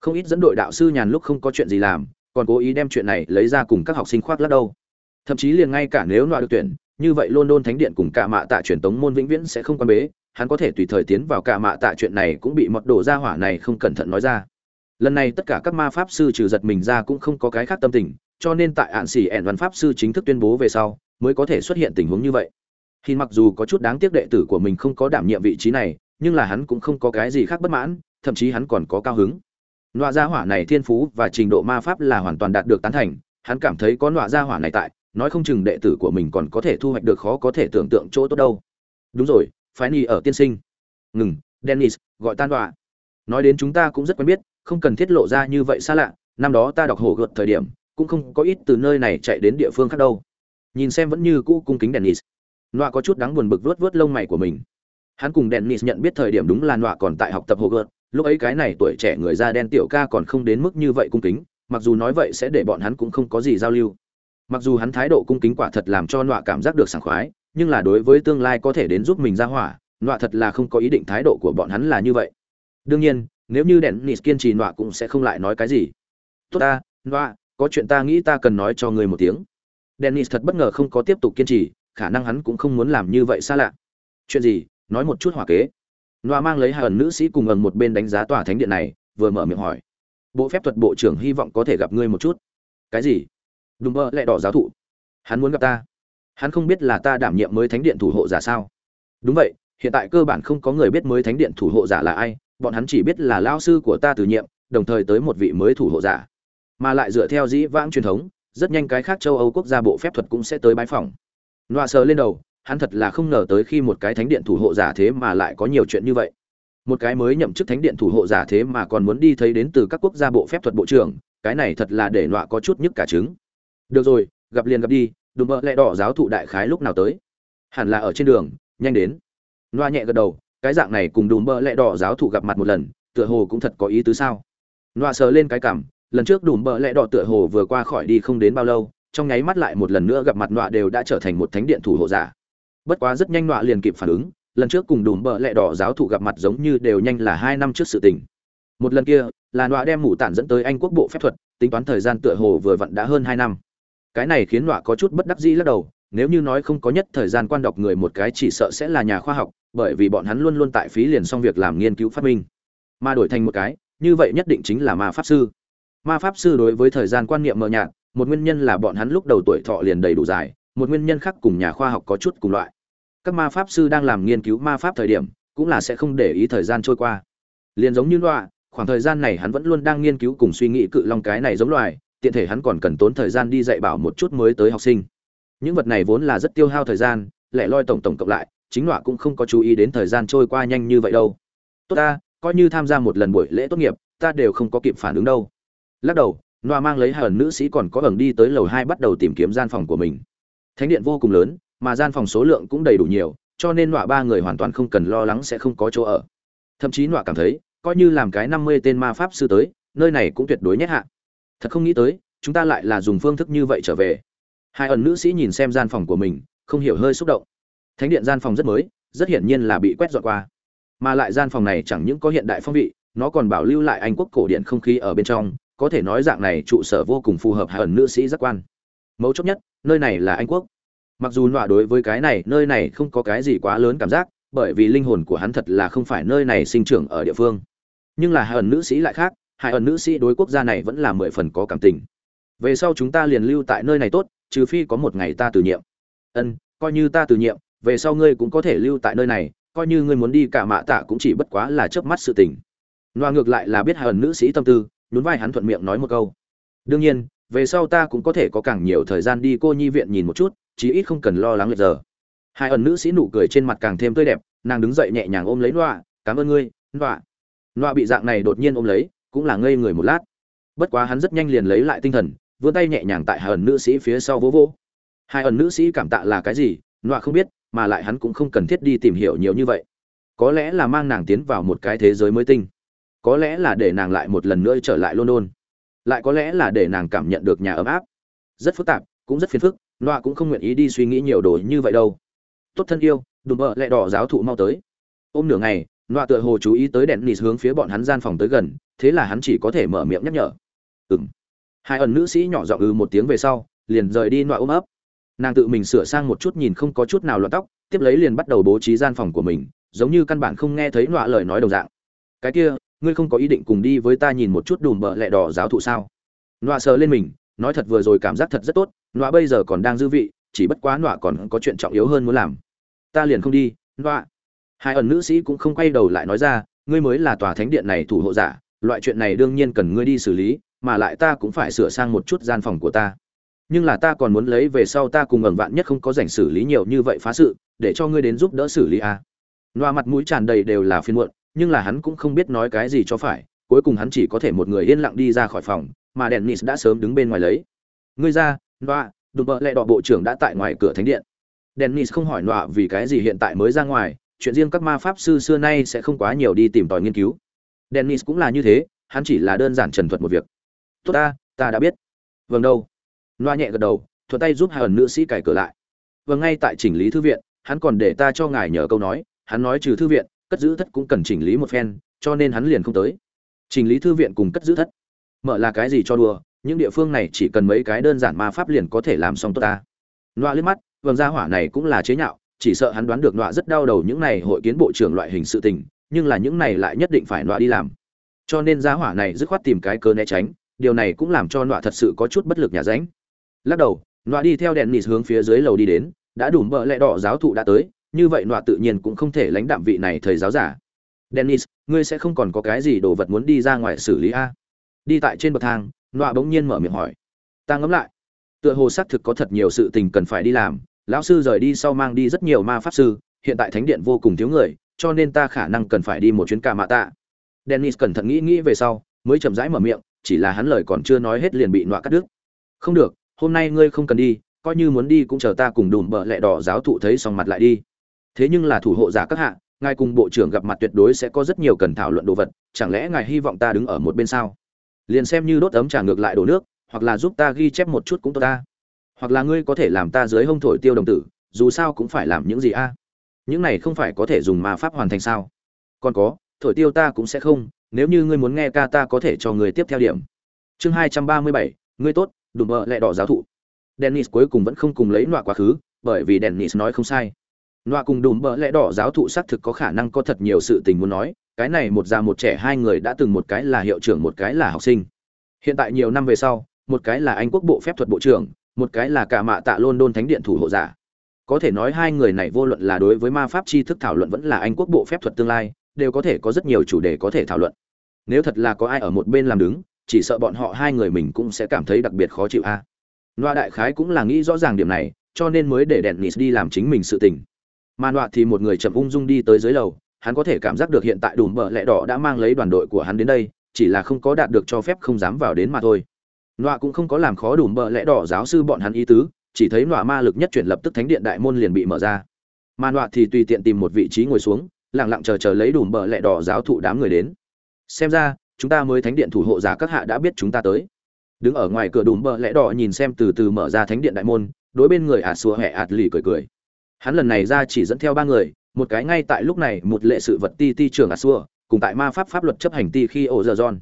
không ít dẫn đội đạo sư nhàn lúc không có chuyện gì làm, còn cố ý đem chuyện này lấy ra cùng các học sinh khoác lắc đâu. Thậm chí liền ngay cả nếu loại được tuyển, như vậy london thánh điện cùng cả mạ tạ truyền tống môn vĩnh viễn sẽ không quan bế, hắn có thể tùy thời tiến vào cả mạ tạ chuyện này cũng bị mật đổ ra hỏa này không cẩn thận nói ra. Lần này tất cả các ma pháp sư trừ giật mình ra cũng không có cái khác tâm tình, cho nên tại ạn xỉ ẻn văn pháp sư chính thức tuyên bố về sau, mới có thể xuất hiện tình huống như vậy. Khi mặc dù có chút đáng tiếc đệ tử của mình không có đảm nhiệm vị trí này, nhưng là hắn cũng không có cái gì khác bất mãn, thậm chí hắn còn có cao hứng nọa gia hỏa này thiên phú và trình độ ma pháp là hoàn toàn đạt được tán thành, hắn cảm thấy có nọa gia hỏa này tại, nói không chừng đệ tử của mình còn có thể thu hoạch được khó có thể tưởng tượng chỗ tốt đâu. Đúng rồi, phái ni ở tiên sinh. Ngừng, dennis, gọi tan nọa. Nói đến chúng ta cũng rất quen biết, không cần thiết lộ ra như vậy xa lạ, năm đó ta đọc hồ gợt thời điểm, cũng không có ít từ nơi này chạy đến địa phương khác đâu. Nhìn xem vẫn như cũ cung kính dennis. Nọa có chút đáng buồn bực vớt vớt lông mày của mình. Hắn cùng dennis nhận biết thời điểm đúng là nọa còn tại học tập hồ gợt lúc ấy cái này tuổi trẻ người da đen tiểu ca còn không đến mức như vậy cung kính, mặc dù nói vậy sẽ để bọn hắn cũng không có gì giao lưu. Mặc dù hắn thái độ cung kính quả thật làm cho nọa cảm giác được sảng khoái, nhưng là đối với tương lai có thể đến giúp mình ra hỏa, nọa thật là không có ý định thái độ của bọn hắn là như vậy. Đương nhiên, nếu như đèn nịt kiên trì, nọa cũng sẽ không lại nói cái gì. Tốt ta, nọa, có chuyện ta nghĩ ta cần nói cho người một tiếng. Dennis thật bất ngờ không có tiếp tục kiên trì, khả năng hắn cũng không muốn làm như vậy xa lạ. Chuyện gì? Nói một chút hỏa kế. Noa mang lấy hai ẩn nữ sĩ cùng ẩn một bên đánh giá tòa thánh điện này, vừa mở miệng hỏi: "Bộ phép thuật bộ trưởng hy vọng có thể gặp ngươi một chút." "Cái gì?" Đúng mơ lẹ đỏ giáo thụ. "Hắn muốn gặp ta." Hắn không biết là ta đảm nhiệm mới thánh điện thủ hộ giả sao? "Đúng vậy, hiện tại cơ bản không có người biết mới thánh điện thủ hộ giả là ai, bọn hắn chỉ biết là lão sư của ta từ nhiệm, đồng thời tới một vị mới thủ hộ giả. Mà lại dựa theo dĩ vãng truyền thống, rất nhanh cái khác châu Âu quốc gia bộ phép thuật cũng sẽ tới bái phỏng." Noa sờ lên đầu, hắn thật là không ngờ tới khi một cái thánh điện thủ hộ giả thế mà lại có nhiều chuyện như vậy. Một cái mới nhậm chức thánh điện thủ hộ giả thế mà còn muốn đi thấy đến từ các quốc gia bộ phép thuật bộ trưởng, cái này thật là để nọa có chút nhức cả trứng. Được rồi, gặp liền gặp đi đùm bợ lẹ đỏ giáo thụ đại khái lúc nào tới. Hẳn là ở trên đường, nhanh đến. Nọa nhẹ gật đầu, cái dạng này cùng đùm bợ lẹ đỏ giáo thụ gặp mặt một lần, tựa hồ cũng thật có ý tứ sao. Nọa sờ lên cái cảm, lần trước đùm bợ lẹ đỏ tựa hồ vừa qua khỏi đi không đến bao lâu, trong nháy mắt lại một lần nữa gặp mặt nọa đều đã trở thành một thánh điện thủ hộ giả bất quá rất nhanh nọa liền kịp phản ứng, lần trước cùng đùm bợ lẹ đỏ giáo thụ gặp mặt giống như đều nhanh là hai năm trước sự tình. Một lần kia, là nọa đem mù tản dẫn tới anh quốc bộ phép thuật, tính toán thời gian tựa hồ vừa vặn đã hơn hai năm. Cái này khiến nọa có chút bất đắc dĩ lắc đầu, nếu như nói không có nhất thời gian quan đọc người một cái chỉ sợ sẽ là nhà khoa học, bởi vì bọn hắn luôn luôn tại phí liền xong việc làm nghiên cứu phát minh. Mà đổi thành một cái, như vậy nhất định chính là ma pháp sư. Ma pháp sư đối với thời gian quan niệm mờ nhạt, một nguyên nhân là bọn hắn lúc đầu tuổi thọ liền đầy đủ dài một nguyên nhân khác cùng nhà khoa học có chút cùng loại. Các ma pháp sư đang làm nghiên cứu ma pháp thời điểm, cũng là sẽ không để ý thời gian trôi qua. Liền giống như loa, khoảng thời gian này hắn vẫn luôn đang nghiên cứu cùng suy nghĩ cự long cái này giống loài, tiện thể hắn còn cần tốn thời gian đi dạy bảo một chút mới tới học sinh. Những vật này vốn là rất tiêu hao thời gian, lẻ loi tổng tổng cộng lại, chính loa cũng không có chú ý đến thời gian trôi qua nhanh như vậy đâu. Tốt ta, coi như tham gia một lần buổi lễ tốt nghiệp, ta đều không có kịp phản ứng đâu. Lắc đầu, loa mang lấy hai ẩn nữ sĩ còn có ẩn đi tới lầu hai bắt đầu tìm kiếm gian phòng của mình thánh điện vô cùng lớn, mà gian phòng số lượng cũng đầy đủ nhiều, cho nên nọa ba người hoàn toàn không cần lo lắng sẽ không có chỗ ở. Thậm chí nọa cảm thấy, coi như làm cái năm mươi tên ma pháp sư tới, nơi này cũng tuyệt đối nhét hạ. Thật không nghĩ tới, chúng ta lại là dùng phương thức như vậy trở về. Hai ẩn nữ sĩ nhìn xem gian phòng của mình, không hiểu hơi xúc động. Thánh điện gian phòng rất mới, rất hiển nhiên là bị quét dọn qua. Mà lại gian phòng này chẳng những có hiện đại phong vị, nó còn bảo lưu lại anh quốc cổ điện không khí ở bên trong, có thể nói dạng này trụ sở vô cùng phù hợp hai ẩn nữ sĩ giác quan. Mấu chốt nhất nơi này là anh quốc. Mặc dù nọa đối với cái này, nơi này không có cái gì quá lớn cảm giác, bởi vì linh hồn của hắn thật là không phải nơi này sinh trưởng ở địa phương. Nhưng là hai ẩn nữ sĩ lại khác, hai ẩn nữ sĩ đối quốc gia này vẫn là mười phần có cảm tình. Về sau chúng ta liền lưu tại nơi này tốt, trừ phi có một ngày ta từ nhiệm. Ân, coi như ta từ nhiệm, về sau ngươi cũng có thể lưu tại nơi này, coi như ngươi muốn đi cả mạ tạ cũng chỉ bất quá là chớp mắt sự tình. Nọa ngược lại là biết hai ẩn nữ sĩ tâm tư, nhún vai hắn thuận miệng nói một câu. Đương nhiên về sau ta cũng có thể có càng nhiều thời gian đi cô nhi viện nhìn một chút chí ít không cần lo lắng lệch giờ. Hai ẩn nữ sĩ nụ cười trên mặt càng thêm tươi đẹp nàng đứng dậy nhẹ nhàng ôm lấy Nọa, cảm ơn ngươi Nọa. Nọa bị dạng này đột nhiên ôm lấy cũng là ngây người một lát. Bất quá hắn rất nhanh liền lấy lại tinh thần vươn tay nhẹ nhàng tại hai ẩn nữ sĩ phía sau vỗ vỗ. Hai ẩn nữ sĩ cảm tạ là cái gì Nọa không biết mà lại hắn cũng không cần thiết đi tìm hiểu nhiều như vậy. Có lẽ là mang nàng tiến vào một cái thế giới mới tinh. Có lẽ là để nàng lại một lần nữa trở lại london lại có lẽ là để nàng cảm nhận được nhà ấm áp. Rất phức tạp, cũng rất phiền phức loa cũng không nguyện ý đi suy nghĩ nhiều đồ như vậy đâu. Tốt thân yêu, đùm bợ lẹ đỏ giáo thụ mau tới. Ôm nửa ngày loa tựa hồ chú ý tới đèn nịt hướng phía bọn hắn gian phòng tới gần, thế là hắn chỉ có thể mở miệng nhắc nhở. Ừng hai ẩn nữ sĩ nhỏ giọng ư một tiếng về sau, liền rời đi loa ôm ấp. Nàng tự mình sửa sang một chút nhìn không có chút nào loạn tóc, tiếp lấy liền bắt đầu bố trí gian phòng của mình, giống như căn bản không nghe thấy nọa lời nói đồng dạng. Cái kia ngươi không có ý định cùng đi với ta nhìn một chút đùm bợ lẹ đỏ giáo thụ sao? Nọa sờ lên mình, nói thật vừa rồi cảm giác thật rất tốt, nọa bây giờ còn đang dư vị, chỉ bất quá nọa còn có chuyện trọng yếu hơn muốn làm. Ta liền không đi, nọa. Hai ẩn nữ sĩ cũng không quay đầu lại nói ra, ngươi mới là tòa thánh điện này thủ hộ giả, loại chuyện này đương nhiên cần ngươi đi xử lý, mà lại ta cũng phải sửa sang một chút gian phòng của ta. Nhưng là ta còn muốn lấy về sau ta cùng ẩn vạn nhất không có rảnh xử lý nhiều như vậy phá sự, để cho ngươi đến giúp đỡ xử lý à. nọa mặt mũi tràn đầy đều là phiên muộn nhưng là hắn cũng không biết nói cái gì cho phải, cuối cùng hắn chỉ có thể một người yên lặng đi ra khỏi phòng, mà dennis đã sớm đứng bên ngoài lấy. Ngươi ra loa đùm bợ lẹ đỏ bộ trưởng đã tại ngoài cửa thánh điện. Dennis không hỏi loa vì cái gì hiện tại mới ra ngoài, chuyện riêng các ma pháp sư xưa nay sẽ không quá nhiều đi tìm tòi nghiên cứu. Dennis cũng là như thế, hắn chỉ là đơn giản trần thuật một việc. Tốt ta ta đã biết. Vâng đâu. Loa nhẹ gật đầu, thuận tay giúp hai ẩn nữ sĩ cài cửa lại. Vâng ngay tại chỉnh lý thư viện, hắn còn để ta cho ngài nhờ câu nói, hắn nói trừ thư viện cất giữ thất cũng cần chỉnh lý một phen, cho nên hắn liền không tới. Chỉnh lý thư viện cùng cất giữ thất. Mở là cái gì cho đùa, những địa phương này chỉ cần mấy cái đơn giản ma pháp liền có thể làm xong tốt ta. Loa liếc mắt, vầng gia hỏa này cũng là chế nhạo, chỉ sợ hắn đoán được nọa rất đau đầu những này hội kiến bộ trưởng loại hình sự tình, nhưng là những này lại nhất định phải nọa đi làm. Cho nên gia hỏa này dứt khoát tìm cái cơ né tránh, điều này cũng làm cho nọa thật sự có chút bất lực nhà ránh. Lắc đầu, nọa đi theo đèn nịt hướng phía dưới lầu đi đến, đã đủ mỡ lẹ đỏ giáo thụ đã tới như vậy nọa tự nhiên cũng không thể lãnh đạm vị này thầy giáo giả. Dennis, ngươi sẽ không còn có cái gì đồ vật muốn đi ra ngoài xử lý a? Đi tại trên bậc thang, nọa bỗng nhiên mở miệng hỏi. Ta ngẫm lại, tựa hồ xác thực có thật nhiều sự tình cần phải đi làm, lão sư rời đi sau mang đi rất nhiều ma pháp sư, hiện tại thánh điện vô cùng thiếu người, cho nên ta khả năng cần phải đi một chuyến ca mạ tạ. Dennis cẩn thận nghĩ nghĩ về sau, mới chậm rãi mở miệng, chỉ là hắn lời còn chưa nói hết liền bị nọa cắt đứt. Không được, hôm nay ngươi không cần đi, coi như muốn đi cũng chờ ta cùng đùm bợ lẹ đỏ giáo thụ thấy xong mặt lại đi thế nhưng là thủ hộ giả các hạ, ngài cùng bộ trưởng gặp mặt tuyệt đối sẽ có rất nhiều cần thảo luận đồ vật, chẳng lẽ ngài hy vọng ta đứng ở một bên sao? Liền xem như đốt ấm trà ngược lại đổ nước, hoặc là giúp ta ghi chép một chút cũng tốt ta. Hoặc là ngươi có thể làm ta dưới hông thổi tiêu đồng tử, dù sao cũng phải làm những gì a? Những này không phải có thể dùng ma pháp hoàn thành sao? Còn có, thổi tiêu ta cũng sẽ không, nếu như ngươi muốn nghe ca ta có thể cho người tiếp theo điểm. Chương hai trăm ba mươi bảy, ngươi tốt, đùm mơ lẹ đỏ giáo thụ. Dennis cuối cùng vẫn không cùng lấy loại quá khứ, bởi vì dennis nói không sai nọa cùng đùm bờ lẽ đỏ giáo thụ xác thực có khả năng có thật nhiều sự tình muốn nói, cái này một già một trẻ hai người đã từng một cái là hiệu trưởng, một cái là học sinh. Hiện tại nhiều năm về sau, một cái là anh quốc bộ phép thuật bộ trưởng, một cái là cả mạ tạ london thánh điện thủ hộ giả. Có thể nói hai người này vô luận là đối với ma pháp tri thức thảo luận vẫn là anh quốc bộ phép thuật tương lai, đều có thể có rất nhiều chủ đề có thể thảo luận. Nếu thật là có ai ở một bên làm đứng, chỉ sợ bọn họ hai người mình cũng sẽ cảm thấy đặc biệt khó chịu a. Loa đại khái cũng là nghĩ rõ ràng điểm này, cho nên mới để đèn đi làm chính mình sự tình mà loa thì một người chậm ung dung đi tới dưới lầu. Hắn có thể cảm giác được hiện tại đùm bợ lẹ đỏ đã mang lấy đoàn đội của hắn đến đây, chỉ là không có đạt được cho phép không dám vào đến mà thôi. Nọa cũng không có làm khó đùm bợ lẹ đỏ giáo sư bọn hắn ý tứ, chỉ thấy nọa ma lực nhất chuyển lập tức thánh điện đại môn liền bị mở ra. Mà loa thì tùy tiện tìm một vị trí ngồi xuống, lặng lặng chờ chờ lấy đùm bợ lẹ đỏ giáo thụ đám người đến. Xem ra, chúng ta mới thánh điện thủ hộ giả các hạ đã biết chúng ta tới. Đứng ở ngoài cửa đùm bờ lẹ đỏ nhìn xem từ từ mở ra thánh điện đại môn, đối bên người ạt xua hẹ ạt lì cười cười hắn lần này ra chỉ dẫn theo ba người, một cái ngay tại lúc này một lệ sự vật ti ti trưởng A xua cùng tại ma pháp pháp luật chấp hành ti khi ổ giờ giòn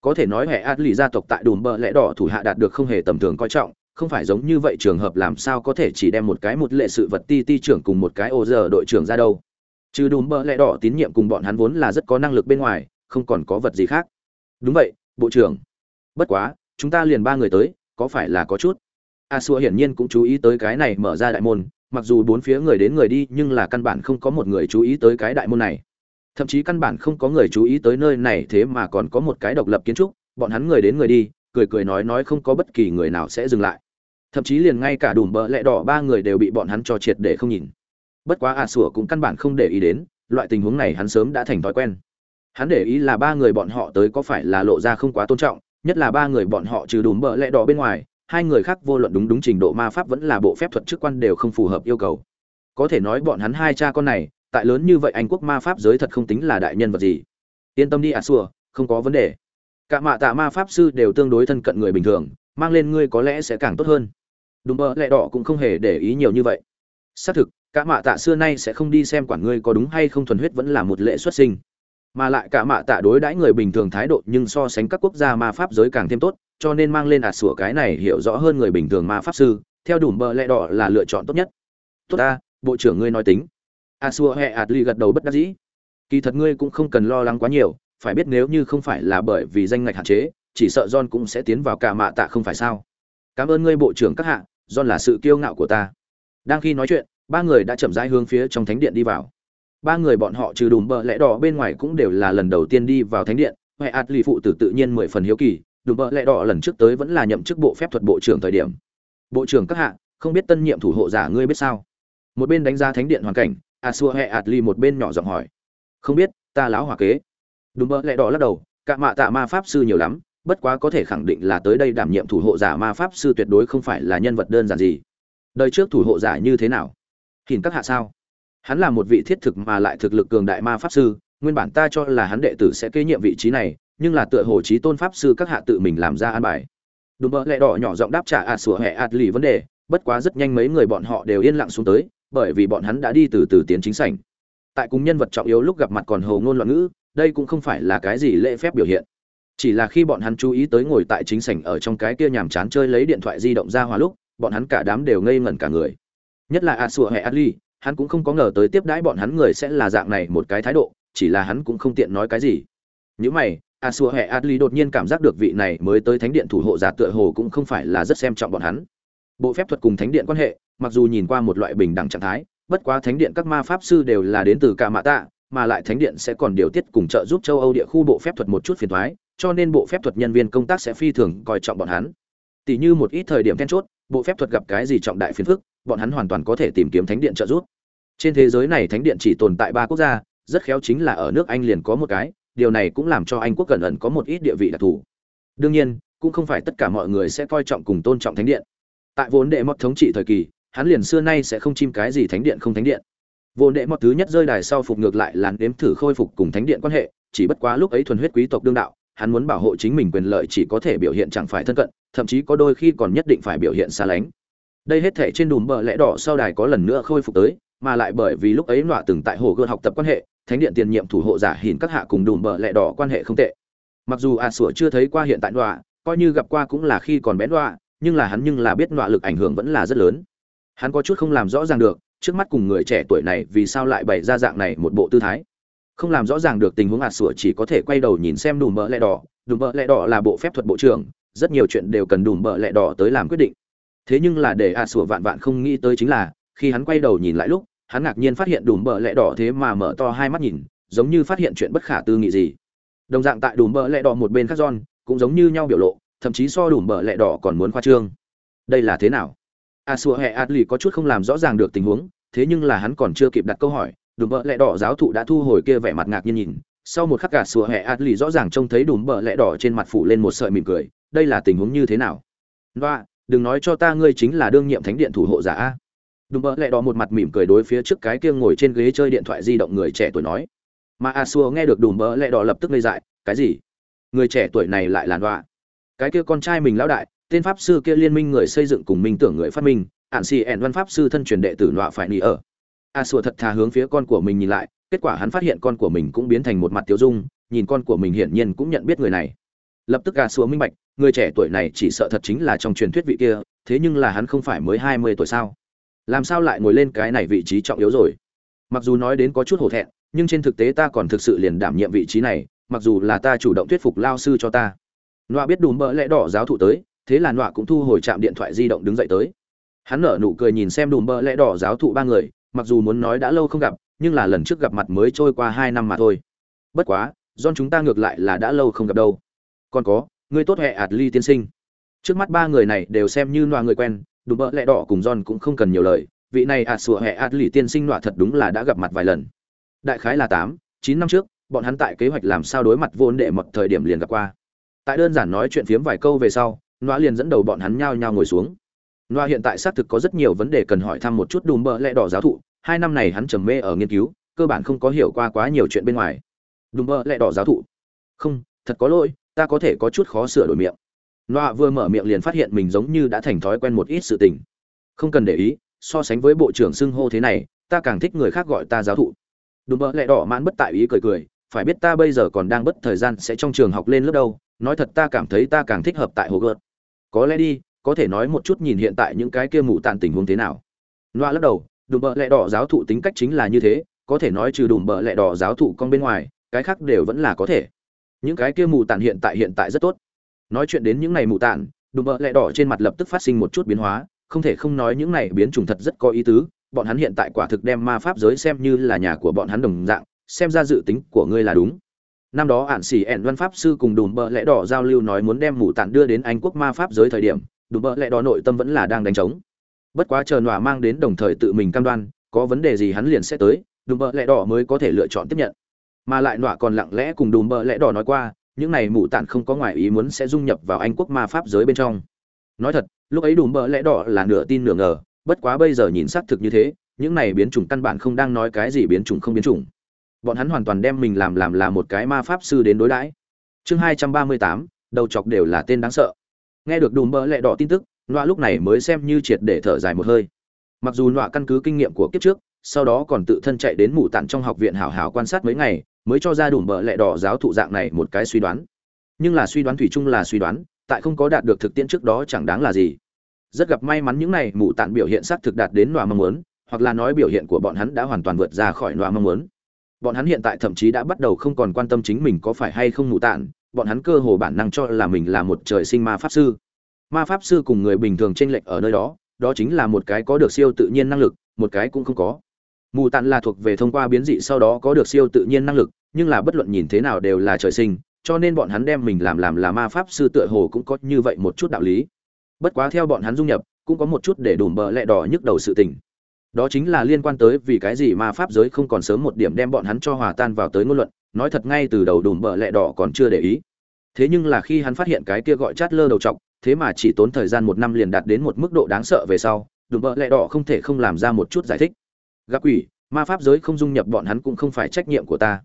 có thể nói hệ át lì gia tộc tại đùm bờ lẽ đỏ thủ hạ đạt được không hề tầm thường coi trọng, không phải giống như vậy trường hợp làm sao có thể chỉ đem một cái một lệ sự vật ti ti trưởng cùng một cái ổ giờ đội trưởng ra đâu. Trừ đùm bờ lẽ đỏ tín nhiệm cùng bọn hắn vốn là rất có năng lực bên ngoài, không còn có vật gì khác. Đúng vậy, bộ trưởng. Bất quá, chúng ta liền ba người tới, có phải là có chút? A xua hiển nhiên cũng chú ý tới cái này mở ra đại môn mặc dù bốn phía người đến người đi nhưng là căn bản không có một người chú ý tới cái đại môn này. Thậm chí căn bản không có người chú ý tới nơi này thế mà còn có một cái độc lập kiến trúc, bọn hắn người đến người đi, cười cười nói nói không có bất kỳ người nào sẽ dừng lại. Thậm chí liền ngay cả đùm bợ lẹ đỏ ba người đều bị bọn hắn cho triệt để không nhìn. Bất quá a sủa cũng căn bản không để ý đến, loại tình huống này hắn sớm đã thành thói quen. Hắn để ý là ba người bọn họ tới có phải là lộ ra không quá tôn trọng, nhất là ba người bọn họ trừ đùm bợ lẹ đỏ bên ngoài hai người khác vô luận đúng đúng trình độ ma pháp vẫn là bộ phép thuật chức quan đều không phù hợp yêu cầu. Có thể nói bọn hắn hai cha con này, tại lớn như vậy anh quốc ma pháp giới thật không tính là đại nhân vật gì. Yên tâm đi à xua, không có vấn đề. Cả mạ tạ ma pháp sư đều tương đối thân cận người bình thường, mang lên ngươi có lẽ sẽ càng tốt hơn. Đúng bợ lẹ đỏ cũng không hề để ý nhiều như vậy. Xác thực, cả mạ tạ xưa nay sẽ không đi xem quản ngươi có đúng hay không thuần huyết vẫn là một lệ xuất sinh. Mà lại cả mạ tạ đối đãi người bình thường thái độ nhưng so sánh các quốc gia ma pháp giới càng thêm tốt cho nên mang lên ạt sủa cái này hiểu rõ hơn người bình thường ma pháp sư, theo đủ bờ lẹ đỏ là lựa chọn tốt nhất. Tốt ta, bộ trưởng ngươi nói tính. A xua hệ ạt ly gật đầu bất đắc dĩ. Kỳ thật ngươi cũng không cần lo lắng quá nhiều, phải biết nếu như không phải là bởi vì danh ngạch hạn chế, chỉ sợ john cũng sẽ tiến vào cả mạ tạ không phải sao. Cảm ơn ngươi bộ trưởng các hạ, john là sự kiêu ngạo của ta. Đang khi nói chuyện, ba người đã chậm rãi hướng phía trong thánh điện đi vào. Ba người bọn họ trừ đùm bờ lẽ đỏ bên ngoài cũng đều là lần đầu tiên đi vào thánh điện huệ ạt lì phụ tử tự nhiên mười phần hiếu kỳ đùm bợ lẹ đỏ lần trước tới vẫn là nhậm chức bộ phép thuật bộ trưởng thời điểm. Bộ trưởng các hạ, không biết tân nhiệm thủ hộ giả ngươi biết sao? Một bên đánh giá thánh điện hoàn cảnh, a xua hệ ạt ly một bên nhỏ giọng hỏi. Không biết, ta láo hòa kế. Đùm bợ lẹ đỏ lắc đầu cạ mạ tạ ma pháp sư nhiều lắm, bất quá có thể khẳng định là tới đây đảm nhiệm thủ hộ giả ma pháp sư tuyệt đối không phải là nhân vật đơn giản gì. Đời trước thủ hộ giả như thế nào? Hình các hạ sao? Hắn là một vị thiết thực mà lại thực lực cường đại ma pháp sư, nguyên bản ta cho là hắn đệ tử sẽ kế nhiệm vị trí này nhưng là tựa hồ trí tôn pháp sư các hạ tự mình làm ra an bài. Đùm bợ lẹ đỏ nhỏ giọng đáp trả a sủa hệ ạt lì vấn đề, bất quá rất nhanh mấy người bọn họ đều yên lặng xuống tới, bởi vì bọn hắn đã đi từ từ tiến chính sảnh. Tại cùng nhân vật trọng yếu lúc gặp mặt còn hồ ngôn loạn ngữ, đây cũng không phải là cái gì lễ phép biểu hiện. Chỉ là khi bọn hắn chú ý tới ngồi tại chính sảnh ở trong cái kia nhàm chán chơi lấy điện thoại di động ra hòa lúc, bọn hắn cả đám đều ngây ngẩn cả người. Nhất là a sủa hệ adli hắn cũng không có ngờ tới tiếp đãi bọn hắn người sẽ là dạng này một cái thái độ, chỉ là hắn cũng không tiện nói cái gì. Những mày À, a sủa hệ adli đột nhiên cảm giác được vị này mới tới thánh điện thủ hộ giả tựa hồ cũng không phải là rất xem trọng bọn hắn. Bộ phép thuật cùng thánh điện quan hệ, mặc dù nhìn qua một loại bình đẳng trạng thái, bất quá thánh điện các ma pháp sư đều là đến từ cả mạ tạ, mà lại thánh điện sẽ còn điều tiết cùng trợ giúp châu âu địa khu bộ phép thuật một chút phiền thoái cho nên bộ phép thuật nhân viên công tác sẽ phi thường coi trọng bọn hắn. Tỷ như một ít thời điểm then chốt, bộ phép thuật gặp cái gì trọng đại phiền phức, bọn hắn hoàn toàn có thể tìm kiếm thánh điện trợ giúp. Trên thế giới này thánh điện chỉ tồn tại ba quốc gia, rất khéo chính là ở nước anh liền có một cái điều này cũng làm cho anh quốc cẩn ẩn có một ít địa vị đặc thù. Đương nhiên, cũng không phải tất cả mọi người sẽ coi trọng cùng tôn trọng thánh điện. Tại vốn đệ mọt thống trị thời kỳ, hắn liền xưa nay sẽ không chim cái gì thánh điện không thánh điện. Vốn đệ mọt thứ nhất rơi đài sau phục ngược lại làn đếm thử khôi phục cùng thánh điện quan hệ, chỉ bất quá lúc ấy thuần huyết quý tộc đương đạo, hắn muốn bảo hộ chính mình quyền lợi chỉ có thể biểu hiện chẳng phải thân cận, thậm chí có đôi khi còn nhất định phải biểu hiện xa lánh. Đây hết thể trên đùm bờ lẽ đỏ sau đài có lần nữa khôi phục tới, mà lại bởi vì lúc ấy nọa từng tại hồ gươm học tập quan hệ thánh điện tiền nhiệm thủ hộ giả hình các hạ cùng đùm bợ lẹ đỏ quan hệ không tệ. Mặc dù a sủa chưa thấy qua hiện tại đọa, coi như gặp qua cũng là khi còn bé đọa, nhưng là hắn nhưng là biết đọa lực ảnh hưởng vẫn là rất lớn. Hắn có chút không làm rõ ràng được, trước mắt cùng người trẻ tuổi này vì sao lại bày ra dạng này một bộ tư thái. Không làm rõ ràng được tình huống a sủa chỉ có thể quay đầu nhìn xem đùm bợ lẹ đỏ. Đùm bợ lẹ đỏ là bộ phép thuật bộ trưởng, rất nhiều chuyện đều cần đùm bợ lẹ đỏ tới làm quyết định. Thế nhưng là để a sủa vạn vạn không nghĩ tới chính là, khi hắn quay đầu nhìn lại lúc hắn ngạc nhiên phát hiện đùm bợ lẹ đỏ thế mà mở to hai mắt nhìn, giống như phát hiện chuyện bất khả tư nghị gì. Đồng dạng tại đùm bợ lẹ đỏ một bên khác giòn cũng giống như nhau biểu lộ, thậm chí so đùm bợ lẹ đỏ còn muốn khoa trương. Đây là thế nào? A xua hệ lì có chút không làm rõ ràng được tình huống, thế nhưng là hắn còn chưa kịp đặt câu hỏi, đùm bợ lẹ đỏ giáo thụ đã thu hồi kia vẻ mặt ngạc nhiên nhìn. Sau một khắc cả sủa hệ lì rõ ràng trông thấy đùm bợ lẹ đỏ trên mặt phủ lên một sợi mỉm cười, đây là tình huống như thế nào? Và đừng nói cho ta ngươi chính là đương nhiệm thánh điện thủ hộ giả a đùm bợ lẹ đỏ một mặt mỉm cười đối phía trước cái kia ngồi trên ghế chơi điện thoại di động người trẻ tuổi nói. Mà a xua nghe được đùm bợ lẹ đỏ lập tức ngây dại, cái gì? Người trẻ tuổi này lại làn đọa? Cái kia con trai mình lão đại, tên pháp sư kia liên minh người xây dựng cùng minh tưởng người phát minh, ạn xì ẻn văn pháp sư thân truyền đệ tử nọa phải nỉ ở. A xua thật thà hướng phía con của mình nhìn lại, kết quả hắn phát hiện con của mình cũng biến thành một mặt tiêu dung, nhìn con của mình hiển nhiên cũng nhận biết người này. Lập tức a xua minh bạch, người trẻ tuổi này chỉ sợ thật chính là trong truyền thuyết vị kia, thế nhưng là hắn không phải mới hai mươi tuổi sao? Làm sao lại ngồi lên cái này vị trí trọng yếu rồi? Mặc dù nói đến có chút hổ thẹn, nhưng trên thực tế ta còn thực sự liền đảm nhiệm vị trí này, mặc dù là ta chủ động thuyết phục lao sư cho ta. Nọa biết đùm bỡ lẽ đỏ giáo thụ tới, thế là nọa cũng thu hồi chạm điện thoại di động đứng dậy tới. Hắn nở nụ cười nhìn xem đùm bỡ lẽ đỏ giáo thụ ba người, mặc dù muốn nói đã lâu không gặp, nhưng là lần trước gặp mặt mới trôi qua hai năm mà thôi. Bất quá don chúng ta ngược lại là đã lâu không gặp đâu. Còn có người tốt hệ ạt ly tiên sinh. Trước mắt ba người này đều xem như nọa người quen đùm bỡ lẹ đỏ cùng John cũng không cần nhiều lời, vị này ạt sủa hệ ạt lì tiên sinh nọa thật đúng là đã gặp mặt vài lần. Đại khái là tám, chín năm trước, bọn hắn tại kế hoạch làm sao đối mặt vốn đệ một thời điểm liền gặp qua. Tại đơn giản nói chuyện phiếm vài câu về sau, nọa liền dẫn đầu bọn hắn nhao nhao ngồi xuống. Nọa hiện tại xác thực có rất nhiều vấn đề cần hỏi thăm một chút đùm bỡ lẹ đỏ giáo thụ, hai năm này hắn trầm mê ở nghiên cứu, cơ bản không có hiểu qua quá nhiều chuyện bên ngoài. Đùm bỡ lẹ đỏ giáo thụ. Không, thật có lỗi, ta có thể có chút khó sửa đổi miệng noa vừa mở miệng liền phát hiện mình giống như đã thành thói quen một ít sự tình. Không cần để ý, so sánh với bộ trưởng xưng hô thế này, ta càng thích người khác gọi ta giáo thụ. Đùm bợ lẹ đỏ mãn bất tại ý cười cười, phải biết ta bây giờ còn đang bất thời gian sẽ trong trường học lên lớp đâu, nói thật ta cảm thấy ta càng thích hợp tại hồ gợt có lẽ đi, có thể nói một chút nhìn hiện tại những cái kia mù tàn tình huống thế nào. Nọa lắc đầu, đùm bợ lẹ đỏ giáo thụ tính cách chính là như thế, có thể nói trừ đùm bợ lẹ đỏ giáo thụ con bên ngoài, cái khác đều vẫn là có thể. Những cái kia mù tàn hiện tại hiện tại rất tốt nói chuyện đến những này mù tản đùm bợ lẹ đỏ trên mặt lập tức phát sinh một chút biến hóa, không thể không nói những này biến chủng thật rất có ý tứ, bọn hắn hiện tại quả thực đem ma pháp giới xem như là nhà của bọn hắn đồng dạng, xem ra dự tính của ngươi là đúng. Năm đó ạn xỉ ẹn văn pháp sư cùng đùm bợ lẽ đỏ giao lưu nói muốn đem mù tản đưa đến anh quốc ma pháp giới thời điểm, đùm bợ lẽ đỏ nội tâm vẫn là đang đánh trống. Bất quá chờ nọa mang đến đồng thời tự mình cam đoan, có vấn đề gì hắn liền sẽ tới, đùm bợ lẽ đỏ mới có thể lựa chọn tiếp nhận. Mà lại nọa còn lặng lẽ cùng đùm bợ lẽ đỏ nói qua những này mụ tản không có ngoại ý muốn sẽ dung nhập vào anh quốc ma pháp giới bên trong. Nói thật, lúc ấy đùm bỡ lẽ đỏ là nửa tin nửa ngờ, bất quá bây giờ nhìn xác thực như thế, những này biến chủng căn bản không đang nói cái gì biến chủng không biến chủng. Bọn hắn hoàn toàn đem mình làm làm là một cái ma pháp sư đến đối đãi. Chương hai trăm ba mươi tám, đầu chọc đều là tên đáng sợ. Nghe được đùm bỡ lẽ đỏ tin tức, nọa lúc này mới xem như triệt để thở dài một hơi. Mặc dù nọa căn cứ kinh nghiệm của kiếp trước, sau đó còn tự thân chạy đến mụ tản trong học viện hảo hảo quan sát mấy ngày mới cho ra đủ bỡ lẹ đỏ giáo thụ dạng này một cái suy đoán. Nhưng là suy đoán thủy chung là suy đoán, tại không có đạt được thực tiễn trước đó chẳng đáng là gì. Rất gặp may mắn những này mù tạn biểu hiện xác thực đạt đến nọa mong muốn, hoặc là nói biểu hiện của bọn hắn đã hoàn toàn vượt ra khỏi nọa mong muốn. Bọn hắn hiện tại thậm chí đã bắt đầu không còn quan tâm chính mình có phải hay không mù tạn, bọn hắn cơ hồ bản năng cho là mình là một trời sinh ma pháp sư. Ma pháp sư cùng người bình thường chênh lệch ở nơi đó đó chính là một cái có được siêu tự nhiên năng lực, một cái cũng không có mù tản là thuộc về thông qua biến dị sau đó có được siêu tự nhiên năng lực, nhưng là bất luận nhìn thế nào đều là trời sinh, cho nên bọn hắn đem mình làm làm là ma pháp sư tựa hồ cũng có như vậy một chút đạo lý. Bất quá theo bọn hắn dung nhập, cũng có một chút để đùm bờ lẹ đỏ nhức đầu sự tình. Đó chính là liên quan tới vì cái gì mà pháp giới không còn sớm một điểm đem bọn hắn cho hòa tan vào tới ngôn luận, nói thật ngay từ đầu đùm bờ lẹ đỏ còn chưa để ý. Thế nhưng là khi hắn phát hiện cái kia gọi chát lơ đầu trọc thế mà chỉ tốn thời gian một năm liền đạt đến một mức độ đáng sợ về sau, đùm bờ lẹ đỏ không thể không làm ra một chút giải thích gặp quỷ, ma pháp giới không dung nhập bọn hắn cũng không phải trách nhiệm của ta.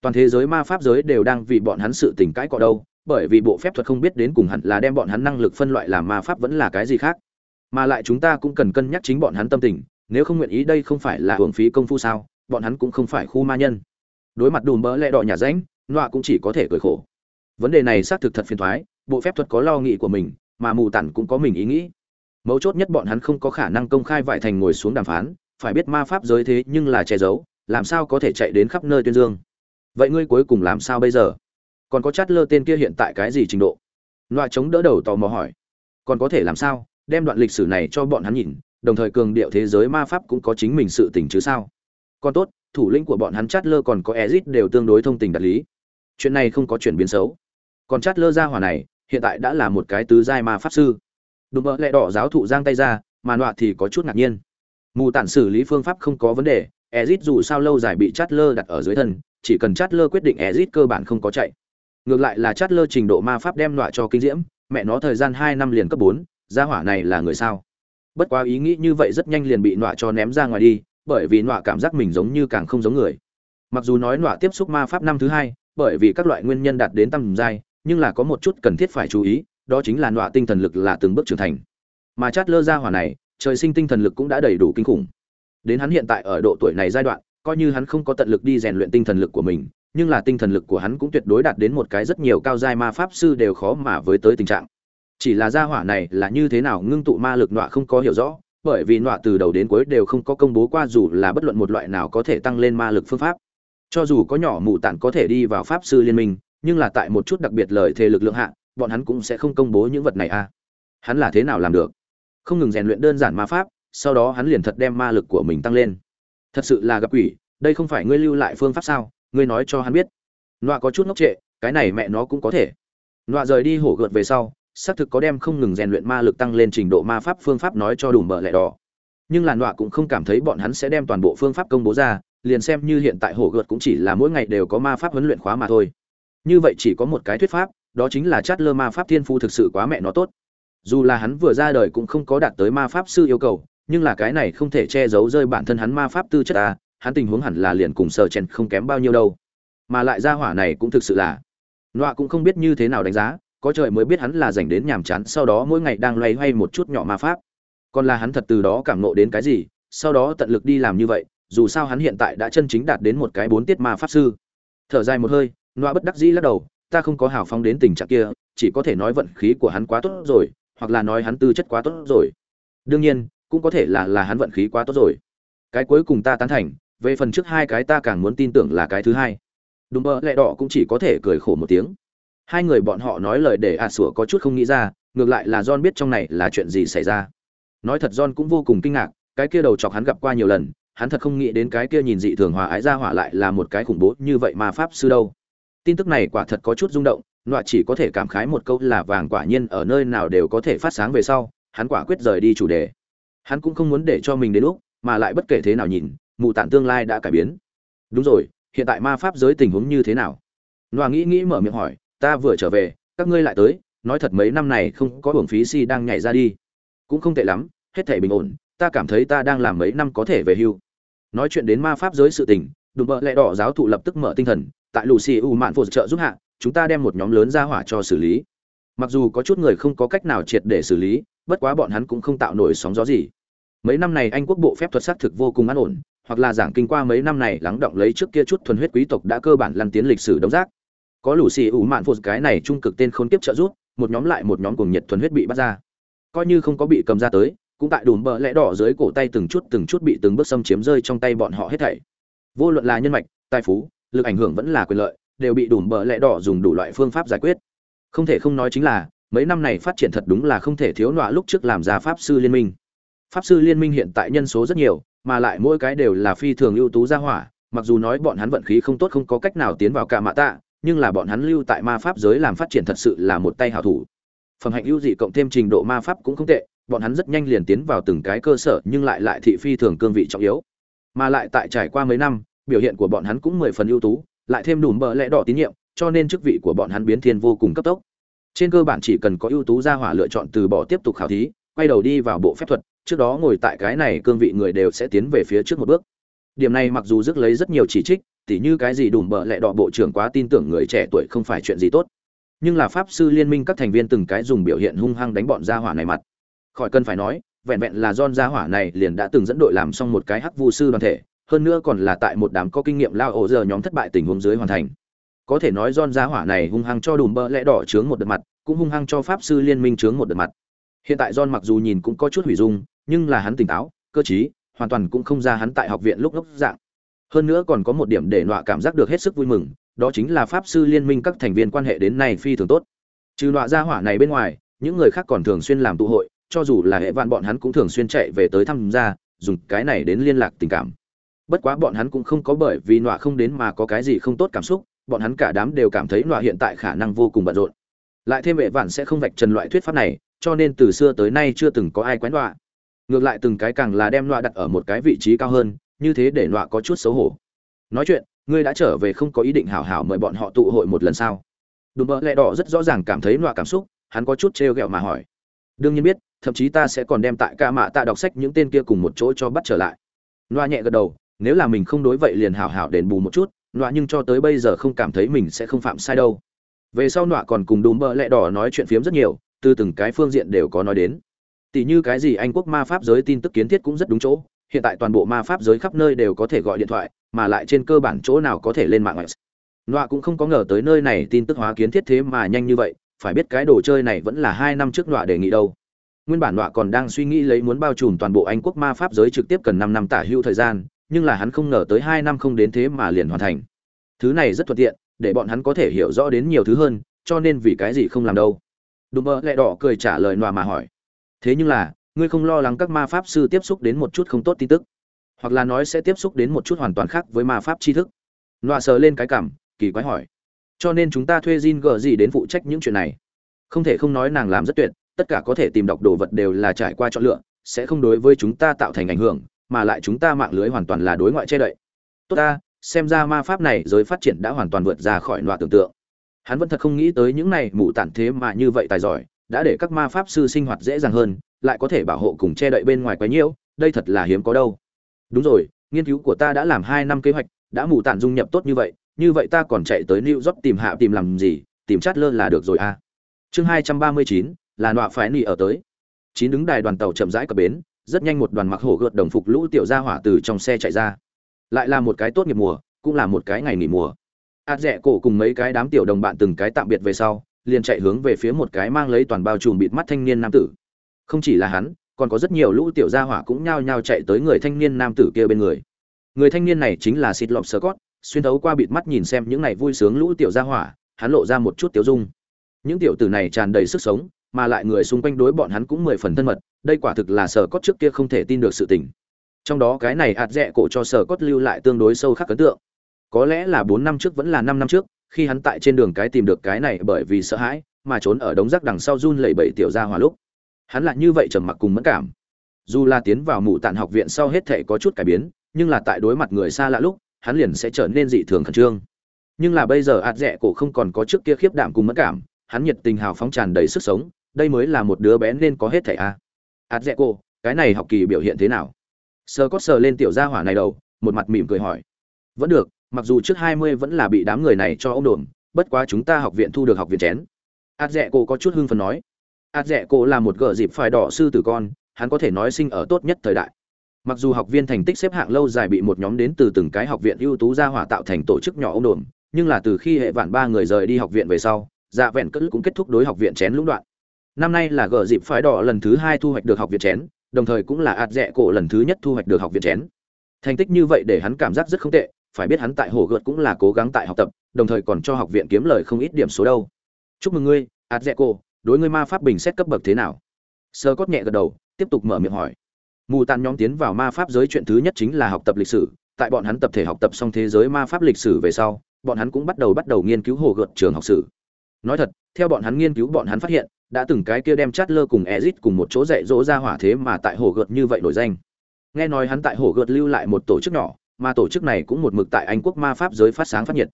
Toàn thế giới ma pháp giới đều đang vì bọn hắn sự tình cãi cọ đâu, bởi vì bộ phép thuật không biết đến cùng hẳn là đem bọn hắn năng lực phân loại làm ma pháp vẫn là cái gì khác. Mà lại chúng ta cũng cần cân nhắc chính bọn hắn tâm tình, nếu không nguyện ý đây không phải là hưởng phí công phu sao, bọn hắn cũng không phải khu ma nhân. Đối mặt đùm bỡ lẹ đỏ nhà ránh, nọa cũng chỉ có thể cười khổ. Vấn đề này xác thực thật phiền thoái, bộ phép thuật có lo nghĩ của mình, mà mù tản cũng có mình ý nghĩ. Mấu chốt nhất bọn hắn không có khả năng công khai vải thành ngồi xuống đàm phán phải biết ma pháp giới thế nhưng là che giấu, làm sao có thể chạy đến khắp nơi tuyên dương? Vậy ngươi cuối cùng làm sao bây giờ? Còn có chát lơ tên kia hiện tại cái gì trình độ? Loại chống đỡ đầu tò mò hỏi. Còn có thể làm sao? Đem đoạn lịch sử này cho bọn hắn nhìn, đồng thời cường điệu thế giới ma pháp cũng có chính mình sự tình chứ sao? Còn tốt, thủ lĩnh của bọn hắn chát lơ còn có ezit đều tương đối thông tình đạt lý. Chuyện này không có chuyển biến xấu. Còn chát lơ ra hỏa này, hiện tại đã là một cái tứ giai ma pháp sư. Đùm bỡ lẹ đỏ giáo thụ giang tay ra, mà nọa thì có chút ngạc nhiên mù tản xử lý phương pháp không có vấn đề, ezit dù sao lâu dài bị chát lơ đặt ở dưới thân, chỉ cần chát lơ quyết định ezit cơ bản không có chạy. Ngược lại là chát lơ trình độ ma pháp đem nọa cho kinh diễm, mẹ nó thời gian hai năm liền cấp bốn, gia hỏa này là người sao? Bất quá ý nghĩ như vậy rất nhanh liền bị nọa cho ném ra ngoài đi, bởi vì nọa cảm giác mình giống như càng không giống người. Mặc dù nói nọa tiếp xúc ma pháp năm thứ hai, bởi vì các loại nguyên nhân đạt đến tầm giai, nhưng là có một chút cần thiết phải chú ý, đó chính là nọa tinh thần lực là từng bước trưởng thành. Mà chát lơ ra hỏa này trời sinh tinh thần lực cũng đã đầy đủ kinh khủng. Đến hắn hiện tại ở độ tuổi này giai đoạn, coi như hắn không có tận lực đi rèn luyện tinh thần lực của mình, nhưng là tinh thần lực của hắn cũng tuyệt đối đạt đến một cái rất nhiều cao giai ma pháp sư đều khó mà với tới tình trạng. Chỉ là gia hỏa này là như thế nào ngưng tụ ma lực nọa không có hiểu rõ, bởi vì nọa từ đầu đến cuối đều không có công bố qua dù là bất luận một loại nào có thể tăng lên ma lực phương pháp. Cho dù có nhỏ mù tản có thể đi vào pháp sư liên minh, nhưng là tại một chút đặc biệt lời thề lực lượng hạ, bọn hắn cũng sẽ không công bố những vật này a à. hắn là thế nào làm được? Không ngừng rèn luyện đơn giản ma pháp, sau đó hắn liền thật đem ma lực của mình tăng lên. Thật sự là gặp quỷ, đây không phải ngươi lưu lại phương pháp sao? Ngươi nói cho hắn biết. Nọa có chút ngốc trệ, cái này mẹ nó cũng có thể. Nọa rời đi hổ gợt về sau, xác thực có đem không ngừng rèn luyện ma lực tăng lên trình độ ma pháp phương pháp nói cho đủ mở lẻ đỏ. Nhưng là nọa cũng không cảm thấy bọn hắn sẽ đem toàn bộ phương pháp công bố ra, liền xem như hiện tại hổ gợt cũng chỉ là mỗi ngày đều có ma pháp huấn luyện khóa mà thôi. Như vậy chỉ có một cái thuyết pháp, đó chính là chát lơ ma pháp thiên phu thực sự quá mẹ nó tốt dù là hắn vừa ra đời cũng không có đạt tới ma pháp sư yêu cầu, nhưng là cái này không thể che giấu rơi bản thân hắn ma pháp tư chất à hắn tình huống hẳn là liền cùng sờ chèn không kém bao nhiêu đâu. Mà lại ra hỏa này cũng thực sự là, nọa cũng không biết như thế nào đánh giá, có trời mới biết hắn là dành đến nhàm chán, sau đó mỗi ngày đang loay hoay một chút nhỏ ma pháp. Còn là hắn thật từ đó cảm nộ đến cái gì, sau đó tận lực đi làm như vậy, dù sao hắn hiện tại đã chân chính đạt đến một cái bốn tiết ma pháp sư. Thở dài một hơi, nọa bất đắc dĩ lắc đầu, ta không có hào phóng đến tình trạng kia, chỉ có thể nói vận khí của hắn quá tốt rồi hoặc là nói hắn tư chất quá tốt rồi. Đương nhiên, cũng có thể là là hắn vận khí quá tốt rồi. Cái cuối cùng ta tán thành, về phần trước hai cái ta càng muốn tin tưởng là cái thứ hai. Đùm bơ lẹ đỏ cũng chỉ có thể cười khổ một tiếng. Hai người bọn họ nói lời để ạt à sủa có chút không nghĩ ra, ngược lại là john biết trong này là chuyện gì xảy ra. Nói thật john cũng vô cùng kinh ngạc, cái kia đầu chọc hắn gặp qua nhiều lần, hắn thật không nghĩ đến cái kia nhìn dị thường hòa ái ra hỏa lại là một cái khủng bố như vậy mà pháp sư đâu. Tin tức này quả thật có chút rung động nọa chỉ có thể cảm khái một câu là vàng quả nhiên ở nơi nào đều có thể phát sáng về sau, hắn quả quyết rời đi chủ đề. Hắn cũng không muốn để cho mình đến lúc, mà lại bất kể thế nào nhìn mụ tản tương lai đã cải biến. Đúng rồi, hiện tại ma pháp giới tình huống như thế nào? Nọa nghĩ nghĩ mở miệng hỏi, ta vừa trở về, các ngươi lại tới, nói thật mấy năm này không có hưởng phí si đang nhảy ra đi. Cũng không tệ lắm, hết thể bình ổn, ta cảm thấy ta đang làm mấy năm có thể về hưu. Nói chuyện đến ma pháp giới sự tình, đùm bợ lẹ đỏ giáo thụ lập tức mở tinh thần, tại lù xì u mạn phổ trợ giúp hạ chúng ta đem một nhóm lớn ra hỏa cho xử lý. Mặc dù có chút người không có cách nào triệt để xử lý, bất quá bọn hắn cũng không tạo nổi sóng gió gì. Mấy năm này anh quốc bộ phép thuật xác thực vô cùng an ổn, hoặc là giảng kinh qua mấy năm này lắng động lấy trước kia chút thuần huyết quý tộc đã cơ bản lăn tiến lịch sử đống rác. Có lũ xì ủ mạn phụt cái này trung cực tên khốn kiếp trợ rút một nhóm lại một nhóm cùng nhiệt thuần huyết bị bắt ra. Coi như không có bị cầm ra tới, cũng tại đùm bờ lẽ đỏ dưới cổ tay từng chút từng chút bị từng bước xâm chiếm rơi trong tay bọn họ hết thảy. Vô luận là nhân mạch, tài phú, lực ảnh hưởng vẫn là quyền lợi đều bị đùm bờ lẽ đỏ dùng đủ loại phương pháp giải quyết. Không thể không nói chính là, mấy năm này phát triển thật đúng là không thể thiếu nọa lúc trước làm ra pháp sư liên minh. Pháp sư liên minh hiện tại nhân số rất nhiều, mà lại mỗi cái đều là phi thường ưu tú gia hỏa, mặc dù nói bọn hắn vận khí không tốt không có cách nào tiến vào cả mạ tạ, nhưng là bọn hắn lưu tại ma pháp giới làm phát triển thật sự là một tay hảo thủ. Phẩm hạnh ưu dị cộng thêm trình độ ma pháp cũng không tệ, bọn hắn rất nhanh liền tiến vào từng cái cơ sở, nhưng lại lại thị phi thường cương vị trọng yếu. Mà lại tại trải qua mấy năm, biểu hiện của bọn hắn cũng mười phần ưu tú lại thêm đủ bờ lẽ đỏ tín nhiệm, cho nên chức vị của bọn hắn biến thiên vô cùng cấp tốc. Trên cơ bản chỉ cần có ưu tú gia hỏa lựa chọn từ bỏ tiếp tục khảo thí, quay đầu đi vào bộ phép thuật, trước đó ngồi tại cái này cương vị người đều sẽ tiến về phía trước một bước. Điểm này mặc dù rước lấy rất nhiều chỉ trích, tỉ như cái gì đủ bờ lẹ đỏ bộ trưởng quá tin tưởng người trẻ tuổi không phải chuyện gì tốt. Nhưng là pháp sư liên minh các thành viên từng cái dùng biểu hiện hung hăng đánh bọn gia hỏa này mặt. Khỏi cần phải nói, vẹn vẹn là don gia hỏa này liền đã từng dẫn đội làm xong một cái hắc vu sư đoàn thể hơn nữa còn là tại một đám có kinh nghiệm lao ổ giờ nhóm thất bại tình huống dưới hoàn thành. Có thể nói don gia hỏa này hung hăng cho đùm bơ lẽ đỏ chướng một đợt mặt, cũng hung hăng cho pháp sư liên minh chướng một đợt mặt. Hiện tại don mặc dù nhìn cũng có chút hủy dung, nhưng là hắn tỉnh táo, cơ trí, hoàn toàn cũng không ra hắn tại học viện lúc ngốc dạng. Hơn nữa còn có một điểm để nọa cảm giác được hết sức vui mừng, đó chính là pháp sư liên minh các thành viên quan hệ đến nay phi thường tốt. Trừ nọa gia hỏa này bên ngoài, những người khác còn thường xuyên làm tụ hội, cho dù là hệ vạn bọn hắn cũng thường xuyên chạy về tới thăm gia, dùng cái này đến liên lạc tình cảm bất quá bọn hắn cũng không có bởi vì nọa không đến mà có cái gì không tốt cảm xúc, bọn hắn cả đám đều cảm thấy nọa hiện tại khả năng vô cùng bận rộn. Lại thêm vệ vạn sẽ không vạch trần loại thuyết pháp này, cho nên từ xưa tới nay chưa từng có ai quán nọa. Ngược lại từng cái càng là đem nọa đặt ở một cái vị trí cao hơn, như thế để nọa có chút xấu hổ. Nói chuyện, ngươi đã trở về không có ý định hảo hảo mời bọn họ tụ hội một lần sao? Đùm bợ lẹ đỏ rất rõ ràng cảm thấy nọa cảm xúc, hắn có chút trêu ghẹo mà hỏi. Đương nhiên biết, thậm chí ta sẽ còn đem tại ca mạ ta đọc sách những tên kia cùng một chỗ cho bắt trở lại. Nọa nhẹ gật đầu nếu là mình không đối vậy liền hảo hảo đền bù một chút nọa nhưng cho tới bây giờ không cảm thấy mình sẽ không phạm sai đâu. Về sau nọa còn cùng đùm bợ lẹ đỏ nói chuyện phiếm rất nhiều từ từng cái phương diện đều có nói đến. Tỷ như cái gì anh quốc ma pháp giới tin tức kiến thiết cũng rất đúng chỗ hiện tại toàn bộ ma pháp giới khắp nơi đều có thể gọi điện thoại mà lại trên cơ bản chỗ nào có thể lên mạng. Nọa cũng không có ngờ tới nơi này tin tức hóa kiến thiết thế mà nhanh như vậy, phải biết cái đồ chơi này vẫn là hai năm trước nọa đề nghị đâu. Nguyên bản nọa còn đang suy nghĩ lấy muốn bao trùm toàn bộ Anh quốc ma pháp giới trực tiếp cần năm năm tả hưu thời gian, nhưng là hắn không ngờ tới 2 năm không đến thế mà liền hoàn thành. Thứ này rất thuận tiện, để bọn hắn có thể hiểu rõ đến nhiều thứ hơn, cho nên vì cái gì không làm đâu. Đùm bơ lẹ đỏ cười trả lời nọa mà hỏi. Thế nhưng là, ngươi không lo lắng các ma pháp sư tiếp xúc đến một chút không tốt tin tức hoặc là nói sẽ tiếp xúc đến một chút hoàn toàn khác với ma pháp tri thức nọa sờ lên cái cảm kỳ quái hỏi cho nên chúng ta thuê Jin gờ gì đến phụ trách những chuyện này không thể không nói nàng làm rất tuyệt tất cả có thể tìm đọc đồ vật đều là trải qua chọn lựa sẽ không đối với chúng ta tạo thành ảnh hưởng mà lại chúng ta mạng lưới hoàn toàn là đối ngoại che đậy. Tốt ta, xem ra ma pháp này giới phát triển đã hoàn toàn vượt ra khỏi loại tưởng tượng. Hắn vẫn thật không nghĩ tới những này mù tản thế mà như vậy tài giỏi, đã để các ma pháp sư sinh hoạt dễ dàng hơn, lại có thể bảo hộ cùng che đậy bên ngoài quái nhiễu đây thật là hiếm có đâu. Đúng rồi, nghiên cứu của ta đã làm hai năm kế hoạch, đã mù tản dung nhập tốt như vậy như vậy ta còn chạy tới new york tìm hạ, tìm làm gì, tìm chát lơ là được rồi à. Chương hai trăm ba mươi chín, là nọa phái nỉ ở tới. Chín đứng đài đoàn tàu chậm rãi cập bến rất nhanh một đoàn mặc hổ gợt đồng phục lũ tiểu gia hỏa từ trong xe chạy ra. Lại là một cái tốt nghiệp mùa, cũng là một cái ngày nghỉ mùa. Ạt rẽ cổ cùng mấy cái đám tiểu đồng bạn từng cái tạm biệt về sau, liền chạy hướng về phía một cái mang lấy toàn bao trùm bịt mắt thanh niên nam tử. Không chỉ là hắn, còn có rất nhiều lũ tiểu gia hỏa cũng nhao nhao chạy tới người thanh niên nam tử kia bên người. Người thanh niên này chính là xịt lọp sơ cót, xuyên thấu qua bịt mắt nhìn xem những này vui sướng lũ tiểu gia hỏa, hắn lộ ra một chút tiểu dung. Những tiểu tử này tràn đầy sức sống, mà lại người xung quanh đối bọn hắn cũng mười phần thân mật đây quả thực là sở cốt trước kia không thể tin được sự tình. Trong đó cái này ạt rẽ cổ cho sở cốt lưu lại tương đối sâu khắc ấn tượng. Có lẽ là bốn năm trước vẫn là năm năm trước, khi hắn tại trên đường cái tìm được cái này bởi vì sợ hãi mà trốn ở đống rác đằng sau run lẩy bẩy tiểu gia hỏa lúc. Hắn lại như vậy trầm mặc cùng mẫn cảm. Dù là tiến vào mụ tạn học viện sau hết thể có chút cải biến, nhưng là tại đối mặt người xa lạ lúc, hắn liền sẽ trở nên dị thường khẩn trương. Nhưng là bây giờ ạt rẽ cổ không còn có trước kia khiếp đảm cùng mẫn cảm, hắn nhiệt tình hào phóng tràn đầy sức sống, đây mới là một đứa bé nên có hết thảy a ạt dẹ cô cái này học kỳ biểu hiện thế nào? Sờ có sờ lên tiểu gia hỏa này đầu, một mặt mỉm cười hỏi. Vẫn được, mặc dù trước hai mươi vẫn là bị đám người này cho ông đồn bất quá chúng ta học viện thu được học viện chén. Ạt dẹ cô có chút hưng phấn nói. Ạt dẹ cô là một gờ dịp phải đỏ sư tử con, hắn có thể nói sinh ở tốt nhất thời đại. Mặc dù học viên thành tích xếp hạng lâu dài bị một nhóm đến từ từng cái học viện ưu tú gia hỏa tạo thành tổ chức nhỏ ông đồn nhưng là từ khi hệ vạn ba người rời đi học viện về sau dạ vẹn cất cũng kết thúc đối học viện chén lũng đoạn năm nay là gờ dịp phái đỏ lần thứ hai thu hoạch được học viện chén, đồng thời cũng là ạt rẽ cổ lần thứ nhất thu hoạch được học viện chén. Thành tích như vậy để hắn cảm giác rất không tệ, phải biết hắn tại hồ gợt cũng là cố gắng tại học tập, đồng thời còn cho học viện kiếm lời không ít điểm số đâu. Chúc mừng ngươi, ạt rẽ cổ, đối ngươi ma pháp bình xét cấp bậc thế nào? Sơ cốt nhẹ gật đầu, tiếp tục mở miệng hỏi. Mù tàn nhóm tiến vào ma pháp giới chuyện thứ nhất chính là học tập lịch sử, tại bọn hắn tập thể học tập xong thế giới ma pháp lịch sử về sau, bọn hắn cũng bắt đầu bắt đầu nghiên cứu hồ gợt trường học sử. Nói thật, theo bọn hắn nghiên cứu bọn hắn phát hiện đã từng cái kia đem chát lơ cùng ezit cùng một chỗ dạy dỗ ra hỏa thế mà tại hồ gợt như vậy nổi danh. Nghe nói hắn tại hồ gợt lưu lại một tổ chức nhỏ, mà tổ chức này cũng một mực tại anh quốc ma pháp giới phát sáng phát nhiệt.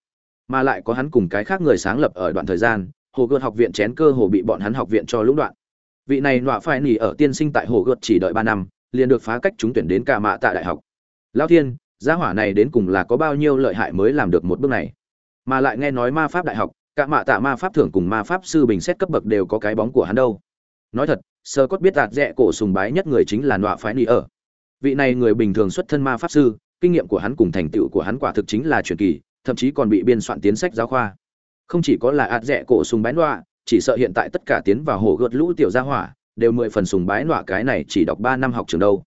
Mà lại có hắn cùng cái khác người sáng lập ở đoạn thời gian, hồ gợt học viện chén cơ hồ bị bọn hắn học viện cho lũng đoạn. Vị này nọa phải nỉ ở tiên sinh tại hồ gợt chỉ đợi ba năm, liền được phá cách trúng tuyển đến cả mạ tại đại học. Lao thiên, gia hỏa này đến cùng là có bao nhiêu lợi hại mới làm được một bước này? Mà lại nghe nói ma pháp đại học cả mạ tạ ma pháp thưởng cùng ma pháp sư bình xét cấp bậc đều có cái bóng của hắn đâu. Nói thật, sơ cốt biết đạt rẽ cổ sùng bái nhất người chính là nọa phái ni ở. Vị này người bình thường xuất thân ma pháp sư, kinh nghiệm của hắn cùng thành tựu của hắn quả thực chính là truyền kỳ, thậm chí còn bị biên soạn tiến sách giáo khoa. Không chỉ có là ạt rẽ cổ sùng bái nọa, chỉ sợ hiện tại tất cả tiến vào hồ gợt lũ tiểu gia hỏa, đều mười phần sùng bái nọa cái này chỉ đọc ba năm học trường đâu.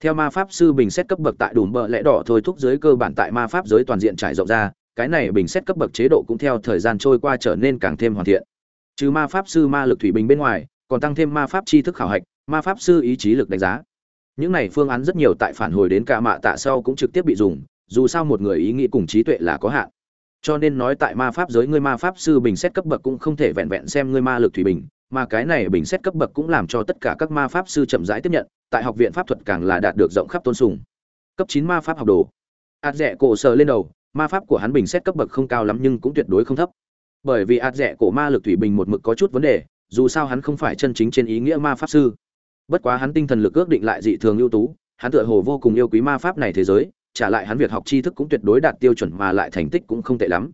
Theo ma pháp sư bình xét cấp bậc tại đủ bờ lẽ đỏ thôi thúc giới cơ bản tại ma pháp giới toàn diện trải rộng ra cái này bình xét cấp bậc chế độ cũng theo thời gian trôi qua trở nên càng thêm hoàn thiện. Trừ ma pháp sư ma lực thủy bình bên ngoài, còn tăng thêm ma pháp tri thức khảo hạch, ma pháp sư ý chí lực đánh giá. Những này phương án rất nhiều tại phản hồi đến cả mạ tạ sau cũng trực tiếp bị dùng, dù sao một người ý nghĩ cùng trí tuệ là có hạn. Cho nên nói tại ma pháp giới ngươi ma pháp sư bình xét cấp bậc cũng không thể vẹn vẹn xem ngươi ma lực thủy bình, mà cái này bình xét cấp bậc cũng làm cho tất cả các ma pháp sư chậm rãi tiếp nhận, tại học viện pháp thuật càng là đạt được rộng khắp tôn sùng. Cấp chín ma pháp học đồ. Ạt rẽ cổ sờ lên đầu ma pháp của hắn bình xét cấp bậc không cao lắm nhưng cũng tuyệt đối không thấp. Bởi vì ạt rẻ cổ ma lực thủy bình một mực có chút vấn đề, dù sao hắn không phải chân chính trên ý nghĩa ma pháp sư. Bất quá hắn tinh thần lực ước định lại dị thường ưu tú, hắn tựa hồ vô cùng yêu quý ma pháp này thế giới, trả lại hắn việc học tri thức cũng tuyệt đối đạt tiêu chuẩn mà lại thành tích cũng không tệ lắm.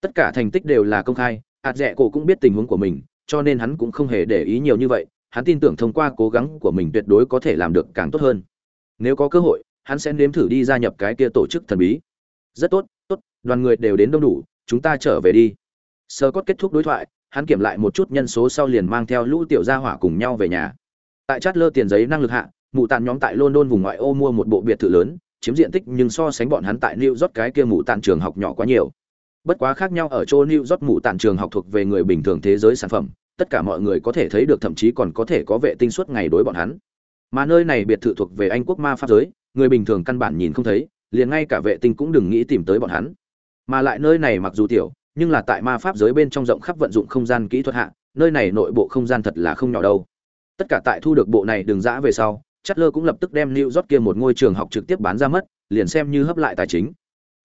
Tất cả thành tích đều là công khai, ạt rẻ cổ cũng biết tình huống của mình, cho nên hắn cũng không hề để ý nhiều như vậy, hắn tin tưởng thông qua cố gắng của mình tuyệt đối có thể làm được càng tốt hơn. Nếu có cơ hội, hắn sẽ nếm thử đi gia nhập cái kia tổ chức thần bí. Rất tốt tốt, đoàn người đều đến đông đủ, chúng ta trở về đi. Sơ cốt kết thúc đối thoại, hắn kiểm lại một chút nhân số sau liền mang theo lũ tiểu gia hỏa cùng nhau về nhà. Tại chát lơ tiền giấy năng lực hạ, mụ tàn nhóm tại london vùng ngoại ô mua một bộ biệt thự lớn, chiếm diện tích nhưng so sánh bọn hắn tại new york cái kia mụ tàn trường học nhỏ quá nhiều. Bất quá khác nhau ở chỗ new york mụ tàn trường học thuộc về người bình thường thế giới sản phẩm, tất cả mọi người có thể thấy được thậm chí còn có thể có vệ tinh suốt ngày đối bọn hắn. Mà nơi này biệt thự thuộc về anh quốc ma pháp giới, người bình thường căn bản nhìn không thấy liền ngay cả vệ tinh cũng đừng nghĩ tìm tới bọn hắn mà lại nơi này mặc dù tiểu nhưng là tại ma pháp giới bên trong rộng khắp vận dụng không gian kỹ thuật hạ nơi này nội bộ không gian thật là không nhỏ đâu tất cả tại thu được bộ này đường dã về sau chất lơ cũng lập tức đem New York kia một ngôi trường học trực tiếp bán ra mất, liền xem như hấp lại tài chính.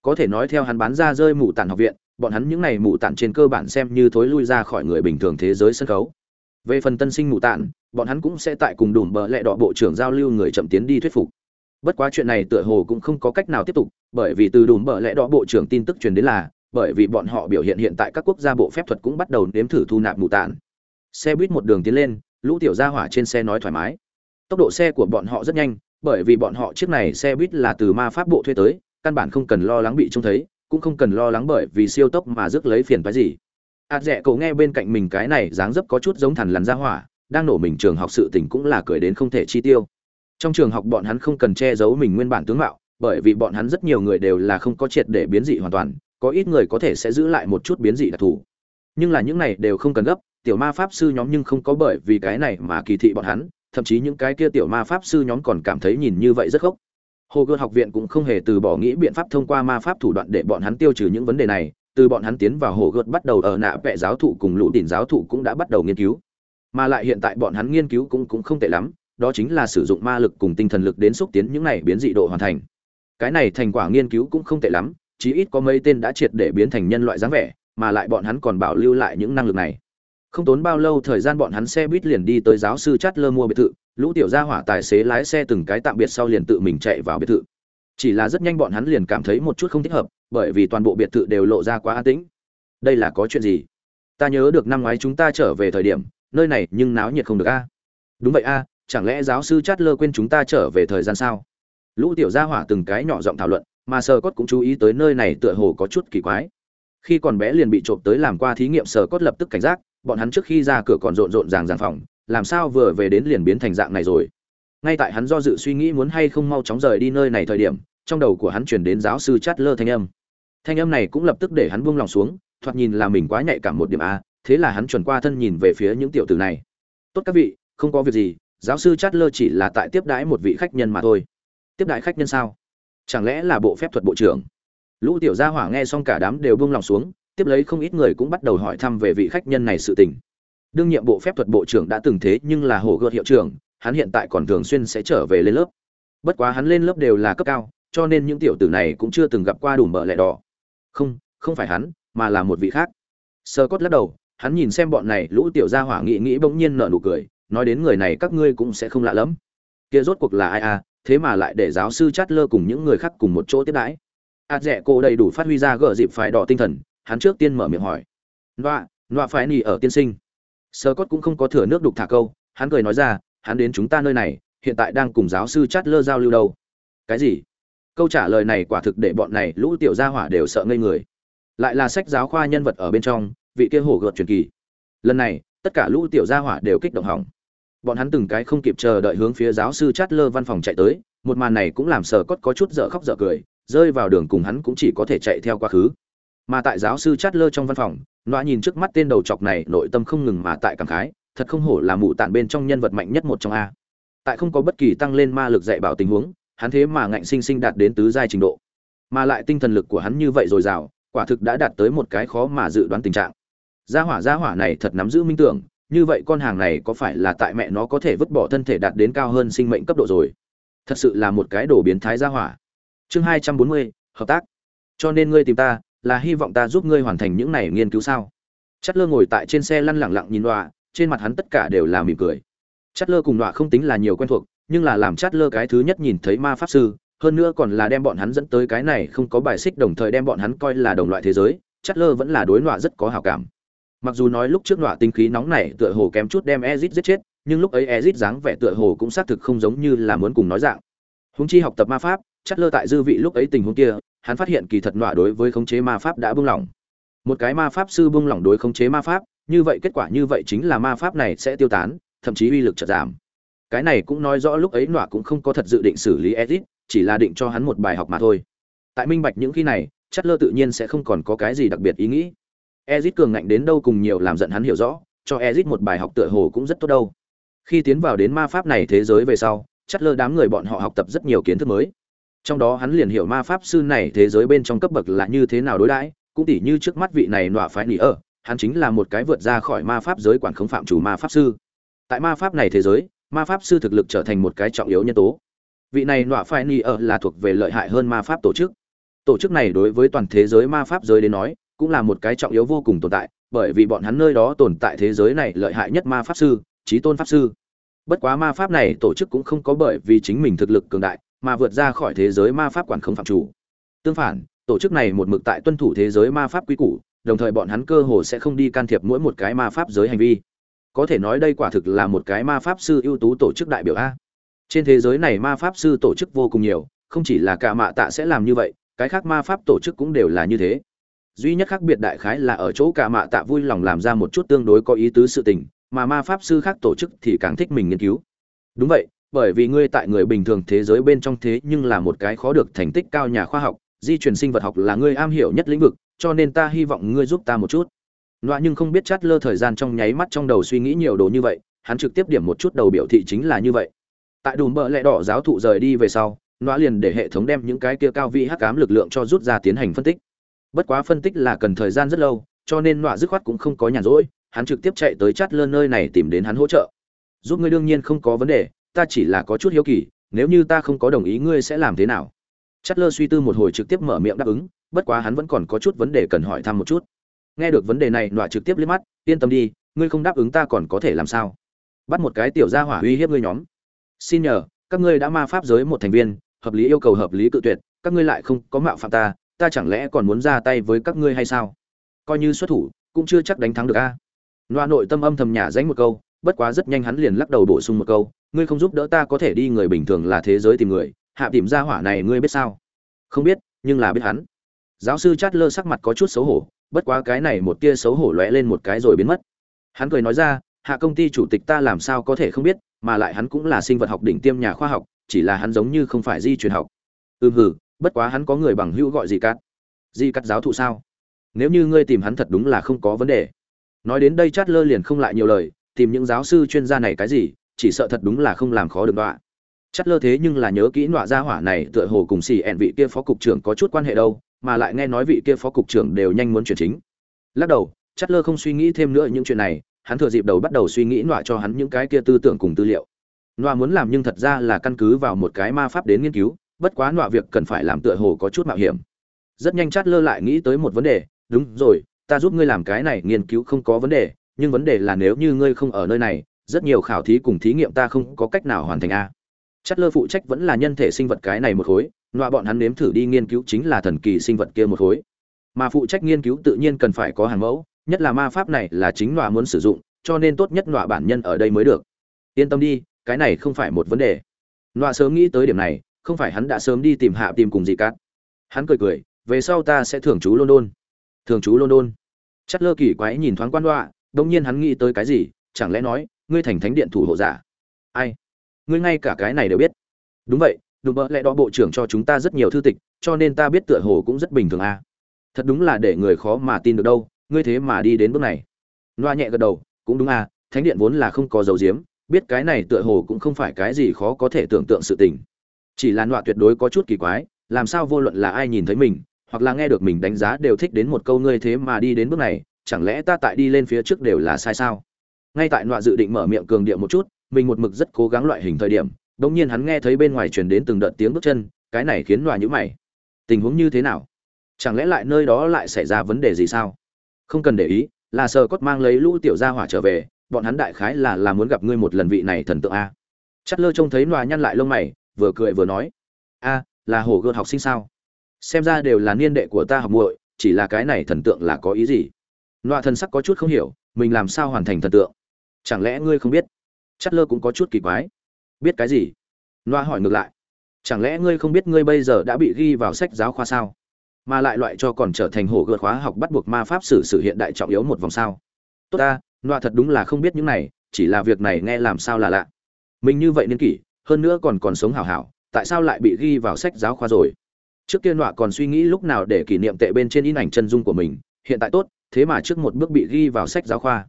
Có thể nói theo hắn bán ra rơi mụ tản học viện, bọn hắn những này mụ tản trên cơ bản xem như thối lui ra khỏi người bình thường thế giới sân khấu. Về phần tân sinh mụ tản, bọn hắn cũng sẽ tại cùng đùm bờ lẹ đỏ bộ trưởng giao lưu người chậm tiến đi thuyết phục bất quá chuyện này tựa hồ cũng không có cách nào tiếp tục, bởi vì từ đùm bờ lẽ đó bộ trưởng tin tức truyền đến là, bởi vì bọn họ biểu hiện hiện tại các quốc gia bộ phép thuật cũng bắt đầu nếm thử thu nạp mù tàn xe buýt một đường tiến lên, lũ tiểu gia hỏa trên xe nói thoải mái. Tốc độ xe của bọn họ rất nhanh, bởi vì bọn họ chiếc này xe buýt là từ ma pháp bộ thuê tới, căn bản không cần lo lắng bị trông thấy, cũng không cần lo lắng bởi vì siêu tốc mà rước lấy phiền phái gì. Ạt rẽ cậu nghe bên cạnh mình cái này dáng dấp có chút giống thằn lằn ra hỏa, đang nổ mình trường học sự tình cũng là cười đến không thể chi tiêu trong trường học bọn hắn không cần che giấu mình nguyên bản tướng mạo, bởi vì bọn hắn rất nhiều người đều là không có triệt để biến dị hoàn toàn, có ít người có thể sẽ giữ lại một chút biến dị đặc thù. Nhưng là những này đều không cần gấp, tiểu ma pháp sư nhóm nhưng không có bởi vì cái này mà kỳ thị bọn hắn, thậm chí những cái kia tiểu ma pháp sư nhóm còn cảm thấy nhìn như vậy rất gốc hồ gươm học viện cũng không hề từ bỏ nghĩ biện pháp thông qua ma pháp thủ đoạn để bọn hắn tiêu trừ những vấn đề này, từ bọn hắn tiến vào hồ gươm bắt đầu ở nạ vẽ giáo thụ cùng lũ đỉnh giáo thụ cũng đã bắt đầu nghiên cứu. Mà lại hiện tại bọn hắn nghiên cứu cũng cũng không tệ lắm đó chính là sử dụng ma lực cùng tinh thần lực đến xúc tiến những này biến dị độ hoàn thành. Cái này thành quả nghiên cứu cũng không tệ lắm, chí ít có mấy tên đã triệt để biến thành nhân loại dáng vẻ, mà lại bọn hắn còn bảo lưu lại những năng lực này. Không tốn bao lâu thời gian bọn hắn xe buýt liền đi tới giáo sư chát lơ mua biệt thự, lũ tiểu gia hỏa tài xế lái xe từng cái tạm biệt sau liền tự mình chạy vào biệt thự. Chỉ là rất nhanh bọn hắn liền cảm thấy một chút không thích hợp, bởi vì toàn bộ biệt thự đều lộ ra quá an tĩnh. Đây là có chuyện gì? Ta nhớ được năm ngoái chúng ta trở về thời điểm, nơi này nhưng náo nhiệt không được a. Đúng vậy a chẳng lẽ giáo sư chát lơ quên chúng ta trở về thời gian sao? Lũ tiểu gia hỏa từng cái nhỏ giọng thảo luận, mà sờ cốt cũng chú ý tới nơi này tựa hồ có chút kỳ quái. Khi còn bé liền bị trộm tới làm qua thí nghiệm sờ cốt lập tức cảnh giác, bọn hắn trước khi ra cửa còn rộn rộn ràng ràng phòng, làm sao vừa về đến liền biến thành dạng này rồi? Ngay tại hắn do dự suy nghĩ muốn hay không mau chóng rời đi nơi này thời điểm, trong đầu của hắn chuyển đến giáo sư chát lơ thanh âm. Thanh âm này cũng lập tức để hắn buông lòng xuống, thoạt nhìn là mình quá nhạy cảm một điểm a thế là hắn chuẩn qua thân nhìn về phía những tiểu tử này. Tốt các vị, không có việc gì giáo sư chát lơ chỉ là tại tiếp đãi một vị khách nhân mà thôi. Tiếp đãi khách nhân sao? Chẳng lẽ là bộ phép thuật bộ trưởng? Lũ tiểu gia hỏa nghe xong cả đám đều buông lòng xuống, tiếp lấy không ít người cũng bắt đầu hỏi thăm về vị khách nhân này sự tình. Đương nhiệm bộ phép thuật bộ trưởng đã từng thế nhưng là hổ gợt hiệu trưởng, hắn hiện tại còn thường xuyên sẽ trở về lên lớp. Bất quá hắn lên lớp đều là cấp cao, cho nên những tiểu tử này cũng chưa từng gặp qua đủ mỡ lẻ đỏ. Không không phải hắn, mà là một vị khác. Sơ cốt lắc đầu, hắn nhìn xem bọn này lũ tiểu gia hỏa nghĩ nghĩ bỗng nhiên nở nụ cười nói đến người này các ngươi cũng sẽ không lạ lắm kia rốt cuộc là ai à thế mà lại để giáo sư chát lơ cùng những người khác cùng một chỗ tiếp đãi. Ạt rẻ cô đầy đủ phát huy ra gỡ dịp phải đỏ tinh thần, hắn trước tiên mở miệng hỏi. Loa loa phải nỉ ở tiên sinh. Sơ cốt cũng không có thừa nước đục thả câu, hắn cười nói ra, hắn đến chúng ta nơi này, hiện tại đang cùng giáo sư chát lơ giao lưu đâu. Cái gì? Câu trả lời này quả thực để bọn này lũ tiểu gia hỏa đều sợ ngây người. Lại là sách giáo khoa nhân vật ở bên trong, vị kia hổ gợt truyền kỳ. Lần này, tất cả lũ tiểu gia hỏa đều kích động hỏng bọn hắn từng cái không kịp chờ đợi hướng phía giáo sư chát lơ văn phòng chạy tới, một màn này cũng làm sờ cốt có chút dở khóc dở cười, rơi vào đường cùng hắn cũng chỉ có thể chạy theo quá khứ. Mà tại giáo sư chát lơ trong văn phòng, nọa nhìn trước mắt tên đầu chọc này, nội tâm không ngừng mà tại cảm khái, thật không hổ là mụ tản bên trong nhân vật mạnh nhất một trong a. Tại không có bất kỳ tăng lên ma lực dạy bảo tình huống, hắn thế mà ngạnh sinh sinh đạt đến tứ giai trình độ. Mà lại tinh thần lực của hắn như vậy dồi dào, quả thực đã đạt tới một cái khó mà dự đoán tình trạng. Gia hỏa gia hỏa này thật nắm giữ minh tưởng như vậy con hàng này có phải là tại mẹ nó có thể vứt bỏ thân thể đạt đến cao hơn sinh mệnh cấp độ rồi? Thật sự là một cái đồ biến thái ra hỏa. Chương hai trăm bốn mươi, hợp tác. Cho nên ngươi tìm ta, là hy vọng ta giúp ngươi hoàn thành những này nghiên cứu sao? Chất lơ ngồi tại trên xe lăn lẳng lặng nhìn đọa, trên mặt hắn tất cả đều là mỉm cười. Chất lơ cùng đọa không tính là nhiều quen thuộc, nhưng là làm chất lơ cái thứ nhất nhìn thấy ma pháp sư, hơn nữa còn là đem bọn hắn dẫn tới cái này không có bài xích đồng thời đem bọn hắn coi là đồng loại thế giới, chất lơ vẫn là đối đọa rất có hào cảm mặc dù nói lúc trước đọa tinh khí nóng này tựa hồ kém chút đem ezit giết chết, nhưng lúc ấy ezit dáng vẻ tựa hồ cũng xác thực không giống như là muốn cùng nói dạng. Húng chi học tập ma pháp chất lơ tại dư vị lúc ấy tình huống kia, hắn phát hiện kỳ thật nọa đối với khống chế ma pháp đã buông lỏng. Một cái ma pháp sư buông lỏng đối khống chế ma pháp, như vậy kết quả như vậy chính là ma pháp này sẽ tiêu tán, thậm chí uy lực chợt giảm. Cái này cũng nói rõ lúc ấy nọa cũng không có thật dự định xử lý ezit chỉ là định cho hắn một bài học mà thôi. Tại minh bạch những khi này chất lơ tự nhiên sẽ không còn có cái gì đặc biệt ý nghĩ ezit cường ngạnh đến đâu cùng nhiều làm giận hắn hiểu rõ, cho ezit một bài học tựa hồ cũng rất tốt đâu. Khi tiến vào đến ma pháp này thế giới về sau chắc lơ đám người bọn họ học tập rất nhiều kiến thức mới. Trong đó hắn liền hiểu ma pháp sư này thế giới bên trong cấp bậc là như thế nào đối đãi, cũng tỉ như trước mắt vị này nọa phái nỉ ở hắn chính là một cái vượt ra khỏi ma pháp giới quản khống phạm chủ ma pháp sư. Tại ma pháp này thế giới, ma pháp sư thực lực trở thành một cái trọng yếu nhân tố. Vị này nọa phái nỉ ở là thuộc về lợi hại hơn ma pháp tổ chức. Tổ chức này đối với toàn thế giới ma pháp giới đến nói cũng là một cái trọng yếu vô cùng tồn tại, bởi vì bọn hắn nơi đó tồn tại thế giới này lợi hại nhất ma pháp sư trí tôn pháp sư. Bất quá ma pháp này tổ chức cũng không có bởi vì chính mình thực lực cường đại, mà vượt ra khỏi thế giới ma pháp quản không phạm chủ. Tương phản, tổ chức này một mực tại tuân thủ thế giới ma pháp quy củ, đồng thời bọn hắn cơ hồ sẽ không đi can thiệp mỗi một cái ma pháp giới hành vi. Có thể nói đây quả thực là một cái ma pháp sư ưu tú tổ chức đại biểu a. Trên thế giới này ma pháp sư tổ chức vô cùng nhiều, không chỉ là cả mạ tạ sẽ làm như vậy, cái khác ma pháp tổ chức cũng đều là như thế duy nhất khác biệt đại khái là ở chỗ cả mạ tạ vui lòng làm ra một chút tương đối có ý tứ sự tình, mà ma pháp sư khác tổ chức thì càng thích mình nghiên cứu. Đúng vậy, bởi vì ngươi tại người bình thường thế giới bên trong thế nhưng là một cái khó được thành tích cao nhà khoa học, di truyền sinh vật học là ngươi am hiểu nhất lĩnh vực, cho nên ta hy vọng ngươi giúp ta một chút. Loa nhưng không biết chát lơ thời gian trong nháy mắt trong đầu suy nghĩ nhiều đồ như vậy, hắn trực tiếp điểm một chút đầu biểu thị chính là như vậy. Tại đùm bợ lẽ đỏ giáo thụ rời đi về sau loa liền để hệ thống đem những cái kia cao vị hắc cám lực lượng cho rút ra tiến hành phân tích bất quá phân tích là cần thời gian rất lâu, cho nên nọa dứt khoát cũng không có nhàn rỗi, hắn trực tiếp chạy tới chát lơ nơi này tìm đến hắn hỗ trợ. Giúp ngươi đương nhiên không có vấn đề, ta chỉ là có chút hiếu kỳ, nếu như ta không có đồng ý ngươi sẽ làm thế nào? Chát lơ suy tư một hồi trực tiếp mở miệng đáp ứng, bất quá hắn vẫn còn có chút vấn đề cần hỏi thăm một chút. Nghe được vấn đề này, nọa trực tiếp liếc mắt, yên tâm đi, ngươi không đáp ứng ta còn có thể làm sao? Bắt một cái tiểu gia hỏa uy hiếp ngươi nhóm. Xin nhờ, các ngươi đã ma pháp giới một thành viên, hợp lý yêu cầu hợp lý cự tuyệt, các ngươi lại không có mạo phạm ta ta chẳng lẽ còn muốn ra tay với các ngươi hay sao? Coi như xuất thủ, cũng chưa chắc đánh thắng được a. Loa nội tâm âm thầm nhả danh một câu, bất quá rất nhanh hắn liền lắc đầu bổ sung một câu, ngươi không giúp đỡ ta có thể đi, người bình thường là thế giới tìm người, hạ tìm ra hỏa này ngươi biết sao? Không biết, nhưng là biết hắn. Giáo sư chát lơ sắc mặt có chút xấu hổ, bất quá cái này một tia xấu hổ lóe lên một cái rồi biến mất. Hắn cười nói ra, hạ công ty chủ tịch ta làm sao có thể không biết, mà lại hắn cũng là sinh vật học đỉnh tiêm nhà khoa học, chỉ là hắn giống như không phải di truyền học. Ừm hử bất quá hắn có người bằng hữu gọi gì cắt di cắt giáo thụ sao? Nếu như ngươi tìm hắn thật đúng là không có vấn đề. Nói đến đây chát lơ liền không lại nhiều lời, tìm những giáo sư chuyên gia này cái gì, chỉ sợ thật đúng là không làm khó được đọa. Chát lơ thế nhưng là nhớ kỹ nọa gia hỏa này tựa hồ cùng xì ẹn vị kia phó cục trưởng có chút quan hệ đâu, mà lại nghe nói vị kia phó cục trưởng đều nhanh muốn chuyển chính. Lắc đầu, chát lơ không suy nghĩ thêm nữa những chuyện này, hắn thừa dịp đầu bắt đầu suy nghĩ nọa cho hắn những cái kia tư tưởng cùng tư liệu. Nọa muốn làm nhưng thật ra là căn cứ vào một cái ma pháp đến nghiên cứu bất quá nọa việc cần phải làm tựa hồ có chút mạo hiểm. Rất nhanh chát lơ lại nghĩ tới một vấn đề, đúng rồi, ta giúp ngươi làm cái này nghiên cứu không có vấn đề, nhưng vấn đề là nếu như ngươi không ở nơi này, rất nhiều khảo thí cùng thí nghiệm ta không có cách nào hoàn thành a. Chát lơ phụ trách vẫn là nhân thể sinh vật cái này một khối, nọa bọn hắn nếm thử đi nghiên cứu chính là thần kỳ sinh vật kia một khối. Mà phụ trách nghiên cứu tự nhiên cần phải có hàng mẫu, nhất là ma pháp này là chính nọa muốn sử dụng, cho nên tốt nhất nọa bản nhân ở đây mới được. Yên tâm đi, cái này không phải một vấn đề. Nọa sớm nghĩ tới điểm này không phải hắn đã sớm đi tìm hạ tìm cùng gì cát. Hắn cười cười, về sau ta sẽ thưởng chú london. Thường chú london. Chất lơ kỳ quái nhìn thoáng quan đoạ đông nhiên hắn nghĩ tới cái gì, chẳng lẽ nói, ngươi thành thánh điện thủ hộ giả? Ai? Ngươi ngay cả cái này đều biết. Đúng vậy đúng bỡ lẽ đó bộ trưởng cho chúng ta rất nhiều thư tịch, cho nên ta biết tựa hồ cũng rất bình thường à. thật đúng là để người khó mà tin được đâu, ngươi thế mà đi đến bước này. Loa nhẹ gật đầu, cũng đúng à thánh điện vốn là không có dấu diếm, biết cái này tựa hồ cũng không phải cái gì khó có thể tưởng tượng sự tình chỉ là nọa tuyệt đối có chút kỳ quái, làm sao vô luận là ai nhìn thấy mình, hoặc là nghe được mình đánh giá đều thích đến một câu ngươi thế mà đi đến bước này, chẳng lẽ ta tại đi lên phía trước đều là sai sao? Ngay tại nọa dự định mở miệng cường điệu một chút, mình một mực rất cố gắng loại hình thời điểm đống nhiên hắn nghe thấy bên ngoài truyền đến từng đợt tiếng bước chân, cái này khiến nọa nhữ mày. Tình huống như thế nào? Chẳng lẽ lại nơi đó lại xảy ra vấn đề gì sao? Không cần để ý, là sờ cốt mang lấy lũ tiểu gia hỏa trở về, bọn hắn đại khái là là muốn gặp ngươi một lần vị này thần tượng a. Chắt lơ trông thấy nọa nhăn lại lông mày vừa cười vừa nói, a, là hồ gươm học sinh sao? Xem ra đều là niên đệ của ta học muội, chỉ là cái này thần tượng là có ý gì? Nọa thần sắc có chút không hiểu, mình làm sao hoàn thành thần tượng? Chẳng lẽ ngươi không biết? Chất lơ cũng có chút kỳ quái. Biết cái gì? Nọa hỏi ngược lại, chẳng lẽ ngươi không biết ngươi bây giờ đã bị ghi vào sách giáo khoa sao? Mà lại loại cho còn trở thành hổ gợt khóa học bắt buộc ma pháp sử sự hiện đại trọng yếu một vòng sao? Tốt ta nọa thật đúng là không biết những này, chỉ là việc này nghe làm sao là lạ. Mình như vậy niên kỷ hơn nữa còn còn sống hảo hảo, tại sao lại bị ghi vào sách giáo khoa rồi? Trước kia nọa còn suy nghĩ lúc nào để kỷ niệm tệ bên trên in ảnh chân dung của mình, hiện tại tốt, thế mà trước một bước bị ghi vào sách giáo khoa.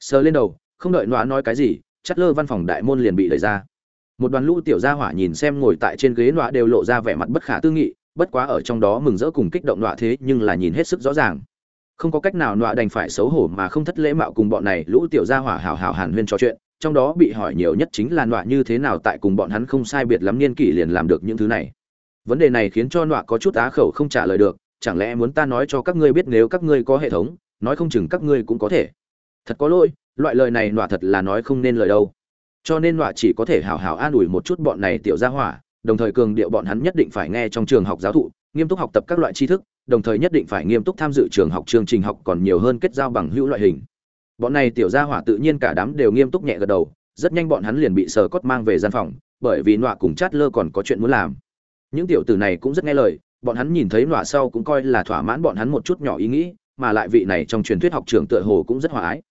Sờ lên đầu, không đợi nọa nói cái gì chất lơ văn phòng đại môn liền bị đẩy ra. Một đoàn lũ tiểu gia hỏa nhìn xem ngồi tại trên ghế nọa đều lộ ra vẻ mặt bất khả tư nghị, bất quá ở trong đó mừng rỡ cùng kích động nọa thế nhưng là nhìn hết sức rõ ràng. Không có cách nào nọa đành phải xấu hổ mà không thất lễ mạo cùng bọn này lũ tiểu gia hỏa hào hào hàn huyên trò chuyện trong đó bị hỏi nhiều nhất chính là nọa như thế nào tại cùng bọn hắn không sai biệt lắm niên kỷ liền làm được những thứ này. Vấn đề này khiến cho nọa có chút á khẩu không trả lời được, chẳng lẽ muốn ta nói cho các ngươi biết nếu các ngươi có hệ thống, nói không chừng các ngươi cũng có thể. Thật có lỗi, loại lời này nọa thật là nói không nên lời đâu. Cho nên nọa chỉ có thể hào hào an ủi một chút bọn này tiểu gia hỏa, đồng thời cường điệu bọn hắn nhất định phải nghe trong trường học giáo thụ, nghiêm túc học tập các loại tri thức, đồng thời nhất định phải nghiêm túc tham dự trường học chương trình học còn nhiều hơn kết giao bằng hữu loại hình bọn này tiểu gia hỏa tự nhiên cả đám đều nghiêm túc nhẹ gật đầu, rất nhanh bọn hắn liền bị sờ cốt mang về gian phòng, bởi vì nọa cùng chát lơ còn có chuyện muốn làm. Những tiểu tử này cũng rất nghe lời, bọn hắn nhìn thấy nọa sau cũng coi là thỏa mãn bọn hắn một chút nhỏ ý nghĩ, mà lại vị này trong truyền thuyết học trường tựa hồ cũng rất hòa ái.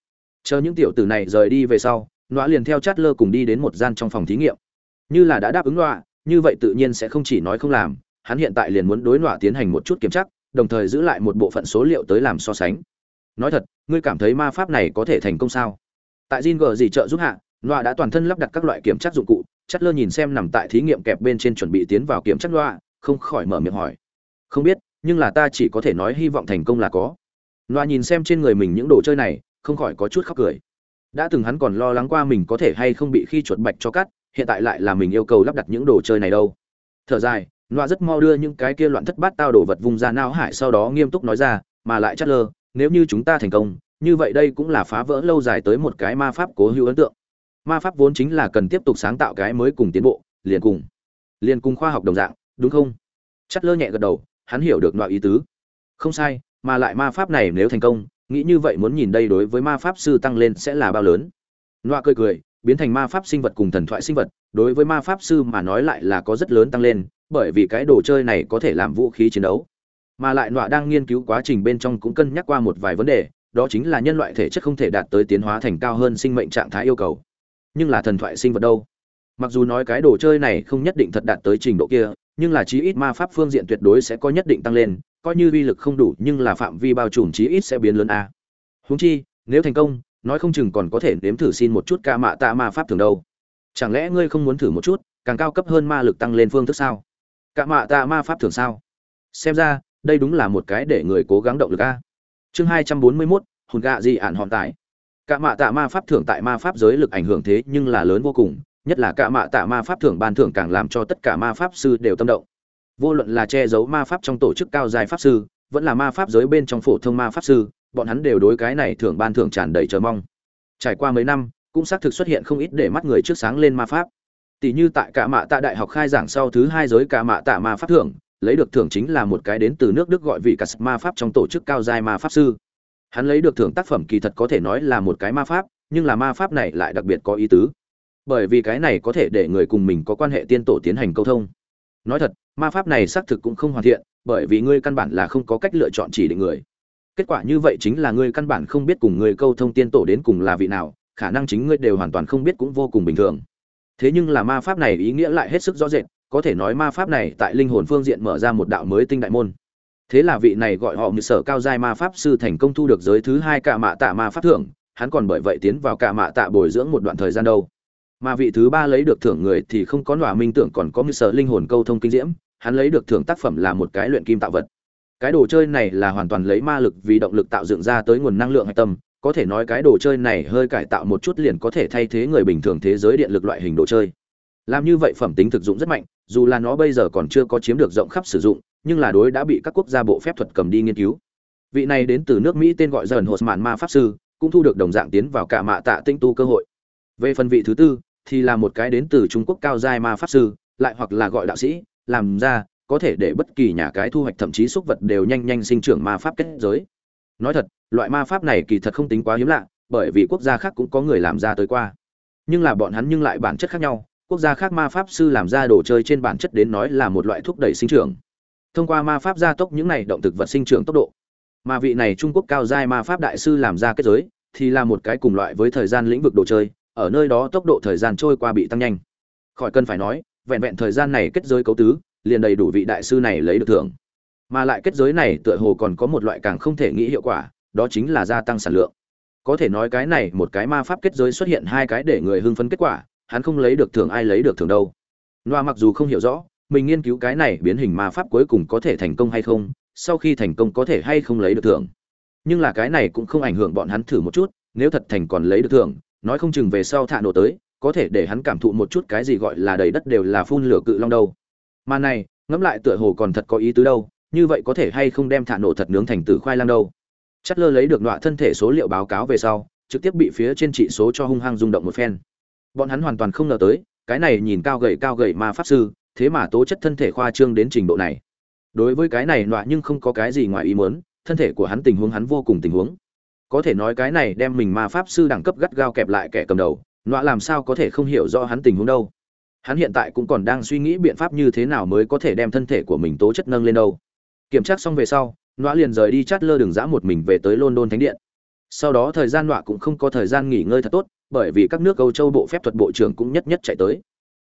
Chờ những tiểu tử này rời đi về sau, nọa liền theo chát lơ cùng đi đến một gian trong phòng thí nghiệm. Như là đã đáp ứng nọa, như vậy tự nhiên sẽ không chỉ nói không làm, hắn hiện tại liền muốn đối nọa tiến hành một chút kiểm tra, đồng thời giữ lại một bộ phận số liệu tới làm so sánh nói thật ngươi cảm thấy ma pháp này có thể thành công sao tại Jin Gờ gì trợ giúp hạ, loa đã toàn thân lắp đặt các loại kiểm tra dụng cụ, Chất Lơ nhìn xem nằm tại thí nghiệm kẹp bên trên chuẩn bị tiến vào kiểm tra loa, không khỏi mở miệng hỏi. Không biết, nhưng là ta chỉ có thể nói hy vọng thành công là có. Loa nhìn xem trên người mình những đồ chơi này, không khỏi có chút khóc cười. Đã từng hắn còn lo lắng qua mình có thể hay không bị khi chuột bạch cho cắt, hiện tại lại là mình yêu cầu lắp đặt những đồ chơi này đâu. Thở dài, loa rất mau đưa những cái kia loạn thất bát tao đồ vật vùng ra não hải sau đó nghiêm túc nói ra, mà lại Chất Lơ, nếu như chúng ta thành công, như vậy đây cũng là phá vỡ lâu dài tới một cái ma pháp cố hữu ấn tượng. Ma pháp vốn chính là cần tiếp tục sáng tạo cái mới cùng tiến bộ liền cùng liền cùng khoa học đồng dạng đúng không? Chất lơ nhẹ gật đầu hắn hiểu được loại ý tứ. Không sai mà lại ma pháp này nếu thành công nghĩ như vậy muốn nhìn đây đối với ma pháp sư tăng lên sẽ là bao lớn. Loa cười cười biến thành ma pháp sinh vật cùng thần thoại sinh vật đối với ma pháp sư mà nói lại là có rất lớn tăng lên bởi vì cái đồ chơi này có thể làm vũ khí chiến đấu mà lại nọa đang nghiên cứu quá trình bên trong cũng cân nhắc qua một vài vấn đề, đó chính là nhân loại thể chất không thể đạt tới tiến hóa thành cao hơn sinh mệnh trạng thái yêu cầu. Nhưng là thần thoại sinh vật đâu? Mặc dù nói cái đồ chơi này không nhất định thật đạt tới trình độ kia, nhưng là chí ít ma pháp phương diện tuyệt đối sẽ có nhất định tăng lên, coi như uy lực không đủ nhưng là phạm vi bao trùm chí ít sẽ biến lớn a. Huống chi, nếu thành công, nói không chừng còn có thể nếm thử xin một chút ca mạ tạ ma pháp thường đâu. Chẳng lẽ ngươi không muốn thử một chút, càng cao cấp hơn ma lực tăng lên phương thức sao? Ca mạ tạ ma pháp thường sao? Xem ra đây đúng là một cái để người cố gắng động lực a. Chương hai trăm bốn mươi mốt, hùn gạ gì ạn hòn tải cả mạ tạ ma pháp thưởng tại ma pháp giới lực ảnh hưởng thế nhưng là lớn vô cùng, nhất là cả mạ tạ ma pháp thưởng ban thưởng càng làm cho tất cả ma pháp sư đều tâm động. Vô luận là che giấu ma pháp trong tổ chức cao dài pháp sư, vẫn là ma pháp giới bên trong phổ thông ma pháp sư, bọn hắn đều đối cái này thưởng ban thưởng tràn đầy chờ mong. Trải qua mấy năm, cũng xác thực xuất hiện không ít để mắt người trước sáng lên ma pháp. Tỷ như tại cả mạ tạ đại học khai giảng sau thứ hai giới cả mạ tạ ma pháp thưởng lấy được thưởng chính là một cái đến từ nước Đức gọi vị cả ma pháp trong tổ chức cao giai ma pháp sư. Hắn lấy được thưởng tác phẩm kỳ thật có thể nói là một cái ma pháp, nhưng là ma pháp này lại đặc biệt có ý tứ. Bởi vì cái này có thể để người cùng mình có quan hệ tiên tổ tiến hành câu thông. Nói thật, ma pháp này xác thực cũng không hoàn thiện, bởi vì ngươi căn bản là không có cách lựa chọn chỉ định người. Kết quả như vậy chính là ngươi căn bản không biết cùng người câu thông tiên tổ đến cùng là vị nào, khả năng chính ngươi đều hoàn toàn không biết cũng vô cùng bình thường. Thế nhưng là ma pháp này ý nghĩa lại hết sức rõ rệt, có thể nói ma pháp này tại linh hồn phương diện mở ra một đạo mới tinh đại môn. Thế là vị này gọi họ như sở cao giai ma pháp sư thành công thu được giới thứ hai cả mạ tạ ma pháp thưởng, hắn còn bởi vậy tiến vào cả mạ tạ bồi dưỡng một đoạn thời gian đâu. Mà vị thứ ba lấy được thưởng người thì không có nòa minh tưởng còn có như sở linh hồn câu thông kinh diễm, hắn lấy được thưởng tác phẩm là một cái luyện kim tạo vật. Cái đồ chơi này là hoàn toàn lấy ma lực vì động lực tạo dựng ra tới nguồn năng lượng hạch tâm, có thể nói cái đồ chơi này hơi cải tạo một chút liền có thể thay thế người bình thường thế giới điện lực loại hình đồ chơi làm như vậy phẩm tính thực dụng rất mạnh, dù là nó bây giờ còn chưa có chiếm được rộng khắp sử dụng, nhưng là đối đã bị các quốc gia bộ phép thuật cầm đi nghiên cứu. Vị này đến từ nước mỹ tên gọi dần hột mạn ma pháp sư, cũng thu được đồng dạng tiến vào cả mạ tạ tinh tu cơ hội. Về phần vị thứ tư, thì là một cái đến từ trung quốc cao giai ma pháp sư, lại hoặc là gọi đạo sĩ, làm ra, có thể để bất kỳ nhà cái thu hoạch thậm chí xúc vật đều nhanh nhanh sinh trưởng ma pháp kết giới. Nói thật, loại ma pháp này kỳ thật không tính quá hiếm lạ, bởi vì quốc gia khác cũng có người làm ra tới qua. Nhưng là bọn hắn nhưng lại bản chất khác nhau quốc gia khác ma pháp sư làm ra đồ chơi trên bản chất đến nói là một loại thúc đẩy sinh trưởng. Thông qua ma pháp gia tốc những này động thực vật sinh trưởng tốc độ. Mà vị này trung quốc cao giai ma pháp đại sư làm ra kết giới, thì là một cái cùng loại với thời gian lĩnh vực đồ chơi, ở nơi đó tốc độ thời gian trôi qua bị tăng nhanh. Khỏi cần phải nói, vẹn vẹn thời gian này kết giới cấu tứ, liền đầy đủ vị đại sư này lấy được thưởng. Mà lại kết giới này tựa hồ còn có một loại càng không thể nghĩ hiệu quả, đó chính là gia tăng sản lượng. Có thể nói cái này một cái ma pháp kết giới xuất hiện hai cái để người hưng phấn kết quả hắn không lấy được thưởng ai lấy được thưởng đâu. Noa mặc dù không hiểu rõ, mình nghiên cứu cái này biến hình ma pháp cuối cùng có thể thành công hay không, sau khi thành công có thể hay không lấy được thưởng. Nhưng là cái này cũng không ảnh hưởng bọn hắn thử một chút, nếu thật thành còn lấy được thưởng, nói không chừng về sau thả nổ tới, có thể để hắn cảm thụ một chút cái gì gọi là đầy đất đều là phun lửa cự long đâu. Mà này, ngẫm lại tựa hồ còn thật có ý tứ đâu, như vậy có thể hay không đem thả nổ thật nướng thành từ khoai lang đâu. Chất lơ lấy được nọa thân thể số liệu báo cáo về sau, trực tiếp bị phía trên trị số cho hung hăng rung động một phen bọn hắn hoàn toàn không ngờ tới, cái này nhìn cao gầy cao gầy ma pháp sư, thế mà tố chất thân thể khoa trương đến trình độ này. Đối với cái này nọa nhưng không có cái gì ngoài ý muốn, thân thể của hắn tình huống hắn vô cùng tình huống. Có thể nói cái này đem mình ma pháp sư đẳng cấp gắt gao kẹp lại kẻ cầm đầu, nọa làm sao có thể không hiểu rõ hắn tình huống đâu. Hắn hiện tại cũng còn đang suy nghĩ biện pháp như thế nào mới có thể đem thân thể của mình tố chất nâng lên đâu. Kiểm tra xong về sau, nọa liền rời đi chát lơ đường dã một mình về tới london thánh điện. Sau đó thời gian nọa cũng không có thời gian nghỉ ngơi thật tốt bởi vì các nước âu châu bộ phép thuật bộ trưởng cũng nhất nhất chạy tới.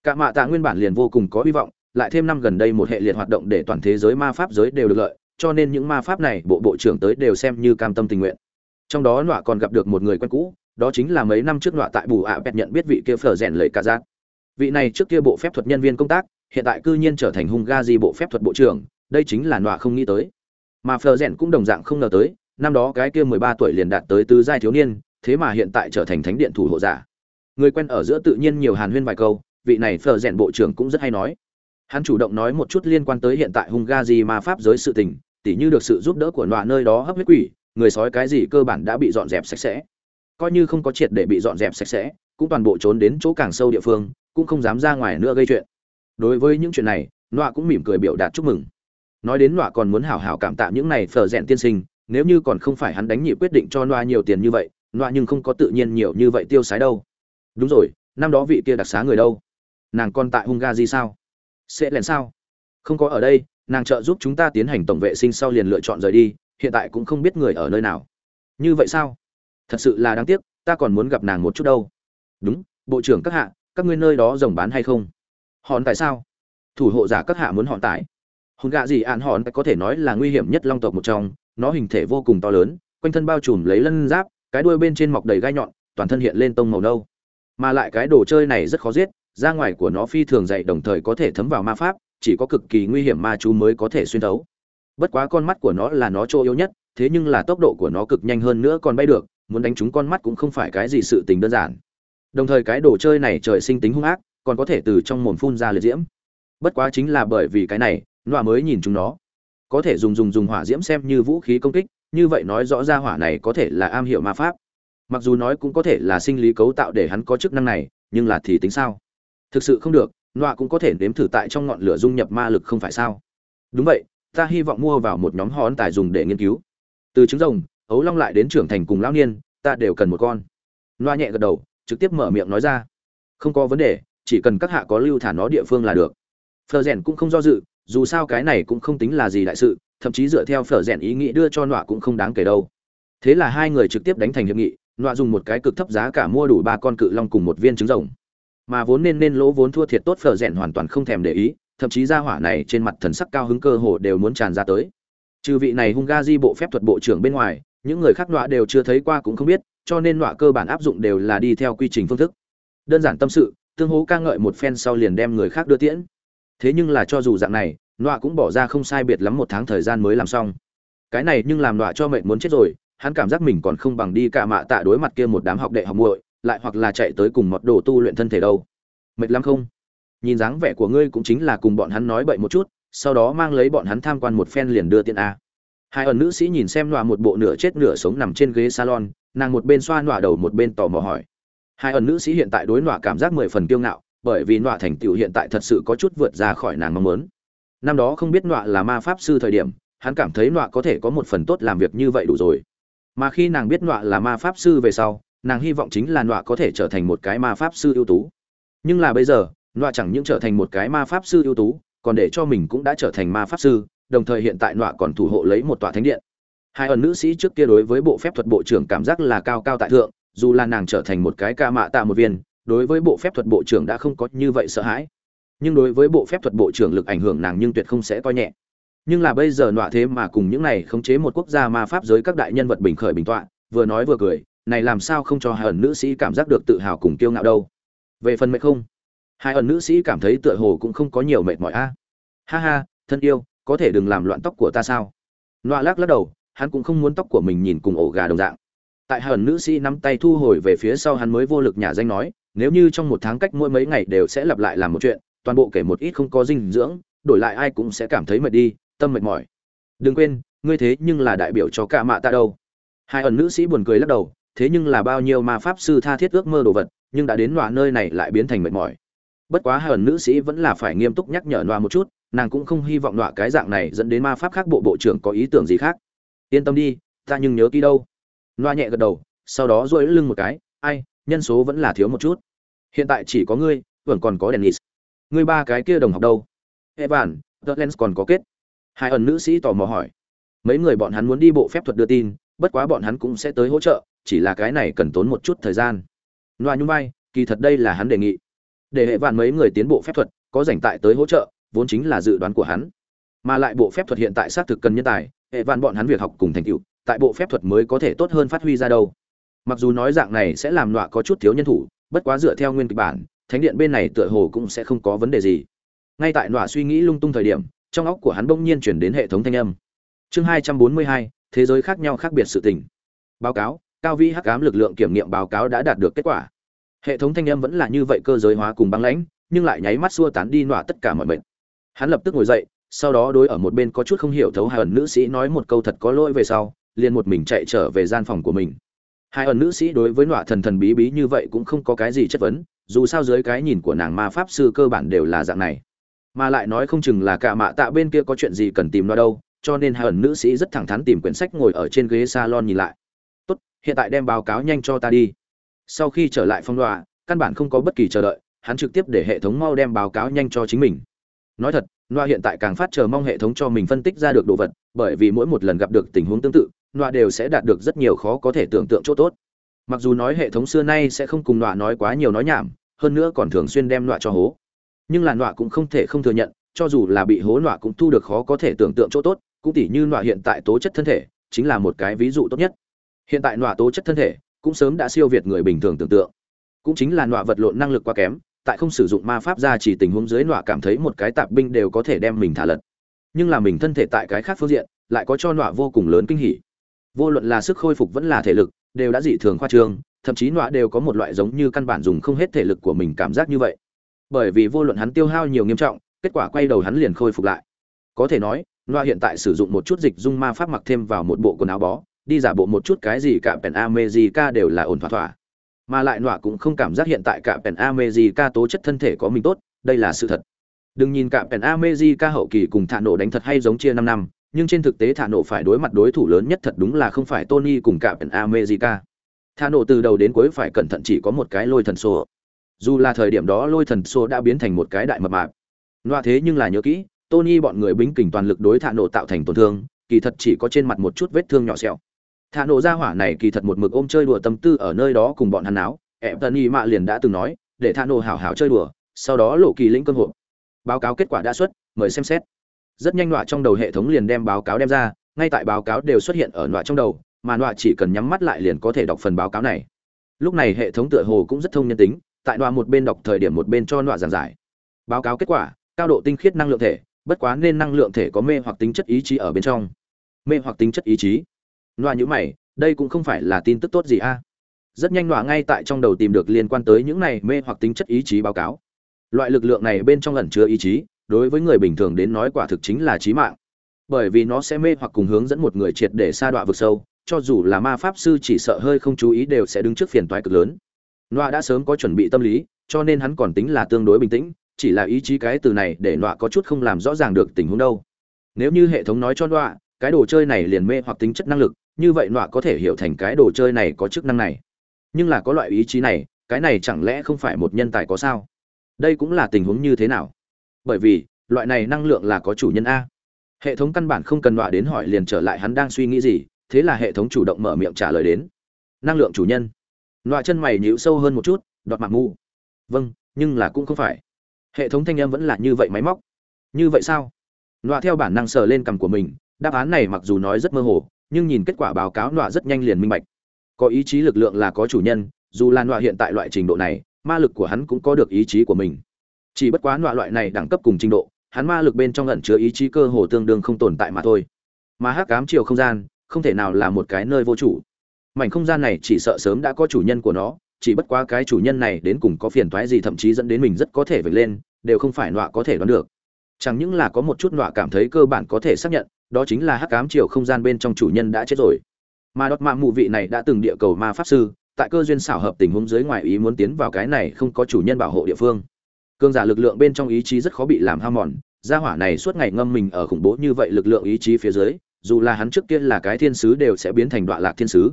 Cả mạ tạ nguyên bản liền vô cùng có hy vọng, lại thêm năm gần đây một hệ liệt hoạt động để toàn thế giới ma pháp giới đều được lợi, cho nên những ma pháp này bộ bộ trưởng tới đều xem như cam tâm tình nguyện. Trong đó nọa còn gặp được một người quen cũ, đó chính là mấy năm trước nọa tại bù ạ bẹt nhận biết vị kia phở rèn lời cả giác vị này trước kia bộ phép thuật nhân viên công tác, hiện tại cư nhiên trở thành hung ga di bộ phép thuật bộ trưởng, đây chính là nọa không nghĩ tới. Mà phở rèn cũng đồng dạng không ngờ tới, năm đó cái kia mười ba tuổi liền đạt tới tứ giai thiếu niên thế mà hiện tại trở thành thánh điện thủ hộ giả. Người quen ở giữa tự nhiên nhiều hàn huyên vài câu, vị này phờ rèn bộ trưởng cũng rất hay nói. Hắn chủ động nói một chút liên quan tới hiện tại hung ga gì mà pháp giới sự tình, tỉ như được sự giúp đỡ của nọa nơi đó hấp huyết quỷ, người sói cái gì cơ bản đã bị dọn dẹp sạch sẽ. Coi như không có triệt để bị dọn dẹp sạch sẽ, cũng toàn bộ trốn đến chỗ càng sâu địa phương, cũng không dám ra ngoài nữa gây chuyện. Đối với những chuyện này, nọa cũng mỉm cười biểu đạt chúc mừng. Nói đến nọa còn muốn hảo hảo cảm tạ những này phờ rèn tiên sinh, nếu như còn không phải hắn đánh nhị quyết định cho nọa nhiều tiền như vậy loa nhưng không có tự nhiên nhiều như vậy tiêu sái đâu. Đúng rồi, năm đó vị kia đặc xá người đâu? Nàng còn tại hungary gì sao? Sẽ lèn sao? Không có ở đây, nàng trợ giúp chúng ta tiến hành tổng vệ sinh sau liền lựa chọn rời đi, hiện tại cũng không biết người ở nơi nào. Như vậy sao? Thật sự là đáng tiếc, ta còn muốn gặp nàng một chút đâu. Đúng, bộ trưởng các hạ, các ngươi nơi đó rồng bán hay không? Hòn tại sao? Thủ hộ giả các hạ muốn hòn tại. Hòn gạ gì ạn hòn có thể nói là nguy hiểm nhất long tộc một trong, nó hình thể vô cùng to lớn, quanh thân bao trùm lấy lân giáp cái đuôi bên trên mọc đầy gai nhọn, toàn thân hiện lên tông màu nâu. Mà lại cái đồ chơi này rất khó giết, ra ngoài của nó phi thường dày đồng thời có thể thấm vào ma pháp, chỉ có cực kỳ nguy hiểm ma chú mới có thể xuyên thấu. Bất quá con mắt của nó là nó chỗ yếu nhất, thế nhưng là tốc độ của nó cực nhanh hơn nữa còn bay được, muốn đánh trúng con mắt cũng không phải cái gì sự tình đơn giản. Đồng thời cái đồ chơi này trời sinh tính hung ác, còn có thể từ trong mồm phun ra liệt diễm. Bất quá chính là bởi vì cái này nọa mới nhìn chúng nó. Có thể dùng dùng dùng hỏa diễm xem như vũ khí công kích như vậy nói rõ ra hỏa này có thể là am hiểu ma pháp. Mặc dù nói cũng có thể là sinh lý cấu tạo để hắn có chức năng này, nhưng là thì tính sao? Thực sự không được, nọa cũng có thể nếm thử tại trong ngọn lửa dung nhập ma lực không phải sao? Đúng vậy, ta hy vọng mua vào một nhóm hòn tài dùng để nghiên cứu. Từ trứng rồng, ấu long lại đến trưởng thành cùng lão niên, ta đều cần một con. Loa nhẹ gật đầu, trực tiếp mở miệng nói ra. Không có vấn đề, chỉ cần các hạ có lưu thả nó địa phương là được. Phờ rèn cũng không do dự, dù sao cái này cũng không tính là gì đại sự thậm chí dựa theo phở rèn ý nghĩ đưa cho nọa cũng không đáng kể đâu. Thế là hai người trực tiếp đánh thành hiệp nghị, nọa dùng một cái cực thấp giá cả mua đủ ba con cự long cùng một viên trứng rồng. Mà vốn nên nên lỗ vốn thua thiệt tốt phở rèn hoàn toàn không thèm để ý, thậm chí ra hỏa này trên mặt thần sắc cao hứng cơ hồ đều muốn tràn ra tới. Trừ vị này hung ga di bộ phép thuật bộ trưởng bên ngoài, những người khác nọa đều chưa thấy qua cũng không biết, cho nên nọa cơ bản áp dụng đều là đi theo quy trình phương thức. Đơn giản tâm sự, tương hố ca ngợi một phen sau liền đem người khác đưa tiễn. Thế nhưng là cho dù dạng này nọa cũng bỏ ra không sai biệt lắm một tháng thời gian mới làm xong. Cái này nhưng làm nọa cho mệnh muốn chết rồi, hắn cảm giác mình còn không bằng đi cả mạ tạ đối mặt kia một đám học đệ học muội, lại hoặc là chạy tới cùng một đồ tu luyện thân thể đâu. Mệt lắm không? Nhìn dáng vẻ của ngươi cũng chính là cùng bọn hắn nói bậy một chút, sau đó mang lấy bọn hắn tham quan một phen liền đưa tiện a. Hai ẩn nữ sĩ nhìn xem nọa một bộ nửa chết nửa sống nằm trên ghế salon, nàng một bên xoa nọa đầu một bên tò mò hỏi. Hai ẩn nữ sĩ hiện tại đối nọa cảm giác mười phần kiêu ngạo, bởi vì nọa thành tựu hiện tại thật sự có chút vượt ra khỏi nàng mong muốn năm đó không biết nọa là ma pháp sư thời điểm, hắn cảm thấy nọa có thể có một phần tốt làm việc như vậy đủ rồi. Mà khi nàng biết nọa là ma pháp sư về sau, nàng hy vọng chính là nọa có thể trở thành một cái ma pháp sư ưu tú. Nhưng là bây giờ, nọa chẳng những trở thành một cái ma pháp sư ưu tú, còn để cho mình cũng đã trở thành ma pháp sư, đồng thời hiện tại nọa còn thủ hộ lấy một tòa thánh điện. Hai ẩn nữ sĩ trước kia đối với bộ phép thuật bộ trưởng cảm giác là cao cao tại thượng, dù là nàng trở thành một cái ca mạ tạ một viên, đối với bộ phép thuật bộ trưởng đã không có như vậy sợ hãi nhưng đối với bộ phép thuật bộ trưởng lực ảnh hưởng nàng nhưng tuyệt không sẽ coi nhẹ. Nhưng là bây giờ nọa thế mà cùng những này khống chế một quốc gia ma pháp giới các đại nhân vật bình khởi bình tọa, vừa nói vừa cười, này làm sao không cho hai ẩn nữ sĩ cảm giác được tự hào cùng kiêu ngạo đâu. Về phần mệt không? Hai ẩn nữ sĩ cảm thấy tựa hồ cũng không có nhiều mệt mỏi a ha ha, thân yêu, có thể đừng làm loạn tóc của ta sao? Nọa lắc lắc đầu, hắn cũng không muốn tóc của mình nhìn cùng ổ gà đồng dạng. Tại hai ẩn nữ sĩ nắm tay thu hồi về phía sau hắn mới vô lực nhà danh nói, nếu như trong một tháng cách mỗi mấy ngày đều sẽ lặp lại làm một chuyện toàn bộ kể một ít không có dinh dưỡng, đổi lại ai cũng sẽ cảm thấy mệt đi, tâm mệt mỏi. Đừng quên, ngươi thế nhưng là đại biểu cho cả mạ ta đâu. Hai ẩn nữ sĩ buồn cười lắc đầu, thế nhưng là bao nhiêu ma pháp sư tha thiết ước mơ đồ vật, nhưng đã đến nọa nơi này lại biến thành mệt mỏi. Bất quá hai ẩn nữ sĩ vẫn là phải nghiêm túc nhắc nhở nọa một chút, nàng cũng không hy vọng nọa cái dạng này dẫn đến ma pháp khác bộ bộ trưởng có ý tưởng gì khác. Yên tâm đi, ta nhưng nhớ kỹ đâu. Nọa nhẹ gật đầu, sau đó duỗi lưng một cái, ai, nhân số vẫn là thiếu một chút. Hiện tại chỉ có ngươi, vẫn còn có dennis người ba cái kia đồng học đâu? Evan, the lens còn có kết. Hai ẩn nữ sĩ tò mò hỏi. Mấy người bọn hắn muốn đi bộ phép thuật đưa tin, bất quá bọn hắn cũng sẽ tới hỗ trợ, chỉ là cái này cần tốn một chút thời gian. Loa nhung vai, kỳ thật đây là hắn đề nghị. Để hệ vạn mấy người tiến bộ phép thuật, có dành tại tới hỗ trợ, vốn chính là dự đoán của hắn. Mà lại bộ phép thuật hiện tại xác thực cần nhân tài hệ vạn bọn hắn việc học cùng thành tựu, tại bộ phép thuật mới có thể tốt hơn phát huy ra đâu. Mặc dù nói dạng này sẽ làm loạ có chút thiếu nhân thủ, bất quá dựa theo nguyên kịch bản thánh điện bên này tựa hồ cũng sẽ không có vấn đề gì. Ngay tại nọa suy nghĩ lung tung thời điểm, trong óc của hắn bỗng nhiên chuyển đến hệ thống thanh âm. Chương hai trăm bốn mươi hai, thế giới khác nhau khác biệt sự tình. Báo cáo, cao vi hắc ám lực lượng kiểm nghiệm báo cáo đã đạt được kết quả. Hệ thống thanh âm vẫn là như vậy cơ giới hóa cùng băng lãnh, nhưng lại nháy mắt xua tán đi nọa tất cả mọi mệnh hắn lập tức ngồi dậy, sau đó đối ở một bên có chút không hiểu thấu hai ẩn nữ sĩ nói một câu thật có lỗi về sau, liền một mình chạy trở về gian phòng của mình. Hai ẩn nữ sĩ đối với nọa thần thần bí bí như vậy cũng không có cái gì chất vấn dù sao dưới cái nhìn của nàng ma pháp sư cơ bản đều là dạng này. Mà lại nói không chừng là cả mạ tạ bên kia có chuyện gì cần tìm nó đâu, cho nên hai ẩn nữ sĩ rất thẳng thắn tìm quyển sách ngồi ở trên ghế salon nhìn lại. Tốt, hiện tại đem báo cáo nhanh cho ta đi. Sau khi trở lại phong đoạ căn bản không có bất kỳ chờ đợi, hắn trực tiếp để hệ thống mau đem báo cáo nhanh cho chính mình. Nói thật noa hiện tại càng phát chờ mong hệ thống cho mình phân tích ra được đồ vật, bởi vì mỗi một lần gặp được tình huống tương tự noa đều sẽ đạt được rất nhiều khó có thể tưởng tượng chỗ tốt. Mặc dù nói hệ thống xưa nay sẽ không cùng noa nói quá nhiều nói nhảm hơn nữa còn thường xuyên đem nọa cho hố. Nhưng là nọa cũng không thể không thừa nhận, cho dù là bị hố nọa cũng thu được khó có thể tưởng tượng chỗ tốt, cũng tỉ như nọa hiện tại tố chất thân thể, chính là một cái ví dụ tốt nhất. Hiện tại nọa tố chất thân thể, cũng sớm đã siêu việt người bình thường tưởng tượng. Cũng chính là nọa vật lộn năng lực quá kém, tại không sử dụng ma pháp ra chỉ tình huống dưới nọa cảm thấy một cái tạp binh đều có thể đem mình thả lật. Nhưng là mình thân thể tại cái khác phương diện, lại có cho nọa vô cùng lớn kinh hỉ. Vô luận là sức khôi phục vẫn là thể lực, đều đã dị thường khoa trương thậm chí nọa đều có một loại giống như căn bản dùng không hết thể lực của mình cảm giác như vậy. Bởi vì vô luận hắn tiêu hao nhiều nghiêm trọng, kết quả quay đầu hắn liền khôi phục lại. Có thể nói, nọa hiện tại sử dụng một chút dịch dung ma pháp mặc thêm vào một bộ quần áo bó, đi giả bộ một chút cái gì cả pèn amejica đều là ổn thỏa thỏa. Mà lại nọa cũng không cảm giác hiện tại cả pèn amejica tố chất thân thể có mình tốt, đây là sự thật. Đừng nhìn cả pèn amejica hậu kỳ cùng thả nổ đánh thật hay giống chia năm năm, nhưng trên thực tế thả nổ phải đối mặt đối thủ lớn nhất thật đúng là không phải tony cùng cả pèn amejica thả nổ từ đầu đến cuối phải cẩn thận chỉ có một cái lôi thần sổ. Dù là thời điểm đó lôi thần sổ đã biến thành một cái đại mập mạp. Loa thế nhưng là nhớ kỹ, tony bọn người bính kình toàn lực đối thả nổ tạo thành tổn thương, kỳ thật chỉ có trên mặt một chút vết thương nhỏ xẹo. Thả nổ ra hỏa này kỳ thật một mực ôm chơi đùa tâm tư ở nơi đó cùng bọn hắn áo em tân y mạ liền đã từng nói, để thả nổ hảo hảo chơi đùa, sau đó lộ kỳ lĩnh cơ hội báo cáo kết quả đã xuất, mời xem xét. Rất nhanh nọa trong đầu hệ thống liền đem báo cáo đem ra, ngay tại báo cáo đều xuất hiện ở nọa trong đầu mà nọa chỉ cần nhắm mắt lại liền có thể đọc phần báo cáo này lúc này hệ thống tựa hồ cũng rất thông nhân tính tại nọa một bên đọc thời điểm một bên cho nọa giảng giải báo cáo kết quả cao độ tinh khiết năng lượng thể bất quá nên năng lượng thể có mê hoặc tính chất ý chí ở bên trong mê hoặc tính chất ý chí nọa nhữ mày, đây cũng không phải là tin tức tốt gì a. Rất nhanh nọa ngay tại trong đầu tìm được liên quan tới những này mê hoặc tính chất ý chí báo cáo. Loại lực lượng này bên trong ẩn chứa ý chí, đối với người bình thường đến nói quả thực chính là chí mạng. Bởi vì nó sẽ mê hoặc cùng hướng dẫn một người triệt để sa đọa vực sâu, cho dù là ma pháp sư chỉ sợ hơi không chú ý đều sẽ đứng trước phiền toái cực lớn. Noa đã sớm có chuẩn bị tâm lý, cho nên hắn còn tính là tương đối bình tĩnh, chỉ là ý chí cái từ này để Noa có chút không làm rõ ràng được tình huống đâu. Nếu như hệ thống nói cho Noa, cái đồ chơi này liền mê hoặc tính chất năng lực, như vậy nọa có thể hiểu thành cái đồ chơi này có chức năng này nhưng là có loại ý chí này cái này chẳng lẽ không phải một nhân tài có sao đây cũng là tình huống như thế nào bởi vì loại này năng lượng là có chủ nhân a hệ thống căn bản không cần đọa đến hỏi liền trở lại hắn đang suy nghĩ gì thế là hệ thống chủ động mở miệng trả lời đến. Năng lượng chủ nhân. Loại chân mày nhíu sâu hơn một chút, đọt mặt mù. Vâng nhưng là cũng không phải. Hệ thống thanh âm vẫn là như vậy máy móc. Như vậy sao? Đọa theo bản năng sờ lên cằm của mình, đáp án này mặc dù nói rất mơ hồ, nhưng nhìn kết quả báo cáo nọa rất nhanh liền minh bạch. Có ý chí lực lượng là có chủ nhân, dù là nọa hiện tại loại trình độ này, ma lực của hắn cũng có được ý chí của mình. Chỉ bất quá nọa loại này đẳng cấp cùng trình độ, hắn ma lực bên trong ẩn chứa ý chí cơ hồ tương đương không tồn tại mà thôi. Mà hắc cám chiều không gian không thể nào là một cái nơi vô chủ. Mảnh không gian này chỉ sợ sớm đã có chủ nhân của nó, chỉ bất quá cái chủ nhân này đến cùng có phiền toái gì thậm chí dẫn đến mình rất có thể vượt lên, đều không phải nọa có thể đoán được. Chẳng những là có một chút nọa cảm thấy cơ bản có thể xác nhận, đó chính là hắc ám chiều không gian bên trong chủ nhân đã chết rồi. Mà đọt mạng mụ vị này đã từng địa cầu ma pháp sư, tại cơ duyên xảo hợp tình huống dưới ngoài ý muốn tiến vào cái này không có chủ nhân bảo hộ địa phương. Cương giả lực lượng bên trong ý chí rất khó bị làm ham mòn, gia hỏa này suốt ngày ngâm mình ở khủng bố như vậy lực lượng ý chí phía dưới dù là hắn trước kia là cái thiên sứ đều sẽ biến thành đoạn lạc thiên sứ.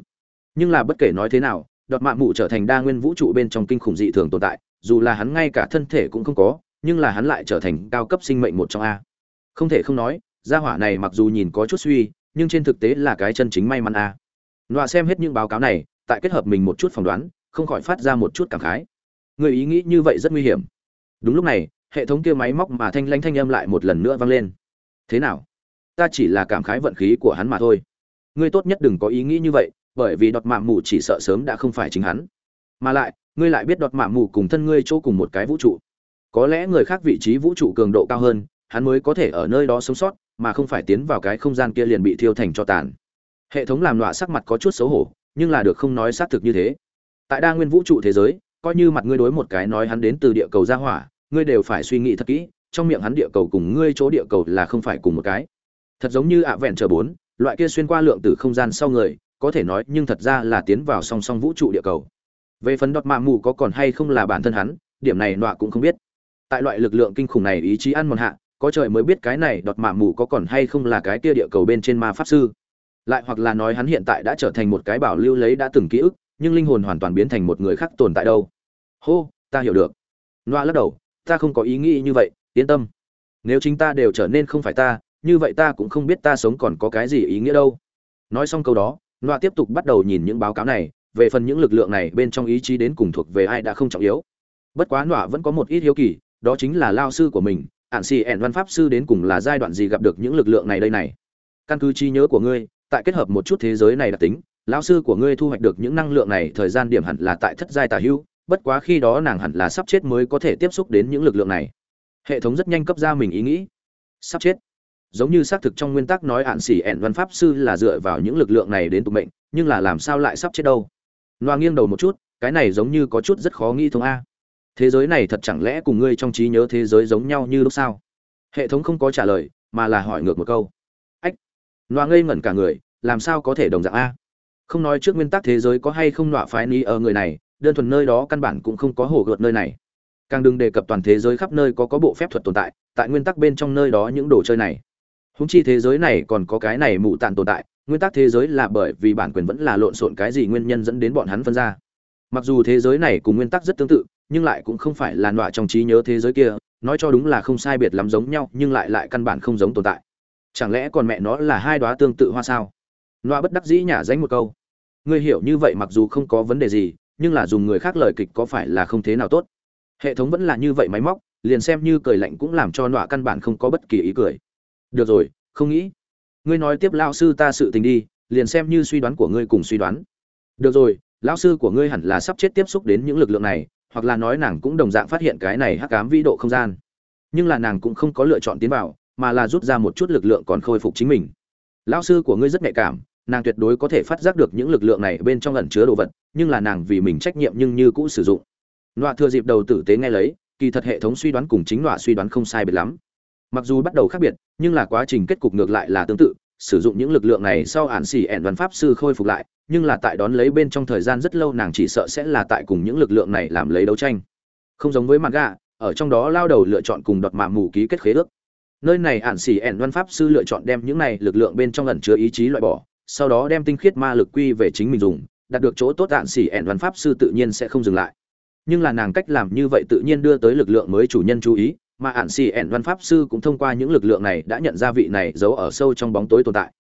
Nhưng là bất kể nói thế nào, đọt mạng mụ trở thành đa nguyên vũ trụ bên trong kinh khủng dị thường tồn tại, dù là hắn ngay cả thân thể cũng không có, nhưng là hắn lại trở thành cao cấp sinh mệnh một trong a. Không thể không nói, gia hỏa này mặc dù nhìn có chút suy, nhưng trên thực tế là cái chân chính may mắn a. Nọa xem hết những báo cáo này, tại kết hợp mình một chút phỏng đoán, không khỏi phát ra một chút cảm khái. Người ý nghĩ như vậy rất nguy hiểm. Đúng lúc này, hệ thống kia máy móc mà thanh lanh thanh âm lại một lần nữa vang lên. Thế nào? Ta chỉ là cảm khái vận khí của hắn mà thôi. Ngươi tốt nhất đừng có ý nghĩ như vậy, bởi vì đọt mạng mù chỉ sợ sớm đã không phải chính hắn. Mà lại, ngươi lại biết đọt mạng mù cùng thân ngươi chỗ cùng một cái vũ trụ. Có lẽ người khác vị trí vũ trụ cường độ cao hơn, hắn mới có thể ở nơi đó sống sót, mà không phải tiến vào cái không gian kia liền bị thiêu thành cho tàn. Hệ thống làm loạn sắc mặt có chút xấu hổ, nhưng là được không nói xác thực như thế. Tại đa nguyên vũ trụ thế giới, coi như mặt ngươi đối một cái nói hắn đến từ địa cầu ra hỏa, ngươi đều phải suy nghĩ thật kỹ, trong miệng hắn địa cầu cùng ngươi chỗ địa cầu là không phải cùng một cái thật giống như ạ vẹn chờ bốn, loại kia xuyên qua lượng từ không gian sau người, có thể nói nhưng thật ra là tiến vào song song vũ trụ địa cầu. Về phần đọt mạ mù có còn hay không là bản thân hắn, điểm này nọa cũng không biết. Tại loại lực lượng kinh khủng này ý chí ăn mòn hạ, có trời mới biết cái này đọt mạ mù có còn hay không là cái kia địa cầu bên trên ma pháp sư. Lại hoặc là nói hắn hiện tại đã trở thành một cái bảo lưu lấy đã từng ký ức, nhưng linh hồn hoàn toàn biến thành một người khác tồn tại đâu. Hô, ta hiểu được. Loa lắc đầu, ta không có ý nghĩ như vậy, yên tâm. Nếu chính ta đều trở nên không phải ta như vậy ta cũng không biết ta sống còn có cái gì ý nghĩa đâu. Nói xong câu đó loa tiếp tục bắt đầu nhìn những báo cáo này, về phần những lực lượng này bên trong ý chí đến cùng thuộc về ai đã không trọng yếu. Bất quá loa vẫn có một ít hiếu kỳ, đó chính là lao sư của mình ạn xì ẻn văn pháp sư đến cùng là giai đoạn gì gặp được những lực lượng này đây này. Căn cứ trí nhớ của ngươi, tại kết hợp một chút thế giới này đặc tính lão sư của ngươi thu hoạch được những năng lượng này thời gian điểm hẳn là tại thất giai tả hữu bất quá khi đó nàng hẳn là sắp chết mới có thể tiếp xúc đến những lực lượng này. Hệ thống rất nhanh cấp ra mình ý nghĩ. Sắp chết giống như xác thực trong nguyên tắc nói ạn xỉ ẹn văn pháp sư là dựa vào những lực lượng này đến tụ mệnh, nhưng là làm sao lại sắp chết đâu? Loa nghiêng đầu một chút, cái này giống như có chút rất khó nghĩ thông a. Thế giới này thật chẳng lẽ cùng ngươi trong trí nhớ thế giới giống nhau như lúc sao? Hệ thống không có trả lời, mà là hỏi ngược một câu. Ách! Loa ngây ngẩn cả người, làm sao có thể đồng dạng a? Không nói trước nguyên tắc thế giới có hay không nọa phái ni ở người này, đơn thuần nơi đó căn bản cũng không có hổ gợt nơi này. Càng đừng đề cập toàn thế giới khắp nơi có có bộ phép thuật tồn tại tại nguyên tắc bên trong nơi đó những đồ chơi này húng chi thế giới này còn có cái này mụ tàn tồn tại, nguyên tắc thế giới là bởi vì bản quyền vẫn là lộn xộn cái gì nguyên nhân dẫn đến bọn hắn phân ra. Mặc dù thế giới này cùng nguyên tắc rất tương tự, nhưng lại cũng không phải là nọa trong trí nhớ thế giới kia, nói cho đúng là không sai biệt lắm giống nhau, nhưng lại lại căn bản không giống tồn tại. Chẳng lẽ còn mẹ nó là hai đoá tương tự hoa sao? Nọa bất đắc dĩ nhả dánh một câu. Ngươi hiểu như vậy mặc dù không có vấn đề gì, nhưng là dùng người khác lời kịch có phải là không thế nào tốt? Hệ thống vẫn là như vậy máy móc, liền xem như cười lạnh cũng làm cho nọa căn bản không có bất kỳ ý cười được rồi, không nghĩ. Ngươi nói tiếp lao sư ta sự tình đi, liền xem như suy đoán của ngươi cùng suy đoán. Được rồi, lão sư của ngươi hẳn là sắp chết tiếp xúc đến những lực lượng này, hoặc là nói nàng cũng đồng dạng phát hiện cái này hắc ám vĩ độ không gian. Nhưng là nàng cũng không có lựa chọn tiến vào, mà là rút ra một chút lực lượng còn khôi phục chính mình. Lão sư của ngươi rất nhạy cảm, nàng tuyệt đối có thể phát giác được những lực lượng này bên trong ẩn chứa đồ vật, nhưng là nàng vì mình trách nhiệm nhưng như cũ sử dụng. Nọa thừa dịp đầu tử tế nghe lấy, kỳ thật hệ thống suy đoán cùng chính nọa suy đoán không sai biệt lắm mặc dù bắt đầu khác biệt, nhưng là quá trình kết cục ngược lại là tương tự, sử dụng những lực lượng này sau ản xỉ ẻn văn pháp sư khôi phục lại, nhưng là tại đón lấy bên trong thời gian rất lâu nàng chỉ sợ sẽ là tại cùng những lực lượng này làm lấy đấu tranh. Không giống với mặt gà ở trong đó lao đầu lựa chọn cùng đọt mạ mù ký kết khế ước. Nơi này ản xỉ ẻn văn pháp sư lựa chọn đem những này lực lượng bên trong ẩn chứa ý chí loại bỏ, sau đó đem tinh khiết ma lực quy về chính mình dùng, đạt được chỗ tốt ản xỉ ẻn văn pháp sư tự nhiên sẽ không dừng lại. Nhưng là nàng cách làm như vậy tự nhiên đưa tới lực lượng mới chủ nhân chú ý mà ản xì ẻn văn pháp sư cũng thông qua những lực lượng này đã nhận ra vị này giấu ở sâu trong bóng tối tồn tại.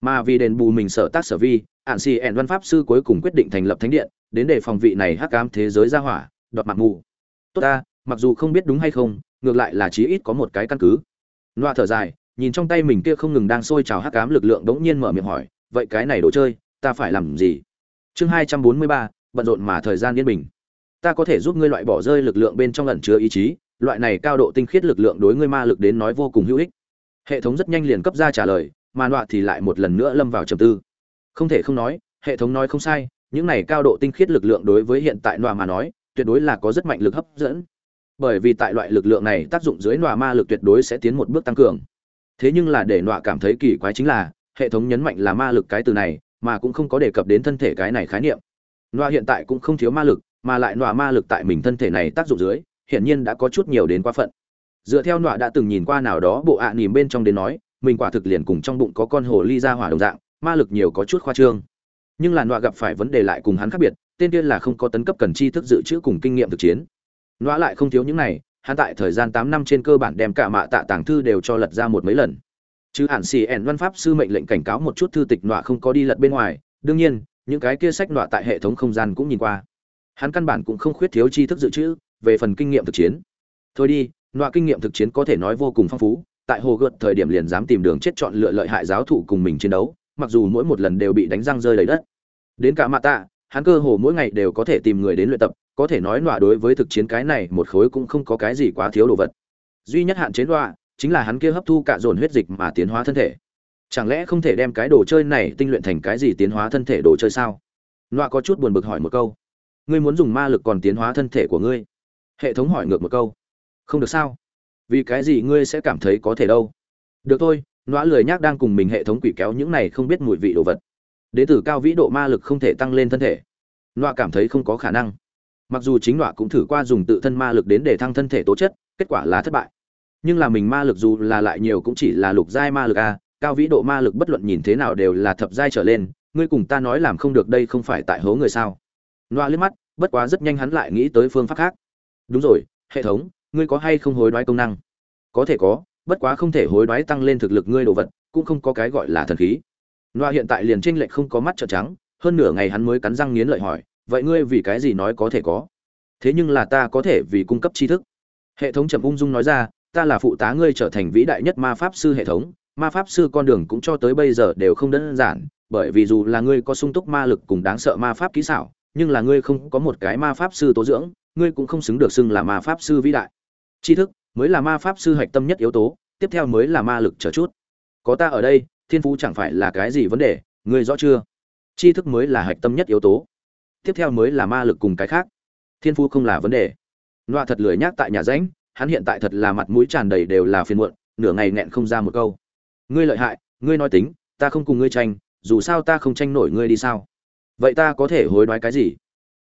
Mà vì đền bù mình sở tác sở vi ản xì ẻn văn pháp sư cuối cùng quyết định thành lập thánh điện, đến để phòng vị này hắc ám thế giới ra hỏa, đoạt mặt mù. Tốt ta, mặc dù không biết đúng hay không, ngược lại là chí ít có một cái căn cứ. Loa thở dài, nhìn trong tay mình kia không ngừng đang sôi trào hắc ám lực lượng bỗng nhiên mở miệng hỏi, vậy cái này đồ chơi, ta phải làm gì? Chương hai trăm bốn mươi ba, bận rộn mà thời gian yên bình. Ta có thể giúp ngươi loại bỏ rơi lực lượng bên trong ẩn chứa ý chí loại này cao độ tinh khiết lực lượng đối ngươi ma lực đến nói vô cùng hữu ích. Hệ thống rất nhanh liền cấp ra trả lời, mà nọa thì lại một lần nữa lâm vào trầm tư. Không thể không nói, hệ thống nói không sai, những này cao độ tinh khiết lực lượng đối với hiện tại nọa mà nói, tuyệt đối là có rất mạnh lực hấp dẫn. Bởi vì tại loại lực lượng này tác dụng dưới nọa ma lực tuyệt đối sẽ tiến một bước tăng cường. Thế nhưng là để nọa cảm thấy kỳ quái chính là, hệ thống nhấn mạnh là ma lực cái từ này, mà cũng không có đề cập đến thân thể cái này khái niệm. Nọa hiện tại cũng không thiếu ma lực, mà lại nọa ma lực tại mình thân thể này tác dụng dưới hiển nhiên đã có chút nhiều đến quá phận. Dựa theo nọa đã từng nhìn qua nào đó bộ ạ à nỉm bên trong đến nói, mình quả thực liền cùng trong bụng có con hồ ly ra hỏa đồng dạng, ma lực nhiều có chút khoa trương. Nhưng là nọa gặp phải vấn đề lại cùng hắn khác biệt, tên tiên là không có tấn cấp cần chi thức dự trữ cùng kinh nghiệm thực chiến. Nọa lại không thiếu những này, hắn tại thời gian tám năm trên cơ bản đem cả mạ tạ tàng thư đều cho lật ra một mấy lần. Chứ hẳn xì ẻn văn pháp sư mệnh lệnh cảnh cáo một chút thư tịch nọa không có đi lật bên ngoài, đương nhiên, những cái kia sách nọa tại hệ thống không gian cũng nhìn qua. Hắn căn bản cũng không khuyết thiếu tri thức dự trữ về phần kinh nghiệm thực chiến. Thôi đi loại kinh nghiệm thực chiến có thể nói vô cùng phong phú tại hồ gợt thời điểm liền dám tìm đường chết chọn lựa lợi hại giáo thủ cùng mình chiến đấu mặc dù mỗi một lần đều bị đánh răng rơi đầy đất. Đến cả mạ tạ hắn cơ hồ mỗi ngày đều có thể tìm người đến luyện tập có thể nói loại đối với thực chiến cái này một khối cũng không có cái gì quá thiếu đồ vật. Duy nhất hạn chế loại, chính là hắn kia hấp thu cả dồn huyết dịch mà tiến hóa thân thể. Chẳng lẽ không thể đem cái đồ chơi này tinh luyện thành cái gì tiến hóa thân thể đồ chơi sao? Loại có chút buồn bực hỏi một câu. Ngươi muốn dùng ma lực còn tiến hóa thân thể của ngươi? Hệ thống hỏi ngược một câu. Không được sao? Vì cái gì ngươi sẽ cảm thấy có thể đâu? Được thôi, nọa lười nhác đang cùng mình hệ thống quỷ kéo những này không biết mùi vị đồ vật. Đế tử cao vĩ độ ma lực không thể tăng lên thân thể. Nọa cảm thấy không có khả năng. Mặc dù chính nọa cũng thử qua dùng tự thân ma lực đến để thăng thân thể tố chất, kết quả là thất bại. Nhưng là mình ma lực dù là lại nhiều cũng chỉ là lục giai ma lực a, cao vĩ độ ma lực bất luận nhìn thế nào đều là thập giai trở lên, ngươi cùng ta nói làm không được đây không phải tại hố người sao? Nọa liếc mắt, bất quá rất nhanh hắn lại nghĩ tới phương pháp khác đúng rồi, hệ thống, ngươi có hay không hối đoái công năng? Có thể có, bất quá không thể hối đoái tăng lên thực lực ngươi đồ vật, cũng không có cái gọi là thần khí. Loa hiện tại liền tranh lệch không có mắt trợn trắng, hơn nửa ngày hắn mới cắn răng nghiến lợi hỏi, vậy ngươi vì cái gì nói có thể có? Thế nhưng là ta có thể vì cung cấp tri thức. Hệ thống trầm ung dung nói ra, ta là phụ tá ngươi trở thành vĩ đại nhất ma pháp sư hệ thống, ma pháp sư con đường cũng cho tới bây giờ đều không đơn giản, bởi vì dù là ngươi có sung túc ma lực cùng đáng sợ ma pháp kỹ xảo, nhưng là ngươi không có một cái ma pháp sư tố dưỡng ngươi cũng không xứng được xưng là ma pháp sư vĩ đại. Tri thức, mới là ma pháp sư hạch tâm nhất yếu tố, tiếp theo mới là ma lực chờ chút. Có ta ở đây, thiên phú chẳng phải là cái gì vấn đề, ngươi rõ chưa? Tri thức mới là hạch tâm nhất yếu tố, tiếp theo mới là ma lực cùng cái khác. Thiên phú không là vấn đề. Loa thật lười nhác tại nhà ránh hắn hiện tại thật là mặt mũi tràn đầy đều là phiền muộn, nửa ngày nghẹn không ra một câu. Ngươi lợi hại, ngươi nói tính, ta không cùng ngươi tranh, dù sao ta không tranh nổi ngươi đi sao? Vậy ta có thể hối đoái cái gì?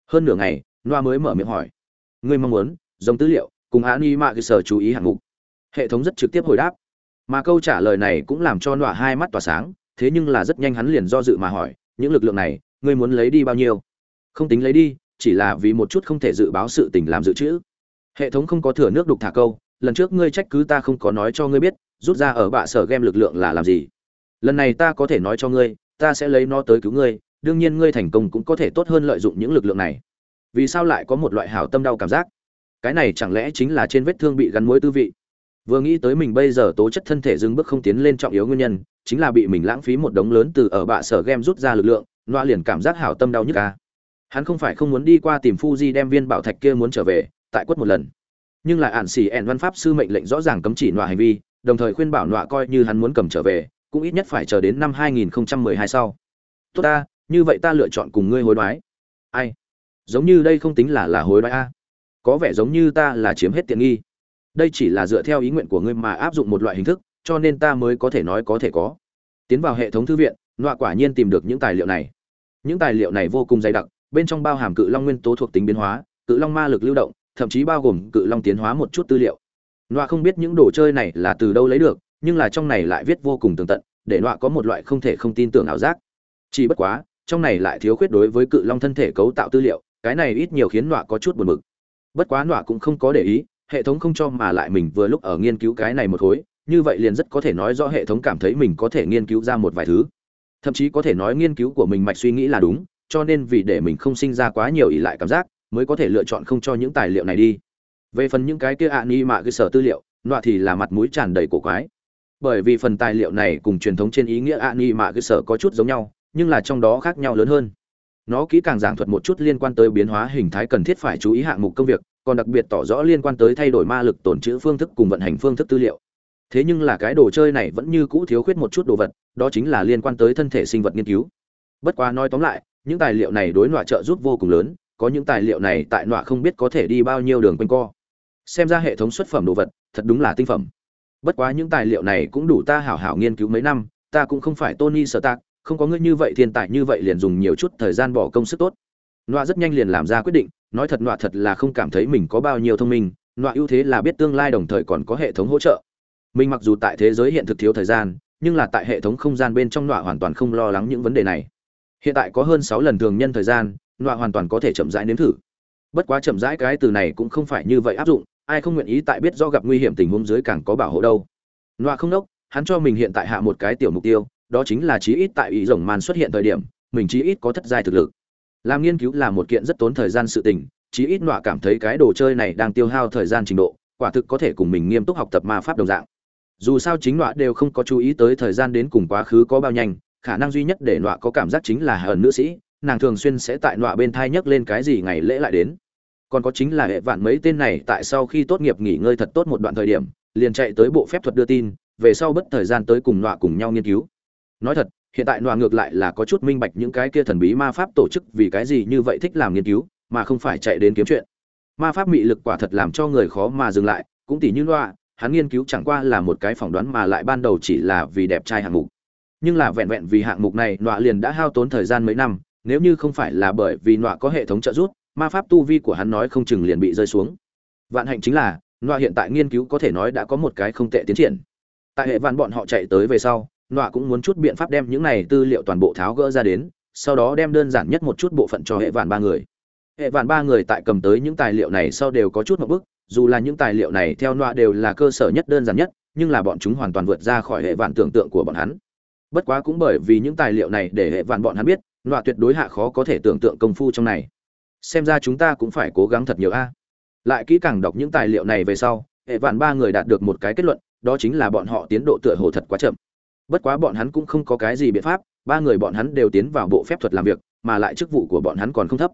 Hơn nửa ngày loa mới mở miệng hỏi ngươi mong muốn giống tư liệu, cùng án y mạ cơ sở chú ý hạng mục. Hệ thống rất trực tiếp hồi đáp. Mà câu trả lời này cũng làm cho nọa hai mắt tỏa sáng, thế nhưng là rất nhanh hắn liền do dự mà hỏi, những lực lượng này, ngươi muốn lấy đi bao nhiêu? Không tính lấy đi, chỉ là vì một chút không thể dự báo sự tình làm dự trữ. Hệ thống không có thừa nước đục thả câu, lần trước ngươi trách cứ ta không có nói cho ngươi biết, rút ra ở bạ sở game lực lượng là làm gì? Lần này ta có thể nói cho ngươi, ta sẽ lấy nó tới cứu ngươi, đương nhiên ngươi thành công cũng có thể tốt hơn lợi dụng những lực lượng này vì sao lại có một loại hảo tâm đau cảm giác? Cái này chẳng lẽ chính là trên vết thương bị gắn mối tư vị? Vừa nghĩ tới mình bây giờ tố chất thân thể dừng bước không tiến lên trọng yếu nguyên nhân, chính là bị mình lãng phí một đống lớn từ ở bạ sở game rút ra lực lượng loa liền cảm giác hảo tâm đau nhức ca hắn không phải không muốn đi qua tìm Fuji đem viên bảo thạch kia muốn trở về, tại quất một lần. Nhưng lại ản xỉ ẻn văn pháp sư mệnh lệnh rõ ràng cấm chỉ nọa hành vi, đồng thời khuyên bảo nọa coi như hắn muốn cầm trở về, cũng ít nhất phải chờ đến năm 2012 sau. Tốt ta, như vậy ta lựa chọn cùng ngươi hối đoái. Ai? Giống như đây không tính là là hối đoái a. Có vẻ giống như ta là chiếm hết tiện nghi. Đây chỉ là dựa theo ý nguyện của ngươi mà áp dụng một loại hình thức, cho nên ta mới có thể nói có thể có. Tiến vào hệ thống thư viện, nọa quả nhiên tìm được những tài liệu này. Những tài liệu này vô cùng dày đặc, bên trong bao hàm cự long nguyên tố thuộc tính biến hóa, cự long ma lực lưu động, thậm chí bao gồm cự long tiến hóa một chút tư liệu. Nọa không biết những đồ chơi này là từ đâu lấy được, nhưng là trong này lại viết vô cùng tường tận, để nọa có một loại không thể không tin tưởng ảo giác. Chỉ bất quá, trong này lại thiếu khuyết đối với cự long thân thể cấu tạo tư liệu cái này ít nhiều khiến nọa có chút buồn bực. Bất quá nọa cũng không có để ý, hệ thống không cho mà lại mình vừa lúc ở nghiên cứu cái này một khối, như vậy liền rất có thể nói rõ hệ thống cảm thấy mình có thể nghiên cứu ra một vài thứ. Thậm chí có thể nói nghiên cứu của mình mạch suy nghĩ là đúng, cho nên vì để mình không sinh ra quá nhiều ỷ lại cảm giác, mới có thể lựa chọn không cho những tài liệu này đi. Về phần những cái kia ạ ni mạ cơ sở tư liệu, nọa thì là mặt mũi tràn đầy cổ quái. Bởi vì phần tài liệu này cùng truyền thống trên ý nghĩa ạ ni mạ cơ sở có chút giống nhau, nhưng là trong đó khác nhau lớn hơn nó kỹ càng giảng thuật một chút liên quan tới biến hóa hình thái cần thiết phải chú ý hạng mục công việc, còn đặc biệt tỏ rõ liên quan tới thay đổi ma lực tồn trữ phương thức cùng vận hành phương thức tư liệu. Thế nhưng là cái đồ chơi này vẫn như cũ thiếu khuyết một chút đồ vật, đó chính là liên quan tới thân thể sinh vật nghiên cứu. Bất quá nói tóm lại, những tài liệu này đối nọa trợ giúp vô cùng lớn, có những tài liệu này tại nọa không biết có thể đi bao nhiêu đường quanh co. Xem ra hệ thống xuất phẩm đồ vật, thật đúng là tinh phẩm. Bất quá những tài liệu này cũng đủ ta hảo hảo nghiên cứu mấy năm, ta cũng không phải tony sở tạc không có ngươi như vậy thiên tài như vậy liền dùng nhiều chút thời gian bỏ công sức tốt. Nọa rất nhanh liền làm ra quyết định, nói thật nọa thật là không cảm thấy mình có bao nhiêu thông minh, nọa ưu thế là biết tương lai đồng thời còn có hệ thống hỗ trợ. Mình mặc dù tại thế giới hiện thực thiếu thời gian, nhưng là tại hệ thống không gian bên trong nọa hoàn toàn không lo lắng những vấn đề này. Hiện tại có hơn sáu lần thường nhân thời gian, nọa hoàn toàn có thể chậm rãi nếm thử. Bất quá chậm rãi cái từ này cũng không phải như vậy áp dụng, ai không nguyện ý tại biết do gặp nguy hiểm tình huống dưới càng có bảo hộ đâu. Nọa không đốc, hắn cho mình hiện tại hạ một cái tiểu mục tiêu đó chính là chí ít tại ý rồng man xuất hiện thời điểm, mình chí ít có thất giai thực lực. Làm nghiên cứu là một kiện rất tốn thời gian sự tình, chí ít nọa cảm thấy cái đồ chơi này đang tiêu hao thời gian trình độ, quả thực có thể cùng mình nghiêm túc học tập ma pháp đồng dạng. Dù sao chính nọa đều không có chú ý tới thời gian đến cùng quá khứ có bao nhanh, khả năng duy nhất để nọa có cảm giác chính là hờn nữ sĩ, nàng thường xuyên sẽ tại nọa bên thai nhấc lên cái gì ngày lễ lại đến. Còn có chính là hệ vạn mấy tên này tại sau khi tốt nghiệp nghỉ ngơi thật tốt một đoạn thời điểm, liền chạy tới bộ phép thuật đưa tin, về sau bất thời gian tới cùng nọa cùng nhau nghiên cứu nói thật, hiện tại nọa ngược lại là có chút minh bạch những cái kia thần bí ma pháp tổ chức vì cái gì như vậy thích làm nghiên cứu, mà không phải chạy đến kiếm chuyện. Ma pháp mị lực quả thật làm cho người khó mà dừng lại, cũng tỉ như nọa, hắn nghiên cứu chẳng qua là một cái phỏng đoán mà lại ban đầu chỉ là vì đẹp trai hạng mục. Nhưng là vẹn vẹn vì hạng mục này, nọa liền đã hao tốn thời gian mấy năm, nếu như không phải là bởi vì nọa có hệ thống trợ giúp, ma pháp tu vi của hắn nói không chừng liền bị rơi xuống. Vạn hạnh chính là, nọa hiện tại nghiên cứu có thể nói đã có một cái không tệ tiến triển. Tại hệ vạn bọn họ chạy tới về sau nọa cũng muốn chút biện pháp đem những này tư liệu toàn bộ tháo gỡ ra đến, sau đó đem đơn giản nhất một chút bộ phận cho hệ vạn ba người. Hệ vạn ba người tại cầm tới những tài liệu này sau đều có chút một bức, dù là những tài liệu này theo nọa đều là cơ sở nhất đơn giản nhất, nhưng là bọn chúng hoàn toàn vượt ra khỏi hệ vạn tưởng tượng của bọn hắn. Bất quá cũng bởi vì những tài liệu này để hệ vạn bọn hắn biết, nọa tuyệt đối hạ khó có thể tưởng tượng công phu trong này. Xem ra chúng ta cũng phải cố gắng thật nhiều a. Lại kỹ càng đọc những tài liệu này về sau, hệ vạn ba người đạt được một cái kết luận, đó chính là bọn họ tiến độ tựa hồ thật quá chậm bất quá bọn hắn cũng không có cái gì biện pháp, ba người bọn hắn đều tiến vào bộ phép thuật làm việc, mà lại chức vụ của bọn hắn còn không thấp.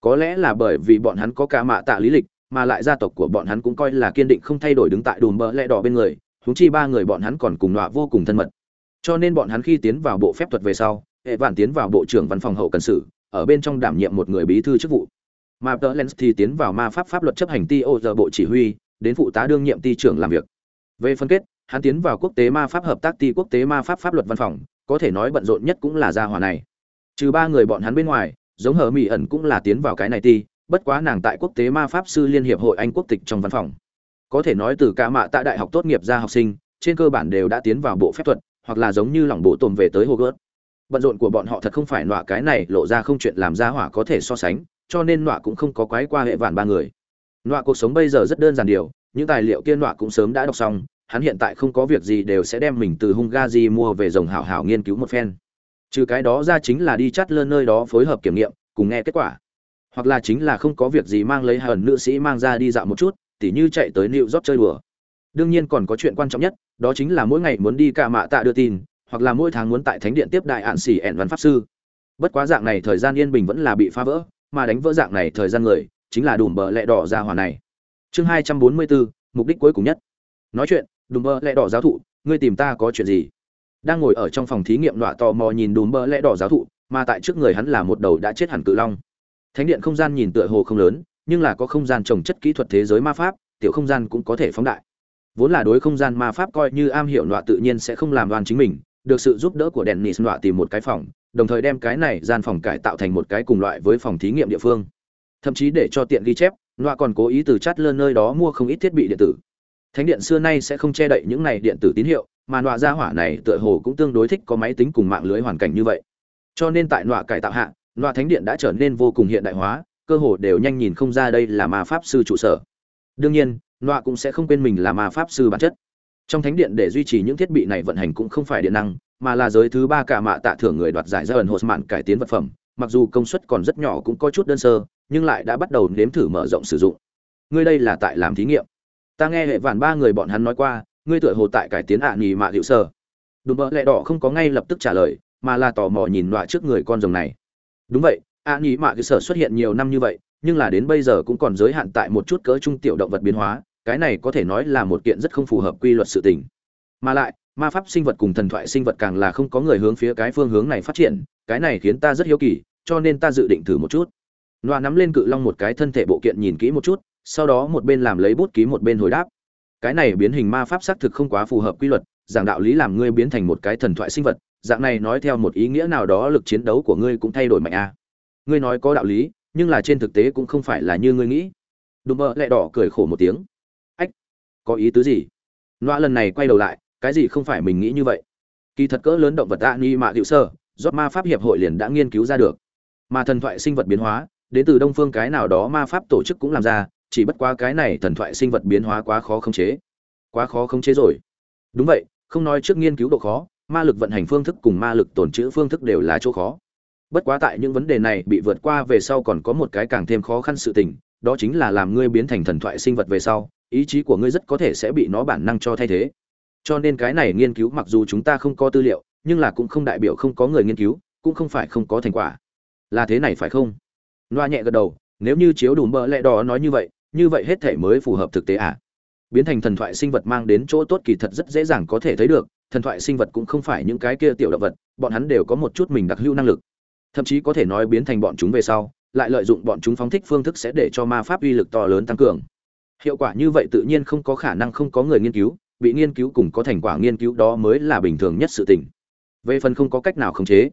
Có lẽ là bởi vì bọn hắn có cả mạ tạ lý lịch, mà lại gia tộc của bọn hắn cũng coi là kiên định không thay đổi đứng tại đùm bờ lẹ đỏ bên người húng chi ba người bọn hắn còn cùng đọa vô cùng thân mật. Cho nên bọn hắn khi tiến vào bộ phép thuật về sau, hệ vạn tiến vào bộ trưởng văn phòng hậu cần sự, ở bên trong đảm nhiệm một người bí thư chức vụ. Mà tờ lens thì tiến vào ma pháp pháp luật chấp hành ti ô giờ bộ chỉ huy, đến phụ tá đương nhiệm ti trưởng làm việc. Về phân kết hắn tiến vào quốc tế ma pháp hợp tác ti quốc tế ma pháp pháp luật văn phòng có thể nói bận rộn nhất cũng là gia hỏa này trừ ba người bọn hắn bên ngoài giống hờ mỹ ẩn cũng là tiến vào cái này ti bất quá nàng tại quốc tế ma pháp sư liên hiệp hội anh quốc tịch trong văn phòng có thể nói từ cả mạ tại đại học tốt nghiệp ra học sinh trên cơ bản đều đã tiến vào bộ phép thuật hoặc là giống như lỏng bộ tồn về tới Hogwarts. Bận rộn của bọn họ thật không phải nọa cái này lộ ra không chuyện làm ra hỏa có thể so sánh, cho nên nọa cũng không có quái qua hệ vạn ba người. Nọa cuộc sống bây giờ rất đơn giản điều, những tài liệu kia nọa cũng sớm đã đọc xong, hắn hiện tại không có việc gì đều sẽ đem mình từ Hungary mua về rồng hảo hảo nghiên cứu một phen. Trừ cái đó ra chính là đi chắt lơn nơi đó phối hợp kiểm nghiệm, cùng nghe kết quả. Hoặc là chính là không có việc gì mang lấy hờn nữ sĩ mang ra đi dạo một chút, tỉ như chạy tới New York chơi đùa. Đương nhiên còn có chuyện quan trọng nhất, đó chính là mỗi ngày muốn đi cả mạ tạ đưa tin hoặc là mỗi tháng muốn tại thánh điện tiếp đại ạn sĩ ẹn văn pháp sư bất quá dạng này thời gian yên bình vẫn là bị phá vỡ mà đánh vỡ dạng này thời gian người chính là đùm bờ lẹ đỏ ra hòa này chương hai trăm bốn mươi bốn mục đích cuối cùng nhất nói chuyện đùm bơ lẽ đỏ giáo thụ, ngươi tìm ta có chuyện gì? Đang ngồi ở trong phòng thí nghiệm đọa tò mò nhìn đùm bơ lẽ đỏ giáo thụ, mà tại trước người hắn là một đầu đã chết hẳn cự long. Thánh điện không gian nhìn tựa hồ không lớn, nhưng là có không gian trồng chất kỹ thuật thế giới ma pháp, tiểu không gian cũng có thể phóng đại. Vốn là đối không gian ma pháp coi như am hiểu nọa tự nhiên sẽ không làm đoàn chính mình, được sự giúp đỡ của đèn nịt nọa tìm một cái phòng, đồng thời đem cái này gian phòng cải tạo thành một cái cùng loại với phòng thí nghiệm địa phương. Thậm chí để cho tiện ghi chép, nọa còn cố ý từ chát lơ nơi đó mua không ít thiết bị điện tử thánh điện xưa nay sẽ không che đậy những này điện tử tín hiệu, mà nọa gia hỏa này tựa hồ cũng tương đối thích có máy tính cùng mạng lưới hoàn cảnh như vậy. Cho nên tại nọa cải tạo hạ, nọa thánh điện đã trở nên vô cùng hiện đại hóa, cơ hồ đều nhanh nhìn không ra đây là ma pháp sư trụ sở. Đương nhiên, nọa cũng sẽ không quên mình là ma pháp sư bản chất. Trong thánh điện để duy trì những thiết bị này vận hành cũng không phải điện năng, mà là giới thứ ba cả mạ tạ thưởng người đoạt giải ra ẩn hột mạn cải tiến vật phẩm. Mặc dù công suất còn rất nhỏ cũng có chút đơn sơ, nhưng lại đã bắt đầu nếm thử mở rộng sử dụng. Ngươi đây là tại làm thí nghiệm ta nghe hệ vạn ba người bọn hắn nói qua, ngươi tựa hồ tại cải tiến ạ à nhì mạ hiệu sơ đùm bợ lẹ đỏ không có ngay lập tức trả lời, mà là tò mò nhìn nọa trước người con rồng này. Đúng vậy, ạ à nhì mạ hiệu sơ xuất hiện nhiều năm như vậy, nhưng là đến bây giờ cũng còn giới hạn tại một chút cỡ trung tiểu động vật biến hóa, cái này có thể nói là một kiện rất không phù hợp quy luật sự tình. Mà lại, ma pháp sinh vật cùng thần thoại sinh vật càng là không có người hướng phía cái phương hướng này phát triển, cái này khiến ta rất hiếu kỳ, cho nên ta dự định thử một chút. Loa nắm lên cự long một cái thân thể bộ kiện nhìn kỹ một chút sau đó một bên làm lấy bút ký một bên hồi đáp. Cái này biến hình ma pháp xác thực không quá phù hợp quy luật, giảng đạo lý làm ngươi biến thành một cái thần thoại sinh vật, dạng này nói theo một ý nghĩa nào đó lực chiến đấu của ngươi cũng thay đổi mạnh a. À. ngươi nói có đạo lý, nhưng là trên thực tế cũng không phải là như ngươi nghĩ. Đùm mơ lẹ đỏ cười khổ một tiếng. Ách, có ý tứ gì? Loa lần này quay đầu lại, cái gì không phải mình nghĩ như vậy? Kỳ thật cỡ lớn động vật tạ ni mạ hiệu sơ, rót ma pháp hiệp hội liền đã nghiên cứu ra được. Mà thần thoại sinh vật biến hóa, đến từ đông phương cái nào đó ma pháp tổ chức cũng làm ra chỉ bất quá cái này thần thoại sinh vật biến hóa quá khó khống chế. Quá khó khống chế rồi. Đúng vậy, không nói trước nghiên cứu độ khó, ma lực vận hành phương thức cùng ma lực tổn trữ phương thức đều là chỗ khó. Bất quá tại những vấn đề này bị vượt qua về sau còn có một cái càng thêm khó khăn sự tình, đó chính là làm ngươi biến thành thần thoại sinh vật về sau, ý chí của ngươi rất có thể sẽ bị nó bản năng cho thay thế. Cho nên cái này nghiên cứu mặc dù chúng ta không có tư liệu, nhưng là cũng không đại biểu không có người nghiên cứu, cũng không phải không có thành quả. Là thế này phải không? Loa nhẹ gật đầu, nếu như chiếu đủ bờ lẹ đỏ nói như vậy như vậy hết thể mới phù hợp thực tế à? Biến thành thần thoại sinh vật mang đến chỗ tốt kỳ thật rất dễ dàng có thể thấy được, thần thoại sinh vật cũng không phải những cái kia tiểu động vật, bọn hắn đều có một chút mình đặc hữu năng lực. Thậm chí có thể nói biến thành bọn chúng về sau, lại lợi dụng bọn chúng phóng thích phương thức sẽ để cho ma pháp uy lực to lớn tăng cường. Hiệu quả như vậy tự nhiên không có khả năng không có người nghiên cứu, bị nghiên cứu cùng có thành quả nghiên cứu đó mới là bình thường nhất sự tình. Về phần không có cách nào khống chế.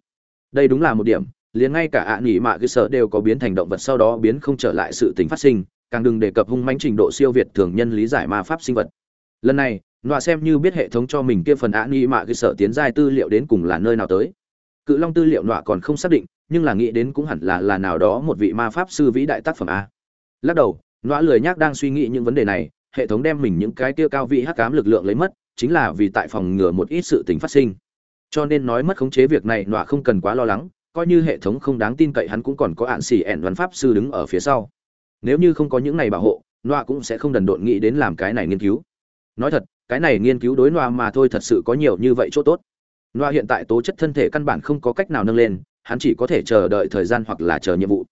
Đây đúng là một điểm, liền ngay cả ạ à nghỉ mạ cơ sở đều có biến thành động vật sau đó biến không trở lại sự tình phát sinh càng đừng đề cập hung mãnh trình độ siêu việt thường nhân lý giải ma pháp sinh vật. Lần này, nọa xem như biết hệ thống cho mình kia phần ạ nghi mạ cái sở tiến giai tư liệu đến cùng là nơi nào tới. Cự long tư liệu nọa còn không xác định, nhưng là nghĩ đến cũng hẳn là là nào đó một vị ma pháp sư vĩ đại tác phẩm a. Lắc đầu, nọa lười nhác đang suy nghĩ những vấn đề này, hệ thống đem mình những cái kia cao vị hắc cám lực lượng lấy mất, chính là vì tại phòng ngừa một ít sự tình phát sinh. Cho nên nói mất khống chế việc này, nọa không cần quá lo lắng, coi như hệ thống không đáng tin cậy hắn cũng còn có ạn xỉ ẻn văn pháp sư đứng ở phía sau nếu như không có những này bảo hộ nọa cũng sẽ không đần độn nghĩ đến làm cái này nghiên cứu. Nói thật, cái này nghiên cứu đối nọa mà thôi thật sự có nhiều như vậy chỗ tốt. Nọa hiện tại tố chất thân thể căn bản không có cách nào nâng lên, hắn chỉ có thể chờ đợi thời gian hoặc là chờ nhiệm vụ.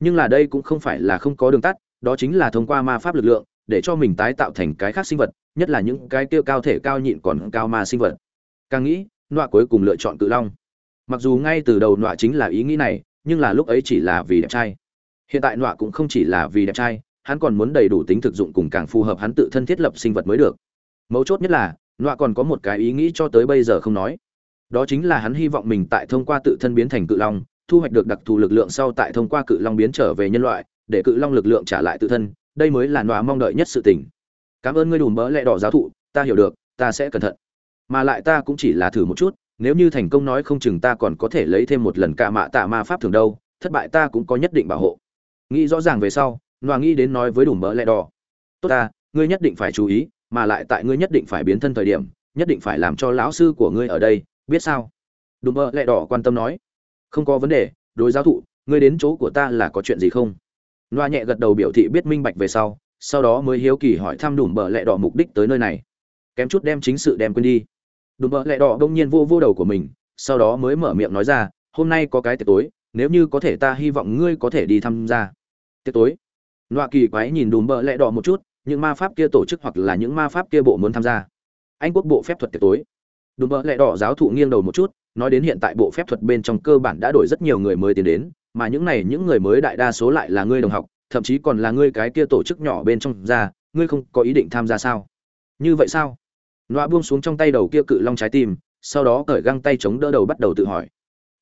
Nhưng là đây cũng không phải là không có đường tắt, đó chính là thông qua ma pháp lực lượng, để cho mình tái tạo thành cái khác sinh vật, nhất là những cái tiêu cao thể cao nhịn còn cao ma sinh vật. Càng nghĩ nọa cuối cùng lựa chọn cự long. Mặc dù ngay từ đầu nọa chính là ý nghĩ này, nhưng là lúc ấy chỉ là vì đẹp trai hiện tại nọa cũng không chỉ là vì đẹp trai, hắn còn muốn đầy đủ tính thực dụng cùng càng phù hợp hắn tự thân thiết lập sinh vật mới được. Mấu chốt nhất là, nọa còn có một cái ý nghĩ cho tới bây giờ không nói. Đó chính là hắn hy vọng mình tại thông qua tự thân biến thành cự long, thu hoạch được đặc thù lực lượng sau tại thông qua cự long biến trở về nhân loại, để cự long lực lượng trả lại tự thân. Đây mới là nọa mong đợi nhất sự tình. Cảm ơn ngươi đùm bỡ lẹ đỏ giáo thụ, ta hiểu được, ta sẽ cẩn thận. Mà lại ta cũng chỉ là thử một chút, nếu như thành công nói không chừng ta còn có thể lấy thêm một lần ca mạ tạ ma pháp thường đâu, thất bại ta cũng có nhất định bảo hộ nghĩ rõ ràng về sau nọa nghĩ đến nói với đùm bỡ lẹ đỏ. Tốt ta, ngươi nhất định phải chú ý, mà lại tại ngươi nhất định phải biến thân thời điểm, nhất định phải làm cho lão sư của ngươi ở đây, biết sao? Đùm bỡ lẹ đỏ quan tâm nói. Không có vấn đề, đối giáo thụ, ngươi đến chỗ của ta là có chuyện gì không? Loa nhẹ gật đầu biểu thị biết minh bạch về sau sau đó mới hiếu kỳ hỏi thăm đùm bờ lẹ đỏ mục đích tới nơi này. Kém chút đem chính sự đem quên đi. Đùm bờ lẹ đỏ đông nhiên vô vô đầu của mình, sau đó mới mở miệng nói ra, hôm nay có cái tiệc tối nếu như có thể ta hy vọng ngươi có thể đi tham gia. Tiệc tối, nọa kỳ quái nhìn đùm bợ lẹ đỏ một chút, những ma pháp kia tổ chức hoặc là những ma pháp kia bộ muốn tham gia. Anh quốc bộ phép thuật tiệc tối. Đùm bợ lẹ đỏ giáo thụ nghiêng đầu một chút, nói đến hiện tại bộ phép thuật bên trong cơ bản đã đổi rất nhiều người mới tiến đến, mà những này, những người mới đại đa số lại là ngươi đồng học, thậm chí còn là ngươi cái kia tổ chức nhỏ bên trong ra, ngươi không có ý định tham gia sao? Như vậy sao? Nọa buông xuống trong tay đầu kia cự long trái tim, sau đó cởi găng tay chống đỡ đầu bắt đầu tự hỏi.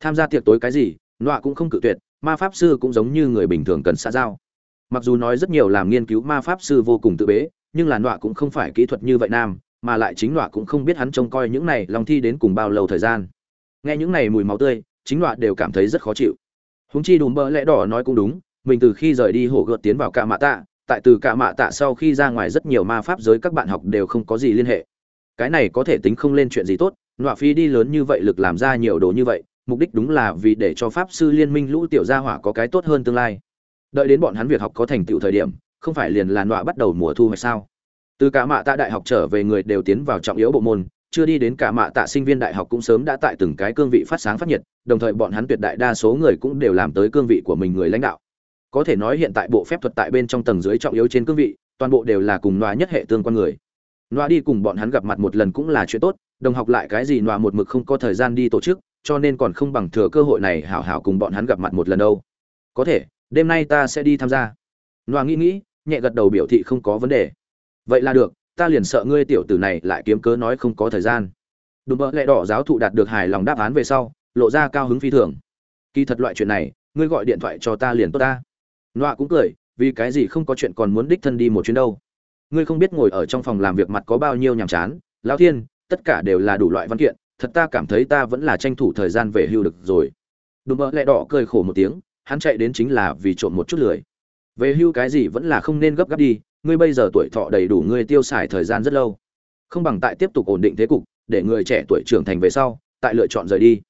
Tham gia tiệc tối cái gì? Nọa cũng không cự tuyệt, ma pháp sư cũng giống như người bình thường cần xã giao. Mặc dù nói rất nhiều làm nghiên cứu ma pháp sư vô cùng tự bế, nhưng là nọa cũng không phải kỹ thuật như vậy nam, mà lại chính nọa cũng không biết hắn trông coi những này lòng thi đến cùng bao lâu thời gian. Nghe những này mùi máu tươi, chính nọa đều cảm thấy rất khó chịu. Húng chi đùm bỡ lẽ đỏ nói cũng đúng, mình từ khi rời đi hổ gợt tiến vào cạ mạ tạ, tại từ cạ mạ tạ sau khi ra ngoài rất nhiều ma pháp giới các bạn học đều không có gì liên hệ. Cái này có thể tính không lên chuyện gì tốt, nọa phi đi lớn như vậy lực làm ra nhiều đồ như vậy mục đích đúng là vì để cho pháp sư liên minh lũ tiểu gia hỏa có cái tốt hơn tương lai. Đợi đến bọn hắn việc học có thành tựu thời điểm, không phải liền là đọa bắt đầu mùa thu hoạch sao? Từ cả mạ tạ đại học trở về người đều tiến vào trọng yếu bộ môn, chưa đi đến cả mạ tạ sinh viên đại học cũng sớm đã tại từng cái cương vị phát sáng phát nhiệt, đồng thời bọn hắn tuyệt đại đa số người cũng đều làm tới cương vị của mình người lãnh đạo. Có thể nói hiện tại bộ phép thuật tại bên trong tầng dưới trọng yếu trên cương vị, toàn bộ đều là cùng loa nhất hệ tương quan người. Loa đi cùng bọn hắn gặp mặt một lần cũng là chuyện tốt, đồng học lại cái gì loa một mực không có thời gian đi tổ chức cho nên còn không bằng thừa cơ hội này hảo hảo cùng bọn hắn gặp mặt một lần đâu. Có thể, đêm nay ta sẽ đi tham gia. Loa nghĩ nghĩ, nhẹ gật đầu biểu thị không có vấn đề. Vậy là được, ta liền sợ ngươi tiểu tử này lại kiếm cớ nói không có thời gian. Đùm bỡ lẹ đỏ giáo thụ đạt được hài lòng đáp án về sau, lộ ra cao hứng phi thường. Kỳ thật loại chuyện này, ngươi gọi điện thoại cho ta liền tốt ta. Noa cũng cười, vì cái gì không có chuyện còn muốn đích thân đi một chuyến đâu. Ngươi không biết ngồi ở trong phòng làm việc mặt có bao nhiêu nhàm chán. Lão thiên, tất cả đều là đủ loại văn kiện thật ta cảm thấy ta vẫn là tranh thủ thời gian về hưu được rồi. Đùm bỡ lẹ đỏ cười khổ một tiếng, hắn chạy đến chính là vì trộm một chút lười. Về hưu cái gì vẫn là không nên gấp gáp đi, ngươi bây giờ tuổi thọ đầy đủ ngươi tiêu xài thời gian rất lâu. Không bằng tại tiếp tục ổn định thế cục, để người trẻ tuổi trưởng thành về sau, tại lựa chọn rời đi.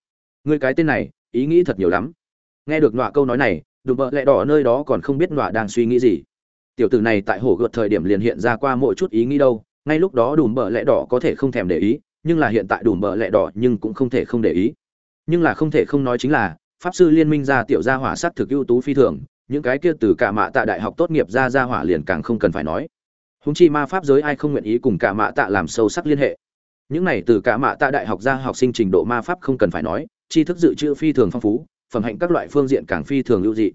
Ngươi cái tên này, ý nghĩ thật nhiều lắm. Nghe được nọa câu nói này, đùm bợ lẹ đỏ nơi đó còn không biết nọa đang suy nghĩ gì. Tiểu tử này tại hồ gợt thời điểm liền hiện ra qua mỗi chút ý nghĩ đâu, ngay lúc đó đùm bợ lẹ đỏ có thể không thèm để ý nhưng là hiện tại đủ mở lẹ đỏ nhưng cũng không thể không để ý. Nhưng là không thể không nói chính là, pháp sư liên minh ra tiểu gia hỏa sát thực ưu tú phi thường, những cái kia từ cả mạ tạ đại học tốt nghiệp ra gia hỏa liền càng không cần phải nói. Húng chi ma pháp giới ai không nguyện ý cùng cả mạ tạ làm sâu sắc liên hệ. Những này từ cả mạ tạ đại học ra học sinh trình độ ma pháp không cần phải nói, tri thức dự trữ phi thường phong phú, phẩm hạnh các loại phương diện càng phi thường lưu dị.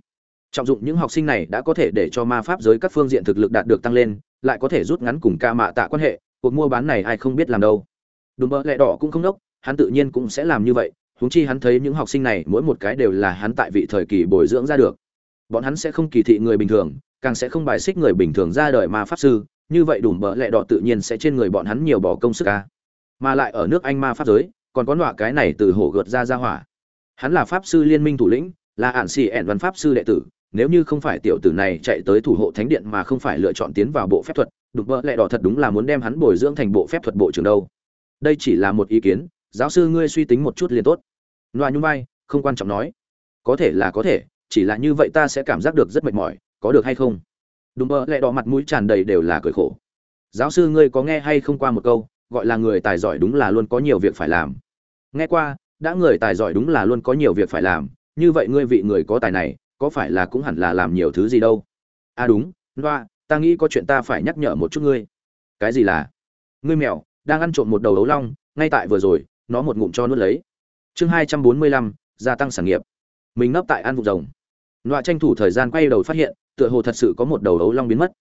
Trọng dụng những học sinh này đã có thể để cho ma pháp giới các phương diện thực lực đạt được tăng lên, lại có thể rút ngắn cùng ca mạ tạ quan hệ, cuộc mua bán này ai không biết làm đâu đùm bơ lẹ đỏ cũng không đốc hắn tự nhiên cũng sẽ làm như vậy, huống chi hắn thấy những học sinh này mỗi một cái đều là hắn tại vị thời kỳ bồi dưỡng ra được. Bọn hắn sẽ không kỳ thị người bình thường, càng sẽ không bài xích người bình thường ra đời ma pháp sư, như vậy đùm bợ lẹ đỏ tự nhiên sẽ trên người bọn hắn nhiều bỏ công sức ca mà lại ở nước anh ma pháp giới, còn có nọa cái này từ hổ gợt ra ra hỏa. Hắn là pháp sư liên minh thủ lĩnh, là ạn xì ẹn văn pháp sư đệ tử, nếu như không phải tiểu tử này chạy tới thủ hộ thánh điện mà không phải lựa chọn tiến vào bộ phép thuật đục bợ lẹ đỏ thật đúng là muốn đem hắn bồi dưỡng thành bộ phép thuật bộ trưởng đâu đây chỉ là một ý kiến, giáo sư ngươi suy tính một chút liền tốt. Loa nhung vai, không quan trọng nói. Có thể là có thể, chỉ là như vậy ta sẽ cảm giác được rất mệt mỏi, có được hay không? Đùm bơ lẹ đỏ mặt mũi tràn đầy đều là cười khổ. Giáo sư ngươi có nghe hay không qua một câu, gọi là người tài giỏi đúng là luôn có nhiều việc phải làm. Nghe qua, đã người tài giỏi đúng là luôn có nhiều việc phải làm, như vậy ngươi vị người có tài này, có phải là cũng hẳn là làm nhiều thứ gì đâu? À đúng, loa, ta nghĩ có chuyện ta phải nhắc nhở một chút ngươi. Cái gì là? Ngươi mèo đang ăn trộm một đầu ấu long, ngay tại vừa rồi, nó một ngụm cho nuốt lấy. Chương hai trăm bốn mươi lăm, gia tăng sản nghiệp. Mình nấp tại ăn vụ rồng. Nọa tranh thủ thời gian quay đầu phát hiện, tựa hồ thật sự có một đầu ấu long biến mất.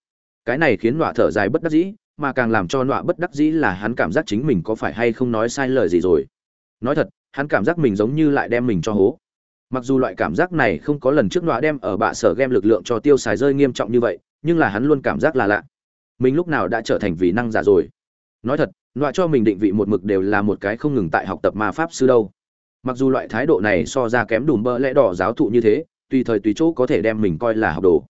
Cái này khiến nọa thở dài bất đắc dĩ, mà càng làm cho nọa bất đắc dĩ là hắn cảm giác chính mình có phải hay không nói sai lời gì rồi. Nói thật, hắn cảm giác mình giống như lại đem mình cho hố. Mặc dù loại cảm giác này không có lần trước nọa đem ở bạ sở game lực lượng cho tiêu xài rơi nghiêm trọng như vậy, nhưng là hắn luôn cảm giác là lạ. Mình lúc nào đã trở thành vì năng giả rồi? Nói thật nọa cho mình định vị một mực đều là một cái không ngừng tại học tập ma pháp sư đâu. Mặc dù loại thái độ này so ra kém đùm bỡ lẽ đỏ giáo thụ như thế, tùy thời tùy chỗ có thể đem mình coi là học đồ.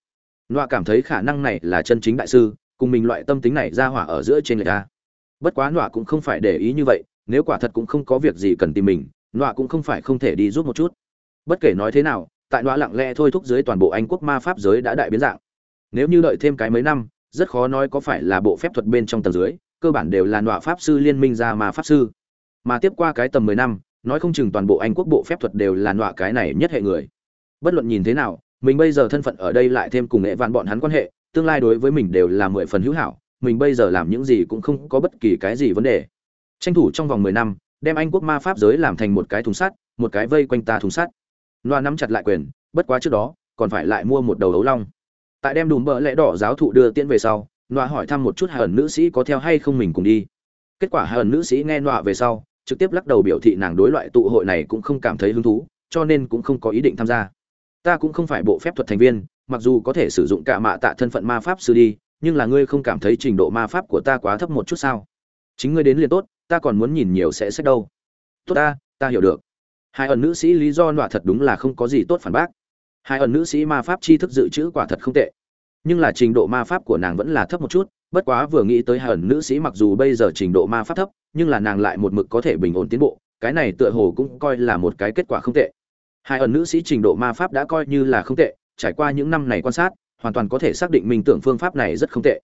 Nọa cảm thấy khả năng này là chân chính đại sư, cùng mình loại tâm tính này ra hỏa ở giữa trên người ta. Bất quá nọa cũng không phải để ý như vậy, nếu quả thật cũng không có việc gì cần tìm mình nọa cũng không phải không thể đi giúp một chút. Bất kể nói thế nào, tại nọa lặng lẽ thôi thúc dưới toàn bộ anh quốc ma pháp giới đã đại biến dạng. Nếu như đợi thêm cái mấy năm, rất khó nói có phải là bộ phép thuật bên trong tầng dưới cơ bản đều là nọa pháp sư liên minh ra mà pháp sư. Mà tiếp qua cái tầm mười năm, nói không chừng toàn bộ anh quốc bộ phép thuật đều là nọa cái này nhất hệ người. Bất luận nhìn thế nào, mình bây giờ thân phận ở đây lại thêm cùng nghệ vạn bọn hắn quan hệ, tương lai đối với mình đều là mười phần hữu hảo, mình bây giờ làm những gì cũng không có bất kỳ cái gì vấn đề. Tranh thủ trong vòng mười năm, đem anh quốc ma pháp giới làm thành một cái thùng sắt, một cái vây quanh ta thùng sắt. Loa nắm chặt lại quyền, bất quá trước đó, còn phải lại mua một đầu ấu long. Tại đem đùm bỡ lẽ đỏ giáo thụ đưa tiễn về sau nọa hỏi thăm một chút hà ẩn nữ sĩ có theo hay không mình cùng đi. Kết quả hà ẩn nữ sĩ nghe nọa về sau, trực tiếp lắc đầu biểu thị nàng đối loại tụ hội này cũng không cảm thấy hứng thú, cho nên cũng không có ý định tham gia. Ta cũng không phải bộ phép thuật thành viên, mặc dù có thể sử dụng cả mạ tạ thân phận ma pháp sư đi, nhưng là ngươi không cảm thấy trình độ ma pháp của ta quá thấp một chút sao? Chính ngươi đến liền tốt, ta còn muốn nhìn nhiều sẽ xét đâu. Tốt ta ta hiểu được. Hai ẩn nữ sĩ lý do nọa thật đúng là không có gì tốt phản bác. Hai ẩn nữ sĩ ma pháp tri thức dự trữ quả thật không tệ nhưng là trình độ ma pháp của nàng vẫn là thấp một chút, bất quá vừa nghĩ tới hờn nữ sĩ mặc dù bây giờ trình độ ma pháp thấp, nhưng là nàng lại một mực có thể bình ổn tiến bộ, cái này tựa hồ cũng coi là một cái kết quả không tệ. Hai ẩn nữ sĩ trình độ ma pháp đã coi như là không tệ, trải qua những năm này quan sát, hoàn toàn có thể xác định mình tưởng phương pháp này rất không tệ.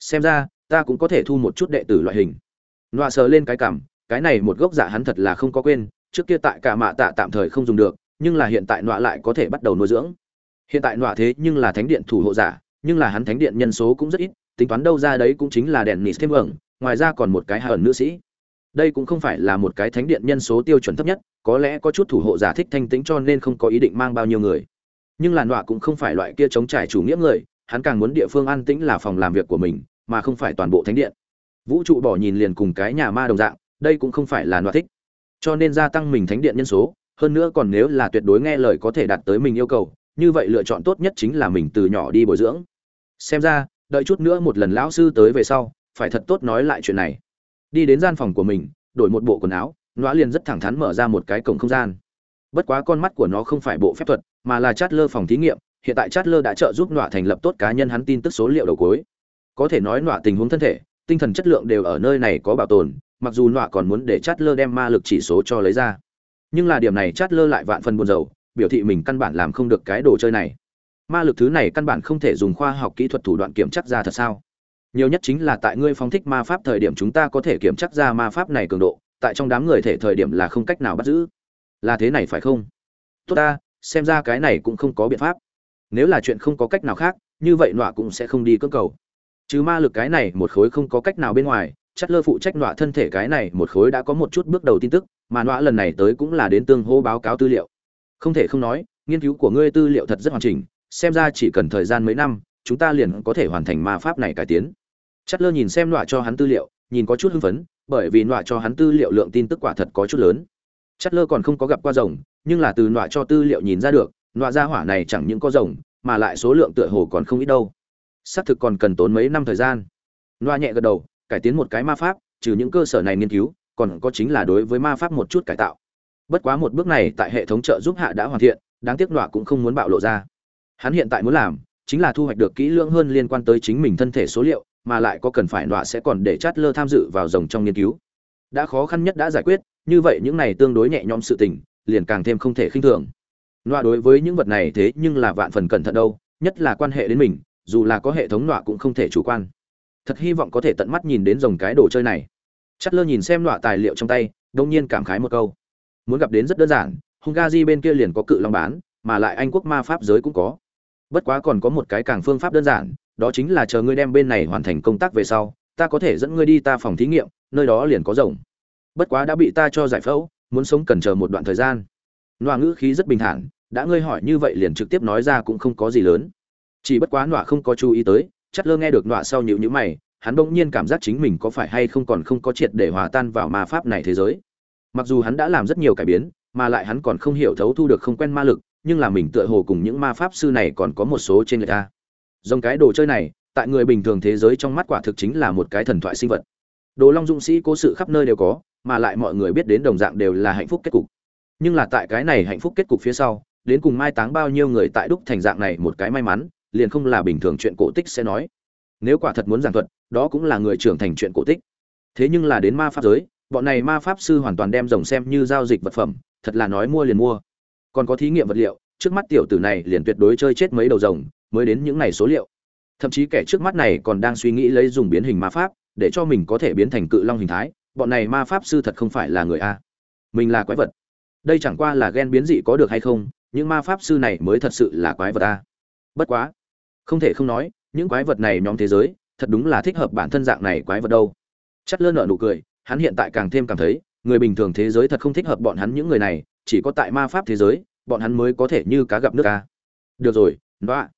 Xem ra, ta cũng có thể thu một chút đệ tử loại hình. Loạ sờ lên cái cảm, cái này một gốc dạ hắn thật là không có quên, trước kia tại cả mạ tạ tạm thời không dùng được, nhưng là hiện tại nọa lại có thể bắt đầu nuôi dưỡng. Hiện tại nọa thế nhưng là thánh điện thủ hộ giả nhưng là hắn thánh điện nhân số cũng rất ít, tính toán đâu ra đấy cũng chính là đèn nịt thêm ẩn ngoài ra còn một cái hai ẩn nữ sĩ. Đây cũng không phải là một cái thánh điện nhân số tiêu chuẩn thấp nhất, có lẽ có chút thủ hộ giả thích thanh tĩnh cho nên không có ý định mang bao nhiêu người. Nhưng làn đọa cũng không phải loại kia chống trải chủ nghĩa người, hắn càng muốn địa phương an tĩnh là phòng làm việc của mình, mà không phải toàn bộ thánh điện. Vũ trụ bỏ nhìn liền cùng cái nhà ma đồng dạng, đây cũng không phải là đọa thích. Cho nên gia tăng mình thánh điện nhân số, hơn nữa còn nếu là tuyệt đối nghe lời có thể đạt tới mình yêu cầu, như vậy lựa chọn tốt nhất chính là mình từ nhỏ đi bồi dưỡng xem ra đợi chút nữa một lần lão sư tới về sau phải thật tốt nói lại chuyện này đi đến gian phòng của mình đổi một bộ quần áo nó liền rất thẳng thắn mở ra một cái cổng không gian bất quá con mắt của nó không phải bộ phép thuật mà là chát lơ phòng thí nghiệm hiện tại Chatler đã trợ giúp nọa thành lập tốt cá nhân hắn tin tức số liệu đầu cuối. Có thể nói nọa tình huống thân thể, tinh thần chất lượng đều ở nơi này có bảo tồn, mặc dù nọa còn muốn để Chatler đem ma lực chỉ số cho lấy ra. Nhưng là điểm này Chatler lại vạn phần buồn rầu, biểu thị mình căn bản làm không được cái đồ chơi này. Ma lực thứ này căn bản không thể dùng khoa học kỹ thuật thủ đoạn kiểm chắc ra thật sao? Nhiều nhất chính là tại ngươi phóng thích ma pháp thời điểm chúng ta có thể kiểm chắc ra ma pháp này cường độ, tại trong đám người thể thời điểm là không cách nào bắt giữ. Là thế này phải không? Tốt ta, xem ra cái này cũng không có biện pháp nếu là chuyện không có cách nào khác như vậy nọa cũng sẽ không đi cưỡng cầu chứ ma lực cái này một khối không có cách nào bên ngoài chất lơ phụ trách nọa thân thể cái này một khối đã có một chút bước đầu tin tức mà nọa lần này tới cũng là đến tương hô báo cáo tư liệu không thể không nói nghiên cứu của ngươi tư liệu thật rất hoàn chỉnh xem ra chỉ cần thời gian mấy năm, chúng ta liền có thể hoàn thành ma pháp này cải tiến. Chất lơ nhìn xem nọa cho hắn tư liệu, nhìn có chút hưng phấn, bởi vì nọa cho hắn tư liệu lượng tin tức quả thật có chút lớn. Chất lơ còn không có gặp qua rồng, nhưng là từ nọa cho tư liệu nhìn ra được, nọa gia hỏa này chẳng những có rồng, mà lại số lượng tựa hồ còn không ít đâu. Xác thực còn cần tốn mấy năm thời gian. Nọa nhẹ gật đầu, cải tiến một cái ma pháp, trừ những cơ sở này nghiên cứu, còn có chính là đối với ma pháp một chút cải tạo. Bất quá một bước này tại hệ thống trợ giúp hạ đã hoàn thiện, đáng tiếc nọa cũng không muốn bạo lộ ra hắn hiện tại muốn làm, chính là thu hoạch được kỹ lưỡng hơn liên quan tới chính mình thân thể số liệu, mà lại có cần phải nọa sẽ còn để chát lơ tham dự vào rồng trong nghiên cứu. Đã khó khăn nhất đã giải quyết, như vậy những này tương đối nhẹ nhõm sự tình, liền càng thêm không thể khinh thường. Nọa đối với những vật này thế nhưng là vạn phần cẩn thận đâu, nhất là quan hệ đến mình, dù là có hệ thống nọa cũng không thể chủ quan. Thật hy vọng có thể tận mắt nhìn đến dòng cái đồ chơi này. Chất lơ nhìn xem nọa tài liệu trong tay, đông nhiên cảm khái một câu. Muốn gặp đến rất đơn giản, hungary bên kia liền có cự long bán, mà lại anh quốc ma pháp giới cũng có bất quá còn có một cái càng phương pháp đơn giản, đó chính là chờ ngươi đem bên này hoàn thành công tác về sau, ta có thể dẫn ngươi đi ta phòng thí nghiệm, nơi đó liền có rồng. Bất quá đã bị ta cho giải phẫu, muốn sống cần chờ một đoạn thời gian. Nọa ngữ khí rất bình thản, đã ngươi hỏi như vậy liền trực tiếp nói ra cũng không có gì lớn. Chỉ bất quá nọa không có chú ý tới, chắt lơ nghe được nọa sau nhịu nhữ mày, hắn bỗng nhiên cảm giác chính mình có phải hay không còn không có triệt để hòa tan vào ma pháp này thế giới. Mặc dù hắn đã làm rất nhiều cải biến, mà lại hắn còn không hiểu thấu thu được không quen ma lực nhưng là mình tựa hồ cùng những ma pháp sư này còn có một số trên người ta. Dòng cái đồ chơi này, tại người bình thường thế giới trong mắt quả thực chính là một cái thần thoại sinh vật. Đồ long dũng sĩ cố sự khắp nơi đều có, mà lại mọi người biết đến đồng dạng đều là hạnh phúc kết cục. Nhưng là tại cái này hạnh phúc kết cục phía sau, đến cùng mai táng bao nhiêu người tại đúc thành dạng này một cái may mắn, liền không là bình thường chuyện cổ tích sẽ nói. Nếu quả thật muốn giảng thuật, đó cũng là người trưởng thành chuyện cổ tích. Thế nhưng là đến ma pháp giới, bọn này ma pháp sư hoàn toàn đem rồng xem như giao dịch vật phẩm, thật là nói mua liền mua còn có thí nghiệm vật liệu, trước mắt tiểu tử này liền tuyệt đối chơi chết mấy đầu rồng, mới đến những này số liệu. Thậm chí kẻ trước mắt này còn đang suy nghĩ lấy dùng biến hình ma pháp, để cho mình có thể biến thành cự long hình thái, bọn này ma pháp sư thật không phải là người a. Mình là quái vật. Đây chẳng qua là ghen biến dị có được hay không, những ma pháp sư này mới thật sự là quái vật a. Bất quá, không thể không nói, những quái vật này nhóm thế giới, thật đúng là thích hợp bản thân dạng này quái vật đâu. Chất lơ nợ nụ cười, hắn hiện tại càng thêm cảm thấy, người bình thường thế giới thật không thích hợp bọn hắn những người này chỉ có tại ma pháp thế giới bọn hắn mới có thể như cá gặp nước ca được rồi nọa,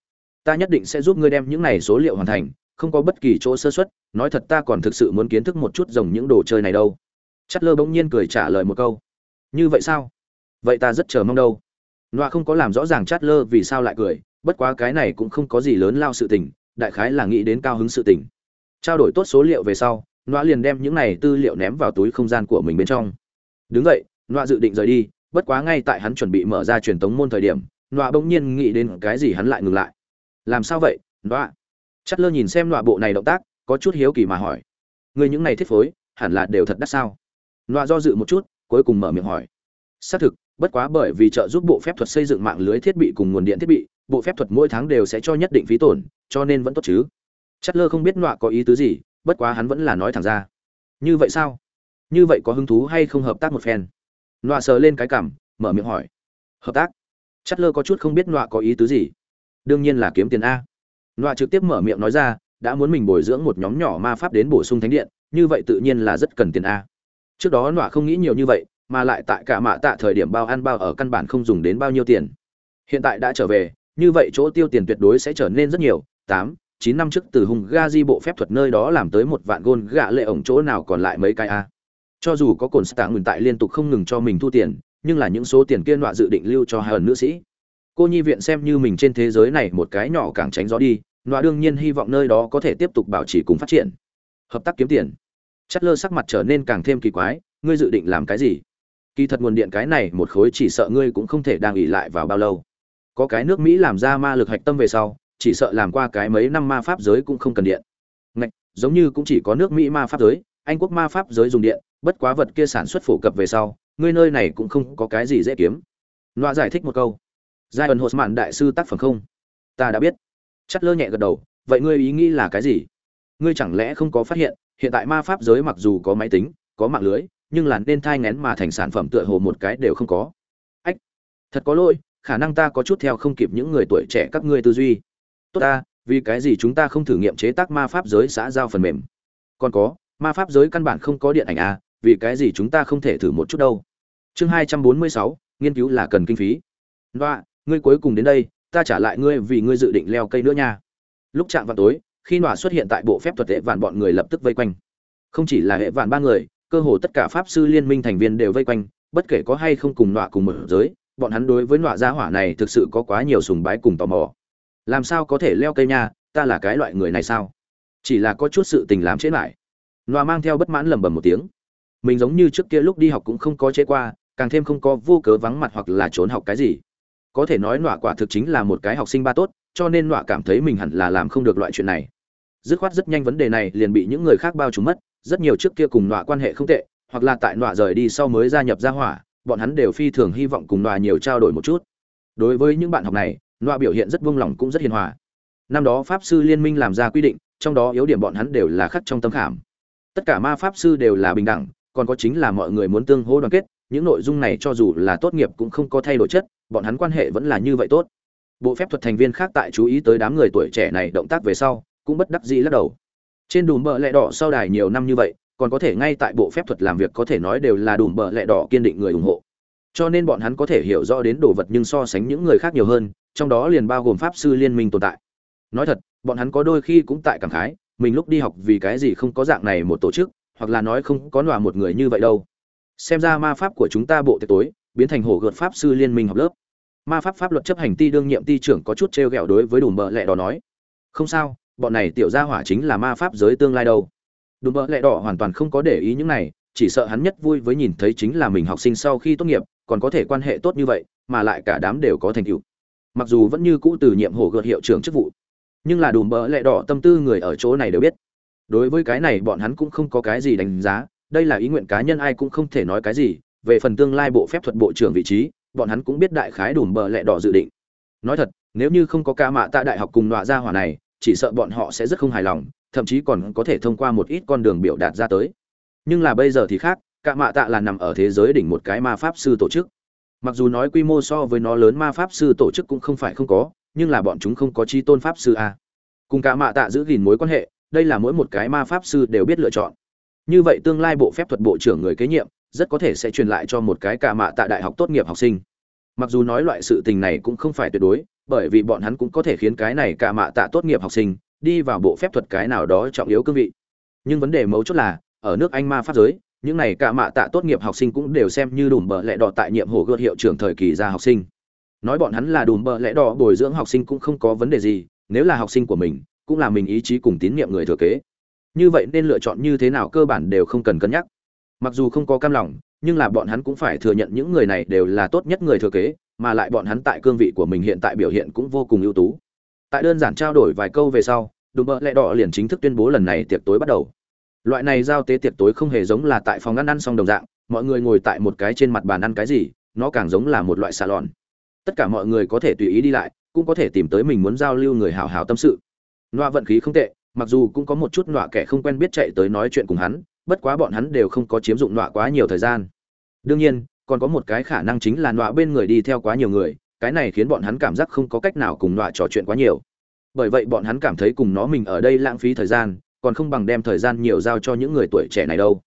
ta nhất định sẽ giúp ngươi đem những này số liệu hoàn thành không có bất kỳ chỗ sơ xuất nói thật ta còn thực sự muốn kiến thức một chút dòng những đồ chơi này đâu. Chất lơ bỗng nhiên cười trả lời một câu. Như vậy sao? Vậy ta rất chờ mong đâu. Nọa không có làm rõ ràng chát lơ vì sao lại cười, bất quá cái này cũng không có gì lớn lao sự tình, đại khái là nghĩ đến cao hứng sự tình. Trao đổi tốt số liệu về sau, nọa liền đem những này tư liệu ném vào túi không gian của mình bên trong. Đứng vậy, nọa dự định rời đi, bất quá ngay tại hắn chuẩn bị mở ra truyền tống môn thời điểm, nọa bỗng nhiên nghĩ đến cái gì hắn lại ngừng lại. Làm sao vậy, nọa chất lơ nhìn xem nọa bộ này động tác, có chút hiếu kỳ mà hỏi. Người những này thiết phối, hẳn là đều thật đắt sao? nọa do dự một chút, cuối cùng mở miệng hỏi. Xác thực, bất quá bởi vì trợ giúp bộ phép thuật xây dựng mạng lưới thiết bị cùng nguồn điện thiết bị bộ phép thuật mỗi tháng đều sẽ cho nhất định phí tổn cho nên vẫn tốt chứ chất lơ không biết nọa có ý tứ gì bất quá hắn vẫn là nói thẳng ra như vậy sao như vậy có hứng thú hay không hợp tác một phen nọa sờ lên cái cảm, mở miệng hỏi. Hợp tác? Chất lơ có chút không biết nọa có ý tứ gì. Đương nhiên là kiếm tiền a. Nọa trực tiếp mở miệng nói ra, đã muốn mình bồi dưỡng một nhóm nhỏ ma pháp đến bổ sung thánh điện, như vậy tự nhiên là rất cần tiền a. Trước đó nọa không nghĩ nhiều như vậy, mà lại tại cả mạ tạ thời điểm bao ăn bao ở căn bản không dùng đến bao nhiêu tiền. Hiện tại đã trở về, như vậy chỗ tiêu tiền tuyệt đối sẽ trở nên rất nhiều. Tám, chín năm trước từ hùng ga di bộ phép thuật nơi đó làm tới một vạn gôn gạ lệ ổng chỗ nào còn lại mấy cái a cho dù có cồn stạng ngừng tại liên tục không ngừng cho mình thu tiền, nhưng là những số tiền kia nọa dự định lưu cho hai nữ sĩ. Cô nhi viện xem như mình trên thế giới này một cái nhỏ càng tránh gió đi, nọa đương nhiên hy vọng nơi đó có thể tiếp tục bảo trì cùng phát triển. Hợp tác kiếm tiền. Chất lơ sắc mặt trở nên càng thêm kỳ quái, ngươi dự định làm cái gì? Kỳ thật nguồn điện cái này một khối chỉ sợ ngươi cũng không thể đang ỉ lại vào bao lâu. Có cái nước mỹ làm ra ma lực hạch tâm về sau, chỉ sợ làm qua cái mấy năm ma pháp giới cũng không cần điện. Ngạch, giống như cũng chỉ có nước mỹ ma pháp giới, anh quốc ma pháp giới dùng điện bất quá vật kia sản xuất phổ cập về sau, ngươi nơi này cũng không có cái gì dễ kiếm. Loa giải thích một câu. Giai ẩn hột mạn đại sư tác phẩm không? Ta đã biết. Chất lơ nhẹ gật đầu, vậy ngươi ý nghĩ là cái gì? Ngươi chẳng lẽ không có phát hiện hiện tại ma pháp giới mặc dù có máy tính, có mạng lưới, nhưng là nên thai ngén mà thành sản phẩm tựa hồ một cái đều không có. Ách, thật có lỗi, khả năng ta có chút theo không kịp những người tuổi trẻ các ngươi tư duy. Tốt ta, vì cái gì chúng ta không thử nghiệm chế tác ma pháp giới xã giao phần mềm? Còn có, ma pháp giới căn bản không có điện ảnh à vì cái gì chúng ta không thể thử một chút đâu? Chương hai trăm bốn mươi sáu, nghiên cứu là cần kinh phí. Loa, ngươi cuối cùng đến đây, ta trả lại ngươi vì ngươi dự định leo cây nữa nha. Lúc chạm vào tối, khi nọa xuất hiện tại bộ phép thuật hệ vạn bọn người lập tức vây quanh. Không chỉ là hệ vạn ba người, cơ hồ tất cả pháp sư liên minh thành viên đều vây quanh, bất kể có hay không cùng nọa cùng một giới, bọn hắn đối với nọa gia hỏa này thực sự có quá nhiều sùng bái cùng tò mò. Làm sao có thể leo cây nha, ta là cái loại người này sao? Chỉ là có chút sự tình làm chế lại. Nọa mang theo bất mãn lẩm bẩm một tiếng mình giống như trước kia lúc đi học cũng không có chế qua, càng thêm không có vô cớ vắng mặt hoặc là trốn học cái gì. Có thể nói nọa quả thực chính là một cái học sinh ba tốt, cho nên nọa cảm thấy mình hẳn là làm không được loại chuyện này. Dứt khoát rất nhanh vấn đề này liền bị những người khác bao trùm mất, rất nhiều trước kia cùng nọa quan hệ không tệ, hoặc là tại nọa rời đi sau mới gia nhập gia hỏa, bọn hắn đều phi thường hy vọng cùng nọa nhiều trao đổi một chút. Đối với những bạn học này, nọa biểu hiện rất vung lòng cũng rất hiền hòa. Năm đó pháp sư liên minh làm ra quy định, trong đó yếu điểm bọn hắn đều là khắc trong tâm khảm. Tất cả ma pháp sư đều là bình đẳng còn có chính là mọi người muốn tương hỗ đoàn kết, những nội dung này cho dù là tốt nghiệp cũng không có thay đổi chất, bọn hắn quan hệ vẫn là như vậy tốt. Bộ phép thuật thành viên khác tại chú ý tới đám người tuổi trẻ này động tác về sau, cũng bất đắc dĩ lắc đầu. Trên đùm bờ lẹ đỏ sau đài nhiều năm như vậy, còn có thể ngay tại bộ phép thuật làm việc có thể nói đều là đùm bờ lẹ đỏ kiên định người ủng hộ. Cho nên bọn hắn có thể hiểu rõ đến đồ vật nhưng so sánh những người khác nhiều hơn, trong đó liền bao gồm pháp sư liên minh tồn tại. Nói thật, bọn hắn có đôi khi cũng tại cảm khái, mình lúc đi học vì cái gì không có dạng này một tổ chức hoặc là nói không có nọa một người như vậy đâu. Xem ra ma pháp của chúng ta bộ tiệc tối, biến thành hổ gợt pháp sư liên minh học lớp. Ma pháp pháp luật chấp hành ti đương nhiệm ti trưởng có chút t r e o g ẹ o đối với đùm bợ lẹ đỏ nói. Không sao, bọn này tiểu gia hỏa chính là ma pháp giới tương lai đâu. Đùm bợ lẹ đỏ hoàn toàn không có để ý những này, chỉ sợ hắn nhất vui với nhìn thấy chính là mình học sinh sau khi tốt nghiệp, còn có thể quan hệ tốt như vậy, mà lại cả đám đều có thành tựu. Mặc dù vẫn như cũ từ nhiệm hổ gợt hiệu trưởng chức vụ, nhưng là đùm bợ lẹ đỏ tâm tư người ở chỗ này đều biết đối với cái này bọn hắn cũng không có cái gì đánh giá, đây là ý nguyện cá nhân ai cũng không thể nói cái gì, về phần tương lai bộ phép thuật bộ trưởng vị trí, bọn hắn cũng biết đại khái đùm bờ lẹ đỏ dự định. Nói thật, nếu như không có ca mạ tại đại học cùng nọa ra hỏa này, chỉ sợ bọn họ sẽ rất không hài lòng, thậm chí còn có thể thông qua một ít con đường biểu đạt ra tới. Nhưng là bây giờ thì khác, ca mạ tạ là nằm ở thế giới đỉnh một cái ma pháp sư tổ chức. Mặc dù nói quy mô so với nó lớn ma pháp sư tổ chức cũng không phải không có, nhưng là bọn chúng không có chi tôn pháp sư a. Cùng ca mạ tạ giữ gìn mối quan hệ đây là mỗi một cái ma pháp sư đều biết lựa chọn. Như vậy tương lai bộ phép thuật bộ trưởng người kế nhiệm, rất có thể sẽ truyền lại cho một cái cả mạ tại đại học tốt nghiệp học sinh. Mặc dù nói loại sự tình này cũng không phải tuyệt đối, bởi vì bọn hắn cũng có thể khiến cái này cả mạ tạ tốt nghiệp học sinh đi vào bộ phép thuật cái nào đó trọng yếu cương vị. Nhưng vấn đề mấu chốt là, ở nước anh ma pháp giới, những này cả mạ tạ tốt nghiệp học sinh cũng đều xem như đùm bờ lẽ đỏ tại nhiệm hồ gợt hiệu trưởng thời kỳ ra học sinh. Nói bọn hắn là đùm bờ lẽ đỏ bồi dưỡng học sinh cũng không có vấn đề gì, nếu là học sinh của mình cũng là mình ý chí cùng tín nhiệm người thừa kế. Như vậy nên lựa chọn như thế nào cơ bản đều không cần cân nhắc. Mặc dù không có cam lòng, nhưng là bọn hắn cũng phải thừa nhận những người này đều là tốt nhất người thừa kế, mà lại bọn hắn tại cương vị của mình hiện tại biểu hiện cũng vô cùng ưu tú. Tại đơn giản trao đổi vài câu về sau, đùm bợ lẹ đỏ liền chính thức tuyên bố lần này tiệc tối bắt đầu. Loại này giao tế tiệc tối không hề giống là tại phòng ăn ăn xong đồng dạng, mọi người ngồi tại một cái trên mặt bàn ăn cái gì, nó càng giống là một loại salon. Tất cả mọi người có thể tùy ý đi lại, cũng có thể tìm tới mình muốn giao lưu người hào hào tâm sự. Nọa vận khí không tệ, mặc dù cũng có một chút nọa kẻ không quen biết chạy tới nói chuyện cùng hắn, bất quá bọn hắn đều không có chiếm dụng nọa quá nhiều thời gian. Đương nhiên, còn có một cái khả năng chính là nọa bên người đi theo quá nhiều người, cái này khiến bọn hắn cảm giác không có cách nào cùng nọa trò chuyện quá nhiều. Bởi vậy bọn hắn cảm thấy cùng nó mình ở đây lãng phí thời gian, còn không bằng đem thời gian nhiều giao cho những người tuổi trẻ này đâu.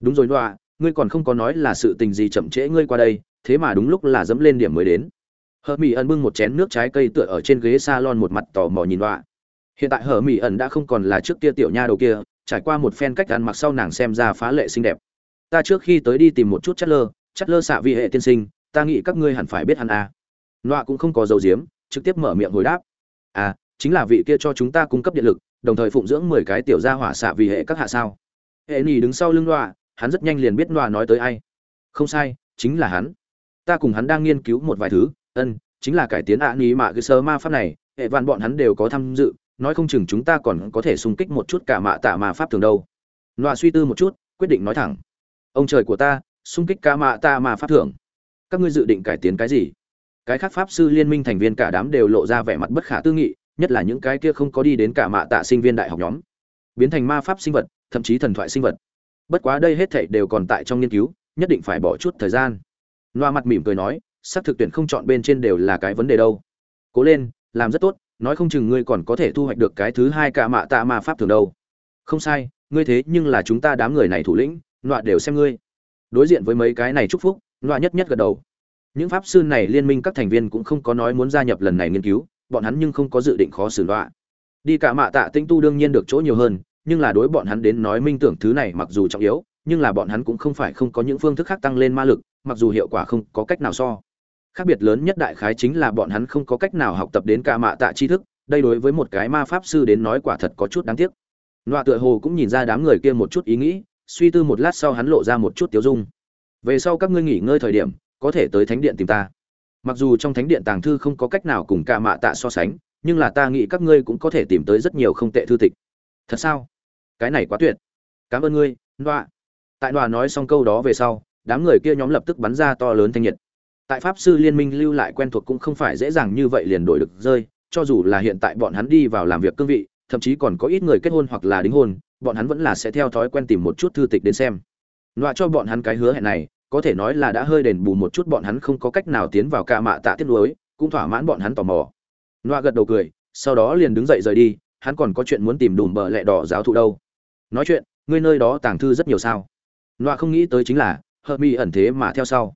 Đúng rồi nọa, ngươi còn không có nói là sự tình gì chậm trễ ngươi qua đây, thế mà đúng lúc là dẫm lên điểm mới đến. Hợp mỹ ân bưng một chén nước trái cây tựa ở trên ghế salon một mặt tò mò nhìn nọa hiện tại hở mỹ ẩn đã không còn là trước kia tiểu nha đầu kia, trải qua một phen cách ăn mặc sau nàng xem ra phá lệ xinh đẹp. Ta trước khi tới đi tìm một chút chất lơ chất lơ xạ vị hệ tiên sinh, ta nghĩ các ngươi hẳn phải biết hắn à. nọa cũng không có dầu diếm, trực tiếp mở miệng hồi đáp. À chính là vị kia cho chúng ta cung cấp điện lực, đồng thời phụng dưỡng mười cái tiểu gia hỏa xạ vị hệ các hạ sao. Hệ nỉ đứng sau lưng nọa, hắn rất nhanh liền biết nọa nói tới ai. Không sai, chính là hắn. Ta cùng hắn đang nghiên cứu một vài thứ, ân, chính là cải tiến ạ ní mạ cái sơ ma pháp này, hệ vạn bọn hắn đều có tham dự nói không chừng chúng ta còn có thể xung kích một chút cả mạ tạ ma pháp thường đâu. Loa suy tư một chút, quyết định nói thẳng. Ông trời của ta, xung kích cả mạ tạ ma pháp thưởng các ngươi dự định cải tiến cái gì? Cái khác pháp sư liên minh thành viên cả đám đều lộ ra vẻ mặt bất khả tư nghị, nhất là những cái kia không có đi đến cả mạ tạ sinh viên đại học nhóm. Biến thành ma pháp sinh vật, thậm chí thần thoại sinh vật. Bất quá đây hết thảy đều còn tại trong nghiên cứu, nhất định phải bỏ chút thời gian. Loa mặt mỉm cười nói, xác thực tuyển không chọn bên trên đều là cái vấn đề đâu. Cố lên, làm rất tốt nói không chừng ngươi còn có thể thu hoạch được cái thứ hai cả mạ tạ ma pháp thường đâu. Không sai, ngươi thế nhưng là chúng ta đám người này thủ lĩnh, nọa đều xem ngươi. Đối diện với mấy cái này chúc phúc, nọa nhất nhất gật đầu. Những pháp sư này liên minh các thành viên cũng không có nói muốn gia nhập lần này nghiên cứu, bọn hắn nhưng không có dự định khó xử nọa. Đi cả mạ tạ tinh tu đương nhiên được chỗ nhiều hơn, nhưng là đối bọn hắn đến nói minh tưởng thứ này mặc dù trọng yếu, nhưng là bọn hắn cũng không phải không có những phương thức khác tăng lên ma lực, mặc dù hiệu quả không có cách nào so khác biệt lớn nhất đại khái chính là bọn hắn không có cách nào học tập đến ca mạ tạ tri thức, đây đối với một cái ma pháp sư đến nói quả thật có chút đáng tiếc. Nọa tựa hồ cũng nhìn ra đám người kia một chút ý nghĩ, suy tư một lát sau hắn lộ ra một chút tiếu dung. Về sau các ngươi nghỉ ngơi thời điểm, có thể tới thánh điện tìm ta. Mặc dù trong thánh điện tàng thư không có cách nào cùng ca mạ tạ so sánh, nhưng là ta nghĩ các ngươi cũng có thể tìm tới rất nhiều không tệ thư tịch. Thật sao? Cái này quá tuyệt. Cảm ơn ngươi, nọa. Tại nọa nói xong câu đó về sau, đám người kia nhóm lập tức bắn ra to lớn thanh nhiệt tại pháp sư liên minh lưu lại quen thuộc cũng không phải dễ dàng như vậy liền đổi được rơi, cho dù là hiện tại bọn hắn đi vào làm việc cương vị, thậm chí còn có ít người kết hôn hoặc là đính hôn, bọn hắn vẫn là sẽ theo thói quen tìm một chút thư tịch đến xem. Nọa cho bọn hắn cái hứa hẹn này, có thể nói là đã hơi đền bù một chút bọn hắn không có cách nào tiến vào ca mạ tạ tiết lối, cũng thỏa mãn bọn hắn tò mò. Nọa gật đầu cười, sau đó liền đứng dậy rời đi, hắn còn có chuyện muốn tìm đùm bờ lẹ đỏ giáo thụ đâu. Nói chuyện, ngươi nơi đó tàng thư rất nhiều sao? Nọa không nghĩ tới chính là, hợp mi ẩn thế mà theo sau.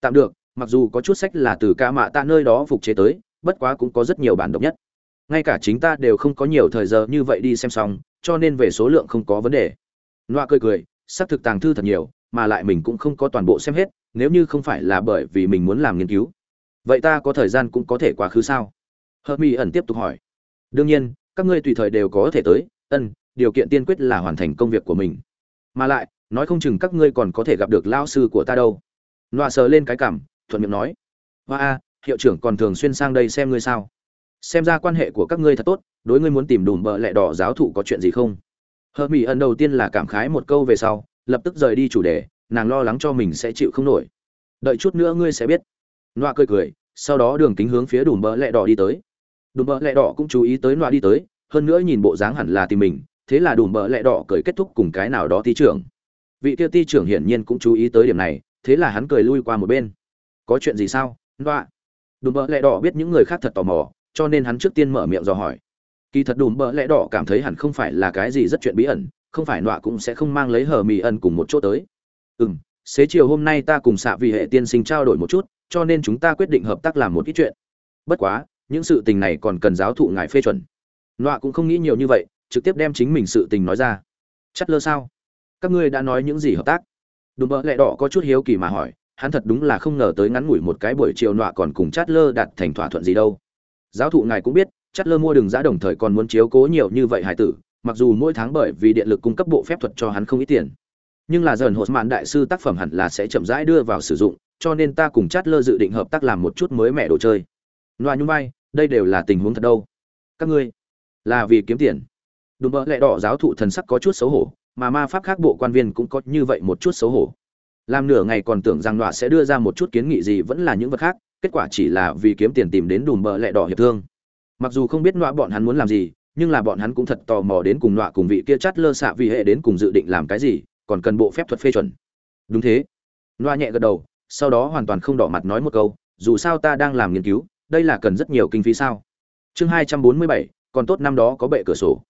Tạm được mặc dù có chút sách là từ ca mạ tạ nơi đó phục chế tới, bất quá cũng có rất nhiều bản độc nhất. Ngay cả chính ta đều không có nhiều thời giờ như vậy đi xem xong, cho nên về số lượng không có vấn đề. Loa cười cười, xác thực tàng thư thật nhiều, mà lại mình cũng không có toàn bộ xem hết, nếu như không phải là bởi vì mình muốn làm nghiên cứu. Vậy ta có thời gian cũng có thể quá khứ sao? Hợp mỹ ẩn tiếp tục hỏi. Đương nhiên, các ngươi tùy thời đều có thể tới, ân, điều kiện tiên quyết là hoàn thành công việc của mình. Mà lại, nói không chừng các ngươi còn có thể gặp được lao sư của ta đâu. Loa sờ lên cái cảm thuận miệng nói, hoa a, hiệu trưởng còn thường xuyên sang đây xem ngươi sao? Xem ra quan hệ của các ngươi thật tốt, đối ngươi muốn tìm đùm bợ lẹ đỏ giáo thụ có chuyện gì không? Hờ mỹ ẩn đầu tiên là cảm khái một câu về sau, lập tức rời đi chủ đề, nàng lo lắng cho mình sẽ chịu không nổi. Đợi chút nữa ngươi sẽ biết. Nọa cười cười, sau đó đường kính hướng phía đùm bợ lẹ đỏ đi tới. Đùm bợ lẹ đỏ cũng chú ý tới nọa đi tới, hơn nữa nhìn bộ dáng hẳn là tìm mình, thế là đùm bợ lẹ đỏ cười kết thúc cùng cái nào đó ti trưởng. Vị kia ti trưởng hiển nhiên cũng chú ý tới điểm này, thế là hắn cười lui qua một bên có chuyện gì sao? Nọa đùm bợ lẹ đỏ biết những người khác thật tò mò, cho nên hắn trước tiên mở miệng dò hỏi. Kỳ thật đùm bợ lẹ đỏ cảm thấy hẳn không phải là cái gì rất chuyện bí ẩn, không phải nọa cũng sẽ không mang lấy hờ mì ẩn cùng một chỗ tới. Ừ m xế chiều hôm nay ta cùng xạ vì hệ tiên sinh trao đổi một chút, cho nên chúng ta quyết định hợp tác làm một ít chuyện. Bất quá, những sự tình này còn cần giáo thụ ngài phê chuẩn. Nọa cũng không nghĩ nhiều như vậy, trực tiếp đem chính mình sự tình nói ra. Chắc lơ sao? Các ngươi đã nói những gì hợp tác? Đùm bợ lẹ đỏ có chút hiếu kỳ mà hỏi hắn thật đúng là không ngờ tới ngắn ngủi một cái buổi chiều nọa còn cùng chát lơ đạt thành thỏa thuận gì đâu. Giáo thụ ngài cũng biết chát lơ mua đường giã đồng thời còn muốn chiếu cố nhiều như vậy hải tử, mặc dù mỗi tháng bởi vì điện lực cung cấp bộ phép thuật cho hắn không ít tiền. Nhưng là dần hột mạn đại sư tác phẩm hẳn là sẽ chậm rãi đưa vào sử dụng, cho nên ta cùng chát lơ dự định hợp tác làm một chút mới mẻ đồ chơi. Loa nhung vai, đây đều là tình huống thật đâu. Các ngươi, là vì kiếm tiền. Đùm bỡ lẹ đỏ giáo thụ thần sắc có chút xấu hổ, mà ma pháp khác bộ quan viên cũng có như vậy một chút xấu hổ làm nửa ngày còn tưởng rằng nọa sẽ đưa ra một chút kiến nghị gì vẫn là những vật khác, kết quả chỉ là vì kiếm tiền tìm đến đùm bợ lẹ đỏ hiệp thương. Mặc dù không biết nọa bọn hắn muốn làm gì, nhưng là bọn hắn cũng thật tò mò đến cùng nọa cùng vị kia chắt lơ xạ vì hệ đến cùng dự định làm cái gì, còn cần bộ phép thuật phê chuẩn. Đúng thế. Nọa nhẹ gật đầu, sau đó hoàn toàn không đỏ mặt nói một câu, dù sao ta đang làm nghiên cứu, đây là cần rất nhiều kinh phí sao? Chương hai trăm bốn mươi bảy, còn tốt năm đó có bệ cửa sổ.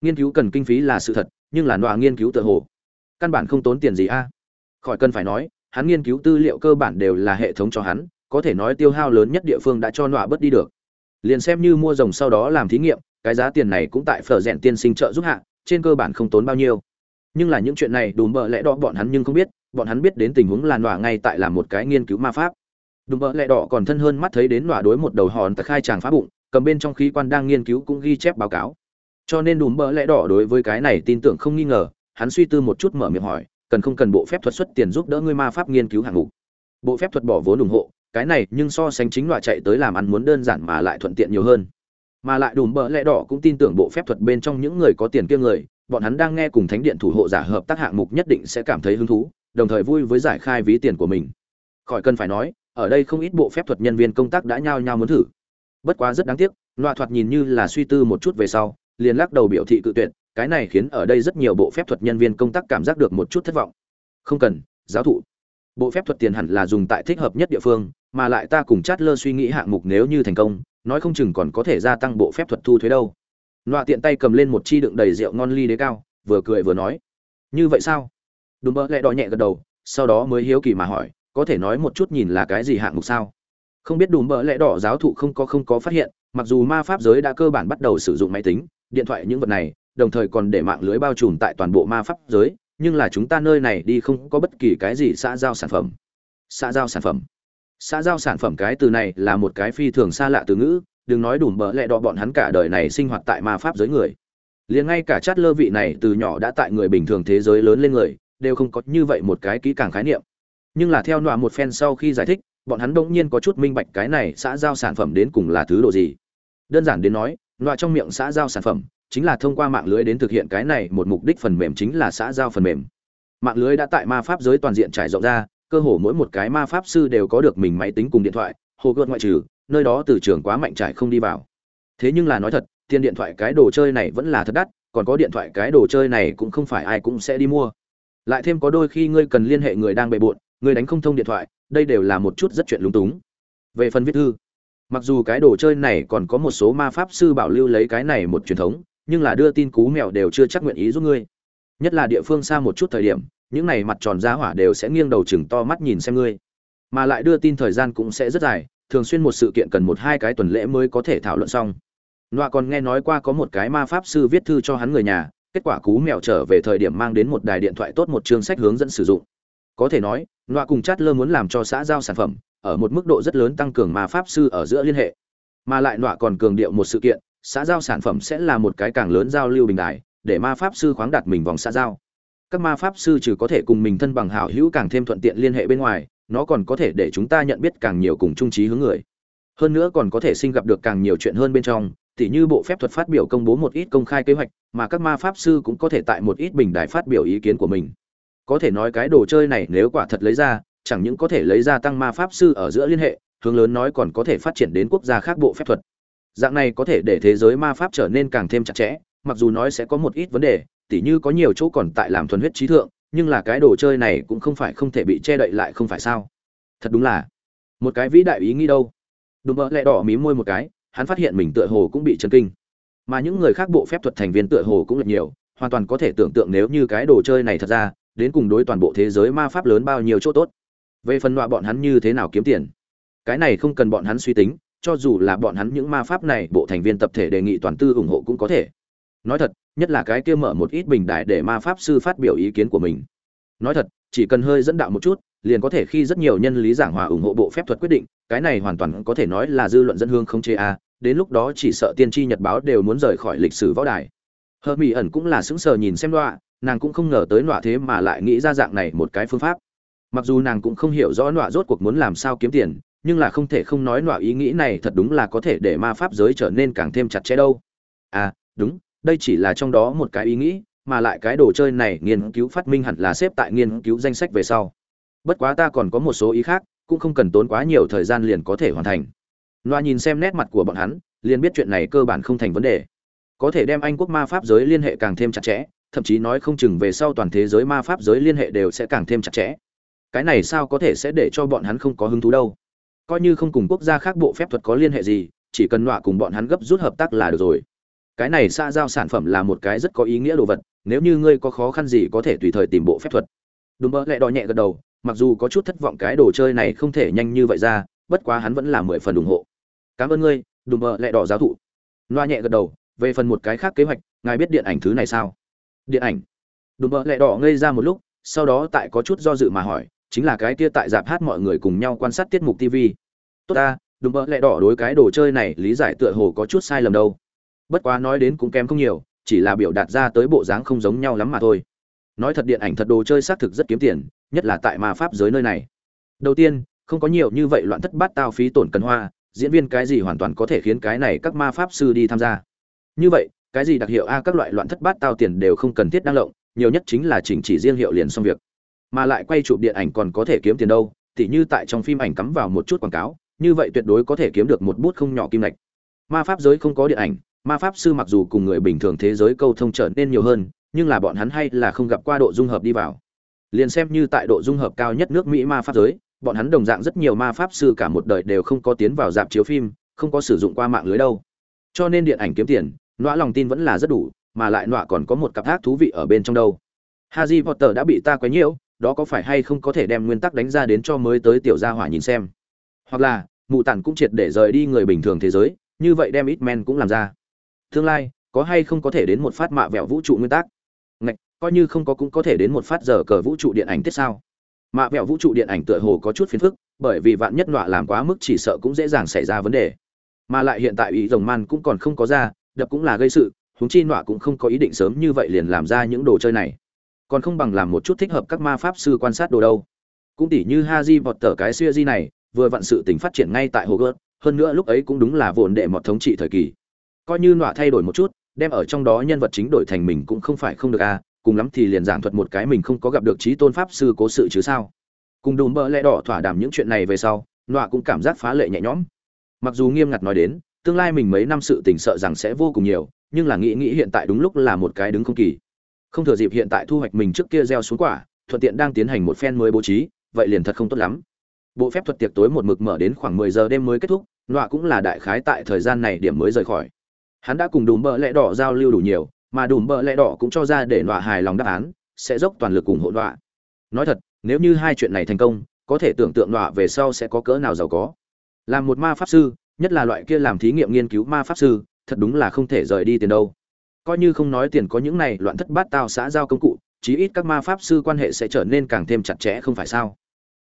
Nghiên cứu cần kinh phí là sự thật, nhưng là nọa nghiên cứu tự hồ. Căn bản không tốn tiền gì a khỏi cần phải nói, hắn nghiên cứu tư liệu cơ bản đều là hệ thống cho hắn, có thể nói tiêu hao lớn nhất địa phương đã cho nọa bớt đi được. Liền xem như mua rồng sau đó làm thí nghiệm, cái giá tiền này cũng tại phở rèn tiên sinh trợ giúp hạ, trên cơ bản không tốn bao nhiêu. Nhưng là những chuyện này đùm bợ lẽ đỏ bọn hắn nhưng không biết, bọn hắn biết đến tình huống là nọa ngay tại làm một cái nghiên cứu ma pháp. Đùm bợ lẽ đỏ còn thân hơn mắt thấy đến nọa đối một đầu hòn tại khai tràng phá bụng, cầm bên trong khí quan đang nghiên cứu cũng ghi chép báo cáo. Cho nên đùm bợ lẽ đỏ đối với cái này tin tưởng không nghi ngờ, hắn suy tư một chút mở miệng hỏi cần không cần bộ phép thuật xuất tiền giúp đỡ ngươi ma pháp nghiên cứu hạng mục. Bộ phép thuật bỏ vốn ủng hộ, cái này nhưng so sánh chính loại chạy tới làm ăn muốn đơn giản mà lại thuận tiện nhiều hơn. Mà lại đùm bợ lẽ đỏ cũng tin tưởng bộ phép thuật bên trong những người có tiền kia người, bọn hắn đang nghe cùng thánh điện thủ hộ giả hợp tác hạng mục nhất định sẽ cảm thấy hứng thú, đồng thời vui với giải khai ví tiền của mình. Khỏi cần phải nói, ở đây không ít bộ phép thuật nhân viên công tác đã nhao nhao muốn thử. Bất quá rất đáng tiếc loạ thoạt nhìn như là suy tư một chút về sau, liền lắc đầu biểu thị cự tuyệt cái này khiến ở đây rất nhiều bộ phép thuật nhân viên công tác cảm giác được một chút thất vọng. Không cần, giáo thụ. Bộ phép thuật tiền hẳn là dùng tại thích hợp nhất địa phương, mà lại ta cùng chát lơ suy nghĩ hạng mục nếu như thành công, nói không chừng còn có thể gia tăng bộ phép thuật thu thuế đâu. Loạ tiện tay cầm lên một chi đựng đầy rượu ngon ly đế cao, vừa cười vừa nói. Như vậy sao? Đùm bơ lại đỏ nhẹ gật đầu, sau đó mới hiếu kỳ mà hỏi, có thể nói một chút nhìn là cái gì hạng mục sao? Không biết đùm bỡ lẽ đỏ giáo thụ không có không có phát hiện, mặc dù ma pháp giới đã cơ bản bắt đầu sử dụng máy tính, điện thoại những vật này đồng thời còn để mạng lưới bao trùm tại toàn bộ ma pháp giới, nhưng là chúng ta nơi này đi không có bất kỳ cái gì xã giao sản phẩm. Xã giao sản phẩm. Xã giao sản phẩm cái từ này là một cái phi thường xa lạ từ ngữ, đừng nói đủ bỡ lẹ đọ bọn hắn cả đời này sinh hoạt tại ma pháp giới người. Liền ngay cả chát lơ vị này từ nhỏ đã tại người bình thường thế giới lớn lên người, đều không có như vậy một cái kỹ càng khái niệm. Nhưng là theo nọa một phen sau khi giải thích, bọn hắn đông nhiên có chút minh bạch cái này xã giao sản phẩm đến cùng là thứ độ gì. Đơn giản đến nói, nọa trong miệng xã giao sản phẩm chính là thông qua mạng lưới đến thực hiện cái này, một mục đích phần mềm chính là xã giao phần mềm. Mạng lưới đã tại ma pháp giới toàn diện trải rộng ra, cơ hồ mỗi một cái ma pháp sư đều có được mình máy tính cùng điện thoại, hồ gợt ngoại trừ, nơi đó từ trường quá mạnh trải không đi vào. Thế nhưng là nói thật, tiền điện thoại cái đồ chơi này vẫn là thật đắt, còn có điện thoại cái đồ chơi này cũng không phải ai cũng sẽ đi mua. Lại thêm có đôi khi ngươi cần liên hệ người đang bề bộn, người đánh không thông điện thoại, đây đều là một chút rất chuyện lúng túng. Về phần viết thư, mặc dù cái đồ chơi này còn có một số ma pháp sư bảo lưu lấy cái này một truyền thống nhưng là đưa tin cú mèo đều chưa chắc nguyện ý giúp ngươi nhất là địa phương xa một chút thời điểm những này mặt tròn giá hỏa đều sẽ nghiêng đầu chừng to mắt nhìn xem ngươi mà lại đưa tin thời gian cũng sẽ rất dài thường xuyên một sự kiện cần một hai cái tuần lễ mới có thể thảo luận xong loa còn nghe nói qua có một cái ma pháp sư viết thư cho hắn người nhà, kết quả cú mèo trở về thời điểm mang đến một đài điện thoại tốt một chương sách hướng dẫn sử dụng. Có thể nói, loa cùng Chát Lơ muốn làm cho xã giao sản phẩm, ở một mức độ rất lớn tăng cường ma pháp sư ở giữa liên hệ. Mà lại loa còn cường điệu một sự kiện, xã giao sản phẩm sẽ là một cái càng lớn giao lưu bình đại, để ma pháp sư khoáng đạt mình vòng xã giao. Các ma pháp sư trừ có thể cùng mình thân bằng hảo hữu càng thêm thuận tiện liên hệ bên ngoài, nó còn có thể để chúng ta nhận biết càng nhiều cùng trung trí hướng người. Hơn nữa còn có thể sinh gặp được càng nhiều chuyện hơn bên trong, tỉ như bộ phép thuật phát biểu công bố một ít công khai kế hoạch, mà các ma pháp sư cũng có thể tại một ít bình đại phát biểu ý kiến của mình. Có thể nói cái đồ chơi này nếu quả thật lấy ra, chẳng những có thể lấy ra tăng ma pháp sư ở giữa liên hệ, hướng lớn nói còn có thể phát triển đến quốc gia khác bộ phép thuật. Dạng này có thể để thế giới ma pháp trở nên càng thêm chặt chẽ, mặc dù nói sẽ có một ít vấn đề, tỉ như có nhiều chỗ còn tại làm thuần huyết trí thượng, nhưng là cái đồ chơi này cũng không phải không thể bị che đậy lại không phải sao? Thật đúng là một cái vĩ đại ý nghĩ đâu. Đúng mơ lẹ đỏ mí môi một cái, hắn phát hiện mình tựa hồ cũng bị chấn kinh mà những người khác bộ phép thuật thành viên tựa hồ cũng lật nhiều hoàn toàn có thể tưởng tượng nếu như cái đồ chơi này thật ra đến cùng đối toàn bộ thế giới ma pháp lớn bao nhiêu chỗ tốt về phần loại bọn hắn như thế nào kiếm tiền cái này không cần bọn hắn suy tính cho dù là bọn hắn những ma pháp này, bộ thành viên tập thể đề nghị toàn tư ủng hộ cũng có thể. Nói thật, nhất là cái kia mở một ít bình đại để ma pháp sư phát biểu ý kiến của mình. Nói thật, chỉ cần hơi dẫn đạo một chút, liền có thể khi rất nhiều nhân lý giảng hòa ủng hộ bộ phép thuật quyết định, cái này hoàn toàn có thể nói là dư luận dân hương không chê a, đến lúc đó chỉ sợ tiên tri nhật báo đều muốn rời khỏi lịch sử võ đài. Hờ mỹ ẩn cũng là sững sờ nhìn xem đọa, nàng cũng không ngờ tới nọa thế mà lại nghĩ ra dạng này một cái phương pháp. Mặc dù nàng cũng không hiểu rõ nọa rốt cuộc muốn làm sao kiếm tiền nhưng là không thể không nói đọa ý nghĩ này thật đúng là có thể để ma pháp giới trở nên càng thêm chặt chẽ đâu. À đúng, đây chỉ là trong đó một cái ý nghĩ, mà lại cái đồ chơi này nghiên cứu phát minh hẳn là xếp tại nghiên cứu danh sách về sau. Bất quá ta còn có một số ý khác, cũng không cần tốn quá nhiều thời gian liền có thể hoàn thành. Loa nhìn xem nét mặt của bọn hắn, liền biết chuyện này cơ bản không thành vấn đề. Có thể đem anh quốc ma pháp giới liên hệ càng thêm chặt chẽ, thậm chí nói không chừng về sau toàn thế giới ma pháp giới liên hệ đều sẽ càng thêm chặt chẽ. Cái này sao có thể sẽ để cho bọn hắn không có hứng thú đâu? Coi như không cùng quốc gia khác bộ phép thuật có liên hệ gì, chỉ cần nọa cùng bọn hắn gấp rút hợp tác là được rồi. Cái này xa giao sản phẩm là một cái rất có ý nghĩa đồ vật, nếu như ngươi có khó khăn gì có thể tùy thời tìm bộ phép thuật. Đúng mơ lại đỏ nhẹ gật đầu, mặc dù có chút thất vọng cái đồ chơi này không thể nhanh như vậy ra, bất quá hắn vẫn là mười phần ủng hộ. Cảm ơn ngươi đùm bợ lẹ đỏ giáo thụ. Loa nhẹ gật đầu, về phần một cái khác kế hoạch, ngài biết điện ảnh thứ này sao? Điện ảnh. Đùm bợ lẹ đỏ ngây ra một lúc, sau đó tại có chút do dự mà hỏi chính là cái kia tại dạp hát mọi người cùng nhau quan sát tiết mục tv tốt ta đùm bỡ lẹ đỏ đối cái đồ chơi này, lý giải tựa hồ có chút sai lầm đâu. Bất quá nói đến cũng kém không nhiều, chỉ là biểu đạt ra tới bộ dáng không giống nhau lắm mà thôi. Nói thật điện ảnh thật đồ chơi xác thực rất kiếm tiền, nhất là tại ma pháp giới nơi này. Đầu tiên, không có nhiều như vậy loạn thất bát tao phí tổn cần hoa, diễn viên cái gì hoàn toàn có thể khiến cái này các ma pháp sư đi tham gia. Như vậy, cái gì đặc hiệu a, các loại loạn thất bát tao tiền đều không cần thiết đăng lộng, nhiều nhất chính là chỉnh chỉ riêng hiệu liền xong việc mà lại quay chụp điện ảnh còn có thể kiếm tiền đâu tỉ như tại trong phim ảnh cắm vào một chút quảng cáo như vậy tuyệt đối có thể kiếm được một bút không nhỏ kim lệch. Ma pháp giới không có điện ảnh ma pháp sư mặc dù cùng người bình thường thế giới câu thông trở nên nhiều hơn nhưng là bọn hắn hay là không gặp qua độ dung hợp đi vào. Liền xem như tại độ dung hợp cao nhất nước mỹ ma pháp giới bọn hắn đồng dạng rất nhiều ma pháp sư cả một đời đều không có tiến vào dạp chiếu phim không có sử dụng qua mạng lưới đâu. Cho nên điện ảnh kiếm tiền nọa lòng tin vẫn là rất đủ mà lại nọa còn có một cặp ác thú vị ở bên trong đâu. Harry Potter đã bị ta quấy nhiễu, đó có phải hay không có thể đem nguyên tắc đánh ra đến cho mới tới tiểu gia hỏa nhìn xem. Hoặc là, mụ tản cũng triệt để rời đi người bình thường thế giới, như vậy đem ít men cũng làm ra. Tương lai, có hay không có thể đến một phát mạ vẹo vũ trụ nguyên tắc? Ngạch, coi như không có cũng có thể đến một phát giờ cờ vũ trụ điện ảnh tiết sao? Mạ vẹo vũ trụ điện ảnh tựa hồ có chút phiền phức, bởi vì vạn nhất nọa làm quá mức chỉ sợ cũng dễ dàng xảy ra vấn đề. Mà lại hiện tại ý rồng man cũng còn không có ra, đập cũng là gây sự, huống chi nọa cũng không có ý định sớm như vậy liền làm ra những đồ chơi này còn không bằng làm một chút thích hợp các ma pháp sư quan sát đồ đâu. Cũng tỉ như ha di vọt tờ cái xuya di này, vừa vặn sự tình phát triển ngay tại hồ gớt hơn nữa lúc ấy cũng đúng là vồn đệ mọt thống trị thời kỳ. Coi như nọa thay đổi một chút, đem ở trong đó nhân vật chính đổi thành mình cũng không phải không được à cùng lắm thì liền giảng thuật một cái mình không có gặp được trí tôn pháp sư cố sự chứ sao. Cùng đùm bơ lẽ đỏ thỏa đàm những chuyện này về sau, nọa cũng cảm giác phá lệ nhẹ nhõm. Mặc dù nghiêm ngặt nói đến, tương lai mình mấy năm sự tình sợ rằng sẽ vô cùng nhiều, nhưng là nghĩ nghĩ hiện tại đúng lúc là một cái đứng không kỳ không thừa dịp hiện tại thu hoạch mình trước kia gieo xuống quả, thuận tiện đang tiến hành một phen mới bố trí, vậy liền thật không tốt lắm. Bộ phép thuật tiệc tối một mực mở đến khoảng mười giờ đêm mới kết thúc, nọa cũng là đại khái tại thời gian này điểm mới rời khỏi. Hắn đã cùng đùm bợ lẽ đỏ giao lưu đủ nhiều, mà đùm bợ lẽ đỏ cũng cho ra để nọa hài lòng đáp án, sẽ dốc toàn lực ủng hộ nọa. Nói thật, nếu như hai chuyện này thành công, có thể tưởng tượng nọa về sau sẽ có cỡ nào giàu có. Làm một ma pháp sư, nhất là loại kia làm thí nghiệm nghiên cứu ma pháp sư, thật đúng là không thể rời đi tiền đâu coi như không nói tiền có những này loạn thất bát tao xã giao công cụ, chí ít các ma pháp sư quan hệ sẽ trở nên càng thêm chặt chẽ không phải sao?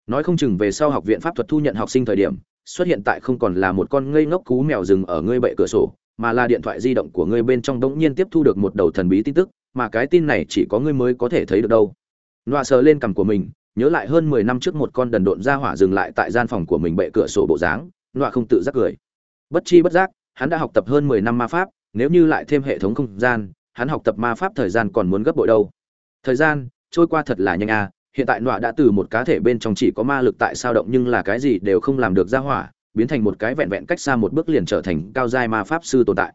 Nói không chừng về sau học viện pháp thuật thu nhận học sinh thời điểm, xuất hiện tại không còn là một con ngây ngốc cú mèo rừng ở ngươi bệ cửa sổ, mà là điện thoại di động của ngươi bên trong đống nhiên tiếp thu được một đầu thần bí tin tức, mà cái tin này chỉ có ngươi mới có thể thấy được đâu. Nọa sờ lên cằm của mình, nhớ lại hơn mười năm trước một con đần độn ra hỏa dừng lại tại gian phòng của mình bệ cửa sổ bộ dáng, nọa không tự giác cười. Bất chi bất giác, hắn đã học tập hơn mười năm ma pháp nếu như lại thêm hệ thống không gian, hắn học tập ma pháp thời gian còn muốn gấp bội đâu. Thời gian trôi qua thật là nhanh à, hiện tại nọa đã từ một cá thể bên trong chỉ có ma lực tại sao động nhưng là cái gì đều không làm được ra hỏa, biến thành một cái vẹn vẹn cách xa một bước liền trở thành cao giai ma pháp sư tồn tại.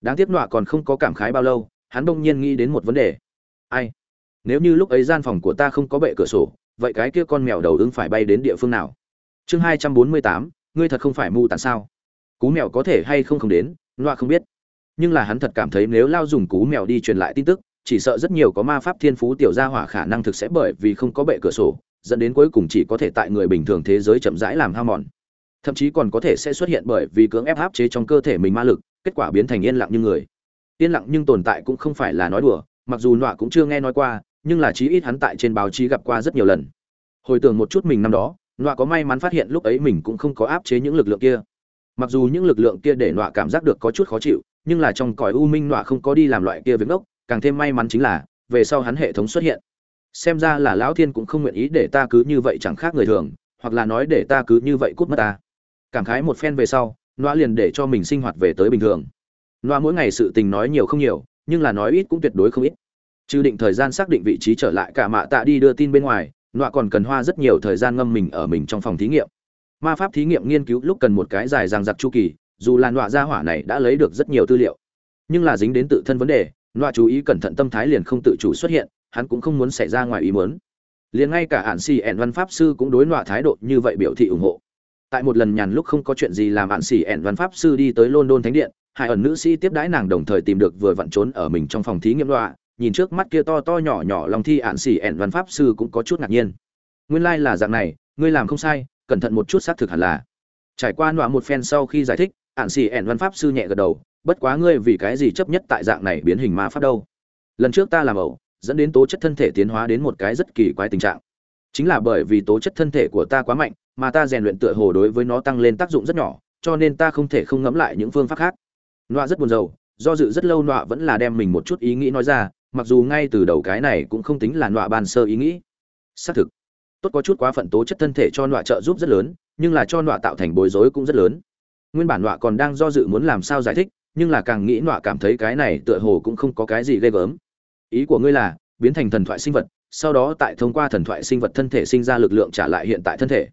Đáng tiếc nọa còn không có cảm khái bao lâu, hắn bỗng nhiên nghĩ đến một vấn đề. Ai? Nếu như lúc ấy gian phòng của ta không có bệ cửa sổ, vậy cái kia con mèo đầu ứng phải bay đến địa phương nào? Chương hai trăm bốn mươi tám, ngươi thật không phải mù tàn sao? Cú mèo có thể hay không không đến, nọa không biết nhưng là hắn thật cảm thấy nếu lao dùng cú mèo đi truyền lại tin tức, chỉ sợ rất nhiều có ma pháp thiên phú tiểu gia hỏa khả năng thực sẽ bởi vì không có bệ cửa sổ, dẫn đến cuối cùng chỉ có thể tại người bình thường thế giới chậm rãi làm hao mòn. Thậm chí còn có thể sẽ xuất hiện bởi vì cưỡng ép áp chế trong cơ thể mình ma lực, kết quả biến thành yên lặng như người. Yên lặng nhưng tồn tại cũng không phải là nói đùa, mặc dù nọa cũng chưa nghe nói qua, nhưng là chí ít hắn tại trên báo chí gặp qua rất nhiều lần. Hồi tưởng một chút mình năm đó, nọa có may mắn phát hiện lúc ấy mình cũng không có áp chế những lực lượng kia. Mặc dù những lực lượng kia để nọa cảm giác được có chút khó chịu nhưng là trong cõi u minh nọa không có đi làm loại kia việc ngốc, càng thêm may mắn chính là, về sau hắn hệ thống xuất hiện. Xem ra là lão thiên cũng không nguyện ý để ta cứ như vậy chẳng khác người thường, hoặc là nói để ta cứ như vậy cút mất ta. Cảm khái một phen về sau, nọa liền để cho mình sinh hoạt về tới bình thường. Nọa mỗi ngày sự tình nói nhiều không nhiều, nhưng là nói ít cũng tuyệt đối không ít. Trừ định thời gian xác định vị trí trở lại cả mạ tạ đi đưa tin bên ngoài, nọa còn cần hoa rất nhiều thời gian ngâm mình ở mình trong phòng thí nghiệm. Ma pháp thí nghiệm nghiên cứu lúc cần một cái dài ràng giặc chu kỳ dù là nọa gia hỏa này đã lấy được rất nhiều tư liệu, nhưng là dính đến tự thân vấn đề, nọa chú ý cẩn thận tâm thái liền không tự chủ xuất hiện, hắn cũng không muốn xảy ra ngoài ý muốn. Liền ngay cả ạn xì ẻn văn pháp sư cũng đối nọa thái độ như vậy biểu thị ủng hộ. Tại một lần nhàn lúc không có chuyện gì làm ạn xì ẻn văn pháp sư đi tới london thánh điện, hai ẩn nữ sĩ tiếp đãi nàng đồng thời tìm được vừa vặn trốn ở mình trong phòng thí nghiệm nọa, nhìn trước mắt kia to to nhỏ nhỏ lòng thi ạn xì ẻn văn pháp sư cũng có chút ngạc nhiên. Nguyên lai là dạng này, ngươi làm không sai, cẩn thận một chút xác thực hẳn là. Trải qua nọa một phen sau khi giải thích ạn xì ẻn văn pháp sư nhẹ gật đầu, bất quá ngươi vì cái gì chấp nhất tại dạng này biến hình ma pháp đâu? Lần trước ta làm ẩu, dẫn đến tố chất thân thể tiến hóa đến một cái rất kỳ quái tình trạng. Chính là bởi vì tố chất thân thể của ta quá mạnh, mà ta rèn luyện tựa hồ đối với nó tăng lên tác dụng rất nhỏ, cho nên ta không thể không ngẫm lại những phương pháp khác. Nọa rất buồn rầu, do dự rất lâu nọa vẫn là đem mình một chút ý nghĩ nói ra, mặc dù ngay từ đầu cái này cũng không tính là nọa ban sơ ý nghĩ. Xác thực, tốt có chút quá phận tố chất thân thể cho nọa trợ giúp rất lớn, nhưng là cho nọa tạo thành bối rối cũng rất lớn nguyên bản nọa còn đang do dự muốn làm sao giải thích, nhưng là càng nghĩ nọa cảm thấy cái này tựa hồ cũng không có cái gì ghê gớm. Ý của ngươi là, biến thành thần thoại sinh vật, sau đó tại thông qua thần thoại sinh vật thân thể sinh ra lực lượng trả lại hiện tại thân thể.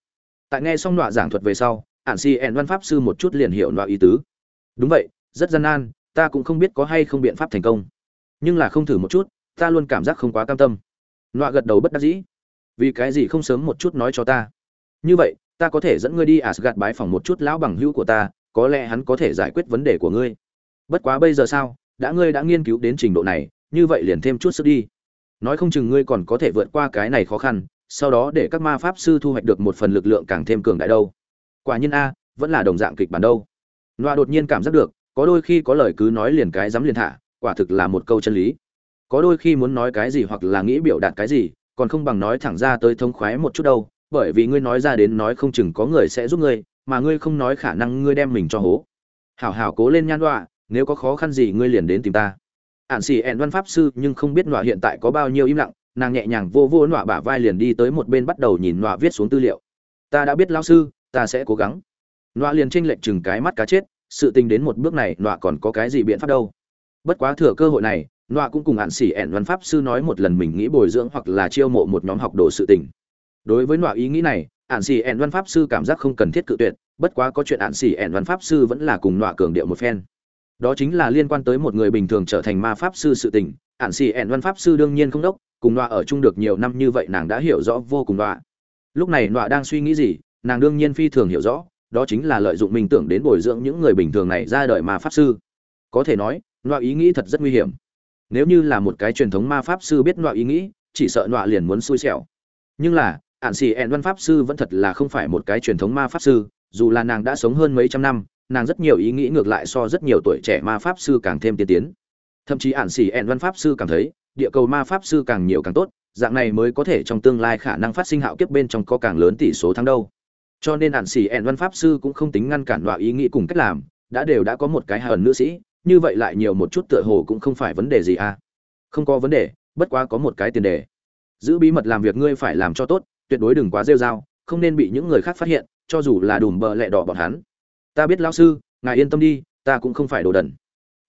Tại nghe xong nọa giảng thuật về sau, ản si ẹn văn pháp sư một chút liền hiểu nọa ý tứ. Đúng vậy, rất gian nan, ta cũng không biết có hay không biện pháp thành công. Nhưng là không thử một chút, ta luôn cảm giác không quá cam tâm. Nọa gật đầu bất đắc dĩ. Vì cái gì không sớm một chút nói cho ta? Như vậy ta có thể dẫn ngươi đi Asgard bái phỏng một chút lão bằng hữu của ta, có lẽ hắn có thể giải quyết vấn đề của ngươi. Bất quá bây giờ sao, đã ngươi đã nghiên cứu đến trình độ này, như vậy liền thêm chút sức đi. Nói không chừng ngươi còn có thể vượt qua cái này khó khăn, sau đó để các ma pháp sư thu hoạch được một phần lực lượng càng thêm cường đại đâu. Quả nhiên a, vẫn là đồng dạng kịch bản đâu. Loa đột nhiên cảm giác được, có đôi khi có lời cứ nói liền cái dám liền thả, quả thực là một câu chân lý. Có đôi khi muốn nói cái gì hoặc là nghĩ biểu đạt cái gì, còn không bằng nói thẳng ra tới thông khoái một chút đâu, bởi vì ngươi nói ra đến nói không chừng có người sẽ giúp ngươi, mà ngươi không nói khả năng ngươi đem mình cho hố. Hảo hảo cố lên nhan đọa nếu có khó khăn gì ngươi liền đến tìm ta. Ạn xì ẹn văn pháp sư nhưng không biết nọa hiện tại có bao nhiêu im lặng, nàng nhẹ nhàng vô vô nọa bả vai liền đi tới một bên bắt đầu nhìn nọa viết xuống tư liệu. Ta đã biết lão sư, ta sẽ cố gắng. Nọa liền tranh lệch chừng cái mắt cá chết, sự tình đến một bước này nọa còn có cái gì biện pháp đâu. Bất quá thừa cơ hội này, nọa cũng cùng ạn xỉ ẹn văn pháp sư nói một lần mình nghĩ bồi dưỡng hoặc là chiêu mộ một nhóm học đồ sự tình đối với nọa ý nghĩ này, ạn xì ẻn văn pháp sư cảm giác không cần thiết cự tuyệt, bất quá có chuyện ạn xì ẻn văn pháp sư vẫn là cùng nọa cường điệu một phen. Đó chính là liên quan tới một người bình thường trở thành ma pháp sư sự tình, ạn xì ẻn văn pháp sư đương nhiên không đốc, cùng nọa ở chung được nhiều năm như vậy nàng đã hiểu rõ vô cùng nọa lúc này nọa đang suy nghĩ gì, nàng đương nhiên phi thường hiểu rõ, đó chính là lợi dụng mình tưởng đến bồi dưỡng những người bình thường này ra đời ma pháp sư. Có thể nói nọa ý nghĩ thật rất nguy hiểm. Nếu như là một cái truyền thống ma pháp sư biết nọa ý nghĩ, chỉ sợ nọa liền muốn xui xẻo. Nhưng là ạn xì ẹn văn pháp sư vẫn thật là không phải một cái truyền thống ma pháp sư, dù là nàng đã sống hơn mấy trăm năm, nàng rất nhiều ý nghĩ ngược lại so rất nhiều tuổi trẻ ma pháp sư càng thêm tiên tiến. Thậm chí ạn xì ẹn văn pháp sư cảm thấy, địa cầu ma pháp sư càng nhiều càng tốt, dạng này mới có thể trong tương lai khả năng phát sinh hạo kiếp bên trong có càng lớn tỷ số thắng đâu. Cho nên ạn xì ẹn văn pháp sư cũng không tính ngăn cản loại ý nghĩ cùng cách làm, đã đều đã có một cái hờn nữ sĩ, như vậy lại nhiều một chút tựa hồ cũng không phải vấn đề gì à? Không có vấn đề, bất quá có một cái tiền đề. Giữ bí mật làm việc ngươi phải làm cho tốt tuyệt đối đừng quá rêu rao, không nên bị những người khác phát hiện, cho dù là đùm bờ lẹ đỏ bọn hắn. Ta biết lão sư, ngài yên tâm đi, ta cũng không phải đồ đần.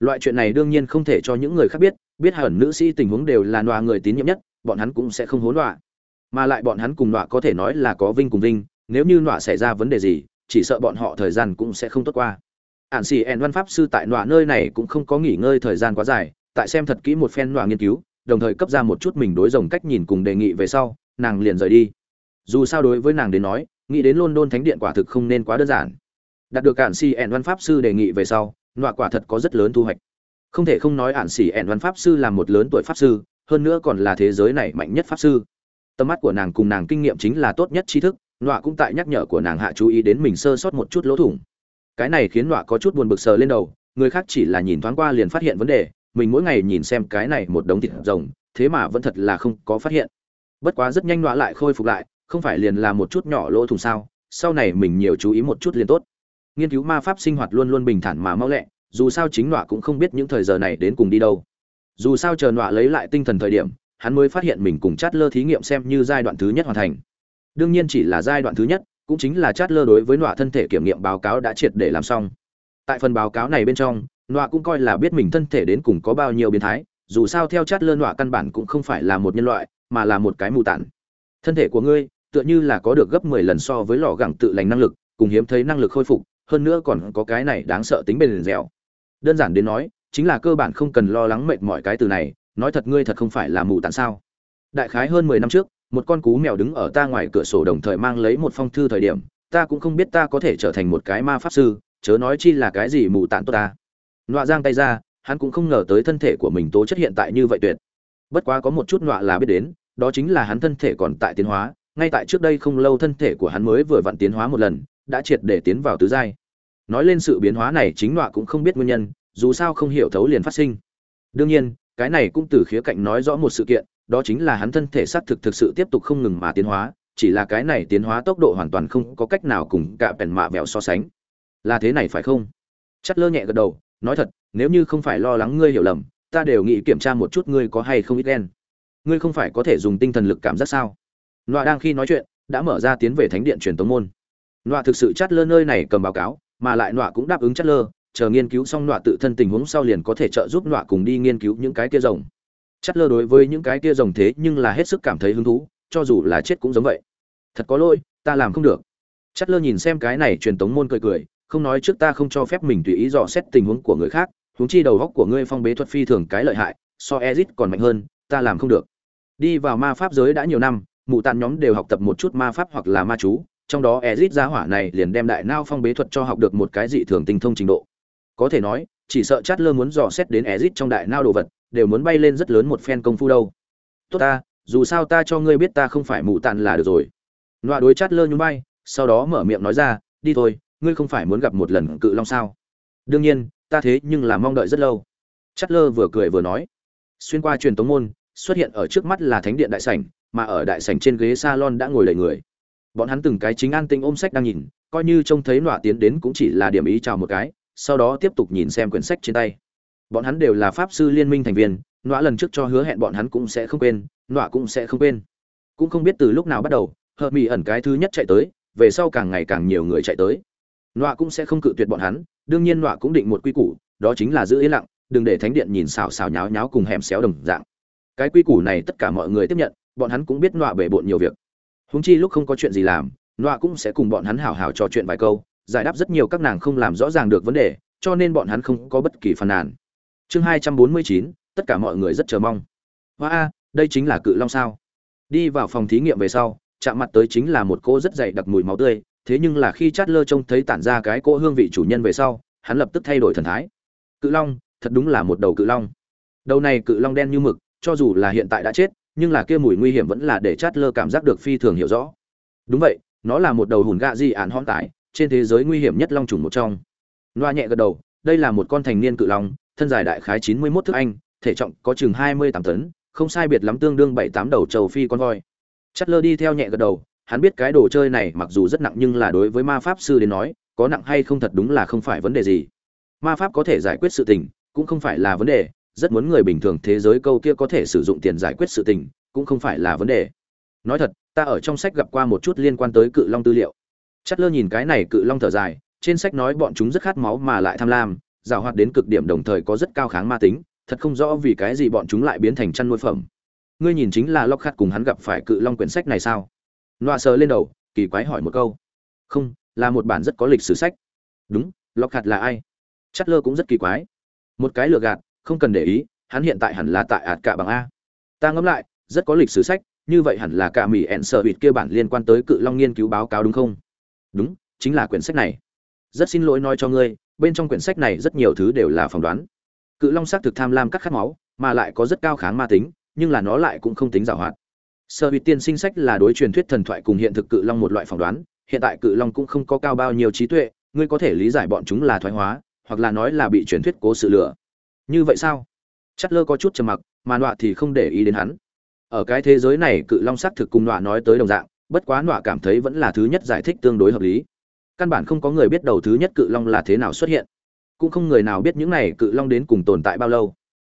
Loại chuyện này đương nhiên không thể cho những người khác biết biết hẳn nữ sĩ tình huống đều là nọa người tín nhiệm nhất, bọn hắn cũng sẽ không hố nọa mà lại bọn hắn cùng nọa có thể nói là có vinh cùng vinh, nếu như nọa xảy ra vấn đề gì, chỉ sợ bọn họ thời gian cũng sẽ không tốt qua. Ạn xì ẹn văn pháp sư tại nọa nơi này cũng không có nghỉ ngơi thời gian quá dài, tại xem thật kỹ một phen nọa nghiên cứu, đồng thời cấp ra một chút mình đối rồng cách nhìn cùng đề nghị về sau, nàng liền rời đi dù sao đối với nàng đến nói, nghĩ đến london thánh điện quả thực không nên quá đơn giản. Đạt được cản xì ẻn văn pháp sư đề nghị về sau, nọa quả thật có rất lớn thu hoạch. Không thể không nói ản xỉ ẻn văn pháp sư là một lớn tuổi pháp sư, hơn nữa còn là thế giới này mạnh nhất pháp sư. Tầm mắt của nàng cùng nàng kinh nghiệm chính là tốt nhất tri thức, nọa cũng tại nhắc nhở của nàng hạ chú ý đến mình sơ sót một chút lỗ thủng. Cái này khiến nọa có chút buồn bực sờ lên đầu, người khác chỉ là nhìn thoáng qua liền phát hiện vấn đề, mình mỗi ngày nhìn xem cái này một đống thịt rồng, thế mà vẫn thật là không có phát hiện. Bất quá rất nhanh nọa lại khôi phục lại không phải liền là một chút nhỏ lỗ thủng sao, sau này mình nhiều chú ý một chút liền tốt. Nghiên cứu ma pháp sinh hoạt luôn luôn bình thản mà mau lẹ, dù sao chính nọa cũng không biết những thời giờ này đến cùng đi đâu. Dù sao chờ nọa lấy lại tinh thần thời điểm, hắn mới phát hiện mình cùng chát lơ thí nghiệm xem như giai đoạn thứ nhất hoàn thành. Đương nhiên chỉ là giai đoạn thứ nhất, cũng chính là chát lơ đối với nọa thân thể kiểm nghiệm báo cáo đã triệt để làm xong. Tại phần báo cáo này bên trong, nọa cũng coi là biết mình thân thể đến cùng có bao nhiêu biến thái, dù sao theo chát lơ nọa căn bản cũng không phải là một nhân loại, mà là một cái mù tản. Thân thể của ngươi tựa như là có được gấp 10 lần so với lò gẳng tự lành năng lực, cùng hiếm thấy năng lực khôi phục, hơn nữa còn có cái này đáng sợ tính bền dẻo. Đơn giản đến nói, chính là cơ bản không cần lo lắng mệt mỏi cái từ này, nói thật ngươi thật không phải là mù tàn sao? Đại khái hơn 10 năm trước, một con cú mèo đứng ở ta ngoài cửa sổ đồng thời mang lấy một phong thư thời điểm, ta cũng không biết ta có thể trở thành một cái ma pháp sư, chớ nói chi là cái gì mù tàn tốt ta. Nọa giang tay ra, hắn cũng không ngờ tới thân thể của mình tố chất hiện tại như vậy tuyệt. Bất quá có một chút nọa là biết đến, đó chính là hắn thân thể còn tại tiến hóa, ngay tại trước đây không lâu thân thể của hắn mới vừa vặn tiến hóa một lần, đã triệt để tiến vào tứ giai. Nói lên sự biến hóa này chính nọa cũng không biết nguyên nhân, dù sao không hiểu thấu liền phát sinh. Đương nhiên, cái này cũng từ khía cạnh nói rõ một sự kiện, đó chính là hắn thân thể xác thực thực sự tiếp tục không ngừng mà tiến hóa, chỉ là cái này tiến hóa tốc độ hoàn toàn không có cách nào cùng cả bèn mạ vẹo so sánh. Là thế này phải không? Chất lơ nhẹ gật đầu, nói thật, nếu như không phải lo lắng ngươi hiểu lầm, ta đều nghĩ kiểm tra một chút ngươi có hay không ít đen. Ngươi không phải có thể dùng tinh thần lực cảm giác sao? Nọa đang khi nói chuyện, đã mở ra tiến về thánh điện truyền tống môn. nọa thực sự chát lơ nơi này cầm báo cáo mà lại nọa cũng đáp ứng chát lơ chờ nghiên cứu xong nọa tự thân tình huống sau liền có thể trợ giúp nọa cùng đi nghiên cứu những cái kia rồng. Chát lơ đối với những cái kia rồng thế nhưng là hết sức cảm thấy hứng thú cho dù là chết cũng giống vậy. Thật có lỗi ta làm không được. Chát lơ nhìn xem cái này truyền tống môn cười cười không nói trước ta không cho phép mình tùy ý dò xét tình huống của người khác huống chi đầu góc của ngươi phong bế thuật phi thường cái lợi hại so Ezic còn mạnh hơn ta làm không được. Đi vào ma pháp giới đã nhiều năm mụ tàn nhóm đều học tập một chút ma pháp hoặc là ma chú, trong đó ezit gia hỏa này liền đem đại nao phong bế thuật cho học được một cái dị thường tinh thông trình độ. Có thể nói, chỉ sợ chát lơ muốn dò xét đến ezit trong đại nao đồ vật, đều muốn bay lên rất lớn một phen công phu đâu. Tốt ta, dù sao ta cho ngươi biết ta không phải mụ tàn là được rồi. Nọa đối chát lơ nhún bay sau đó mở miệng nói ra, đi thôi, ngươi không phải muốn gặp một lần cự long sao? Đương nhiên, ta thế nhưng là mong đợi rất lâu. Chát lơ vừa cười vừa nói. Xuyên qua truyền tống môn, xuất hiện ở trước mắt là thánh điện đại sảnh mà ở đại sảnh trên ghế salon đã ngồi đầy người. Bọn hắn từng cái chính an tinh ôm sách đang nhìn, coi như trông thấy nọa tiến đến cũng chỉ là điểm ý chào một cái, sau đó tiếp tục nhìn xem quyển sách trên tay. Bọn hắn đều là pháp sư liên minh thành viên, nọa lần trước cho hứa hẹn bọn hắn cũng sẽ không quên, nọa cũng sẽ không quên. Cũng không biết từ lúc nào bắt đầu, hợp mỹ ẩn cái thứ nhất chạy tới, về sau càng ngày càng nhiều người chạy tới. Nọa cũng sẽ không cự tuyệt bọn hắn, đương nhiên nọa cũng định một quy củ, đó chính là giữ yên lặng, đừng để thánh điện nhìn xào xào nháo nháo cùng hẻm xéo đồng dạng. Cái quy củ này tất cả mọi người tiếp nhận bọn hắn cũng biết nọa bể bộn nhiều việc. Húng chi lúc không có chuyện gì làm, nọa cũng sẽ cùng bọn hắn hảo hảo trò chuyện vài câu, giải đáp rất nhiều các nàng không làm rõ ràng được vấn đề, cho nên bọn hắn không có bất kỳ phàn nàn. Chương hai trăm bốn mươi chín, tất cả mọi người rất chờ mong. Hoa a, đây chính là cự long sao? Đi vào phòng thí nghiệm về sau, chạm mặt tới chính là một cô rất dày đặc mùi máu tươi, thế nhưng là khi chát lơ trông thấy tản ra cái cỗ hương vị chủ nhân về sau, hắn lập tức thay đổi thần thái. Cự long, thật đúng là một đầu cự long. Đầu này cự long đen như mực, cho dù là hiện tại đã chết nhưng là kia mùi nguy hiểm vẫn là để chát lơ cảm giác được phi thường hiểu rõ. Đúng vậy, nó là một đầu hùn gạ di ạn hõm tải, trên thế giới nguy hiểm nhất long trùng một trong. Loa nhẹ gật đầu, đây là một con thành niên cự long, thân dài đại khái chín mươi 91 thước anh, thể trọng có chừng hai mươi tám tấn, không sai biệt lắm tương đương bảy tám đầu trầu phi con voi. Chát lơ đi theo nhẹ gật đầu, hắn biết cái đồ chơi này mặc dù rất nặng nhưng là đối với ma pháp sư đến nói, có nặng hay không thật đúng là không phải vấn đề gì. Ma pháp có thể giải quyết sự tình, cũng không phải là vấn đề rất muốn người bình thường thế giới câu kia có thể sử dụng tiền giải quyết sự tình, cũng không phải là vấn đề. Nói thật, ta ở trong sách gặp qua một chút liên quan tới cự long tư liệu. Chắc lơ nhìn cái này cự long thở dài, trên sách nói bọn chúng rất khát máu mà lại tham lam giàu hoạt đến cực điểm đồng thời có rất cao kháng ma tính, thật không rõ vì cái gì bọn chúng lại biến thành chăn nuôi phẩm. Ngươi nhìn chính là Lockhart khát cùng hắn gặp phải cự long quyển sách này sao? Loa sờ lên đầu, kỳ quái hỏi một câu. Không, là một bản rất có lịch sử sách. Đúng, Lockhart khát là ai? Chắc lơ cũng rất kỳ quái. Một cái lừa gạt không cần để ý, hắn hiện tại hẳn là tại ạt cả bằng a. Ta ngẫm lại, rất có lịch sử sách, như vậy hẳn là cả mỹ ẹn sợ bịt kia bản liên quan tới cự long nghiên cứu báo cáo đúng không? Đúng, chính là quyển sách này. Rất xin lỗi nói cho ngươi, bên trong quyển sách này rất nhiều thứ đều là phỏng đoán. Cự long xác thực tham lam các khát máu, mà lại có rất cao kháng ma tính, nhưng là nó lại cũng không tính giảo hoạt. Sơ bịt tiên sinh sách là đối truyền thuyết thần thoại cùng hiện thực cự long một loại phỏng đoán, hiện tại cự long cũng không có cao bao nhiêu trí tuệ, ngươi có thể lý giải bọn chúng là thoái hóa, hoặc là nói là bị truyền thuyết cố sự lừa như vậy sao? Chất lơ có chút trầm mặc, mà nọa thì không để ý đến hắn. Ở cái thế giới này cự long sắc thực cùng nọa nói tới đồng dạng, bất quá nọa cảm thấy vẫn là thứ nhất giải thích tương đối hợp lý. Căn bản không có người biết đầu thứ nhất cự long là thế nào xuất hiện. Cũng không người nào biết những này cự long đến cùng tồn tại bao lâu.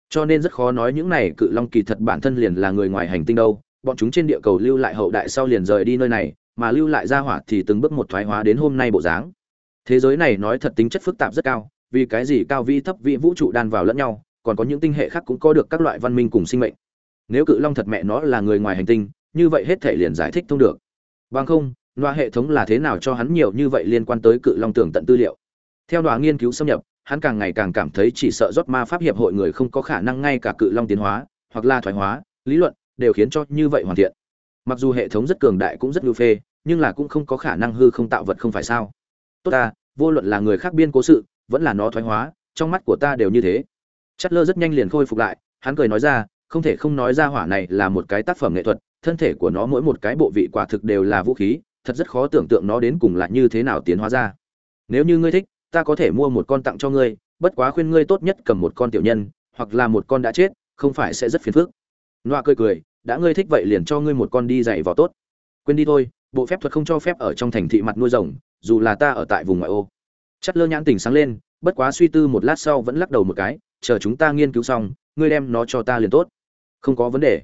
Cho nên rất khó nói những này cự long kỳ thật bản thân liền là người ngoài hành tinh đâu. Bọn chúng trên địa cầu lưu lại hậu đại sau liền rời đi nơi này, mà lưu lại ra hỏa thì từng bước một thoái hóa đến hôm nay bộ dáng. Thế giới này nói thật tính chất phức tạp rất cao vì cái gì cao vi thấp vị vũ trụ đan vào lẫn nhau, còn có những tinh hệ khác cũng có được các loại văn minh cùng sinh mệnh. Nếu cự long thật mẹ nó là người ngoài hành tinh, như vậy hết thể liền giải thích thông được. Bằng không, loa hệ thống là thế nào cho hắn nhiều như vậy liên quan tới cự long tường tận tư liệu? Theo đoàn nghiên cứu xâm nhập, hắn càng ngày càng cảm thấy chỉ sợ rót ma pháp hiệp hội người không có khả năng ngay cả cự long tiến hóa, hoặc là thoái hóa, lý luận, đều khiến cho như vậy hoàn thiện. Mặc dù hệ thống rất cường đại cũng rất ngưu phê, nhưng là cũng không có khả năng hư không tạo vật không phải sao. Tốt ta, vô luận là người khác biên cố sự vẫn là nó thoái hóa, trong mắt của ta đều như thế. Chất lơ rất nhanh liền khôi phục lại, hắn cười nói ra, không thể không nói ra hỏa này là một cái tác phẩm nghệ thuật, thân thể của nó mỗi một cái bộ vị quả thực đều là vũ khí, thật rất khó tưởng tượng nó đến cùng là như thế nào tiến hóa ra. Nếu như ngươi thích, ta có thể mua một con tặng cho ngươi, bất quá khuyên ngươi tốt nhất cầm một con tiểu nhân, hoặc là một con đã chết, không phải sẽ rất phiền phức. Noa cười cười, đã ngươi thích vậy liền cho ngươi một con đi dạy vào tốt. Quên đi thôi, bộ phép thuật không cho phép ở trong thành thị mặt nuôi rồng, dù là ta ở tại vùng ngoại ô chất lơ nhãn tỉnh sáng lên, bất quá suy tư một lát sau vẫn lắc đầu một cái, chờ chúng ta nghiên cứu xong, ngươi đem nó cho ta liền tốt. Không có vấn đề.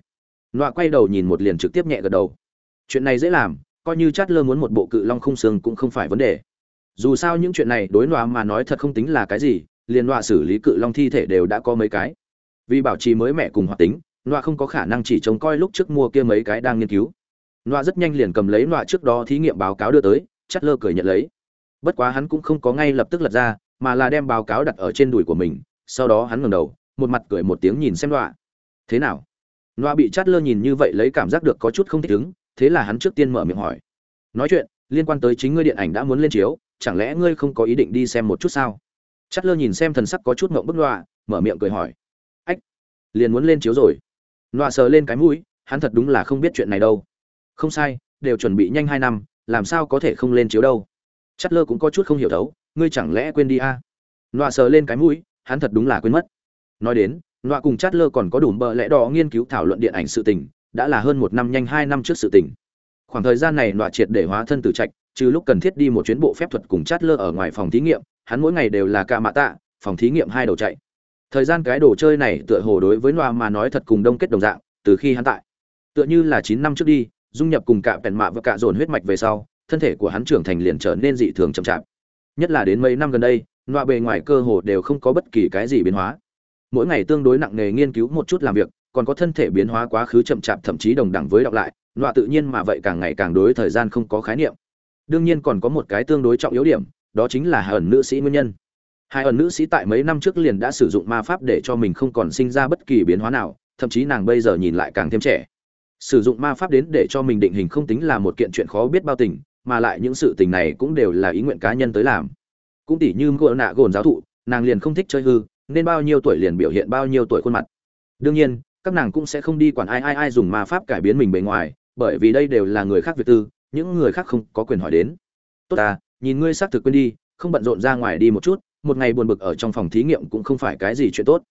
Nọa quay đầu nhìn một liền trực tiếp nhẹ gật đầu. Chuyện này dễ làm, coi như chát lơ muốn một bộ cự long không xương cũng không phải vấn đề. Dù sao những chuyện này đối nọa mà nói thật không tính là cái gì, liền nọa xử lý cự long thi thể đều đã có mấy cái. Vì bảo trì mới mẹ cùng hoạt tính, nọa không có khả năng chỉ trông coi lúc trước mua kia mấy cái đang nghiên cứu. Nọa rất nhanh liền cầm lấy nọa trước đó thí nghiệm báo cáo đưa tới chát lơ cười nhận lấy bất quá hắn cũng không có ngay lập tức lật ra, mà là đem báo cáo đặt ở trên đùi của mình, sau đó hắn ngẩng đầu, một mặt cười một tiếng nhìn xem nọa thế nào? Nọa bị chát lơ nhìn như vậy lấy cảm giác được có chút không thích ứng, thế là hắn trước tiên mở miệng hỏi. Nói chuyện, liên quan tới chính ngươi điện ảnh đã muốn lên chiếu, chẳng lẽ ngươi không có ý định đi xem một chút sao? Chát lơ nhìn xem thần sắc có chút ngượng bức nọa mở miệng cười hỏi. Ách, liền muốn lên chiếu rồi. Nọa sờ lên cái mũi, hắn thật đúng là không biết chuyện này đâu. Không sai, đều chuẩn bị nhanh hai năm, làm sao có thể không lên chiếu đâu? Chát lơ cũng có chút không hiểu thấu, ngươi chẳng lẽ quên đi a? À? nọa sờ lên cái mũi, hắn thật đúng là quên mất. Nói đến, nọa cùng chát lơ còn có đủ bờ lẽ đỏ nghiên cứu thảo luận điện ảnh sự tình, đã là hơn một năm nhanh hai năm trước sự tình. Khoảng thời gian này nọa triệt để hóa thân tử trạch, trừ lúc cần thiết đi một chuyến bộ phép thuật cùng chát lơ ở ngoài phòng thí nghiệm, hắn mỗi ngày đều là ca mạ tạ, phòng thí nghiệm hai đầu chạy. Thời gian cái đồ chơi này tựa hồ đối với nọa mà nói thật cùng đông kết đồng dạng, từ khi hắn tại, tựa như là chín năm trước đi, dung nhập cùng cả bèn mạ và cả dồn huyết mạch về sau thân thể của hắn trưởng thành liền trở nên dị thường chậm chạp. Nhất là đến mấy năm gần đây, nọa bề ngoài cơ hồ đều không có bất kỳ cái gì biến hóa. Mỗi ngày tương đối nặng nề nghiên cứu một chút làm việc, còn có thân thể biến hóa quá khứ chậm chạp thậm chí đồng đẳng với đọc lại, nọa tự nhiên mà vậy càng ngày càng đối thời gian không có khái niệm. Đương nhiên còn có một cái tương đối trọng yếu điểm, đó chính là hai ẩn nữ sĩ nguyên nhân. Hai ẩn nữ sĩ tại mấy năm trước liền đã sử dụng ma pháp để cho mình không còn sinh ra bất kỳ biến hóa nào, thậm chí nàng bây giờ nhìn lại càng thêm trẻ. Sử dụng ma pháp đến để cho mình định hình không tính là một kiện chuyện khó biết bao tình mà lại những sự tình này cũng đều là ý nguyện cá nhân tới làm. Cũng tỉ như ngựa nạ gồn giáo thụ, nàng liền không thích chơi hư, nên bao nhiêu tuổi liền biểu hiện bao nhiêu tuổi khuôn mặt. Đương nhiên, các nàng cũng sẽ không đi quản ai ai ai dùng ma pháp cải biến mình bề ngoài, bởi vì đây đều là người khác việc tư, những người khác không có quyền hỏi đến. Tốt à nhìn ngươi xác thực quên đi, không bận rộn ra ngoài đi một chút, một ngày buồn bực ở trong phòng thí nghiệm cũng không phải cái gì chuyện tốt.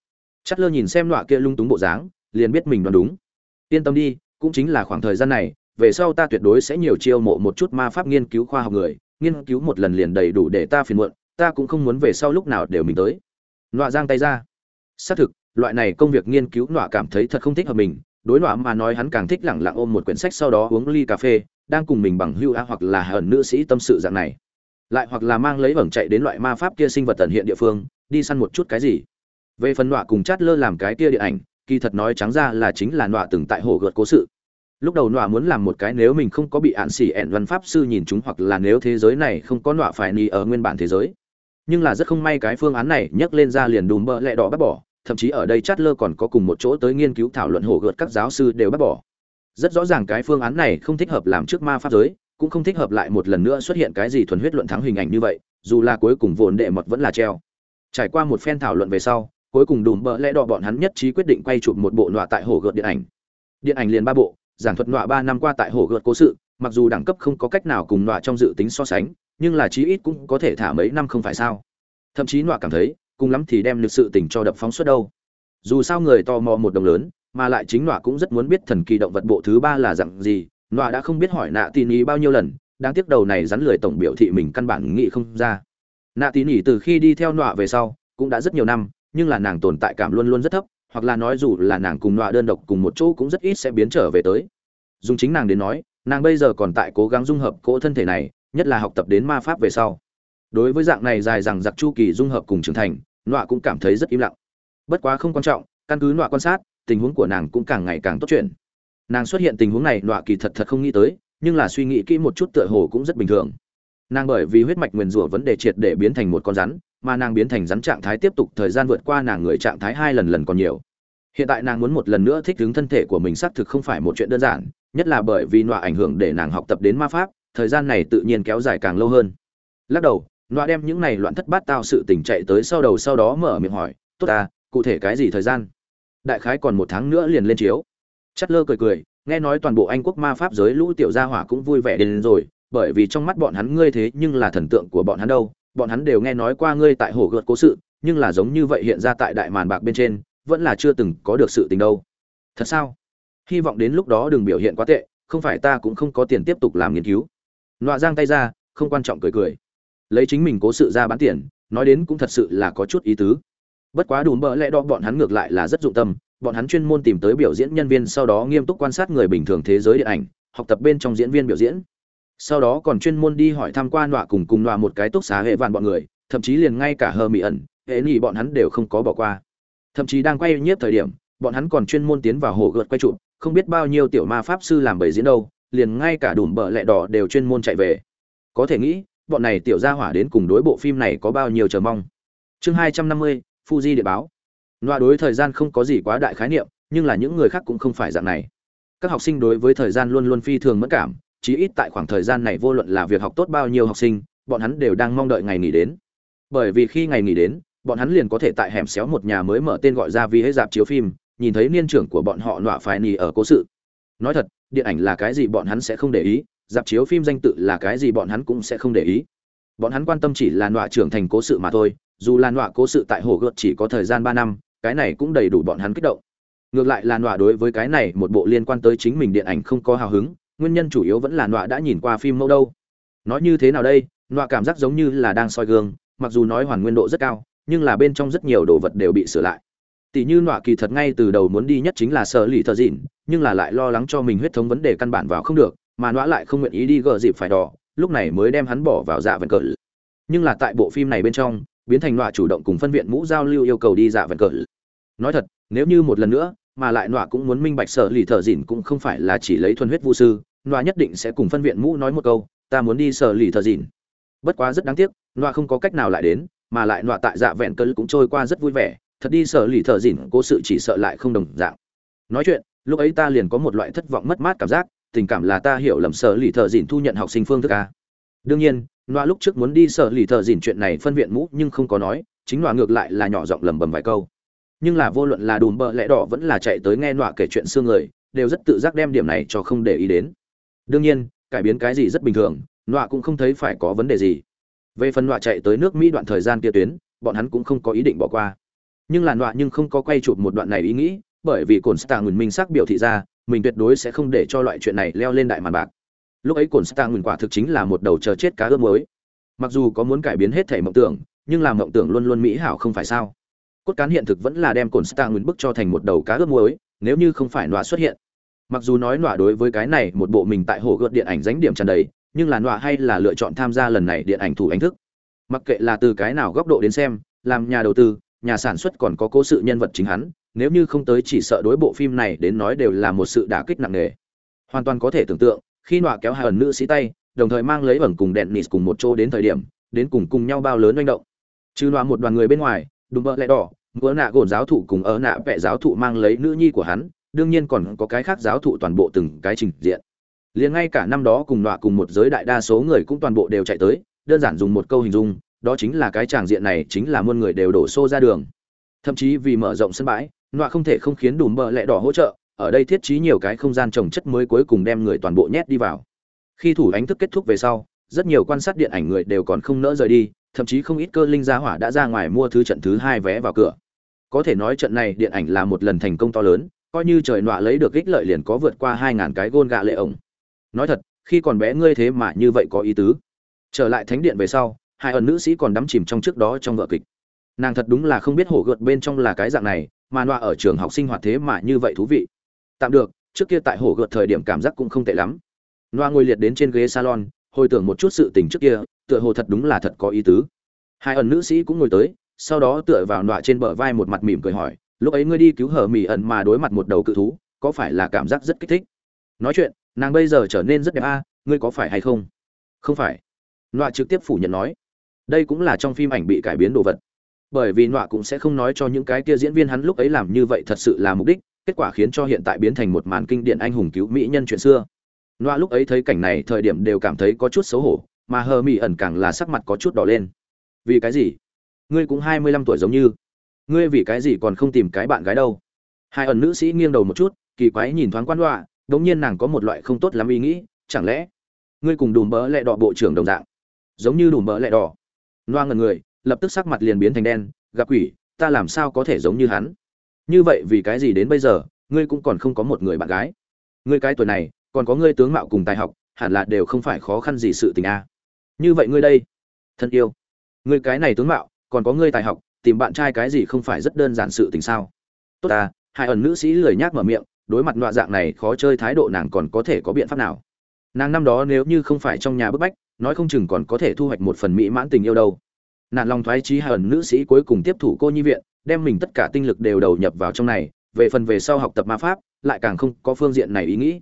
Chất lơ nhìn xem loại kia lung túng bộ dáng, liền biết mình đoán đúng. Yên tâm đi, cũng chính là khoảng thời gian này về sau ta tuyệt đối sẽ nhiều chiêu mộ một chút ma pháp nghiên cứu khoa học người, nghiên cứu một lần liền đầy đủ để ta phiền muộn, ta cũng không muốn về sau lúc nào đều mình tới. Nọa giang tay ra. Xác thực, loại này công việc nghiên cứu nọa cảm thấy thật không thích hợp mình, đối nọa mà nói hắn càng thích lẳng lặng ôm một quyển sách sau đó uống ly cà phê, đang cùng mình bằng hưu a hoặc là hờn nữ sĩ tâm sự dạng này. Lại hoặc là mang lấy vầng chạy đến loại ma pháp kia sinh vật tận hiện địa phương, đi săn một chút cái gì. Về phần nọa cùng chát lơ làm cái kia điện ảnh, kỳ thật nói trắng ra là chính là nọa từng tại hồ gợt cố sự lúc đầu nọa muốn làm một cái nếu mình không có bị ạn xỉ ẹn văn pháp sư nhìn chúng hoặc là nếu thế giới này không có nọa phải ni ở nguyên bản thế giới. Nhưng là rất không may cái phương án này nhấc lên ra liền đùm bợ lẹ đỏ bác bỏ, thậm chí ở đây chát lơ còn có cùng một chỗ tới nghiên cứu thảo luận hổ gợt các giáo sư đều bác bỏ. Rất rõ ràng cái phương án này không thích hợp làm trước ma pháp giới, cũng không thích hợp lại một lần nữa xuất hiện cái gì thuần huyết luận thắng hình ảnh như vậy, dù là cuối cùng vồn đệ mật vẫn là treo. Trải qua một phen thảo luận về sau, cuối cùng đùm bợ lẽ đỏ bọn hắn nhất trí quyết định quay chụp một bộ nọa tại hồ gợt điện ảnh. Điện ảnh liền ba bộ giảng thuật nọa ba năm qua tại hồ gợt cố sự, mặc dù đẳng cấp không có cách nào cùng nọa trong dự tính so sánh, nhưng là chí ít cũng có thể thả mấy năm không phải sao. Thậm chí nọa cảm thấy, cùng lắm thì đem được sự tình cho đập phóng suất đâu. Dù sao người tò mò một đồng lớn, mà lại chính nọa cũng rất muốn biết thần kỳ động vật bộ thứ ba là dạng gì, nọa đã không biết hỏi nạ tin ý bao nhiêu lần đang tiếc đầu này rắn lười tổng biểu thị mình căn bản nghĩ không ra. Nạ tin ý từ khi đi theo nọa về sau, cũng đã rất nhiều năm, nhưng là nàng tồn tại cảm luôn luôn rất thấp hoặc là nói dù là nàng cùng nọa đơn độc cùng một chỗ cũng rất ít sẽ biến trở về tới. Dùng chính nàng đến nói, nàng bây giờ còn tại cố gắng dung hợp cỗ thân thể này, nhất là học tập đến ma pháp về sau. Đối với dạng này dài rằng giặc chu kỳ dung hợp cùng trưởng thành, nọa cũng cảm thấy rất im lặng. Bất quá không quan trọng, căn cứ nọa quan sát, tình huống của nàng cũng càng ngày càng tốt chuyện. Nàng xuất hiện tình huống này, nọa kỳ thật thật không nghĩ tới, nhưng là suy nghĩ kỹ một chút tựa hồ cũng rất bình thường. Nàng bởi vì huyết mạch nguyền rủa vấn đề triệt để biến thành một con rắn mà nàng biến thành rắn trạng thái tiếp tục thời gian vượt qua nàng người trạng thái hai lần lần còn nhiều. Hiện tại nàng muốn một lần nữa thích ứng thân thể của mình xác thực không phải một chuyện đơn giản, nhất là bởi vì nọa ảnh hưởng để nàng học tập đến ma pháp, thời gian này tự nhiên kéo dài càng lâu hơn. Lắc đầu, nọa đem những này loạn thất bát tao sự tình chạy tới sau đầu sau đó mở miệng hỏi, tốt à cụ thể cái gì thời gian? Đại khái còn một tháng nữa liền lên chiếu. Chất lơ cười cười, nghe nói toàn bộ anh quốc ma pháp giới lũ tiểu gia hỏa cũng vui vẻ đến rồi, bởi vì trong mắt bọn hắn ngươi thế nhưng là thần tượng của bọn hắn đâu bọn hắn đều nghe nói qua ngươi tại hồ gợt cố sự, nhưng là giống như vậy hiện ra tại đại màn bạc bên trên, vẫn là chưa từng có được sự tình đâu. Thật sao? Hy vọng đến lúc đó đừng biểu hiện quá tệ, không phải ta cũng không có tiền tiếp tục làm nghiên cứu. Nọa giang tay ra, không quan trọng cười cười. Lấy chính mình cố sự ra bán tiền, nói đến cũng thật sự là có chút ý tứ. Bất quá đùm bỡ lẽ đó bọn hắn ngược lại là rất dụng tâm, bọn hắn chuyên môn tìm tới biểu diễn nhân viên sau đó nghiêm túc quan sát người bình thường thế giới điện ảnh, học tập bên trong diễn viên biểu diễn sau đó còn chuyên môn đi hỏi tham quan nọa cùng cùng nọa một cái túc xá hệ vạn bọn người, thậm chí liền ngay cả hờ mỹ ẩn, hệ nghỉ bọn hắn đều không có bỏ qua. Thậm chí đang quay nhiếp thời điểm, bọn hắn còn chuyên môn tiến vào hồ gợt quay trụ, không biết bao nhiêu tiểu ma pháp sư làm bầy diễn đâu, liền ngay cả đùm bợ lẹ đỏ đều chuyên môn chạy về. Có thể nghĩ, bọn này tiểu gia hỏa đến cùng đối bộ phim này có bao nhiêu chờ mong. Chương hai trăm năm mươi, fuji địa báo. Loa đối thời gian không có gì quá đại khái niệm, nhưng là những người khác cũng không phải dạng này. Các học sinh đối với thời gian luôn luôn phi thường mất cảm chí ít tại khoảng thời gian này vô luận là việc học tốt bao nhiêu học sinh, bọn hắn đều đang mong đợi ngày nghỉ đến. Bởi vì khi ngày nghỉ đến, bọn hắn liền có thể tại hẻm xéo một nhà mới mở tên gọi ra vì hết dạp chiếu phim, nhìn thấy niên trưởng của bọn họ nọa phải nì ở cố sự. Nói thật, điện ảnh là cái gì bọn hắn sẽ không để ý, dạp chiếu phim danh tự là cái gì bọn hắn cũng sẽ không để ý. Bọn hắn quan tâm chỉ là nọa trưởng thành cố sự mà thôi, dù là nọa cố sự tại hồ gợt chỉ có thời gian ba năm, cái này cũng đầy đủ bọn hắn kích động. Ngược lại là nọa đối với cái này một bộ liên quan tới chính mình điện ảnh không có hào hứng nguyên nhân chủ yếu vẫn là nọa đã nhìn qua phim mẫu đâu. Nói như thế nào đây? Nọa cảm giác giống như là đang soi gương, mặc dù nói hoàn nguyên độ rất cao, nhưng là bên trong rất nhiều đồ vật đều bị sửa lại. Tỷ như nọa kỳ thật ngay từ đầu muốn đi nhất chính là sợ lì thợ dịn, nhưng là lại lo lắng cho mình huyết thống vấn đề căn bản vào không được, mà nọa lại không nguyện ý đi gờ dịp phải đỏ, lúc này mới đem hắn bỏ vào dạ vần cờ. Nhưng là tại bộ phim này bên trong, biến thành nọa chủ động cùng phân viện mũ giao lưu yêu cầu đi dạ vần cờ. Nói thật, nếu như một lần nữa mà lại nọa cũng muốn minh bạch sở lì thợ dìn cũng không phải là chỉ lấy thuần huyết vu sư, nọa nhất định sẽ cùng phân viện mũ nói một câu, ta muốn đi sở lì thợ dìn. Bất quá rất đáng tiếc, nọa không có cách nào lại đến, mà lại nọa tại dạ vẹn cơn cũng trôi qua rất vui vẻ, thật đi sở lì thợ dìn cố sự chỉ sợ lại không đồng dạng. Nói chuyện, lúc ấy ta liền có một loại thất vọng mất mát cảm giác, tình cảm là ta hiểu lầm sở lì thợ dìn thu nhận học sinh phương thức a. Đương nhiên, nọa lúc trước muốn đi sở lì thợ dìn chuyện này phân viện mũ nhưng không có nói, chính nọa ngược lại là nhỏ giọng lầm bầm vài câu nhưng là vô luận là đùm bợ lẽ đỏ vẫn là chạy tới nghe nọa kể chuyện xương người, đều rất tự giác đem điểm này cho không để ý đến. Đương nhiên, cải biến cái gì rất bình thường, nọa cũng không thấy phải có vấn đề gì. Về phần nọa chạy tới nước mỹ đoạn thời gian kia tuyến, bọn hắn cũng không có ý định bỏ qua. Nhưng là nọa nhưng không có quay chụp một đoạn này ý nghĩ, bởi vì cồn stạng nguyền minh xác biểu thị ra, mình tuyệt đối sẽ không để cho loại chuyện này leo lên đại màn bạc. Lúc ấy cồn stạng nguyền quả thực chính là một đầu chờ chết cá ướp mới mặc dù có muốn cải biến hết thể mộng tưởng, nhưng làm mộng tưởng luôn luôn mỹ hảo không phải sao? Cốt cán hiện thực vẫn là đem cồn stạng nguyền bức cho thành một đầu cá ướp muối, nếu như không phải nọa xuất hiện. Mặc dù nói nọa đối với cái này một bộ mình tại hồ gợt điện ảnh dánh điểm tràn đầy, nhưng là nọa hay là lựa chọn tham gia lần này điện ảnh thủ ánh thức. Mặc kệ là từ cái nào góc độ đến xem, làm nhà đầu tư, nhà sản xuất còn có cố sự nhân vật chính hắn, nếu như không tới chỉ sợ đối bộ phim này đến nói đều là một sự đả kích nặng nề. Hoàn toàn có thể tưởng tượng, khi nọa kéo hai ẩn nữ sĩ tay, đồng thời mang lấy ẩn cùng đèn nịt cùng một chỗ đến thời điểm, đến cùng cùng nhau bao lớn manh động. Trừ nọa một đoàn người bên ngoài, đùm bợ lẽ đỏ ngỡ nạ gồn giáo thụ cùng ở nạ vẽ giáo thụ mang lấy nữ nhi của hắn, đương nhiên còn có cái khác giáo thụ toàn bộ từng cái trình diện. Liền ngay cả năm đó cùng nọa cùng một giới đại đa số người cũng toàn bộ đều chạy tới, đơn giản dùng một câu hình dung, đó chính là cái tràng diện này chính là muôn người đều đổ xô ra đường. Thậm chí vì mở rộng sân bãi, nọa không thể không khiến đùm bờ lẹ đỏ hỗ trợ, ở đây thiết trí nhiều cái không gian trồng chất mới cuối cùng đem người toàn bộ nhét đi vào. Khi thủ ánh thức kết thúc về sau, rất nhiều quan sát điện ảnh người đều còn không nỡ rời đi, thậm chí không ít cơ linh gia hỏa đã ra ngoài mua thứ trận thứ hai vé vào cửa có thể nói trận này điện ảnh là một lần thành công to lớn, coi như trời nọa lấy được ích lợi liền có vượt qua hai ngàn cái gôn gạ lệ ổng. Nói thật, khi còn bé ngươi thế mà như vậy có ý tứ. Trở lại thánh điện về sau, hai ẩn nữ sĩ còn đắm chìm trong trước đó trong vợ kịch. Nàng thật đúng là không biết hổ gợt bên trong là cái dạng này, mà nọa ở trường học sinh hoạt thế mà như vậy thú vị. Tạm được, trước kia tại hổ gợt thời điểm cảm giác cũng không tệ lắm. Nọa ngồi liệt đến trên ghế salon, hồi tưởng một chút sự tình trước kia, tựa hồ thật đúng là thật có ý tứ. Hai ẩn nữ sĩ cũng ngồi tới sau đó tựa vào nọa trên bờ vai một mặt mỉm cười hỏi, lúc ấy ngươi đi cứu hở mỹ ẩn mà đối mặt một đầu cự thú, có phải là cảm giác rất kích thích? Nói chuyện, nàng bây giờ trở nên rất đẹp a, ngươi có phải hay không? Không phải. Nọa trực tiếp phủ nhận nói, đây cũng là trong phim ảnh bị cải biến đồ vật. Bởi vì nọa cũng sẽ không nói cho những cái kia diễn viên hắn lúc ấy làm như vậy thật sự là mục đích, kết quả khiến cho hiện tại biến thành một màn kinh điển anh hùng cứu mỹ nhân chuyện xưa. Nọa lúc ấy thấy cảnh này thời điểm đều cảm thấy có chút xấu hổ, mà hờ mỹ ẩn càng là sắc mặt có chút đỏ lên. Vì cái gì? Ngươi cũng hai mươi lăm tuổi giống như. Ngươi vì cái gì còn không tìm cái bạn gái đâu? Hai ẩn nữ sĩ nghiêng đầu một chút, kỳ quái nhìn thoáng quan đoạ đống nhiên nàng có một loại không tốt lắm ý nghĩ, chẳng lẽ ngươi cùng đùm bỡ lẹ đỏ bộ trưởng đồng dạng? Giống như đùm bỡ lẹ đỏ. Loa ngần người, lập tức sắc mặt liền biến thành đen, gặp quỷ, ta làm sao có thể giống như hắn? Như vậy vì cái gì đến bây giờ, ngươi cũng còn không có một người bạn gái? Ngươi cái tuổi này, còn có ngươi tướng mạo cùng tài học, hẳn là đều không phải khó khăn gì sự tình a. Như vậy ngươi đây, thân yêu, ngươi cái này tướng mạo còn có ngươi tài học, tìm bạn trai cái gì không phải rất đơn giản sự tình sao? Tốt ta hai ẩn nữ sĩ lười nhác mở miệng, đối mặt nọa dạng này khó chơi thái độ nàng còn có thể có biện pháp nào? Nàng năm đó nếu như không phải trong nhà bức bách, nói không chừng còn có thể thu hoạch một phần mỹ mãn tình yêu đâu. Nạn lòng thoái trí hờn nữ sĩ cuối cùng tiếp thủ cô nhi viện, đem mình tất cả tinh lực đều đầu nhập vào trong này, về phần về sau học tập ma pháp, lại càng không có phương diện này ý nghĩ.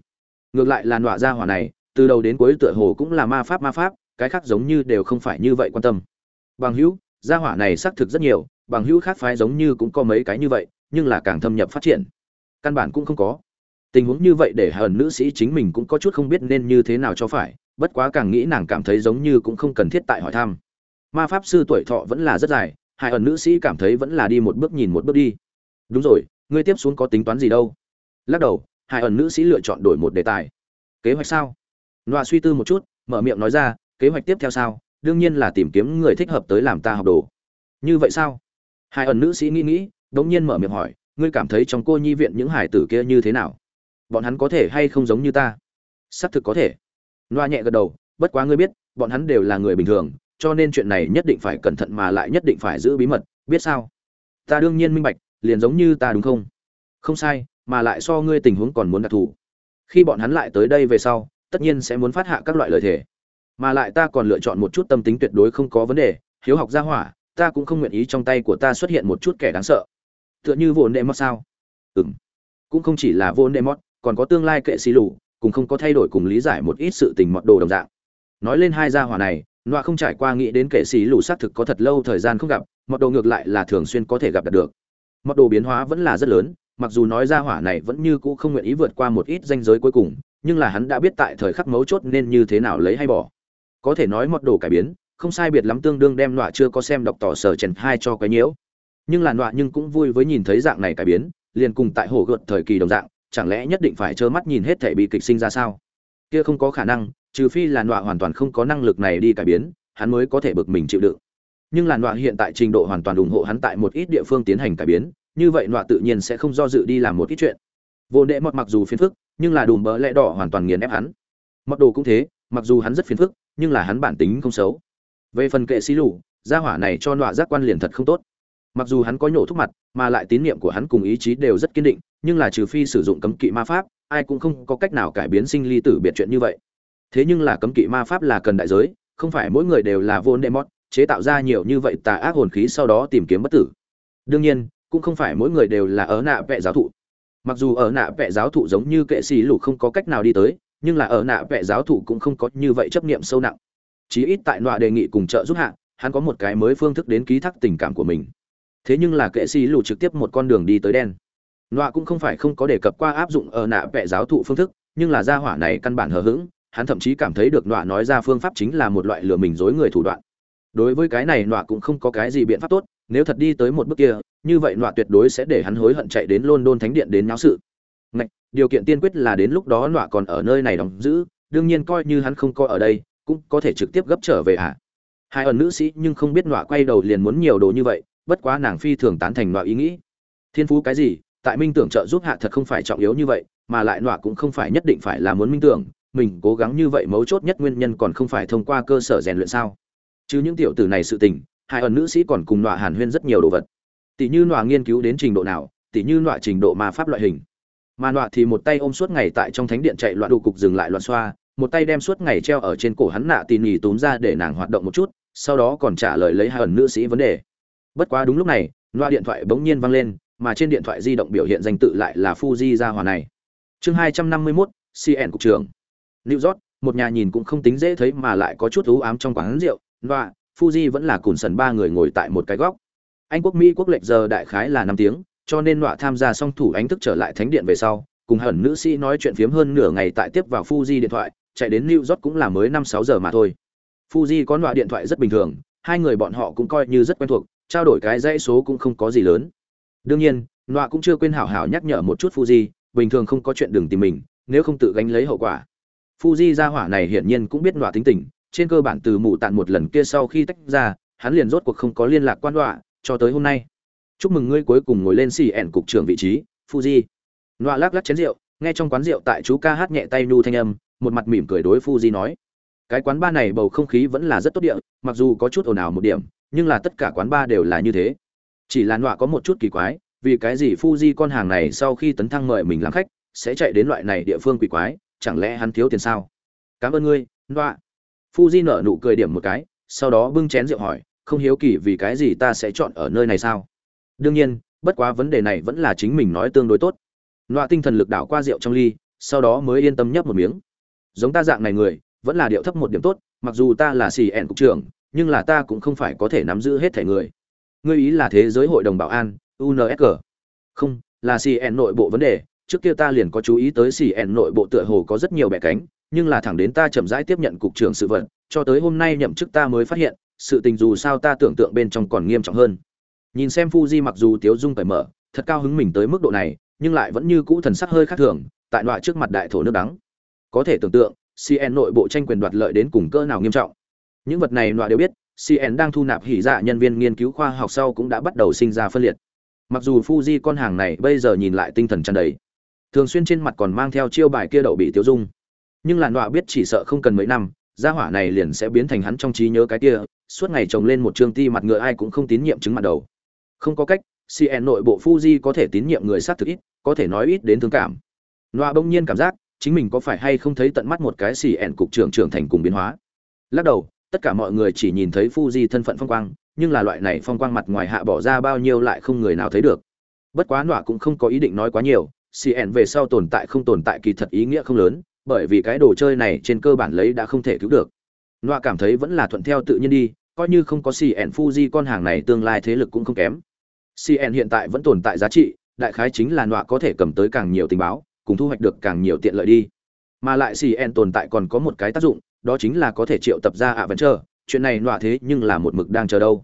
Ngược lại là nọa gia hỏa này, từ đầu đến cuối tựa hồ cũng là ma pháp ma pháp, cái khác giống như đều không phải như vậy quan tâm. Bằng hữu gia hỏa này xác thực rất nhiều, bằng hữu khác phái giống như cũng có mấy cái như vậy, nhưng là càng thâm nhập phát triển. Căn bản cũng không có. Tình huống như vậy để hờn nữ sĩ chính mình cũng có chút không biết nên như thế nào cho phải, bất quá càng nghĩ nàng cảm thấy giống như cũng không cần thiết tại hỏi thăm. Ma pháp sư tuổi thọ vẫn là rất dài, hai ẩn nữ sĩ cảm thấy vẫn là đi một bước nhìn một bước đi. Đúng rồi, ngươi tiếp xuống có tính toán gì đâu? Lắc đầu, hai ẩn nữ sĩ lựa chọn đổi một đề tài. Kế hoạch sao? Loa suy tư một chút, mở miệng nói ra, kế hoạch tiếp theo sao? Đương nhiên là tìm kiếm người thích hợp tới làm ta học đồ. Như vậy sao? Hai ẩn nữ sĩ nghĩ nghĩ, đống nhiên mở miệng hỏi, ngươi cảm thấy trong cô nhi viện những hải tử kia như thế nào? Bọn hắn có thể hay không giống như ta? Xác thực có thể. Loa nhẹ gật đầu, bất quá ngươi biết, bọn hắn đều là người bình thường, cho nên chuyện này nhất định phải cẩn thận mà lại nhất định phải giữ bí mật, biết sao? Ta đương nhiên minh bạch, liền giống như ta đúng không? Không sai, mà lại so ngươi tình huống còn muốn đặc thù. Khi bọn hắn lại tới đây về sau, tất nhiên sẽ muốn phát hạ các loại lời thề mà lại ta còn lựa chọn một chút tâm tính tuyệt đối không có vấn đề, hiếu học gia hỏa, ta cũng không nguyện ý trong tay của ta xuất hiện một chút kẻ đáng sợ. Tựa như vốn đệ mót sao? Ừm. Cũng không chỉ là vốn đệ mót còn có tương lai kệ xì lù cũng không có thay đổi cùng lý giải một ít sự tình mọt đồ đồng dạng. Nói lên hai gia hỏa này, nọa không trải qua nghĩ đến kệ xì lù xác thực có thật lâu thời gian không gặp, mọt đồ ngược lại là thường xuyên có thể gặp được. Mọt đồ biến hóa vẫn là rất lớn, mặc dù nói gia hỏa này vẫn như cũ không nguyện ý vượt qua một ít danh giới cuối cùng, nhưng là hắn đã biết tại thời khắc mấu chốt nên như thế nào lấy hay bỏ có thể nói mọt đồ cải biến, không sai biệt lắm tương đương đem nọa chưa có xem đọc tỏ sở trần hai cho cái nhiễu. Nhưng là nọa nhưng cũng vui với nhìn thấy dạng này cải biến, liền cùng tại hồ gợt thời kỳ đồng dạng, chẳng lẽ nhất định phải trơ mắt nhìn hết thể bị kịch sinh ra sao? Kia không có khả năng, trừ phi là nọa hoàn toàn không có năng lực này đi cải biến, hắn mới có thể bực mình chịu đựng. Nhưng là nọa hiện tại trình độ hoàn toàn ủng hộ hắn tại một ít địa phương tiến hành cải biến, như vậy nọa tự nhiên sẽ không do dự đi làm một ít chuyện. Vô đệ mọt mặc dù phiền phức, nhưng là đùm bỡ lẽ đỏ hoàn toàn nghiền ép hắn. Mọt đồ cũng thế, mặc dù hắn rất phiền phức nhưng là hắn bản tính không xấu. Về phần kệ xí lù, gia hỏa này cho nọa giác quan liền thật không tốt. Mặc dù hắn có nhổ thúc mặt, mà lại tín niệm của hắn cùng ý chí đều rất kiên định, nhưng là trừ phi sử dụng cấm kỵ ma pháp, ai cũng không có cách nào cải biến sinh ly tử biệt chuyện như vậy. Thế nhưng là cấm kỵ ma pháp là cần đại giới, không phải mỗi người đều là vô demot chế tạo ra nhiều như vậy tà ác hồn khí sau đó tìm kiếm bất tử. Đương nhiên, cũng không phải mỗi người đều là ở nạ vệ giáo thụ. Mặc dù ở nạ vệ giáo thụ giống như kệ sĩ lục không có cách nào đi tới nhưng là ở nạ vẽ giáo thụ cũng không có như vậy chấp niệm sâu nặng. Chí ít tại nọa đề nghị cùng trợ giúp hạ, hắn có một cái mới phương thức đến ký thác tình cảm của mình. Thế nhưng là kệ sĩ lù trực tiếp một con đường đi tới đen. Nọa cũng không phải không có đề cập qua áp dụng ở nạ vẽ giáo thụ phương thức, nhưng là gia hỏa này căn bản hờ hững, hắn thậm chí cảm thấy được nọa nói ra phương pháp chính là một loại lừa mình dối người thủ đoạn. Đối với cái này nọa cũng không có cái gì biện pháp tốt, nếu thật đi tới một bước kia, như vậy nọa tuyệt đối sẽ để hắn hối hận chạy đến london thánh điện đến náo sự điều kiện tiên quyết là đến lúc đó nọa còn ở nơi này đóng giữ, đương nhiên coi như hắn không coi ở đây, cũng có thể trực tiếp gấp trở về ạ. À. hai ẩn nữ sĩ nhưng không biết nọa quay đầu liền muốn nhiều đồ như vậy, bất quá nàng phi thường tán thành nọa ý nghĩ. Thiên phú cái gì, tại minh tưởng trợ giúp hạ thật không phải trọng yếu như vậy, mà lại nọa cũng không phải nhất định phải là muốn minh tưởng, mình cố gắng như vậy mấu chốt nhất nguyên nhân còn không phải thông qua cơ sở rèn luyện sao. Chứ những tiểu tử này sự tình, hai ẩn nữ sĩ còn cùng nọa hàn huyên rất nhiều đồ vật. Tỷ như nọa nghiên cứu đến trình độ nào, tỷ như nọa trình độ ma pháp loại hình mà nọa thì một tay ôm suốt ngày tại trong thánh điện chạy loạn đủ cục dừng lại loạn xoa một tay đem suốt ngày treo ở trên cổ hắn nạ tì nhì túm ra để nàng hoạt động một chút sau đó còn trả lời lấy hai ẩn nữ sĩ vấn đề bất quá đúng lúc này loa điện thoại bỗng nhiên vang lên mà trên điện thoại di động biểu hiện danh tự lại là Fuji Ra hòa này. Chương 251, CN cục trưởng. New York, một nhà nhìn cũng không tính dễ thấy mà lại có chút u ám trong quán rượu, và Fuji vẫn là cùn sần ba người ngồi tại một cái góc. Anh quốc Mỹ quốc lệch giờ đại khái là năm tiếng, cho nên nọa tham gia xong thủ ánh thức trở lại thánh điện về sau, cùng hẳn nữ sĩ nói chuyện phiếm hơn nửa ngày tại tiếp vào Fuji điện thoại, chạy đến New York cũng là mới 5 6 giờ mà thôi. Fuji có nọa điện thoại rất bình thường, hai người bọn họ cũng coi như rất quen thuộc, trao đổi cái dãy số cũng không có gì lớn. Đương nhiên nọa cũng chưa quên hảo hảo nhắc nhở một chút fuji bình thường không có chuyện đừng tìm mình nếu không tự gánh lấy hậu quả. Fuji ra hỏa này hiển nhiên cũng biết nọa tính tình trên cơ bản từ mụ tạn một lần kia sau khi tách ra hắn liền rốt cuộc không có liên lạc quan đọa cho tới hôm nay chúc mừng ngươi cuối cùng ngồi lên xì ẻn cục trưởng vị trí, fuji. Nọa lắc lắc chén rượu, nghe trong quán rượu tại chú ca hát nhẹ tay nu thanh âm, một mặt mỉm cười đối fuji nói. Cái quán ba này bầu không khí vẫn là rất tốt địa, mặc dù có chút ồn ào một điểm, nhưng là tất cả quán ba đều là như thế. Chỉ là nọa có một chút kỳ quái, vì cái gì Fuji con hàng này sau khi tấn thăng mời mình làm khách, sẽ chạy đến loại này địa phương quỷ quái, chẳng lẽ hắn thiếu tiền sao? Cảm ơn ngươi, nọa. Fuji nở nụ cười điểm một cái, sau đó bưng chén rượu hỏi, không hiếu kỳ vì cái gì ta sẽ chọn ở nơi này sao? Đương nhiên bất quá vấn đề này vẫn là chính mình nói tương đối tốt. Loại tinh thần lực đảo qua rượu trong ly sau đó mới yên tâm nhấp một miếng. Giống ta dạng này người vẫn là điệu thấp một điểm tốt mặc dù ta là xì ẻn cục trưởng nhưng là ta cũng không phải có thể nắm giữ hết thể người. Ngươi ý là thế giới hội đồng bảo an unsg không là cn nội bộ vấn đề trước kia ta liền có chú ý tới cn nội bộ tựa hồ có rất nhiều bẻ cánh nhưng là thẳng đến ta chậm rãi tiếp nhận cục trưởng sự vật, cho tới hôm nay nhậm chức ta mới phát hiện sự tình dù sao ta tưởng tượng bên trong còn nghiêm trọng hơn nhìn xem fuji mặc dù tiếu dung cởi mở, thật cao hứng mình tới mức độ này, nhưng lại vẫn như cũ thần sắc hơi khác thường, tại loại trước mặt đại thổ nước đắng. Có thể tưởng tượng cn nội bộ tranh quyền đoạt lợi đến cùng cỡ nào nghiêm trọng. Những vật này loại đều biết cn đang thu nạp hỉ dạ nhân viên nghiên cứu khoa học sau cũng đã bắt đầu sinh ra phân liệt. Mặc dù fuji con hàng này bây giờ nhìn lại tinh thần tràn đầy, thường xuyên trên mặt còn mang theo chiêu bài kia đậu bị tiêu dung. Nhưng làn đọa biết chỉ sợ không cần mấy năm, gia hỏa này liền sẽ biến thành hắn trong trí nhớ cái kia, suốt ngày trồng lên một trương ti mặt ngựa ai cũng không tín nhiệm chứng mặt đầu không có cách cn nội bộ fuji có thể tín nhiệm người sát thực ít, có thể nói ít đến thương cảm. Nọa bỗng nhiên cảm giác, chính mình có phải hay không thấy tận mắt một cái cn cục trưởng trưởng thành cùng biến hóa. Lắc đầu, tất cả mọi người chỉ nhìn thấy fuji thân phận phong quang, nhưng là loại này phong quang mặt ngoài hạ bỏ ra bao nhiêu lại không người nào thấy được. Bất quá nọa cũng không có ý định nói quá nhiều cn về sau tồn tại không tồn tại kỳ thật ý nghĩa không lớn, bởi vì cái đồ chơi này trên cơ bản lấy đã không thể cứu được. Nọa cảm thấy vẫn là thuận theo tự nhiên đi, coi như không có cn fuji con hàng này tương lai thế lực cũng không kém cn hiện tại vẫn tồn tại giá trị, đại khái chính là nọa có thể cầm tới càng nhiều tình báo, cùng thu hoạch được càng nhiều tiện lợi đi. Mà lại cn tồn tại còn có một cái tác dụng, đó chính là có thể triệu tập ra ạ vẫn chờ chuyện này nọa thế nhưng là một mực đang chờ đâu.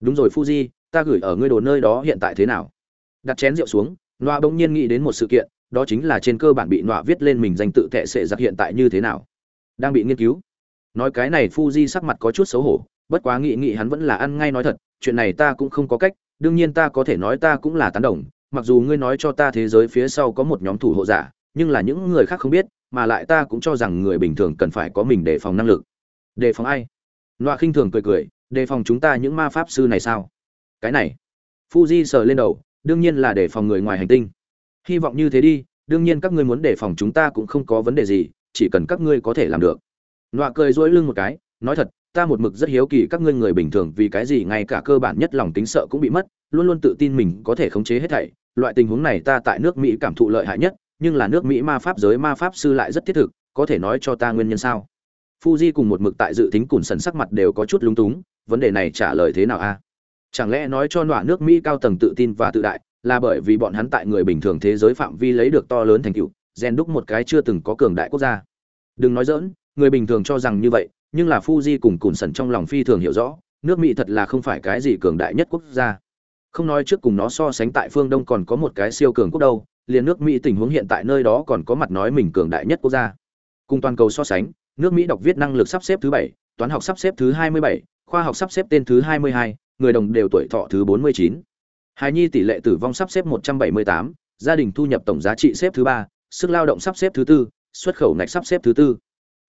Đúng rồi fuji, ta gửi ở ngươi đồ nơi đó hiện tại thế nào? Đặt chén rượu xuống, nọa bỗng nhiên nghĩ đến một sự kiện, đó chính là trên cơ bản bị nọa viết lên mình danh tự tệ sệ giặc hiện tại như thế nào. Đang bị nghiên cứu. Nói cái này fuji sắc mặt có chút xấu hổ, bất quá nghĩ nghĩ hắn vẫn là ăn ngay nói thật, chuyện này ta cũng không có cách đương nhiên ta có thể nói ta cũng là tán đồng, mặc dù ngươi nói cho ta thế giới phía sau có một nhóm thủ hộ giả, nhưng là những người khác không biết, mà lại ta cũng cho rằng người bình thường cần phải có mình đề phòng năng lực. Đề phòng ai? Loa khinh thường cười cười, đề phòng chúng ta những ma pháp sư này sao? Cái này. Fuji sờ lên đầu, đương nhiên là đề phòng người ngoài hành tinh. Hy vọng như thế đi, đương nhiên các ngươi muốn đề phòng chúng ta cũng không có vấn đề gì, chỉ cần các ngươi có thể làm được. Loa cười dỗi lưng một cái, nói thật ta một mực rất hiếu kỳ các ngươi người bình thường vì cái gì ngay cả cơ bản nhất lòng tính sợ cũng bị mất, luôn luôn tự tin mình có thể khống chế hết thảy. Loại tình huống này ta tại nước mỹ cảm thụ lợi hại nhất, nhưng là nước mỹ ma pháp giới ma pháp sư lại rất thiết thực, có thể nói cho ta nguyên nhân sao? Fuji cùng một mực tại dự tính cùn sần sắc mặt đều có chút lúng túng, vấn đề này trả lời thế nào a? Chẳng lẽ nói cho nọa nước mỹ cao tầng tự tin và tự đại, là bởi vì bọn hắn tại người bình thường thế giới phạm vi lấy được to lớn thành tựu, rèn đúc một cái chưa từng có cường đại quốc gia? Đừng nói dỡn người bình thường cho rằng như vậy, nhưng là fuji cùng cùn sần trong lòng phi thường hiểu rõ, nước mỹ thật là không phải cái gì cường đại nhất quốc gia. Không nói trước cùng nó so sánh tại phương đông còn có một cái siêu cường quốc đâu, liền nước mỹ tình huống hiện tại nơi đó còn có mặt nói mình cường đại nhất quốc gia. Cùng toàn cầu so sánh, nước mỹ đọc viết năng lực sắp xếp thứ bảy, toán học sắp xếp thứ hai mươi bảy, khoa học sắp xếp tên thứ hai mươi hai, người đồng đều tuổi thọ thứ bốn mươi chín. Hài nhi tỷ lệ tử vong sắp xếp một trăm bảy mươi tám, gia đình thu nhập tổng giá trị xếp thứ ba, sức lao động sắp xếp thứ tư, xuất khẩu ngạch sắp xếp thứ tư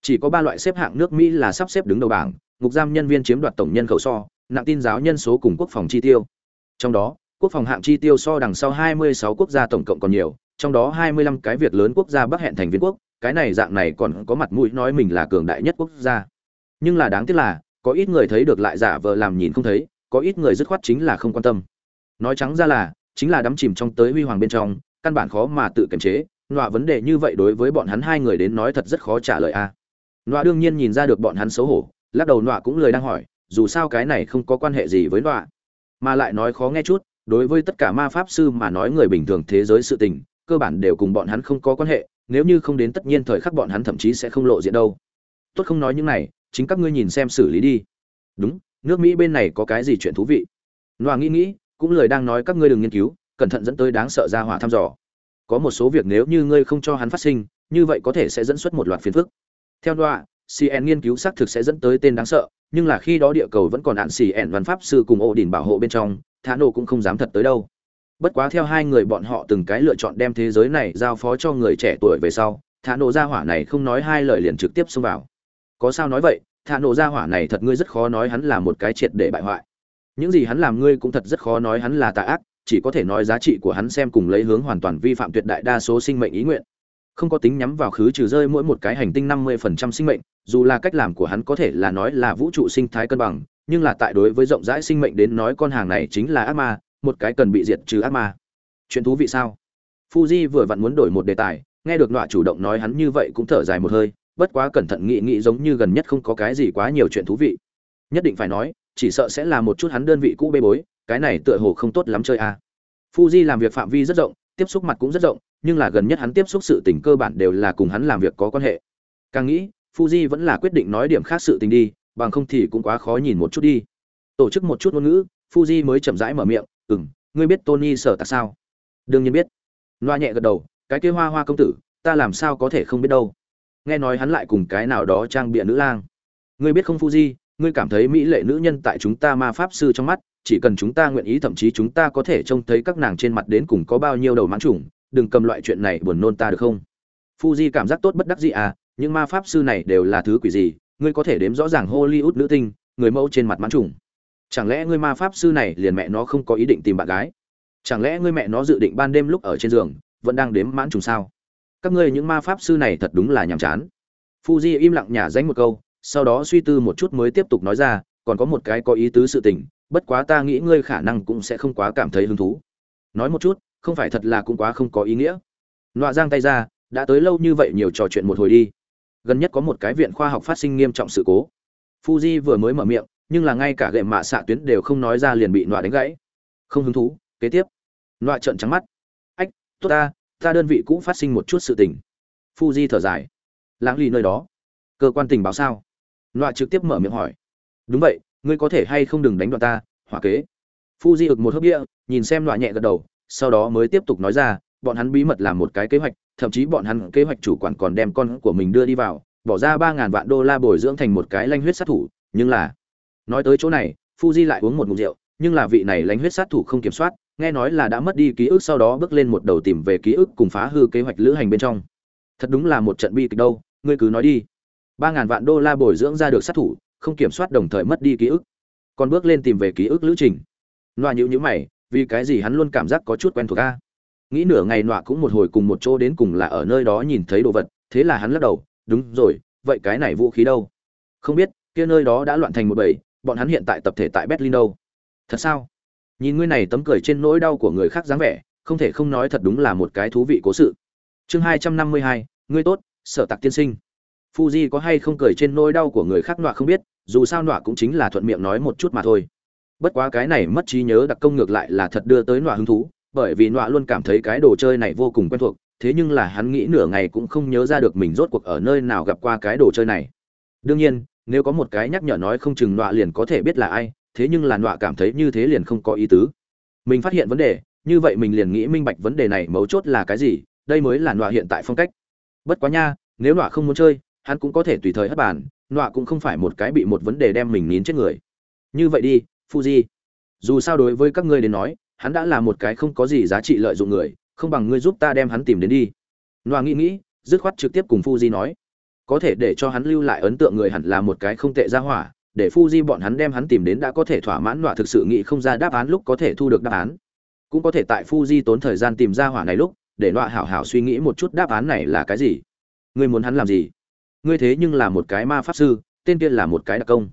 chỉ có ba loại xếp hạng nước mỹ là sắp xếp đứng đầu bảng, ngục giam nhân viên chiếm đoạt tổng nhân khẩu so, nặng tin giáo nhân số cùng quốc phòng chi tiêu. Trong đó, quốc phòng hạng chi tiêu so đằng sau 26 quốc gia tổng cộng còn nhiều, trong đó 25 cái việc lớn quốc gia bắc hẹn thành viên quốc, cái này dạng này còn có mặt mũi nói mình là cường đại nhất quốc gia. Nhưng là đáng tiếc là, có ít người thấy được lại giả vờ làm nhìn không thấy, có ít người dứt khoát chính là không quan tâm. Nói trắng ra là, chính là đắm chìm trong tới huy hoàng bên trong, căn bản khó mà tự kiềm chế, nọa vấn đề như vậy đối với bọn hắn hai người đến nói thật rất khó trả lời a nọa đương nhiên nhìn ra được bọn hắn xấu hổ, lắc đầu nọa cũng lời đang hỏi, dù sao cái này không có quan hệ gì với nọa. Mà lại nói khó nghe chút, đối với tất cả ma pháp sư mà nói người bình thường thế giới sự tình, cơ bản đều cùng bọn hắn không có quan hệ, nếu như không đến tất nhiên thời khắc bọn hắn thậm chí sẽ không lộ diện đâu. Tốt không nói những này, chính các ngươi nhìn xem xử lý đi. Đúng, nước mỹ bên này có cái gì chuyện thú vị? Nọa nghĩ nghĩ, cũng lời đang nói các ngươi đừng nghiên cứu, cẩn thận dẫn tới đáng sợ ra hỏa thăm dò. Có một số việc nếu như ngươi không cho hắn phát sinh, như vậy có thể sẽ dẫn xuất một loạt phiền phức theo noa cn nghiên cứu xác thực sẽ dẫn tới tên đáng sợ, nhưng là khi đó địa cầu vẫn còn hạn cn văn pháp sư cùng ổ đỉnh bảo hộ bên trong, thả nổ cũng không dám thật tới đâu. Bất quá theo hai người bọn họ từng cái lựa chọn đem thế giới này giao phó cho người trẻ tuổi về sau, thả nổ ra hỏa này không nói hai lời liền trực tiếp xông vào. Có sao nói vậy, thả nổ ra hỏa này thật ngươi rất khó nói hắn là một cái triệt để bại hoại. Những gì hắn làm ngươi cũng thật rất khó nói hắn là tà ác, chỉ có thể nói giá trị của hắn xem cùng lấy hướng hoàn toàn vi phạm tuyệt đại đa số sinh mệnh ý nguyện không có tính nhắm vào khứ trừ rơi mỗi một cái hành tinh năm mươi phần trăm sinh mệnh, dù là cách làm của hắn có thể là nói là vũ trụ sinh thái cân bằng, nhưng là tại đối với rộng rãi sinh mệnh đến nói con hàng này chính là ác ma, một cái cần bị diệt trừ ác ma. Chuyện thú vị sao? Fuji vừa vặn muốn đổi một đề tài, nghe được nọa chủ động nói hắn như vậy cũng thở dài một hơi, bất quá cẩn thận nghĩ nghĩ giống như gần nhất không có cái gì quá nhiều chuyện thú vị. Nhất định phải nói, chỉ sợ sẽ là một chút hắn đơn vị cũ bê bối, cái này tựa hồ không tốt lắm chơi à. fuji làm việc phạm vi rất rộng tiếp xúc mặt cũng rất rộng, nhưng là gần nhất hắn tiếp xúc sự tình cơ bản đều là cùng hắn làm việc có quan hệ. Càng nghĩ, fuji vẫn là quyết định nói điểm khác sự tình đi, bằng không thì cũng quá khó nhìn một chút đi. Tổ chức một chút ngôn ngữ, fuji mới chậm rãi mở miệng, ừm, ngươi biết tony sở tại sao? Đương nhiên biết. Loa nhẹ gật đầu, cái kia hoa hoa công tử, ta làm sao có thể không biết đâu. Nghe nói hắn lại cùng cái nào đó trang bịa nữ lang. Ngươi biết không, fuji? Ngươi cảm thấy mỹ lệ nữ nhân tại chúng ta ma pháp sư trong mắt chỉ cần chúng ta nguyện ý, thậm chí chúng ta có thể trông thấy các nàng trên mặt đến cùng có bao nhiêu đầu mãn trùng, đừng cầm loại chuyện này buồn nôn ta được không? Fuji cảm giác tốt bất đắc dĩ à những ma pháp sư này đều là thứ quỷ gì? Ngươi có thể đếm rõ ràng hollywood nữ tinh, người mẫu trên mặt mãn trùng. Chẳng lẽ ngươi ma pháp sư này liền mẹ nó không có ý định tìm bạn gái? Chẳng lẽ ngươi mẹ nó dự định ban đêm lúc ở trên giường, vẫn đang đếm mãn trùng sao? Các ngươi những ma pháp sư này thật đúng là nhàm chán. Fuji im lặng nhả danh một câu, sau đó suy tư một chút mới tiếp tục nói ra, còn có một cái có ý tứ sự tình bất quá ta nghĩ ngươi khả năng cũng sẽ không quá cảm thấy hứng thú. Nói một chút, không phải thật là cũng quá không có ý nghĩa. Nọa giang tay ra, đã tới lâu như vậy nhiều trò chuyện một hồi đi. Gần nhất có một cái viện khoa học phát sinh nghiêm trọng sự cố. Fuji vừa mới mở miệng, nhưng là ngay cả gậy mạ xạ tuyến đều không nói ra liền bị nọa đánh gãy. Không hứng thú, kế tiếp. Nọa trợn trắng mắt. Ách, tốt ta ta đơn vị cũng phát sinh một chút sự tình. Fuji thở dài. Lãng ly nơi đó. Cơ quan tình báo sao? Nọa trực tiếp mở miệng hỏi. Đúng vậy ngươi có thể hay không đừng đánh đoạn ta, hỏa kế. Phu Di ực một hớp đĩa, nhìn xem loại nhẹ gật đầu, sau đó mới tiếp tục nói ra, bọn hắn bí mật làm một cái kế hoạch, thậm chí bọn hắn kế hoạch chủ quản còn đem con của mình đưa đi vào, bỏ ra ba ngàn vạn đô la bồi dưỡng thành một cái lanh huyết sát thủ, nhưng là, nói tới chỗ này Phu Di lại uống một ngụm rượu, nhưng là vị này lanh huyết sát thủ không kiểm soát, nghe nói là đã mất đi ký ức sau đó bước lên một đầu tìm về ký ức cùng phá hư kế hoạch lữ hành bên trong. Thật đúng là một trận bi kịch đâu, ngươi cứ nói đi. ba ngàn vạn đô la bồi dưỡng ra được sát thủ không kiểm soát đồng thời mất đi ký ức, còn bước lên tìm về ký ức lữ trình. Loa nhữ nhữ mày, vì cái gì hắn luôn cảm giác có chút quen thuộc a? Nghĩ nửa ngày nọa cũng một hồi cùng một chỗ đến cùng là ở nơi đó nhìn thấy đồ vật, thế là hắn lắc đầu, đúng rồi, vậy cái này vũ khí đâu? Không biết, kia nơi đó đã loạn thành một bầy, bọn hắn hiện tại tập thể tại berlin đâu. Thật sao? Nhìn ngươi này tấm cười trên nỗi đau của người khác dáng vẻ, không thể không nói thật đúng là một cái thú vị cố sự. Chương hai trăm năm mươi hai, ngươi tốt, sở tạc tiên sinh. Fuji có hay không cười trên nỗi đau của người khác nọa không biết, dù sao nọa cũng chính là thuận miệng nói một chút mà thôi. Bất quá cái này mất trí nhớ đặc công ngược lại là thật đưa tới nọa hứng thú, bởi vì nọa luôn cảm thấy cái đồ chơi này vô cùng quen thuộc, thế nhưng là hắn nghĩ nửa ngày cũng không nhớ ra được mình rốt cuộc ở nơi nào gặp qua cái đồ chơi này. Đương nhiên, nếu có một cái nhắc nhở nói không chừng nọa liền có thể biết là ai, thế nhưng là nọa cảm thấy như thế liền không có ý tứ. Mình phát hiện vấn đề, như vậy mình liền nghĩ minh bạch vấn đề này mấu chốt là cái gì, đây mới là nọa hiện tại phong cách. Bất quá nha, nếu nọa không muốn chơi, hắn cũng có thể tùy thời hất bàn, nọa cũng không phải một cái bị một vấn đề đem mình nín chết người. Như vậy đi, fuji. Dù sao đối với các ngươi đến nói, hắn đã là một cái không có gì giá trị lợi dụng người, không bằng ngươi giúp ta đem hắn tìm đến đi. Nọa nghĩ nghĩ, dứt khoát trực tiếp cùng fuji nói. Có thể để cho hắn lưu lại ấn tượng người hẳn là một cái không tệ ra hỏa, để fuji bọn hắn đem hắn tìm đến đã có thể thỏa mãn nọa thực sự nghĩ không ra đáp án lúc có thể thu được đáp án. Cũng có thể tại fuji tốn thời gian tìm ra hỏa này lúc, để nọa hảo hảo suy nghĩ một chút đáp án này là cái gì. Ngươi muốn hắn làm gì? Ngươi thế nhưng là một cái ma pháp sư, tên kia là một cái đặc công.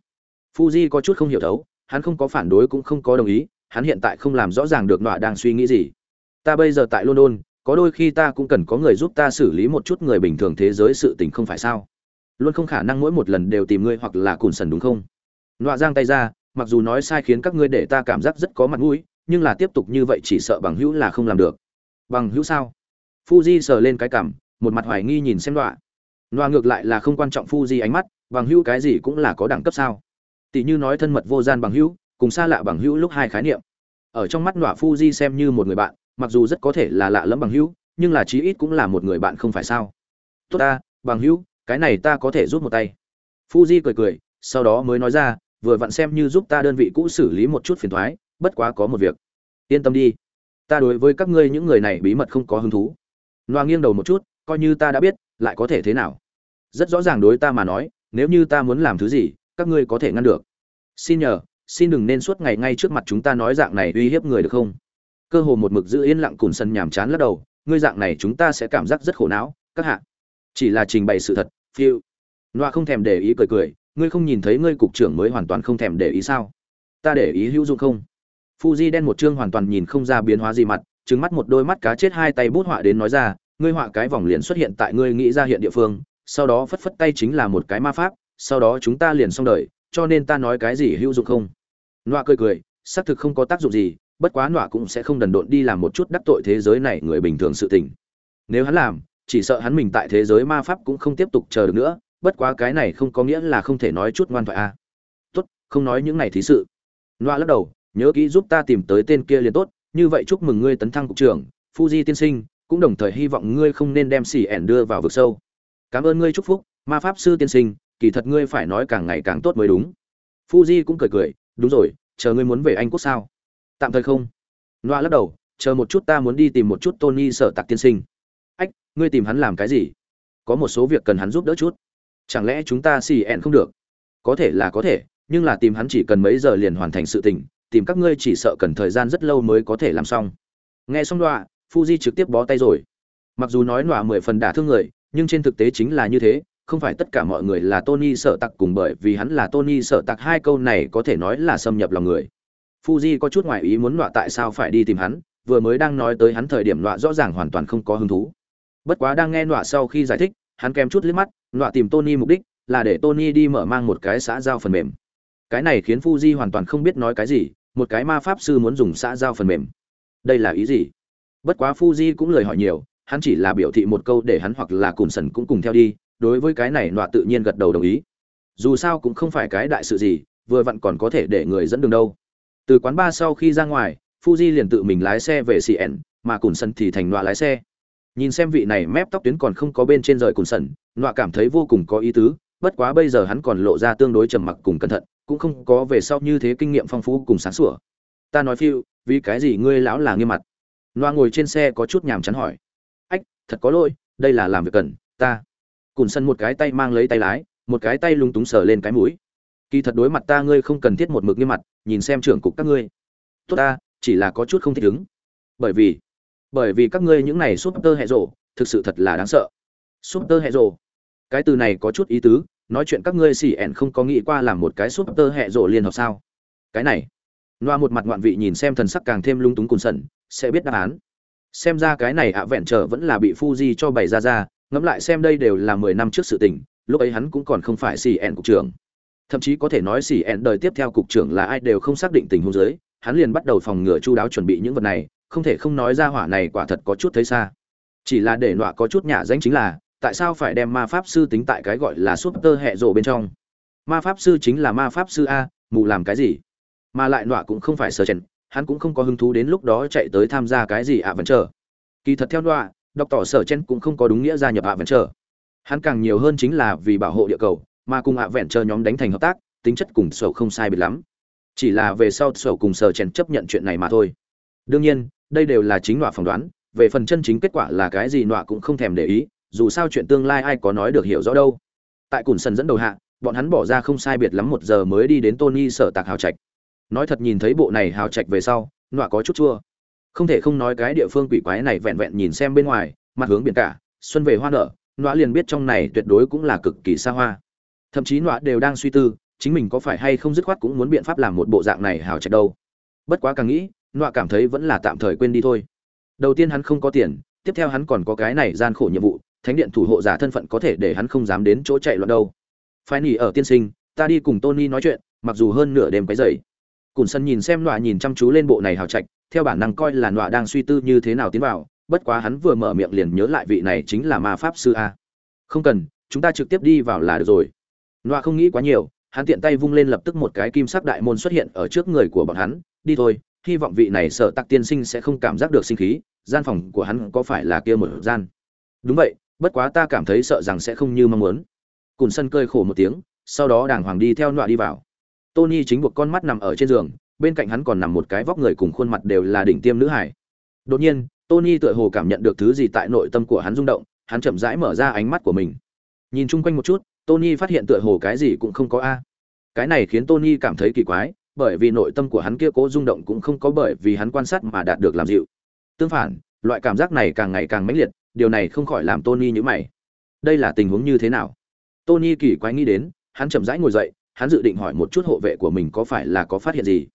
Fuji có chút không hiểu thấu, hắn không có phản đối cũng không có đồng ý, hắn hiện tại không làm rõ ràng được nọa đang suy nghĩ gì. Ta bây giờ tại london, có đôi khi ta cũng cần có người giúp ta xử lý một chút người bình thường thế giới sự tình không phải sao? Luôn không khả năng mỗi một lần đều tìm ngươi hoặc là cùn sần đúng không? Nọa giang tay ra, mặc dù nói sai khiến các ngươi để ta cảm giác rất có mặt mũi, nhưng là tiếp tục như vậy chỉ sợ bằng hữu là không làm được. Bằng hữu sao? Fuji sờ lên cái cằm, một mặt hoài nghi nhìn xem nọa loa ngược lại là không quan trọng Fuji ánh mắt, bằng hữu cái gì cũng là có đẳng cấp sao? Tỷ như nói thân mật vô gian bằng hữu, cùng xa lạ bằng hữu lúc hai khái niệm. Ở trong mắt Noa Fuji xem như một người bạn, mặc dù rất có thể là lạ lẫm bằng hữu, nhưng là chí ít cũng là một người bạn không phải sao? Tốt ta, bằng hữu, cái này ta có thể giúp một tay. Fuji cười cười, sau đó mới nói ra, vừa vặn xem như giúp ta đơn vị cũ xử lý một chút phiền toái, bất quá có một việc. Yên tâm đi, ta đối với các ngươi những người này bí mật không có hứng thú. loa nghiêng đầu một chút, coi như ta đã biết, lại có thể thế nào? Rất rõ ràng đối ta mà nói nếu như ta muốn làm thứ gì các ngươi có thể ngăn được. Xin nhờ xin đừng nên suốt ngày ngay trước mặt chúng ta nói dạng này uy hiếp người được không? Cơ hồ một mực giữ yên lặng cùn sân nhàm chán lắc đầu ngươi dạng này chúng ta sẽ cảm giác rất khổ não các hạ. Chỉ là trình bày sự thật phiêu. Loa không thèm để ý cười cười ngươi không nhìn thấy ngươi cục trưởng mới hoàn toàn không thèm để ý sao? Ta để ý hữu dụng không? Fuji đen một chương hoàn toàn nhìn không ra biến hóa gì mặt, trừng mắt một đôi mắt cá chết hai tay bút họa đến nói ra, ngươi họa cái vòng liền xuất hiện tại ngươi nghĩ ra hiện địa phương, sau đó phất phất tay chính là một cái ma pháp, sau đó chúng ta liền xong đời, cho nên ta nói cái gì hữu dụng không? Nọa cười cười, xác thực không có tác dụng gì, bất quá nọa cũng sẽ không đần độn đi làm một chút đắc tội thế giới này người bình thường sự tình. Nếu hắn làm, chỉ sợ hắn mình tại thế giới ma pháp cũng không tiếp tục chờ được nữa, bất quá cái này không có nghĩa là không thể nói chút ngoan thoại a. À. Tốt, không nói những này thí sự. Nọa lắc đầu, nhớ kỹ giúp ta tìm tới tên kia liền tốt như vậy chúc mừng ngươi tấn thăng cục trưởng fuji tiên sinh cũng đồng thời hy vọng ngươi không nên đem xỉ ẻn đưa vào vực sâu. Cảm ơn ngươi chúc phúc, ma pháp sư tiên sinh, kỳ thật ngươi phải nói càng ngày càng tốt mới đúng. Fuji cũng cười cười, đúng rồi, chờ ngươi muốn về anh quốc sao? Tạm thời không. Loa lắc đầu, chờ một chút ta muốn đi tìm một chút tony sở tạc tiên sinh. Ách, ngươi tìm hắn làm cái gì? Có một số việc cần hắn giúp đỡ chút. Chẳng lẽ chúng ta xì ẹn không được? Có thể là có thể, nhưng là tìm hắn chỉ cần mấy giờ liền hoàn thành sự tình, tìm các ngươi chỉ sợ cần thời gian rất lâu mới có thể làm xong. Nghe xong đoạn fuji trực tiếp bó tay rồi mặc dù nói nọa mười phần đả thương người nhưng trên thực tế chính là như thế không phải tất cả mọi người là tony sợ tặc cùng bởi vì hắn là tony sợ tặc hai câu này có thể nói là xâm nhập lòng người fuji có chút ngoại ý muốn nọa tại sao phải đi tìm hắn vừa mới đang nói tới hắn thời điểm nọa rõ ràng hoàn toàn không có hứng thú bất quá đang nghe nọa sau khi giải thích hắn kèm chút liếc mắt nọa tìm tony mục đích là để tony đi mở mang một cái xã giao phần mềm cái này khiến Fuji hoàn toàn không biết nói cái gì, một cái ma pháp sư muốn dùng xã giao phần mềm. Đây là ý gì? Bất quá Fuji cũng lời hỏi nhiều, hắn chỉ là biểu thị một câu để hắn hoặc là cùng sần cũng cùng theo đi, đối với cái này nọa tự nhiên gật đầu đồng ý. Dù sao cũng không phải cái đại sự gì, vừa vặn còn có thể để người dẫn đường đâu. Từ quán ba sau khi ra ngoài, Fuji liền tự mình lái xe về CN, mà Cùn Sân thì thành nọa lái xe. Nhìn xem vị này mép tóc tuyến còn không có bên trên rời Cùn Sân, nọa cảm thấy vô cùng có ý tứ, bất quá bây giờ hắn còn lộ ra tương đối trầm mặc cùng cẩn thận, cũng không có về sau như thế kinh nghiệm phong phú cùng sáng sủa ta nói phiêu vì cái gì ngươi lão là nghiêm mặt loa ngồi trên xe có chút nhàm chán hỏi. Ách thật có lỗi đây là làm việc cần ta. Cùn sân một cái tay mang lấy tay lái một cái tay lung túng sờ lên cái mũi. Kỳ thật đối mặt ta ngươi không cần thiết một mực nghiêm mặt nhìn xem trưởng cục các ngươi. Tốt ta chỉ là có chút không thích ứng. Bởi vì bởi vì các ngươi những này súp tơ hệ rồ, thực sự thật là đáng sợ. Súp tơ hệ rồ. cái từ này có chút ý tứ nói chuyện các ngươi xì ẻn không có nghĩ qua làm một cái súp tơ hệ rộ liên hợp sao. Cái này. Loa một mặt ngoạn vị nhìn xem thần sắc càng thêm lung túng cùn sẩn sẽ biết đáp án. Xem ra cái này ạ vẹn trở vẫn là bị Fuji cho bày ra ra, ngẫm lại xem đây đều là mười năm trước sự tình, lúc ấy hắn cũng còn không phải CN cục trưởng. Thậm chí có thể nói CN đời tiếp theo cục trưởng là ai đều không xác định tình huống dưới, hắn liền bắt đầu phòng ngừa chu đáo chuẩn bị những vật này, không thể không nói ra hỏa này quả thật có chút thấy xa. Chỉ là để nọa có chút nhả danh chính là, tại sao phải đem ma pháp sư tính tại cái gọi là súp tơ hệ rộ bên trong? Ma pháp sư chính là ma pháp sư a, mù làm cái gì? Mà lại nọa cũng không phải sở chèn hắn cũng không có hứng thú đến lúc đó chạy tới tham gia cái gì ạ vẫn chờ kỳ thật theo đọa đọc tỏ sở chen cũng không có đúng nghĩa gia nhập ạ vẫn chờ hắn càng nhiều hơn chính là vì bảo hộ địa cầu, mà cùng ạ vẹn chờ nhóm đánh thành hợp tác, tính chất cùng sở không sai biệt lắm. Chỉ là về sau sở cùng sở chen chấp nhận chuyện này mà thôi. Đương nhiên, đây đều là chính đọa phỏng đoán, về phần chân chính kết quả là cái gì nọa cũng không thèm để ý, dù sao chuyện tương lai ai có nói được hiểu rõ đâu. Tại cùn sân dẫn đầu hạ, bọn hắn bỏ ra không sai biệt lắm một giờ mới đi đến tony sở tạc hào trạch nói thật nhìn thấy bộ này hào trạch về sau, nọa có chút chua. Không thể không nói cái địa phương quỷ quái này vẹn vẹn nhìn xem bên ngoài, mặt hướng biển cả, xuân về hoa nở, nọa liền biết trong này tuyệt đối cũng là cực kỳ xa hoa. Thậm chí nọa đều đang suy tư, chính mình có phải hay không dứt khoát cũng muốn biện pháp làm một bộ dạng này hào trạch đâu. Bất quá càng nghĩ, nọa cảm thấy vẫn là tạm thời quên đi thôi. Đầu tiên hắn không có tiền, tiếp theo hắn còn có cái này gian khổ nhiệm vụ, thánh điện thủ hộ giả thân phận có thể để hắn không dám đến chỗ chạy loạn đâu. Phải nghỉ ở tiên sinh, ta đi cùng tony nói chuyện, mặc dù hơn nửa đêm cái dậy cùn sân nhìn xem nọa nhìn chăm chú lên bộ này hào trạch, theo bản năng coi là nọa đang suy tư như thế nào tiến vào, bất quá hắn vừa mở miệng liền nhớ lại vị này chính là ma pháp sư a. Không cần, chúng ta trực tiếp đi vào là được rồi. Nọa không nghĩ quá nhiều, hắn tiện tay vung lên lập tức một cái kim sắc đại môn xuất hiện ở trước người của bọn hắn, đi thôi, hy vọng vị này sợ tặc tiên sinh sẽ không cảm giác được sinh khí, gian phòng của hắn có phải là kia một gian? Đúng vậy, bất quá ta cảm thấy sợ rằng sẽ không như mong muốn. Cùn sân cơi khổ một tiếng, sau đó đàng hoàng đi theo nọa đi vào tony chính buộc con mắt nằm ở trên giường, bên cạnh hắn còn nằm một cái vóc người cùng khuôn mặt đều là đỉnh tiêm nữ hải. Đột nhiên, tony tựa hồ cảm nhận được thứ gì tại nội tâm của hắn rung động, hắn chậm rãi mở ra ánh mắt của mình. Nhìn chung quanh một chút, tony phát hiện tựa hồ cái gì cũng không có a. Cái này khiến tony cảm thấy kỳ quái, bởi vì nội tâm của hắn kia cố rung động cũng không có bởi vì hắn quan sát mà đạt được làm dịu. Tương phản, loại cảm giác này càng ngày càng mãnh liệt, điều này không khỏi làm tony nhíu mày. Đây là tình huống như thế nào? Tony kỳ quái nghĩ đến, hắn chậm rãi ngồi dậy hắn dự định hỏi một chút hộ vệ của mình có phải là có phát hiện gì.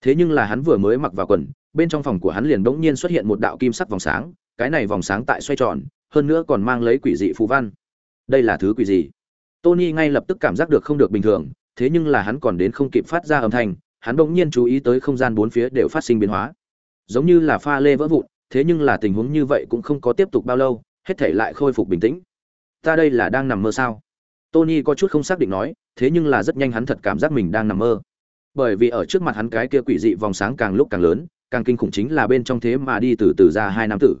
Thế nhưng là hắn vừa mới mặc vào quần, bên trong phòng của hắn liền bỗng nhiên xuất hiện một đạo kim sắc vòng sáng, cái này vòng sáng tại xoay tròn, hơn nữa còn mang lấy quỷ dị phù văn. Đây là thứ quỷ gì? Tony ngay lập tức cảm giác được không được bình thường, thế nhưng là hắn còn đến không kịp phát ra âm thanh, hắn bỗng nhiên chú ý tới không gian bốn phía đều phát sinh biến hóa. Giống như là pha lê vỡ vụn, thế nhưng là tình huống như vậy cũng không có tiếp tục bao lâu, hết thể lại khôi phục bình tĩnh. Ta đây là đang nằm mơ sao? Tony có chút không xác định nói, thế nhưng là rất nhanh hắn thật cảm giác mình đang nằm mơ. Bởi vì ở trước mặt hắn cái kia quỷ dị vòng sáng càng lúc càng lớn, càng kinh khủng chính là bên trong thế mà đi từ từ ra hai nam tử.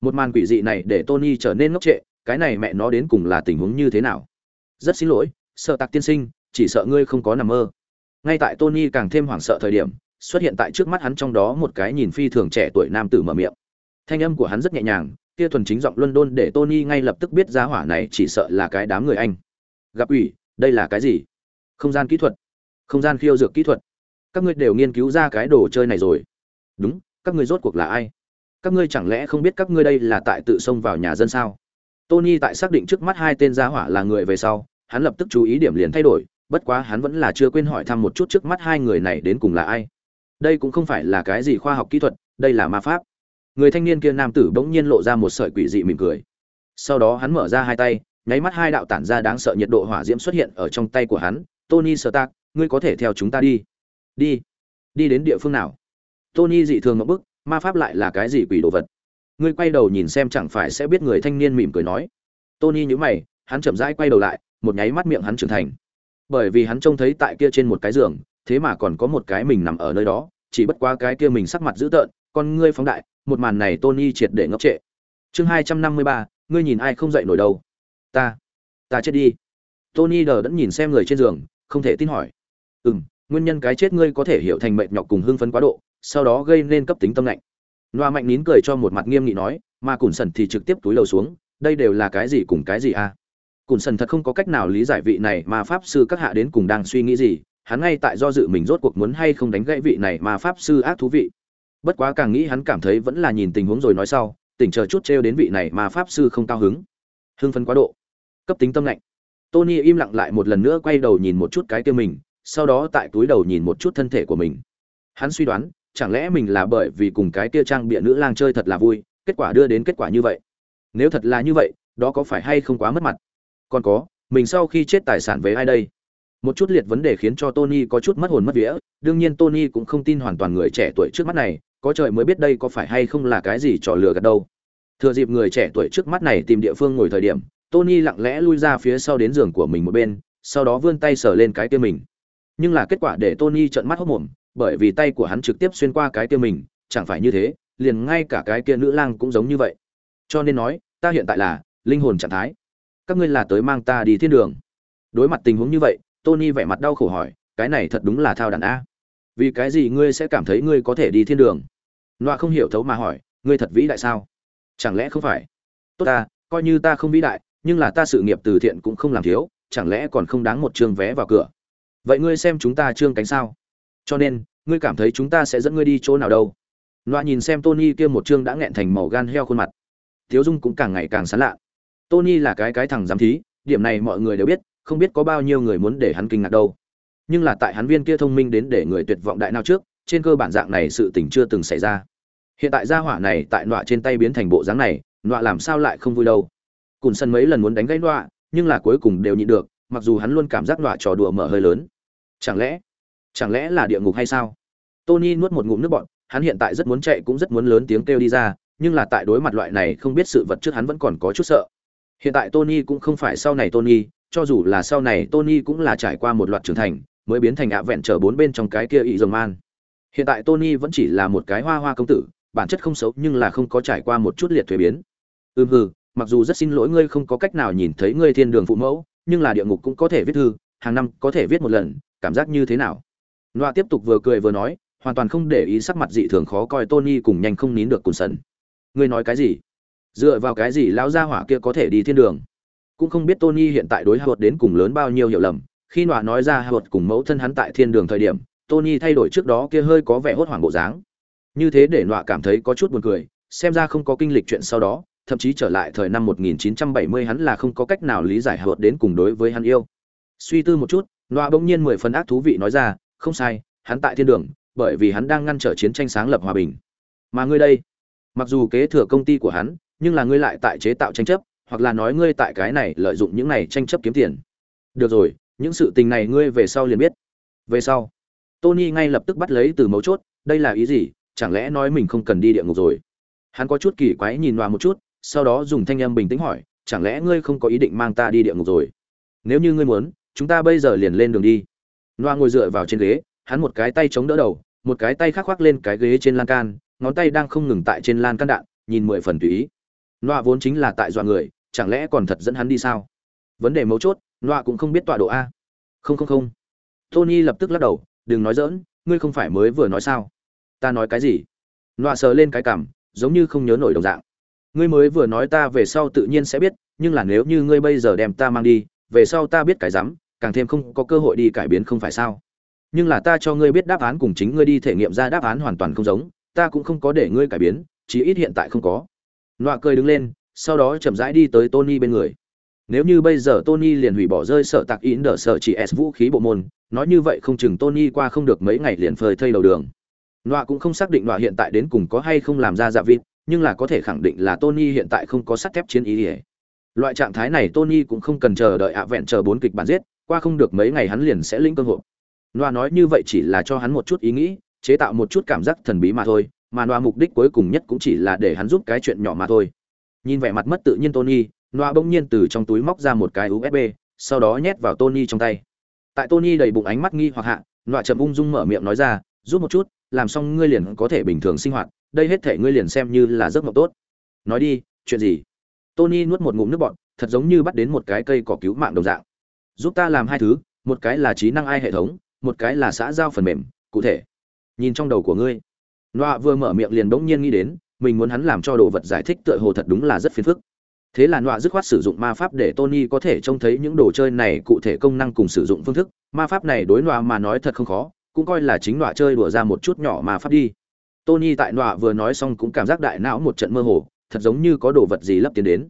Một màn quỷ dị này để tony trở nên ngốc trệ, cái này mẹ nó đến cùng là tình huống như thế nào? Rất xin lỗi, sợ tạc tiên sinh, chỉ sợ ngươi không có nằm mơ. Ngay tại tony càng thêm hoảng sợ thời điểm, xuất hiện tại trước mắt hắn trong đó một cái nhìn phi thường trẻ tuổi nam tử mở miệng. Thanh âm của hắn rất nhẹ nhàng, kia thuần chính giọng london để tony ngay lập tức biết giá hỏa này chỉ sợ là cái đám người anh gặp ủy, đây là cái gì? Không gian kỹ thuật. Không gian khiêu dược kỹ thuật. Các ngươi đều nghiên cứu ra cái đồ chơi này rồi. Đúng, các ngươi rốt cuộc là ai? Các ngươi chẳng lẽ không biết các ngươi đây là tại tự xông vào nhà dân sao? Tony tại xác định trước mắt hai tên gia hỏa là người về sau, hắn lập tức chú ý điểm liền thay đổi, bất quá hắn vẫn là chưa quên hỏi thăm một chút trước mắt hai người này đến cùng là ai. Đây cũng không phải là cái gì khoa học kỹ thuật, đây là ma pháp. Người thanh niên kia nam tử bỗng nhiên lộ ra một sợi quỷ dị mỉm cười. Sau đó hắn mở ra hai tay nháy mắt hai đạo tản ra đáng sợ nhiệt độ hỏa diễm xuất hiện ở trong tay của hắn. Tony sơ tác ngươi có thể theo chúng ta đi. Đi. Đi đến địa phương nào? Tony dị thường ngẫm bức, ma pháp lại là cái gì quỷ đồ vật? Ngươi quay đầu nhìn xem chẳng phải sẽ biết người thanh niên mỉm cười nói. Tony nhữ mày, hắn chậm rãi quay đầu lại, một nháy mắt miệng hắn trưởng thành. Bởi vì hắn trông thấy tại kia trên một cái giường, thế mà còn có một cái mình nằm ở nơi đó, chỉ bất quá cái kia mình sắc mặt dữ tợn, con ngươi phóng đại, một màn này tony triệt để ngốc trệ. Chương hai trăm năm mươi ba, ngươi nhìn ai không dậy nổi đâu? Ta ta chết đi. Tony đờ đẫn nhìn xem người trên giường, không thể tin hỏi. Ừ m nguyên nhân cái chết ngươi có thể hiểu thành mệnh nhọc cùng hưng phấn quá độ, sau đó gây nên cấp tính tâm lạnh. Loa mạnh nín cười cho một mặt nghiêm nghị nói, mà cùn sần thì trực tiếp túi lầu xuống, đây đều là cái gì cùng cái gì à? Cùn sần thật không có cách nào lý giải vị này mà pháp sư các hạ đến cùng đang suy nghĩ gì, hắn ngay tại do dự mình rốt cuộc muốn hay không đánh gãy vị này mà pháp sư ác thú vị. Bất quá càng nghĩ hắn cảm thấy vẫn là nhìn tình huống rồi nói sau, tỉnh chờ chút trêu đến vị này mà pháp sư không cao hứng. Hưng phấn quá độ cấp tính tâm lạnh. Tony im lặng lại một lần nữa quay đầu nhìn một chút cái kia mình, sau đó tại túi đầu nhìn một chút thân thể của mình. Hắn suy đoán, chẳng lẽ mình là bởi vì cùng cái kia trang bịa nữ lang chơi thật là vui, kết quả đưa đến kết quả như vậy? Nếu thật là như vậy, đó có phải hay không quá mất mặt? Còn có, mình sau khi chết tài sản với ai đây? Một chút liệt vấn đề khiến cho tony có chút mất hồn mất vía, đương nhiên tony cũng không tin hoàn toàn người trẻ tuổi trước mắt này, có trời mới biết đây có phải hay không là cái gì trò lừa gạt đâu. Thừa dịp người trẻ tuổi trước mắt này tìm địa phương ngồi thời điểm tony lặng lẽ lui ra phía sau đến giường của mình một bên, sau đó vươn tay sờ lên cái kia mình. Nhưng là kết quả để tony trợn mắt hốt mồm bởi vì tay của hắn trực tiếp xuyên qua cái kia mình, chẳng phải như thế, liền ngay cả cái kia nữ lang cũng giống như vậy. Cho nên nói, ta hiện tại là linh hồn trạng thái. Các ngươi là tới mang ta đi thiên đường. Đối mặt tình huống như vậy, tony vẻ mặt đau khổ hỏi, cái này thật đúng là thao đàn a. Vì cái gì ngươi sẽ cảm thấy ngươi có thể đi thiên đường? Loa không hiểu thấu mà hỏi, ngươi thật vĩ đại sao? Chẳng lẽ không phải? Tốt ta, coi như ta không vĩ đại nhưng là ta sự nghiệp từ thiện cũng không làm thiếu, chẳng lẽ còn không đáng một chương vé vào cửa? Vậy ngươi xem chúng ta trương cánh sao? Cho nên, ngươi cảm thấy chúng ta sẽ dẫn ngươi đi chỗ nào đâu? Loa nhìn xem tony kia một chương đã nghẹn thành màu gan heo khuôn mặt. Tiếu dung cũng càng ngày càng sán lạ. Tony là cái cái thằng giám thí, điểm này mọi người đều biết, không biết có bao nhiêu người muốn để hắn kinh ngạc đâu. Nhưng là tại hắn viên kia thông minh đến để người tuyệt vọng đại nào trước, trên cơ bản dạng này sự tình chưa từng xảy ra. Hiện tại gia hỏa này tại nọa trên tay biến thành bộ dáng này nọa làm sao lại không vui đâu? Cùn sân mấy lần muốn đánh gãy nọa nhưng là cuối cùng đều nhịn được, mặc dù hắn luôn cảm giác nọa trò đùa mở hơi lớn. Chẳng lẽ chẳng lẽ là địa ngục hay sao? Tony nuốt một ngụm nước bọt, hắn hiện tại rất muốn chạy cũng rất muốn lớn tiếng kêu đi ra, nhưng là tại đối mặt loại này không biết sự vật trước hắn vẫn còn có chút sợ. Hiện tại tony cũng không phải sau này tony, cho dù là sau này tony cũng là trải qua một loạt trưởng thành, mới biến thành ạ vẹn trở bốn bên trong cái kia ị rồng man. Hiện tại tony vẫn chỉ là một cái hoa hoa công tử, bản chất không xấu nhưng là không có trải qua một chút liệt thuế biến. Ừm hừ mặc dù rất xin lỗi ngươi không có cách nào nhìn thấy ngươi thiên đường phụ mẫu, nhưng là địa ngục cũng có thể viết thư, hàng năm có thể viết một lần, cảm giác như thế nào? Loa tiếp tục vừa cười vừa nói, hoàn toàn không để ý sắc mặt dị thường khó coi tony cùng nhanh không nín được cùn sần. Ngươi nói cái gì? Dựa vào cái gì lão gia hỏa kia có thể đi thiên đường? Cũng không biết tony hiện tại đối hợp đến cùng lớn bao nhiêu hiểu lầm. Khi loa nói ra hợp cùng mẫu thân hắn tại thiên đường thời điểm, tony thay đổi trước đó kia hơi có vẻ hốt hoảng bộ dáng. Như thế để loa cảm thấy có chút buồn cười, xem ra không có kinh lịch chuyện sau đó thậm chí trở lại thời năm 1970 hắn là không có cách nào lý giải hợp đến cùng đối với hắn yêu. Suy tư một chút, Noa bỗng nhiên mười phần ác thú vị nói ra, không sai, hắn tại thiên đường, bởi vì hắn đang ngăn trở chiến tranh sáng lập hòa bình. Mà ngươi đây, mặc dù kế thừa công ty của hắn, nhưng là ngươi lại tại chế tạo tranh chấp, hoặc là nói ngươi tại cái này lợi dụng những này tranh chấp kiếm tiền. Được rồi, những sự tình này ngươi về sau liền biết. Về sau, Tony ngay lập tức bắt lấy từ mấu chốt, đây là ý gì? Chẳng lẽ nói mình không cần đi địa ngục rồi? Hắn có chút kỳ quái nhìn Noa một chút, sau đó dùng thanh âm bình tĩnh hỏi, chẳng lẽ ngươi không có ý định mang ta đi địa ngục rồi? Nếu như ngươi muốn, chúng ta bây giờ liền lên đường đi. Noa ngồi dựa vào trên ghế, hắn một cái tay chống đỡ đầu, một cái tay khắc khoác lên cái ghế trên lan can, ngón tay đang không ngừng tại trên lan can đạn, nhìn mười phần tùy ý. Noa vốn chính là tại dọa người, chẳng lẽ còn thật dẫn hắn đi sao? Vấn đề mấu chốt, Noa cũng không biết tọa độ a. Không không không. Tony lập tức lắc đầu, đừng nói giỡn, ngươi không phải mới vừa nói sao? Ta nói cái gì? Noa sờ lên cái cằm, giống như không nhớ nổi đồng dạng. Ngươi mới vừa nói ta về sau tự nhiên sẽ biết, nhưng là nếu như ngươi bây giờ đem ta mang đi, về sau ta biết cái rắm, càng thêm không có cơ hội đi cải biến không phải sao? Nhưng là ta cho ngươi biết đáp án cùng chính ngươi đi thể nghiệm ra đáp án hoàn toàn không giống, ta cũng không có để ngươi cải biến, chí ít hiện tại không có. Nọa cười đứng lên, sau đó chậm rãi đi tới Tony bên người. Nếu như bây giờ Tony liền hủy bỏ rơi sợ tạc ín đỡ sợ chỉ S vũ khí bộ môn, nói như vậy không chừng Tony qua không được mấy ngày liền phơi thây đầu đường. Nọa cũng không xác định Nọa hiện tại đến cùng có hay không làm ra dạ vịt, nhưng là có thể khẳng định là Tony hiện tại không có sắt thép chiến ý. gì. Loại trạng thái này Tony cũng không cần chờ đợi ạ à vẹn chờ bốn kịch bản giết, qua không được mấy ngày hắn liền sẽ lĩnh cơ hội. Noa nói như vậy chỉ là cho hắn một chút ý nghĩ, chế tạo một chút cảm giác thần bí mà thôi, mà Noa mục đích cuối cùng nhất cũng chỉ là để hắn giúp cái chuyện nhỏ mà thôi. Nhìn vẻ mặt mất tự nhiên Tony, Noa bỗng nhiên từ trong túi móc ra một cái USB, sau đó nhét vào Tony trong tay. Tại Tony đầy bụng ánh mắt nghi hoặc hạ, Noa chậm ung dung mở miệng nói ra, giúp một chút, làm xong ngươi liền có thể bình thường sinh hoạt, đây hết thể ngươi liền xem như là giấc mộng tốt. Nói đi, chuyện gì? Tony nuốt một ngụm nước bọt, thật giống như bắt đến một cái cây cỏ cứu mạng đồng dạng. Giúp ta làm hai thứ, một cái là trí năng ai hệ thống, một cái là xã giao phần mềm, cụ thể. Nhìn trong đầu của ngươi. loa vừa mở miệng liền bỗng nhiên nghĩ đến, mình muốn hắn làm cho đồ vật giải thích tựa hồ thật đúng là rất phiền phức. Thế là Nọa dứt khoát sử dụng ma pháp để Tony có thể trông thấy những đồ chơi này cụ thể công năng cùng sử dụng phương thức. Ma pháp này đối Nọa mà nói thật không khó, cũng coi là chính Nọa chơi đùa ra một chút nhỏ mà phát đi. Tony tại Nọa vừa nói xong cũng cảm giác đại não một trận mơ hồ, thật giống như có đồ vật gì lấp tiến đến.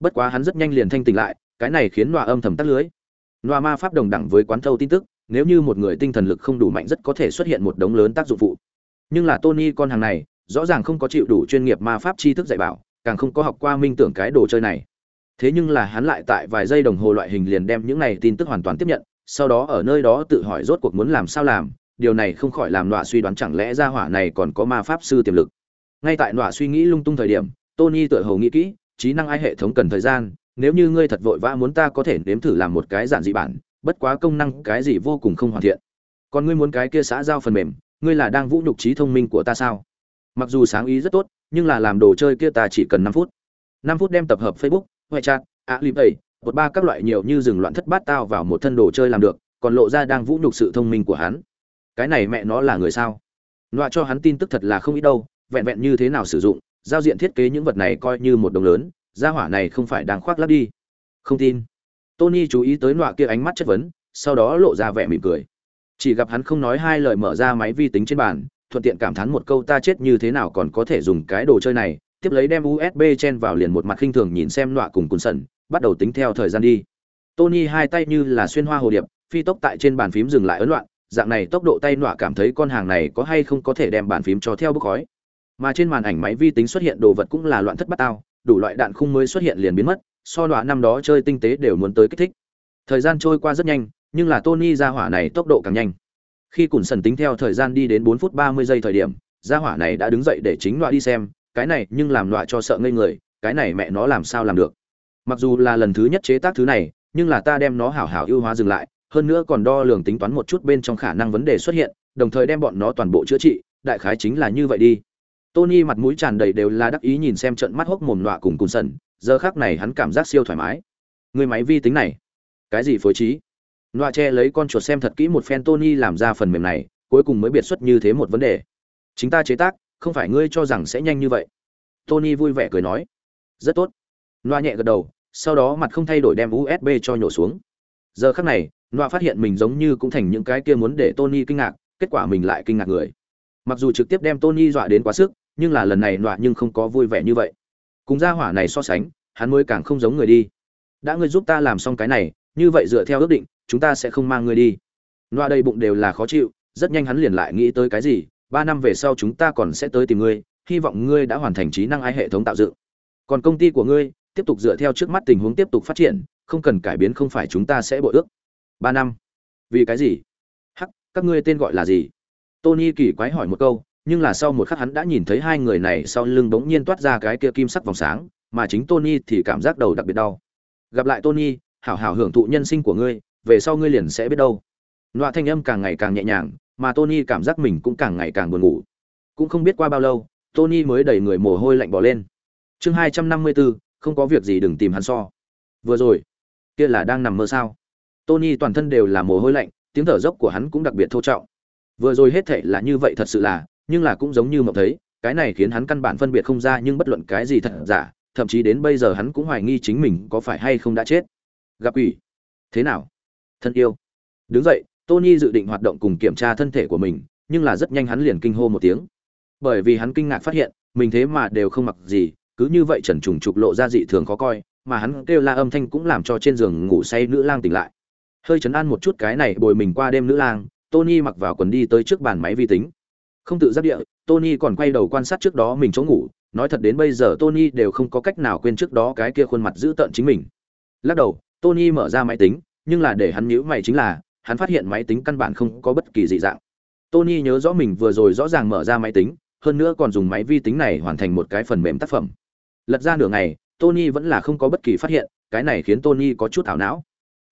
Bất quá hắn rất nhanh liền thanh tỉnh lại, cái này khiến Nọa âm thầm tắt lưới. Nọa ma pháp đồng đẳng với quán thâu tin tức, nếu như một người tinh thần lực không đủ mạnh rất có thể xuất hiện một đống lớn tác dụng phụ. Nhưng là Tony con hàng này, rõ ràng không có chịu đủ chuyên nghiệp ma pháp tri thức dạy bảo, càng không có học qua minh tưởng cái đồ chơi này. Thế nhưng là hắn lại tại vài giây đồng hồ loại hình liền đem những này tin tức hoàn toàn tiếp nhận, sau đó ở nơi đó tự hỏi rốt cuộc muốn làm sao làm, điều này không khỏi làm nọa suy đoán chẳng lẽ ra hỏa này còn có ma pháp sư tiềm lực. Ngay tại nọa suy nghĩ lung tung thời điểm, Tony tự hồ nghĩ kỹ, trí năng ai hệ thống cần thời gian, nếu như ngươi thật vội vã muốn ta có thể nếm thử làm một cái giản dị bản, bất quá công năng cái gì vô cùng không hoàn thiện. Còn ngươi muốn cái kia xã giao phần mềm ngươi là đang vũ nhục trí thông minh của ta sao? Mặc dù sáng ý rất tốt nhưng là làm đồ chơi kia ta chỉ cần năm phút. Năm phút đem tập hợp facebook ngoại lip ấy một ba các loại nhiều như rừng loạn thất bát tao vào một thân đồ chơi làm được còn lộ ra đang vũ nhục sự thông minh của hắn cái này mẹ nó là người sao nọa cho hắn tin tức thật là không ít đâu vẹn vẹn như thế nào sử dụng giao diện thiết kế những vật này coi như một đồng lớn gia hỏa này không phải đang khoác lắp đi không tin Tony chú ý tới nọa kia ánh mắt chất vấn, sau đó lộ ra vẻ mỉm cười. Chỉ gặp hắn không nói hai lời mở ra máy vi tính trên bàn, thuận tiện cảm thán một câu ta chết như thế nào còn có thể dùng cái đồ chơi này, tiếp lấy đem USB chen vào liền một mặt khinh thường nhìn xem nọa cùng cùn sần, bắt đầu tính theo thời gian đi. Tony hai tay như là xuyên hoa hồ điệp, phi tốc tại trên bàn phím dừng lại ấn loạn, dạng này tốc độ tay nọa cảm thấy con hàng này có hay không có thể đem bàn phím cho theo bức khói. Mà trên màn ảnh máy vi tính xuất hiện đồ vật cũng là loạn thất bát tao đủ loại đạn khung mới xuất hiện liền biến mất, so đọa năm đó chơi tinh tế đều muốn tới kích thích. Thời gian trôi qua rất nhanh nhưng là tony ra hỏa này tốc độ càng nhanh. Khi cùn sần tính theo thời gian đi đến bốn phút ba mươi giây thời điểm ra hỏa này đã đứng dậy để chính loại đi xem cái này nhưng làm loại cho sợ ngây người cái này mẹ nó làm sao làm được. Mặc dù là lần thứ nhất chế tác thứ này nhưng là ta đem nó hảo hảo ưu hóa dừng lại hơn nữa còn đo lường tính toán một chút bên trong khả năng vấn đề xuất hiện, đồng thời đem bọn nó toàn bộ chữa trị, đại khái chính là như vậy đi. Tony mặt mũi tràn đầy đều là đắc ý nhìn xem trận mắt hốc mồm nọa cùng cùn sần, giờ khắc này hắn cảm giác siêu thoải mái. Người máy vi tính này, cái gì phối trí? Nọa che lấy con chuột xem thật kỹ một phen tony làm ra phần mềm này, cuối cùng mới biệt xuất như thế một vấn đề. Chính ta chế tác, không phải ngươi cho rằng sẽ nhanh như vậy. Tony vui vẻ cười nói. Rất tốt. Nọa nhẹ gật đầu, sau đó mặt không thay đổi đem usb cho nhổ xuống. Giờ khắc này noa phát hiện mình giống như cũng thành những cái kia muốn để tony kinh ngạc, kết quả mình lại kinh ngạc người. Mặc dù trực tiếp đem tony dọa đến quá sức, nhưng là lần này noa nhưng không có vui vẻ như vậy. Cùng gia hỏa này so sánh, hắn mới càng không giống người đi. Đã ngươi giúp ta làm xong cái này, như vậy dựa theo ước định, chúng ta sẽ không mang ngươi đi. Nọa đầy bụng đều là khó chịu, rất nhanh hắn liền lại nghĩ tới cái gì, ba năm về sau chúng ta còn sẽ tới tìm ngươi, hy vọng ngươi đã hoàn thành trí năng ai hệ thống tạo dựng. Còn công ty của ngươi, tiếp tục dựa theo trước mắt tình huống tiếp tục phát triển, không cần cải biến không phải chúng ta sẽ bội ước ba năm. Vì cái gì? Hắc, các ngươi tên gọi là gì? Tony kỳ quái hỏi một câu, nhưng là sau một khắc hắn đã nhìn thấy hai người này sau lưng bỗng nhiên toát ra cái kia kim sắc vòng sáng, mà chính tony thì cảm giác đầu đặc biệt đau. Gặp lại tony, hảo hảo hưởng thụ nhân sinh của ngươi, về sau ngươi liền sẽ biết đâu. Nọa thanh âm càng ngày càng nhẹ nhàng, mà tony cảm giác mình cũng càng ngày càng buồn ngủ. Cũng không biết qua bao lâu, tony mới đẩy người mồ hôi lạnh bỏ lên. Chương hai trăm năm mươi bốn không có việc gì đừng tìm hắn so. Vừa rồi, kia là đang nằm mơ sao? Tony toàn thân đều là mồ hôi lạnh, tiếng thở dốc của hắn cũng đặc biệt thô trọng. Vừa rồi hết thảy là như vậy thật sự là, nhưng là cũng giống như mộng thấy, cái này khiến hắn căn bản phân biệt không ra nhưng bất luận cái gì thật giả, thậm chí đến bây giờ hắn cũng hoài nghi chính mình có phải hay không đã chết. Gặp ủy thế nào? Thân yêu. Đứng dậy, tony dự định hoạt động cùng kiểm tra thân thể của mình, nhưng là rất nhanh hắn liền kinh hô một tiếng. Bởi vì hắn kinh ngạc phát hiện, mình thế mà đều không mặc gì, cứ như vậy trần trùng trục lộ ra dị thường khó coi, mà hắn kêu la âm thanh cũng làm cho trên giường ngủ say nữ lang tỉnh lại hơi chấn an một chút cái này bồi mình qua đêm nữ lang, tony mặc vào quần đi tới trước bàn máy vi tính. Không tự giác địa, tony còn quay đầu quan sát trước đó mình chỗ ngủ, nói thật đến bây giờ tony đều không có cách nào quên trước đó cái kia khuôn mặt dữ tợn chính mình. Lắc đầu, tony mở ra máy tính, nhưng là để hắn nhữ mày chính là, hắn phát hiện máy tính căn bản không có bất kỳ dị dạng. Tony nhớ rõ mình vừa rồi rõ ràng mở ra máy tính, hơn nữa còn dùng máy vi tính này hoàn thành một cái phần mềm tác phẩm. Lật ra nửa ngày, tony vẫn là không có bất kỳ phát hiện, cái này khiến tony có chút thảo não.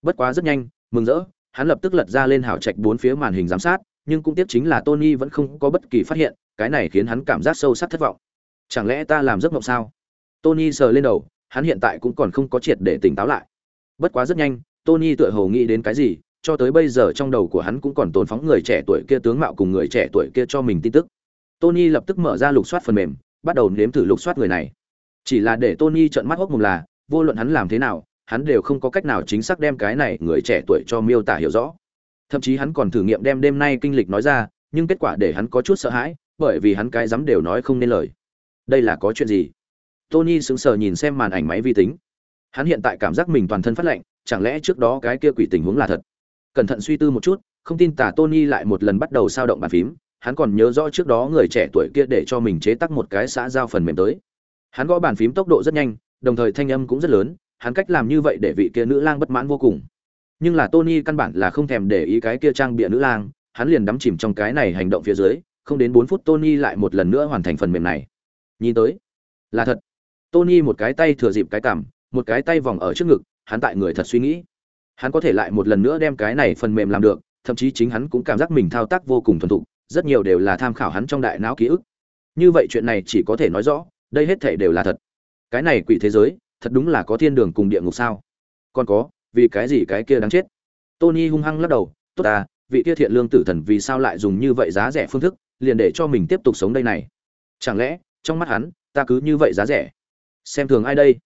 Bất quá rất nhanh mừng rỡ, hắn lập tức lật ra lên hào trạch bốn phía màn hình giám sát, nhưng cũng tiếc chính là tony vẫn không có bất kỳ phát hiện, cái này khiến hắn cảm giác sâu sắc thất vọng. Chẳng lẽ ta làm giấc mộng sao? Tony sờ lên đầu, hắn hiện tại cũng còn không có triệt để tỉnh táo lại. Bất quá rất nhanh, tony tựa hồ nghĩ đến cái gì, cho tới bây giờ trong đầu của hắn cũng còn tồn phóng người trẻ tuổi kia tướng mạo cùng người trẻ tuổi kia cho mình tin tức. Tony lập tức mở ra lục soát phần mềm, bắt đầu nếm thử lục soát người này. Chỉ là để tony trợn mắt hốc mùng là, vô luận hắn làm thế nào hắn đều không có cách nào chính xác đem cái này người trẻ tuổi cho miêu tả hiểu rõ. Thậm chí hắn còn thử nghiệm đem đêm nay kinh lịch nói ra, nhưng kết quả để hắn có chút sợ hãi, bởi vì hắn cái dám đều nói không nên lời. Đây là có chuyện gì? Tony sững sờ nhìn xem màn ảnh máy vi tính. Hắn hiện tại cảm giác mình toàn thân phát lạnh, chẳng lẽ trước đó cái kia quỷ tình huống là thật? Cẩn thận suy tư một chút, không tin tả tony lại một lần bắt đầu sao động bàn phím, hắn còn nhớ rõ trước đó người trẻ tuổi kia để cho mình chế tắc một cái xã giao phần mềm tới. Hắn gõ bàn phím tốc độ rất nhanh, đồng thời thanh âm cũng rất lớn hắn cách làm như vậy để vị kia nữ lang bất mãn vô cùng. Nhưng là tony căn bản là không thèm để ý cái kia trang bịa nữ lang, hắn liền đắm chìm trong cái này hành động phía dưới, không đến bốn phút tony lại một lần nữa hoàn thành phần mềm này. Nhìn tới, là thật. Tony một cái tay thừa dịp cái cằm, một cái tay vòng ở trước ngực, hắn tại người thật suy nghĩ. Hắn có thể lại một lần nữa đem cái này phần mềm làm được, thậm chí chính hắn cũng cảm giác mình thao tác vô cùng thuần thục, rất nhiều đều là tham khảo hắn trong đại não ký ức. Như vậy chuyện này chỉ có thể nói rõ, đây hết thể đều là thật. Cái này quỷ thế giới thật đúng là có thiên đường cùng địa ngục sao? Còn có, vì cái gì cái kia đáng chết? Tony hung hăng lắc đầu, tốt ta, vị kia thiện lương tử thần vì sao lại dùng như vậy giá rẻ phương thức, liền để cho mình tiếp tục sống đây này? Chẳng lẽ, trong mắt hắn, ta cứ như vậy giá rẻ? Xem thường ai đây?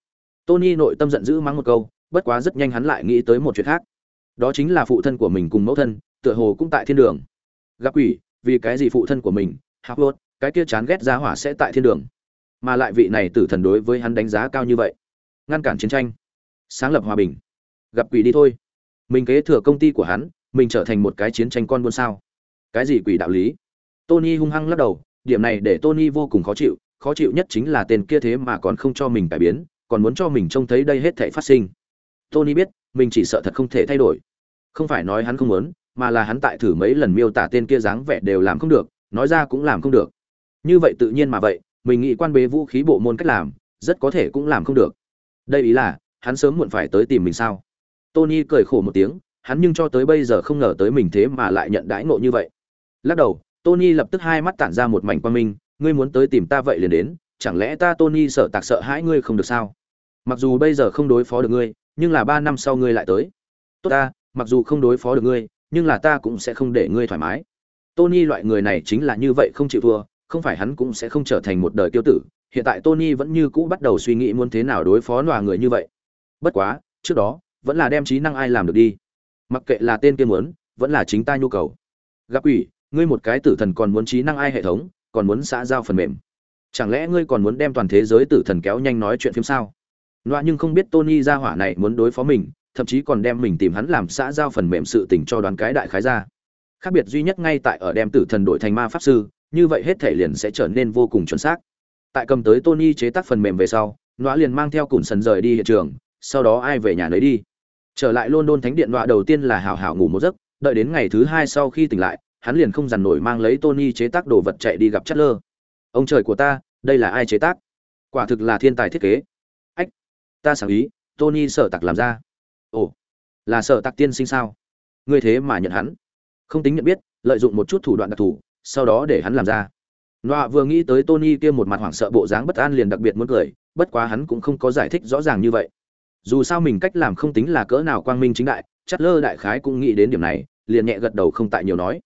Tony nội tâm giận dữ mắng một câu, bất quá rất nhanh hắn lại nghĩ tới một chuyện khác. Đó chính là phụ thân của mình cùng mẫu thân, tựa hồ cũng tại thiên đường. Gặp quỷ, vì cái gì phụ thân của mình hạc lốt cái kia chán ghét giá hỏa sẽ tại thiên đường? Mà lại vị này tử thần đối với hắn đánh giá cao như vậy ngăn cản chiến tranh, sáng lập hòa bình, gặp quỷ đi thôi. Mình kế thừa công ty của hắn, mình trở thành một cái chiến tranh con buôn sao. Cái gì quỷ đạo lý? Tony hung hăng lắc đầu, điểm này để tony vô cùng khó chịu khó chịu nhất chính là tên kia thế mà còn không cho mình cải biến, còn muốn cho mình trông thấy đây hết thể phát sinh. Tony biết, mình chỉ sợ thật không thể thay đổi. Không phải nói hắn không muốn, mà là hắn tại thử mấy lần miêu tả tên kia dáng vẻ đều làm không được, nói ra cũng làm không được. Như vậy tự nhiên mà vậy, mình nghĩ quan bế vũ khí bộ môn cách làm, rất có thể cũng làm không được đây ý là, hắn sớm muộn phải tới tìm mình sao? Tony cười khổ một tiếng, hắn nhưng cho tới bây giờ không ngờ tới mình thế mà lại nhận đãi ngộ như vậy. Lắc đầu, tony lập tức hai mắt tản ra một mảnh quan minh, ngươi muốn tới tìm ta vậy liền đến, chẳng lẽ ta tony sợ tạc sợ hãi ngươi không được sao? Mặc dù bây giờ không đối phó được ngươi, nhưng là ba năm sau ngươi lại tới. Tốt ta, mặc dù không đối phó được ngươi, nhưng là ta cũng sẽ không để ngươi thoải mái. Tony loại người này chính là như vậy không chịu thua, không phải hắn cũng sẽ không trở thành một đời tiêu tử hiện tại tony vẫn như cũ bắt đầu suy nghĩ muốn thế nào đối phó nòa người như vậy. Bất quá trước đó vẫn là đem trí năng ai làm được đi. Mặc kệ là tên kia muốn vẫn là chính ta nhu cầu. Gặp quỷ, ngươi một cái tử thần còn muốn trí năng ai hệ thống còn muốn xã giao phần mềm. Chẳng lẽ ngươi còn muốn đem toàn thế giới tử thần kéo nhanh nói chuyện phim sao? Nọa nhưng không biết tony ra hỏa này muốn đối phó mình thậm chí còn đem mình tìm hắn làm xã giao phần mềm sự tình cho đoán cái đại khái ra. Khác biệt duy nhất ngay tại ở đem tử thần đổi thành ma pháp sư như vậy hết thể liền sẽ trở nên vô cùng chuẩn xác tại cầm tới tony chế tác phần mềm về sau Nóa liền mang theo cùn sần rời đi hiện trường, sau đó ai về nhà lấy đi. Trở lại london thánh điện Nóa đầu tiên là hào hào ngủ một giấc, đợi đến ngày thứ hai sau khi tỉnh lại, hắn liền không dằn nổi mang lấy tony chế tác đồ vật chạy đi gặp chất lơ ông trời của ta, đây là ai chế tác? Quả thực là thiên tài thiết kế. Ách, ta sáng ý, tony sợ tặc làm ra. Ồ, là sợ tặc tiên sinh sao? Ngươi thế mà nhận hắn. Không tính nhận biết, lợi dụng một chút thủ đoạn đặc thù, sau đó để hắn làm ra nọa vừa nghĩ tới tony kia một mặt hoảng sợ bộ dáng bất an liền đặc biệt muốn cười, bất quá hắn cũng không có giải thích rõ ràng như vậy. Dù sao mình cách làm không tính là cỡ nào quang minh chính đại, Chatler đại khái cũng nghĩ đến điểm này, liền nhẹ gật đầu không tại nhiều nói.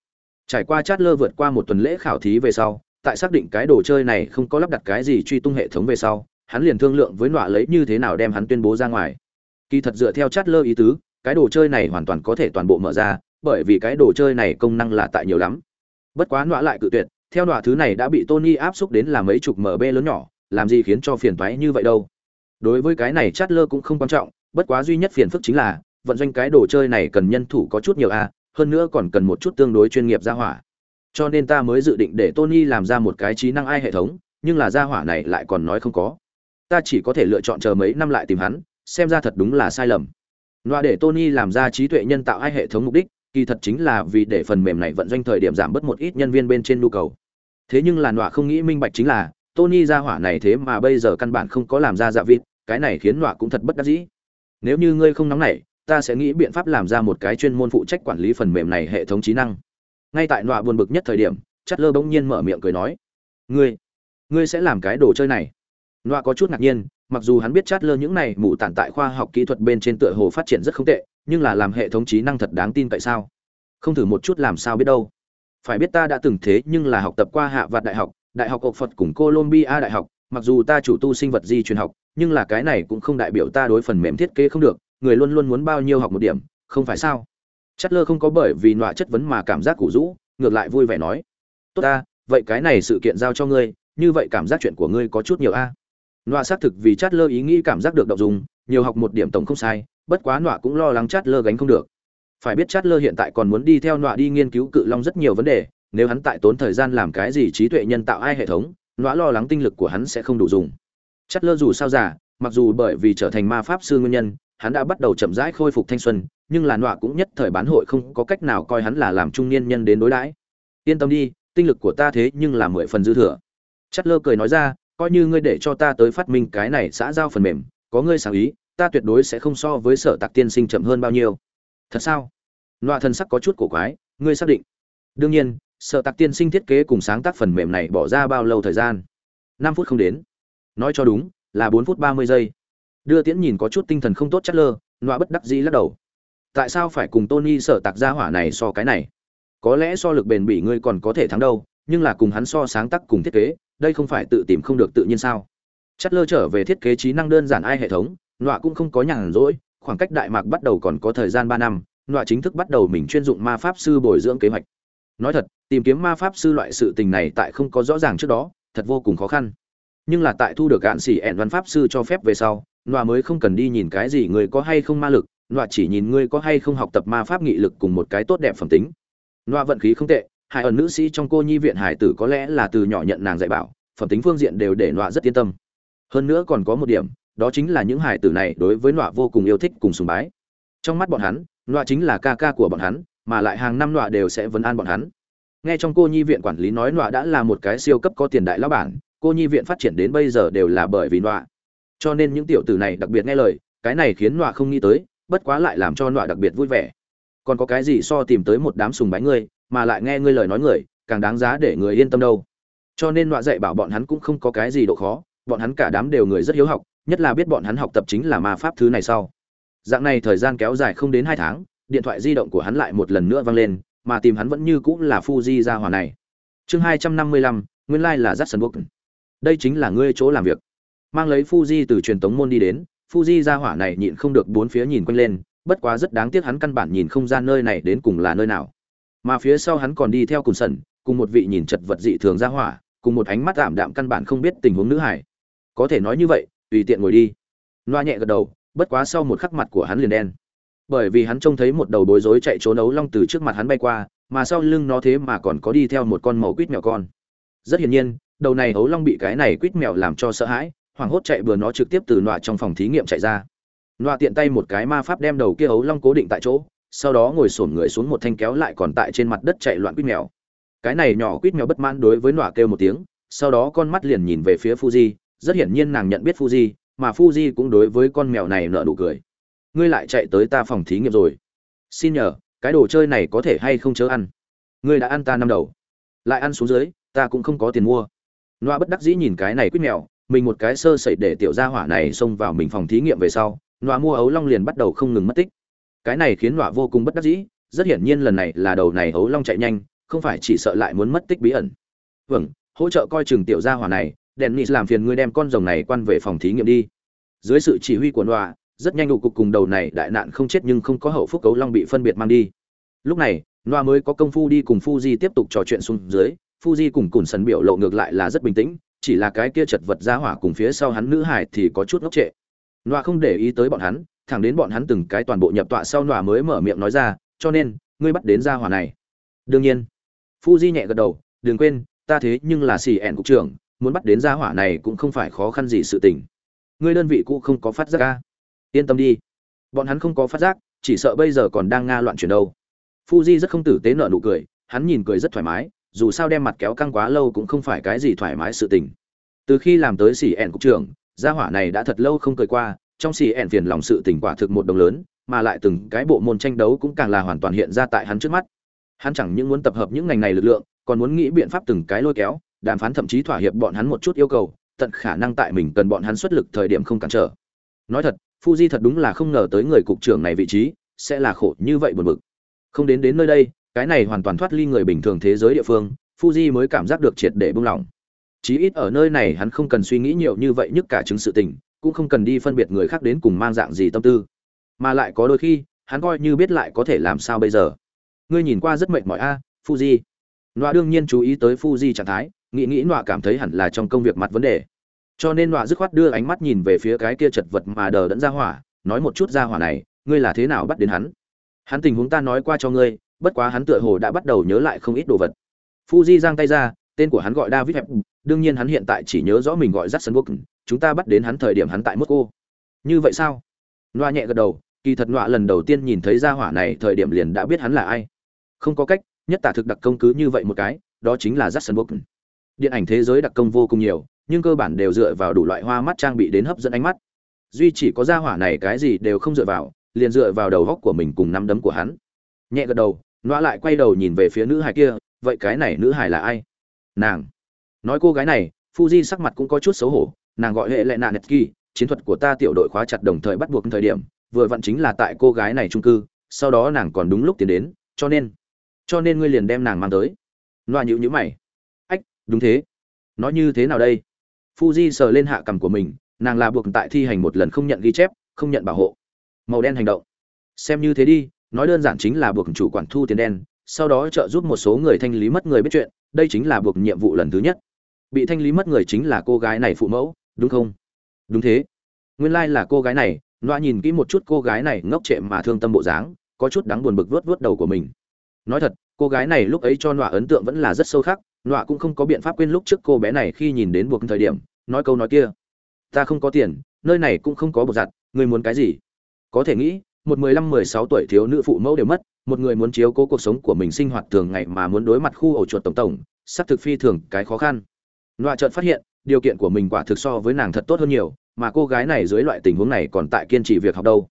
Trải qua Chatler vượt qua một tuần lễ khảo thí về sau, tại xác định cái đồ chơi này không có lắp đặt cái gì truy tung hệ thống về sau, hắn liền thương lượng với nọa lấy như thế nào đem hắn tuyên bố ra ngoài. Kỳ thật dựa theo Chatler ý tứ, cái đồ chơi này hoàn toàn có thể toàn bộ mở ra, bởi vì cái đồ chơi này công năng là tại nhiều lắm. Bất quá nọa lại cự tuyệt theo đoạn thứ này đã bị tony áp xúc đến là mấy chục mb lớn nhỏ làm gì khiến cho phiền toái như vậy đâu. Đối với cái này chát lơ cũng không quan trọng bất quá duy nhất phiền phức chính là vận doanh cái đồ chơi này cần nhân thủ có chút nhiều a hơn nữa còn cần một chút tương đối chuyên nghiệp ra hỏa. Cho nên ta mới dự định để tony làm ra một cái trí năng ai hệ thống nhưng là ra hỏa này lại còn nói không có. Ta chỉ có thể lựa chọn chờ mấy năm lại tìm hắn xem ra thật đúng là sai lầm. Loa để Tony làm ra trí tuệ nhân tạo ai hệ thống mục đích, kỳ thật chính là vì để phần mềm này vận doanh thời điểm giảm bớt một ít nhân viên bên trên nhu cầu. Thế nhưng là nọa không nghĩ minh bạch chính là, Tony ra hỏa này thế mà bây giờ căn bản không có làm ra dạ vịt, cái này khiến nọa cũng thật bất đắc dĩ. Nếu như ngươi không nóng nảy, ta sẽ nghĩ biện pháp làm ra một cái chuyên môn phụ trách quản lý phần mềm này hệ thống trí năng. Ngay tại nọa buồn bực nhất thời điểm, Chatler bỗng nhiên mở miệng cười nói: "Ngươi, ngươi sẽ làm cái đồ chơi này?" nọa có chút ngạc nhiên, mặc dù hắn biết chát lơ những này mù tản tại khoa học kỹ thuật bên trên tựa hồ phát triển rất không tệ nhưng là làm hệ thống trí năng thật đáng tin tại sao không thử một chút làm sao biết đâu phải biết ta đã từng thế nhưng là học tập qua hạ vạt đại học đại học học phật cùng colombia đại học mặc dù ta chủ tu sinh vật di truyền học nhưng là cái này cũng không đại biểu ta đối phần mềm thiết kế không được người luôn luôn muốn bao nhiêu học một điểm không phải sao? Chất lơ không có bởi vì nọa chất vấn mà cảm giác củ rũ ngược lại vui vẻ nói. Tốt ta vậy cái này sự kiện giao cho ngươi như vậy cảm giác chuyện của ngươi có chút nhiều a. Nọa xác thực vì chất lơ ý nghĩ cảm giác được động dùng, nhiều học một điểm tổng không sai, bất quá nọa cũng lo lắng chất lơ gánh không được. Phải biết chát lơ hiện tại còn muốn đi theo nọa đi nghiên cứu cự long rất nhiều vấn đề, nếu hắn tại tốn thời gian làm cái gì trí tuệ nhân tạo ai hệ thống, nọa lo lắng tinh lực của hắn sẽ không đủ dùng. Chát lơ dù sao giả, mặc dù bởi vì trở thành ma pháp sư nguyên nhân, hắn đã bắt đầu chậm rãi khôi phục thanh xuân, nhưng là nọa cũng nhất thời bán hội không có cách nào coi hắn là làm trung niên nhân đến đối đãi. Yên tâm đi, tinh lực của ta thế nhưng là mười phần dư thừa. Chát lơ cười nói ra, coi như ngươi để cho ta tới phát minh cái này xã giao phần mềm có ngươi sáng ý ta tuyệt đối sẽ không so với sở tạc tiên sinh chậm hơn bao nhiêu thật sao? Loạ thần sắc có chút cổ quái, ngươi xác định. Đương nhiên sở tạc tiên sinh thiết kế cùng sáng tác phần mềm này bỏ ra bao lâu thời gian? Năm phút không đến. Nói cho đúng, là bốn phút ba mươi giây. Đưa tiễn nhìn có chút tinh thần không tốt chất lơ loạ bất đắc dĩ lắc đầu. Tại sao phải cùng tony sở tạc ra hỏa này so cái này? Có lẽ so lực bền bỉ ngươi còn có thể thắng đâu, nhưng là cùng hắn so sáng tác cùng thiết kế, đây không phải tự tìm không được tự nhiên sao? Chất lơ trở về thiết kế trí năng đơn giản ai hệ thống, nọa cũng không có nhàn rỗi khoảng cách đại mạc bắt đầu còn có thời gian ba năm, nọa chính thức bắt đầu mình chuyên dụng ma pháp sư bồi dưỡng kế hoạch. Nói thật, tìm kiếm ma pháp sư loại sự tình này tại không có rõ ràng trước đó, thật vô cùng khó khăn. Nhưng là tại thu được cạn xỉ ẹn văn pháp sư cho phép về sau, nọa mới không cần đi nhìn cái gì người có hay không ma lực, nọa chỉ nhìn ngươi có hay không học tập ma pháp nghị lực cùng một cái tốt đẹp phẩm tính. Nọa vận khí không tệ, hai ẩn nữ sĩ trong cô nhi viện hải tử có lẽ là từ nhỏ nhận nàng dạy bảo, phẩm tính phương diện đều để nọa rất yên tâm. Hơn nữa còn có một điểm đó chính là những hải tử này đối với nọa vô cùng yêu thích cùng sùng bái. Trong mắt bọn hắn, nọa chính là ca ca của bọn hắn, mà lại hàng năm nọa đều sẽ vấn an bọn hắn. Nghe trong cô nhi viện quản lý nói nọa đã là một cái siêu cấp có tiền đại lão bản, cô nhi viện phát triển đến bây giờ đều là bởi vì nọa. Cho nên những tiểu tử này đặc biệt nghe lời, cái này khiến nọa không nghĩ tới, bất quá lại làm cho nọa đặc biệt vui vẻ. Còn có cái gì so tìm tới một đám sùng bái ngươi, mà lại nghe ngươi lời nói người, càng đáng giá để người yên tâm đâu. Cho nên nọa dạy bảo bọn hắn cũng không có cái gì độ khó, bọn hắn cả đám đều người rất hiếu học nhất là biết bọn hắn học tập chính là ma pháp thứ này sau. Dạng này thời gian kéo dài không đến hai tháng, điện thoại di động của hắn lại một lần nữa vang lên, mà tìm hắn vẫn như cũng là Fuji ra hòa này. Chương hai trăm năm mươi lăm, nguyên lai là Jackson Book. đây chính là ngươi chỗ làm việc. Mang lấy Fuji từ truyền tống môn đi đến, Fuji ra hỏa này nhịn không được bốn phía nhìn quanh lên, bất quá rất đáng tiếc hắn căn bản nhìn không ra nơi này đến cùng là nơi nào. Mà phía sau hắn còn đi theo cùng sần cùng một vị nhìn chật vật dị thường ra hỏa, cùng một ánh mắt ảm đạm căn bản không biết tình huống nữ hải. Có thể nói như vậy tùy tiện ngồi đi. Loa nhẹ gật đầu bất quá sau một khắc mặt của hắn liền đen. Bởi vì hắn trông thấy một đầu bối rối chạy trốn ấu long từ trước mặt hắn bay qua mà sau lưng nó thế mà còn có đi theo một con màu quýt mèo con. Rất hiển nhiên đầu này ấu long bị cái này quýt mèo làm cho sợ hãi hoảng hốt chạy bừa nó trực tiếp từ nọa trong phòng thí nghiệm chạy ra. Nọa tiện tay một cái ma pháp đem đầu kia ấu long cố định tại chỗ sau đó ngồi xổm người xuống một thanh kéo lại còn tại trên mặt đất chạy loạn quýt mèo. Cái này nhỏ quýt mèo bất mãn đối với nọa kêu một tiếng sau đó con mắt liền nhìn về phía Fuji, rất hiển nhiên nàng nhận biết Fuji, mà Fuji cũng đối với con mèo này nở nụ cười. Ngươi lại chạy tới ta phòng thí nghiệm rồi. Xin nhờ, cái đồ chơi này có thể hay không chớ ăn. Ngươi đã ăn ta năm đầu, lại ăn xuống dưới, ta cũng không có tiền mua. Noa bất đắc dĩ nhìn cái này quýt mèo, mình một cái sơ sẩy để tiểu gia hỏa này xông vào mình phòng thí nghiệm về sau, Noa mua ấu long liền bắt đầu không ngừng mất tích. Cái này khiến Noa vô cùng bất đắc dĩ, rất hiển nhiên lần này là đầu này ấu long chạy nhanh, không phải chỉ sợ lại muốn mất tích bí ẩn. Vâng, hỗ trợ coi chừng tiểu gia hỏa này dennis làm phiền ngươi đem con rồng này quan về phòng thí nghiệm đi. Dưới sự chỉ huy của nọa rất nhanh đủ cục cùng đầu này đại nạn không chết nhưng không có hậu phúc cấu long bị phân biệt mang đi. Lúc này nọa mới có công phu đi cùng fuji tiếp tục trò chuyện xuống dưới. Fuji cùng cùn sần biểu lộ ngược lại là rất bình tĩnh, chỉ là cái kia chật vật gia hỏa cùng phía sau hắn nữ hải thì có chút ngốc trệ. Nọa không để ý tới bọn hắn, thẳng đến bọn hắn từng cái toàn bộ nhập tọa sau nọa mới mở miệng nói ra, cho nên, ngươi bắt đến gia hỏa này. Đương nhiên. Fuji nhẹ gật đầu, đừng quên, ta thế nhưng là xì ẻn cục trưởng muốn bắt đến gia hỏa này cũng không phải khó khăn gì sự tình. Ngươi đơn vị cũ không có phát giác ca yên tâm đi. Bọn hắn không có phát giác, chỉ sợ bây giờ còn đang nga loạn chuyển đâu. Fuji rất không tử tế nợ nụ cười, hắn nhìn cười rất thoải mái, dù sao đem mặt kéo căng quá lâu cũng không phải cái gì thoải mái sự tình. Từ khi làm tới sỉ ẻn cục trưởng, gia hỏa này đã thật lâu không cười qua, trong sỉ ẻn phiền lòng sự tình quả thực một đồng lớn, mà lại từng cái bộ môn tranh đấu cũng càng là hoàn toàn hiện ra tại hắn trước mắt. Hắn chẳng những muốn tập hợp những ngành này lực lượng, còn muốn nghĩ biện pháp từng cái lôi kéo đàm phán thậm chí thỏa hiệp bọn hắn một chút yêu cầu, tận khả năng tại mình cần bọn hắn xuất lực thời điểm không cản trở. Nói thật, fuji thật đúng là không ngờ tới người cục trưởng này vị trí sẽ là khổ như vậy buồn bực. Không đến đến nơi đây, cái này hoàn toàn thoát ly người bình thường thế giới địa phương, fuji mới cảm giác được triệt để buông lỏng. Chí ít ở nơi này hắn không cần suy nghĩ nhiều như vậy nhất cả chứng sự tình, cũng không cần đi phân biệt người khác đến cùng mang dạng gì tâm tư. Mà lại có đôi khi, hắn coi như biết lại có thể làm sao bây giờ. Ngươi nhìn qua rất mệt mỏi a, fuji. Loa đương nhiên chú ý tới fuji trạng thái nghĩ nghĩ nọa cảm thấy hẳn là trong công việc mặt vấn đề. Cho nên nọa dứt khoát đưa ánh mắt nhìn về phía cái kia chật vật mà đờ đẫn ra hỏa, nói một chút ra hỏa này, ngươi là thế nào bắt đến hắn? Hắn tình huống ta nói qua cho ngươi, bất quá hắn tựa hồ đã bắt đầu nhớ lại không ít đồ vật. Fuji giang tay ra, tên của hắn gọi david hẹp đương nhiên hắn hiện tại chỉ nhớ rõ mình gọi jackson book, chúng ta bắt đến hắn thời điểm hắn tại moscow. Như vậy sao? Nọa nhẹ gật đầu, kỳ thật nọa lần đầu tiên nhìn thấy ra hỏa này thời điểm liền đã biết hắn là ai. Không có cách, nhất tả thực đặc công cứ như vậy một cái, đó chính là Jackson book. Điện ảnh thế giới đặc công vô cùng nhiều, nhưng cơ bản đều dựa vào đủ loại hoa mắt trang bị đến hấp dẫn ánh mắt. Duy chỉ có gia hỏa này cái gì đều không dựa vào, liền dựa vào đầu góc của mình cùng nắm đấm của hắn. Nhẹ gật đầu, Nóa lại quay đầu nhìn về phía nữ hài kia, vậy cái này nữ hài là ai? Nàng. Nói cô gái này, Fuji sắc mặt cũng có chút xấu hổ, nàng gọi hệ lệ nạn kỳ chiến thuật của ta tiểu đội khóa chặt đồng thời bắt buộc thời điểm, vừa vặn chính là tại cô gái này trung cư, sau đó nàng còn đúng lúc tiến đến, cho nên cho nên ngươi liền đem nàng mang tới loa nhữ nhữ mày đúng thế. Nói như thế nào đây? Fuji sờ lên hạ cằm của mình, nàng là buộc tại thi hành một lần không nhận ghi chép, không nhận bảo hộ. Màu đen hành động. Xem như thế đi, nói đơn giản chính là buộc chủ quản thu tiền đen, sau đó trợ giúp một số người thanh lý mất người biết chuyện, đây chính là buộc nhiệm vụ lần thứ nhất. Bị thanh lý mất người chính là cô gái này phụ mẫu, đúng không? Đúng thế. Nguyên lai、like、là cô gái này, loa nhìn kỹ một chút cô gái này ngốc trệ mà thương tâm bộ dáng, có chút đáng buồn bực vớt vớt đầu của mình. Nói thật, cô gái này lúc ấy cho nọa ấn tượng vẫn là rất sâu khắc nọa cũng không có biện pháp quên lúc trước cô bé này khi nhìn đến buộc thời điểm, nói câu nói kia. Ta không có tiền, nơi này cũng không có bột giặt người muốn cái gì? Có thể nghĩ, một mười lăm, mười sáu tuổi thiếu nữ phụ mẫu đều mất, một người muốn chiếu cố cuộc sống của mình sinh hoạt thường ngày mà muốn đối mặt khu ổ chuột tổng tổng, xác thực phi thường cái khó khăn. Nọa chợt phát hiện, điều kiện của mình quả thực so với nàng thật tốt hơn nhiều, mà cô gái này dưới loại tình huống này còn tại kiên trì việc học đâu.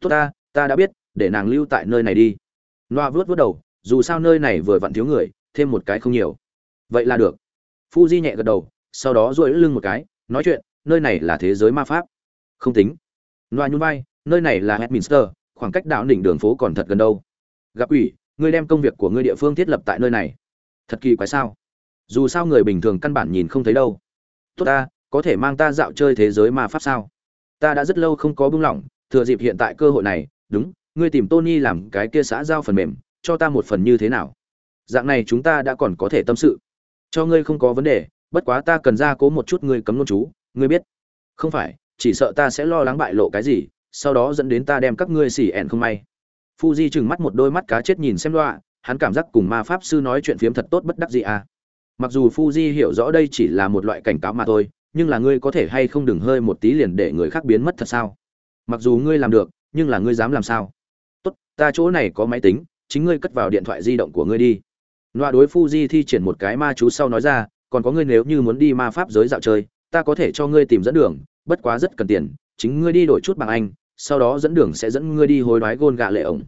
Tốt ta ta đã biết, để nàng lưu tại nơi này đi. Loa vớt vớt đầu, dù sao nơi này vừa vặn thiếu người, thêm một cái không nhiều vậy là được. Fuji nhẹ gật đầu sau đó duỗi lưng một cái nói chuyện nơi này là thế giới ma pháp. Không tính. Loa nhún vai nơi này là Westminster, khoảng cách đạo đỉnh đường phố còn thật gần đâu. Gặp ủy ngươi đem công việc của ngươi địa phương thiết lập tại nơi này. Thật kỳ quái sao? Dù sao người bình thường căn bản nhìn không thấy đâu. Tốt ta có thể mang ta dạo chơi thế giới ma pháp sao? Ta đã rất lâu không có bưng lỏng thừa dịp hiện tại cơ hội này đúng ngươi tìm Tony làm cái kia xã giao phần mềm, cho ta một phần như thế nào? Dạng này chúng ta đã còn có thể tâm sự. Cho ngươi không có vấn đề, bất quá ta cần ra cố một chút ngươi cấm nôn chú ngươi biết. Không phải chỉ sợ ta sẽ lo lắng bại lộ cái gì sau đó dẫn đến ta đem các ngươi xỉ ẹn không may. Fuji trừng mắt một đôi mắt cá chết nhìn xem loạ hắn cảm giác cùng ma pháp sư nói chuyện phiếm thật tốt bất đắc gì à. Mặc dù Fuji hiểu rõ đây chỉ là một loại cảnh cáo mà thôi nhưng là ngươi có thể hay không đừng hơi một tí liền để người khác biến mất thật sao? Mặc dù ngươi làm được nhưng là ngươi dám làm sao? Tốt ta chỗ này có máy tính chính ngươi cất vào điện thoại di động của ngươi đi loa đối Fuji thi triển một cái ma chú sau nói ra, còn có ngươi nếu như muốn đi ma pháp giới dạo chơi, ta có thể cho ngươi tìm dẫn đường, bất quá rất cần tiền, chính ngươi đi đổi chút bằng anh, sau đó dẫn đường sẽ dẫn ngươi đi hối đoái gôn gạ lệ ổng.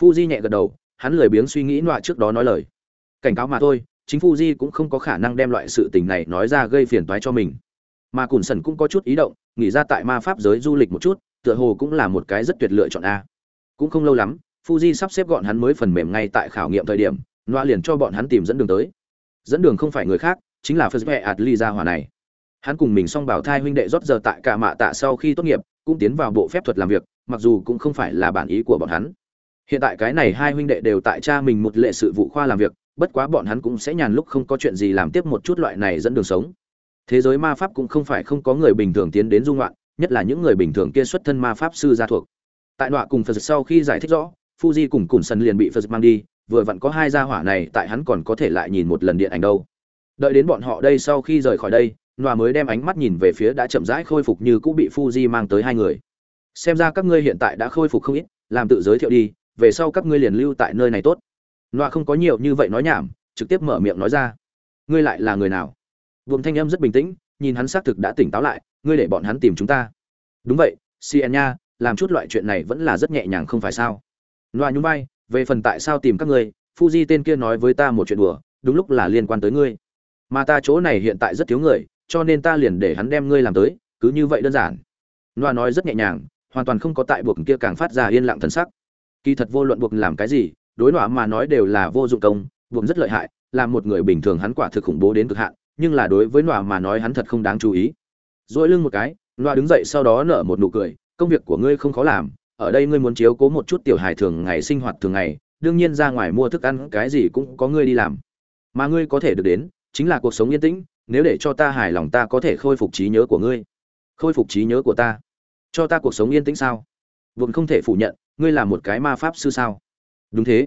Fuji nhẹ gật đầu, hắn lười biếng suy nghĩ nọa trước đó nói lời. Cảnh cáo mà thôi, chính Fuji cũng không có khả năng đem loại sự tình này nói ra gây phiền toái cho mình. Mà cùn Sẩn cũng có chút ý động, nghỉ ra tại ma pháp giới du lịch một chút, tựa hồ cũng là một cái rất tuyệt lựa chọn a. Cũng không lâu lắm, Fuji sắp xếp gọn hắn mới phần mềm ngay tại khảo nghiệm thời điểm nọa liền cho bọn hắn tìm dẫn đường tới. Dẫn đường không phải người khác, chính là phật vệ ạt ly ra hòa này. Hắn cùng mình song bảo thai huynh đệ rót giờ tại cả mạ tạ sau khi tốt nghiệp, cũng tiến vào bộ phép thuật làm việc, mặc dù cũng không phải là bản ý của bọn hắn. Hiện tại cái này hai huynh đệ đều tại cha mình một lệ sự vụ khoa làm việc, bất quá bọn hắn cũng sẽ nhàn lúc không có chuyện gì làm tiếp một chút loại này dẫn đường sống. Thế giới ma pháp cũng không phải không có người bình thường tiến đến dung loạn, nhất là những người bình thường kia xuất thân ma pháp sư gia thuộc. Tại đọa cùng phật sau khi giải thích rõ, fuji cùng cùng sân liền bị phật mang đi vừa vặn có hai gia hỏa này, tại hắn còn có thể lại nhìn một lần điện ảnh đâu. Đợi đến bọn họ đây sau khi rời khỏi đây nọa mới đem ánh mắt nhìn về phía đã chậm rãi khôi phục như cũng bị fuji mang tới hai người. Xem ra các ngươi hiện tại đã khôi phục không ít, làm tự giới thiệu đi, về sau các ngươi liền lưu tại nơi này tốt. Nọa không có nhiều như vậy nói nhảm, trực tiếp mở miệng nói ra. Ngươi lại là người nào? Vùng thanh âm rất bình tĩnh, nhìn hắn xác thực đã tỉnh táo lại, ngươi để bọn hắn tìm chúng ta. Đúng vậy cn nha, làm chút loại chuyện này vẫn là rất nhẹ nhàng không phải sao? Nọa nhún vai về phần tại sao tìm các ngươi, fuji tên kia nói với ta một chuyện đùa, đúng lúc là liên quan tới ngươi. Mà ta chỗ này hiện tại rất thiếu người, cho nên ta liền để hắn đem ngươi làm tới, cứ như vậy đơn giản. Noa nói rất nhẹ nhàng, hoàn toàn không có tại buộc kia càng phát ra yên lặng thần sắc. Kỳ thật vô luận buộc làm cái gì, đối noa mà nói đều là vô dụng công, buộc rất lợi hại, là một người bình thường hắn quả thực khủng bố đến cực hạn, nhưng là đối với noa mà nói hắn thật không đáng chú ý. Dỗi lưng một cái noa đứng dậy sau đó nở một nụ cười, công việc của ngươi không khó làm ở đây ngươi muốn chiếu cố một chút tiểu hài thường ngày sinh hoạt thường ngày, đương nhiên ra ngoài mua thức ăn cái gì cũng có ngươi đi làm. Mà ngươi có thể được đến, chính là cuộc sống yên tĩnh, nếu để cho ta hài lòng ta có thể khôi phục trí nhớ của ngươi. Khôi phục trí nhớ của ta. Cho ta cuộc sống yên tĩnh sao? Vốn không thể phủ nhận, ngươi là một cái ma pháp sư sao? Đúng thế.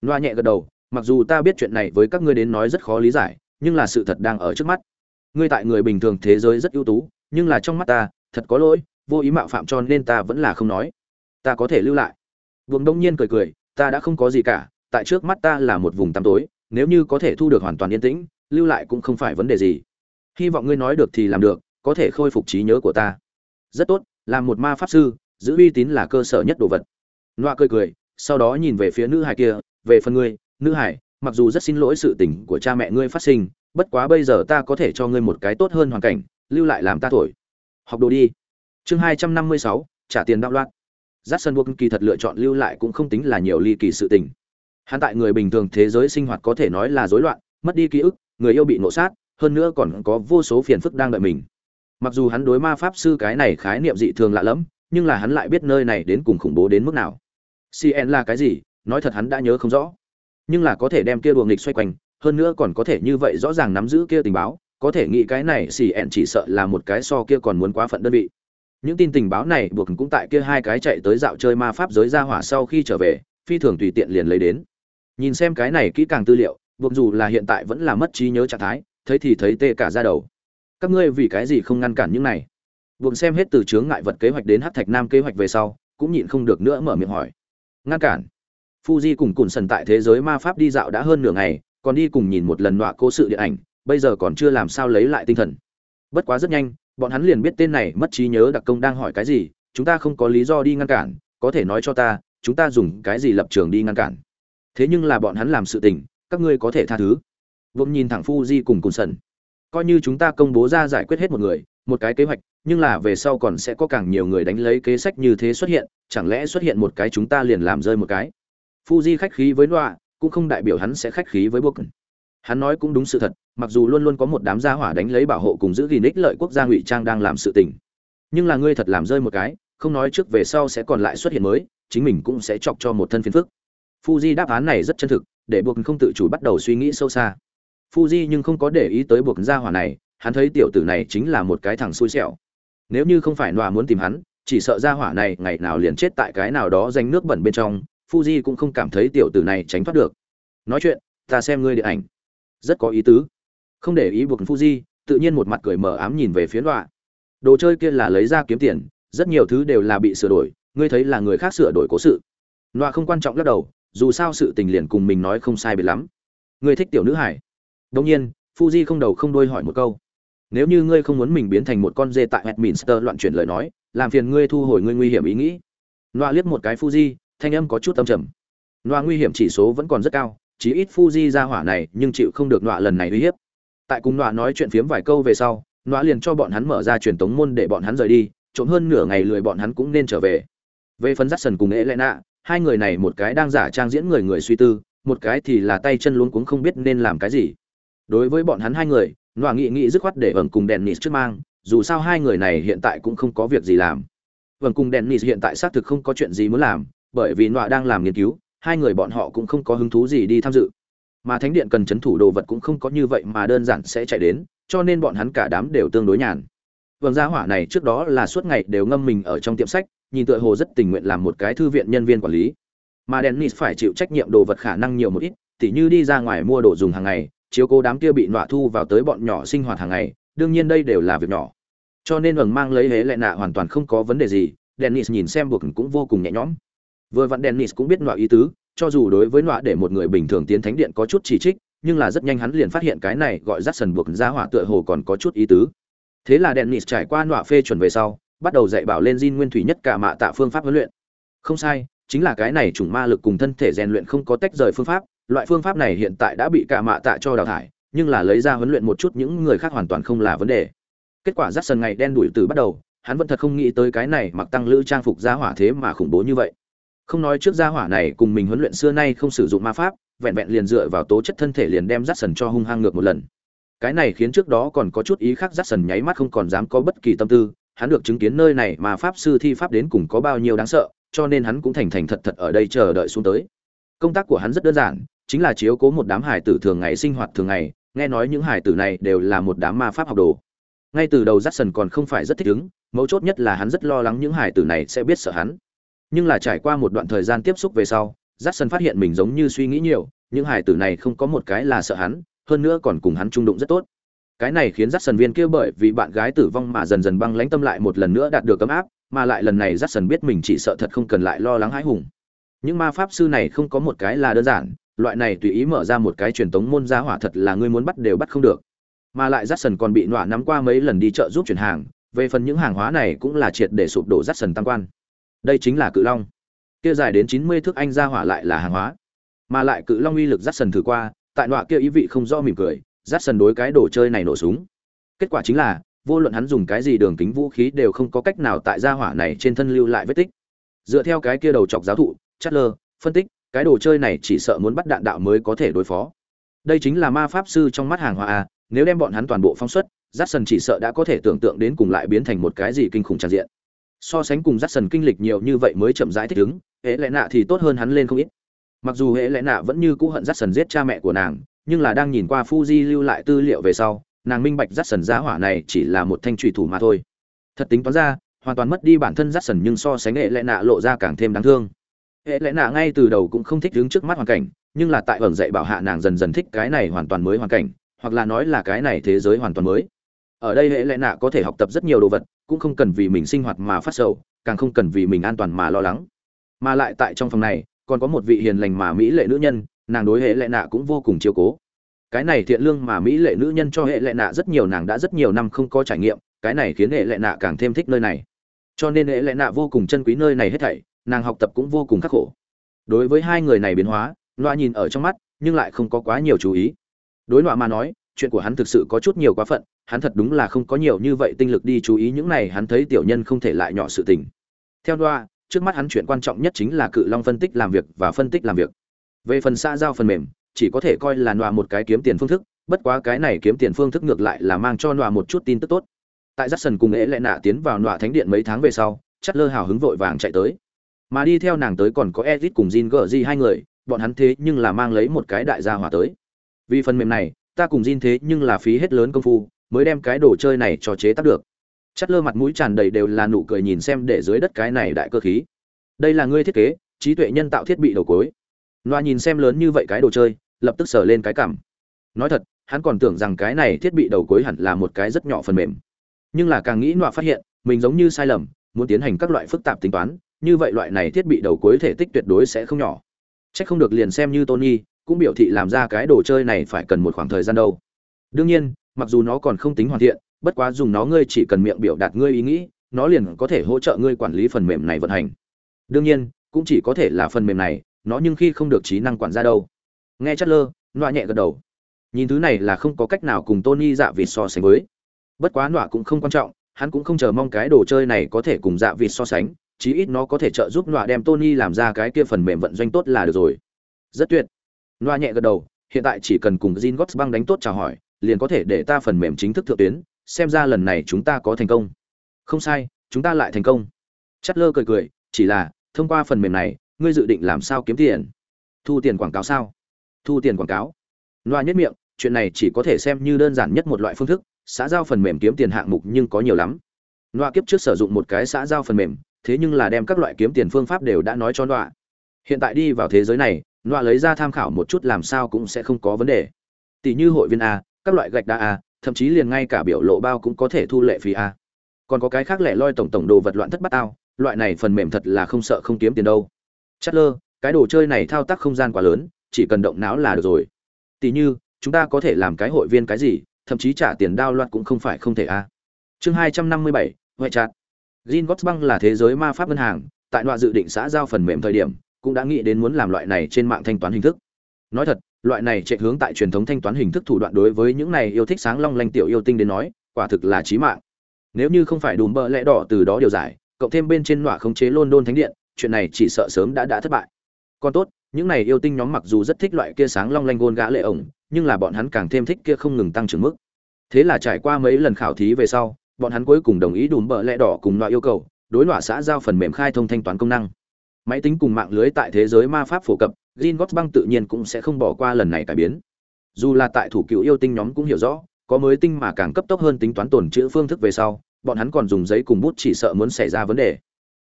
Loa nhẹ gật đầu, mặc dù ta biết chuyện này với các ngươi đến nói rất khó lý giải, nhưng là sự thật đang ở trước mắt. Ngươi tại người bình thường thế giới rất ưu tú, nhưng là trong mắt ta, thật có lỗi, vô ý mạo phạm cho nên ta vẫn là không nói ta có thể lưu lại. Vương đông nhiên cười cười, ta đã không có gì cả, tại trước mắt ta là một vùng tăm tối, nếu như có thể thu được hoàn toàn yên tĩnh, lưu lại cũng không phải vấn đề gì. Hy vọng ngươi nói được thì làm được, có thể khôi phục trí nhớ của ta. Rất tốt làm một ma pháp sư, giữ uy tín là cơ sở nhất đồ vật. Loa cười cười, sau đó nhìn về phía nữ hải kia, về phần ngươi, nữ hải mặc dù rất xin lỗi sự tình của cha mẹ ngươi phát sinh, bất quá bây giờ ta có thể cho ngươi một cái tốt hơn hoàn cảnh, lưu lại làm ta thổi. Học đồ đi. Chương hai trăm năm mươi sáu, trả tiền đạo loạn. Giác sân buộc kỳ thật lựa chọn lưu lại cũng không tính là nhiều ly kỳ sự tình. Hắn tại người bình thường thế giới sinh hoạt có thể nói là rối loạn, mất đi ký ức, người yêu bị nổ sát, hơn nữa còn có vô số phiền phức đang đợi mình. Mặc dù hắn đối ma pháp sư cái này khái niệm dị thường lạ lẫm, nhưng là hắn lại biết nơi này đến cùng khủng bố đến mức nào. Cn là cái gì? Nói thật hắn đã nhớ không rõ. Nhưng là có thể đem kia luồng nghịch xoay quanh, hơn nữa còn có thể như vậy rõ ràng nắm giữ kia tình báo, có thể nghĩ cái này cn chỉ sợ là một cái so kia còn muốn quá phận đơn vị những tin tình báo này buộc cũng tại kia hai cái chạy tới dạo chơi ma pháp giới ra hỏa sau khi trở về, phi thường tùy tiện liền lấy đến. Nhìn xem cái này kỹ càng tư liệu, buộc dù là hiện tại vẫn là mất trí nhớ trạng thái, thấy thì thấy tê cả ra đầu. Các ngươi vì cái gì không ngăn cản những này? Buộc xem hết từ chướng ngại vật kế hoạch đến hát thạch nam kế hoạch về sau, cũng nhịn không được nữa mở miệng hỏi. Ngăn cản? Fuji cùng cùn sần tại thế giới ma pháp đi dạo đã hơn nửa ngày, còn đi cùng nhìn một lần nọa cố sự điện ảnh, bây giờ còn chưa làm sao lấy lại tinh thần. Bất quá rất nhanh bọn hắn liền biết tên này mất trí nhớ đặc công đang hỏi cái gì, chúng ta không có lý do đi ngăn cản, có thể nói cho ta, chúng ta dùng cái gì lập trường đi ngăn cản. Thế nhưng là bọn hắn làm sự tình, các ngươi có thể tha thứ. Vốn nhìn thẳng phu di cùng cùng sần. Coi như chúng ta công bố ra giải quyết hết một người, một cái kế hoạch, nhưng là về sau còn sẽ có càng nhiều người đánh lấy kế sách như thế xuất hiện, chẳng lẽ xuất hiện một cái chúng ta liền làm rơi một cái? Fuji khách khí với loạ cũng không đại biểu hắn sẽ khách khí với bốc Hắn nói cũng đúng sự thật, mặc dù luôn luôn có một đám gia hỏa đánh lấy bảo hộ cùng giữ gìn ích lợi quốc gia ngụy trang đang làm sự tình. Nhưng là ngươi thật làm rơi một cái, không nói trước về sau sẽ còn lại xuất hiện mới, chính mình cũng sẽ chọc cho một thân phiền phức. Fuji đáp án này rất chân thực, để buộc không tự chủ bắt đầu suy nghĩ sâu xa Fuji nhưng không có để ý tới buộc gia hỏa này, hắn thấy tiểu tử này chính là một cái thằng xui xẻo. Nếu như không phải Nọa muốn tìm hắn, chỉ sợ gia hỏa này ngày nào liền chết tại cái nào đó danh nước bẩn bên trong, Fuji cũng không cảm thấy tiểu tử này tránh thoát được. Nói chuyện, ta xem ngươi điện ảnh, rất có ý tứ. Không để ý buộc Fuji, tự nhiên một mặt cười mờ ám nhìn về phía đọa Đồ chơi kia là lấy ra kiếm tiền, rất nhiều thứ đều là bị sửa đổi, ngươi thấy là người khác sửa đổi cố sự. đọa không quan trọng lắc đầu, dù sao sự tình liền cùng mình nói không sai biệt lắm. Ngươi thích tiểu nữ hải? đông nhiên, Fuji không đầu không đuôi hỏi một câu. Nếu như ngươi không muốn mình biến thành một con dê tại Westminster loạn chuyển lời nói, làm phiền ngươi thu hồi ngươi nguy hiểm ý nghĩ. loa liếc một cái Fuji, thanh âm có chút âm trầm. loa nguy hiểm chỉ số vẫn còn rất cao, chỉ ít Fuji ra hỏa này, nhưng chịu không được nọa lần này uy hiếp. Tại cùng nọa nói chuyện phiếm vài câu về sau, nọa liền cho bọn hắn mở ra truyền tống môn để bọn hắn rời đi, trộm hơn nửa ngày lười bọn hắn cũng nên trở về. Về phần Jackson cùng Elena, hai người này một cái đang giả trang diễn người người suy tư, một cái thì là tay chân luống cuống không biết nên làm cái gì. Đối với bọn hắn hai người, nọa nghĩ nghĩ dứt khoát để ẩn cùng Dennis trước mang, dù sao hai người này hiện tại cũng không có việc gì làm. Vâng cùng Dennis hiện tại xác thực không có chuyện gì muốn làm, bởi vì nọa đang làm nghiên cứu, hai người bọn họ cũng không có hứng thú gì đi tham dự. Mà thánh điện cần chấn thủ đồ vật cũng không có như vậy mà đơn giản sẽ chạy đến, cho nên bọn hắn cả đám đều tương đối nhàn. Vâng gia hỏa này trước đó là suốt ngày đều ngâm mình ở trong tiệm sách, nhìn tựa hồ rất tình nguyện làm một cái thư viện nhân viên quản lý. Mà Dennis phải chịu trách nhiệm đồ vật khả năng nhiều một ít, tỉ như đi ra ngoài mua đồ dùng hàng ngày, chiếu cố đám kia bị nọa thu vào tới bọn nhỏ sinh hoạt hàng ngày, đương nhiên đây đều là việc nhỏ cho nên ẩn mang lấy hế lệ nạ hoàn toàn không có vấn đề gì dennis nhìn xem buộc cũng vô cùng nhẹ nhõm vừa vặn dennis cũng biết nọa ý tứ, cho dù đối với nọa để một người bình thường tiến thánh điện có chút chỉ trích, nhưng là rất nhanh hắn liền phát hiện cái này gọi rát sần buộc ra hỏa tựa hồ còn có chút ý tứ. Thế là dennis trải qua nọa phê chuẩn về sau, bắt đầu dạy bảo lên Jin nguyên thủy nhất cả mạ tạ phương pháp huấn luyện. Không sai, chính là cái này chủng ma lực cùng thân thể rèn luyện không có tách rời phương pháp, loại phương pháp này hiện tại đã bị cả mạ tạ cho đào thải, nhưng là lấy ra huấn luyện một chút những người khác hoàn toàn không là vấn đề. Kết quả rắt sần ngày đen đuổi từ bắt đầu, hắn vẫn thật không nghĩ tới cái này mặc tăng lữ trang phục giá hỏa thế mà khủng bố như vậy không nói trước gia hỏa này cùng mình huấn luyện xưa nay không sử dụng ma pháp vẹn vẹn liền dựa vào tố chất thân thể liền đem rát sần cho hung hăng ngược một lần. Cái này khiến trước đó còn có chút ý khác rát sần nháy mắt không còn dám có bất kỳ tâm tư hắn được chứng kiến nơi này mà pháp sư thi pháp đến cùng có bao nhiêu đáng sợ cho nên hắn cũng thành thành thật thật ở đây chờ đợi xuống tới. Công tác của hắn rất đơn giản chính là chiếu cố một đám hải tử thường ngày sinh hoạt thường ngày nghe nói những hải tử này đều là một đám ma pháp học đồ. Ngay từ đầu Jackson còn không phải rất thích ứng, mấu chốt nhất là hắn rất lo lắng những hải tử này sẽ biết sợ hắn. Nhưng là trải qua một đoạn thời gian tiếp xúc về sau, Jackson phát hiện mình giống như suy nghĩ nhiều, những hải tử này không có một cái là sợ hắn, hơn nữa còn cùng hắn trung đụng rất tốt. Cái này khiến Jackson viên kia bởi vì bạn gái tử vong mà dần dần băng lãnh tâm lại một lần nữa đạt được cấm áp, mà lại lần này Jackson biết mình chỉ sợ thật không cần lại lo lắng hãi hùng. Những ma pháp sư này không có một cái là đơn giản, loại này tùy ý mở ra một cái truyền tống môn gia hỏa thật là ngươi muốn bắt đều bắt không được mà lại rát sần còn bị nọa nắm qua mấy lần đi chợ giúp chuyển hàng về phần những hàng hóa này cũng là triệt để sụp đổ rát sần tam quan đây chính là cự long. Kia dài đến chín mươi thước anh ra hỏa lại là hàng hóa. Mà lại cự long uy lực rát sần thử qua, tại nọa kia ý vị không do mỉm cười rát sần đối cái đồ chơi này nổ súng. Kết quả chính là, vô luận hắn dùng cái gì đường kính vũ khí đều không có cách nào tại gia hỏa này trên thân lưu lại vết tích. Dựa theo cái kia đầu chọc giáo thụ chất lơ phân tích, cái đồ chơi này chỉ sợ muốn bắt đạn đạo mới có thể đối phó. Đây chính là ma pháp sư trong mắt hàng hóa à nếu đem bọn hắn toàn bộ phóng xuất rát sần chỉ sợ đã có thể tưởng tượng đến cùng lại biến thành một cái gì kinh khủng tràn diện so sánh cùng dắt sần kinh lịch nhiều như vậy mới chậm rãi thích ứng hễ lẽ nạ thì tốt hơn hắn lên không ít. Mặc dù hễ lẽ nạ vẫn như cũ hận dắt sần giết cha mẹ của nàng, nhưng là đang nhìn qua fuji lưu lại tư liệu về sau, nàng minh bạch dắt sần giá hỏa này chỉ là một thanh trùy thủ mà thôi. Thật tính toán ra, hoàn toàn mất đi bản thân dắt sần nhưng so sánh hệ lẽ nạ lộ ra càng thêm đáng thương. Hệ lẽ nạ ngay từ đầu cũng không thích đứng trước mắt hoàn cảnh, nhưng là tại vầng dạy bảo hạ nàng dần dần thích cái này hoàn toàn mới hoàn cảnh, hoặc là nói là cái này thế giới hoàn toàn mới. Ở đây hệ lẽ nạ có thể học tập rất nhiều đồ vật cũng không cần vì mình sinh hoạt mà phát sầu, càng không cần vì mình an toàn mà lo lắng. Mà lại tại trong phòng này, còn có một vị hiền lành mà mỹ lệ nữ nhân, nàng đối hệ lệ nạ cũng vô cùng chiếu cố. Cái này thiện lương mà mỹ lệ nữ nhân cho hệ lệ nạ rất nhiều, nàng đã rất nhiều năm không có trải nghiệm, cái này khiến hệ lệ nạ càng thêm thích nơi này. Cho nên hệ lệ nạ vô cùng chân quý nơi này hết thảy, nàng học tập cũng vô cùng khắc khổ. Đối với hai người này biến hóa, loa nhìn ở trong mắt, nhưng lại không có quá nhiều chú ý. Đối nọa mà nói chuyện của hắn thực sự có chút nhiều quá phận, hắn thật đúng là không có nhiều như vậy tinh lực đi chú ý những này, hắn thấy tiểu nhân không thể lại nhỏ sự tình. Theo đoa, trước mắt hắn chuyện quan trọng nhất chính là cự long phân tích làm việc và phân tích làm việc. Về phần xã giao phần mềm, chỉ có thể coi là nọa một cái kiếm tiền phương thức, bất quá cái này kiếm tiền phương thức ngược lại là mang cho nọa một chút tin tức tốt. Tại Jackson sần cùng ế lệ nạ tiến vào nọa thánh điện mấy tháng về sau chất lơ hào hứng vội vàng chạy tới. Mà đi theo nàng tới còn có ezit cùng jin gờ hai người, bọn hắn thế nhưng là mang lấy một cái đại gia hỏa tới. Vì phần mềm này ta cùng Jin thế nhưng là phí hết lớn công phu mới đem cái đồ chơi này cho chế tác được. Chất lơ mặt mũi tràn đầy đều là nụ cười nhìn xem để dưới đất cái này đại cơ khí. Đây là ngươi thiết kế trí tuệ nhân tạo thiết bị đầu cuối. loa nhìn xem lớn như vậy cái đồ chơi lập tức sờ lên cái cảm. Nói thật hắn còn tưởng rằng cái này thiết bị đầu cuối hẳn là một cái rất nhỏ phần mềm. Nhưng là càng nghĩ loa phát hiện mình giống như sai lầm muốn tiến hành các loại phức tạp tính toán như vậy loại này thiết bị đầu cuối thể tích tuyệt đối sẽ không nhỏ. Chắc không được liền xem như Tony, cũng biểu thị làm ra cái đồ chơi này phải cần một khoảng thời gian đâu. Đương nhiên, mặc dù nó còn không tính hoàn thiện, bất quá dùng nó ngươi chỉ cần miệng biểu đạt ngươi ý nghĩ, nó liền có thể hỗ trợ ngươi quản lý phần mềm này vận hành. Đương nhiên, cũng chỉ có thể là phần mềm này, nó nhưng khi không được trí năng quản ra đâu. Nghe chất lơ, nọa nhẹ gật đầu. Nhìn thứ này là không có cách nào cùng Tony dạ vịt so sánh với. Bất quá nọa cũng không quan trọng, hắn cũng không chờ mong cái đồ chơi này có thể cùng dạ vịt so sánh, chí ít nó có thể trợ giúp nọa đem Tony làm ra cái kia phần mềm vận doanh tốt là được rồi. Rất tuyệt. Noa nhẹ gật đầu, hiện tại chỉ cần cùng Jin Gots băng đánh tốt chào hỏi, liền có thể để ta phần mềm chính thức thượng tuyến, xem ra lần này chúng ta có thành công. Không sai, chúng ta lại thành công. Chatler cười cười, chỉ là, thông qua phần mềm này, ngươi dự định làm sao kiếm tiền? Thu tiền quảng cáo sao? Thu tiền quảng cáo. Noa nhất miệng, chuyện này chỉ có thể xem như đơn giản nhất một loại phương thức, xã giao phần mềm kiếm tiền hạng mục nhưng có nhiều lắm. Noa kiếp trước sử dụng một cái xã giao phần mềm, thế nhưng là đem các loại kiếm tiền phương pháp đều đã nói cho Nọa. Hiện tại đi vào thế giới này, Nọa lấy ra tham khảo một chút làm sao cũng sẽ không có vấn đề. Tỷ như hội viên a, các loại gạch đá a, thậm chí liền ngay cả biểu lộ bao cũng có thể thu lệ phí a. Còn có cái khác lẻ loi tổng tổng đồ vật loạn thất bát ao, loại này phần mềm thật là không sợ không kiếm tiền đâu. Chất lơ, cái đồ chơi này thao tác không gian quá lớn, chỉ cần động não là được rồi. Tỷ như, chúng ta có thể làm cái hội viên cái gì, thậm chí trả tiền đao loạn cũng không phải không thể a. Chương hai trăm năm mươi bảy, ngoại chặt. Zingotsbank là thế giới ma pháp ngân hàng, tại loại dự định xã giao phần mềm thời điểm, cũng đã nghĩ đến muốn làm loại này trên mạng thanh toán hình thức. Nói thật, loại này chạy hướng tại truyền thống thanh toán hình thức thủ đoạn đối với những này yêu thích sáng long lanh tiểu yêu tinh đến nói, quả thực là chí mạng. Nếu như không phải đùm bờ lẽ đỏ từ đó điều giải, cộng thêm bên trên nọa khống chế London thánh điện, chuyện này chỉ sợ sớm đã đã thất bại. Còn tốt, những này yêu tinh nhóm mặc dù rất thích loại kia sáng long lanh gôn gã lệ ổng, nhưng là bọn hắn càng thêm thích kia không ngừng tăng trưởng mức. Thế là trải qua mấy lần khảo thí về sau, bọn hắn cuối cùng đồng ý đùm bờ lẽ đỏ cùng loại yêu cầu đối loại xã giao phần mềm khai thông thanh toán công năng máy tính cùng mạng lưới tại thế giới ma pháp phổ cập gin gót băng tự nhiên cũng sẽ không bỏ qua lần này cải biến. Dù là tại thủ cựu yêu tinh nhóm cũng hiểu rõ có mới tinh mà càng cấp tốc hơn tính toán tổn chữ phương thức về sau bọn hắn còn dùng giấy cùng bút chỉ sợ muốn xảy ra vấn đề.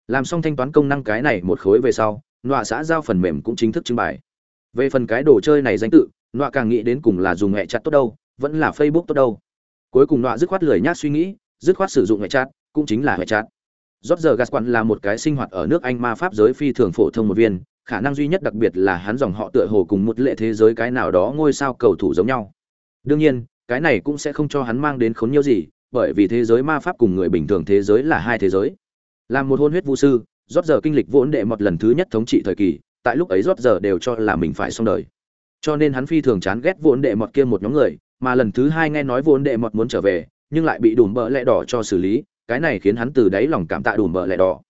Làm xong thanh toán công năng cái này một khối về sau nọa xã giao phần mềm cũng chính thức trưng bày. Về phần cái đồ chơi này danh tự nọa càng nghĩ đến cùng là dùng hẹ chặt tốt đâu vẫn là facebook tốt đâu. Cuối cùng nọa dứt khoát lười nhác suy nghĩ dứt khoát sử dụng hệ chat, cũng chính là hệ ngoại Rót giờ Gasquan là một cái sinh hoạt ở nước Anh ma pháp giới phi thường phổ thông một viên, khả năng duy nhất đặc biệt là hắn dòng họ tựa hồ cùng một lệ thế giới cái nào đó ngôi sao cầu thủ giống nhau. Đương nhiên, cái này cũng sẽ không cho hắn mang đến khốn nhiều gì, bởi vì thế giới ma pháp cùng người bình thường thế giới là hai thế giới. Làm một hôn huyết vu sư, Roger kinh lịch vốn đệ một lần thứ nhất thống trị thời kỳ, tại lúc ấy Roger đều cho là mình phải xong đời. Cho nên hắn phi thường chán ghét vốn đệ một kia một nhóm người, mà lần thứ hai nghe nói vốn đệ một muốn trở về, nhưng lại bị đùm bỡ lẽ đỏ cho xử lý cái này khiến hắn từ đáy lòng cảm tạ đùm bợ lẹ đỏ.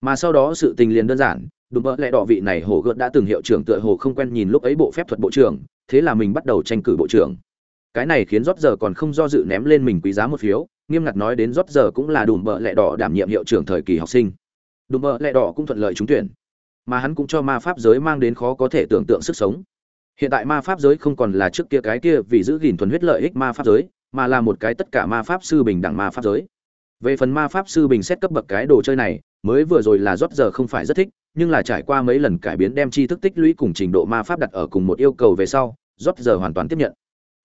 Mà sau đó sự tình liền đơn giản, đùm bợ lẹ đỏ vị này hồ gợt đã từng hiệu trưởng tựa hồ không quen nhìn lúc ấy bộ phép thuật bộ trưởng, thế là mình bắt đầu tranh cử bộ trưởng. Cái này khiến rót giờ còn không do dự ném lên mình quý giá một phiếu, nghiêm ngặt nói đến rót giờ cũng là đùm bợ lẹ đỏ đảm nhiệm hiệu trưởng thời kỳ học sinh. Đùm bợ lẹ đỏ cũng thuận lợi trúng tuyển, mà hắn cũng cho ma pháp giới mang đến khó có thể tưởng tượng sức sống. Hiện tại ma pháp giới không còn là trước kia cái kia vì giữ gìn thuần huyết lợi ích ma pháp giới, mà là một cái tất cả ma pháp sư bình đẳng ma pháp giới về phần ma pháp sư bình xét cấp bậc cái đồ chơi này, mới vừa rồi là rót giờ không phải rất thích, nhưng là trải qua mấy lần cải biến đem tri thức tích lũy cùng trình độ ma pháp đặt ở cùng một yêu cầu về sau, rót giờ hoàn toàn tiếp nhận.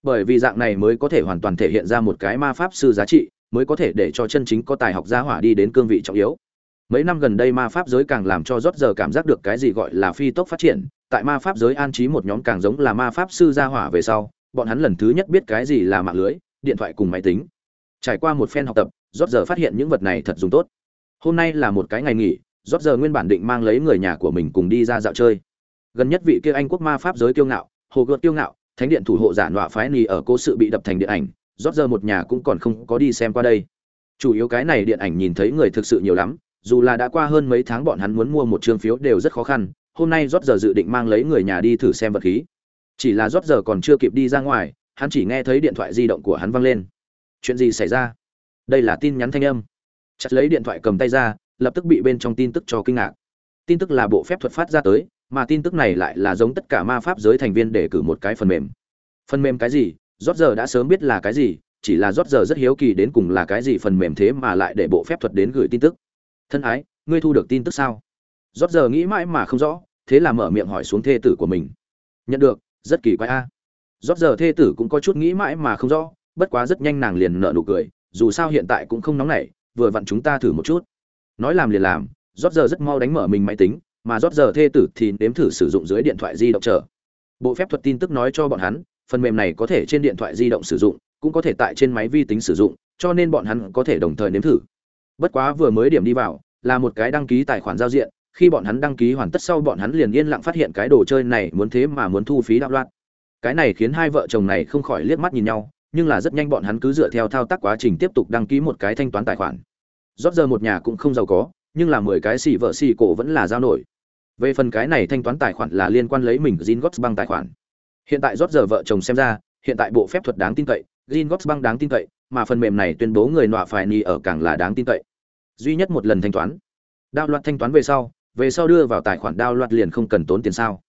Bởi vì dạng này mới có thể hoàn toàn thể hiện ra một cái ma pháp sư giá trị, mới có thể để cho chân chính có tài học gia hỏa đi đến cương vị trọng yếu. Mấy năm gần đây ma pháp giới càng làm cho rót giờ cảm giác được cái gì gọi là phi tốc phát triển, tại ma pháp giới an trí một nhóm càng giống là ma pháp sư gia hỏa về sau, bọn hắn lần thứ nhất biết cái gì là mạng lưới, điện thoại cùng máy tính. Trải qua một phen học tập rót giờ phát hiện những vật này thật dùng tốt. Hôm nay là một cái ngày nghỉ, rót giờ nguyên bản định mang lấy người nhà của mình cùng đi ra dạo chơi. Gần nhất vị kia anh quốc ma pháp giới kiêu ngạo, hồ gợt kiêu ngạo, thánh điện thủ hộ giả nọa phái nì ở cố sự bị đập thành điện ảnh, rót giờ một nhà cũng còn không có đi xem qua đây. Chủ yếu cái này điện ảnh nhìn thấy người thực sự nhiều lắm, dù là đã qua hơn mấy tháng bọn hắn muốn mua một chương phiếu đều rất khó khăn, hôm nay rót giờ dự định mang lấy người nhà đi thử xem vật khí. Chỉ là rót giờ còn chưa kịp đi ra ngoài, hắn chỉ nghe thấy điện thoại di động của hắn vang lên. Chuyện gì xảy ra? Đây là tin nhắn thanh âm. Chặt lấy điện thoại cầm tay ra, lập tức bị bên trong tin tức cho kinh ngạc. Tin tức là bộ phép thuật phát ra tới, mà tin tức này lại là giống tất cả ma pháp giới thành viên để cử một cái phần mềm. Phần mềm cái gì? Rót giờ đã sớm biết là cái gì, chỉ là rót giờ rất hiếu kỳ đến cùng là cái gì phần mềm thế mà lại để bộ phép thuật đến gửi tin tức. Thân ái, ngươi thu được tin tức sao? Rót giờ nghĩ mãi mà không rõ, thế là mở miệng hỏi xuống thê tử của mình. Nhận được, rất kỳ quái a. Rót giờ thê tử cũng có chút nghĩ mãi mà không rõ, bất quá rất nhanh nàng liền nợ nụ cười dù sao hiện tại cũng không nóng nảy, vừa vặn chúng ta thử một chút. Nói làm liền làm rót giờ rất mau đánh mở mình máy tính, mà rót giờ thê tử thì nếm thử sử dụng dưới điện thoại di động chờ. Bộ phép thuật tin tức nói cho bọn hắn, phần mềm này có thể trên điện thoại di động sử dụng, cũng có thể tại trên máy vi tính sử dụng, cho nên bọn hắn có thể đồng thời nếm thử. Bất quá vừa mới điểm đi vào, là một cái đăng ký tài khoản giao diện, khi bọn hắn đăng ký hoàn tất sau bọn hắn liền yên lặng phát hiện cái đồ chơi này muốn thế mà muốn thu phí đạo loạn. Cái này khiến hai vợ chồng này không khỏi liếc mắt nhìn nhau nhưng là rất nhanh bọn hắn cứ dựa theo thao tác quá trình tiếp tục đăng ký một cái thanh toán tài khoản. Rót giờ một nhà cũng không giàu có, nhưng là mười cái xì vợ xì cổ vẫn là giao nổi. Về phần cái này thanh toán tài khoản là liên quan lấy mình gin gót băng tài khoản. Hiện tại rót giờ vợ chồng xem ra, hiện tại bộ phép thuật đáng tin cậy gin gót băng đáng tin cậy, mà phần mềm này tuyên bố người nọa phải ni ở càng là đáng tin cậy. Duy nhất một lần thanh toán. Đao loạt thanh toán về sau về sau đưa vào tài khoản đao loạt liền không cần tốn tiền sao.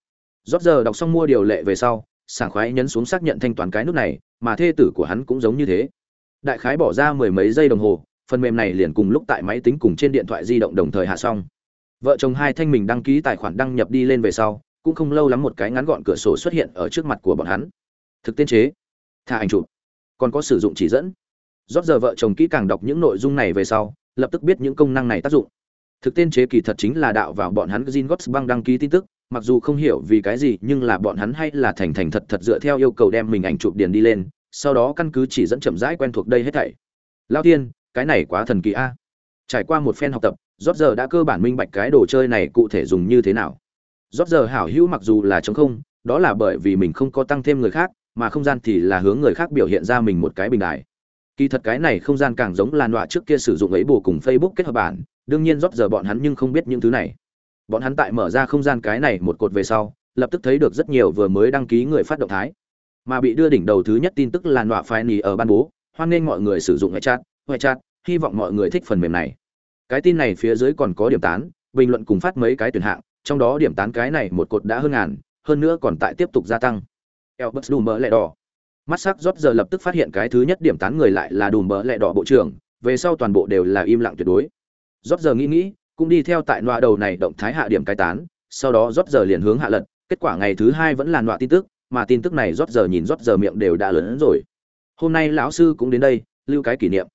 Rót giờ đọc xong mua điều lệ về sau sảng khoái nhấn xuống xác nhận thanh toán cái nút này, mà thê tử của hắn cũng giống như thế. Đại khái bỏ ra mười mấy giây đồng hồ, phần mềm này liền cùng lúc tại máy tính cùng trên điện thoại di động đồng thời hạ xong. Vợ chồng hai thanh mình đăng ký tài khoản đăng nhập đi lên về sau, cũng không lâu lắm một cái ngắn gọn cửa sổ xuất hiện ở trước mặt của bọn hắn. Thực tiên chế. Thả ảnh chụp. Còn có sử dụng chỉ dẫn. Rốt giờ vợ chồng kỹ càng đọc những nội dung này về sau, lập tức biết những công năng này tác dụng. Thực tiên chế kỳ thật chính là đạo vào bọn hắn Gin Gots băng đăng ký tin tức mặc dù không hiểu vì cái gì, nhưng là bọn hắn hay là thành thành thật thật dựa theo yêu cầu đem mình ảnh chụp điền đi lên, sau đó căn cứ chỉ dẫn chậm rãi quen thuộc đây hết thảy. Lao tiên cái này quá thần kỳ a. Trải qua một phen học tập rót giờ đã cơ bản minh bạch cái đồ chơi này cụ thể dùng như thế nào. Rót giờ hảo hữu mặc dù là chống không, đó là bởi vì mình không có tăng thêm người khác, mà không gian thì là hướng người khác biểu hiện ra mình một cái bình đại kỳ thật cái này không gian càng giống làn đọa trước kia sử dụng ấy bù cùng facebook kết hợp bản, đương nhiên rót giờ bọn hắn nhưng không biết những thứ này bọn hắn tại mở ra không gian cái này một cột về sau, lập tức thấy được rất nhiều vừa mới đăng ký người phát động thái. Mà bị đưa đỉnh đầu thứ nhất tin tức là nọa phai nì ở ban bố, hoan nghênh mọi người sử dụng hệ chat hệ chat, hy vọng mọi người thích phần mềm này. Cái tin này phía dưới còn có điểm tán, bình luận cùng phát mấy cái tuyển hạng, trong đó điểm tán cái này một cột đã hơn ngàn, hơn nữa còn tại tiếp tục gia tăng. Elbert đùm bỡ lẹ đỏ. Mắt sắc rót giờ lập tức phát hiện cái thứ nhất điểm tán người lại là đùm bỡ lẹ đỏ bộ trưởng, về sau toàn bộ đều là im lặng tuyệt đối. Rót giờ nghĩ nghĩ cũng đi theo tại nọa đầu này động thái hạ điểm cai tán, sau đó rót giờ liền hướng hạ lật, kết quả ngày thứ hai vẫn là nọa tin tức, mà tin tức này rót giờ nhìn rót giờ miệng đều đã lớn hơn rồi. Hôm nay lão sư cũng đến đây, lưu cái kỷ niệm.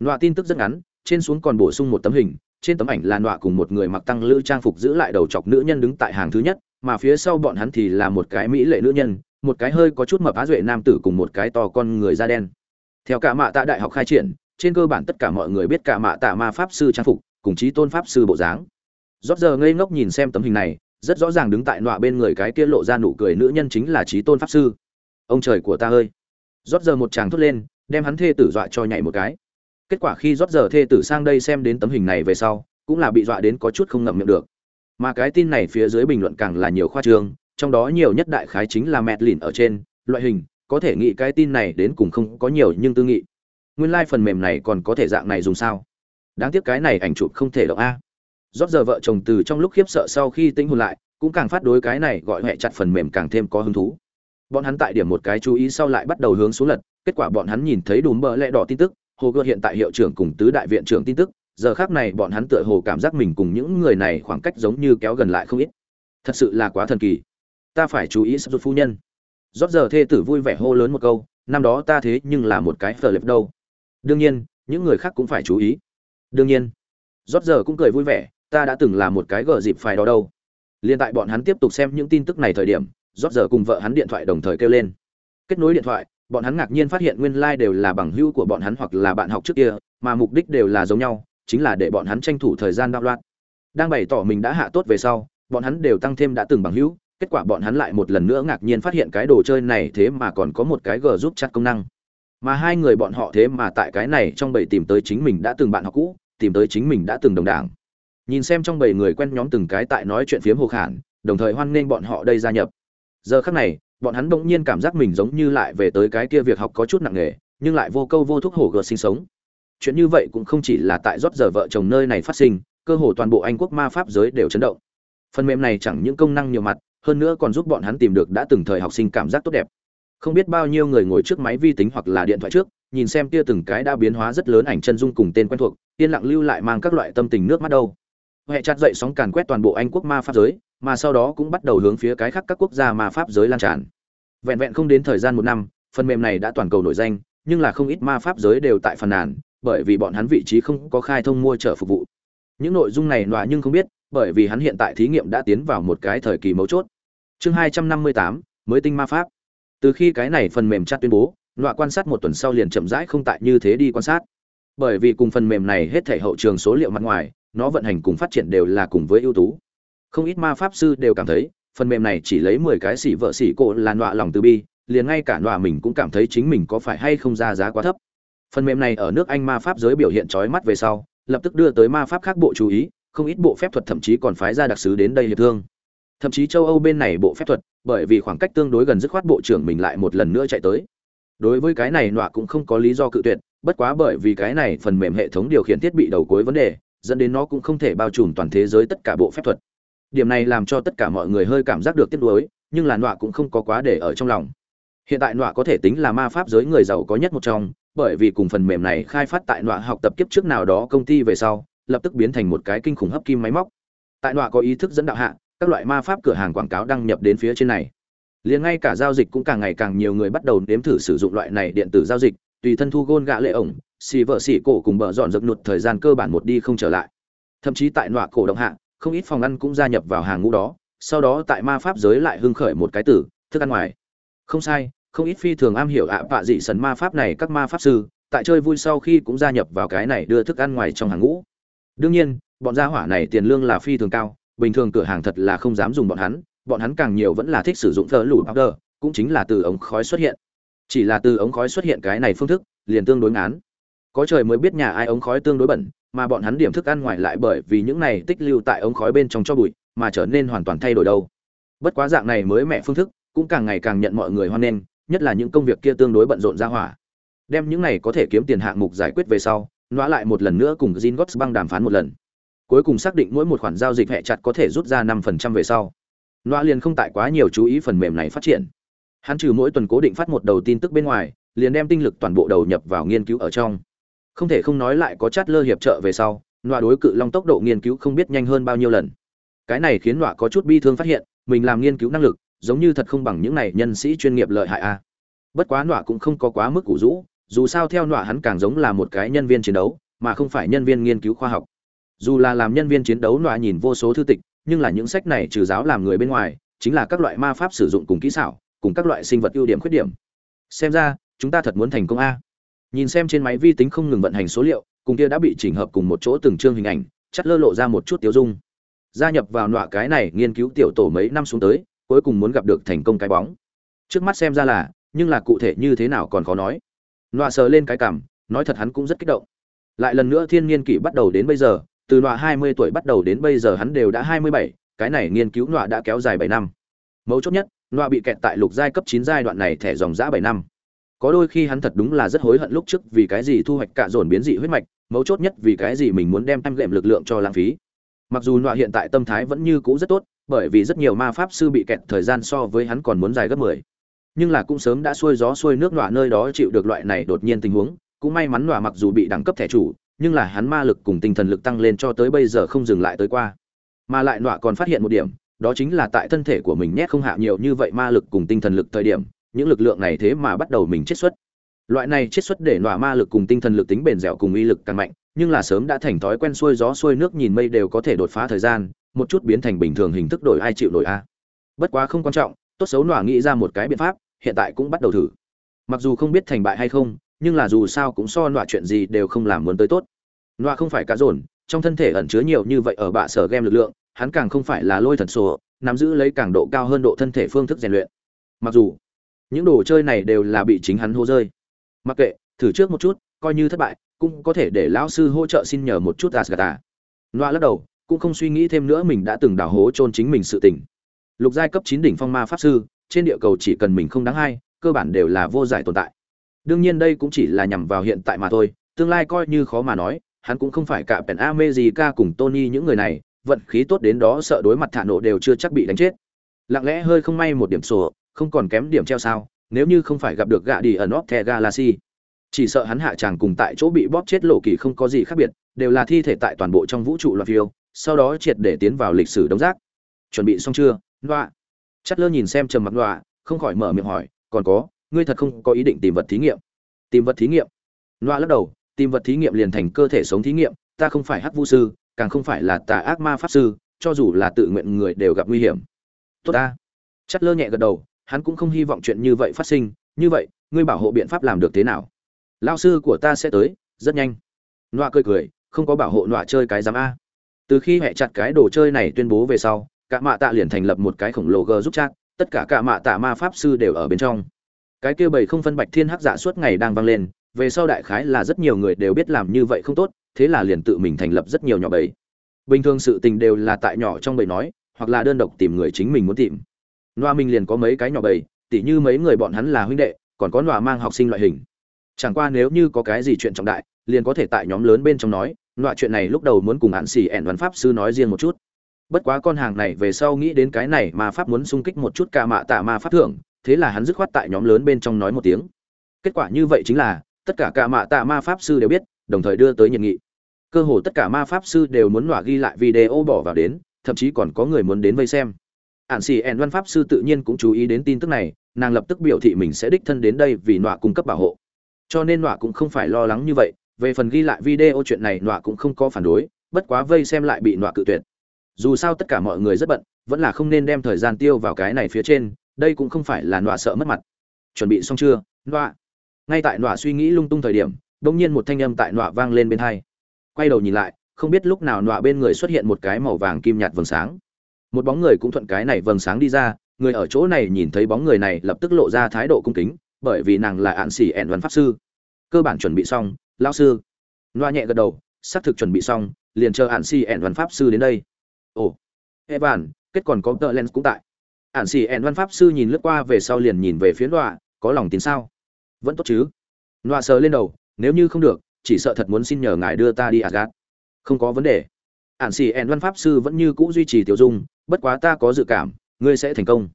Nọa tin tức rất ngắn, trên xuống còn bổ sung một tấm hình, trên tấm ảnh là nọa cùng một người mặc tăng lữ trang phục giữ lại đầu chọc nữ nhân đứng tại hàng thứ nhất, mà phía sau bọn hắn thì là một cái mỹ lệ nữ nhân, một cái hơi có chút mập á duệ nam tử cùng một cái to con người da đen. Theo cả mạ tạ đại học khai triển, trên cơ bản tất cả mọi người biết cả mạ tạ ma pháp sư trang phục cùng chí tôn pháp sư bộ dáng. Rót giờ ngây ngốc nhìn xem tấm hình này, rất rõ ràng đứng tại nọa bên người cái kia lộ ra nụ cười nữ nhân chính là chí tôn pháp sư. Ông trời của ta ơi! Rót giờ một chàng thốt lên, đem hắn thê tử dọa cho nhảy một cái. Kết quả khi rót giờ thê tử sang đây xem đến tấm hình này về sau, cũng là bị dọa đến có chút không ngậm miệng được. Mà cái tin này phía dưới bình luận càng là nhiều khoa trương, trong đó nhiều nhất đại khái chính là mẹt lìn ở trên, loại hình, có thể nghĩ cái tin này đến cùng không có nhiều nhưng tư nghị. Nguyên lai phần mềm này còn có thể dạng này dùng sao? Đáng tiếc cái này ảnh chụp không thể động a. Rót giờ vợ chồng từ trong lúc khiếp sợ sau khi tinh hồn lại, cũng càng phát đối cái này gọi hẹ chặt phần mềm càng thêm có hứng thú. Bọn hắn tại điểm một cái chú ý sau lại bắt đầu hướng xuống lật, kết quả bọn hắn nhìn thấy đùm bờ lẹ đỏ tin tức, hồ gươm hiện tại hiệu trưởng cùng tứ đại viện trưởng tin tức, giờ khác này bọn hắn tựa hồ cảm giác mình cùng những người này khoảng cách giống như kéo gần lại không ít. Thật sự là quá thần kỳ. Ta phải chú ý sắp rút phu nhân. Rót giờ thê tử vui vẻ hô lớn một câu, năm đó ta thế nhưng là một cái phờ lệp đâu. Đương nhiên, những người khác cũng phải chú ý đương nhiên. Rót giờ cũng cười vui vẻ, ta đã từng là một cái gờ dịp phải đó đâu. Liên tại bọn hắn tiếp tục xem những tin tức này thời điểm, rót giờ cùng vợ hắn điện thoại đồng thời kêu lên. Kết nối điện thoại, bọn hắn ngạc nhiên phát hiện nguyên lai đều là bằng hữu của bọn hắn hoặc là bạn học trước kia, mà mục đích đều là giống nhau, chính là để bọn hắn tranh thủ thời gian đạo loạn. Đang bày tỏ mình đã hạ tốt về sau, bọn hắn đều tăng thêm đã từng bằng hữu, kết quả bọn hắn lại một lần nữa ngạc nhiên phát hiện cái đồ chơi này thế mà còn có một cái g giúp chặt công năng. Mà hai người bọn họ thế mà tại cái này trong bầy tìm tới chính mình đã từng bạn học cũ tìm tới chính mình đã từng đồng đảng. Nhìn xem trong bầy người quen nhóm từng cái tại nói chuyện phiếm hồ khản, đồng thời hoan nghênh bọn họ đây gia nhập. Giờ khắc này, bọn hắn bỗng nhiên cảm giác mình giống như lại về tới cái kia việc học có chút nặng nề, nhưng lại vô câu vô thuốc hổ gợt sinh sống. Chuyện như vậy cũng không chỉ là tại rót giờ vợ chồng nơi này phát sinh, cơ hồ toàn bộ anh quốc ma pháp giới đều chấn động. Phần mềm này chẳng những công năng nhiều mặt, hơn nữa còn giúp bọn hắn tìm được đã từng thời học sinh cảm giác tốt đẹp. Không biết bao nhiêu người ngồi trước máy vi tính hoặc là điện thoại trước nhìn xem kia từng cái đã biến hóa rất lớn ảnh chân dung cùng tên quen thuộc, yên lặng lưu lại mang các loại tâm tình nước mắt đâu. Huệ chặt dậy sóng càn quét toàn bộ anh quốc ma pháp giới, mà sau đó cũng bắt đầu hướng phía cái khác các quốc gia ma pháp giới lan tràn. Vẹn vẹn không đến thời gian một năm, phần mềm này đã toàn cầu nổi danh, nhưng là không ít ma pháp giới đều tại phần nàn, bởi vì bọn hắn vị trí không có khai thông mua trở phục vụ. Những nội dung này nọa nhưng không biết, bởi vì hắn hiện tại thí nghiệm đã tiến vào một cái thời kỳ mấu chốt. Chương hai trăm năm mươi tám, mới tinh ma pháp. Từ khi cái này phần mềm chat tuyên bố nọa quan sát một tuần sau liền chậm rãi không tại như thế đi quan sát. Bởi vì cùng phần mềm này hết thể hậu trường số liệu mặt ngoài, nó vận hành cùng phát triển đều là cùng với ưu tú. Không ít ma pháp sư đều cảm thấy, phần mềm này chỉ lấy mười cái xỉ vợ xỉ cổ là nọa lòng từ bi, liền ngay cả nọa mình cũng cảm thấy chính mình có phải hay không ra giá quá thấp. Phần mềm này ở nước anh ma pháp giới biểu hiện trói mắt về sau, lập tức đưa tới ma pháp khác bộ chú ý, không ít bộ phép thuật thậm chí còn phái ra đặc sứ đến đây hiệp thương. Thậm chí châu âu bên này bộ phép thuật, bởi vì khoảng cách tương đối gần dứt khoát bộ trưởng mình lại một lần nữa chạy tới đối với cái này nọa cũng không có lý do cự tuyệt, bất quá bởi vì cái này phần mềm hệ thống điều khiển thiết bị đầu cuối vấn đề, dẫn đến nó cũng không thể bao trùm toàn thế giới tất cả bộ phép thuật. Điểm này làm cho tất cả mọi người hơi cảm giác được tiếc nuối, nhưng là nọa cũng không có quá để ở trong lòng. Hiện tại nọa có thể tính là ma pháp giới người giàu có nhất một trong, bởi vì cùng phần mềm này khai phát tại nọa học tập kiếp trước nào đó công ty về sau, lập tức biến thành một cái kinh khủng hấp kim máy móc. Tại nọa có ý thức dẫn đạo hạ, các loại ma pháp cửa hàng quảng cáo đăng nhập đến phía trên này liền ngay cả giao dịch cũng càng ngày càng nhiều người bắt đầu nếm thử sử dụng loại này điện tử giao dịch, tùy thân thu gôn gạ lệ ổng, xì vợ xì cổ cùng bờ dọn dập nụt thời gian cơ bản một đi không trở lại. Thậm chí tại nọa cổ động hạ, không ít phòng ăn cũng gia nhập vào hàng ngũ đó, sau đó tại ma pháp giới lại hưng khởi một cái tử, thức ăn ngoài. Không sai, không ít phi thường am hiểu ạ vạ dị sần ma pháp này các ma pháp sư, tại chơi vui sau khi cũng gia nhập vào cái này đưa thức ăn ngoài trong hàng ngũ. Đương nhiên, bọn gia hỏa này tiền lương là phi thường cao, bình thường cửa hàng thật là không dám dùng bọn hắn bọn hắn càng nhiều vẫn là thích sử dụng thờ lủ powder, cũng chính là từ ống khói xuất hiện. Chỉ là từ ống khói xuất hiện cái này phương thức, liền tương đối ngán. Có trời mới biết nhà ai ống khói tương đối bẩn, mà bọn hắn điểm thức ăn ngoài lại bởi vì những này tích lưu tại ống khói bên trong cho bụi, mà trở nên hoàn toàn thay đổi đâu. Bất quá dạng này mới mẹ phương thức, cũng càng ngày càng nhận mọi người hoan nghênh, nhất là những công việc kia tương đối bận rộn ra hỏa. Đem những này có thể kiếm tiền hạng mục giải quyết về sau nói lại một lần nữa cùng Jin Gots băng đàm phán một lần. Cuối cùng xác định mỗi một khoản giao dịch hệ chặt có thể rút ra năm phần trăm về sau loa liền không tại quá nhiều chú ý phần mềm này phát triển. Hắn trừ mỗi tuần cố định phát một đầu tin tức bên ngoài, liền đem tinh lực toàn bộ đầu nhập vào nghiên cứu ở trong. Không thể không nói lại có chát lơ hiệp trợ về sau loa đối cự long tốc độ nghiên cứu không biết nhanh hơn bao nhiêu lần. Cái này khiến loa có chút bi thương phát hiện, mình làm nghiên cứu năng lực, giống như thật không bằng những này nhân sĩ chuyên nghiệp lợi hại a. Bất quá loa cũng không có quá mức củ rũ, dù sao theo loa hắn càng giống là một cái nhân viên chiến đấu, mà không phải nhân viên nghiên cứu khoa học. Dù là làm nhân viên chiến đấu loa nhìn vô số thư tịch nhưng là những sách này trừ giáo làm người bên ngoài, chính là các loại ma pháp sử dụng cùng kỹ xảo, cùng các loại sinh vật ưu điểm khuyết điểm. Xem ra, chúng ta thật muốn thành công a. Nhìn xem trên máy vi tính không ngừng vận hành số liệu, cùng kia đã bị chỉnh hợp cùng một chỗ từng chương hình ảnh chắc lơ lộ ra một chút tiêu dung. Gia nhập vào nọa cái này nghiên cứu tiểu tổ mấy năm xuống tới, cuối cùng muốn gặp được thành công cái bóng. Trước mắt xem ra là, nhưng là cụ thể như thế nào còn khó nói. Nọa sờ lên cái cảm, nói thật hắn cũng rất kích động. Lại lần nữa thiên niên kỷ bắt đầu đến bây giờ từ nọa 20 tuổi bắt đầu đến bây giờ hắn đều đã 27, cái này nghiên cứu nọa đã kéo dài 7 năm. Mấu chốt nhất, nọa bị kẹt tại lục giai cấp 9 giai đoạn này thẻ dòng dã 7 năm. Có đôi khi hắn thật đúng là rất hối hận lúc trước vì cái gì thu hoạch cả dồn biến dị huyết mạch, mấu chốt nhất vì cái gì mình muốn đem em lệm lực lượng cho lãng phí. Mặc dù nọa hiện tại tâm thái vẫn như cũ rất tốt, bởi vì rất nhiều ma pháp sư bị kẹt thời gian so với hắn còn muốn dài gấp 10. Nhưng là cũng sớm đã xuôi gió xuôi nước nọa nơi đó chịu được loại này đột nhiên tình huống, cũng may mắn nọa mặc dù bị đẳng cấp thẻ chủ, nhưng là hắn ma lực cùng tinh thần lực tăng lên cho tới bây giờ không dừng lại tới qua. Mà lại nọa còn phát hiện một điểm, đó chính là tại thân thể của mình nhét không hạ nhiều như vậy ma lực cùng tinh thần lực thời điểm, những lực lượng này thế mà bắt đầu mình chết xuất. Loại này chết xuất để nọa ma lực cùng tinh thần lực tính bền dẻo cùng uy lực càng mạnh, nhưng là sớm đã thành thói quen xuôi gió xuôi nước nhìn mây đều có thể đột phá thời gian, một chút biến thành bình thường hình thức đổi ai chịu đổi a. Bất quá không quan trọng, tốt xấu nọa nghĩ ra một cái biện pháp, hiện tại cũng bắt đầu thử. Mặc dù không biết thành bại hay không nhưng là dù sao cũng so nọa chuyện gì đều không làm muốn tới tốt. Nọa không phải cá dồn, trong thân thể ẩn chứa nhiều như vậy ở bạ sở game lực lượng, hắn càng không phải là lôi thần sổ, nắm giữ lấy càng độ cao hơn độ thân thể phương thức rèn luyện. Mặc dù, những đồ chơi này đều là bị chính hắn hô rơi. Mặc kệ, thử trước một chút, coi như thất bại, cũng có thể để lão sư hỗ trợ xin nhờ một chút asgata. Nọa lắc đầu, cũng không suy nghĩ thêm nữa mình đã từng đào hố chôn chính mình sự tỉnh lục giai cấp chín đỉnh phong ma pháp sư, trên địa cầu chỉ cần mình không đáng hay cơ bản đều là vô giải tồn tại đương nhiên đây cũng chỉ là nhằm vào hiện tại mà thôi tương lai coi như khó mà nói hắn cũng không phải cả Pen America cùng Tony những người này, vận khí tốt đến đó sợ đối mặt thả nổ đều chưa chắc bị đánh chết. Lặng lẽ hơi không may một điểm sổ, không còn kém điểm treo sao, nếu như không phải gặp được gạ đi ở nóc the galaxy. Chỉ sợ hắn hạ tràng cùng tại chỗ bị bóp chết lộ kỳ không có gì khác biệt đều là thi thể tại toàn bộ trong vũ trụ loạt phiêu sau đó triệt để tiến vào lịch sử đống rác. Chuẩn bị xong chưa? Loa chất lơ nhìn xem trầm mặc loa không khỏi mở miệng hỏi còn có ngươi thật không có ý định tìm vật thí nghiệm. Tìm vật thí nghiệm? Loa lắc đầu, tìm vật thí nghiệm liền thành cơ thể sống thí nghiệm, ta không phải hắc vu sư, càng không phải là tà ác ma pháp sư, cho dù là tự nguyện người đều gặp nguy hiểm. Tốt ta. Chất lơ nhẹ gật đầu, hắn cũng không hy vọng chuyện như vậy phát sinh. Như vậy, ngươi bảo hộ biện pháp làm được thế nào? Lao sư của ta sẽ tới, rất nhanh. Loa cười cười, không có bảo hộ loa chơi cái giám a. Từ khi hẹ chặt cái đồ chơi này tuyên bố về sau, cả mạ tạ liền thành lập một cái khổng lồ g giúp chat, tất cả cả mạ tạ ma pháp sư đều ở bên trong cái kia bảy không phân bạch thiên hắc dạ suốt ngày đang vang lên, về sau đại khái là rất nhiều người đều biết làm như vậy không tốt, thế là liền tự mình thành lập rất nhiều nhỏ bầy. Bình thường sự tình đều là tại nhỏ trong bầy nói, hoặc là đơn độc tìm người chính mình muốn tìm. Noa mình liền có mấy cái nhỏ bầy, tỉ như mấy người bọn hắn là huynh đệ, còn có loa mang học sinh loại hình. Chẳng qua nếu như có cái gì chuyện trọng đại, liền có thể tại nhóm lớn bên trong nói loại chuyện này lúc đầu muốn cùng hạn xỉ ẻn văn pháp sư nói riêng một chút. Bất quá con hàng này về sau nghĩ đến cái này mà pháp muốn xung kích một chút ca mạ tạ ma pháp thưởng thế là hắn dứt khoát tại nhóm lớn bên trong nói một tiếng. Kết quả như vậy chính là, tất cả cả mạ tạ ma pháp sư đều biết, đồng thời đưa tới nhiệt nghị. Cơ hồ tất cả ma pháp sư đều muốn nọa ghi lại video bỏ vào đến, thậm chí còn có người muốn đến vây xem. Ạn xì ẻn văn pháp sư tự nhiên cũng chú ý đến tin tức này, nàng lập tức biểu thị mình sẽ đích thân đến đây vì nọa cung cấp bảo hộ. Cho nên nọa cũng không phải lo lắng như vậy, về phần ghi lại video chuyện này nọa cũng không có phản đối, bất quá vây xem lại bị nọa cự tuyệt. Dù sao tất cả mọi người rất bận, vẫn là không nên đem thời gian tiêu vào cái này phía trên đây cũng không phải là nọa sợ mất mặt. Chuẩn bị xong chưa, nọa? Ngay tại nọa suy nghĩ lung tung thời điểm đ ỗ n g nhiên một thanh âm tại nọa vang lên bên hai. Quay đầu nhìn lại, không biết lúc nào nọa bên người xuất hiện một cái màu vàng kim nhạt vầng sáng. Một bóng người cũng thuận cái này vầng sáng đi ra, người ở chỗ này nhìn thấy bóng người này lập tức lộ ra thái độ cung kính, bởi vì nàng là ạn xỉ ẹn văn pháp sư. Cơ bản chuẩn bị xong lao sư. Loa nhẹ gật đầu, xác thực chuẩn bị xong, liền chờ ạn xỉ ẹn văn pháp sư đến đây. Ồ, evan, kết còn có tờ len cũng tại ản xì ẹn văn pháp sư nhìn lướt qua về sau liền nhìn về phía đọa có lòng tin sao vẫn tốt chứ loa sờ lên đầu nếu như không được chỉ sợ thật muốn xin nhờ ngài đưa ta đi Asgard. Không có vấn đề. Ản xì ẹn Văn pháp sư vẫn như cũ duy trì tiểu dung, bất quá ta có dự cảm, ngươi sẽ thành công.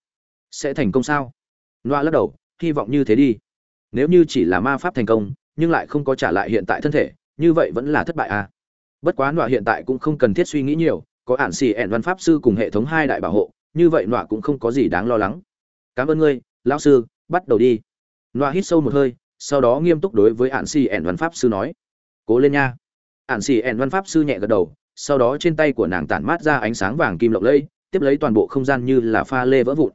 Sẽ thành công sao? Noa lắc đầu, hy vọng như thế đi nếu như chỉ là ma pháp thành công nhưng lại không có trả lại hiện tại thân thể như vậy vẫn là thất bại à bất quá nọa hiện tại cũng không cần thiết suy nghĩ nhiều có ản xì ẻn văn pháp sư cùng hệ thống hai đại bảo hộ như vậy nọa cũng không có gì đáng lo lắng. Cảm ơn ngươi, lão sư, bắt đầu đi. Nọa hít sâu một hơi, sau đó nghiêm túc đối với ản xì ẻn văn pháp sư nói. Cố lên nha. Ản xì ẻn văn pháp sư nhẹ gật đầu, sau đó trên tay của nàng tản mát ra ánh sáng vàng kim lộng lẫy, tiếp lấy toàn bộ không gian như là pha lê vỡ vụn.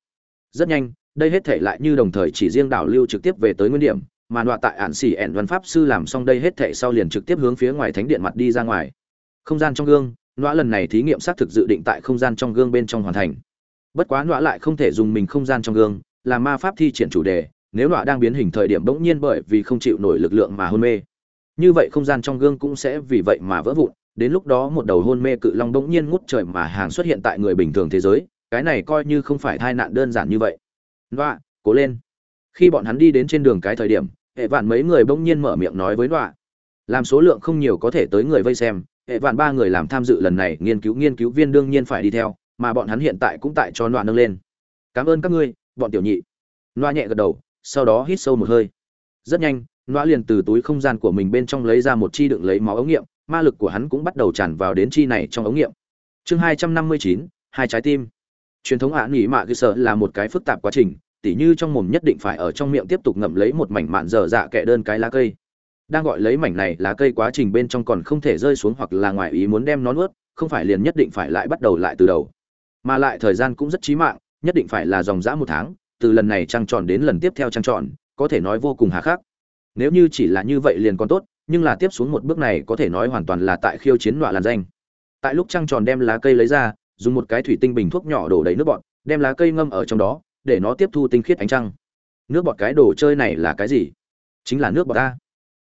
Rất nhanh, đây hết thể lại như đồng thời chỉ riêng đảo lưu trực tiếp về tới nguyên điểm, mà nọa tại ạn xì ẻn văn pháp sư làm xong đây hết thể sau liền trực tiếp hướng phía ngoài thánh điện mặt đi ra ngoài. Không gian trong gương, nọa lần này thí nghiệm xác thực dự định tại không gian trong gương bên trong hoàn thành bất quá nọa lại không thể dùng mình không gian trong gương là ma pháp thi triển chủ đề nếu nọa đang biến hình thời điểm bỗng nhiên bởi vì không chịu nổi lực lượng mà hôn mê như vậy không gian trong gương cũng sẽ vì vậy mà vỡ vụn đến lúc đó một đầu hôn mê cự long bỗng nhiên ngút trời mà hàng xuất hiện tại người bình thường thế giới cái này coi như không phải tai nạn đơn giản như vậy Đoạ, cố lên. Khi bọn hắn đi đến trên đường cái thời điểm, hệ vạn mấy người bỗng nhiên mở miệng nói với Đoạ. Làm số lượng không nhiều có thể tới người vây xem, hệ vạn ba người làm tham dự lần này nghiên cứu nghiên cứu viên đương nhiên phải đi theo, mà bọn hắn hiện tại cũng tại cho loạn nâng lên. Cảm ơn các ngươi, bọn tiểu nhị. loa nhẹ gật đầu, sau đó hít sâu một hơi. Rất nhanh, loa liền từ túi không gian của mình bên trong lấy ra một chi đựng lấy máu ống nghiệm, ma lực của hắn cũng bắt đầu tràn vào đến chi này trong ống nghiệm. Chương hai trăm năm mươi chín, hai trái tim truyền thống ạ nghỉ mạ cơ sở là một cái phức tạp quá trình tỉ như trong mồm nhất định phải ở trong miệng tiếp tục ngậm lấy một mảnh mạn dở dạ kẹ đơn cái lá cây đang gọi lấy mảnh này lá cây quá trình bên trong còn không thể rơi xuống hoặc là ngoài ý muốn đem nó nuốt không phải liền nhất định phải lại bắt đầu lại từ đầu mà lại thời gian cũng rất chí mạng, nhất định phải là dòng dã một tháng, từ lần này trăng tròn đến lần tiếp theo trăng tròn, có thể nói vô cùng hà khắc. Nếu như chỉ là như vậy liền còn tốt, nhưng là tiếp xuống một bước này có thể nói hoàn toàn là tại khiêu chiến nọa làn danh. Tại lúc trăng tròn đem lá cây lấy ra, dùng một cái thủy tinh bình thuốc nhỏ đổ đầy nước bọt, đem lá cây ngâm ở trong đó, để nó tiếp thu tinh khiết ánh trăng. Nước bọt cái đồ chơi này là cái gì? Chính là nước bọt ta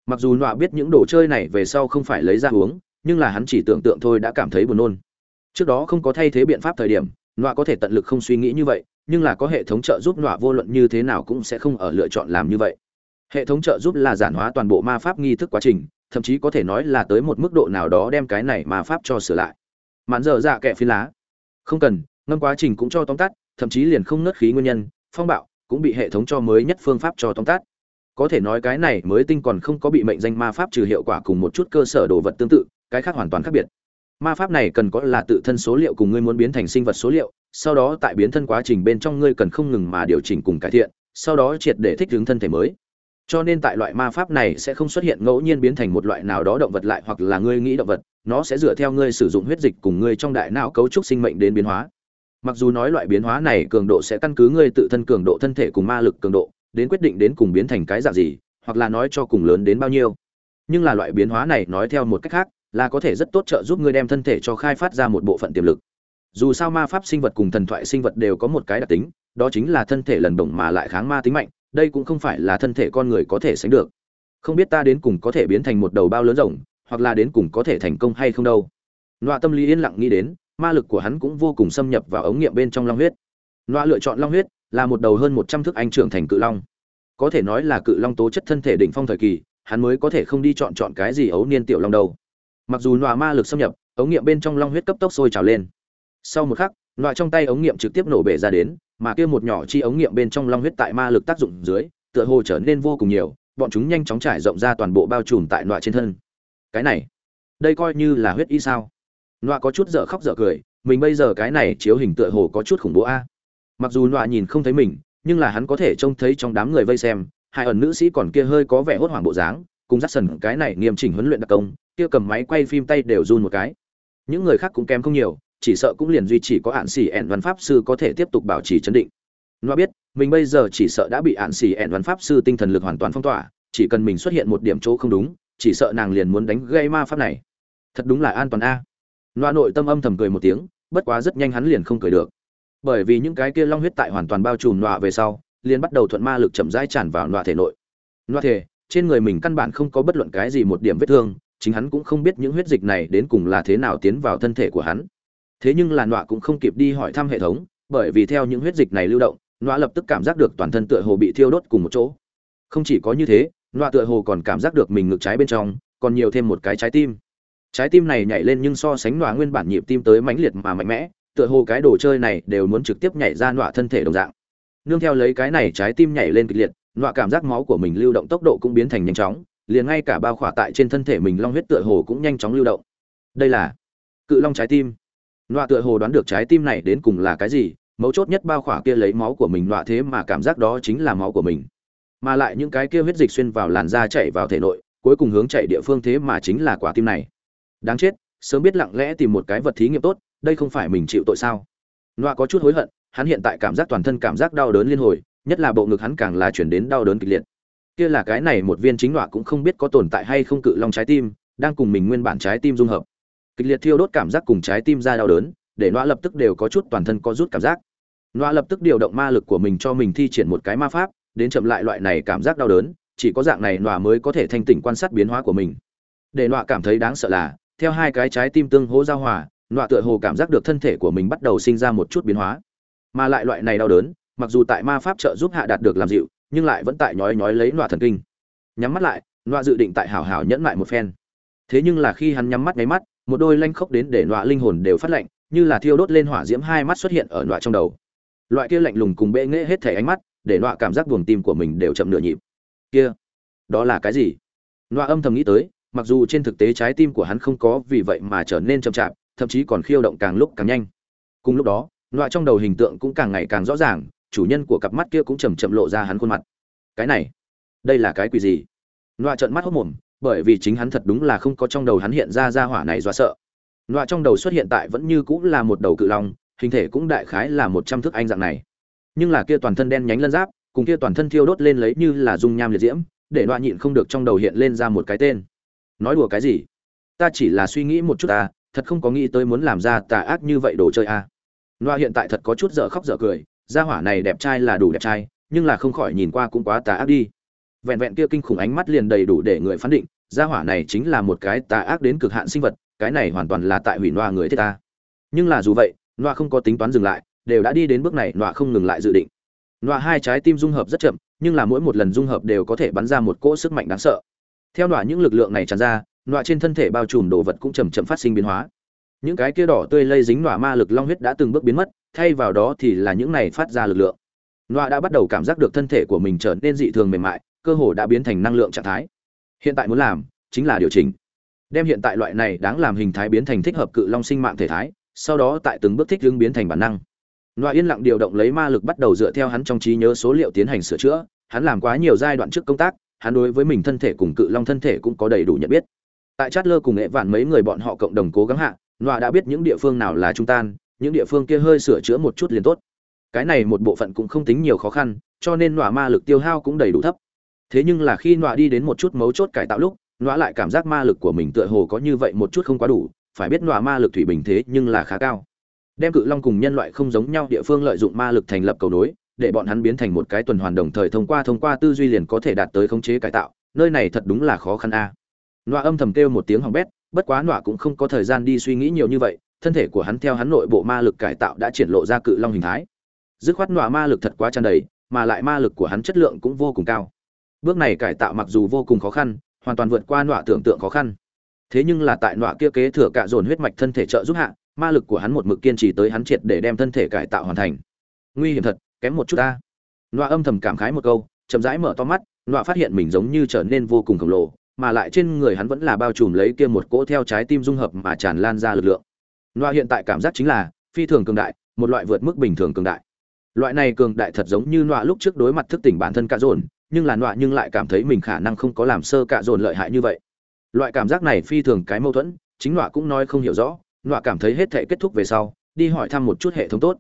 mặc dù nọa biết những đồ chơi này về sau không phải lấy ra uống, nhưng là hắn chỉ tưởng tượng thôi đã cảm thấy buồn nôn trước đó không có thay thế biện pháp thời điểm, nọa có thể tận lực không suy nghĩ như vậy, nhưng là có hệ thống trợ giúp nọa vô luận như thế nào cũng sẽ không ở lựa chọn làm như vậy. Hệ thống trợ giúp là giản hóa toàn bộ ma pháp nghi thức quá trình, thậm chí có thể nói là tới một mức độ nào đó đem cái này ma pháp cho sửa lại. Mạn dở dạ kẹ phi lá. Không cần, ngâm quá trình cũng cho tóm tắt, thậm chí liền không nớt khí nguyên nhân, phong bạo cũng bị hệ thống cho mới nhất phương pháp cho tóm tắt. Có thể nói cái này mới tinh còn không có bị mệnh danh ma pháp trừ hiệu quả cùng một chút cơ sở đồ vật tương tự, cái khác hoàn toàn khác biệt ma pháp này cần có là tự thân số liệu cùng ngươi muốn biến thành sinh vật số liệu, sau đó tại biến thân quá trình bên trong ngươi cần không ngừng mà điều chỉnh cùng cải thiện, sau đó triệt để thích ứng thân thể mới. Cho nên tại loại ma pháp này sẽ không xuất hiện ngẫu nhiên biến thành một loại nào đó động vật lại hoặc là ngươi nghĩ động vật, nó sẽ dựa theo ngươi sử dụng huyết dịch cùng ngươi trong đại não cấu trúc sinh mệnh đến biến hóa. Mặc dù nói loại biến hóa này cường độ sẽ căn cứ ngươi tự thân cường độ, thân thể cùng ma lực cường độ, đến quyết định đến cùng biến thành cái dạng gì, hoặc là nói cho cùng lớn đến bao nhiêu. Nhưng là loại biến hóa này nói theo một cách khác là có thể rất tốt trợ giúp ngươi đem thân thể cho khai phát ra một bộ phận tiềm lực. Dù sao ma pháp sinh vật cùng thần thoại sinh vật đều có một cái đặc tính, đó chính là thân thể lần động mà lại kháng ma tính mạnh, đây cũng không phải là thân thể con người có thể sánh được. Không biết ta đến cùng có thể biến thành một đầu bao lớn rồng, hoặc là đến cùng có thể thành công hay không đâu. Nọa tâm lý yên lặng nghĩ đến, ma lực của hắn cũng vô cùng xâm nhập vào ống nghiệm bên trong long huyết. Nọa lựa chọn long huyết, là một đầu hơn một trăm thước anh trưởng thành cự long. Có thể nói là cự long tố chất thân thể đỉnh phong thời kỳ, hắn mới có thể không đi chọn chọn cái gì ấu niên tiểu long đầu mặc dù nọa ma lực xâm nhập, ống nghiệm bên trong long huyết cấp tốc sôi trào lên. Sau một khắc, nọa trong tay ống nghiệm trực tiếp nổ bể ra đến, mà kia một nhỏ chi ống nghiệm bên trong long huyết tại ma lực tác dụng dưới, tựa hồ trở nên vô cùng nhiều, bọn chúng nhanh chóng trải rộng ra toàn bộ bao trùm tại nọa trên thân. Cái này, đây coi như là huyết y sao? Nọa có chút dở khóc dở cười, mình bây giờ cái này chiếu hình tựa hồ có chút khủng bố a. Mặc dù nọa nhìn không thấy mình, nhưng là hắn có thể trông thấy trong đám người vây xem, hai ẩn nữ sĩ còn kia hơi có vẻ hốt hoảng bộ dáng, cùng dắt sần cái này nghiêm chỉnh huấn luyện đặc công kia cầm máy quay phim tay đều run một cái. Những người khác cũng kém không nhiều, chỉ sợ cũng liền duy chỉ có hạn xỉ ẻn văn pháp sư có thể tiếp tục bảo trì chấn định. Nó biết, mình bây giờ chỉ sợ đã bị hạn xỉ ẻn văn pháp sư tinh thần lực hoàn toàn phong tỏa, chỉ cần mình xuất hiện một điểm chỗ không đúng, chỉ sợ nàng liền muốn đánh gây ma pháp này. Thật đúng là an toàn a. Loa nội tâm âm thầm cười một tiếng, bất quá rất nhanh hắn liền không cười được. Bởi vì những cái kia long huyết tại hoàn toàn bao trùm loa về sau, liền bắt đầu thuận ma lực chậm rãi tràn vào loa thể nội. Loa thể, trên người mình căn bản không có bất luận cái gì một điểm vết thương chính hắn cũng không biết những huyết dịch này đến cùng là thế nào tiến vào thân thể của hắn. Thế nhưng là nọa cũng không kịp đi hỏi thăm hệ thống, bởi vì theo những huyết dịch này lưu động, nọa lập tức cảm giác được toàn thân tựa hồ bị thiêu đốt cùng một chỗ. Không chỉ có như thế, nọa tựa hồ còn cảm giác được mình ngực trái bên trong còn nhiều thêm một cái trái tim. Trái tim này nhảy lên nhưng so sánh nọa nguyên bản nhịp tim tới mãnh liệt mà mạnh mẽ, tựa hồ cái đồ chơi này đều muốn trực tiếp nhảy ra nọa thân thể đồng dạng. Nương theo lấy cái này trái tim nhảy lên kịch liệt, nọa cảm giác máu của mình lưu động tốc độ cũng biến thành nhanh chóng liền ngay cả bao khỏa tại trên thân thể mình long huyết tựa hồ cũng nhanh chóng lưu động. Đây là cự long trái tim. Nọa tựa hồ đoán được trái tim này đến cùng là cái gì, mấu chốt nhất bao khỏa kia lấy máu của mình nọa thế mà cảm giác đó chính là máu của mình. Mà lại những cái kia huyết dịch xuyên vào làn da chạy vào thể nội, cuối cùng hướng chạy địa phương thế mà chính là quả tim này. Đáng chết, sớm biết lặng lẽ tìm một cái vật thí nghiệm tốt, đây không phải mình chịu tội sao? Nọa có chút hối hận, hắn hiện tại cảm giác toàn thân cảm giác đau đớn liên hồi, nhất là bộ ngực hắn càng là chuyển đến đau đớn kịch liệt kia là cái này một viên chính loại cũng không biết có tồn tại hay không cự long trái tim, đang cùng mình nguyên bản trái tim dung hợp. Kịch liệt thiêu đốt cảm giác cùng trái tim ra đau đớn, để nọa lập tức đều có chút toàn thân có rút cảm giác. Nọa lập tức điều động ma lực của mình cho mình thi triển một cái ma pháp, đến chậm lại loại này cảm giác đau đớn, chỉ có dạng này nọa mới có thể thanh tỉnh quan sát biến hóa của mình. Để nọa cảm thấy đáng sợ là, theo hai cái trái tim tương hỗ giao hòa nọa tựa hồ cảm giác được thân thể của mình bắt đầu sinh ra một chút biến hóa. Mà lại loại này đau đớn, mặc dù tại ma pháp trợ giúp hạ đạt được làm dịu nhưng lại vẫn tại nhói nhói lấy nọa thần kinh. Nhắm mắt lại, nọa dự định tại hảo hảo nhẫn lại một phen. Thế nhưng là khi hắn nhắm mắt nháy mắt, một đôi lanh khốc đến để nọa linh hồn đều phát lạnh, như là thiêu đốt lên hỏa diễm hai mắt xuất hiện ở nọa trong đầu. Loại kia lạnh lùng cùng bệ nghễ hết thể ánh mắt, để nọa cảm giác buồng tim của mình đều chậm nửa nhịp. Kia, đó là cái gì? Nọa âm thầm nghĩ tới, mặc dù trên thực tế trái tim của hắn không có vì vậy mà trở nên chậm chạp, thậm chí còn khiêu động càng lúc càng nhanh. Cùng lúc đó, nọa trong đầu hình tượng cũng càng ngày càng rõ ràng chủ nhân của cặp mắt kia cũng chầm chậm lộ ra hắn khuôn mặt. Cái này, đây là cái quỷ gì? Loa trợn mắt hốc mồm, bởi vì chính hắn thật đúng là không có trong đầu hắn hiện ra ra hỏa này dọa sợ. Loa trong đầu xuất hiện tại vẫn như cũng là một đầu cự long, hình thể cũng đại khái là một trăm thước anh dạng này. Nhưng là kia toàn thân đen nhánh lân giáp, cùng kia toàn thân thiêu đốt lên lấy như là dung nham liệt diễm, để loa nhịn không được trong đầu hiện lên ra một cái tên. Nói đùa cái gì? Ta chỉ là suy nghĩ một chút ta, thật không có nghĩ tới muốn làm ra tà ác như vậy đồ chơi a. À. hiện tại thật có chút dở khóc dở cười gia hỏa này đẹp trai là đủ đẹp trai, nhưng là không khỏi nhìn qua cũng quá tà ác đi. Vẹn vẹn kia kinh khủng ánh mắt liền đầy đủ để người phán định, gia hỏa này chính là một cái tà ác đến cực hạn sinh vật, cái này hoàn toàn là tại hủy noa người thế ta. Nhưng là dù vậy noa không có tính toán dừng lại, đều đã đi đến bước này noa không ngừng lại dự định. Noa hai trái tim dung hợp rất chậm, nhưng là mỗi một lần dung hợp đều có thể bắn ra một cỗ sức mạnh đáng sợ. Theo noa những lực lượng này tràn ra noa trên thân thể bao trùm đồ vật cũng chậm chậm phát sinh biến hóa những cái kia đỏ tươi lây dính nọa ma lực long huyết đã từng bước biến mất thay vào đó thì là những này phát ra lực lượng Nọa đã bắt đầu cảm giác được thân thể của mình trở nên dị thường mềm mại, cơ hồ đã biến thành năng lượng trạng thái. Hiện tại muốn làm chính là điều chỉnh. Đem hiện tại loại này đáng làm hình thái biến thành thích hợp cự long sinh mạng thể thái, sau đó tại từng bước thích ứng biến thành bản năng. Nọa yên lặng điều động lấy ma lực bắt đầu dựa theo hắn trong trí nhớ số liệu tiến hành sửa chữa, hắn làm quá nhiều giai đoạn trước công tác, hắn đối với mình thân thể cùng cự long thân thể cũng có đầy đủ nhận biết. Tại Chát Lơ cùng nghệ vạn mấy người bọn họ cộng đồng cố gắng hạ, Nọa đã biết những địa phương nào là trung tan, những địa phương kia hơi sửa chữa một chút liền tốt. Cái này một bộ phận cũng không tính nhiều khó khăn, cho nên Nọa ma lực tiêu hao cũng đầy đủ thấp. Thế nhưng là khi Nọa đi đến một chút mấu chốt cải tạo lúc, Nọa lại cảm giác ma lực của mình tựa hồ có như vậy một chút không quá đủ, phải biết Nọa ma lực thủy bình thế nhưng là khá cao đem cự long cùng nhân loại không giống nhau địa phương lợi dụng ma lực thành lập cầu nối để bọn hắn biến thành một cái tuần hoàn đồng thời thông qua thông qua tư duy liền có thể đạt tới khống chế cải tạo nơi này thật đúng là khó khăn a à. nọa âm thầm kêu một tiếng hỏng bét bất quá nọa cũng không có thời gian đi suy nghĩ nhiều như vậy, thân thể của hắn theo hắn nội bộ ma lực cải tạo đã triển lộ ra cự long hình thái. Dứt khoát nọa ma lực thật quá tràn đầy, mà lại ma lực của hắn chất lượng cũng vô cùng cao. Bước này cải tạo mặc dù vô cùng khó khăn, hoàn toàn vượt qua nọa tưởng tượng khó khăn. Thế nhưng là tại nọa kia kế thừa cạ dồn huyết mạch thân thể trợ giúp hạ, ma lực của hắn một mực kiên trì tới hắn triệt để đem thân thể cải tạo hoàn thành. Nguy hiểm thật, kém một chút ta. Nọa âm thầm cảm khái một câu, chậm rãi mở to mắt, nọa phát hiện mình giống như trở nên vô cùng khổng lồ mà lại trên người hắn vẫn là bao trùm lấy kia một cỗ theo trái tim dung hợp mà tràn lan ra lực lượng. Loa hiện tại cảm giác chính là phi thường cường đại, một loại vượt mức bình thường cường đại. Loại này cường đại thật giống như Loa lúc trước đối mặt thức tỉnh bản thân cả dồn, nhưng là Loa nhưng lại cảm thấy mình khả năng không có làm sơ cả dồn lợi hại như vậy. Loại cảm giác này phi thường cái mâu thuẫn, chính Loa cũng nói không hiểu rõ, Loa cảm thấy hết thể kết thúc về sau, đi hỏi thăm một chút hệ thống tốt.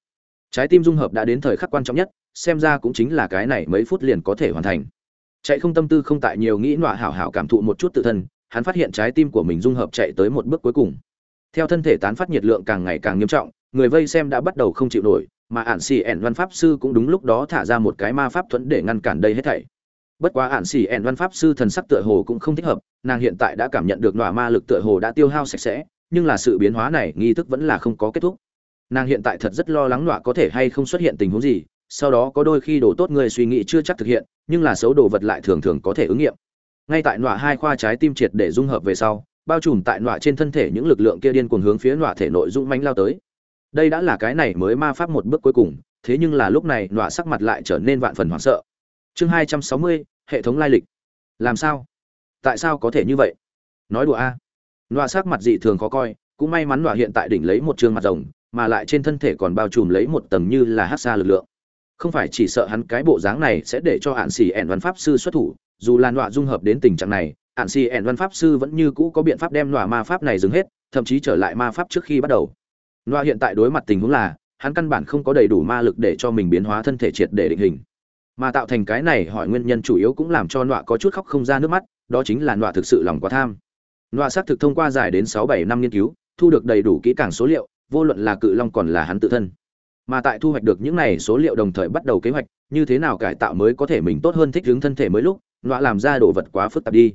Trái tim dung hợp đã đến thời khắc quan trọng nhất, xem ra cũng chính là cái này mấy phút liền có thể hoàn thành chạy không tâm tư không tại nhiều nghĩ nọa hảo hảo cảm thụ một chút tự thân, hắn phát hiện trái tim của mình dung hợp chạy tới một bước cuối cùng. Theo thân thể tán phát nhiệt lượng càng ngày càng nghiêm trọng, người vây xem đã bắt đầu không chịu nổi, mà ản xì ẻn văn pháp sư cũng đúng lúc đó thả ra một cái ma pháp thuẫn để ngăn cản đây hết thảy. Bất quá ản xì ẻn văn pháp sư thần sắc tựa hồ cũng không thích hợp, nàng hiện tại đã cảm nhận được nọa ma lực tựa hồ đã tiêu hao sạch sẽ, nhưng là sự biến hóa này nghi thức vẫn là không có kết thúc. Nàng hiện tại thật rất lo lắng nọa có thể hay không xuất hiện tình huống gì sau đó có đôi khi đồ tốt người suy nghĩ chưa chắc thực hiện nhưng là xấu đồ vật lại thường thường có thể ứng nghiệm. Ngay tại nọa hai khoa trái tim triệt để dung hợp về sau bao trùm tại nọa trên thân thể những lực lượng kia điên cuồng hướng phía nọa thể nội dũng mãnh lao tới. Đây đã là cái này mới ma pháp một bước cuối cùng thế nhưng là lúc này nọa sắc mặt lại trở nên vạn phần hoảng sợ. Chương hai trăm sáu mươi hệ thống lai lịch. Làm sao? Tại sao có thể như vậy? Nói đùa a. Nọa sắc mặt dị thường khó coi, cũng may mắn nọa hiện tại đỉnh lấy một trường mặt rồng, mà lại trên thân thể còn bao trùm lấy một tầng như là hắc sa lực lượng. Không phải chỉ sợ hắn cái bộ dáng này sẽ để cho hạn xì ẻn văn pháp sư xuất thủ, dù là nọa dung hợp đến tình trạng này, hạn xì ẻn văn pháp sư vẫn như cũ có biện pháp đem nọa ma pháp này dừng hết, thậm chí trở lại ma pháp trước khi bắt đầu. Nọa hiện tại đối mặt tình huống là, hắn căn bản không có đầy đủ ma lực để cho mình biến hóa thân thể triệt để định hình. Mà tạo thành cái này hỏi nguyên nhân chủ yếu cũng làm cho nọa có chút khóc không ra nước mắt, đó chính là nọa thực sự lòng quá tham. Nọa xác thực thông qua dài đến 6-7 năm nghiên cứu, thu được đầy đủ kỹ càng số liệu, vô luận là cự long còn là hắn tự thân. Mà tại thu hoạch được những này số liệu đồng thời bắt đầu kế hoạch, như thế nào cải tạo mới có thể mình tốt hơn thích ứng thân thể mới lúc, nọa làm ra đồ vật quá phức tạp đi.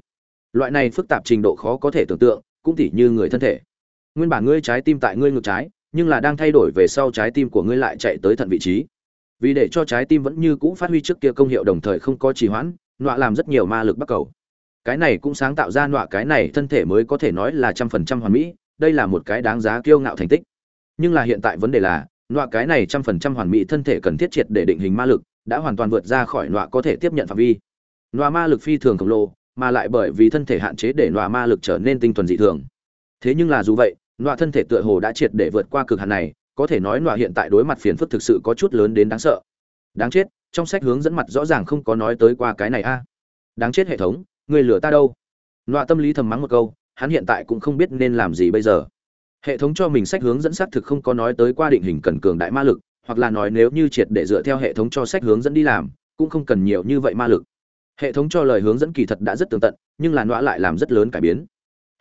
Loại này phức tạp trình độ khó có thể tưởng tượng, cũng tỉ như người thân thể. Nguyên bản ngươi trái tim tại ngươi ngược trái, nhưng là đang thay đổi về sau trái tim của ngươi lại chạy tới thận vị trí. Vì để cho trái tim vẫn như cũ phát huy trước kia công hiệu đồng thời không có trì hoãn, nọa làm rất nhiều ma lực bắt cầu cái này cũng sáng tạo ra nọa cái này thân thể mới có thể nói là trăm phần trăm hoàn mỹ đây là một cái đáng giá kiêu ngạo thành tích nhưng là hiện tại vấn đề là nọa cái này trăm phần trăm hoàn mỹ thân thể cần thiết triệt để định hình ma lực, đã hoàn toàn vượt ra khỏi nọa có thể tiếp nhận phạm vi. Nọa ma lực phi thường khổng lồ, mà lại bởi vì thân thể hạn chế để nọa ma lực trở nên tinh thuần dị thường. Thế nhưng là dù vậy, nọa thân thể tựa hồ đã triệt để vượt qua cực hạn này, có thể nói nọa hiện tại đối mặt phiền phức thực sự có chút lớn đến đáng sợ. Đáng chết, trong sách hướng dẫn mặt rõ ràng không có nói tới qua cái này a. Đáng chết hệ thống, người lừa ta đâu? Nọa tâm lý thầm mắng một câu, hắn hiện tại cũng không biết nên làm gì bây giờ hệ thống cho mình sách hướng dẫn xác thực không có nói tới qua định hình cần cường đại ma lực, hoặc là nói nếu như triệt để dựa theo hệ thống cho sách hướng dẫn đi làm, cũng không cần nhiều như vậy ma lực. Hệ thống cho lời hướng dẫn kỳ thật đã rất tường tận, nhưng là nọa lại làm rất lớn cải biến.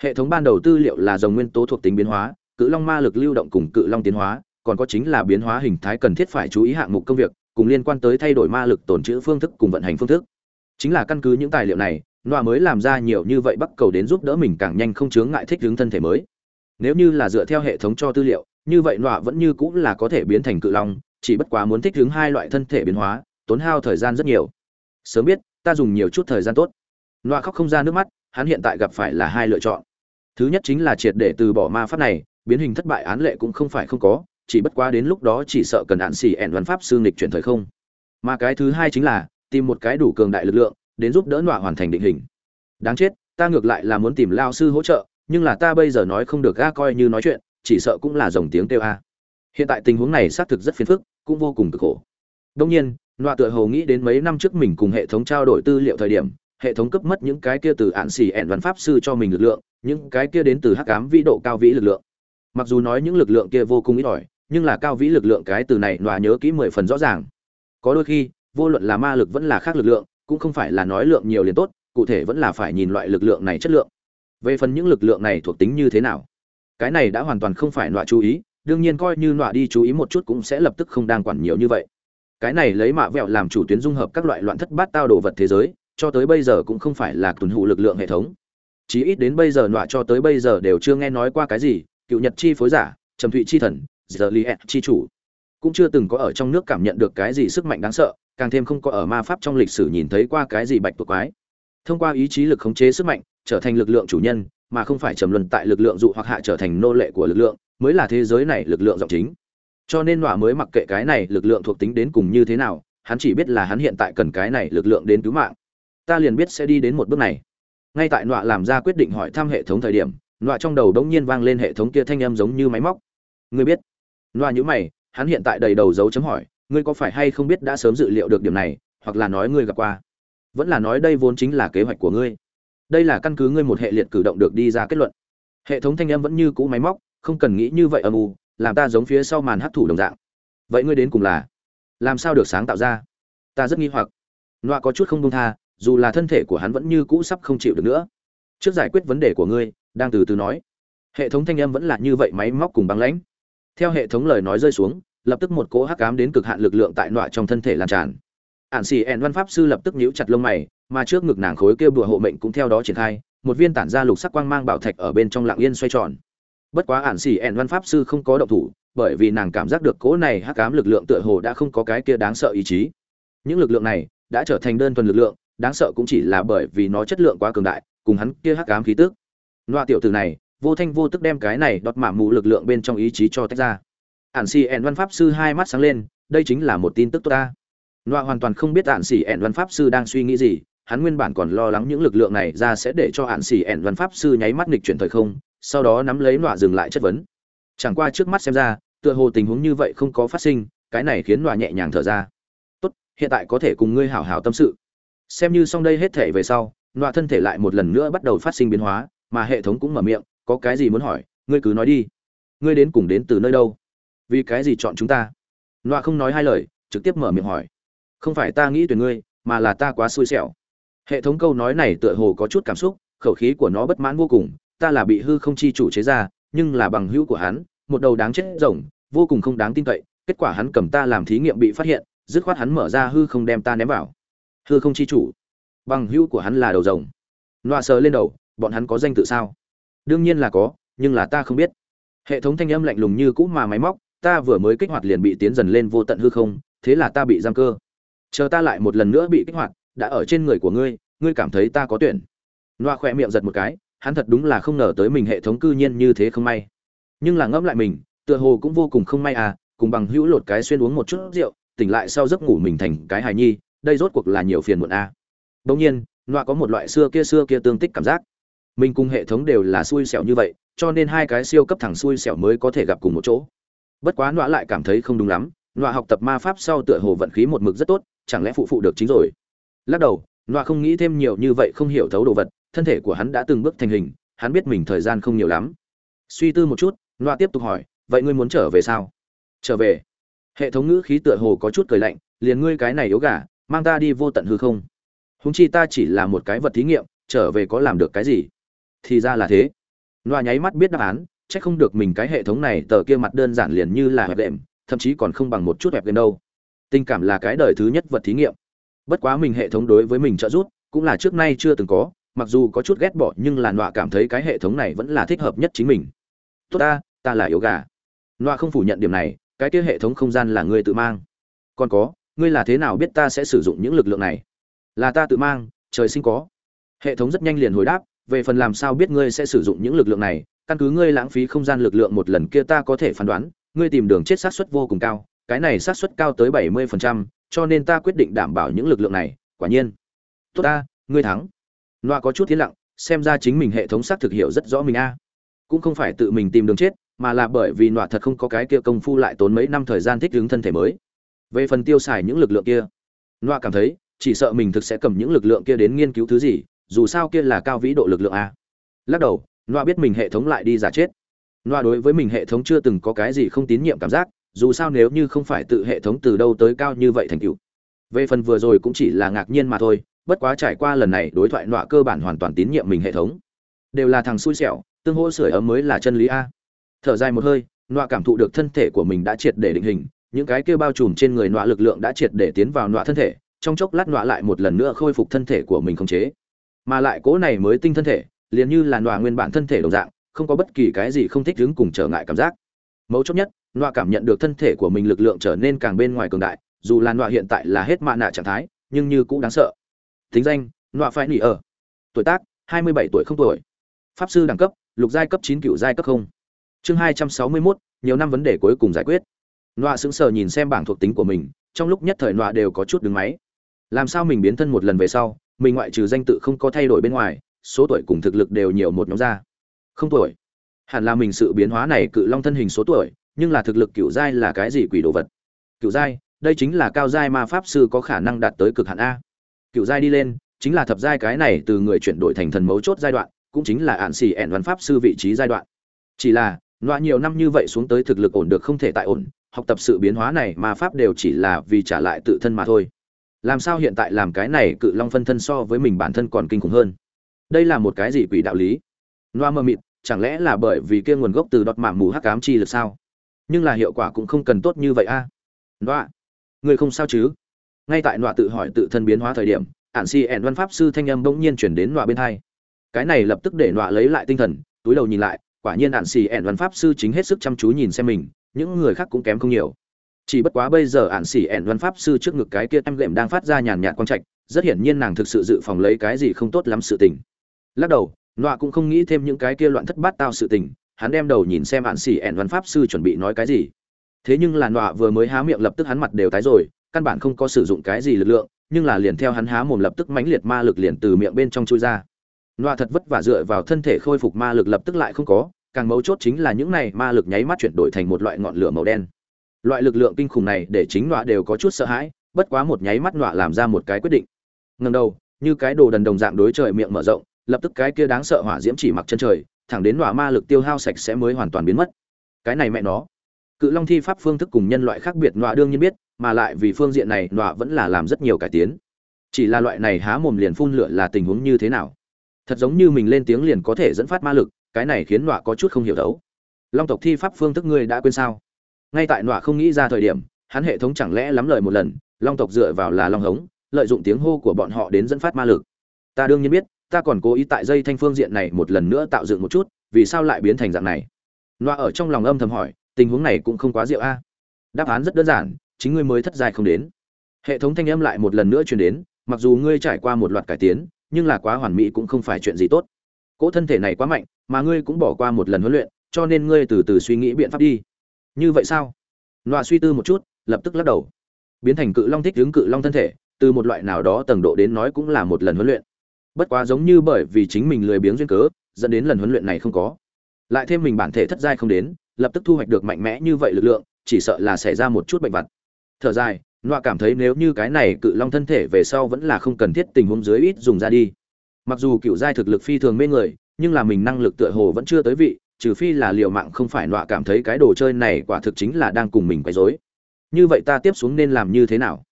Hệ thống ban đầu tư liệu là dòng nguyên tố thuộc tính biến hóa, cự long ma lực lưu động cùng cự long tiến hóa, còn có chính là biến hóa hình thái cần thiết phải chú ý hạng mục công việc, cùng liên quan tới thay đổi ma lực tồn trữ phương thức cùng vận hành phương thức. Chính là căn cứ những tài liệu này, nọa mới làm ra nhiều như vậy bắt cầu đến giúp đỡ mình càng nhanh không chướng ngại thích hướng thân thể mới nếu như là dựa theo hệ thống cho tư liệu, như vậy nọa vẫn như cũng là có thể biến thành cự long, chỉ bất quá muốn thích ứng hai loại thân thể biến hóa, tốn hao thời gian rất nhiều. Sớm biết, ta dùng nhiều chút thời gian tốt. Nọa khóc không ra nước mắt, hắn hiện tại gặp phải là hai lựa chọn. Thứ nhất chính là triệt để từ bỏ ma pháp này, biến hình thất bại án lệ cũng không phải không có, chỉ bất quá đến lúc đó chỉ sợ cần hạn xỉ ẻn văn pháp sư nghịch chuyển thời không. Mà cái thứ hai chính là, tìm một cái đủ cường đại lực lượng, đến giúp đỡ nọa hoàn thành định hình. Đáng chết, ta ngược lại là muốn tìm lao sư hỗ trợ nhưng là ta bây giờ nói không được ga coi như nói chuyện, chỉ sợ cũng là dòng tiếng kêu a. Hiện tại tình huống này xác thực rất phiền phức, cũng vô cùng cực khổ. Đông nhiên, nọa tựa hồ nghĩ đến mấy năm trước mình cùng hệ thống trao đổi tư liệu thời điểm, hệ thống cấp mất những cái kia từ ạn xì ẹn văn pháp sư cho mình lực lượng, những cái kia đến từ hắc ám vĩ độ cao vĩ lực lượng. Mặc dù nói những lực lượng kia vô cùng ít ỏi, nhưng là cao vĩ lực lượng cái từ này nọa nhớ kỹ mười phần rõ ràng. Có đôi khi, vô luận là ma lực vẫn là khác lực lượng, cũng không phải là nói lượng nhiều liền tốt, cụ thể vẫn là phải nhìn loại lực lượng này chất lượng về phần những lực lượng này thuộc tính như thế nào. Cái này đã hoàn toàn không phải nọa chú ý, đương nhiên coi như nọa đi chú ý một chút cũng sẽ lập tức không đang quản nhiều như vậy. Cái này lấy mạ vẹo làm chủ tuyến dung hợp các loại loạn thất bát tao đồ vật thế giới, cho tới bây giờ cũng không phải là tuần hụ lực lượng hệ thống. Chí ít đến bây giờ nọa cho tới bây giờ đều chưa nghe nói qua cái gì, cựu nhật chi phối giả, trầm thụy chi thần, giờ li chi chủ. Cũng chưa từng có ở trong nước cảm nhận được cái gì sức mạnh đáng sợ, càng thêm không có ở ma pháp trong lịch sử nhìn thấy qua cái gì bạch tuộc quái. Thông qua ý chí lực khống chế sức mạnh trở thành lực lượng chủ nhân, mà không phải trầm luân tại lực lượng dụ hoặc hạ trở thành nô lệ của lực lượng, mới là thế giới này lực lượng giọng chính. Cho nên nọa mới mặc kệ cái này lực lượng thuộc tính đến cùng như thế nào, hắn chỉ biết là hắn hiện tại cần cái này lực lượng đến cứu mạng. Ta liền biết sẽ đi đến một bước này. Ngay tại nọa làm ra quyết định hỏi thăm hệ thống thời điểm, nọa trong đầu đống nhiên vang lên hệ thống kia thanh âm giống như máy móc. Ngươi biết? Nọa nhữ mày, hắn hiện tại đầy đầu dấu chấm hỏi, ngươi có phải hay không biết đã sớm dự liệu được điểm này, hoặc là nói ngươi gặp qua? Vẫn là nói đây vốn chính là kế hoạch của ngươi đây là căn cứ ngươi một hệ liệt cử động được đi ra kết luận. Hệ thống thanh âm vẫn như cũ máy móc, không cần nghĩ như vậy âm u, làm ta giống phía sau màn hấp thủ đồng dạng. Vậy ngươi đến cùng là, làm sao được sáng tạo ra? Ta rất nghi hoặc. Loa có chút không đông tha, dù là thân thể của hắn vẫn như cũ sắp không chịu được nữa. Trước giải quyết vấn đề của ngươi, đang từ từ nói. Hệ thống thanh âm vẫn là như vậy máy móc cùng băng lãnh. Theo hệ thống lời nói rơi xuống, lập tức một cỗ hắc cám đến cực hạn lực lượng tại nọa trong thân thể lan tràn ản xì ẹn văn pháp sư lập tức nhíu chặt lông mày, mà trước ngực nàng khối kêu bùa hộ mệnh cũng theo đó triển khai, một viên tản ra lục sắc quang mang bảo thạch ở bên trong lặng yên xoay tròn. Bất quá ản xì ẹn văn pháp sư không có động thủ, bởi vì nàng cảm giác được cỗ này hắc ám lực lượng tựa hồ đã không có cái kia đáng sợ ý chí. Những lực lượng này đã trở thành đơn thuần lực lượng, đáng sợ cũng chỉ là bởi vì nó chất lượng quá cường đại, cùng hắn kia hắc ám khí tức. Loa tiểu tử này, vô thanh vô tức đem cái này đọt mạ mù lực lượng bên trong ý chí cho tách ra. Ản xì ẹn văn pháp sư hai mắt sáng lên, đây chính là một tin tức tốt ta. Noa hoàn toàn không biết ản sĩ ẻn văn pháp sư đang suy nghĩ gì, hắn nguyên bản còn lo lắng những lực lượng này ra sẽ để cho ản sĩ ẻn văn pháp sư nháy mắt nghịch chuyển thời không, sau đó nắm lấy Noa dừng lại chất vấn. Chẳng qua trước mắt xem ra, tựa hồ tình huống như vậy không có phát sinh, cái này khiến Noa nhẹ nhàng thở ra. Tốt, hiện tại có thể cùng ngươi hảo hảo tâm sự. Xem như xong đây hết thể về sau Noa thân thể lại một lần nữa bắt đầu phát sinh biến hóa, mà hệ thống cũng mở miệng, có cái gì muốn hỏi, ngươi cứ nói đi. Ngươi đến cùng đến từ nơi đâu? Vì cái gì chọn chúng ta? Noa không nói hai lời, trực tiếp mở miệng hỏi không phải ta nghĩ tuyển ngươi, mà là ta quá xui xẻo. Hệ thống câu nói này tựa hồ có chút cảm xúc, khẩu khí của nó bất mãn vô cùng, ta là bị hư không chi chủ chế ra, nhưng là bằng hữu của hắn, một đầu đáng chết rồng, vô cùng không đáng tin cậy, kết quả hắn cầm ta làm thí nghiệm bị phát hiện, dứt khoát hắn mở ra hư không đem ta ném vào. Hư không chi chủ. Bằng hữu của hắn là đầu rồng. Loa sờ lên đầu, bọn hắn có danh tự sao? Đương nhiên là có, nhưng là ta không biết. Hệ thống thanh âm lạnh lùng như cũ mà máy móc, ta vừa mới kích hoạt liền bị tiến dần lên vô tận hư không, thế là ta bị giam cơ chờ ta lại một lần nữa bị kích hoạt đã ở trên người của ngươi ngươi cảm thấy ta có tuyển loa khỏe miệng giật một cái hắn thật đúng là không ngờ tới mình hệ thống cư nhiên như thế không may nhưng là ngẫm lại mình tựa hồ cũng vô cùng không may à cùng bằng hữu lột cái xuyên uống một chút rượu tỉnh lại sau giấc ngủ mình thành cái hài nhi đây rốt cuộc là nhiều phiền muộn à. Đương nhiên, loa có một loại xưa kia xưa kia tương tích cảm giác. Mình cùng hệ thống đều là xui xẻo như vậy, cho nên hai cái siêu cấp thẳng xui xẻo mới có thể gặp cùng một chỗ. Bất quá loa lại cảm thấy không đúng lắm, loa học tập ma pháp sau tựa hồ vận khí một mực rất tốt, chẳng lẽ phụ phụ được chính rồi. Lắc đầu, loa không nghĩ thêm nhiều như vậy không hiểu thấu đồ vật, thân thể của hắn đã từng bước thành hình, hắn biết mình thời gian không nhiều lắm. Suy tư một chút, loa tiếp tục hỏi, vậy ngươi muốn trở về sao? Trở về? Hệ thống ngữ khí tựa hồ có chút cười lạnh, liền ngươi cái này yếu gà, mang ta đi vô tận hư không húng chi ta chỉ là một cái vật thí nghiệm trở về có làm được cái gì thì ra là thế loa nháy mắt biết đáp án c h ắ c không được mình cái hệ thống này tờ kia mặt đơn giản liền như là hẹp đệm thậm chí còn không bằng một chút hẹp đệm đâu tình cảm là cái đời thứ nhất vật thí nghiệm. Bất quá mình hệ thống đối với mình trợ giúp, cũng là trước nay chưa từng có, mặc dù có chút ghét bỏ nhưng là nọa cảm thấy cái hệ thống này vẫn là thích hợp nhất chính mình. Tốt ta ta là yếu gà. Nọa không phủ nhận điểm này, cái kia hệ thống không gian là ngươi tự mang. Còn có, ngươi là thế nào biết ta sẽ sử dụng những lực lượng này? Là ta tự mang, trời sinh có. Hệ thống rất nhanh liền hồi đáp, về phần làm sao biết ngươi sẽ sử dụng những lực lượng này, căn cứ ngươi lãng phí không gian lực lượng một lần kia ta có thể phán đoán, ngươi tìm đường chết sát suất vô cùng cao cái này xác suất cao tới bảy mươi phần trăm, cho nên ta quyết định đảm bảo những lực lượng này quả nhiên. Tốt ta ngươi thắng. Loa có chút tiến lặng xem ra chính mình hệ thống xác thực hiểu rất rõ mình a. Cũng không phải tự mình tìm đường chết mà là bởi vì nọa thật không có cái kia công phu lại tốn mấy năm thời gian thích ứng thân thể mới. Về phần tiêu xài những lực lượng kia Loa cảm thấy chỉ sợ mình thực sẽ cầm những lực lượng kia đến nghiên cứu thứ gì dù sao kia là cao vĩ độ lực lượng a. Lắc đầu Loa biết mình hệ thống lại đi giả chết. Loa đối với mình hệ thống chưa từng có cái gì không tín nhiệm cảm giác dù sao nếu như không phải tự hệ thống từ đâu tới cao như vậy thành tựu. Về phần vừa rồi cũng chỉ là ngạc nhiên mà thôi, bất quá trải qua lần này đối thoại nọa cơ bản hoàn toàn tín nhiệm mình hệ thống. Đều là thằng xui xẻo, tương hỗ sửa ấm mới là chân lý a. Thở dài một hơi, nọa cảm thụ được thân thể của mình đã triệt để định hình, những cái kia bao trùm trên người nọa lực lượng đã triệt để tiến vào nọa thân thể, trong chốc lát nọa lại một lần nữa khôi phục thân thể của mình khống chế. Mà lại cố này mới tinh thân thể, liền như là nọa nguyên bản thân thể đồng dạng, không có bất kỳ cái gì không thích ứng cùng trở ngại cảm giác mấu chốt nhất nọa cảm nhận được thân thể của mình lực lượng trở nên càng bên ngoài cường đại dù là nọa hiện tại là hết mạ nạ trạng thái nhưng như cũng đáng sợ. Tính danh nọa phải nỉ ở. Tuổi tác 27 tuổi không tuổi. Pháp sư đẳng cấp lục giai cấp chín cựu giai cấp không. Chương 261, nhiều năm vấn đề cuối cùng giải quyết. Nọa sững sờ nhìn xem bảng thuộc tính của mình trong lúc nhất thời nọa đều có chút đứng máy. Làm sao mình biến thân một lần về sau mình ngoại trừ danh tự không có thay đổi bên ngoài số tuổi cùng thực lực đều nhiều một nhóm ra. Không tuổi hẳn là mình sự biến hóa này cự long thân hình số tuổi, nhưng là thực lực cựu giai là cái gì quỷ đồ vật? Cựu giai, đây chính là cao giai ma pháp sư có khả năng đạt tới cực hạn a. Cựu giai đi lên, chính là thập giai cái này từ người chuyển đổi thành thần mấu chốt giai đoạn, cũng chính là ạn xỉ ẻn văn pháp sư vị trí giai đoạn. Chỉ là loại nhiều năm như vậy xuống tới thực lực ổn được không thể tại ổn, học tập sự biến hóa này mà pháp đều chỉ là vì trả lại tự thân mà thôi. Làm sao hiện tại làm cái này cự long phân thân so với mình bản thân còn kinh khủng hơn? Đây là một cái gì quỷ đạo lý? Loa mơ mịt chẳng lẽ là bởi vì kia nguồn gốc từ đọt mạng mù hắc ám chi lực sao? Nhưng là hiệu quả cũng không cần tốt như vậy a. À? người không sao chứ? Ngay tại nọa tự hỏi tự thân biến hóa thời điểm, ản si ẻn văn pháp sư thanh âm bỗng nhiên chuyển đến nọa bên hai. Cái này lập tức để nọa lấy lại tinh thần, túi đầu nhìn lại, quả nhiên ản si ẻn văn pháp sư chính hết sức chăm chú nhìn xem mình, những người khác cũng kém không nhiều. Chỉ bất quá bây giờ ản xỉ ẻn văn pháp sư trước ngực cái kia em lệm đang phát ra nhàn nhạt quang trạch, rất hiển nhiên nàng thực sự dự phòng lấy cái gì không tốt lắm sự tình. Lắc đầu nọa cũng không nghĩ thêm những cái kia loạn thất bát tao sự tình, hắn đem đầu nhìn xem hạn xỉ ẻn văn pháp sư chuẩn bị nói cái gì. Thế nhưng là nọa vừa mới há miệng lập tức hắn mặt đều tái rồi, căn bản không có sử dụng cái gì lực lượng, nhưng là liền theo hắn há mồm lập tức mãnh liệt ma lực liền từ miệng bên trong chui ra. Nọa thật vất vả dựa vào thân thể khôi phục ma lực lập tức lại không có, càng mấu chốt chính là những này ma lực nháy mắt chuyển đổi thành một loại ngọn lửa màu đen. Loại lực lượng kinh khủng này để chính nọa đều có chút sợ hãi, bất quá một nháy mắt nọa làm ra một cái quyết định. Ngần đầu, như cái đồ đần đồng dạng đối trời miệng mở rộng lập tức cái kia đáng sợ hỏa diễm chỉ mặc chân trời, thẳng đến nọa ma lực tiêu hao sạch sẽ mới hoàn toàn biến mất. Cái này mẹ nó. Cự long thi pháp phương thức cùng nhân loại khác biệt nọa đương nhiên biết, mà lại vì phương diện này nọa vẫn là làm rất nhiều cải tiến. Chỉ là loại này há mồm liền phun lửa là tình huống như thế nào? Thật giống như mình lên tiếng liền có thể dẫn phát ma lực, cái này khiến nọa có chút không hiểu đấu. Long tộc thi pháp phương thức ngươi đã quên sao? Ngay tại nọa không nghĩ ra thời điểm, hắn hệ thống chẳng lẽ lắm lời một lần, long tộc dựa vào là long hống, lợi dụng tiếng hô của bọn họ đến dẫn phát ma lực. Ta đương nhiên biết ta còn cố ý tại dây thanh phương diện này một lần nữa tạo dựng một chút, vì sao lại biến thành dạng này? Loa ở trong lòng âm thầm hỏi, tình huống này cũng không quá rượu a. Đáp án rất đơn giản, chính ngươi mới thất giai không đến. Hệ thống thanh âm lại một lần nữa truyền đến, mặc dù ngươi trải qua một loạt cải tiến, nhưng là quá hoàn mỹ cũng không phải chuyện gì tốt. Cỗ thân thể này quá mạnh, mà ngươi cũng bỏ qua một lần huấn luyện, cho nên ngươi từ từ suy nghĩ biện pháp đi. Như vậy sao? Loa suy tư một chút, lập tức lắc đầu. Biến thành cự long thích hướng cự long thân thể, từ một loại nào đó tầng độ đến nói cũng là một lần huấn luyện bất quá giống như bởi vì chính mình lười biếng duyên cớ, dẫn đến lần huấn luyện này không có. Lại thêm mình bản thể thất giai không đến, lập tức thu hoạch được mạnh mẽ như vậy lực lượng, chỉ sợ là xảy ra một chút bệnh vặt. Thở dài, nọa cảm thấy nếu như cái này cự long thân thể về sau vẫn là không cần thiết tình huống dưới ít dùng ra đi. Mặc dù cựu giai thực lực phi thường mê người, nhưng là mình năng lực tựa hồ vẫn chưa tới vị, trừ phi là liều mạng không phải nọa cảm thấy cái đồ chơi này quả thực chính là đang cùng mình quấy dối. như vậy ta tiếp xuống nên làm như thế nào?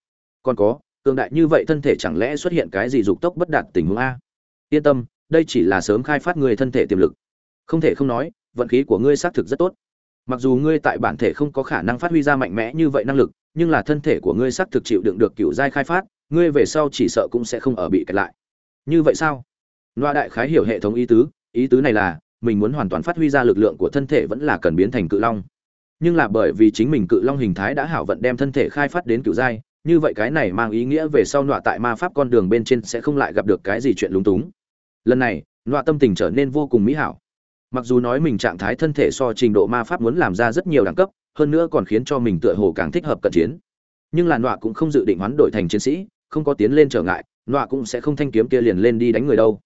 Còn có cường đại như vậy thân thể chẳng lẽ xuất hiện cái gì dục tốc bất đạt tình huống a? Yên tâm, đây chỉ là sớm khai phát người thân thể tiềm lực. Không thể không nói, vận khí của ngươi xác thực rất tốt. Mặc dù ngươi tại bản thể không có khả năng phát huy ra mạnh mẽ như vậy năng lực, nhưng là thân thể của ngươi xác thực chịu đựng được cựu giai khai phát, ngươi về sau chỉ sợ cũng sẽ không ở bị kẹt lại. Như vậy sao? Loa đại khái hiểu hệ thống ý tứ ý tứ này là, mình muốn hoàn toàn phát huy ra lực lượng của thân thể vẫn là cần biến thành cự long. Nhưng là bởi vì chính mình cự long hình thái đã hảo vận đem thân thể khai phát đến cựu giai như vậy cái này mang ý nghĩa về sau nọa tại ma pháp con đường bên trên sẽ không lại gặp được cái gì chuyện lúng túng. Lần này, nọa tâm tình trở nên vô cùng mỹ hảo. Mặc dù nói mình trạng thái thân thể so trình độ ma pháp muốn làm ra rất nhiều đẳng cấp, hơn nữa còn khiến cho mình tựa hồ càng thích hợp cận chiến. Nhưng là nọa cũng không dự định hoán đổi thành chiến sĩ, không có tiến lên trở ngại, nọa cũng sẽ không thanh kiếm kia liền lên đi đánh người đâu.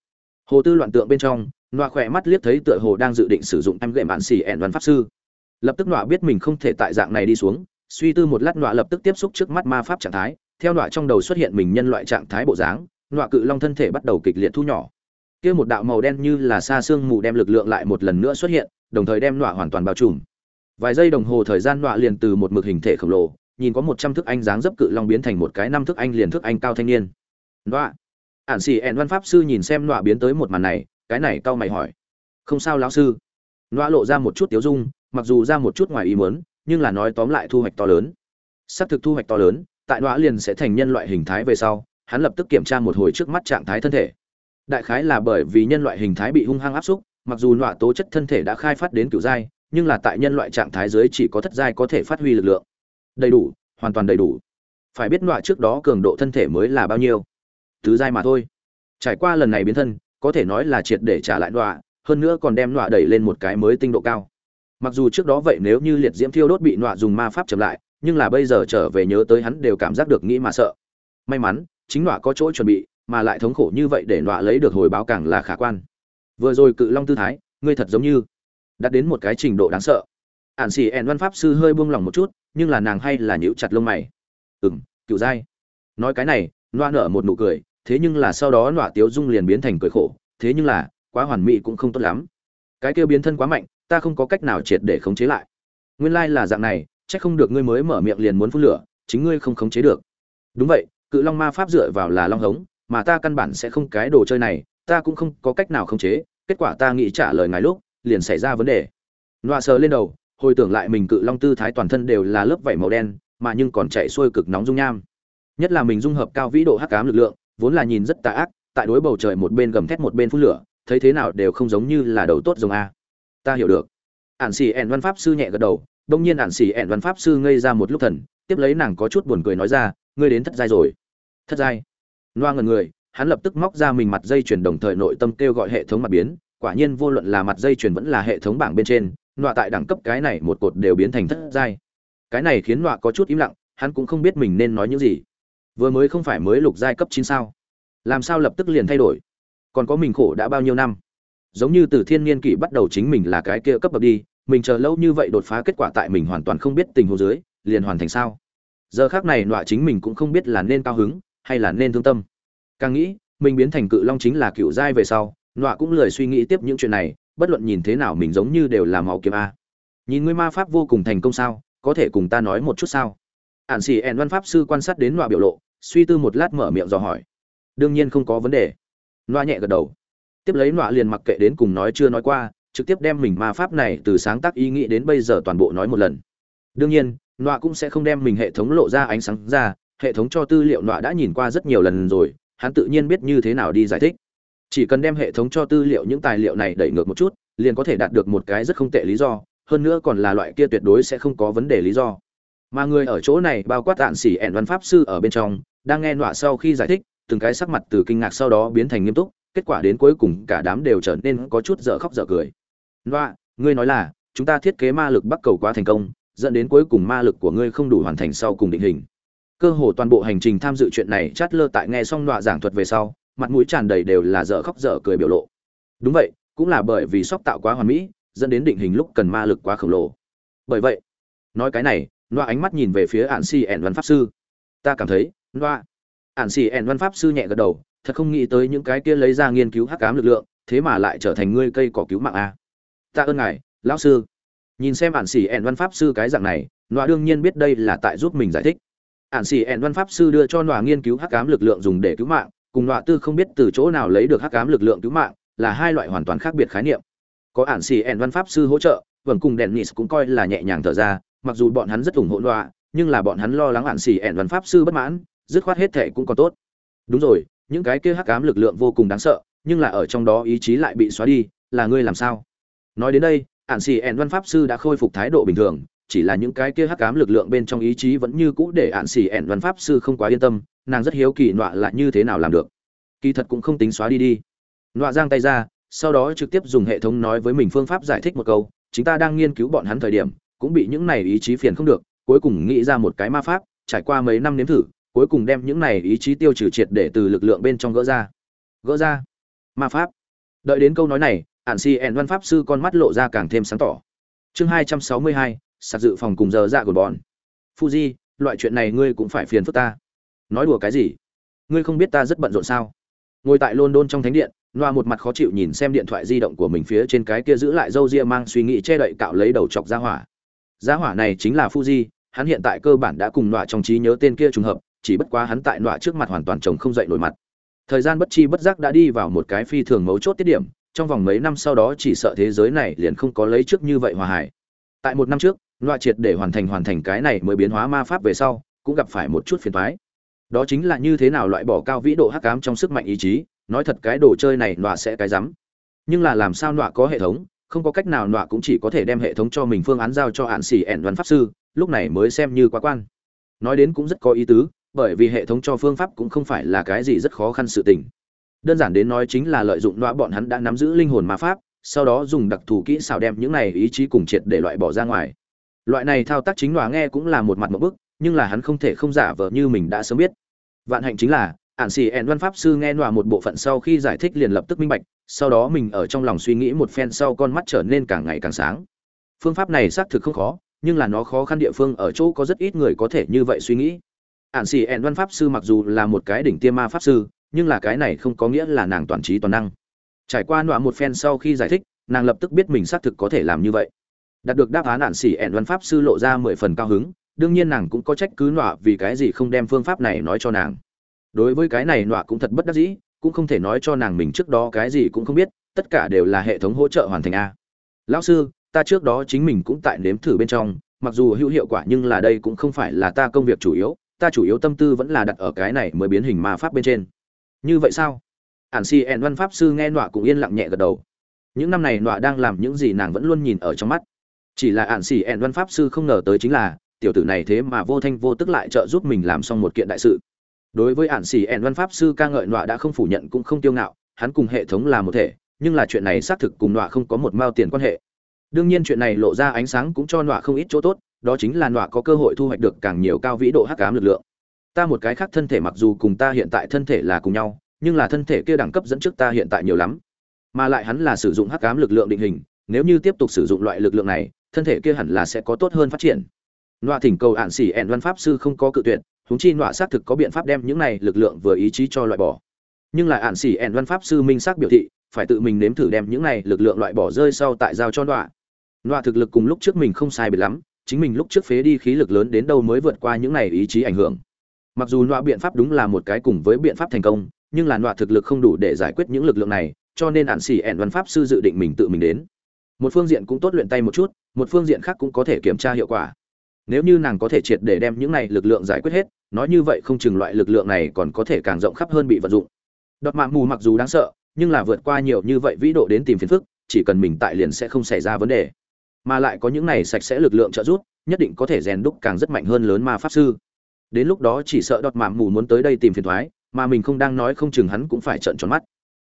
Hồ tư loạn tượng bên trong, nọa khỏe mắt liếc thấy tựa hồ đang dự định sử dụng em gậy mạn xì ẹn văn pháp sư. Lập tức nọa biết mình không thể tại dạng này đi xuống suy tư một lát nọa lập tức tiếp xúc trước mắt ma pháp trạng thái, theo nọa trong đầu xuất hiện mình nhân loại trạng thái bộ dáng, nọa cự long thân thể bắt đầu kịch liệt thu nhỏ. Kia một đạo màu đen như là xa xương mù đem lực lượng lại một lần nữa xuất hiện, đồng thời đem nọa hoàn toàn bao trùm. Vài giây đồng hồ thời gian nọa liền từ một mực hình thể khổng lồ, nhìn có một trăm thước anh dáng dấp cự long biến thành một cái năm thước anh liền thước anh cao thanh niên. Nọa, ản xì ẹn văn pháp sư nhìn xem nọa biến tới một màn này, cái này cao mày hỏi. Không sao lão sư. Nọa lộ ra một chút tiếu dung, mặc dù ra một chút ngoài ý muốn nhưng là nói tóm lại thu hoạch to lớn. Xác thực thu hoạch to lớn, tại đoá liền sẽ thành nhân loại hình thái về sau, hắn lập tức kiểm tra một hồi trước mắt trạng thái thân thể. Đại khái là bởi vì nhân loại hình thái bị hung hăng áp xúc, mặc dù nọa tố chất thân thể đã khai phát đến cửu giai nhưng là tại nhân loại trạng thái dưới chỉ có thất giai có thể phát huy lực lượng. Đầy đủ, hoàn toàn đầy đủ. Phải biết nọa trước đó cường độ thân thể mới là bao nhiêu. Tứ giai mà thôi. Trải qua lần này biến thân, có thể nói là triệt để trả lại nọa hơn nữa còn đem nọa đẩy lên một cái mới tinh độ cao mặc dù trước đó vậy nếu như liệt diễm thiêu đốt bị nọa dùng ma pháp chậm lại, nhưng là bây giờ trở về nhớ tới hắn đều cảm giác được nghĩ mà sợ. May mắn, chính nọa có chỗ chuẩn bị, mà lại thống khổ như vậy để nọa lấy được hồi báo càng là khả quan. Vừa rồi cự long tư thái, ngươi thật giống như đạt đến một cái trình độ đáng sợ. Ản xì ẹn văn pháp sư hơi buông lỏng một chút, nhưng là nàng hay là nhíu chặt lông mày. Ừ m cựu giai nói cái này, nọa nở một nụ cười, thế nhưng là sau đó nọa tiếu dung liền biến thành cười khổ, thế nhưng là, quá hoàn mỹ cũng không tốt lắm. Cái kêu biến thân quá mạnh ta không có cách nào triệt để khống chế lại. Nguyên lai là dạng này, chắc không được ngươi mới mở miệng liền muốn phun lửa, chính ngươi không khống chế được. Đúng vậy, cự long ma pháp dựa vào là long hống, mà ta căn bản sẽ không cái đồ chơi này, ta cũng không có cách nào khống chế, kết quả ta nghĩ trả lời ngài lúc, liền xảy ra vấn đề. Loa sờ lên đầu, hồi tưởng lại mình cự long tư thái toàn thân đều là lớp vảy màu đen, mà nhưng còn chạy xuôi cực nóng dung nham. Nhất là mình dung hợp cao vĩ độ hắc ám lực lượng, vốn là nhìn rất tà ác, tại đối bầu trời một bên gầm thét một bên phun lửa, thấy thế nào đều không giống như là đầu tốt giống a ta hiểu được. Ản xì ẻn văn pháp sư nhẹ gật đầu, đông nhiên ản xì ẻn văn pháp sư ngây ra một lúc thần, tiếp lấy nàng có chút buồn cười nói ra, ngươi đến thất giai rồi. Thất giai? Loa ngần người, hắn lập tức móc ra mình mặt dây chuyển đồng thời nội tâm kêu gọi hệ thống mặt biến, quả nhiên vô luận là mặt dây chuyển vẫn là hệ thống bảng bên trên, loa tại đẳng cấp cái này một cột đều biến thành thất giai. Cái này khiến loa có chút im lặng, hắn cũng không biết mình nên nói những gì. Vừa mới không phải mới lục giai cấp chín sao? Làm sao lập tức liền thay đổi? Còn có mình khổ đã bao nhiêu năm? Giống như từ thiên niên kỷ bắt đầu chính mình là cái kia cấp bậc đi, mình chờ lâu như vậy đột phá kết quả tại mình hoàn toàn không biết tình huống dưới, liền hoàn thành sao? Giờ khác này nọa chính mình cũng không biết là nên cao hứng hay là nên thương tâm. Càng nghĩ, mình biến thành cự long chính là cựu giai về sau, nọa cũng lười suy nghĩ tiếp những chuyện này, bất luận nhìn thế nào mình giống như đều là máu kiếm a. Nhìn ngươi ma pháp vô cùng thành công sao, có thể cùng ta nói một chút sao? Ạn xì ẹn văn pháp sư quan sát đến nọa biểu lộ, suy tư một lát mở miệng dò hỏi. Đương nhiên không có vấn đề. Nọa nhẹ gật đầu tiếp lấy nọa liền mặc kệ đến cùng nói chưa nói qua, trực tiếp đem mình ma pháp này từ sáng tác ý nghĩ đến bây giờ toàn bộ nói một lần. Đương nhiên, nọa cũng sẽ không đem mình hệ thống lộ ra ánh sáng ra, hệ thống cho tư liệu nọa đã nhìn qua rất nhiều lần rồi, hắn tự nhiên biết như thế nào đi giải thích. Chỉ cần đem hệ thống cho tư liệu những tài liệu này đẩy ngược một chút, liền có thể đạt được một cái rất không tệ lý do, hơn nữa còn là loại kia tuyệt đối sẽ không có vấn đề lý do. Mà người ở chỗ này bao quát tạn xỉ ẻn văn pháp sư ở bên trong, đang nghe nọa sau khi giải thích, từng cái sắc mặt từ kinh ngạc sau đó biến thành nghiêm túc kết quả đến cuối cùng cả đám đều trở nên có chút dở khóc dở cười. Loa, ngươi nói là chúng ta thiết kế ma lực bắc cầu quá thành công dẫn đến cuối cùng ma lực của ngươi không đủ hoàn thành sau cùng định hình. Cơ hồ toàn bộ hành trình tham dự chuyện này chát lơ tại nghe xong Loa giảng thuật về sau mặt mũi tràn đầy đều là dở khóc dở cười biểu lộ. Đúng vậy cũng là bởi vì sóc tạo quá hoàn mỹ dẫn đến định hình lúc cần ma lực quá khổng lồ. Bởi vậy nói cái này Loa ánh mắt nhìn về phía ạn si ẻn văn pháp sư. Ta cảm thấy Loa, ạn si ẻn văn pháp sư nhẹ gật đầu thật không nghĩ tới những cái kia lấy ra nghiên cứu hắc ám lực lượng, thế mà lại trở thành ngươi cây cỏ cứu mạng a. Ta ơn ngài, lão sư. Nhìn xem ạn xỉ ẹn văn pháp sư cái dạng này, nọa đương nhiên biết đây là tại giúp mình giải thích. Ạn xỉ ẹn văn pháp sư đưa cho nọa nghiên cứu hắc ám lực lượng dùng để cứu mạng, cùng nọa tư không biết từ chỗ nào lấy được hắc ám lực lượng cứu mạng, là hai loại hoàn toàn khác biệt khái niệm. Có ạn xỉ ẹn văn pháp sư hỗ trợ vẫn cùng đèn nis cũng coi là nhẹ nhàng thở ra, mặc dù bọn hắn rất ủng hộ nọa, nhưng là bọn hắn lo lắng ạn xỉ ẹn văn pháp sư bất mãn, dứt khoát hết thệ cũng còn tốt. Đúng rồi những cái kia hắc ám lực lượng vô cùng đáng sợ, nhưng là ở trong đó ý chí lại bị xóa đi, là ngươi làm sao? Nói đến đây ạn xì ẹn văn pháp sư đã khôi phục thái độ bình thường, chỉ là những cái kia hắc ám lực lượng bên trong ý chí vẫn như cũ để ạn xì ẹn văn pháp sư không quá yên tâm, nàng rất hiếu kỳ nọa là như thế nào làm được. Kỳ thật cũng không tính xóa đi đi. Nọa giang tay ra, sau đó trực tiếp dùng hệ thống nói với mình phương pháp giải thích một câu, chúng ta đang nghiên cứu bọn hắn thời điểm, cũng bị những này ý chí phiền không được, cuối cùng nghĩ ra một cái ma pháp, trải qua mấy năm nếm thử cuối cùng đem những này ý chí tiêu trừ triệt để từ lực lượng bên trong gỡ ra. Gỡ ra. Ma pháp. Đợi đến câu nói này, ản si ẹn văn pháp sư con mắt lộ ra càng thêm sáng tỏ. Chương hai trăm sáu mươi hai, sạc dự phòng cùng giờ dạ của bọn. Fuji, loại chuyện này ngươi cũng phải phiền phức ta. Nói đùa cái gì? Ngươi không biết ta rất bận rộn sao? Ngồi tại london trong thánh điện loa một mặt khó chịu nhìn xem điện thoại di động của mình phía trên cái kia giữ lại râu ria mang suy nghĩ che đậy cạo lấy đầu chọc ra hỏa. Ra hỏa này chính là fuji, hắn hiện tại cơ bản đã cùng loa trong trí nhớ tên kia trùng hợp chỉ bất quá hắn tại nọa trước mặt hoàn toàn chồng không dậy nổi mặt. Thời gian bất chi bất giác đã đi vào một cái phi thường mấu chốt tiết điểm, trong vòng mấy năm sau đó chỉ sợ thế giới này liền không có lấy trước như vậy hòa hải tại một năm trước, nọa triệt để hoàn thành hoàn thành cái này mới biến hóa ma pháp về sau, cũng gặp phải một chút phiền toái. Đó chính là như thế nào loại bỏ cao vĩ độ hắc ám trong sức mạnh ý chí, nói thật cái đồ chơi này nọa sẽ cái rắm. Nhưng là làm sao nọa có hệ thống, không có cách nào nọa cũng chỉ có thể đem hệ thống cho mình phương án giao cho hạn xỉ ẻn văn pháp sư, lúc này mới xem như quá quan. Nói đến cũng rất có ý tứ bởi vì hệ thống cho phương pháp cũng không phải là cái gì rất khó khăn sự tình. Đơn giản đến nói chính là lợi dụng nọa bọn hắn đã nắm giữ linh hồn ma pháp, sau đó dùng đặc thù kỹ xảo đem những này ý chí cùng triệt để loại bỏ ra ngoài. Loại này thao tác chính nọa nghe cũng là một mặt một bức, nhưng là hắn không thể không giả vờ như mình đã sớm biết. Vạn hạnh chính là, ản xì ẹn văn pháp sư nghe nọa một bộ phận sau khi giải thích liền lập tức minh bạch, sau đó mình ở trong lòng suy nghĩ một phen sau con mắt trở nên càng ngày càng sáng. Phương pháp này xác thực không khó, nhưng là nó khó khăn địa phương ở chỗ có rất ít người có thể như vậy suy nghĩ ản xì ẹn văn pháp sư mặc dù là một cái đỉnh tiêm ma pháp sư, nhưng là cái này không có nghĩa là nàng toàn trí toàn năng. Trải qua nọa một phen sau khi giải thích, nàng lập tức biết mình xác thực có thể làm như vậy. Đạt được đáp án ản xì ẹn văn pháp sư lộ ra mười phần cao hứng, đương nhiên nàng cũng có trách cứ nọa vì cái gì không đem phương pháp này nói cho nàng. Đối với cái này nọa cũng thật bất đắc dĩ, cũng không thể nói cho nàng mình trước đó cái gì cũng không biết, tất cả đều là hệ thống hỗ trợ hoàn thành a. Lão sư, ta trước đó chính mình cũng tại nếm thử bên trong, mặc dù hữu hiệu quả nhưng là đây cũng không phải là ta công việc chủ yếu ta chủ yếu tâm tư vẫn là đặt ở cái này mới biến hình ma pháp bên trên. Như vậy sao? Ản si ẹn văn pháp sư nghe nọa cũng yên lặng nhẹ gật đầu. Những năm này nọa đang làm những gì nàng vẫn luôn nhìn ở trong mắt. Chỉ là ản si ẹn văn pháp sư không ngờ tới chính là, tiểu tử này thế mà vô thanh vô tức lại trợ giúp mình làm xong một kiện đại sự. Đối với ản xỉ ẻn văn pháp sư ca ngợi nọa đã không phủ nhận cũng không tiêu ngạo, hắn cùng hệ thống là một thể, nhưng là chuyện này xác thực cùng nọa không có một mao tiền quan hệ. Đương nhiên chuyện này lộ ra ánh sáng cũng cho nọa không ít chỗ tốt đó chính là nọa có cơ hội thu hoạch được càng nhiều cao vĩ độ hắc ám lực lượng. Ta một cái khác thân thể mặc dù cùng ta hiện tại thân thể là cùng nhau, nhưng là thân thể kia đẳng cấp dẫn trước ta hiện tại nhiều lắm. Mà lại hắn là sử dụng hắc ám lực lượng định hình, nếu như tiếp tục sử dụng loại lực lượng này, thân thể kia hẳn là sẽ có tốt hơn phát triển. Nọa thỉnh cầu ạn xỉ ẹn văn pháp sư không có cự tuyệt, huống chi nọa xác thực có biện pháp đem những này lực lượng vừa ý chí cho loại bỏ. Nhưng lại ạn xỉ ẹn văn pháp sư minh xác biểu thị, phải tự mình nếm thử đem những này lực lượng loại bỏ rơi sau tại giao cho nọa. Nọa thực lực cùng lúc trước mình không sai biệt lắm chính mình lúc trước phế đi khí lực lớn đến đâu mới vượt qua những này ý chí ảnh hưởng. Mặc dù loại biện pháp đúng là một cái cùng với biện pháp thành công, nhưng là loại thực lực không đủ để giải quyết những lực lượng này, cho nên ạn xỉ ẻn văn pháp sư dự định mình tự mình đến. Một phương diện cũng tốt luyện tay một chút, một phương diện khác cũng có thể kiểm tra hiệu quả. Nếu như nàng có thể triệt để đem những này lực lượng giải quyết hết, nói như vậy không chừng loại lực lượng này còn có thể càng rộng khắp hơn bị vận dụng. Đọt mạng mù mặc dù đáng sợ, nhưng là vượt qua nhiều như vậy vĩ độ đến tìm phiền phức, chỉ cần mình tại liền sẽ không xảy ra vấn đề mà lại có những này sạch sẽ lực lượng trợ giúp, nhất định có thể rèn đúc càng rất mạnh hơn lớn ma pháp sư. Đến lúc đó chỉ sợ đọt mạm mù muốn tới đây tìm phiền toái mà mình không đang nói không chừng hắn cũng phải trợn tròn mắt.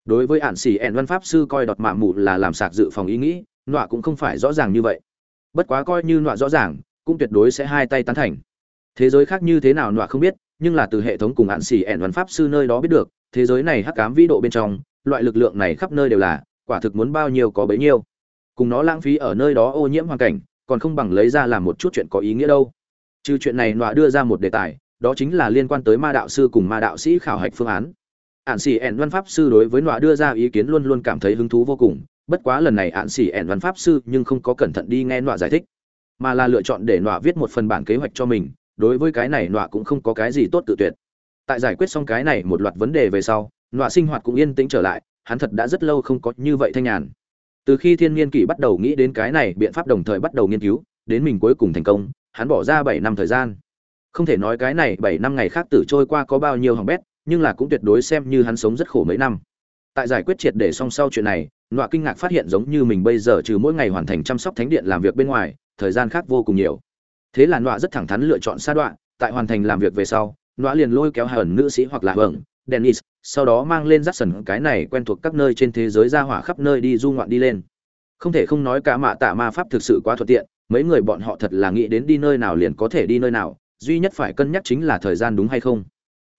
Đối với ản sĩ ẻn văn pháp sư coi đọt mạm mù là làm sạc dự phòng ý nghĩ, nọa cũng không phải rõ ràng như vậy. Bất quá coi như nọa rõ ràng, cũng tuyệt đối sẽ hai tay tán thành. Thế giới khác như thế nào nọa không biết, nhưng là từ hệ thống cùng ản sĩ ẻn văn pháp sư nơi đó biết được, thế giới này hắc cám vĩ độ bên trong, loại lực lượng này khắp nơi đều là, quả thực muốn bao nhiêu có bấy nhiêu cùng nó lãng phí ở nơi đó ô nhiễm hoàn cảnh, còn không bằng lấy ra làm một chút chuyện có ý nghĩa đâu. Trừ chuyện này nọa đưa ra một đề tài, đó chính là liên quan tới ma đạo sư cùng ma đạo sĩ khảo hạch phương án. Ạn xỉ ẻn văn pháp sư đối với nọa đưa ra ý kiến luôn luôn cảm thấy hứng thú vô cùng, bất quá lần này ạn xỉ ẻn văn pháp sư nhưng không có cẩn thận đi nghe nọa giải thích, mà là lựa chọn để nọa viết một phần bản kế hoạch cho mình, đối với cái này nọa cũng không có cái gì tốt tự tuyệt. Tại giải quyết xong cái này một loạt vấn đề về sau, nọa sinh hoạt cũng yên tĩnh trở lại, hắn thật đã rất lâu không có như vậy thanh nhàn từ khi thiên niên kỷ bắt đầu nghĩ đến cái này, biện pháp đồng thời bắt đầu nghiên cứu, đến mình cuối cùng thành công, hắn bỏ ra bảy năm thời gian. Không thể nói cái này bảy năm ngày khác tử trôi qua có bao nhiêu hỏng bét, nhưng là cũng tuyệt đối xem như hắn sống rất khổ mấy năm. Tại giải quyết triệt để song sau chuyện này, nọa kinh ngạc phát hiện giống như mình bây giờ trừ mỗi ngày hoàn thành chăm sóc thánh điện làm việc bên ngoài, thời gian khác vô cùng nhiều. Thế là nọa rất thẳng thắn lựa chọn sa đoạn, tại hoàn thành làm việc về sau, nọa liền lôi kéo hờn nữ sĩ hoặc là hờn dennis sau đó mang lên rắt sần cái này quen thuộc các nơi trên thế giới ra hỏa khắp nơi đi du ngoạn đi lên. Không thể không nói cả mạ tạ ma pháp thực sự quá thuận tiện, mấy người bọn họ thật là nghĩ đến đi nơi nào liền có thể đi nơi nào, duy nhất phải cân nhắc chính là thời gian đúng hay không.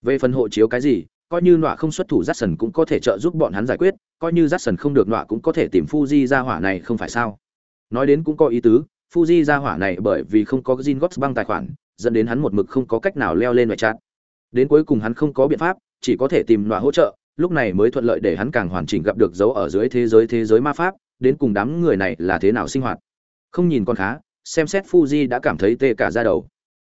Về phần hộ chiếu cái gì, coi như nọa không xuất thủ rắt sần cũng có thể trợ giúp bọn hắn giải quyết, coi như rắt sần không được nọa cũng có thể tìm fuji ra hỏa này không phải sao. Nói đến cũng có ý tứ, fuji ra hỏa này bởi vì không có gin gots băng tài khoản, dẫn đến hắn một mực không có cách nào leo lên ngoại chat. Đến cuối cùng hắn không có biện pháp chỉ có thể tìm nọa hỗ trợ, lúc này mới thuận lợi để hắn càng hoàn chỉnh gặp được dấu ở dưới thế giới thế giới ma pháp, đến cùng đám người này là thế nào sinh hoạt. Không nhìn con khá, xem xét fuji đã cảm thấy tê cả ra đầu.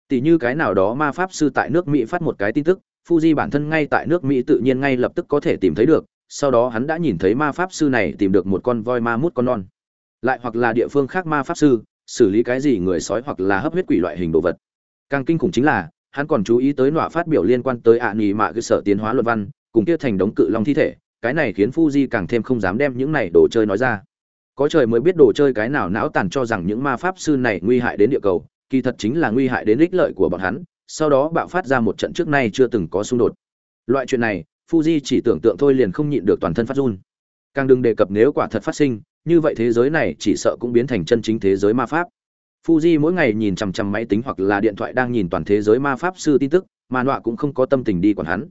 Tỷ như cái nào đó ma pháp sư tại nước mỹ phát một cái tin tức, fuji bản thân ngay tại nước mỹ tự nhiên ngay lập tức có thể tìm thấy được, sau đó hắn đã nhìn thấy ma pháp sư này tìm được một con voi ma mút con non. Lại hoặc là địa phương khác ma pháp sư, xử lý cái gì người sói hoặc là hấp huyết quỷ loại hình đồ vật. Càng kinh khủng chính là hắn còn chú ý tới nọa phát biểu liên quan tới ạ à mạ cơ sở tiến hóa luận văn, cùng kia thành đống cự long thi thể, cái này khiến fuji càng thêm không dám đem những này đồ chơi nói ra. Có trời mới biết đồ chơi cái nào não tàn cho rằng những ma pháp sư này nguy hại đến địa cầu, kỳ thật chính là nguy hại đến ích lợi của bọn hắn, sau đó bạo phát ra một trận trước nay chưa từng có xung đột. Loại chuyện này, fuji chỉ tưởng tượng thôi liền không nhịn được toàn thân phát run. Càng đừng đề cập nếu quả thật phát sinh, như vậy thế giới này chỉ sợ cũng biến thành chân chính thế giới ma pháp fuji mỗi ngày nhìn chằm chằm máy tính hoặc là điện thoại đang nhìn toàn thế giới ma pháp sư tin tức, mà nọa cũng không có tâm tình đi quản hắn.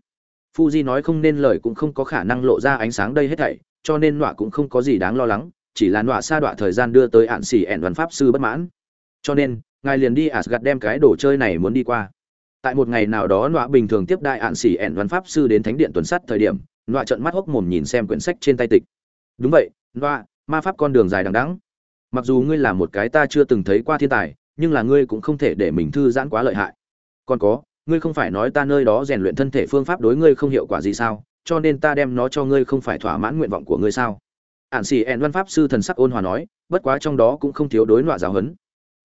Fuji nói không nên lời cũng không có khả năng lộ ra ánh sáng đây hết thảy, cho nên nọa cũng không có gì đáng lo lắng, chỉ là nọa xa đoạn thời gian đưa tới ạn xỉ ẹn văn pháp sư bất mãn. Cho nên, ngài liền đi Asgard đem cái đồ chơi này muốn đi qua. Tại một ngày nào đó nọa bình thường tiếp đại ạn xỉ ẹn văn pháp sư đến thánh điện tuần sát thời điểm, nọa trợn mắt hốc mồm nhìn xem quyển sách trên tay tịch. Đúng vậy, nọa, ma pháp con đường dài đằng đẵng mặc dù ngươi là một cái ta chưa từng thấy qua thiên tài, nhưng là ngươi cũng không thể để mình thư giãn quá lợi hại. Còn có, ngươi không phải nói ta nơi đó rèn luyện thân thể phương pháp đối ngươi không hiệu quả gì sao, cho nên ta đem nó cho ngươi không phải thỏa mãn nguyện vọng của ngươi sao? Ản xỉ ẹn văn pháp sư thần sắc ôn hòa nói, bất quá trong đó cũng không thiếu đối nọa giáo huấn.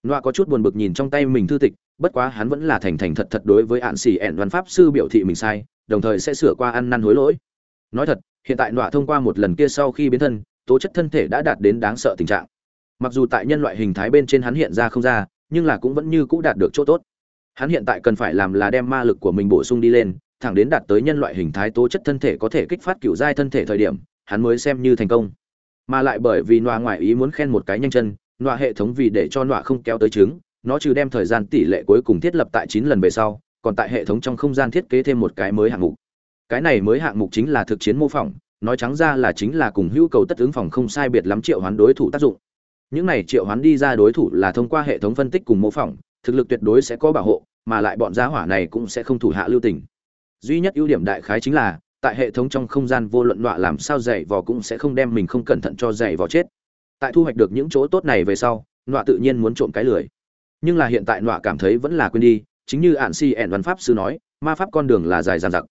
Nọa có chút buồn bực nhìn trong tay mình thư tịch, bất quá hắn vẫn là thành thành thật thật đối với ạn xỉ ẹn văn pháp sư biểu thị mình sai, đồng thời sẽ sửa qua ăn năn hối lỗi. Nói thật, hiện tại nọa thông qua một lần kia sau khi biến thân, tố chất thân thể đã đạt đến đáng sợ tình trạng mặc dù tại nhân loại hình thái bên trên hắn hiện ra không ra, nhưng là cũng vẫn như cũ đạt được chỗ tốt. Hắn hiện tại cần phải làm là đem ma lực của mình bổ sung đi lên, thẳng đến đạt tới nhân loại hình thái tố chất thân thể có thể kích phát cựu giai thân thể thời điểm, hắn mới xem như thành công. Mà lại bởi vì nọa ngoại ý muốn khen một cái nhanh chân, nọa hệ thống vì để cho nọa không kéo tới trứng, nó trừ đem thời gian tỷ lệ cuối cùng thiết lập tại chín lần về sau, còn tại hệ thống trong không gian thiết kế thêm một cái mới hạng mục. Cái này mới hạng mục chính là thực chiến mô phỏng, nói trắng ra là chính là cùng hữu cầu tất ứng phòng không sai biệt lắm triệu hoán đối thủ tác dụng những này triệu hoán đi ra đối thủ là thông qua hệ thống phân tích cùng mô phỏng, thực lực tuyệt đối sẽ có bảo hộ, mà lại bọn giá hỏa này cũng sẽ không thủ hạ lưu tình. Duy nhất ưu điểm đại khái chính là, tại hệ thống trong không gian vô luận đọa làm sao dạy vò cũng sẽ không đem mình không cẩn thận cho dạy vò chết. Tại thu hoạch được những chỗ tốt này về sau đọa tự nhiên muốn trộm cái lười. Nhưng là hiện tại đọa cảm thấy vẫn là quên đi, chính như ạn si ẻn văn pháp sư nói, ma pháp con đường là dài dàn dặc.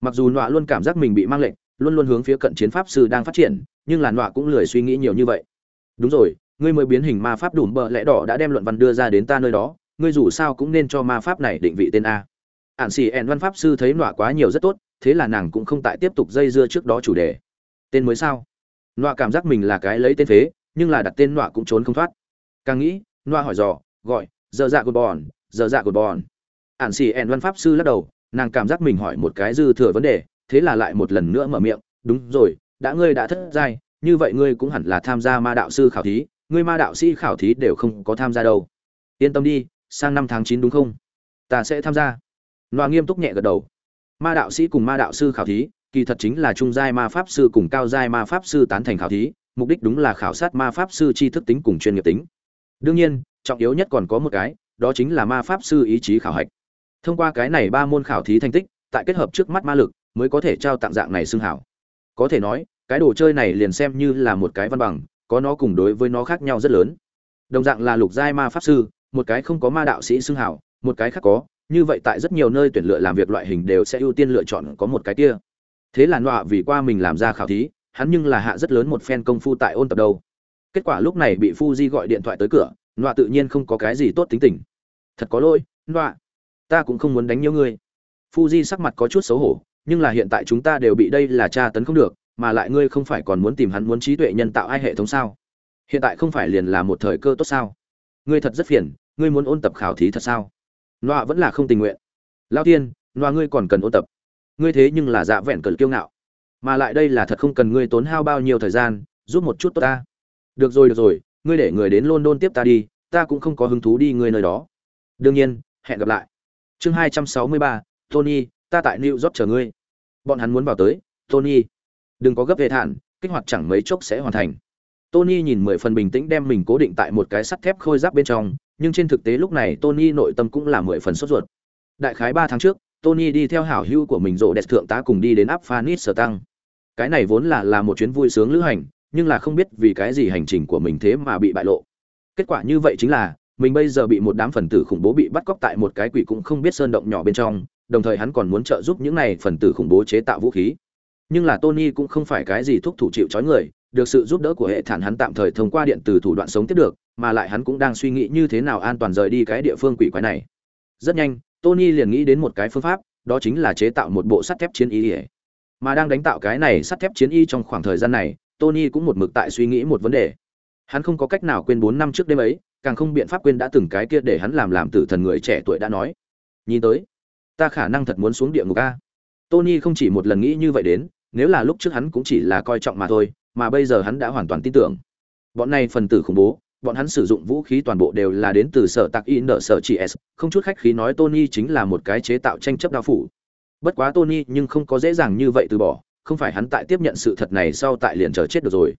Mặc dù đọa luôn cảm giác mình bị mang lệnh, luôn luôn hướng phía cận chiến pháp sư đang phát triển, nhưng là đọa cũng lười suy nghĩ nhiều như vậy. Đúng rồi ngươi mới biến hình ma pháp đùm bợ lẽ đỏ đã đem luận văn đưa ra đến ta nơi đó, ngươi dù sao cũng nên cho ma pháp này định vị tên a. Ạn xì ẹn văn pháp sư thấy nọa quá nhiều rất tốt, thế là nàng cũng không tại tiếp tục dây dưa trước đó chủ đề. Tên mới sao? Nọa cảm giác mình là cái lấy tên phế, nhưng là đặt tên nọa cũng trốn không thoát. Càng nghĩ, nọa hỏi dò, gọi, giờ dạ cột bòn giờ dạ cột bòn ạn xì ẹn văn pháp sư lắc đầu, nàng cảm giác mình hỏi một cái dư thừa vấn đề, thế là lại một lần nữa mở miệng, đúng rồi, đã ngươi đã thất giai, như vậy ngươi cũng hẳn là tham gia ma đạo sư khảo thí ngươi ma đạo sĩ khảo thí đều không có tham gia đâu. Yên tâm đi, sang năm tháng chín đúng không? Ta sẽ tham gia. Loa nghiêm túc nhẹ gật đầu. Ma đạo sĩ cùng ma đạo sư khảo thí, kỳ thật chính là trung giai ma pháp sư cùng cao giai ma pháp sư tán thành khảo thí, mục đích đúng là khảo sát ma pháp sư tri thức tính cùng chuyên nghiệp tính. Đương nhiên, trọng yếu nhất còn có một cái, đó chính là ma pháp sư ý chí khảo hạch. Thông qua cái này ba môn khảo thí thành tích, tại kết hợp trước mắt ma lực, mới có thể trao tặng dạng này xưng hảo. Có thể nói, cái đồ chơi này liền xem như là một cái văn bằng có nó cùng đối với nó khác nhau rất lớn. Đồng dạng là lục giai ma pháp sư, một cái không có ma đạo sĩ xưng hảo, một cái khác có, như vậy tại rất nhiều nơi tuyển lựa làm việc loại hình đều sẽ ưu tiên lựa chọn có một cái kia. Thế là nọa vì qua mình làm ra khảo thí, hắn nhưng là hạ rất lớn một phen công phu tại ôn tập đâu. Kết quả lúc này bị Fuji gọi điện thoại tới cửa, nọa tự nhiên không có cái gì tốt tính tình. Thật có lỗi, nọa, ta cũng không muốn đánh nhiều ngươi Fuji sắc mặt có chút xấu hổ, nhưng là hiện tại chúng ta đều bị đây là tra tấn không được mà lại ngươi không phải còn muốn tìm hắn muốn trí tuệ nhân tạo ai hệ thống sao? Hiện tại không phải liền là một thời cơ tốt sao? Ngươi thật rất phiền, ngươi muốn ôn tập khảo thí thật sao? Loa vẫn là không tình nguyện. Lao tiên loa ngươi còn cần ôn tập. Ngươi thế nhưng là dạ vẹn cần kiêu ngạo. Mà lại đây là thật không cần ngươi tốn hao bao nhiêu thời gian, giúp một chút tốt ta. Được rồi được rồi, ngươi để người đến london tiếp ta đi, ta cũng không có hứng thú đi ngươi nơi đó. Đương nhiên, hẹn gặp lại. Chương hai trăm sáu mươi ba, tony, ta tại new york chờ ngươi. Bọn hắn muốn vào tới, tony đừng có gấp về thản, kích hoạt chẳng mấy chốc sẽ hoàn thành. Tony nhìn mười phần bình tĩnh đem mình cố định tại một cái sắt thép khôi giáp bên trong, nhưng trên thực tế lúc này tony nội tâm cũng là mười phần sốt ruột. Đại khái ba tháng trước, tony đi theo hảo hưu của mình rộ đẹp thượng tá cùng đi đến áp phanis sở tăng. Cái này vốn là là một chuyến vui sướng lữ hành, nhưng là không biết vì cái gì hành trình của mình thế mà bị bại lộ. Kết quả như vậy chính là, mình bây giờ bị một đám phần tử khủng bố bị bắt cóc tại một cái quỷ cũng không biết sơn động nhỏ bên trong, đồng thời hắn còn muốn trợ giúp những này phần tử khủng bố chế tạo vũ khí nhưng là tony cũng không phải cái gì thúc thủ chịu trói người, được sự giúp đỡ của hệ thản hắn tạm thời thông qua điện từ thủ đoạn sống tiếp được, mà lại hắn cũng đang suy nghĩ như thế nào an toàn rời đi cái địa phương quỷ quái này. Rất nhanh, tony liền nghĩ đến một cái phương pháp, đó chính là chế tạo một bộ sắt thép chiến y mà đang đánh tạo cái này sắt thép chiến y trong khoảng thời gian này, tony cũng một mực tại suy nghĩ một vấn đề. Hắn không có cách nào quên bốn năm trước đêm ấy, càng không biện pháp quên đã từng cái kia để hắn làm làm tử thần người trẻ tuổi đã nói. Nhìn tới, ta khả năng thật muốn xuống địa ngục a. Tony không chỉ một lần nghĩ như vậy đến nếu là lúc trước hắn cũng chỉ là coi trọng mà thôi, mà bây giờ hắn đã hoàn toàn tin tưởng. Bọn này phần tử khủng bố, bọn hắn sử dụng vũ khí toàn bộ đều là đến từ sở tạc in nợ sở chị s, không chút khách khí nói tony chính là một cái chế tạo tranh chấp đao phủ. Bất quá tony nhưng không có dễ dàng như vậy từ bỏ, không phải hắn tại tiếp nhận sự thật này sau tại liền chờ chết được rồi.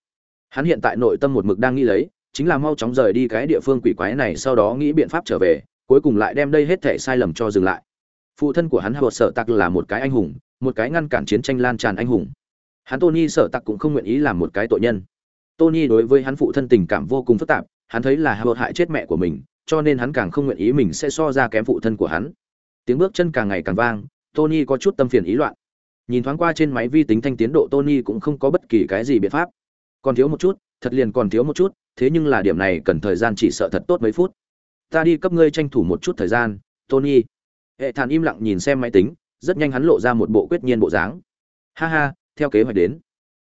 Hắn hiện tại nội tâm một mực đang nghĩ lấy, chính là mau chóng rời đi cái địa phương quỷ quái này sau đó nghĩ biện pháp trở về, cuối cùng lại đem đây hết thể sai lầm cho dừng lại. Phụ thân của hắn hợp sở tặc là một cái anh hùng một cái ngăn cản chiến tranh lan tràn anh hùng. Hắn tony sở tặc cũng không nguyện ý làm một cái tội nhân. Tony đối với hắn phụ thân tình cảm vô cùng phức tạp, hắn thấy là hột hại chết mẹ của mình, cho nên hắn càng không nguyện ý mình sẽ so ra kém phụ thân của hắn. Tiếng bước chân càng ngày càng vang, tony có chút tâm phiền ý loạn. Nhìn thoáng qua trên máy vi tính thanh tiến độ, tony cũng không có bất kỳ cái gì biện pháp. Còn thiếu một chút, thật liền còn thiếu một chút, thế nhưng là điểm này cần thời gian chỉ sợ thật tốt mấy phút. Ta đi cấp ngươi tranh thủ một chút thời gian, tony. Hệ thản im lặng nhìn xem máy tính rất nhanh hắn lộ ra một bộ quyết nhiên bộ dáng. Ha ha, theo kế hoạch đến.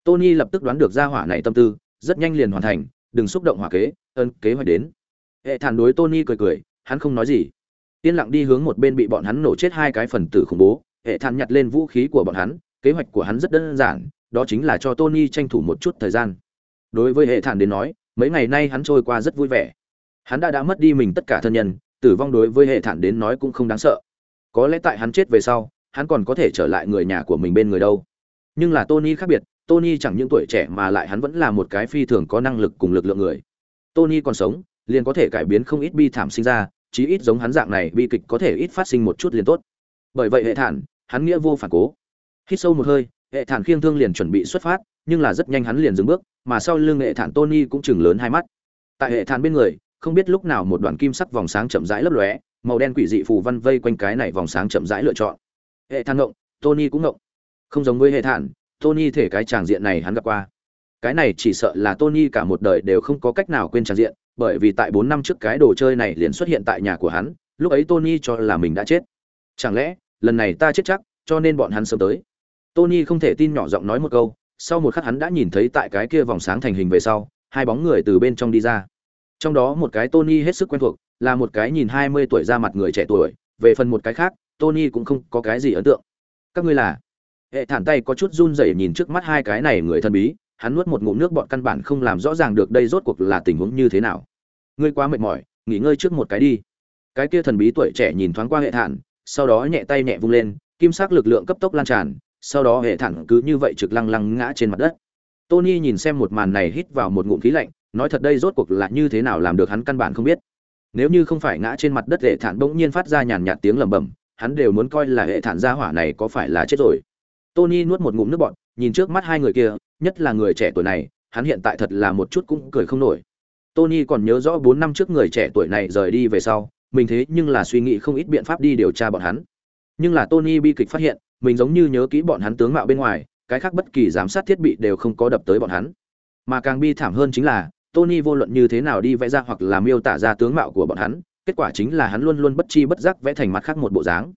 Tony lập tức đoán được ra hỏa này tâm tư, rất nhanh liền hoàn thành, đừng xúc động hỏa kế, ơn, kế hoạch đến. Hệ thản đối tony cười cười, hắn không nói gì. Yên lặng đi hướng một bên bị bọn hắn nổ chết hai cái phần tử khủng bố, hệ thản nhặt lên vũ khí của bọn hắn, kế hoạch của hắn rất đơn giản, đó chính là cho tony tranh thủ một chút thời gian. Đối với hệ thản đến nói, mấy ngày nay hắn trôi qua rất vui vẻ. Hắn đã đã mất đi mình tất cả thân nhân, tử vong đối với hệ thản đến nói cũng không đáng sợ. Có lẽ tại hắn chết về sau hắn còn có thể trở lại người nhà của mình bên người đâu. Nhưng là tony khác biệt, tony chẳng những tuổi trẻ mà lại hắn vẫn là một cái phi thường có năng lực cùng lực lượng người. Tony còn sống, liền có thể cải biến không ít bi thảm sinh ra, chí ít giống hắn dạng này bi kịch có thể ít phát sinh một chút liền tốt. Bởi vậy hệ thản, hắn nghĩa vô phản cố. Hít sâu một hơi, hệ thản khiêng thương liền chuẩn bị xuất phát, nhưng là rất nhanh hắn liền dừng bước, mà sau lưng hệ thản tony cũng chừng lớn hai mắt. Tại hệ thản bên người, không biết lúc nào một đoàn kim sắc vòng sáng chậm rãi lấp lóe, màu đen quỷ dị phù văn vây quanh cái này vòng sáng chậm rãi lựa chọn hệ thản ngộng, tony cũng ngộng. Không giống với hệ thản, tony thể cái tràng diện này hắn gặp qua. Cái này chỉ sợ là tony cả một đời đều không có cách nào quên tràng diện, bởi vì tại bốn năm trước cái đồ chơi này liền xuất hiện tại nhà của hắn, lúc ấy tony cho là mình đã chết. Chẳng lẽ, lần này ta chết chắc, cho nên bọn hắn sớm tới? Tony không thể tin nhỏ giọng nói một câu, sau một khắc hắn đã nhìn thấy tại cái kia vòng sáng thành hình về sau, hai bóng người từ bên trong đi ra. Trong đó một cái tony hết sức quen thuộc, là một cái nhìn hai mươi tuổi ra mặt người trẻ tuổi, về phần một cái khác tony cũng không có cái gì ấn tượng. Các ngươi là? Hệ thản tay có chút run rẩy nhìn trước mắt hai cái này người thân bí, hắn nuốt một ngụm nước bọn căn bản không làm rõ ràng được đây rốt cuộc là tình huống như thế nào. Ngươi quá mệt mỏi, nghỉ ngơi trước một cái đi. Cái kia thần bí tuổi trẻ nhìn thoáng qua hệ thản, sau đó nhẹ tay nhẹ vung lên, kim sắc lực lượng cấp tốc lan tràn, sau đó hệ thản cứ như vậy trực lăng lăng ngã trên mặt đất. Tony nhìn xem một màn này hít vào một ngụm khí lạnh, nói thật đây rốt cuộc là như thế nào làm được hắn căn bản không biết. Nếu như không phải ngã trên mặt đất, hệ thản bỗng nhiên phát ra nhàn nhạt tiếng lẩm bẩm hắn đều muốn coi là hệ thản gia hỏa này có phải là chết rồi. Tony nuốt một ngụm nước bọt, nhìn trước mắt hai người kia, nhất là người trẻ tuổi này, hắn hiện tại thật là một chút cũng cười không nổi. Tony còn nhớ rõ bốn năm trước người trẻ tuổi này rời đi về sau, mình thế nhưng là suy nghĩ không ít biện pháp đi điều tra bọn hắn. Nhưng là tony bi kịch phát hiện, mình giống như nhớ kỹ bọn hắn tướng mạo bên ngoài, cái khác bất kỳ giám sát thiết bị đều không có đập tới bọn hắn. Mà càng bi thảm hơn chính là, tony vô luận như thế nào đi vẽ ra hoặc là miêu tả ra tướng mạo của bọn hắn kết quả chính là hắn luôn luôn bất chi bất giác vẽ thành mặt khác một bộ dáng.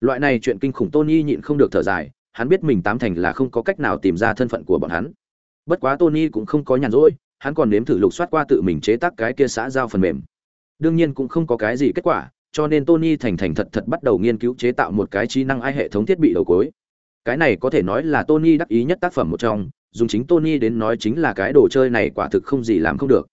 Loại này chuyện kinh khủng tony nhịn không được thở dài, hắn biết mình tám thành là không có cách nào tìm ra thân phận của bọn hắn. Bất quá tony cũng không có nhàn rỗi, hắn còn nếm thử lục soát qua tự mình chế tác cái kia xã giao phần mềm. Đương nhiên cũng không có cái gì kết quả, cho nên tony thành thành thật thật bắt đầu nghiên cứu chế tạo một cái trí năng ai hệ thống thiết bị đầu cuối cái này có thể nói là tony đắc ý nhất tác phẩm một trong, dùng chính tony đến nói chính là cái đồ chơi này quả thực không gì làm không được.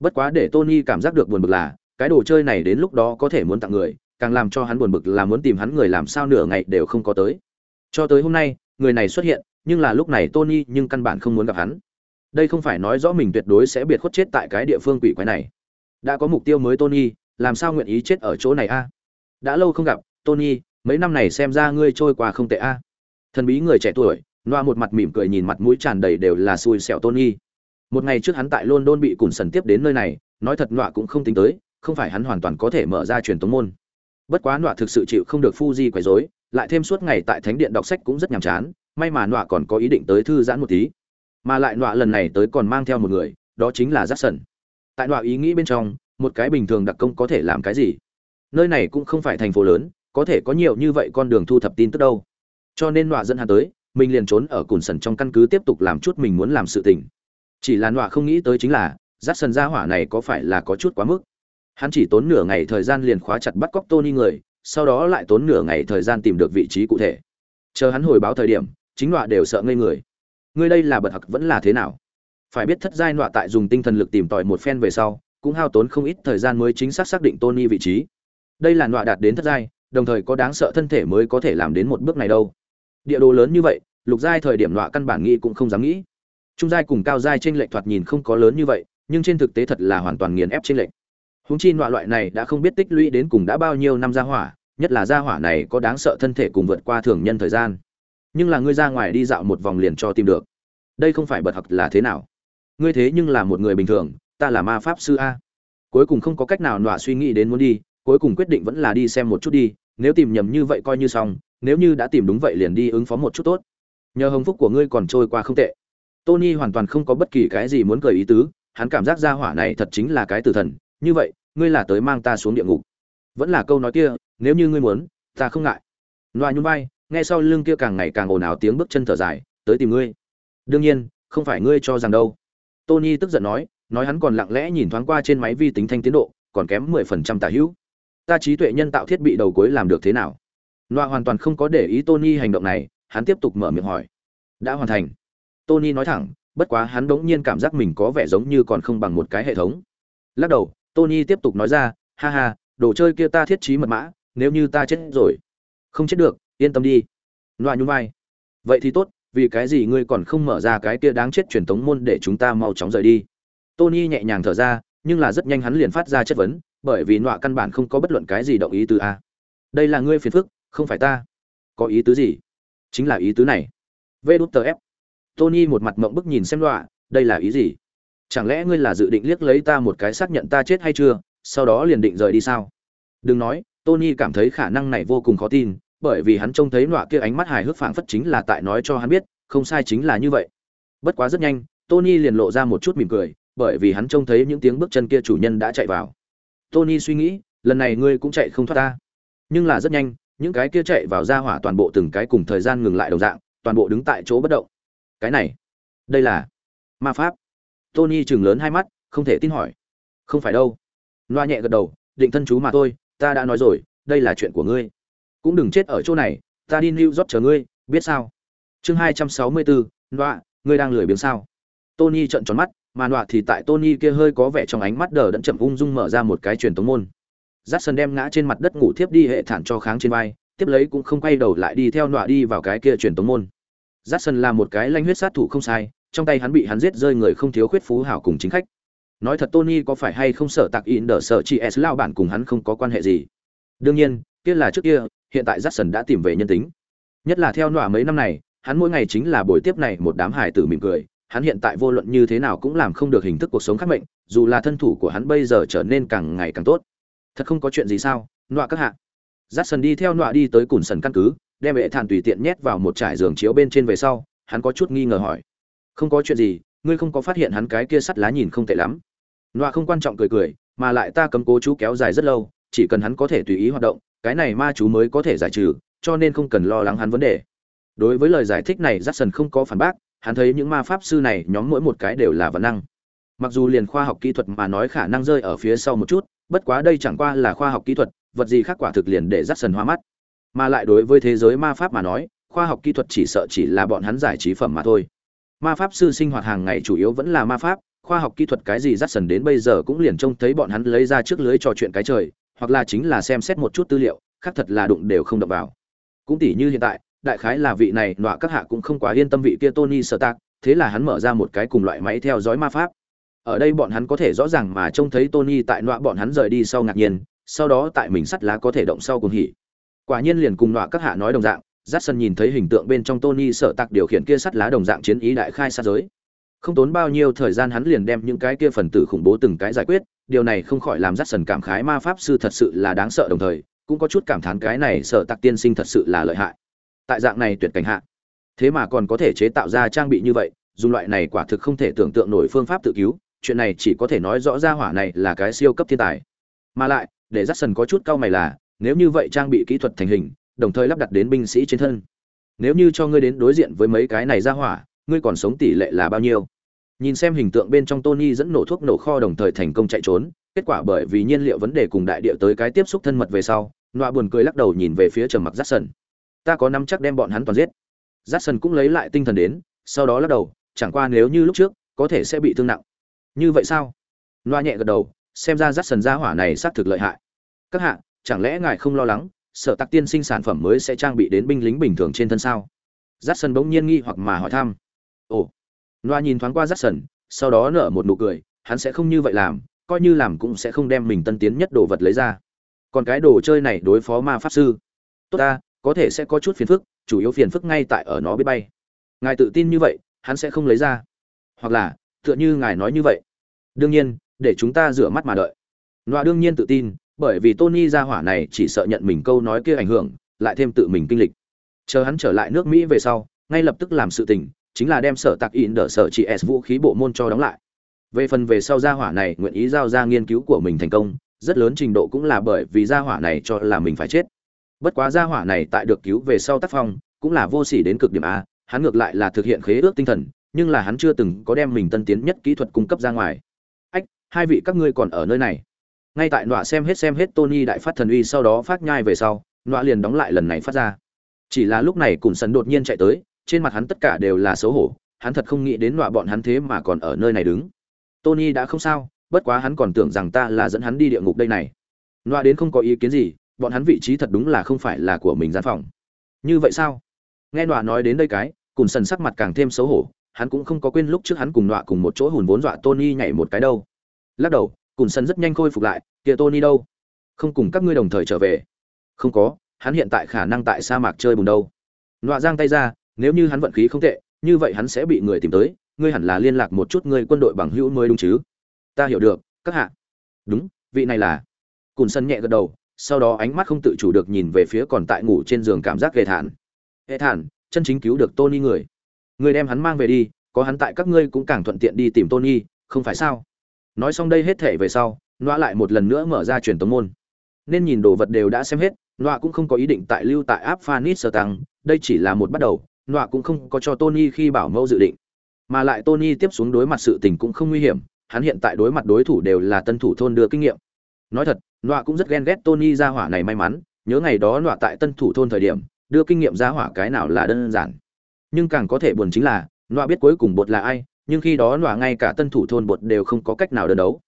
Bất quá để tony cảm giác được buồn bực là cái đồ chơi này đến lúc đó có thể muốn tặng người, càng làm cho hắn buồn bực là muốn tìm hắn người làm sao nửa ngày đều không có tới. Cho tới hôm nay, người này xuất hiện, nhưng là lúc này tony nhưng căn bản không muốn gặp hắn. Đây không phải nói rõ mình tuyệt đối sẽ biệt khuất chết tại cái địa phương quỷ quái này. Đã có mục tiêu mới tony, làm sao nguyện ý chết ở chỗ này a? Đã lâu không gặp, tony, mấy năm này xem ra ngươi trôi qua không tệ a. Thần bí người trẻ tuổi, loa một mặt mỉm cười nhìn mặt mũi tràn đầy đều là xui xẻo tony. Một ngày trước hắn tại london bị cùn sần tiếp đến nơi này, nói thật loa cũng không tính tới không phải hắn hoàn toàn có thể mở ra truyền tống môn. Bất quá nọa thực sự chịu không được Fuji quấy rối, lại thêm suốt ngày tại thánh điện đọc sách cũng rất nhàm chán, may mà nọa còn có ý định tới thư giãn một tí. Mà lại nọa lần này tới còn mang theo một người, đó chính là Jackson. tại nọa ý nghĩ bên trong, một cái bình thường đặc công có thể làm cái gì? Nơi này cũng không phải thành phố lớn, có thể có nhiều như vậy con đường thu thập tin tức đâu. Cho nên nọa dẫn hắn tới, mình liền trốn ở cùn sần trong căn cứ tiếp tục làm chút mình muốn làm sự tình. Chỉ là nọa không nghĩ tới chính là rát sần gia hỏa này có phải là có chút quá mức? Hắn chỉ tốn nửa ngày thời gian liền khóa chặt bắt cóc tony người, sau đó lại tốn nửa ngày thời gian tìm được vị trí cụ thể. Chờ hắn hồi báo thời điểm, chính nọa đều sợ ngây người. Ngươi đây là bật học vẫn là thế nào? Phải biết thất giai nọa tại dùng tinh thần lực tìm tòi một phen về sau, cũng hao tốn không ít thời gian mới chính xác xác định tony vị trí. Đây là nọa đạt đến thất giai, đồng thời có đáng sợ thân thể mới có thể làm đến một bước này đâu. Địa đồ lớn như vậy, lục giai thời điểm nọa căn bản nghĩ cũng không dám nghĩ. Trung giai cùng cao giai trên lệch thoạt nhìn không có lớn như vậy, nhưng trên thực tế thật là hoàn toàn nghiền ép trên lệch húng chi nọa loại này đã không biết tích lũy đến cùng đã bao nhiêu năm gia hỏa, nhất là gia hỏa này có đáng sợ thân thể cùng vượt qua thường nhân thời gian. Nhưng là ngươi ra ngoài đi dạo một vòng liền cho tìm được. Đây không phải bật học là thế nào? Ngươi thế nhưng là một người bình thường, ta là ma pháp sư a. Cuối cùng không có cách nào nọa suy nghĩ đến muốn đi, cuối cùng quyết định vẫn là đi xem một chút đi, nếu tìm nhầm như vậy coi như xong, nếu như đã tìm đúng vậy liền đi ứng phó một chút tốt. Nhờ hồng phúc của ngươi còn trôi qua không tệ. Tony hoàn toàn không có bất kỳ cái gì muốn cười ý tứ, hắn cảm giác ra hỏa này thật chính là cái tử thần như vậy, ngươi là tới mang ta xuống địa ngục. Vẫn là câu nói kia, nếu như ngươi muốn, ta không ngại. Loa nhún vai, nghe sau lưng kia càng ngày càng ồn ào tiếng bước chân thở dài, tới tìm ngươi. Đương nhiên, không phải ngươi cho rằng đâu. Tony tức giận nói nói hắn còn lặng lẽ nhìn thoáng qua trên máy vi tính thanh tiến độ, còn kém mười phần trăm tả hữu. Ta trí tuệ nhân tạo thiết bị đầu cuối làm được thế nào? Loa hoàn toàn không có để ý tony hành động này, hắn tiếp tục mở miệng hỏi. Đã hoàn thành. Tony nói thẳng, bất quá hắn bỗng nhiên cảm giác mình có vẻ giống như còn không bằng một cái hệ thống. Lắc đầu tony tiếp tục nói ra, ha ha, đồ chơi kia ta thiết trí mật mã, nếu như ta chết rồi. Không chết được, yên tâm đi. Loa nhún vai. Vậy thì tốt, vì cái gì ngươi còn không mở ra cái kia đáng chết truyền thống môn để chúng ta mau chóng rời đi? Tony nhẹ nhàng thở ra, nhưng là rất nhanh hắn liền phát ra chất vấn, bởi vì nọa căn bản không có bất luận cái gì động ý từ a. Đây là ngươi phiền phức, không phải ta. Có ý tứ gì? Chính là ý tứ này. Vê đút tờ ép. Tony một mặt mộng bức nhìn xem nọa, đây là ý gì? Chẳng lẽ ngươi là dự định liếc lấy ta một cái xác nhận ta chết hay chưa sau đó liền định rời đi sao đừng nói tony cảm thấy khả năng này vô cùng khó tin bởi vì hắn trông thấy nọa kia ánh mắt hài hước phảng phất chính là tại nói cho hắn biết không sai chính là như vậy bất quá rất nhanh tony liền lộ ra một chút mỉm cười bởi vì hắn trông thấy những tiếng bước chân kia chủ nhân đã chạy vào Tony suy nghĩ, lần này ngươi cũng chạy không thoát ta. Nhưng là rất nhanh, những cái kia chạy vào ra hỏa toàn bộ từng cái cùng thời gian ngừng lại đồng dạng, toàn bộ đứng tại chỗ bất động. Cái này, đây là ma pháp. Tony trừng lớn hai mắt, không thể tin hỏi. Không phải đâu. Loa nhẹ gật đầu, định thân chú mà thôi, ta đã nói rồi, đây là chuyện của ngươi. Cũng đừng chết ở chỗ này, ta đi New York chờ ngươi, biết sao? Chương 264, Loa, ngươi đang lười biếng sao? Tony trợn tròn mắt, mà nọa thì tại Tony kia hơi có vẻ trong ánh mắt đờ đẫn chậm ung dung mở ra một cái truyền tống môn. Jackson đem ngã trên mặt đất ngủ thiếp đi hệ thản cho kháng trên vai, tiếp lấy cũng không quay đầu lại đi theo nọa đi vào cái kia truyền tống môn. Jackson là một cái lanh huyết sát thủ không sai, trong tay hắn bị hắn giết rơi người không thiếu khuyết phú hảo cùng chính khách. Nói thật Tony có phải hay không sợ tạc in đỡ sợ chị S lao bản cùng hắn không có quan hệ gì. Đương nhiên, kia là trước kia, hiện tại Jackson đã tìm về nhân tính. Nhất là theo nọa mấy năm này, hắn mỗi ngày chính là buổi tiếp này một đám hải tử mỉm cười, hắn hiện tại vô luận như thế nào cũng làm không được hình thức cuộc sống khác mệnh, dù là thân thủ của hắn bây giờ trở nên càng ngày càng tốt. Thật không có chuyện gì sao? Nọa các hạ. Jackson đi theo nọa đi tới cùn sần căn cứ, đem hệ thản tùy tiện nhét vào một trải giường chiếu bên trên về sau, hắn có chút nghi ngờ hỏi: "Không có chuyện gì, ngươi không có phát hiện hắn cái kia sắt lá nhìn không tệ lắm?" Nọa không quan trọng cười cười, mà lại ta cấm cố chú kéo dài rất lâu, chỉ cần hắn có thể tùy ý hoạt động, cái này ma chú mới có thể giải trừ, cho nên không cần lo lắng hắn vấn đề. Đối với lời giải thích này, Jackson không có phản bác, hắn thấy những ma pháp sư này nhóm mỗi một cái đều là văn năng mặc dù liền khoa học kỹ thuật mà nói khả năng rơi ở phía sau một chút bất quá đây chẳng qua là khoa học kỹ thuật vật gì khác quả thực liền để dắt sần hoa mắt mà lại đối với thế giới ma pháp mà nói khoa học kỹ thuật chỉ sợ chỉ là bọn hắn giải trí phẩm mà thôi ma pháp sư sinh hoạt hàng ngày chủ yếu vẫn là ma pháp, khoa học kỹ thuật cái gì dắt sần đến bây giờ cũng liền trông thấy bọn hắn lấy ra trước lưới trò chuyện cái trời, hoặc là chính là xem xét một chút tư liệu, khác thật là đụng đều không đập vào. Cũng tỉ như hiện tại, đại khái là vị này nọa các hạ cũng không quá yên tâm vị kia tony sơ tạc thế là hắn mở ra một cái cùng loại máy theo dõi ma pháp. Ở đây bọn hắn có thể rõ ràng mà trông thấy tony tại nọa bọn hắn rời đi sau ngạc nhiên, sau đó tại mình sắt lá có thể động sau cùng hỉ. Quả nhiên liền cùng nọa các hạ nói đồng dạng j nhìn thấy hình tượng bên trong tony sợ tặc điều khiển kia sắt lá đồng dạng chiến ý đại khai sát giới. Không tốn bao nhiêu thời gian hắn liền đem những cái kia phần tử khủng bố từng cái giải quyết, điều này không khỏi làm j cảm khái ma pháp sư thật sự là đáng sợ đồng thời, cũng có chút cảm thán cái này sợ tặc tiên sinh thật sự là lợi hại. Tại dạng này tuyệt cảnh hạ, thế mà còn có thể chế tạo ra trang bị như vậy, dùng loại này quả thực không thể tưởng tượng nổi phương pháp tự cứu, chuyện này chỉ có thể nói rõ ra hỏa này là cái siêu cấp thiên tài. Mà lại, để j có chút cau mày là, nếu như vậy trang bị kỹ thuật thành hình đồng thời lắp đặt đến binh sĩ trên thân. Nếu như cho ngươi đến đối diện với mấy cái này ra hỏa, ngươi còn sống tỷ lệ là bao nhiêu? Nhìn xem hình tượng bên trong tony dẫn nổ thuốc nổ kho đồng thời thành công chạy trốn, kết quả bởi vì nhiên liệu vấn đề cùng đại địa tới cái tiếp xúc thân mật về sau, nọa buồn cười lắc đầu nhìn về phía trầm mặc rát sần ta có năm chắc đem bọn hắn toàn giết. Rát sần cũng lấy lại tinh thần đến, sau đó lắc đầu, chẳng qua nếu như lúc trước, có thể sẽ bị thương nặng. Như vậy sao? Nọa nhẹ gật đầu, xem ra rát sần ra hỏa này xác thực lợi hại. Các hạ, chẳng lẽ ngài không lo lắng sở tạc tiên sinh sản phẩm mới sẽ trang bị đến binh lính bình thường trên thân sao? Giắt sân bỗng nhiên nghi hoặc mà hỏi thăm. Ồ. Loa nhìn thoáng qua giắt sân sau đó nở một nụ cười, hắn sẽ không như vậy làm, coi như làm cũng sẽ không đem mình tân tiến nhất đồ vật lấy ra. Còn cái đồ chơi này đối phó ma pháp sư. Tốt ta, có thể sẽ có chút phiền phức, chủ yếu phiền phức ngay tại ở nó biết bay. Ngài tự tin như vậy, hắn sẽ không lấy ra. Hoặc là, tựa như ngài nói như vậy. Đương nhiên, để chúng ta rửa mắt mà đợi. Loa đương nhiên tự tin bởi vì Tony Ra hỏa này chỉ sợ nhận mình câu nói kia ảnh hưởng, lại thêm tự mình kinh lịch. Chờ hắn trở lại nước Mỹ về sau, ngay lập tức làm sự tình, chính là đem sở tạc in đỡ sở chỉ S vũ khí bộ môn cho đóng lại. Về phần về sau gia hỏa này nguyện ý giao ra nghiên cứu của mình thành công, rất lớn trình độ cũng là bởi vì gia hỏa này cho là mình phải chết. Bất quá gia hỏa này tại được cứu về sau tác phong, cũng là vô sỉ đến cực điểm a, hắn ngược lại là thực hiện khế ước tinh thần, nhưng là hắn chưa từng có đem mình tân tiến nhất kỹ thuật cung cấp ra ngoài. Ách, hai vị các ngươi còn ở nơi này ngay tại nọa xem hết xem hết tony đại phát thần uy sau đó phát nhai về sau, nọa liền đóng lại lần này phát ra. Chỉ là lúc này cùng sần đột nhiên chạy tới, trên mặt hắn tất cả đều là xấu hổ, hắn thật không nghĩ đến nọa bọn hắn thế mà còn ở nơi này đứng. Tony đã không sao, bất quá hắn còn tưởng rằng ta là dẫn hắn đi địa ngục đây này. Nọa đến không có ý kiến gì, bọn hắn vị trí thật đúng là không phải là của mình gian phòng. Như vậy sao? Nghe nọa nói đến đây cái, cùng sần sắc mặt càng thêm xấu hổ, hắn cũng không có quên lúc trước hắn cùng nọa cùng một chỗ hùn vốn dọa tony nhảy một cái đâu. Lắc đầu Cùn Sân rất nhanh khôi phục lại, kia Tony đâu? Không cùng các ngươi đồng thời trở về. Không có, hắn hiện tại khả năng tại sa mạc chơi bùn đâu. Nọa giang tay ra, nếu như hắn vận khí không tệ, như vậy hắn sẽ bị người tìm tới, ngươi hẳn là liên lạc một chút ngươi quân đội bằng hữu mới đúng chứ? Ta hiểu được, các hạ. Đúng, vị này là. Cùn Sân nhẹ gật đầu, sau đó ánh mắt không tự chủ được nhìn về phía còn tại ngủ trên giường cảm giác ghê thản. Ghê thản, chân chính cứu được Tony người. Người đem hắn mang về đi, có hắn tại các ngươi cũng càng thuận tiện đi tìm Tony, không phải sao? Nói xong đây hết thể về sau nọa lại một lần nữa mở ra truyền tống môn. Nên nhìn đồ vật đều đã xem hết nọa cũng không có ý định tại lưu tại áp phanis sơ tăng đây chỉ là một bắt đầu nọa cũng không có cho tony khi bảo mẫu dự định. Mà lại tony tiếp xuống đối mặt sự tình cũng không nguy hiểm, hắn hiện tại đối mặt đối thủ đều là tân thủ thôn đưa kinh nghiệm. Nói thật nọa cũng rất ghen ghét tony ra hỏa này may mắn, nhớ ngày đó nọa tại tân thủ thôn thời điểm, đưa kinh nghiệm ra hỏa cái nào là đơn giản. Nhưng càng có thể buồn chính là nọa biết cuối cùng bột là ai nhưng khi đó nọa ngay cả tân thủ thôn bột đều không có cách nào đơn đấu.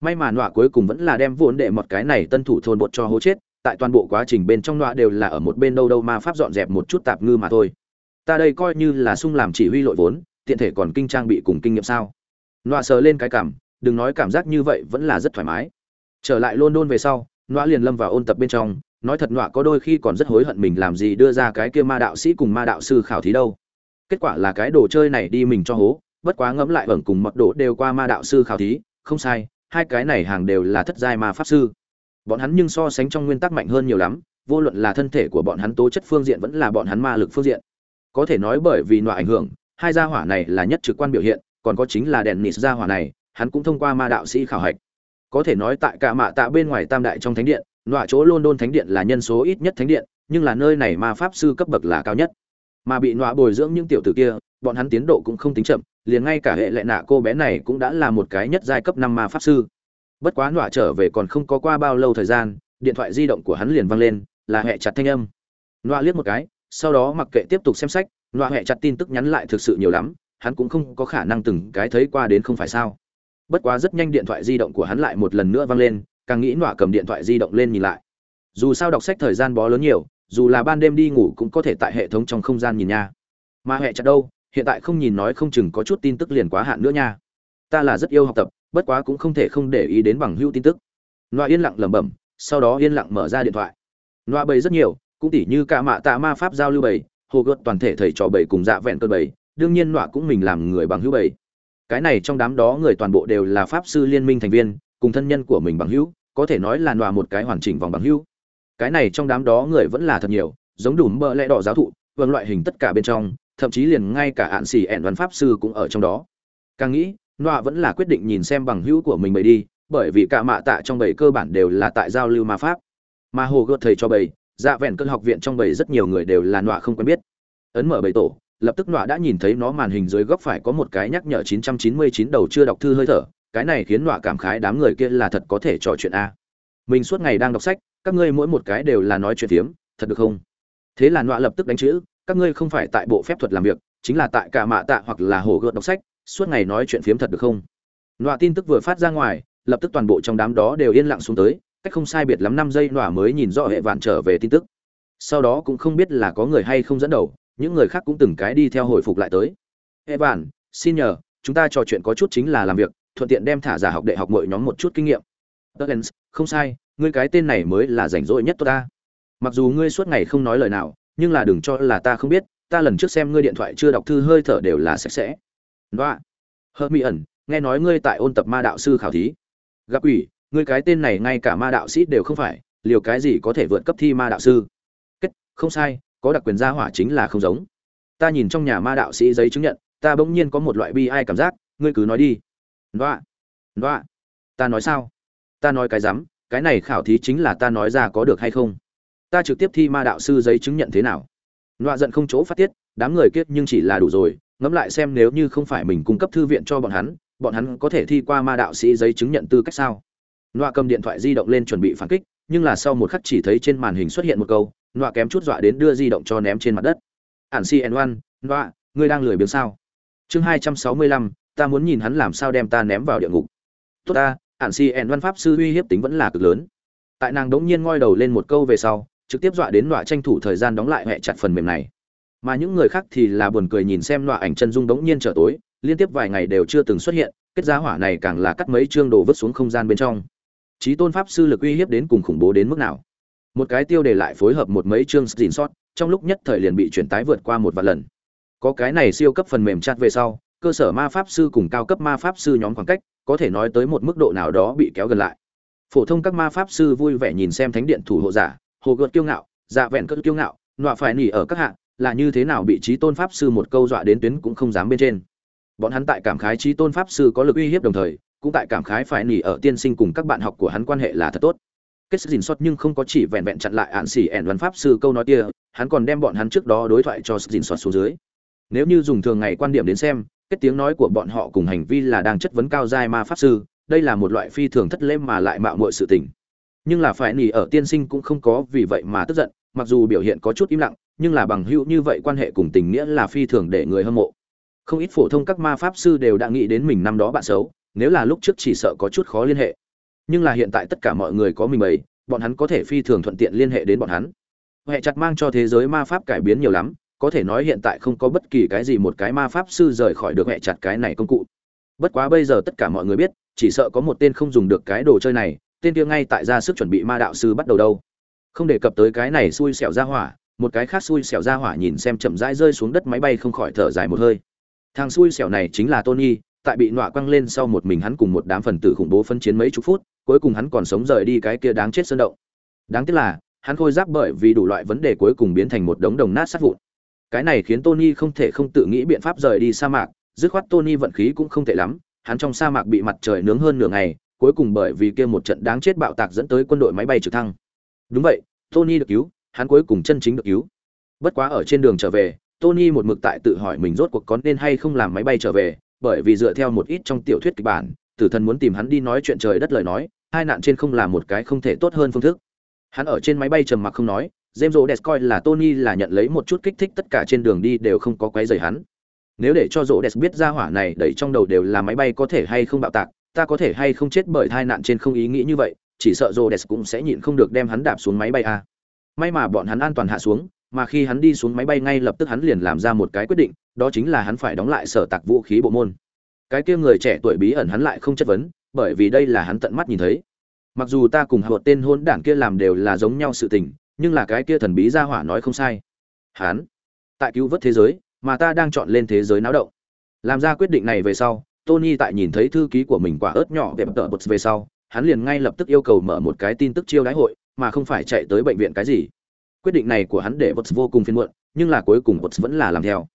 May mà nọa cuối cùng vẫn là đem vốn đệ một cái này tân thủ thôn bột cho hố chết, tại toàn bộ quá trình bên trong nọa đều là ở một bên đâu đâu mà pháp dọn dẹp một chút tạp ngư mà thôi. Ta đây coi như là sung làm chỉ huy lội vốn, tiện thể còn kinh trang bị cùng kinh nghiệm sao? Nọa sờ lên cái cảm, đừng nói cảm giác như vậy vẫn là rất thoải mái. Trở lại london về sau, nọa liền lâm vào ôn tập bên trong, nói thật nọa có đôi khi còn rất hối hận mình làm gì đưa ra cái kia ma đạo sĩ cùng ma đạo sư khảo thí đâu. Kết quả là cái đồ chơi này đi mình cho hố bất quá ngẫm lại ẩn cùng mật độ đều qua ma đạo sư khảo thí, không sai, hai cái này hàng đều là thất giai ma pháp sư. Bọn hắn nhưng so sánh trong nguyên tắc mạnh hơn nhiều lắm, vô luận là thân thể của bọn hắn tố chất phương diện vẫn là bọn hắn ma lực phương diện. Có thể nói bởi vì nọ ảnh hưởng, hai gia hỏa này là nhất trực quan biểu hiện, còn có chính là đèn nịt gia hỏa này, hắn cũng thông qua ma đạo sĩ khảo hạch. Có thể nói tại cả mạ tạ bên ngoài tam đại trong thánh điện, nọ chỗ london thánh điện là nhân số ít nhất thánh điện, nhưng là nơi này ma pháp sư cấp bậc là cao nhất. Mà bị nọ bồi dưỡng những tiểu tử kia, bọn hắn tiến độ cũng không tính chậm liền ngay cả hệ lệ nạ cô bé này cũng đã là một cái nhất giai cấp năm ma pháp sư. Bất quá nọa trở về còn không có qua bao lâu thời gian, điện thoại di động của hắn liền vang lên, là hệ chặt thanh âm. Nọa liếc một cái, sau đó mặc kệ tiếp tục xem sách, nọa hệ chặt tin tức nhắn lại thực sự nhiều lắm, hắn cũng không có khả năng từng cái thấy qua đến không phải sao. Bất quá rất nhanh điện thoại di động của hắn lại một lần nữa vang lên, càng nghĩ nọa cầm điện thoại di động lên nhìn lại. Dù sao đọc sách thời gian bó lớn nhiều, dù là ban đêm đi ngủ cũng có thể tại hệ thống trong không gian nhìn nha. Mà hệ chặt đâu? Hiện tại không nhìn nói không chừng có chút tin tức liền quá hạn nữa nha. Ta là rất yêu học tập, bất quá cũng không thể không để ý đến bằng hữu tin tức. Loa yên lặng lẩm bẩm, sau đó yên lặng mở ra điện thoại. Loa bầy rất nhiều, cũng tỉ như cả mạ tạ ma pháp giao lưu bầy hồ gợt toàn thể thầy trò bầy cùng dạ vẹn cơn bầy đương nhiên loa cũng mình làm người bằng hữu bầy cái này trong đám đó người toàn bộ đều là pháp sư liên minh thành viên, cùng thân nhân của mình bằng hữu, có thể nói là loa một cái hoàn chỉnh vòng bằng hữu. Cái này trong đám đó người vẫn là thật nhiều, giống đủ bờ lẽ đỏ giáo thụ vâng loại hình tất cả bên trong thậm chí liền ngay cả ạn xỉ ẹn văn pháp sư cũng ở trong đó. Càng nghĩ nọa vẫn là quyết định nhìn xem bằng hữu của mình bầy đi, bởi vì cả mạ tạ trong bầy cơ bản đều là tại giao lưu ma pháp. Mà hồ gợt thầy cho bầy dạ vẹn cơn học viện trong bầy rất nhiều người đều là nọa không quen biết. Ấn mở bầy tổ, lập tức nọa đã nhìn thấy nó màn hình dưới góc phải có một cái nhắc nhở 999 đầu chưa đọc thư hơi thở, cái này khiến nọa cảm khái đám người kia là thật có thể trò chuyện a. Mình suốt ngày đang đọc sách, các ngươi mỗi một cái đều là nói chuyện phiếm, thật được không? Thế là nọa lập tức đánh chữ các ngươi không phải tại bộ phép thuật làm việc chính là tại cả mạ tạ hoặc là hồ gợt đọc sách suốt ngày nói chuyện phiếm thật được không? Nọa tin tức vừa phát ra ngoài lập tức toàn bộ trong đám đó đều yên lặng xuống tới cách không sai biệt lắm năm giây nọa mới nhìn rõ hệ vạn trở về tin tức. Sau đó cũng không biết là có người hay không dẫn đầu những người khác cũng từng cái đi theo hồi phục lại tới. Hệ vạn xin nhờ chúng ta trò chuyện có chút chính là làm việc thuận tiện đem thả giả học đệ học mọi nhóm một chút kinh nghiệm. Tuckens, không sai ngươi cái tên này mới là rảnh rỗi nhất tôi ta. Mặc dù ngươi suốt ngày không nói lời nào nhưng là đừng cho là ta không biết, ta lần trước xem ngươi điện thoại chưa đọc thư hơi thở đều là sạch sẽ. Đoạ hơ mỹ ẩn, nghe nói ngươi tại ôn tập ma đạo sư khảo thí. Gặp ủy ngươi cái tên này ngay cả ma đạo sĩ đều không phải, liều cái gì có thể vượt cấp thi ma đạo sư? Kết, không sai, có đặc quyền gia hỏa chính là không giống. Ta nhìn trong nhà ma đạo sĩ giấy chứng nhận, ta bỗng nhiên có một loại bi ai cảm giác, ngươi cứ nói đi. Đoạ đoạ ta nói sao? Ta nói cái rắm, cái này khảo thí chính là ta nói ra có được hay không? Ta trực tiếp thi ma đạo sư giấy chứng nhận thế nào? Nọa giận không chỗ phát tiết, đám người kiết nhưng chỉ là đủ rồi, ngẫm lại xem nếu như không phải mình cung cấp thư viện cho bọn hắn bọn hắn có thể thi qua ma đạo sĩ giấy chứng nhận tư cách sao? Nọa cầm điện thoại di động lên chuẩn bị phản kích, nhưng là sau một khắc chỉ thấy trên màn hình xuất hiện một câu, nọa kém chút dọa đến đưa di động cho ném trên mặt đất. Ản En oan, nọa, ngươi đang lười biếng sao? Chương hai trăm sáu mươi lăm, ta muốn nhìn hắn làm sao đem ta ném vào địa ngục. Tốt ta, ản En văn pháp sư uy hiếp tính vẫn là cực lớn. Tại nàng đống nhiên ngoi đầu lên một câu về sau trực tiếp dọa đến nọa tranh thủ thời gian đóng lại hệ chặt phần mềm này. Mà những người khác thì là buồn cười nhìn xem nọa ảnh chân dung đống nhiên trở tối, liên tiếp vài ngày đều chưa từng xuất hiện, kết giá hỏa này càng là cắt mấy chương đồ vứt xuống không gian bên trong. Trí tôn pháp sư lực uy hiếp đến cùng khủng bố đến mức nào? Một cái tiêu đề lại phối hợp một mấy chương xin sót trong lúc nhất thời liền bị chuyển tái vượt qua một vài lần. Có cái này siêu cấp phần mềm chặt về sau, cơ sở ma pháp sư cùng cao cấp ma pháp sư nhóm khoảng cách, có thể nói tới một mức độ nào đó bị kéo gần lại. Phổ thông các ma pháp sư vui vẻ nhìn xem thánh điện thủ hộ giả hồ gợt kiêu ngạo dạ vẹn cất kiêu ngạo, nọa phải nỉ ở các hạng là như thế nào bị trí tôn pháp sư một câu dọa đến tuyến cũng không dám bên trên. Bọn hắn tại cảm khái trí tôn pháp sư có lực uy hiếp đồng thời, cũng tại cảm khái phải nỉ ở tiên sinh cùng các bạn học của hắn quan hệ là thật tốt. Kết sức dình xót nhưng không có chỉ vẹn vẹn chặn lại ạn xỉ ẻn văn pháp sư câu nói kia, hắn còn đem bọn hắn trước đó đối thoại cho sức dình xót xuống dưới. Nếu như dùng thường ngày quan điểm đến xem kết tiếng nói của bọn họ cùng hành vi là đang chất vấn cao giai ma pháp sư, đây là một loại phi thường thất lễ mà lại mạo muội sự tình nhưng là phải nỉ ở tiên sinh cũng không có vì vậy mà tức giận, mặc dù biểu hiện có chút im lặng, nhưng là bằng hữu như vậy quan hệ cùng tình nghĩa là phi thường để người hâm mộ. Không ít phổ thông các ma pháp sư đều đã nghĩ đến mình năm đó bạn xấu, nếu là lúc trước chỉ sợ có chút khó liên hệ. Nhưng là hiện tại tất cả mọi người có mình bầy, bọn hắn có thể phi thường thuận tiện liên hệ đến bọn hắn. Hệ chặt mang cho thế giới ma pháp cải biến nhiều lắm, có thể nói hiện tại không có bất kỳ cái gì một cái ma pháp sư rời khỏi được hệ chặt cái này công cụ. Bất quá bây giờ tất cả mọi người biết, chỉ sợ có một tên không dùng được cái đồ chơi này tên kia ngay tại ra sức chuẩn bị ma đạo sư bắt đầu đâu. Không đề cập tới cái này xui xẻo ra hỏa, một cái khác xui xẻo ra hỏa nhìn xem chậm rãi rơi xuống đất máy bay không khỏi thở dài một hơi. Thằng xui xẻo này chính là tony, tại bị nọa quăng lên sau một mình hắn cùng một đám phần tử khủng bố phân chiến mấy chục phút, cuối cùng hắn còn sống rời đi cái kia đáng chết sơn động. Đáng tiếc là, hắn khôi giáp bởi vì đủ loại vấn đề cuối cùng biến thành một đống đồng nát sát vụn. Cái này khiến tony không thể không tự nghĩ biện pháp rời đi sa mạc, dứt khoát tony vận khí cũng không tệ lắm, hắn trong sa mạc bị mặt trời nướng hơn nửa ngày cuối cùng bởi vì kia một trận đáng chết bạo tạc dẫn tới quân đội máy bay trực thăng. Đúng vậy tony được cứu hắn cuối cùng chân chính được cứu. Bất quá ở trên đường trở về tony một mực tại tự hỏi mình rốt cuộc có nên hay không làm máy bay trở về bởi vì dựa theo một ít trong tiểu thuyết kịch bản tử thần muốn tìm hắn đi nói chuyện trời đất lời nói hai nạn trên không là một cái không thể tốt hơn phương thức. Hắn ở trên máy bay trầm mặc không nói James Rhodes coi là Tony là nhận lấy một chút kích thích tất cả trên đường đi đều không có quấy rầy hắn. Nếu để cho Rhodes biết ra hỏa này đẩy trong đầu đều là máy bay có thể hay không bạo tạc, ta có thể hay không chết bởi tai nạn trên không ý nghĩ như vậy, chỉ sợ Rhodes cũng sẽ nhịn không được đem hắn đạp xuống máy bay a. May mà bọn hắn an toàn hạ xuống, mà khi hắn đi xuống máy bay ngay lập tức hắn liền làm ra một cái quyết định, đó chính là hắn phải đóng lại sở tạc vũ khí bộ môn. Cái kia người trẻ tuổi bí ẩn hắn lại không chất vấn, bởi vì đây là hắn tận mắt nhìn thấy. Mặc dù ta cùng hợp tên hôn đảng kia làm đều là giống nhau sự tình, nhưng là cái kia thần bí gia hỏa nói không sai. Hắn tại cứu vớt thế giới, mà ta đang chọn lên thế giới náo động. Làm ra quyết định này về sau, Tony tại nhìn thấy thư ký của mình quả ớt nhỏ đẹp tợ bật về sau, hắn liền ngay lập tức yêu cầu mở một cái tin tức chiêu đãi hội, mà không phải chạy tới bệnh viện cái gì. Quyết định này của hắn để bật vô cùng phiền muộn, nhưng là cuối cùng bật vẫn là làm theo.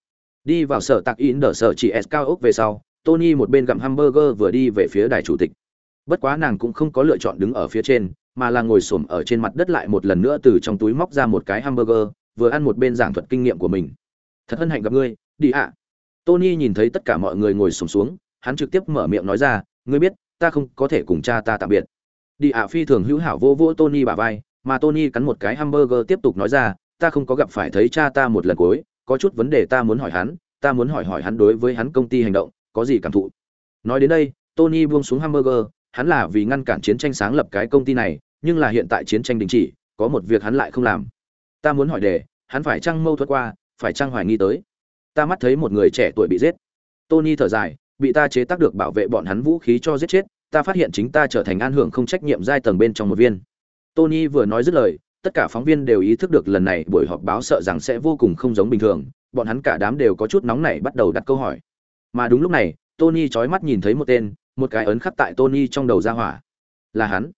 Đi vào sở tạc in đỡ sở chỉ S cao ốc về sau, Tony một bên gặm hamburger vừa đi về phía đài chủ tịch. Bất quá nàng cũng không có lựa chọn đứng ở phía trên, mà là ngồi xổm ở trên mặt đất lại một lần nữa từ trong túi móc ra một cái hamburger, vừa ăn một bên giảng thuật kinh nghiệm của mình. Thật hân hạnh gặp ngươi, đi ạ. Tony nhìn thấy tất cả mọi người ngồi xổm xuống, hắn trực tiếp mở miệng nói ra, ngươi biết, ta không có thể cùng cha ta tạm biệt. Đi ạ phi thường hữu hảo vô vô Tony bả vai, mà Tony cắn một cái hamburger tiếp tục nói ra, ta không có gặp phải thấy cha ta một lần cuối, có chút vấn đề ta muốn hỏi hắn, ta muốn hỏi hỏi hắn đối với hắn công ty hành động, có gì cảm thụ. Nói đến đây, Tony buông xuống hamburger, hắn là vì ngăn cản chiến tranh sáng lập cái công ty này, nhưng là hiện tại chiến tranh đình chỉ, có một việc hắn lại không làm. Ta muốn hỏi đề, hắn phải chăng mâu thuẫn qua, phải chăng hoài nghi tới. Ta mắt thấy một người trẻ tuổi bị giết. Tony thở dài, bị ta chế tác được bảo vệ bọn hắn vũ khí cho giết chết, ta phát hiện chính ta trở thành an hưởng không trách nhiệm giai tầng bên trong một viên. Tony vừa nói dứt lời, tất cả phóng viên đều ý thức được lần này buổi họp báo sợ rằng sẽ vô cùng không giống bình thường, bọn hắn cả đám đều có chút nóng nảy bắt đầu đặt câu hỏi. Mà đúng lúc này, Tony chói mắt nhìn thấy một tên, một cái ấn khắc tại Tony trong đầu ra hỏa. Là hắn.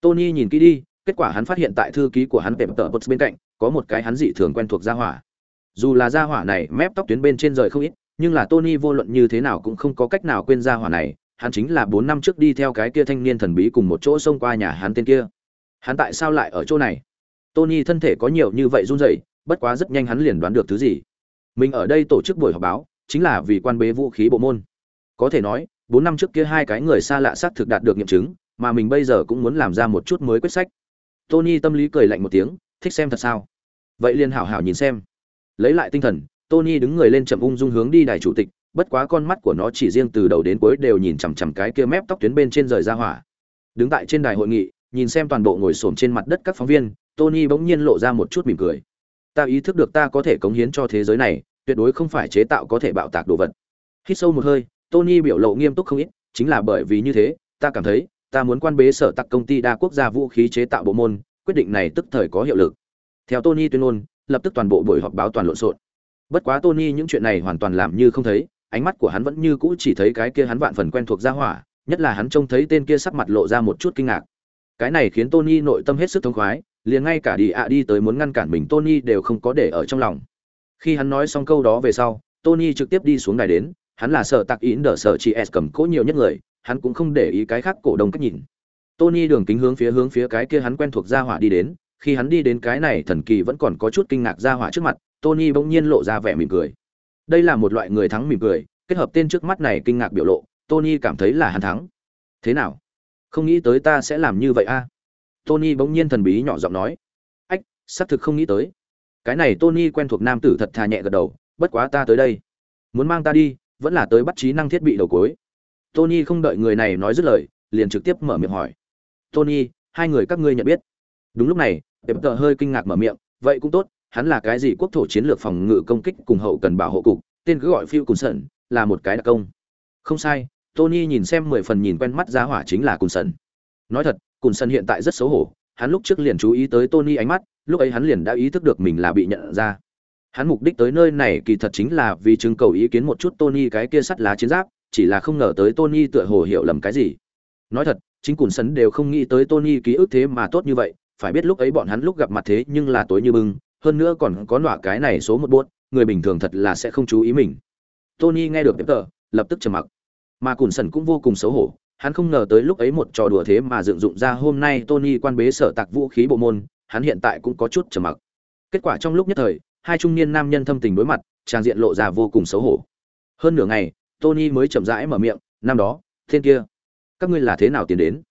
Tony nhìn kỹ đi, kết quả hắn phát hiện tại thư ký của hắn Pep Tợ bên cạnh, có một cái hắn dị thường quen thuộc ra hỏa. Dù là ra hỏa này mép tóc tuyến bên trên rời không ít, nhưng là Tony vô luận như thế nào cũng không có cách nào quên ra hỏa này, hắn chính là 4 năm trước đi theo cái kia thanh niên thần bí cùng một chỗ xông qua nhà hắn tên kia. Hắn tại sao lại ở chỗ này? Tony thân thể có nhiều như vậy run rẩy, bất quá rất nhanh hắn liền đoán được thứ gì. Mình ở đây tổ chức buổi họp báo, chính là vì quan bế vũ khí bộ môn. Có thể nói, 4 năm trước kia hai cái người xa lạ xác thực đạt được nghiệm chứng, mà mình bây giờ cũng muốn làm ra một chút mới quyết sách. Tony tâm lý cười lạnh một tiếng, thích xem thật sao? Vậy liền hảo hảo nhìn xem. Lấy lại tinh thần, Tony đứng người lên chậm ung dung hướng đi đài chủ tịch, bất quá con mắt của nó chỉ riêng từ đầu đến cuối đều nhìn chằm chằm cái kia mép tóc tuyến bên trên rời ra hỏa. Đứng tại trên đài hội nghị, nhìn xem toàn bộ ngồi xổm trên mặt đất các phóng viên, Tony bỗng nhiên lộ ra một chút mỉm cười. Ta ý thức được ta có thể cống hiến cho thế giới này, tuyệt đối không phải chế tạo có thể bạo tạc đồ vật. Hít sâu một hơi, Tony biểu lộ nghiêm túc không ít, chính là bởi vì như thế, ta cảm thấy, ta muốn quan bế sở tạc công ty đa quốc gia vũ khí chế tạo bộ môn, quyết định này tức thời có hiệu lực. Theo Tony tuyên ngôn, lập tức toàn bộ buổi họp báo toàn lộn xộn. Bất quá Tony những chuyện này hoàn toàn làm như không thấy, ánh mắt của hắn vẫn như cũ chỉ thấy cái kia hắn vạn phần quen thuộc ra hỏa, nhất là hắn trông thấy tên kia sắc mặt lộ ra một chút kinh ngạc. Cái này khiến Tony nội tâm hết sức thông khoái, liền ngay cả đi ạ đi tới muốn ngăn cản mình Tony đều không có để ở trong lòng. Khi hắn nói xong câu đó về sau, Tony trực tiếp đi xuống đài đến, hắn là sợ tạc ín đỡ sợ chị S cầm cố nhiều nhất người, hắn cũng không để ý cái khác cổ đông cách nhìn. Tony đường kính hướng phía hướng phía cái kia hắn quen thuộc ra hỏa đi đến, khi hắn đi đến cái này thần kỳ vẫn còn có chút kinh ngạc ra hỏa trước mặt, Tony bỗng nhiên lộ ra vẻ mỉm cười. Đây là một loại người thắng mỉm cười, kết hợp tên trước mắt này kinh ngạc biểu lộ, Tony cảm thấy là hắn thắng. Thế nào? Không nghĩ tới ta sẽ làm như vậy a? Tony bỗng nhiên thần bí nhỏ giọng nói. Ách, xác thực không nghĩ tới. Cái này Tony quen thuộc nam tử thật thà nhẹ gật đầu, bất quá ta tới đây, muốn mang ta đi, vẫn là tới bắt trí năng thiết bị đầu cuối. Tony không đợi người này nói dứt lời, liền trực tiếp mở miệng hỏi. Tony, hai người các ngươi nhận biết? Đúng lúc này, Pep hơi kinh ngạc mở miệng, vậy cũng tốt, hắn là cái gì quốc thổ chiến lược phòng ngự công kích cùng hậu cần bảo hộ cục, tên cứ gọi Phil Cùn Sẩn, là một cái đặc công. Không sai, Tony nhìn xem mười phần nhìn quen mắt giá hỏa chính là Cùn Sẩn. Nói thật, Cùn Sẩn hiện tại rất xấu hổ, hắn lúc trước liền chú ý tới Tony ánh mắt, lúc ấy hắn liền đã ý thức được mình là bị nhận ra. Hắn mục đích tới nơi này kỳ thật chính là vì trưng cầu ý kiến một chút Tony cái kia sắt lá chiến giáp, chỉ là không ngờ tới Tony tựa hồ hiểu lầm cái gì. Nói thật, chính Cùn Sẩn đều không nghĩ tới Tony ký ức thế mà tốt như vậy, phải biết lúc ấy bọn hắn lúc gặp mặt thế nhưng là tối như bưng, hơn nữa còn có nọa cái này số một buốt, người bình thường thật là sẽ không chú ý mình. Tony nghe được Peter, lập tức trầm mặc. Mà Cùn Sẩn cũng vô cùng xấu hổ, hắn không ngờ tới lúc ấy một trò đùa thế mà dựng dụng ra hôm nay Tony quan bế sở tạc vũ khí bộ môn, hắn hiện tại cũng có chút trầm mặc. Kết quả trong lúc nhất thời, hai trung niên nam nhân thâm tình đối mặt, trang diện lộ ra vô cùng xấu hổ. Hơn nửa ngày, Tony mới chậm rãi mở miệng, năm đó, thiên kia, các ngươi là thế nào tiến đến?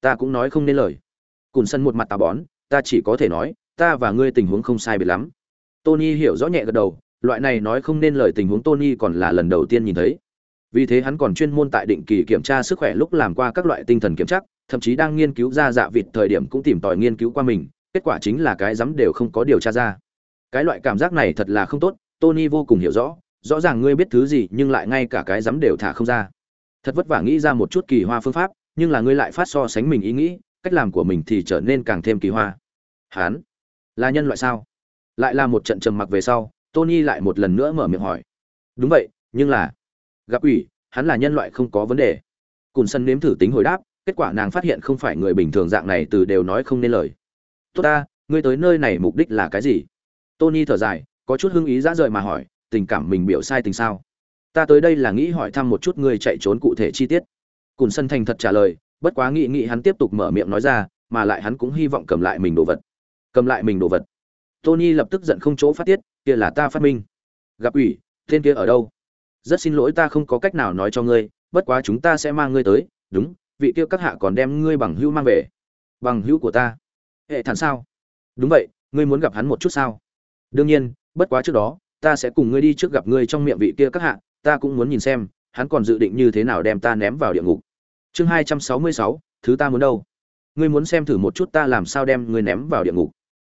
Ta cũng nói không nên lời. Cùn Sân một mặt tà bón, ta chỉ có thể nói, ta và ngươi tình huống không sai biệt lắm. Tony hiểu rõ nhẹ gật đầu, loại này nói không nên lời tình huống Tony còn là lần đầu tiên nhìn thấy. Vì thế hắn còn chuyên môn tại định kỳ kiểm tra sức khỏe lúc làm qua các loại tinh thần kiểm tra, thậm chí đang nghiên cứu ra dạ vịt thời điểm cũng tìm tòi nghiên cứu qua mình kết quả chính là cái rắm đều không có điều tra ra cái loại cảm giác này thật là không tốt tony vô cùng hiểu rõ rõ ràng ngươi biết thứ gì nhưng lại ngay cả cái rắm đều thả không ra thật vất vả nghĩ ra một chút kỳ hoa phương pháp nhưng là ngươi lại phát so sánh mình ý nghĩ cách làm của mình thì trở nên càng thêm kỳ hoa hán là nhân loại sao? Lại là một trận trầm mặc về sau, tony lại một lần nữa mở miệng hỏi. Đúng vậy, nhưng là, gặp ủy, hắn là nhân loại không có vấn đề. Cùn sân nếm thử tính hồi đáp, kết quả nàng phát hiện không phải người bình thường dạng này từ đều nói không nên lời. Tốt ta, ngươi tới nơi này mục đích là cái gì? Tony thở dài, có chút hưng ý dã rời mà hỏi, tình cảm mình biểu sai tình sao? Ta tới đây là nghĩ hỏi thăm một chút ngươi chạy trốn cụ thể chi tiết. Cùn sân thành thật trả lời, bất quá nghị nghị hắn tiếp tục mở miệng nói ra, mà lại hắn cũng hy vọng cầm lại mình đồ vật cầm lại mình đồ vật. Tony lập tức giận không chỗ phát tiết, kia là ta phát minh. Gặp ủy, tên kia ở đâu? Rất xin lỗi ta không có cách nào nói cho ngươi, bất quá chúng ta sẽ mang ngươi tới. Đúng, vị kia các hạ còn đem ngươi bằng hữu mang về. Bằng hữu của ta. Hệ thản sao? Đúng vậy, ngươi muốn gặp hắn một chút sao? Đương nhiên, bất quá trước đó, ta sẽ cùng ngươi đi trước gặp ngươi trong miệng vị kia các hạ, ta cũng muốn nhìn xem, hắn còn dự định như thế nào đem ta ném vào địa ngục. Chương hai trăm sáu mươi sáu, thứ ta muốn đâu? Ngươi muốn xem thử một chút ta làm sao đem ngươi ném vào địa ngục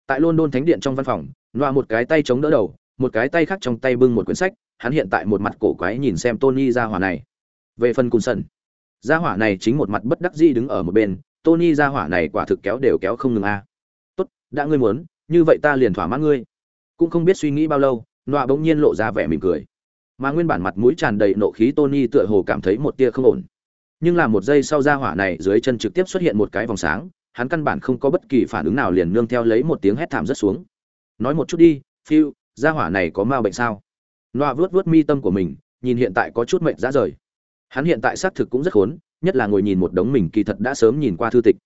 tại london thánh điện trong văn phòng loa một cái tay chống đỡ đầu, một cái tay khác trong tay bưng một quyển sách, hắn hiện tại một mặt cổ quái nhìn xem tony ra hỏa này. Về phần cùn sân, Ra hỏa này chính một mặt bất đắc dĩ đứng ở một bên, tony Ra hỏa này quả thực kéo đều kéo không ngừng a. Tốt, đã ngươi muốn, như vậy ta liền thỏa mãn ngươi. Cũng không biết suy nghĩ bao lâu loa bỗng nhiên lộ ra vẻ mỉm cười. Mà nguyên bản mặt mũi tràn đầy nộ khí tony tựa hồ cảm thấy một tia không ổn. Nhưng là một giây sau Ra hỏa này dưới chân trực tiếp xuất hiện một cái vòng sáng hắn căn bản không có bất kỳ phản ứng nào liền nương theo lấy một tiếng hét thảm rất xuống. Nói một chút đi, phiêu, gia hỏa này có ma bệnh sao? Loa vuốt vuốt mi tâm của mình, nhìn hiện tại có chút mệnh ra rời. Hắn hiện tại xác thực cũng rất khốn, nhất là ngồi nhìn một đống mình kỳ thật đã sớm nhìn qua thư tịch.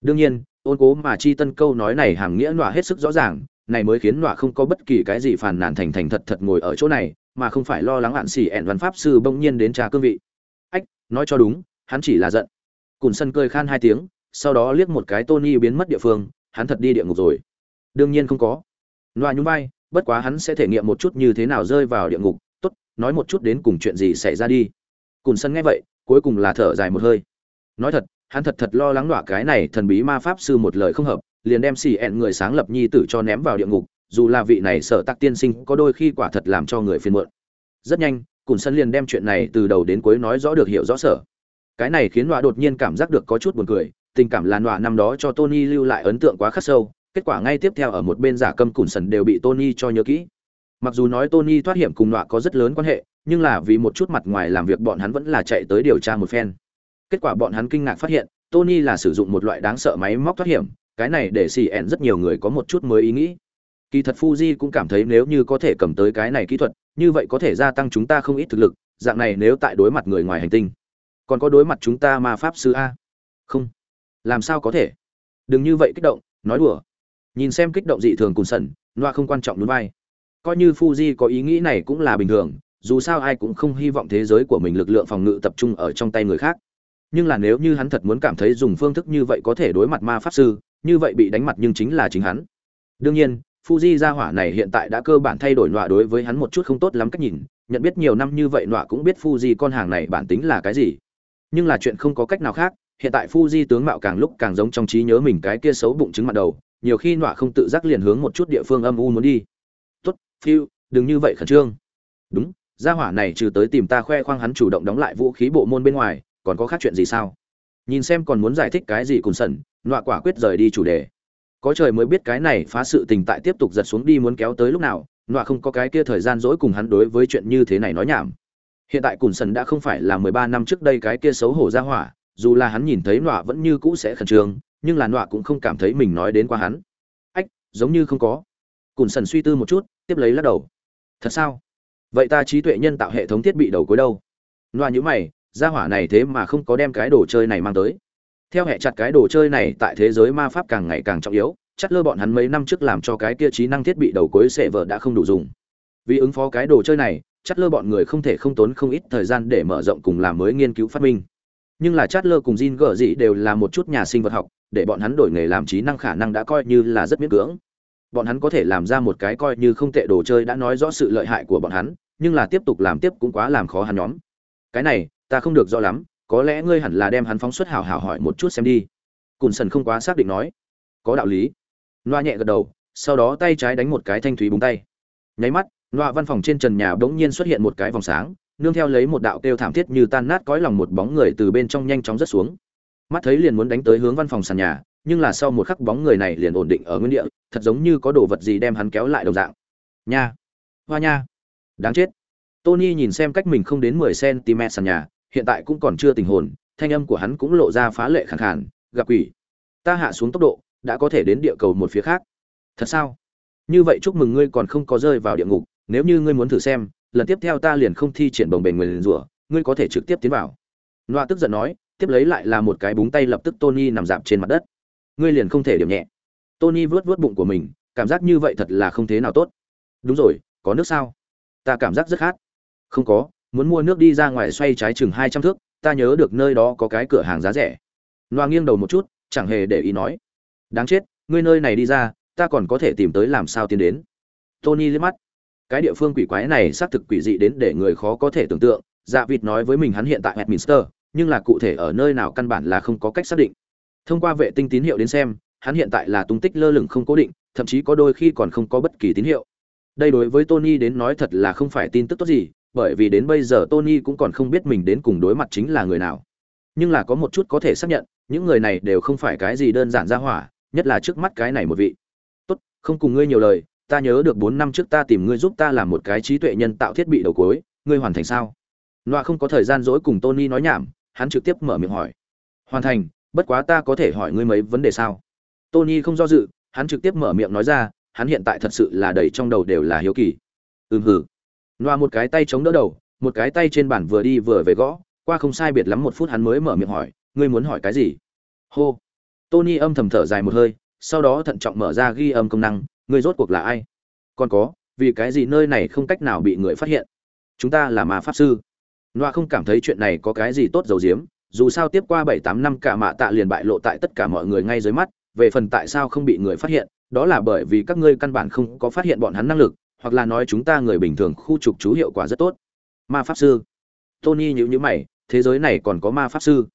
Đương nhiên, ôn cố mà chi tân câu nói này hàm nghĩa nọa hết sức rõ ràng, này mới khiến nọa không có bất kỳ cái gì phản nàn thành thành thật thật ngồi ở chỗ này, mà không phải lo lắng hạn xỉ ẹn văn pháp sư bỗng nhiên đến trà cương vị. Ách, nói cho đúng, hắn chỉ là giận. Cùn sân cười khan hai tiếng sau đó liếc một cái tony biến mất địa phương, hắn thật đi địa ngục rồi. Đương nhiên không có. Loa nhún vai, bất quá hắn sẽ thể nghiệm một chút như thế nào rơi vào địa ngục. Tốt, nói một chút đến cùng chuyện gì xảy ra đi. Cùn sân nghe vậy, cuối cùng là thở dài một hơi. Nói thật, hắn thật thật lo lắng loa cái này thần bí ma pháp sư một lời không hợp, liền đem xì ẹn người sáng lập nhi tử cho ném vào địa ngục, dù là vị này sợ tắc tiên sinh có đôi khi quả thật làm cho người phiền muộn. Rất nhanh, cùn sân liền đem chuyện này từ đầu đến cuối nói rõ được hiểu rõ sở. Cái này khiến loa đột nhiên cảm giác được có chút buồn cười tình cảm làn đọa năm đó cho tony lưu lại ấn tượng quá khắc sâu kết quả ngay tiếp theo ở một bên giả câm cùn sần đều bị tony cho nhớ kỹ mặc dù nói tony thoát hiểm cùng đọa có rất lớn quan hệ nhưng là vì một chút mặt ngoài làm việc bọn hắn vẫn là chạy tới điều tra một phen. Kết quả bọn hắn kinh ngạc phát hiện, Tony là sử dụng một loại đáng sợ máy móc thoát hiểm, cái này để xì ẹn rất nhiều người có một chút mới ý nghĩ. Kỳ thật Fuji cũng cảm thấy nếu như có thể cầm tới cái này kỹ thuật, như vậy có thể gia tăng chúng ta không ít thực lực, dạng này nếu tại đối mặt người ngoài hành tinh, còn có đối mặt chúng ta ma pháp sư a. Không, làm sao có thể? Đừng như vậy kích động, nói đùa. Nhìn xem kích động dị thường cùng sẩn, loa không quan trọng đúng vai. Coi như Fuji có ý nghĩ này cũng là bình thường, dù sao ai cũng không hy vọng thế giới của mình lực lượng phòng ngự tập trung ở trong tay người khác nhưng là nếu như hắn thật muốn cảm thấy dùng phương thức như vậy có thể đối mặt ma pháp sư như vậy bị đánh mặt nhưng chính là chính hắn đương nhiên Fuji gia hỏa này hiện tại đã cơ bản thay đổi nọa đối với hắn một chút không tốt lắm cách nhìn, nhận biết nhiều năm như vậy nọa cũng biết Fuji con hàng này bản tính là cái gì. Nhưng là chuyện không có cách nào khác, hiện tại Fuji tướng mạo càng lúc càng giống trong trí nhớ mình cái kia xấu bụng trứng mặt đầu, nhiều khi nọa không tự giác liền hướng một chút địa phương âm u muốn đi. "Tốt, Phiu, đừng như vậy khẩn trương." "Đúng, gia hỏa này trừ tới tìm ta khoe khoang hắn chủ động đóng lại vũ khí bộ môn bên ngoài còn có khác chuyện gì sao nhìn xem còn muốn giải thích cái gì cùng sẩn nọa quả quyết rời đi chủ đề có trời mới biết cái này phá sự tình tại tiếp tục giật xuống đi muốn kéo tới lúc nào nọa không có cái kia thời gian dỗi cùng hắn đối với chuyện như thế này nói nhảm hiện tại cùn sần đã không phải là mười ba năm trước đây cái kia xấu hổ ra hỏa dù là hắn nhìn thấy nọa vẫn như cũ sẽ khẩn trương, nhưng là nọa cũng không cảm thấy mình nói đến qua hắn. Ách, giống như không có. Cùn sần suy tư một chút, tiếp lấy lắc đầu. Thật sao? Vậy ta trí tuệ nhân tạo hệ thống thiết bị đầu cuối đâu? Nọa nhữ mày ra hỏa này thế mà không có đem cái đồ chơi này mang tới. Theo hệ chặt cái đồ chơi này tại thế giới ma pháp càng ngày càng trọng yếu, chắc lơ bọn hắn mấy năm trước làm cho cái kia trí năng thiết bị đầu cuối sệ vợ đã không đủ dùng. Vì ứng phó cái đồ chơi này, chắc lơ bọn người không thể không tốn không ít thời gian để mở rộng cùng làm mới nghiên cứu phát minh nhưng là chát lơ cùng Jin gở dị đều là một chút nhà sinh vật học, để bọn hắn đổi nghề làm trí năng khả năng đã coi như là rất miễn cưỡng. Bọn hắn có thể làm ra một cái coi như không tệ đồ chơi đã nói rõ sự lợi hại của bọn hắn, nhưng là tiếp tục làm tiếp cũng quá làm khó hắn nhóm. Cái này, ta không được rõ lắm, có lẽ ngươi hẳn là đem hắn phóng xuất hào hào hỏi một chút xem đi. Cùn sần không quá xác định nói. Có đạo lý. Loa nhẹ gật đầu, sau đó tay trái đánh một cái thanh thúy búng tay. Nháy mắt loa văn phòng trên trần nhà bỗng nhiên xuất hiện một cái vòng sáng nương theo lấy một đạo kêu thảm thiết như tan nát cõi lòng một bóng người từ bên trong nhanh chóng rớt xuống. Mắt thấy liền muốn đánh tới hướng văn phòng sàn nhà, nhưng là sau một khắc bóng người này liền ổn định ở nguyên địa, thật giống như có đồ vật gì đem hắn kéo lại đồng dạng. Nha! Hoa nha! Đáng chết! Tony nhìn xem cách mình không đến mười cm sàn nhà, hiện tại cũng còn chưa tình hồn, thanh âm của hắn cũng lộ ra phá lệ khẳng khàn, gặp quỷ. Ta hạ xuống tốc độ, đã có thể đến địa cầu một phía khác. Thật sao? Như vậy chúc mừng ngươi còn không có rơi vào địa ngục, nếu như ngươi muốn thử xem lần tiếp theo ta liền không thi triển bồng bềnh nguyền rủa, ngươi có thể trực tiếp tiến vào. Noa tức giận nói, tiếp lấy lại là một cái búng tay lập tức tony nằm dạp trên mặt đất. Ngươi liền không thể điểm nhẹ. Tony vớt vớt bụng của mình, cảm giác như vậy thật là không thế nào tốt. Đúng rồi, có nước sao? Ta cảm giác rất khát. Không có, muốn mua nước đi ra ngoài xoay trái chừng hai trăm thước, ta nhớ được nơi đó có cái cửa hàng giá rẻ. Noa nghiêng đầu một chút, chẳng hề để ý nói. Đáng chết, ngươi nơi này đi ra, ta còn có thể tìm tới làm sao tiến đến. Tony liếc mắt cái địa phương quỷ quái này xác thực quỷ dị đến để người khó có thể tưởng tượng. Dạ vịt nói với mình hắn hiện tại Westminster, nhưng là cụ thể ở nơi nào căn bản là không có cách xác định. Thông qua vệ tinh tín hiệu đến xem hắn hiện tại là tung tích lơ lửng không cố định thậm chí có đôi khi còn không có bất kỳ tín hiệu. Đây đối với tony đến nói thật là không phải tin tức tốt gì bởi vì đến bây giờ tony cũng còn không biết mình đến cùng đối mặt chính là người nào. Nhưng là có một chút có thể xác nhận những người này đều không phải cái gì đơn giản ra hỏa nhất là trước mắt cái này một vị. Tốt không cùng ngươi nhiều lời ta nhớ được bốn năm trước ta tìm ngươi giúp ta làm một cái trí tuệ nhân tạo thiết bị đầu cuối, ngươi hoàn thành sao? Loa không có thời gian dỗi cùng tony nói nhảm, hắn trực tiếp mở miệng hỏi. Hoàn thành, bất quá ta có thể hỏi ngươi mấy vấn đề sao? Tony không do dự, hắn trực tiếp mở miệng nói ra, hắn hiện tại thật sự là đầy trong đầu đều là hiếu kỳ. Ừm hử loa một cái tay chống đỡ đầu, một cái tay trên bàn vừa đi vừa về gõ, qua không sai biệt lắm một phút hắn mới mở miệng hỏi, ngươi muốn hỏi cái gì? Hô. Tony âm thầm thở dài một hơi, sau đó thận trọng mở ra ghi âm công năng ngươi rốt cuộc là ai? Còn có, vì cái gì nơi này không cách nào bị người phát hiện? Chúng ta là ma pháp sư. Loa không cảm thấy chuyện này có cái gì tốt dầu diếm dù sao tiếp qua bảy tám năm cả mạ tạ liền bại lộ tại tất cả mọi người ngay dưới mắt, về phần tại sao không bị người phát hiện, đó là bởi vì các ngươi căn bản không có phát hiện bọn hắn năng lực, hoặc là nói chúng ta người bình thường khu trục chú hiệu quả rất tốt. Ma pháp sư. Tony nhữ nhữ mày, thế giới này còn có ma pháp sư?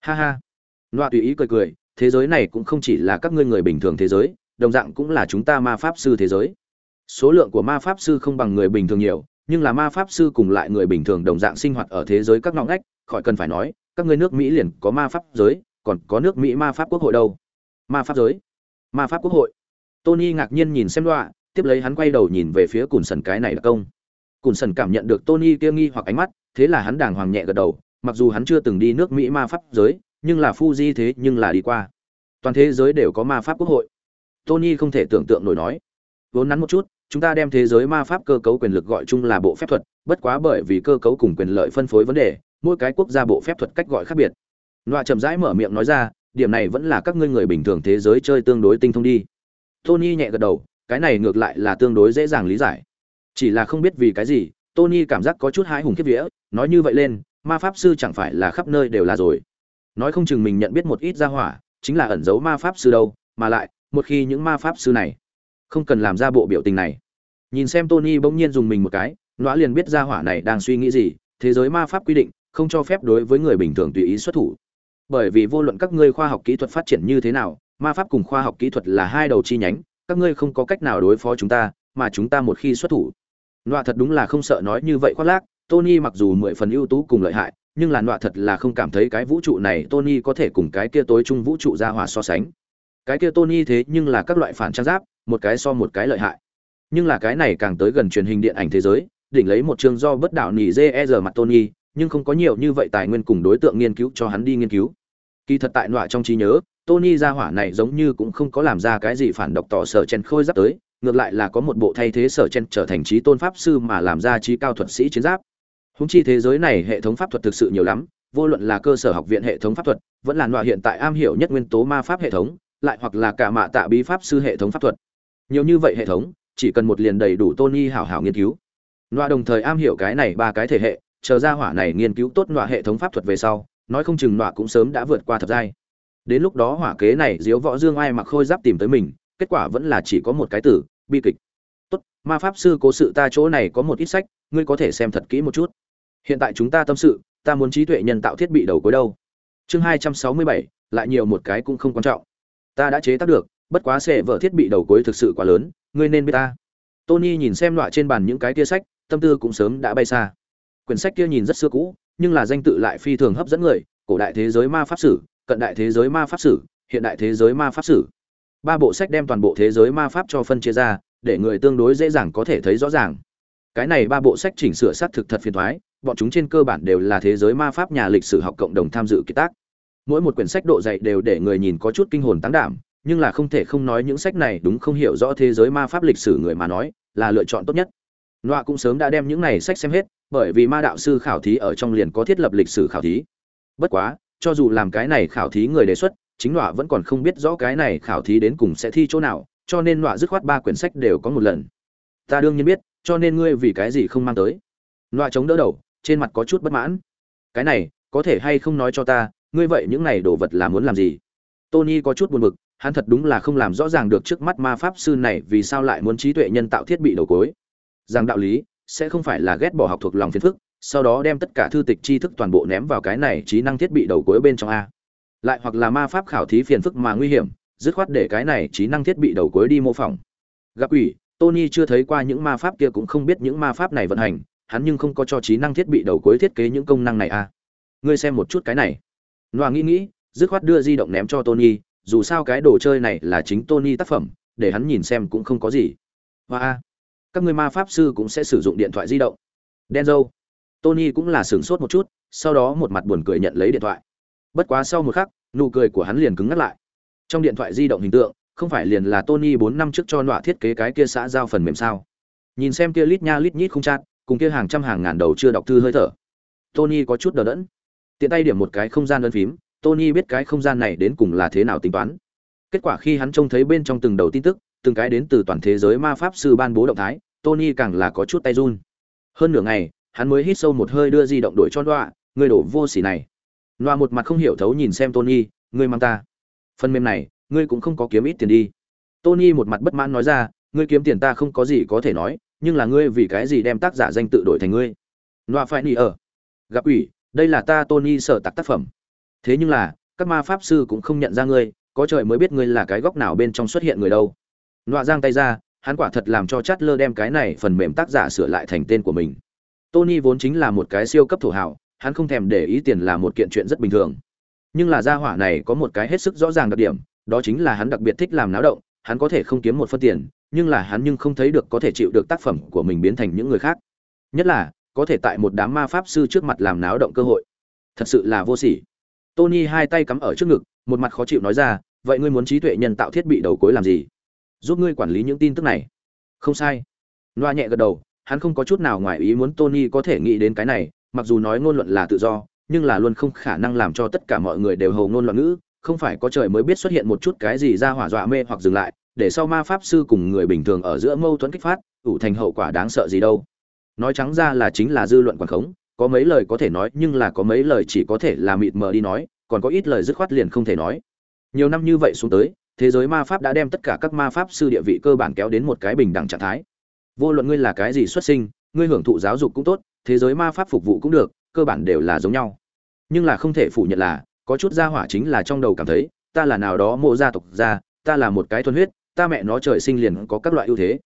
Ha ha. Loa tùy ý cười cười, thế giới này cũng không chỉ là các ngươi người bình thường thế giới đồng dạng cũng là chúng ta ma pháp sư thế giới. Số lượng của ma pháp sư không bằng người bình thường nhiều, nhưng là ma pháp sư cùng lại người bình thường đồng dạng sinh hoạt ở thế giới các ngõ ngách, khỏi cần phải nói, các ngươi nước mỹ liền có ma pháp giới, còn có nước mỹ ma pháp quốc hội đâu? Ma pháp giới? Ma pháp quốc hội? Tony ngạc nhiên nhìn xem đoạ tiếp lấy hắn quay đầu nhìn về phía cùn sần cái này là công. Cùn sần cảm nhận được tony kia nghi hoặc ánh mắt, thế là hắn đàng hoàng nhẹ gật đầu, mặc dù hắn chưa từng đi nước mỹ ma pháp giới, nhưng là Fuji thế nhưng là đi qua. Toàn thế giới đều có ma pháp quốc hội. Tony không thể tưởng tượng nổi nói. Vốn nắn một chút, chúng ta đem thế giới ma pháp cơ cấu quyền lực gọi chung là bộ phép thuật, bất quá bởi vì cơ cấu cùng quyền lợi phân phối vấn đề, mỗi cái quốc gia bộ phép thuật cách gọi khác biệt. Loa chậm rãi mở miệng nói ra, điểm này vẫn là các ngươi người bình thường thế giới chơi tương đối tinh thông đi. Tony nhẹ gật đầu, cái này ngược lại là tương đối dễ dàng lý giải. Chỉ là không biết vì cái gì, Tony cảm giác có chút hãi hùng khiếp vía, nói như vậy lên, ma pháp sư chẳng phải là khắp nơi đều là rồi nói không chừng mình nhận biết một ít gia hỏa chính là ẩn giấu ma pháp sư đâu mà lại một khi những ma pháp sư này không cần làm ra bộ biểu tình này. Nhìn xem tony bỗng nhiên dùng mình một cái nó liền biết ra hỏa này đang suy nghĩ gì, thế giới ma pháp quy định, không cho phép đối với người bình thường tùy ý xuất thủ. Bởi vì vô luận các ngươi khoa học kỹ thuật phát triển như thế nào, ma pháp cùng khoa học kỹ thuật là hai đầu chi nhánh, các ngươi không có cách nào đối phó chúng ta, mà chúng ta một khi xuất thủ. Nọa thật đúng là không sợ nói như vậy khoác lác, tony mặc dù mười phần ưu tú cùng lợi hại, nhưng là nọa thật là không cảm thấy cái vũ trụ này Tony có thể cùng cái kia tối trung vũ trụ ra hòa so sánh. Cái kia Tony thế nhưng là các loại phản trang giáp, một cái so một cái lợi hại. Nhưng là cái này càng tới gần truyền hình điện ảnh thế giới, đỉnh lấy một chương do bất đạo nỉ GR e mặt Tony, nhưng không có nhiều như vậy tài nguyên cùng đối tượng nghiên cứu cho hắn đi nghiên cứu. Kỳ thật tại nọa trong trí nhớ, Tony ra hỏa này giống như cũng không có làm ra cái gì phản độc tỏ sở chen khôi giáp tới, ngược lại là có một bộ thay thế sở chen trở thành trí tôn pháp sư mà làm ra trí cao thuật sĩ chiến giáp húng chi thế giới này hệ thống pháp thuật thực sự nhiều lắm vô luận là cơ sở học viện hệ thống pháp thuật vẫn là loại hiện tại am hiểu nhất nguyên tố ma pháp hệ thống lại hoặc là cả mạ tạ bí pháp sư hệ thống pháp thuật. Nhiều như vậy hệ thống, chỉ cần một liền đầy đủ tony hảo hảo nghiên cứu. Loại đồng thời am hiểu cái này ba cái thể hệ, chờ ra hỏa này nghiên cứu tốt loại hệ thống pháp thuật về sau, nói không chừng loại cũng sớm đã vượt qua thập giai. Đến lúc đó hỏa kế này diếu võ dương ai mặc khôi giáp tìm tới mình, kết quả vẫn là chỉ có một cái tử, bi kịch. Tốt, ma pháp sư cố sự ta chỗ này có một ít sách, ngươi có thể xem thật kỹ một chút. Hiện tại chúng ta tâm sự, ta muốn trí tuệ nhân tạo thiết bị đầu cuối đâu. Chương hai trăm sáu mươi bảy, lại nhiều một cái cũng không quan trọng ta đã chế tác được, bất quá sẽ vợ thiết bị đầu cuối thực sự quá lớn, ngươi nên biết ta. Tony nhìn xem loại trên bàn những cái tia sách, tâm tư cũng sớm đã bay xa. Quyển sách kia nhìn rất xưa cũ, nhưng là danh tự lại phi thường hấp dẫn người, cổ đại thế giới ma pháp sử, cận đại thế giới ma pháp sử, hiện đại thế giới ma pháp sử. Ba bộ sách đem toàn bộ thế giới ma pháp cho phân chia ra, để người tương đối dễ dàng có thể thấy rõ ràng. Cái này ba bộ sách chỉnh sửa xác thực thật phiền thoái, bọn chúng trên cơ bản đều là thế giới ma pháp nhà lịch sử học cộng đồng tham dự kiệt tác mỗi một quyển sách độ dày đều để người nhìn có chút kinh hồn tăng đảm nhưng là không thể không nói những sách này đúng không hiểu rõ thế giới ma pháp lịch sử người mà nói là lựa chọn tốt nhất Nọa cũng sớm đã đem những này sách xem hết, bởi vì ma đạo sư khảo thí ở trong liền có thiết lập lịch sử khảo thí. Bất quá, cho dù làm cái này khảo thí người đề xuất, chính Nọa vẫn còn không biết rõ cái này khảo thí đến cùng sẽ thi chỗ nào, cho nên Nọa dứt khoát ba quyển sách đều có một lần. Ta đương nhiên biết, cho nên ngươi vì cái gì không mang tới? Nọa chống đỡ đầu, trên mặt có chút bất mãn. Cái này, có thể hay không nói cho ta, ngươi vậy những này đồ vật là muốn làm gì? Tony có chút buồn bực, hắn thật đúng là không làm rõ ràng được trước mắt ma pháp sư này vì sao lại muốn trí tuệ nhân tạo thiết bị đầu cuối rằng đạo lý sẽ không phải là ghét bỏ học thuộc lòng phiền phức sau đó đem tất cả thư tịch tri thức toàn bộ ném vào cái này trí năng thiết bị đầu cuối bên trong a. Lại hoặc là ma pháp khảo thí phiền phức mà nguy hiểm dứt khoát để cái này trí năng thiết bị đầu cuối đi mô phỏng. Gặp ủy tony chưa thấy qua những ma pháp kia cũng không biết những ma pháp này vận hành hắn nhưng không có cho trí năng thiết bị đầu cuối thiết kế những công năng này a. Ngươi xem một chút cái này noa nghĩ nghĩ, dứt khoát đưa di động ném cho tony, dù sao cái đồ chơi này là chính tony tác phẩm, để hắn nhìn xem cũng không có gì. Hoa a, các người ma pháp sư cũng sẽ sử dụng điện thoại di động. Denzo. tony cũng là sửng sốt một chút, sau đó một mặt buồn cười nhận lấy điện thoại. Bất quá sau một khắc, nụ cười của hắn liền cứng ngắt lại. Trong điện thoại di động hình tượng, không phải liền là tony bốn năm trước cho nọa thiết kế cái kia xã giao phần mềm sao? Nhìn xem kia lít nha lít nhít không chát, cùng kia hàng trăm hàng ngàn đầu chưa đọc thư hơi thở. Tony có chút đờ đẫn tiện tay điểm một cái không gian đơn phím tony biết cái không gian này đến cùng là thế nào tính toán kết quả khi hắn trông thấy bên trong từng đầu tin tức từng cái đến từ toàn thế giới ma pháp sư ban bố động thái Tony càng là có chút tay run. Hơn nửa ngày, hắn mới hít sâu một hơi đưa di động đổi cho đọa người đổ vô sỉ này. loa một mặt không hiểu thấu nhìn xem Tony, ngươi mang ta. Phần mềm này, ngươi cũng không có kiếm ít tiền đi. Tony một mặt bất mãn nói ra, ngươi kiếm tiền ta không có gì có thể nói, nhưng là ngươi vì cái gì đem tác giả danh tự đổi thành ngươi? loa phải nỉ ở. Gặp ủy, đây là ta Tony sở tạc tác phẩm. Thế nhưng là, các ma pháp sư cũng không nhận ra ngươi, có trời mới biết ngươi là cái góc nào bên trong xuất hiện người đâu. nọa giang tay ra, hắn quả thật làm cho chát lơ đem cái này phần mềm tác giả sửa lại thành tên của mình tony vốn chính là một cái siêu cấp thổ hảo hắn không thèm để ý tiền là một kiện chuyện rất bình thường nhưng là gia hỏa này có một cái hết sức rõ ràng đặc điểm đó chính là hắn đặc biệt thích làm náo động hắn có thể không kiếm một phân tiền nhưng là hắn nhưng không thấy được có thể chịu được tác phẩm của mình biến thành những người khác nhất là có thể tại một đám ma pháp sư trước mặt làm náo động cơ hội. Thật sự là vô sỉ. Tony hai tay cắm ở trước ngực, một mặt khó chịu nói ra, vậy ngươi muốn trí tuệ nhân tạo thiết bị đầu cuối làm gì? Giúp ngươi quản lý những tin tức này. Không sai. Loa nhẹ gật đầu, hắn không có chút nào ngoài ý muốn tony có thể nghĩ đến cái này, mặc dù nói ngôn luận là tự do, nhưng là luôn không khả năng làm cho tất cả mọi người đều hầu ngôn luận ngữ, không phải có trời mới biết xuất hiện một chút cái gì ra hỏa dọa mê hoặc dừng lại, để sau ma pháp sư cùng người bình thường ở giữa mâu thuẫn kích phát, ủ thành hậu quả đáng sợ gì đâu nói trắng ra là chính là dư luận quảng khống, có mấy lời có thể nói, nhưng là có mấy lời chỉ có thể là mịt mờ đi nói, còn có ít lời dứt khoát liền không thể nói. Nhiều năm như vậy xuống tới, thế giới ma pháp đã đem tất cả các ma pháp sư địa vị cơ bản kéo đến một cái bình đẳng trạng thái. Vô luận ngươi là cái gì xuất sinh, ngươi hưởng thụ giáo dục cũng tốt, thế giới ma pháp phục vụ cũng được, cơ bản đều là giống nhau. Nhưng là không thể phủ nhận là, có chút gia hỏa chính là trong đầu cảm thấy, ta là nào đó mộ gia tộc gia, ta là một cái thuần huyết, ta mẹ nó trời sinh liền có các loại ưu thế.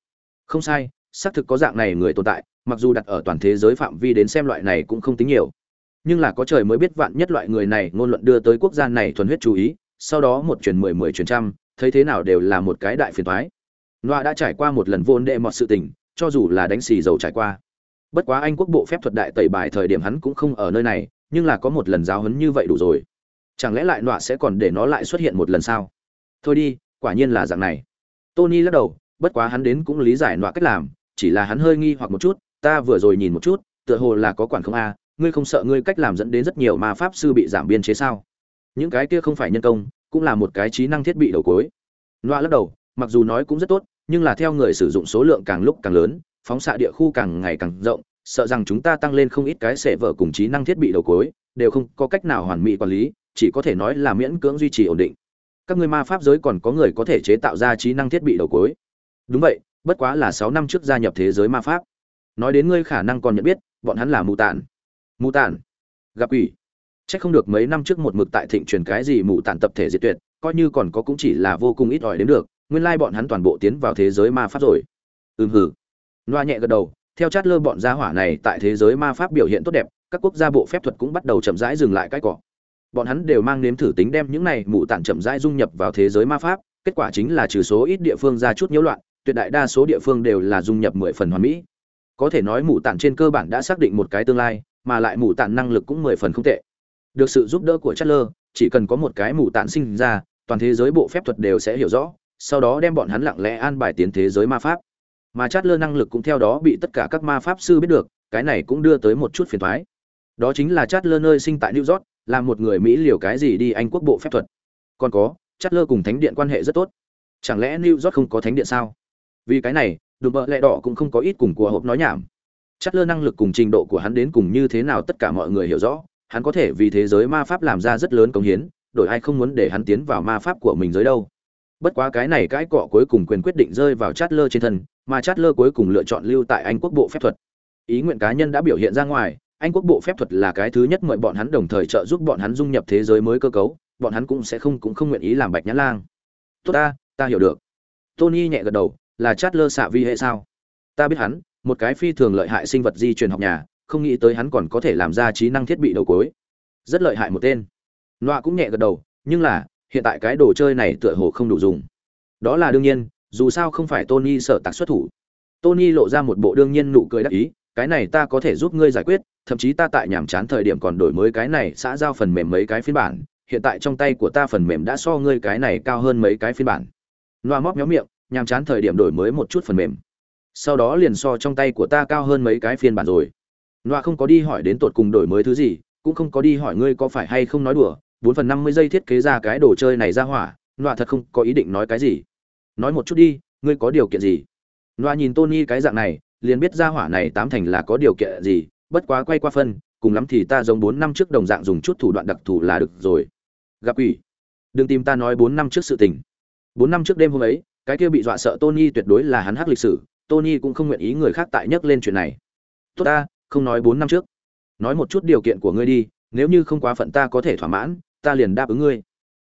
Không sai xác thực có dạng này người tồn tại mặc dù đặt ở toàn thế giới phạm vi đến xem loại này cũng không tính nhiều nhưng là có trời mới biết vạn nhất loại người này ngôn luận đưa tới quốc gia này thuần huyết chú ý sau đó một chuyển mười mười chuyển trăm thấy thế nào đều là một cái đại phiền toái. Noa đã trải qua một lần vô đệ một sự tình, cho dù là đánh xì dầu trải qua. Bất quá Anh quốc bộ phép thuật đại tẩy bài thời điểm hắn cũng không ở nơi này, nhưng là có một lần giáo hấn như vậy đủ rồi. Chẳng lẽ lại nọa sẽ còn để nó lại xuất hiện một lần sao? Thôi đi, quả nhiên là dạng này. Tony lắc đầu, bất quá hắn đến cũng lý giải nọa cách làm, chỉ là hắn hơi nghi hoặc một chút, ta vừa rồi nhìn một chút, tựa hồ là có quản không a, ngươi không sợ ngươi cách làm dẫn đến rất nhiều ma pháp sư bị giảm biên chế sao? Những cái kia không phải nhân công, cũng là một cái trí năng thiết bị đầu cuối. Loa lắc đầu mặc dù nói cũng rất tốt nhưng là theo người sử dụng số lượng càng lúc càng lớn phóng xạ địa khu càng ngày càng rộng sợ rằng chúng ta tăng lên không ít cái sẽ vở cùng trí năng thiết bị đầu cuối đều không có cách nào hoàn mỹ quản lý chỉ có thể nói là miễn cưỡng duy trì ổn định. Các người ma pháp giới còn có người có thể chế tạo ra trí năng thiết bị đầu cuối. Đúng vậy bất quá là sáu năm trước gia nhập thế giới ma pháp nói đến ngươi khả năng còn nhận biết bọn hắn là mù tản mù tản gặp quỷ Chắc không được mấy năm trước một mực tại thịnh truyền cái gì mù tản tập thể diệt tuyệt, coi như còn có cũng chỉ là vô cùng ít ỏi đến được, nguyên lai bọn hắn toàn bộ tiến vào thế giới ma pháp rồi. Ừm hử. Loa nhẹ gật đầu, theo chát lơ bọn gia hỏa này tại thế giới ma pháp biểu hiện tốt đẹp, các quốc gia bộ phép thuật cũng bắt đầu chậm rãi dừng lại cái cỏ. Bọn hắn đều mang nếm thử tính đem những này mù tản chậm rãi dung nhập vào thế giới ma pháp, kết quả chính là trừ số ít địa phương ra chút nhiễu loạn, tuyệt đại đa số địa phương đều là dung nhập mười phần hoàn mỹ. Có thể nói mù tản trên cơ bản đã xác định một cái tương lai, mà lại mù tản năng lực cũng mười phần không tệ được sự giúp đỡ của Chatler, chỉ cần có một cái mù tản sinh ra, toàn thế giới bộ phép thuật đều sẽ hiểu rõ, sau đó đem bọn hắn lặng lẽ an bài tiến thế giới ma pháp. Mà Chatler năng lực cũng theo đó bị tất cả các ma pháp sư biết được, cái này cũng đưa tới một chút phiền toái. Đó chính là Chatler nơi sinh tại New York, là một người Mỹ liều cái gì đi Anh quốc bộ phép thuật. Còn có, Chatler cùng thánh điện quan hệ rất tốt. Chẳng lẽ New York không có thánh điện sao? Vì cái này, đùm bợ lẹ đỏ cũng không có ít cùng của hộp nói nhảm. Chatler năng lực cùng trình độ của hắn đến cùng như thế nào tất cả mọi người hiểu rõ, hắn có thể vì thế giới ma pháp làm ra rất lớn công hiến đổi ai không muốn để hắn tiến vào ma pháp của mình giới đâu. Bất quá cái này cái cọ cuối cùng quyền quyết định rơi vào chát lơ trên thân mà chát lơ cuối cùng lựa chọn lưu tại anh quốc bộ phép thuật. Ý nguyện cá nhân đã biểu hiện ra ngoài anh quốc bộ phép thuật là cái thứ nhất mời bọn hắn đồng thời trợ giúp bọn hắn dung nhập thế giới mới cơ cấu bọn hắn cũng sẽ không cũng không nguyện ý làm bạch nhãn lang. Tốt ta ta hiểu được. Tony nhẹ gật đầu là chát lơ xạ vi hệ sao? Ta biết hắn, một cái phi thường lợi hại sinh vật di truyền học nhà, không nghĩ tới hắn còn có thể làm ra trí năng thiết bị đầu cuối rất lợi hại một tên. Loa cũng nhẹ gật đầu, nhưng là, hiện tại cái đồ chơi này tựa hồ không đủ dùng. Đó là đương nhiên, dù sao không phải tony sợ tạc xuất thủ. Tony lộ ra một bộ đương nhiên nụ cười đắc ý, cái này ta có thể giúp ngươi giải quyết, thậm chí ta tại nhàm chán thời điểm còn đổi mới cái này xã giao phần mềm mấy cái phiên bản, hiện tại trong tay của ta phần mềm đã so ngươi cái này cao hơn mấy cái phiên bản. Loa móc méo miệng nhàm chán thời điểm đổi mới một chút phần mềm sau đó liền so trong tay của ta cao hơn mấy cái phiên bản rồi Nọa không có đi hỏi đến tột cùng đổi mới thứ gì, cũng không có đi hỏi ngươi có phải hay không nói đùa, bốn phần năm mươi giây thiết kế ra cái đồ chơi này ra hỏa, Nọa thật không có ý định nói cái gì. Nói một chút đi, ngươi có điều kiện gì? Nọa nhìn Tony cái dạng này, liền biết ra hỏa này tám thành là có điều kiện gì, bất quá quay qua phân, cùng lắm thì ta giống bốn năm trước đồng dạng dùng chút thủ đoạn đặc thù là được rồi. Gặp ủy, đừng tìm ta nói bốn năm trước sự tình. Bốn năm trước đêm hôm ấy, cái kia bị dọa sợ Tony tuyệt đối là hắn hắc lịch sử, Tony cũng không nguyện ý người khác tại nhắc lên chuyện này. Tốt ta, không nói bốn năm trước. Nói một chút điều kiện của ngươi đi nếu như không quá phận ta có thể thỏa mãn ta liền đáp ứng ngươi.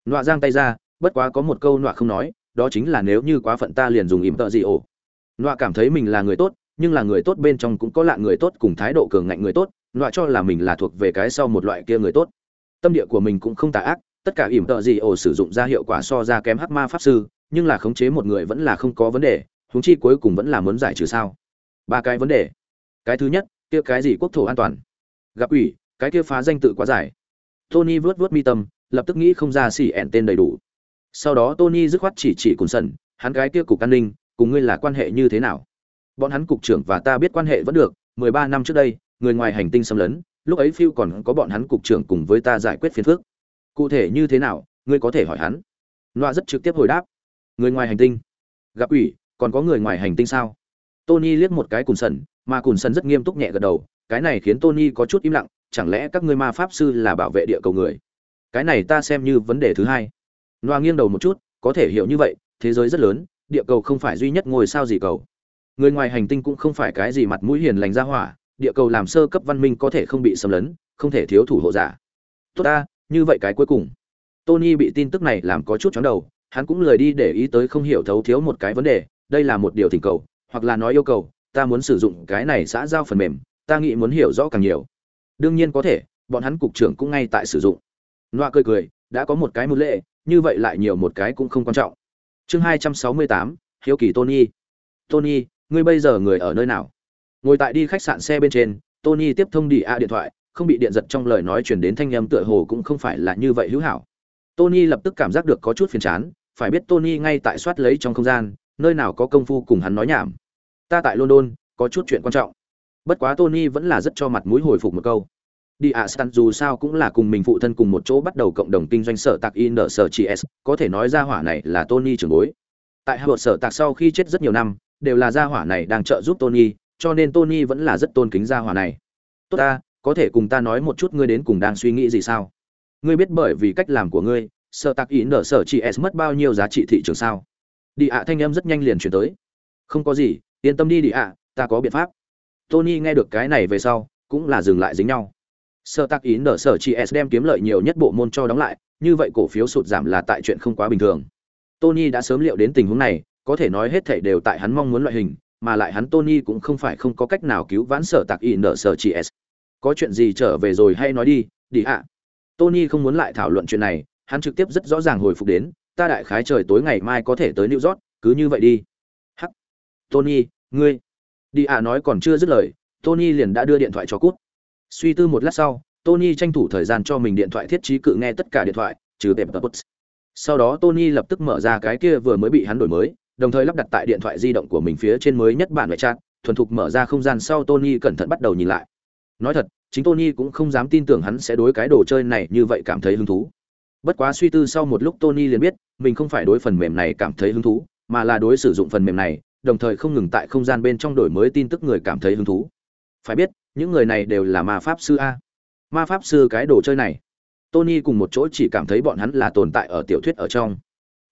Nọa giang tay ra bất quá có một câu nọa không nói đó chính là nếu như quá phận ta liền dùng ỉm tợ gì ổ. Nọa cảm thấy mình là người tốt nhưng là người tốt bên trong cũng có lạ người tốt cùng thái độ cường ngạnh người tốt nọa cho là mình là thuộc về cái sau một loại kia người tốt. Tâm địa của mình cũng không tà ác tất cả ỉm tợ gì ổ sử dụng ra hiệu quả so ra kém hắc ma pháp sư nhưng là khống chế một người vẫn là không có vấn đề, huống chi cuối cùng vẫn là muốn giải trừ sao? Ba cái vấn đề. Cái thứ nhất, kia cái gì quốc thổ an toàn? Gặp ủy, cái kia phá danh tự quá dài. Tony vớt vớt mi tâm, lập tức nghĩ không ra xỉ ẻn tên đầy đủ. Sau đó tony dứt khoát chỉ chỉ cùng sần, hắn cái kia cục an ninh, cùng ngươi là quan hệ như thế nào? Bọn hắn cục trưởng và ta biết quan hệ vẫn được, mười ba năm trước đây, người ngoài hành tinh xâm lấn, lúc ấy phiêu còn có bọn hắn cục trưởng cùng với ta giải quyết phiền phức. Cụ thể như thế nào, ngươi có thể hỏi hắn? Loa rất trực tiếp hồi đáp người ngoài hành tinh. Gặp ủy còn có người ngoài hành tinh sao? Tony liếc một cái cùn sần, mà cùn sần rất nghiêm túc nhẹ gật đầu, cái này khiến tony có chút im lặng, chẳng lẽ các ngươi ma pháp sư là bảo vệ địa cầu người? Cái này ta xem như vấn đề thứ hai. Noa nghiêng đầu một chút, có thể hiểu như vậy, thế giới rất lớn, địa cầu không phải duy nhất ngôi sao gì cầu. Người ngoài hành tinh cũng không phải cái gì mặt mũi hiền lành ra hỏa, địa cầu làm sơ cấp văn minh có thể không bị xâm lấn, không thể thiếu thủ hộ giả. Tốt ta, như vậy cái cuối cùng. Tony bị tin tức này làm có chút chóng đầu hắn cũng lười đi để ý tới không hiểu thấu thiếu một cái vấn đề, đây là một điều thỉnh cầu, hoặc là nói yêu cầu, ta muốn sử dụng cái này xã giao phần mềm, ta nghĩ muốn hiểu rõ càng nhiều. Đương nhiên có thể, bọn hắn cục trưởng cũng ngay tại sử dụng. Loa cười cười, đã có một cái một lệ như vậy lại nhiều một cái cũng không quan trọng. Chương hai trăm sáu mươi tám, hiếu kỳ tony. Tony, ngươi bây giờ người ở nơi nào? Ngồi tại đi khách sạn xe bên trên, tony tiếp thông đi a điện thoại, không bị điện giật trong lời nói chuyển đến thanh âm tựa hồ cũng không phải là như vậy hữu hảo. Tony lập tức cảm giác được có chút phiền chán phải biết tony ngay tại soát lấy trong không gian, nơi nào có công phu cùng hắn nói nhảm. Ta tại london, có chút chuyện quan trọng. Bất quá tony vẫn là rất cho mặt mũi hồi phục một câu. Đi ạ, stan, dù sao cũng là cùng mình phụ thân cùng một chỗ bắt đầu cộng đồng kinh doanh sở tạc in sở chi s, có thể nói ra hỏa này là tony trưởng bối. Tại hạ sở tạc sau khi chết rất nhiều năm, đều là gia hỏa này đang trợ giúp tony, cho nên tony vẫn là rất tôn kính gia hỏa này. Tốt ta, có thể cùng ta nói một chút ngươi đến cùng đang suy nghĩ gì sao? Ngươi biết bởi vì cách làm của ngươi sở tạc in sở chị s mất bao nhiêu giá trị thị trường sao đi ạ thanh Em rất nhanh liền chuyển tới không có gì yên tâm đi đi ạ ta có biện pháp tony nghe được cái này về sau cũng là dừng lại dính nhau Sở Tạc Ý nở sở chỉ S đem kiếm lợi nhiều nhất bộ môn cho đóng lại, như vậy cổ phiếu sụt giảm là tại chuyện không quá bình thường. Tony đã sớm liệu đến tình huống này, có thể nói hết thảy đều tại hắn mong muốn loại hình, mà lại hắn Tony cũng không phải không có cách nào cứu vãn Sở Tạc Ý nở sở chỉ S. Có chuyện gì trở về rồi hay nói đi, đi ạ. Tony không muốn lại thảo luận chuyện này, hắn trực tiếp rất rõ ràng hồi phục đến, ta đại khái trời tối ngày mai có thể tới New York, cứ như vậy đi. Hắc. Tony, ngươi. Đi ạ nói còn chưa dứt lời, Tony liền đã đưa điện thoại cho cút. Suy tư một lát sau, Tony tranh thủ thời gian cho mình điện thoại thiết trí cự nghe tất cả điện thoại, trừ tệp tập Sau đó Tony lập tức mở ra cái kia vừa mới bị hắn đổi mới, đồng thời lắp đặt tại điện thoại di động của mình phía trên mới nhất bản ngoại chat, thuần thục mở ra không gian sau Tony cẩn thận bắt đầu nhìn lại. Nói thật, chính Tony cũng không dám tin tưởng hắn sẽ đối cái đồ chơi này như vậy cảm thấy hứng thú. Bất quá suy tư sau một lúc Tony liền biết, mình không phải đối phần mềm này cảm thấy hứng thú, mà là đối sử dụng phần mềm này, đồng thời không ngừng tại không gian bên trong đổi mới tin tức người cảm thấy hứng thú. Phải biết, những người này đều là ma pháp sư a. Ma pháp sư cái đồ chơi này. Tony cùng một chỗ chỉ cảm thấy bọn hắn là tồn tại ở tiểu thuyết ở trong.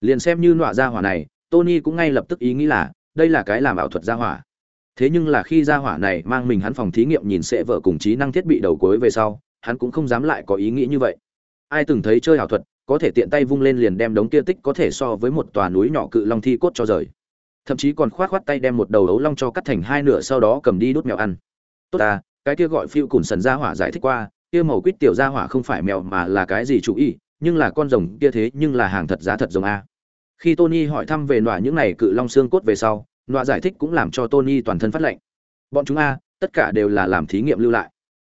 Liền xem như nọa gia hỏa này tony cũng ngay lập tức ý nghĩ là đây là cái làm ảo thuật gia hỏa. Thế nhưng là khi gia hỏa này mang mình hắn phòng thí nghiệm nhìn sẽ vợ cùng trí năng thiết bị đầu cuối về sau hắn cũng không dám lại có ý nghĩ như vậy ai từng thấy chơi ảo thuật, có thể tiện tay vung lên liền đem đống kia tích có thể so với một tòa núi nhỏ cự long thi cốt cho rời. Thậm chí còn khoát khoát tay đem một đầu ấu long cho cắt thành hai nửa sau đó cầm đi đốt mèo ăn. Tốt ta, cái kia gọi phiêu cùn sần ra hỏa giải thích qua, kia màu quýt tiểu ra hỏa không phải mèo mà là cái gì chủ ý, nhưng là con rồng kia thế nhưng là hàng thật giá thật rồng a. Khi tony hỏi thăm về nọa những này cự long xương cốt về sau, nọa giải thích cũng làm cho tony toàn thân phát lệnh bọn chúng a, tất cả đều là làm thí nghiệm lưu lại.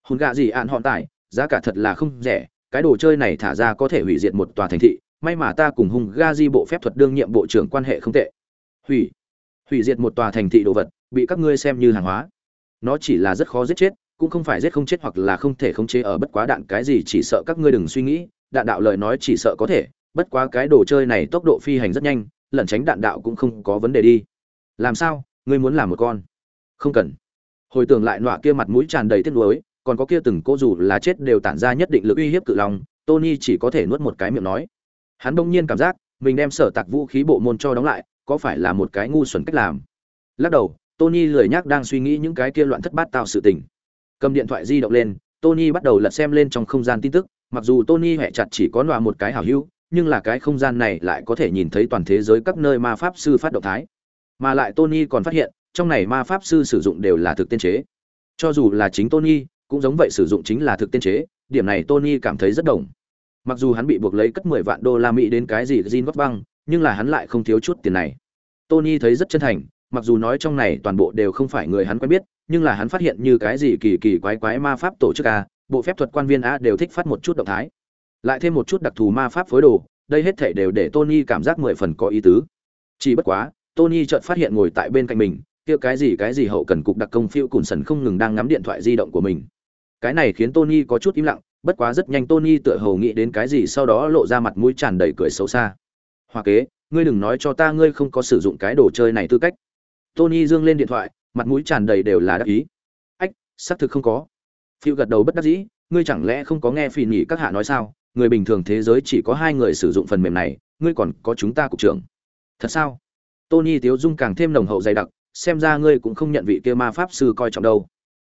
Hùn gạ gì ạn họn tải, giá cả thật là không rẻ cái đồ chơi này thả ra có thể hủy diệt một tòa thành thị, may mà ta cùng hung ga di bộ phép thuật đương nhiệm bộ trưởng quan hệ không tệ. Hủy hủy diệt một tòa thành thị đồ vật, bị các ngươi xem như hàng hóa. Nó chỉ là rất khó giết chết, cũng không phải giết không chết hoặc là không thể khống chế ở bất quá đạn cái gì, chỉ sợ các ngươi đừng suy nghĩ, đạn đạo lời nói chỉ sợ có thể, bất quá cái đồ chơi này tốc độ phi hành rất nhanh, lẩn tránh đạn đạo cũng không có vấn đề đi. Làm sao? Ngươi muốn làm một con? Không cần. Hồi tưởng lại nọa kia mặt mũi tràn đầy tiếc nuối còn có kia từng cô dù là chết đều tản ra nhất định lực uy hiếp cự long, tony chỉ có thể nuốt một cái miệng nói. Hắn bỗng nhiên cảm giác, mình đem sở tạc vũ khí bộ môn cho đóng lại, có phải là một cái ngu xuẩn cách làm? Lắc đầu, tony lười nhác đang suy nghĩ những cái kia loạn thất bát tạo sự tình. Cầm điện thoại di động lên, tony bắt đầu lật xem lên trong không gian tin tức, mặc dù tony hẹ chặt chỉ có loa một cái hảo hữu, nhưng là cái không gian này lại có thể nhìn thấy toàn thế giới các nơi ma pháp sư phát động thái. Mà lại tony còn phát hiện, trong này ma pháp sư sử dụng đều là thực tiên chế. Cho dù là chính tony cũng giống vậy sử dụng chính là thực tiên chế, điểm này tony cảm thấy rất đồng. Mặc dù hắn bị buộc lấy cất mười vạn đô la mỹ đến cái gì gin góp băng nhưng là hắn lại không thiếu chút tiền này. Tony thấy rất chân thành, mặc dù nói trong này toàn bộ đều không phải người hắn quen biết, nhưng là hắn phát hiện như cái gì kỳ kỳ quái quái ma pháp tổ chức a, bộ phép thuật quan viên a đều thích phát một chút động thái. Lại thêm một chút đặc thù ma pháp phối đồ, đây hết thảy đều để tony cảm giác mười phần có ý tứ. Chỉ bất quá, tony chợt phát hiện ngồi tại bên cạnh mình, kia cái gì cái gì hậu cần cục đặc công phiêu cùn sần không ngừng đang ngắm điện thoại di động của mình cái này khiến tony có chút im lặng, bất quá rất nhanh tony tựa hồ nghĩ đến cái gì sau đó lộ ra mặt mũi tràn đầy cười xấu xa. Hoa kế, ngươi đừng nói cho ta ngươi không có sử dụng cái đồ chơi này tư cách. Tony dương lên điện thoại, mặt mũi tràn đầy đều là đắc ý. Ách, xác thực không có. Phiêu gật đầu bất đắc dĩ, ngươi chẳng lẽ không có nghe phỉ nhỉ các hạ nói sao? Người bình thường thế giới chỉ có hai người sử dụng phần mềm này, ngươi còn có chúng ta cục trưởng. Thật sao? Tony tiếu dung càng thêm nồng hậu dày đặc, xem ra ngươi cũng không nhận vị kia ma pháp sư coi trọng đâu.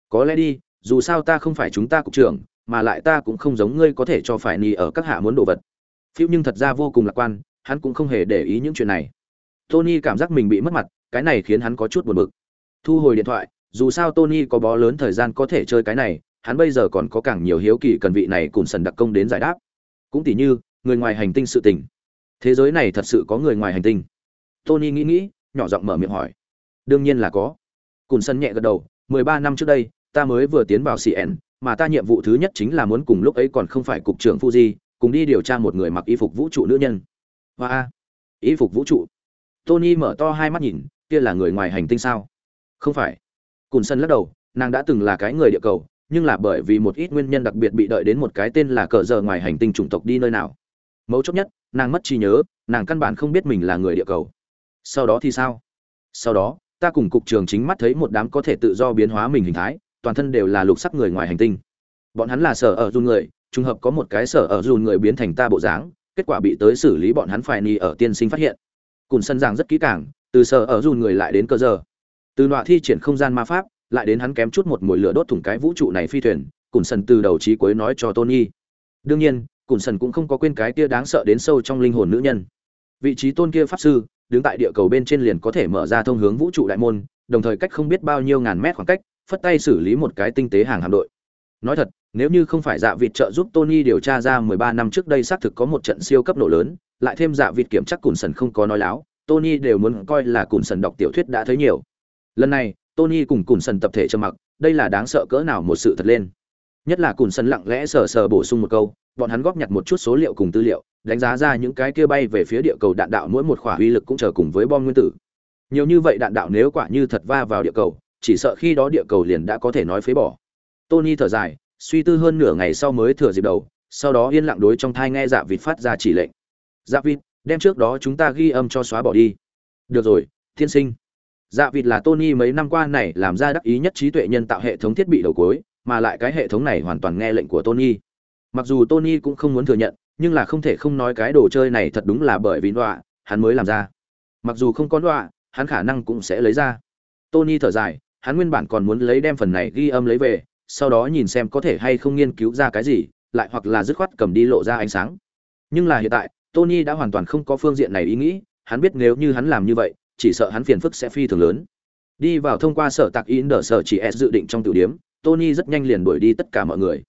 Có lẽ đi dù sao ta không phải chúng ta cục trưởng, mà lại ta cũng không giống ngươi có thể cho phải ni ở các hạ muốn đồ vật. Phiêu nhưng thật ra vô cùng lạc quan, hắn cũng không hề để ý những chuyện này. Tony cảm giác mình bị mất mặt, cái này khiến hắn có chút buồn bực. Thu hồi điện thoại, dù sao tony có bó lớn thời gian có thể chơi cái này, hắn bây giờ còn có càng nhiều hiếu kỳ cần vị này cùng sần đặc công đến giải đáp. Cũng tỉ như, người ngoài hành tinh sự tình. Thế giới này thật sự có người ngoài hành tinh. Tony nghĩ nghĩ, nhỏ giọng mở miệng hỏi. Đương nhiên là có. Cùn sân nhẹ gật đầu, mười ba năm trước đây ta mới vừa tiến vào cn mà ta nhiệm vụ thứ nhất chính là muốn cùng lúc ấy còn không phải cục trưởng fuji, cùng đi điều tra một người mặc y phục vũ trụ nữ nhân. Hoa y phục vũ trụ. Tony mở to hai mắt nhìn, kia là người ngoài hành tinh sao? Không phải. Cùn sân lắc đầu, nàng đã từng là cái người địa cầu, nhưng là bởi vì một ít nguyên nhân đặc biệt bị đợi đến một cái tên là cờ giờ ngoài hành tinh chủng tộc đi nơi nào. Mấu chốt nhất, nàng mất trí nhớ, nàng căn bản không biết mình là người địa cầu. Sau đó thì sao? Sau đó, ta cùng cục trường chính mắt thấy một đám có thể tự do biến hóa mình hình thái toàn thân đều là lục sắc người ngoài hành tinh. Bọn hắn là sở ở dùn người, trùng hợp có một cái sở ở dùn người biến thành ta bộ dáng, kết quả bị tới xử lý bọn hắn phải ni ở tiên sinh phát hiện. Cùn sân giảng rất kỹ càng, từ sở ở dùn người lại đến cơ giờ. Từ nọa thi triển không gian ma pháp, lại đến hắn kém chút một mùi lửa đốt thủng cái vũ trụ này phi thuyền, cùn sân từ đầu chí cuối nói cho tony. Đương nhiên, cùn sân cũng không có quên cái kia đáng sợ đến sâu trong linh hồn nữ nhân. Vị trí tôn kia pháp sư, đứng tại địa cầu bên trên liền có thể mở ra thông hướng vũ trụ đại môn, đồng thời cách không biết bao nhiêu ngàn mét khoảng cách phất tay xử lý một cái tinh tế hàng hạm đội. Nói thật, nếu như không phải dạ vịt trợ giúp tony điều tra ra 13 năm trước đây xác thực có một trận siêu cấp nổ lớn, lại thêm dạ vịt kiểm chắc cùn sần không có nói láo, tony đều muốn coi là cùn sần đọc tiểu thuyết đã thấy nhiều. Lần này, tony cùng cùn sần tập thể trầm mặc, đây là đáng sợ cỡ nào một sự thật lên. Nhất là cùn sần lặng lẽ sờ sờ bổ sung một câu, bọn hắn góp nhặt một chút số liệu cùng tư liệu, đánh giá ra những cái kia bay về phía địa cầu đạn đạo mỗi một khỏa uy lực cũng chờ cùng với bom nguyên tử. Nhiều như vậy đạn đạo nếu quả như thật va vào địa cầu chỉ sợ khi đó địa cầu liền đã có thể nói phế bỏ. Tony thở dài, suy tư hơn nửa ngày sau mới thừa dịp đầu, sau đó yên lặng đối trong thai nghe dạ vịt phát ra chỉ lệnh. Dạ vịt, đem trước đó chúng ta ghi âm cho xóa bỏ đi. Được rồi thiên sinh. Dạ vịt là tony mấy năm qua này làm ra đắc ý nhất trí tuệ nhân tạo hệ thống thiết bị đầu cuối, mà lại cái hệ thống này hoàn toàn nghe lệnh của tony. Mặc dù tony cũng không muốn thừa nhận, nhưng là không thể không nói cái đồ chơi này thật đúng là bởi vì đọa, hắn mới làm ra. Mặc dù không có đọa, hắn khả năng cũng sẽ lấy ra. Tony thở dài hắn nguyên bản còn muốn lấy đem phần này ghi âm lấy về, sau đó nhìn xem có thể hay không nghiên cứu ra cái gì, lại hoặc là dứt khoát cầm đi lộ ra ánh sáng. Nhưng là hiện tại, tony đã hoàn toàn không có phương diện này ý nghĩ, hắn biết nếu như hắn làm như vậy, chỉ sợ hắn phiền phức sẽ phi thường lớn. Đi vào thông qua sở tạc in đờ sở chỉ s dự định trong tiểu điếm tony rất nhanh liền đuổi đi tất cả mọi người.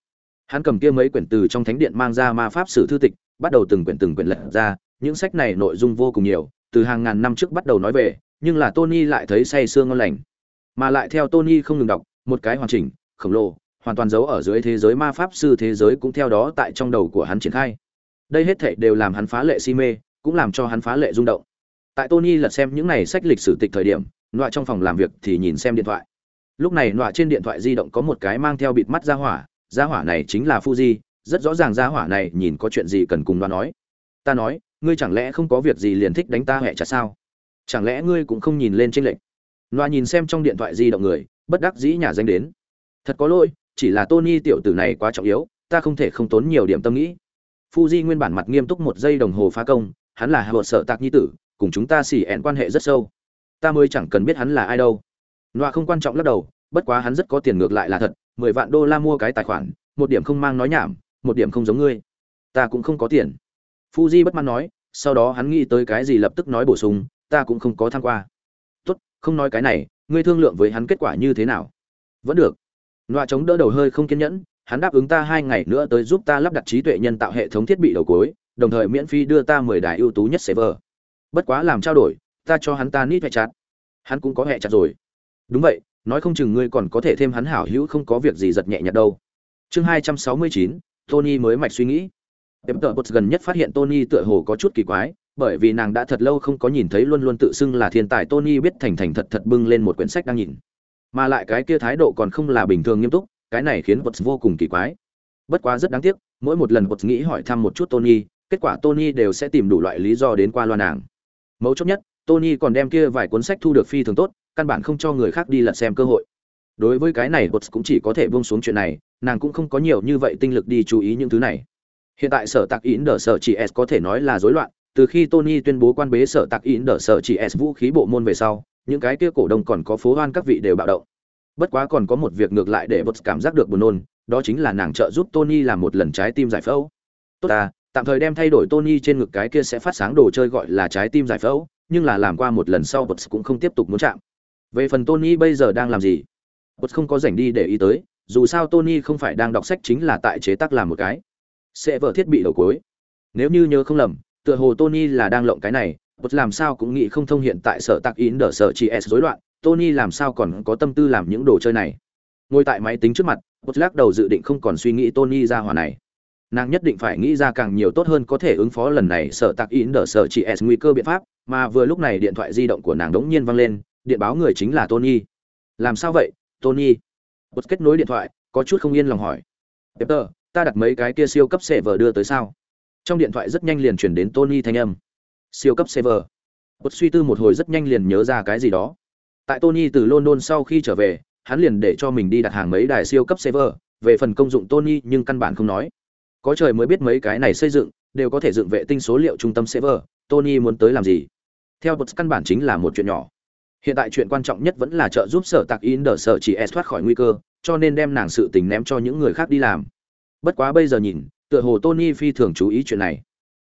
Hắn cầm kia mấy quyển từ trong thánh điện mang ra ma pháp sử thư tịch, bắt đầu từng quyển từng quyển lật ra, những sách này nội dung vô cùng nhiều, từ hàng ngàn năm trước bắt đầu nói về, nhưng là tony lại thấy say sương ngon lành mà lại theo tony không ngừng đọc một cái hoàn chỉnh khổng lồ hoàn toàn giấu ở dưới thế giới ma pháp sư thế giới cũng theo đó tại trong đầu của hắn triển khai đây hết thảy đều làm hắn phá lệ si mê cũng làm cho hắn phá lệ rung động tại tony lật xem những này sách lịch sử tịch thời điểm nọa trong phòng làm việc thì nhìn xem điện thoại lúc này nọa trên điện thoại di động có một cái mang theo bịt mắt ra hỏa gia hỏa này chính là Fuji, rất rõ ràng gia hỏa này nhìn có chuyện gì cần cùng đoan nói. Ta nói, ngươi chẳng lẽ không có việc gì liền thích đánh ta hẹ chả sao? Chẳng lẽ ngươi cũng không nhìn lên trên lệnh? Loa nhìn xem trong điện thoại di động người, bất đắc dĩ nhà danh đến. Thật có lỗi, chỉ là Tony tiểu tử này quá trọng yếu, ta không thể không tốn nhiều điểm tâm nghĩ. Fuji nguyên bản mặt nghiêm túc một giây đồng hồ phá công, hắn là hợp sở tạc nhi tử, cùng chúng ta xỉ ẹn quan hệ rất sâu. Ta mới chẳng cần biết hắn là ai đâu. Loa không quan trọng lắc đầu, bất quá hắn rất có tiền ngược lại là thật, mười vạn đô la mua cái tài khoản một điểm không mang nói nhảm một điểm không giống ngươi ta cũng không có tiền fuji bất mãn nói sau đó hắn nghĩ tới cái gì lập tức nói bổ sung ta cũng không có tham qua không nói cái này ngươi thương lượng với hắn kết quả như thế nào? Vẫn được. Loa chống đỡ đầu hơi không kiên nhẫn hắn đáp ứng ta hai ngày nữa tới giúp ta lắp đặt trí tuệ nhân tạo hệ thống thiết bị đầu cuối đồng thời miễn phí đưa ta mười đài ưu tú nhất server. Bất quá làm trao đổi ta cho hắn ta nít hệ chặt. Hắn cũng có hệ chặt rồi. Đúng vậy nói không chừng ngươi còn có thể thêm hắn hảo hữu không có việc gì giật nhẹ nhặt đâu. Chương 269, Tony mới mạch suy nghĩ. em Pepper bột gần nhất phát hiện Tony tựa hồ có chút kỳ quái, bởi vì nàng đã thật lâu không có nhìn thấy luôn luôn tự xưng là thiên tài Tony biết thành thành thật thật bưng lên một quyển sách đang nhìn. Mà lại cái kia thái độ còn không là bình thường nghiêm túc, cái này khiến Potts vô cùng kỳ quái. Bất quá rất đáng tiếc, mỗi một lần Potts nghĩ hỏi thăm một chút Tony, kết quả Tony đều sẽ tìm đủ loại lý do đến qua loa nàng. Mấu chốt nhất, Tony còn đem kia vài cuốn sách thu được phi thường tốt, căn bản không cho người khác đi lật xem cơ hội đối với cái này bột cũng chỉ có thể buông xuống chuyện này nàng cũng không có nhiều như vậy tinh lực đi chú ý những thứ này hiện tại sở tạc in đỡ sở chỉ s có thể nói là rối loạn từ khi tony tuyên bố quan bế sở tạc in đỡ sở chỉ s vũ khí bộ môn về sau, những cái kia cổ đông còn có phố hoan các vị đều bạo động. Bất quá còn có một việc ngược lại để bột cảm giác được buồn nôn, đó chính là nàng trợ giúp tony làm một lần trái tim giải phẫu. Tốt ta, tạm thời đem thay đổi tony trên ngực cái kia sẽ phát sáng đồ chơi gọi là trái tim giải phẫu, nhưng là làm qua một lần sau bột cũng không tiếp tục muốn chạm. Về phần tony bây giờ đang làm gì? Bột không có rảnh đi để ý tới, dù sao tony không phải đang đọc sách chính là tại chế tác làm một cái. Sẽ vở thiết bị đầu cuối. Nếu như nhớ không lầm tựa hồ tony là đang lộng cái này bất làm sao cũng nghĩ không thông hiện tại sở tạc yến đỡ sở chỉ s rối loạn tony làm sao còn có tâm tư làm những đồ chơi này ngồi tại máy tính trước mặt bất lắc đầu dự định không còn suy nghĩ tony ra hỏa này nàng nhất định phải nghĩ ra càng nhiều tốt hơn có thể ứng phó lần này sở tạc yến đỡ sở chỉ s nguy cơ biện pháp mà vừa lúc này điện thoại di động của nàng đống nhiên vang lên điện báo người chính là Tony. Làm sao vậy, Tony? Bất kết nối điện thoại, có chút không yên lòng hỏi. Peter, ta đặt mấy cái kia siêu cấp server đưa tới sao? Trong điện thoại rất nhanh liền chuyển đến Tony thanh âm. Siêu cấp server. bột suy tư một hồi rất nhanh liền nhớ ra cái gì đó. Tại Tony từ London sau khi trở về, hắn liền để cho mình đi đặt hàng mấy đài siêu cấp server, về phần công dụng Tony nhưng căn bản không nói. Có trời mới biết mấy cái này xây dựng, đều có thể dựng vệ tinh số liệu trung tâm server, Tony muốn tới làm gì? Theo bột căn bản chính là một chuyện nhỏ hiện tại chuyện quan trọng nhất vẫn là trợ giúp sở tạc in đờ sở chỉ s thoát khỏi nguy cơ cho nên đem nàng sự tình ném cho những người khác đi làm bất quá bây giờ nhìn tựa hồ tony phi thường chú ý chuyện này.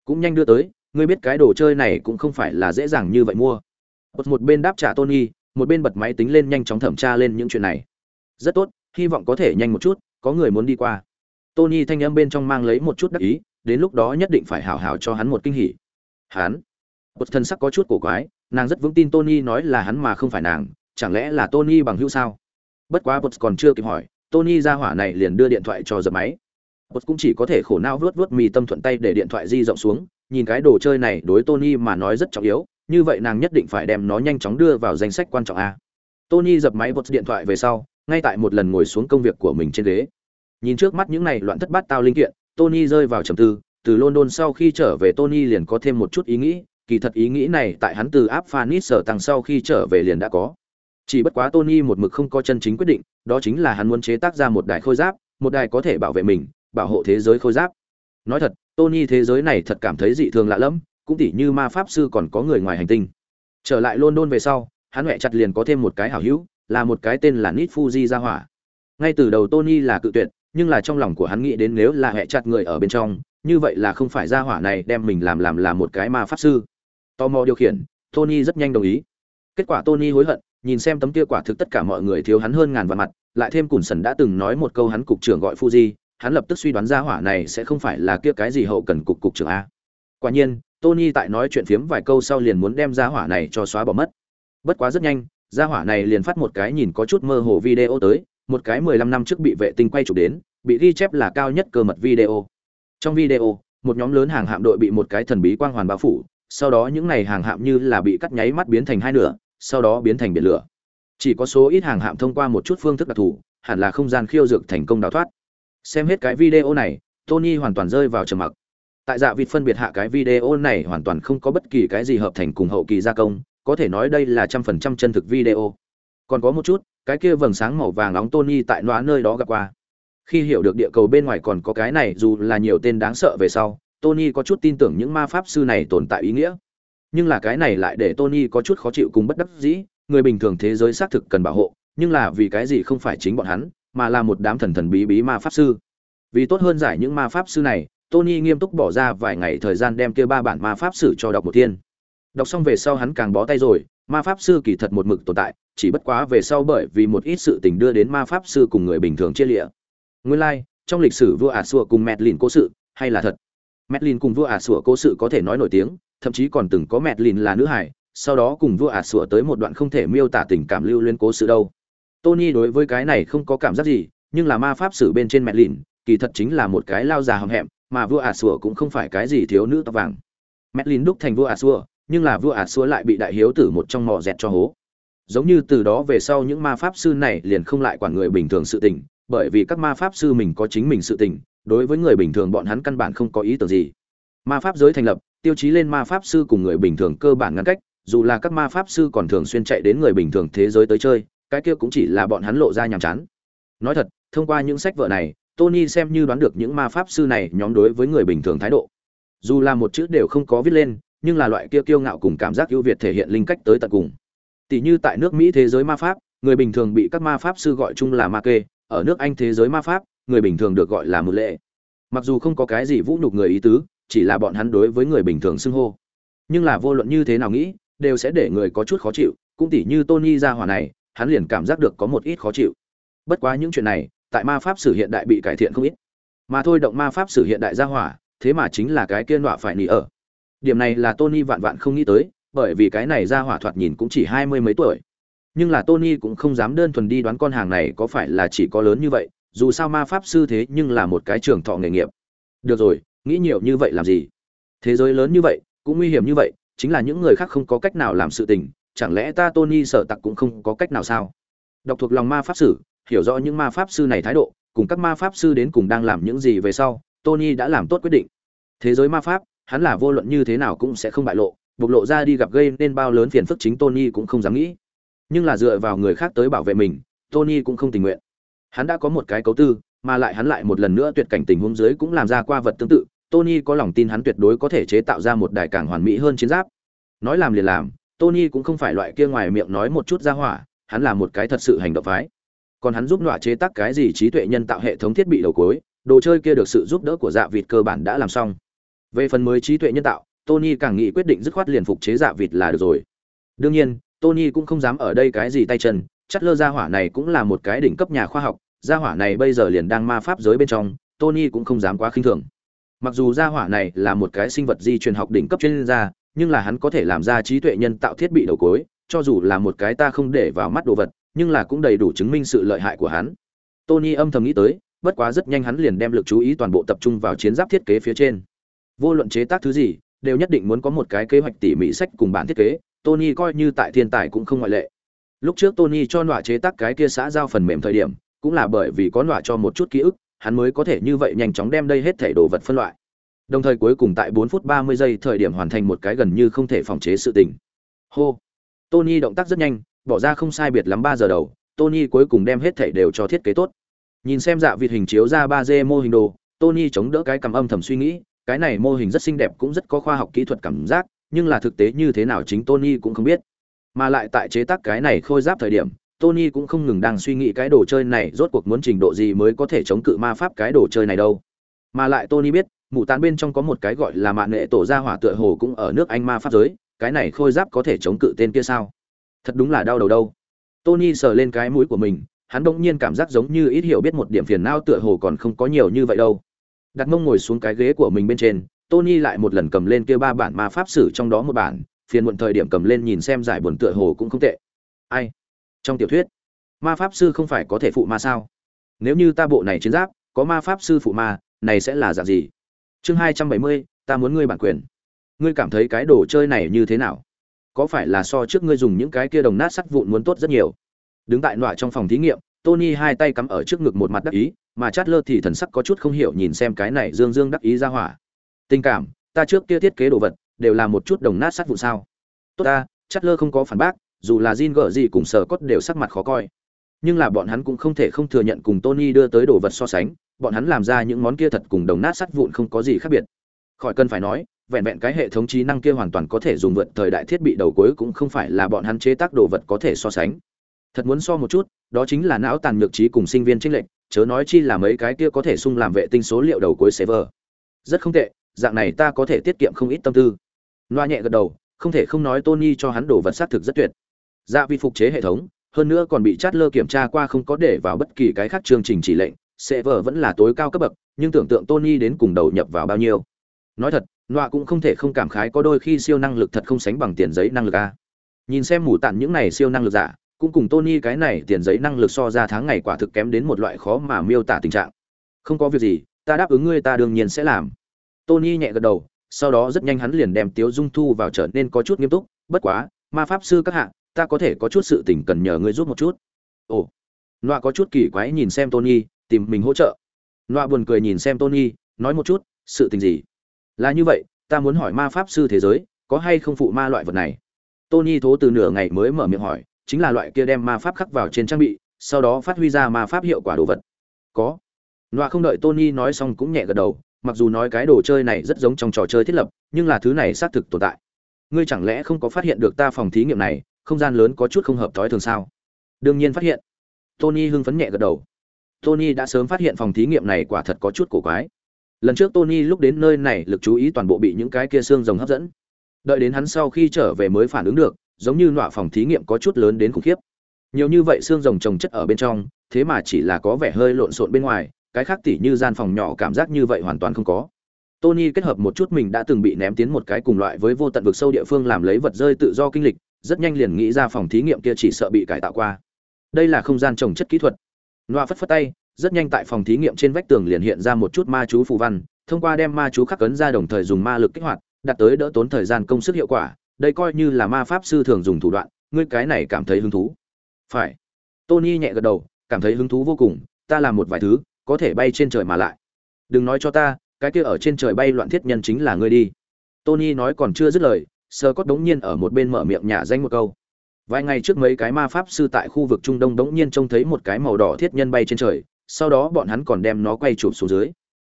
Cũng nhanh đưa tới, ngươi biết cái đồ chơi này cũng không phải là dễ dàng như vậy mua. Một bên đáp trả tony, một bên bật máy tính lên nhanh chóng thẩm tra lên những chuyện này. Rất tốt, hy vọng có thể nhanh một chút, có người muốn đi qua. Tony thanh âm bên trong mang lấy một chút đắc ý, đến lúc đó nhất định phải hảo hảo cho hắn một kinh hỉ. Hắn? Một thân sắc có chút cổ quái, nàng rất vững tin tony nói là hắn mà không phải nàng, chẳng lẽ là tony bằng hữu sao? Bất quá bột còn chưa kịp hỏi, tony ra hỏa này liền đưa điện thoại cho dập máy bột cũng chỉ có thể khổ não vớt vớt mì tâm thuận tay để điện thoại di rộng xuống, nhìn cái đồ chơi này đối tony mà nói rất trọng yếu, như vậy nàng nhất định phải đem nó nhanh chóng đưa vào danh sách quan trọng a. Tony dập máy bột điện thoại về sau, ngay tại một lần ngồi xuống công việc của mình trên ghế. Nhìn trước mắt những này loạn thất bát tao linh kiện, tony rơi vào trầm tư, từ london sau khi trở về tony liền có thêm một chút ý nghĩ, kỳ thật ý nghĩ này tại hắn từ áp phanis sở tăng sau khi trở về liền đã có. Chỉ bất quá tony một mực không có chân chính quyết định, đó chính là hắn muốn chế tác ra một đài khôi giáp, một đài có thể bảo vệ mình bảo hộ thế giới khôi giáp. Nói thật, tony thế giới này thật cảm thấy dị thường lạ lẫm, cũng tỉ như ma pháp sư còn có người ngoài hành tinh. Trở lại london về sau, hắn huệ chặt liền có thêm một cái hảo hữu, là một cái tên là nit fuji ra hỏa. Ngay từ đầu tony là cự tuyệt, nhưng là trong lòng của hắn nghĩ đến nếu là huệ chặt người ở bên trong, như vậy là không phải ra hỏa này đem mình làm làm là một cái ma pháp sư. Tò mò điều khiển, tony rất nhanh đồng ý. Kết quả tony hối hận, nhìn xem tấm kia quả thực tất cả mọi người thiếu hắn hơn ngàn vạn mặt, lại thêm củn sần đã từng nói một câu hắn cục trưởng gọi fuji hắn lập tức suy đoán ra hỏa này sẽ không phải là kia cái gì hậu cần cục cục trưởng a. Quả nhiên, tony tại nói chuyện phiếm vài câu sau liền muốn đem ra hỏa này cho xóa bỏ mất. Bất quá rất nhanh, ra hỏa này liền phát một cái nhìn có chút mơ hồ video tới, một cái mười lăm năm trước bị vệ tinh quay chụp đến, bị ghi chép là cao nhất cơ mật video. Trong video, một nhóm lớn hàng hạm đội bị một cái thần bí quang hoàn bao phủ, sau đó những này hàng hạm như là bị cắt nháy mắt biến thành hai nửa, sau đó biến thành biển lửa. Chỉ có số ít hàng hạm thông qua một chút phương thức đặc thù, hẳn là không gian khiêu dược thành công đào thoát xem hết cái video này, tony hoàn toàn rơi vào trầm mặc. Tại dạ vịt phân biệt hạ cái video này hoàn toàn không có bất kỳ cái gì hợp thành cùng hậu kỳ gia công, có thể nói đây là trăm phần trăm chân thực video. Còn có một chút, cái kia vầng sáng màu vàng nóng tony tại nóa nơi đó gặp qua. Khi hiểu được địa cầu bên ngoài còn có cái này, dù là nhiều tên đáng sợ về sau, tony có chút tin tưởng những ma pháp sư này tồn tại ý nghĩa. Nhưng là cái này lại để tony có chút khó chịu cùng bất đắc dĩ, người bình thường thế giới xác thực cần bảo hộ, nhưng là vì cái gì không phải chính bọn hắn mà là một đám thần thần bí bí ma pháp sư. Vì tốt hơn giải những ma pháp sư này tony nghiêm túc bỏ ra vài ngày thời gian đem kia ba bản ma pháp sử cho đọc một thiên. Đọc xong về sau hắn càng bó tay rồi ma pháp sư kỳ thật một mực tồn tại chỉ bất quá về sau bởi vì một ít sự tình đưa đến ma pháp sư cùng người bình thường chia lịa. Nguyên lai、like, trong lịch sử vua ả sủa cùng mẹt lìn cố sự hay là thật? Mẹt lìn cùng vua ả sủa cố sự có thể nói nổi tiếng thậm chí còn từng có mẹt lìn là nữ hải sau đó cùng vua ả sủa tới một đoạn không thể miêu tả tình cảm lưu liên cố sự đâu tony đối với cái này không có cảm giác gì, nhưng là ma pháp sử bên trên mẹ lìn kỳ thật chính là một cái lao già hầm hẹm, mà vua ả cũng không phải cái gì thiếu nữ tóc vàng. Mẹ lìn đúc thành vua ả nhưng là vua ả lại bị đại hiếu tử một trong mỏ dẹt cho hố. Giống như từ đó về sau những ma pháp sư này liền không lại quản người bình thường sự tình, bởi vì các ma pháp sư mình có chính mình sự tình, đối với người bình thường bọn hắn căn bản không có ý tưởng gì. Ma pháp giới thành lập, tiêu chí lên ma pháp sư cùng người bình thường cơ bản ngăn cách, dù là các ma pháp sư còn thường xuyên chạy đến người bình thường thế giới tới chơi cái kia cũng chỉ là bọn hắn lộ ra nhàm chán. Nói thật, thông qua những sách vở này, tony xem như đoán được những ma pháp sư này nhóm đối với người bình thường thái độ. Dù là một chữ đều không có viết lên, nhưng là loại kia kiêu ngạo cùng cảm giác ưu việt thể hiện linh cách tới tận cùng. Tỷ như tại nước mỹ thế giới ma pháp, người bình thường bị các ma pháp sư gọi chung là ma kê, ở nước anh thế giới ma pháp, người bình thường được gọi là một lệ. Mặc dù không có cái gì vũ nhục người ý tứ, chỉ là bọn hắn đối với người bình thường xưng hô. Nhưng là vô luận như thế nào nghĩ, đều sẽ để người có chút khó chịu, cũng tỉ như tony ra hỏa này hắn liền cảm giác được có một ít khó chịu. Bất quá những chuyện này, tại ma pháp sử hiện đại bị cải thiện không ít. Mà thôi động ma pháp sử hiện đại ra hỏa, thế mà chính là cái kia nọa phải nỉ ở. Điểm này là tony vạn vạn không nghĩ tới, bởi vì cái này ra hỏa thoạt nhìn cũng chỉ hai mươi mấy tuổi. Nhưng là tony cũng không dám đơn thuần đi đoán con hàng này có phải là chỉ có lớn như vậy, dù sao ma pháp sư thế nhưng là một cái trường thọ nghề nghiệp. Được rồi, nghĩ nhiều như vậy làm gì? Thế giới lớn như vậy, cũng nguy hiểm như vậy, chính là những người khác không có cách nào làm sự tình chẳng lẽ ta tony sợ tặc cũng không có cách nào sao? Đọc thuộc lòng ma pháp sử, hiểu rõ những ma pháp sư này thái độ, cùng các ma pháp sư đến cùng đang làm những gì về sau, tony đã làm tốt quyết định. Thế giới ma pháp, hắn là vô luận như thế nào cũng sẽ không bại lộ, bộc lộ ra đi gặp gây nên bao lớn phiền phức chính tony cũng không dám nghĩ. Nhưng là dựa vào người khác tới bảo vệ mình, tony cũng không tình nguyện. Hắn đã có một cái cấu tư, mà lại hắn lại một lần nữa tuyệt cảnh tình huống dưới cũng làm ra qua vật tương tự, tony có lòng tin hắn tuyệt đối có thể chế tạo ra một đài càng hoàn mỹ hơn chiến giáp. Nói làm liền làm tony cũng không phải loại kia ngoài miệng nói một chút ra hỏa, hắn là một cái thật sự hành động phái. Còn hắn giúp nọa chế tác cái gì trí tuệ nhân tạo hệ thống thiết bị đầu cuối đồ chơi kia được sự giúp đỡ của dạ vịt cơ bản đã làm xong. Về phần mới trí tuệ nhân tạo, tony càng nghĩ quyết định dứt khoát liền phục chế dạ vịt là được rồi. Đương nhiên, tony cũng không dám ở đây cái gì tay chân chất lơ gia hỏa này cũng là một cái đỉnh cấp nhà khoa học gia hỏa này bây giờ liền đang ma pháp giới bên trong, tony cũng không dám quá khinh thường. Mặc dù gia hỏa này là một cái sinh vật di truyền học đỉnh cấp chuyên gia nhưng là hắn có thể làm ra trí tuệ nhân tạo thiết bị đầu cối, cho dù là một cái ta không để vào mắt đồ vật, nhưng là cũng đầy đủ chứng minh sự lợi hại của hắn. Tony âm thầm nghĩ tới, bất quá rất nhanh hắn liền đem lực chú ý toàn bộ tập trung vào chiến giáp thiết kế phía trên. Vô luận chế tác thứ gì, đều nhất định muốn có một cái kế hoạch tỉ mỉ sách cùng bản thiết kế, tony coi như tại thiên tài cũng không ngoại lệ. Lúc trước tony cho nọa chế tác cái kia xã giao phần mềm thời điểm, cũng là bởi vì có nọa cho một chút ký ức, hắn mới có thể như vậy nhanh chóng đem đây hết thảy đồ vật phân loại đồng thời cuối cùng tại 4 phút 30 giây thời điểm hoàn thành một cái gần như không thể phòng chế sự tình. Hô. Tony động tác rất nhanh, bỏ ra không sai biệt lắm 3 giờ đầu, tony cuối cùng đem hết thảy đều cho thiết kế tốt. Nhìn xem dạ vịt hình chiếu ra 3D mô hình đồ, tony chống đỡ cái cầm âm thầm suy nghĩ, cái này mô hình rất xinh đẹp cũng rất có khoa học kỹ thuật cảm giác, nhưng là thực tế như thế nào chính tony cũng không biết. Mà lại tại chế tác cái này khôi giáp thời điểm, tony cũng không ngừng đang suy nghĩ cái đồ chơi này rốt cuộc muốn trình độ gì mới có thể chống cự ma pháp cái đồ chơi này đâu. Mà lại tony biết mụ tán bên trong có một cái gọi là mạng nghệ tổ gia hỏa tựa hồ cũng ở nước anh ma pháp giới, cái này khôi giáp có thể chống cự tên kia sao? Thật đúng là đau đầu đâu. Tony sờ lên cái mũi của mình, hắn bỗng nhiên cảm giác giống như ít hiểu biết một điểm phiền não tựa hồ còn không có nhiều như vậy đâu. Đặt mông ngồi xuống cái ghế của mình bên trên, tony lại một lần cầm lên kia ba bản ma pháp sử trong đó một bản, phiền muộn thời điểm cầm lên nhìn xem giải buồn tựa hồ cũng không tệ. Ai? Trong tiểu thuyết, ma pháp sư không phải có thể phụ ma sao? Nếu như ta bộ này chiến giáp, có ma pháp sư phụ ma, này sẽ là dạng gì? Chương hai trăm bảy mươi ta muốn ngươi bản quyền. Ngươi cảm thấy cái đồ chơi này như thế nào? Có phải là so trước ngươi dùng những cái kia đồng nát sắt vụn muốn tốt rất nhiều? Đứng tại nọa trong phòng thí nghiệm tony hai tay cắm ở trước ngực một mặt đắc ý mà chát lơ thì thần sắc có chút không hiểu nhìn xem cái này dương dương đắc ý ra hỏa. Tình cảm ta trước kia thiết kế đồ vật đều là một chút đồng nát sắt vụn sao? Tốt ta chát lơ không có phản bác dù là Jin gở gì cùng sở cốt đều sắc mặt khó coi. Nhưng là bọn hắn cũng không thể không thừa nhận cùng Tony đưa tới đồ vật so sánh, bọn hắn làm ra những món kia thật cùng đồng nát sắt vụn không có gì khác biệt. Khỏi cần phải nói, vẹn vẹn cái hệ thống trí năng kia hoàn toàn có thể dùng vượt thời đại thiết bị đầu cuối cũng không phải là bọn hắn chế tác đồ vật có thể so sánh. Thật muốn so một chút, đó chính là não tàn nhược trí cùng sinh viên chênh lệnh, chớ nói chi là mấy cái kia có thể sung làm vệ tinh số liệu đầu cuối server. Rất không tệ, dạng này ta có thể tiết kiệm không ít tâm tư. Loa nhẹ gật đầu, không thể không nói Tony cho hắn đồ vật xác thực rất tuyệt. Dạ vi phục chế hệ thống, hơn nữa còn bị chát lơ kiểm tra qua không có để vào bất kỳ cái khác chương trình chỉ lệnh sẽ vở vẫn là tối cao cấp bậc, nhưng tưởng tượng tony đến cùng đầu nhập vào bao nhiêu. Nói thật nọa cũng không thể không cảm khái có đôi khi siêu năng lực thật không sánh bằng tiền giấy năng lực a. Nhìn xem mù tản những này siêu năng lực giả, cũng cùng tony cái này tiền giấy năng lực so ra tháng ngày quả thực kém đến một loại khó mà miêu tả tình trạng. Không có việc gì, ta đáp ứng ngươi ta đương nhiên sẽ làm. Tony nhẹ gật đầu, sau đó rất nhanh hắn liền đem tiếu dung thu vào trở nên có chút nghiêm túc, bất quá, ma pháp sư các hạng ta có thể có chút sự tình cần nhờ ngươi giúp một chút. Ồ nọa có chút kỳ quái nhìn xem tony tìm mình hỗ trợ. Loa buồn cười nhìn xem tony, nói một chút, sự tình gì? Là như vậy, ta muốn hỏi ma pháp sư thế giới, có hay không phụ ma loại vật này? Tony thố từ nửa ngày mới mở miệng hỏi, chính là loại kia đem ma pháp khắc vào trên trang bị, sau đó phát huy ra ma pháp hiệu quả đồ vật. Có. Loa không đợi tony nói xong cũng nhẹ gật đầu, mặc dù nói cái đồ chơi này rất giống trong trò chơi thiết lập, nhưng là thứ này xác thực tồn tại. Ngươi chẳng lẽ không có phát hiện được ta phòng thí nghiệm này, không gian lớn có chút không hợp thói thường sao? Đương nhiên phát hiện. Tony hưng phấn nhẹ gật đầu tony đã sớm phát hiện phòng thí nghiệm này quả thật có chút cổ quái. Lần trước tony lúc đến nơi này, lực chú ý toàn bộ bị những cái kia xương rồng hấp dẫn. Đợi đến hắn sau khi trở về mới phản ứng được, giống như nọa phòng thí nghiệm có chút lớn đến khủng khiếp. Nhiều như vậy xương rồng trồng chất ở bên trong, thế mà chỉ là có vẻ hơi lộn xộn bên ngoài, cái khác tỉ như gian phòng nhỏ cảm giác như vậy hoàn toàn không có. Tony kết hợp một chút mình đã từng bị ném tiến một cái cùng loại với vô tận vực sâu địa phương làm lấy vật rơi tự do kinh lịch, rất nhanh liền nghĩ ra phòng thí nghiệm kia chỉ sợ bị cải tạo qua. Đây là không gian trồng chất kỹ thuật noa phất phất tay, rất nhanh tại phòng thí nghiệm trên vách tường liền hiện ra một chút ma chú phù văn, thông qua đem ma chú khắc cấn ra đồng thời dùng ma lực kích hoạt, đạt tới đỡ tốn thời gian công sức hiệu quả. Đây coi như là ma pháp sư thường dùng thủ đoạn, ngươi cái này cảm thấy hứng thú. Phải. Tony nhẹ gật đầu, cảm thấy hứng thú vô cùng, ta làm một vài thứ, có thể bay trên trời mà lại. Đừng nói cho ta, cái kia ở trên trời bay loạn thiết nhân chính là ngươi đi. Tony nói còn chưa dứt lời, Scott đống nhiên ở một bên mở miệng nhả danh một câu vài ngày trước mấy cái ma pháp sư tại khu vực trung đông đống nhiên trông thấy một cái màu đỏ thiết nhân bay trên trời, sau đó bọn hắn còn đem nó quay chụp xuống dưới.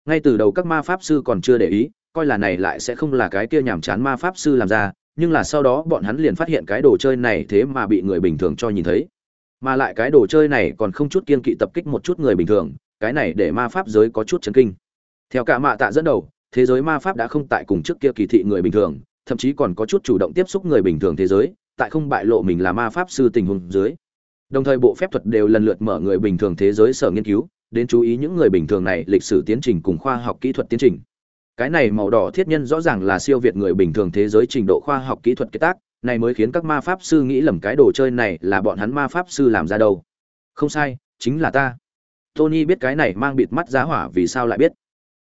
Ngay từ đầu các ma pháp sư còn chưa để ý, coi là này lại sẽ không là cái kia nhảm chán ma pháp sư làm ra, nhưng là sau đó bọn hắn liền phát hiện cái đồ chơi này thế mà bị người bình thường cho nhìn thấy. Mà lại cái đồ chơi này còn không chút kiên kỵ tập kích một chút người bình thường, cái này để ma pháp giới có chút chấn kinh. Theo cả mạ tạ dẫn đầu, thế giới ma pháp đã không tại cùng trước kia kỳ thị người bình thường, thậm chí còn có chút chủ động tiếp xúc người bình thường thế giới tại không bại lộ mình là ma pháp sư tình huống dưới. Đồng thời bộ phép thuật đều lần lượt mở người bình thường thế giới sở nghiên cứu, đến chú ý những người bình thường này lịch sử tiến trình cùng khoa học kỹ thuật tiến trình. Cái này màu đỏ thiết nhân rõ ràng là siêu việt người bình thường thế giới trình độ khoa học kỹ thuật kế tác, này mới khiến các ma pháp sư nghĩ lầm cái đồ chơi này là bọn hắn ma pháp sư làm ra đâu. Không sai, chính là ta. Tony biết cái này mang bịt mắt giá hỏa vì sao lại biết.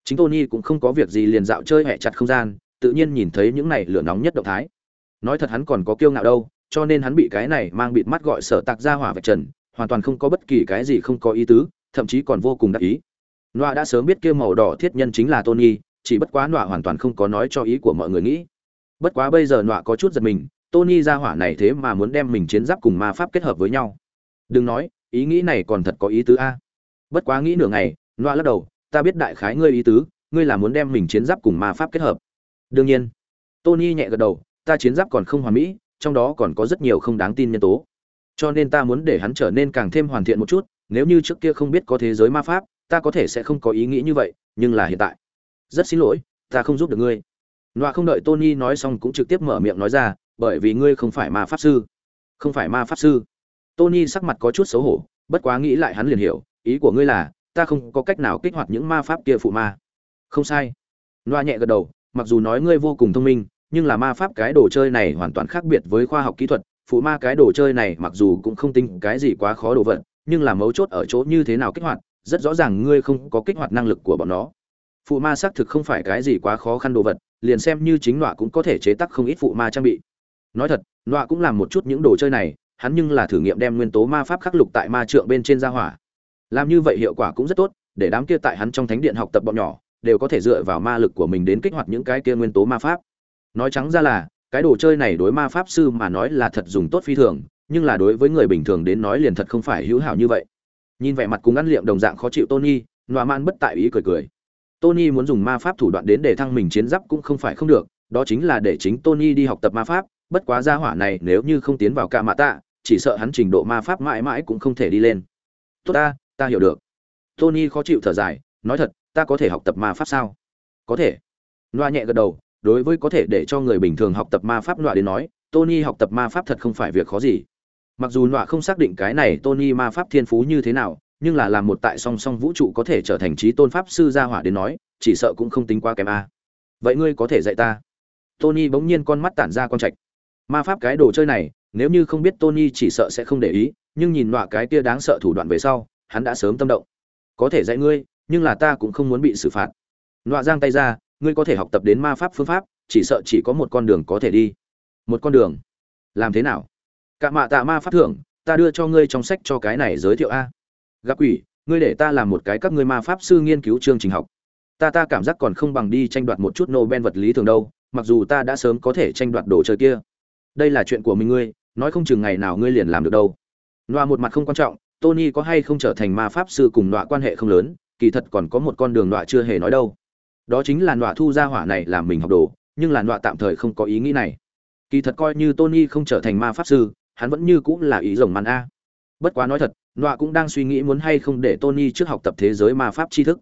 Chính tony cũng không có việc gì liền dạo chơi hẹ chặt không gian, tự nhiên nhìn thấy những này lửa nóng nhất động thái nói thật hắn còn có kiêu ngạo đâu, cho nên hắn bị cái này mang bịt mắt gọi sở tạc ra hỏa vạch trần, hoàn toàn không có bất kỳ cái gì không có ý tứ, thậm chí còn vô cùng đắc ý. Nọa đã sớm biết kia màu đỏ thiết nhân chính là tony, chỉ bất quá nọa hoàn toàn không có nói cho ý của mọi người nghĩ. Bất quá bây giờ nọa có chút giật mình, tony ra hỏa này thế mà muốn đem mình chiến giáp cùng ma pháp kết hợp với nhau. Đừng nói, ý nghĩ này còn thật có ý tứ a. Bất quá nghĩ nửa ngày, nọa lắc đầu, ta biết đại khái ngươi ý tứ, ngươi là muốn đem mình chiến giáp cùng ma pháp kết hợp. Đương nhiên, tony nhẹ gật đầu ta chiến giáp còn không hoàn mỹ, trong đó còn có rất nhiều không đáng tin nhân tố. Cho nên ta muốn để hắn trở nên càng thêm hoàn thiện một chút, nếu như trước kia không biết có thế giới ma pháp, ta có thể sẽ không có ý nghĩ như vậy, nhưng là hiện tại. Rất xin lỗi, ta không giúp được ngươi. Nọa không đợi tony nói xong cũng trực tiếp mở miệng nói ra, bởi vì ngươi không phải ma pháp sư. Không phải ma pháp sư. Tony sắc mặt có chút xấu hổ, bất quá nghĩ lại hắn liền hiểu, ý của ngươi là, ta không có cách nào kích hoạt những ma pháp kia phụ ma. Không sai. Nọa nhẹ gật đầu, mặc dù nói ngươi vô cùng thông minh nhưng là ma pháp cái đồ chơi này hoàn toàn khác biệt với khoa học kỹ thuật, phụ ma cái đồ chơi này mặc dù cũng không tính cái gì quá khó đồ vật, nhưng là mấu chốt ở chỗ như thế nào kích hoạt, rất rõ ràng ngươi không có kích hoạt năng lực của bọn nó. Phụ ma xác thực không phải cái gì quá khó khăn đồ vật, liền xem như chính nọa cũng có thể chế tác không ít phụ ma trang bị. Nói thật, nọa cũng làm một chút những đồ chơi này, hắn nhưng là thử nghiệm đem nguyên tố ma pháp khắc lục tại ma trượng bên trên gia hỏa. Làm như vậy hiệu quả cũng rất tốt, để đám kia tại hắn trong thánh điện học tập bọn nhỏ, đều có thể dựa vào ma lực của mình đến kích hoạt những cái kia nguyên tố ma pháp nói trắng ra là, cái đồ chơi này đối ma pháp sư mà nói là thật dùng tốt phi thường, nhưng là đối với người bình thường đến nói liền thật không phải hữu hảo như vậy. Nhìn vẻ mặt cùng ăn liệm đồng dạng khó chịu tony, nọa man bất tại ý cười cười. Tony muốn dùng ma pháp thủ đoạn đến để thăng mình chiến giáp cũng không phải không được, đó chính là để chính tony đi học tập ma pháp, bất quá gia hỏa này nếu như không tiến vào ca mạ tạ, chỉ sợ hắn trình độ ma pháp mãi mãi cũng không thể đi lên. Tốt ta ta hiểu được. Tony khó chịu thở dài, nói thật, ta có thể học tập ma pháp sao? Có thể. Loa nhẹ gật đầu đối với có thể để cho người bình thường học tập ma pháp nọa đến nói, tony học tập ma pháp thật không phải việc khó gì. Mặc dù nọa không xác định cái này tony ma pháp thiên phú như thế nào, nhưng là làm một tại song song vũ trụ có thể trở thành trí tôn pháp sư gia hỏa đến nói, chỉ sợ cũng không tính qua kém a. Vậy ngươi có thể dạy ta? Tony bỗng nhiên con mắt tản ra con trạch. Ma pháp cái đồ chơi này, nếu như không biết tony chỉ sợ sẽ không để ý, nhưng nhìn nọa cái kia đáng sợ thủ đoạn về sau, hắn đã sớm tâm động. Có thể dạy ngươi, nhưng là ta cũng không muốn bị xử phạt. Nọa giang tay ra ngươi có thể học tập đến ma pháp phương pháp, chỉ sợ chỉ có một con đường có thể đi. Một con đường? Làm thế nào? Cả mạ tạ ma pháp thưởng, ta đưa cho ngươi trong sách cho cái này giới thiệu a. Gặp quỷ, ngươi để ta làm một cái các ngươi ma pháp sư nghiên cứu chương trình học. Ta ta cảm giác còn không bằng đi tranh đoạt một chút nobel vật lý thường đâu, mặc dù ta đã sớm có thể tranh đoạt đồ chơi kia. Đây là chuyện của mình ngươi, nói không chừng ngày nào ngươi liền làm được đâu. Loa một mặt không quan trọng, tony có hay không trở thành ma pháp sư cùng loa quan hệ không lớn, kỳ thật còn có một con đường loa chưa hề nói đâu đó chính là nọa thu ra hỏa này làm mình học đồ, nhưng là nọa tạm thời không có ý nghĩ này. Kỳ thật coi như tony không trở thành ma pháp sư, hắn vẫn như cũng là ý rồng màn a. Bất quá nói thật, nọa cũng đang suy nghĩ muốn hay không để tony trước học tập thế giới ma pháp tri thức.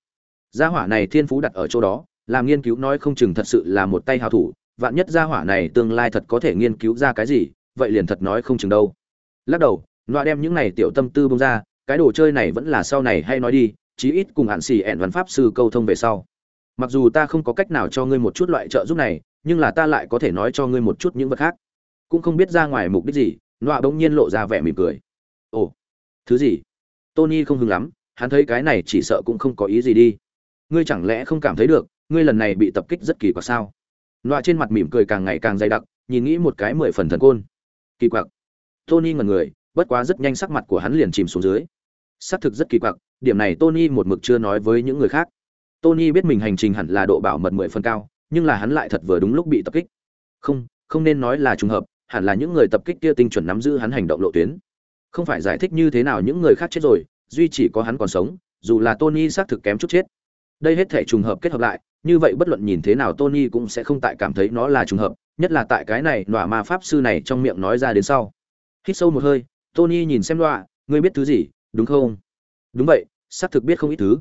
Gia hỏa này thiên phú đặt ở chỗ đó, làm nghiên cứu nói không chừng thật sự là một tay hào thủ, vạn nhất gia hỏa này tương lai thật có thể nghiên cứu ra cái gì, vậy liền thật nói không chừng đâu. Lắc đầu, nọa đem những này tiểu tâm tư bông ra, cái đồ chơi này vẫn là sau này hay nói đi, chí ít cùng hạn xì ẹn văn pháp sư câu thông về sau mặc dù ta không có cách nào cho ngươi một chút loại trợ giúp này, nhưng là ta lại có thể nói cho ngươi một chút những vật khác. Cũng không biết ra ngoài mục đích gì, nọa bỗng nhiên lộ ra vẻ mỉm cười. Ồ, thứ gì? Tony không hứng lắm, hắn thấy cái này chỉ sợ cũng không có ý gì đi. Ngươi chẳng lẽ không cảm thấy được, ngươi lần này bị tập kích rất kỳ quặc sao? Nọa trên mặt mỉm cười càng ngày càng dày đặc, nhìn nghĩ một cái mười phần thần côn. Kỳ quặc. Tony ngần người, bất quá rất nhanh sắc mặt của hắn liền chìm xuống dưới. Xác thực rất kỳ quặc, điểm này tony một mực chưa nói với những người khác tony biết mình hành trình hẳn là độ bảo mật mười phần cao, nhưng là hắn lại thật vừa đúng lúc bị tập kích. Không không nên nói là trùng hợp, hẳn là những người tập kích kia tinh chuẩn nắm giữ hắn hành động lộ tuyến. Không phải giải thích như thế nào những người khác chết rồi, duy chỉ có hắn còn sống, dù là tony xác thực kém chút chết. Đây hết thể trùng hợp kết hợp lại, như vậy bất luận nhìn thế nào tony cũng sẽ không tại cảm thấy nó là trùng hợp, nhất là tại cái này nọa ma pháp sư này trong miệng nói ra đến sau. Hít sâu một hơi, tony nhìn xem nọa, ngươi biết thứ gì, đúng không? Đúng vậy, xác thực biết không ít thứ.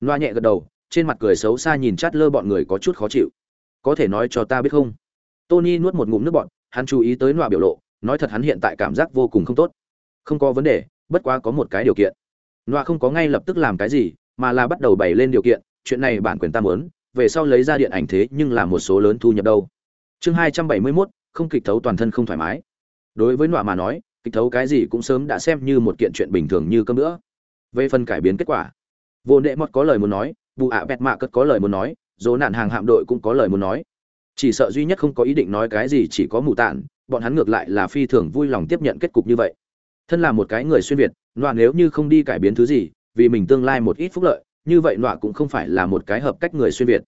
Loa nhẹ gật đầu trên mặt cười xấu xa nhìn chát lơ bọn người có chút khó chịu. Có thể nói cho ta biết không? Tony nuốt một ngụm nước bọn hắn chú ý tới nọa biểu lộ nói thật hắn hiện tại cảm giác vô cùng không tốt. Không có vấn đề bất quá có một cái điều kiện. Nọa không có ngay lập tức làm cái gì mà là bắt đầu bày lên điều kiện chuyện này bản quyền ta muốn về sau lấy ra điện ảnh thế nhưng là một số lớn thu nhập đâu. Chương hai trăm bảy mươi 271, không kịch thấu toàn thân không thoải mái. Đối với nọa mà nói kịch thấu cái gì cũng sớm đã xem như một kiện chuyện bình thường như cơm nữa về phần cải biến kết quả vô nệ mọt có lời muốn nói vụ ạ bẹt mạ cất có lời muốn nói, dỗ nạn hàng hạm đội cũng có lời muốn nói. Chỉ sợ duy nhất không có ý định nói cái gì chỉ có mù tản bọn hắn ngược lại là phi thường vui lòng tiếp nhận kết cục như vậy. Thân là một cái người xuyên việt, nọa nếu như không đi cải biến thứ gì, vì mình tương lai một ít phúc lợi, như vậy nọa cũng không phải là một cái hợp cách người xuyên việt.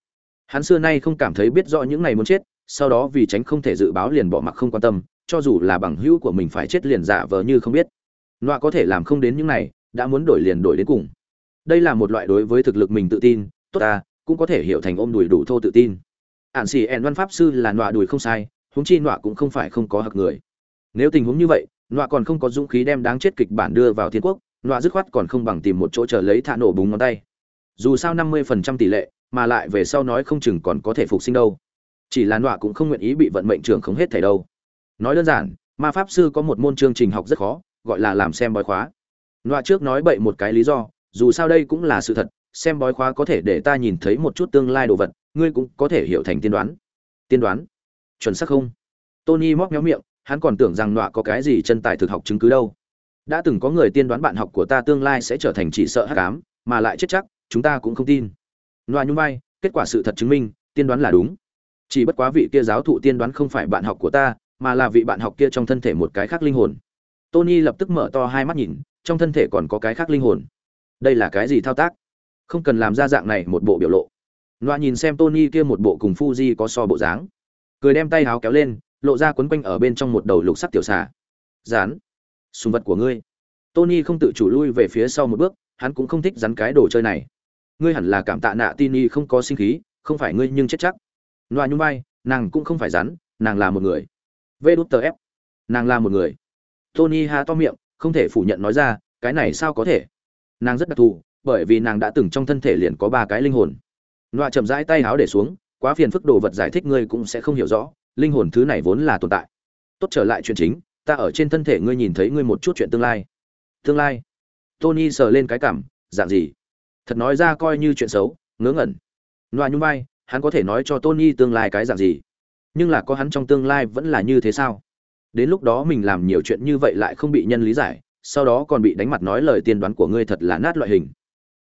Hắn xưa nay không cảm thấy biết rõ những ngày muốn chết, sau đó vì tránh không thể dự báo liền bỏ mặc không quan tâm, cho dù là bằng hữu của mình phải chết liền giả vờ như không biết. Nọa có thể làm không đến những này, đã muốn đổi liền đổi đến cùng đây là một loại đối với thực lực mình tự tin, tốt ta, cũng có thể hiểu thành ôm đùi đủ thô tự tin. Ạn xỉ ẹn văn pháp sư là nọa đùi không sai, huống chi nọa cũng không phải không có hặc người. Nếu tình huống như vậy, nọa còn không có dũng khí đem đáng chết kịch bản đưa vào thiên quốc, nọa dứt khoát còn không bằng tìm một chỗ chờ lấy thả nổ búng ngón tay. Dù sao năm mươi phần trăm tỷ lệ, mà lại về sau nói không chừng còn có thể phục sinh đâu. Chỉ là nọa cũng không nguyện ý bị vận mệnh trưởng không hết thảy đâu. Nói đơn giản, ma pháp sư có một môn chương trình học rất khó, gọi là làm xem bói khóa. Nọa trước nói bậy một cái lý do dù sao đây cũng là sự thật, xem bói khóa có thể để ta nhìn thấy một chút tương lai đồ vật, ngươi cũng có thể hiểu thành tiên đoán. Tiên đoán? Chuẩn xác không? Tony móc méo miệng, hắn còn tưởng rằng nọa có cái gì chân tài thực học chứng cứ đâu. Đã từng có người tiên đoán bạn học của ta tương lai sẽ trở thành chỉ sợ hắc ám, mà lại chết chắc, chúng ta cũng không tin. Nọa nhung vai, kết quả sự thật chứng minh, tiên đoán là đúng. Chỉ bất quá vị kia giáo thụ tiên đoán không phải bạn học của ta, mà là vị bạn học kia trong thân thể một cái khác linh hồn. Tony lập tức mở to hai mắt nhìn, trong thân thể còn có cái khác linh hồn đây là cái gì thao tác? Không cần làm ra dạng này một bộ biểu lộ. Loa nhìn xem tony kia một bộ cùng fuji có so bộ dáng. Cười đem tay háo kéo lên, lộ ra quấn quanh ở bên trong một đầu lục sắc tiểu xà. Rán, sùng vật của ngươi. Tony không tự chủ lui về phía sau một bước, hắn cũng không thích rắn cái đồ chơi này. Ngươi hẳn là cảm tạ nạ tini không có sinh khí, không phải ngươi nhưng chết chắc. Loa nhung bay nàng cũng không phải rắn, nàng là một người. Vê đút tờ ép. Nàng là một người. Tony ha to miệng, không thể phủ nhận nói ra, cái này sao có thể? Nàng rất đặc thù, bởi vì nàng đã từng trong thân thể liền có ba cái linh hồn. Nọa chậm rãi tay háo để xuống, quá phiền phức đồ vật giải thích ngươi cũng sẽ không hiểu rõ, linh hồn thứ này vốn là tồn tại. Tốt trở lại chuyện chính, ta ở trên thân thể ngươi nhìn thấy ngươi một chút chuyện tương lai. Tương lai? Tony sờ lên cái cảm, dạng gì? Thật nói ra coi như chuyện xấu, ngớ ngẩn. Nọa nhung vai, hắn có thể nói cho tony tương lai cái dạng gì? Nhưng là có hắn trong tương lai vẫn là như thế sao? Đến lúc đó mình làm nhiều chuyện như vậy lại không bị nhân lý giải sau đó còn bị đánh mặt nói lời tiên đoán của ngươi thật là nát loại hình.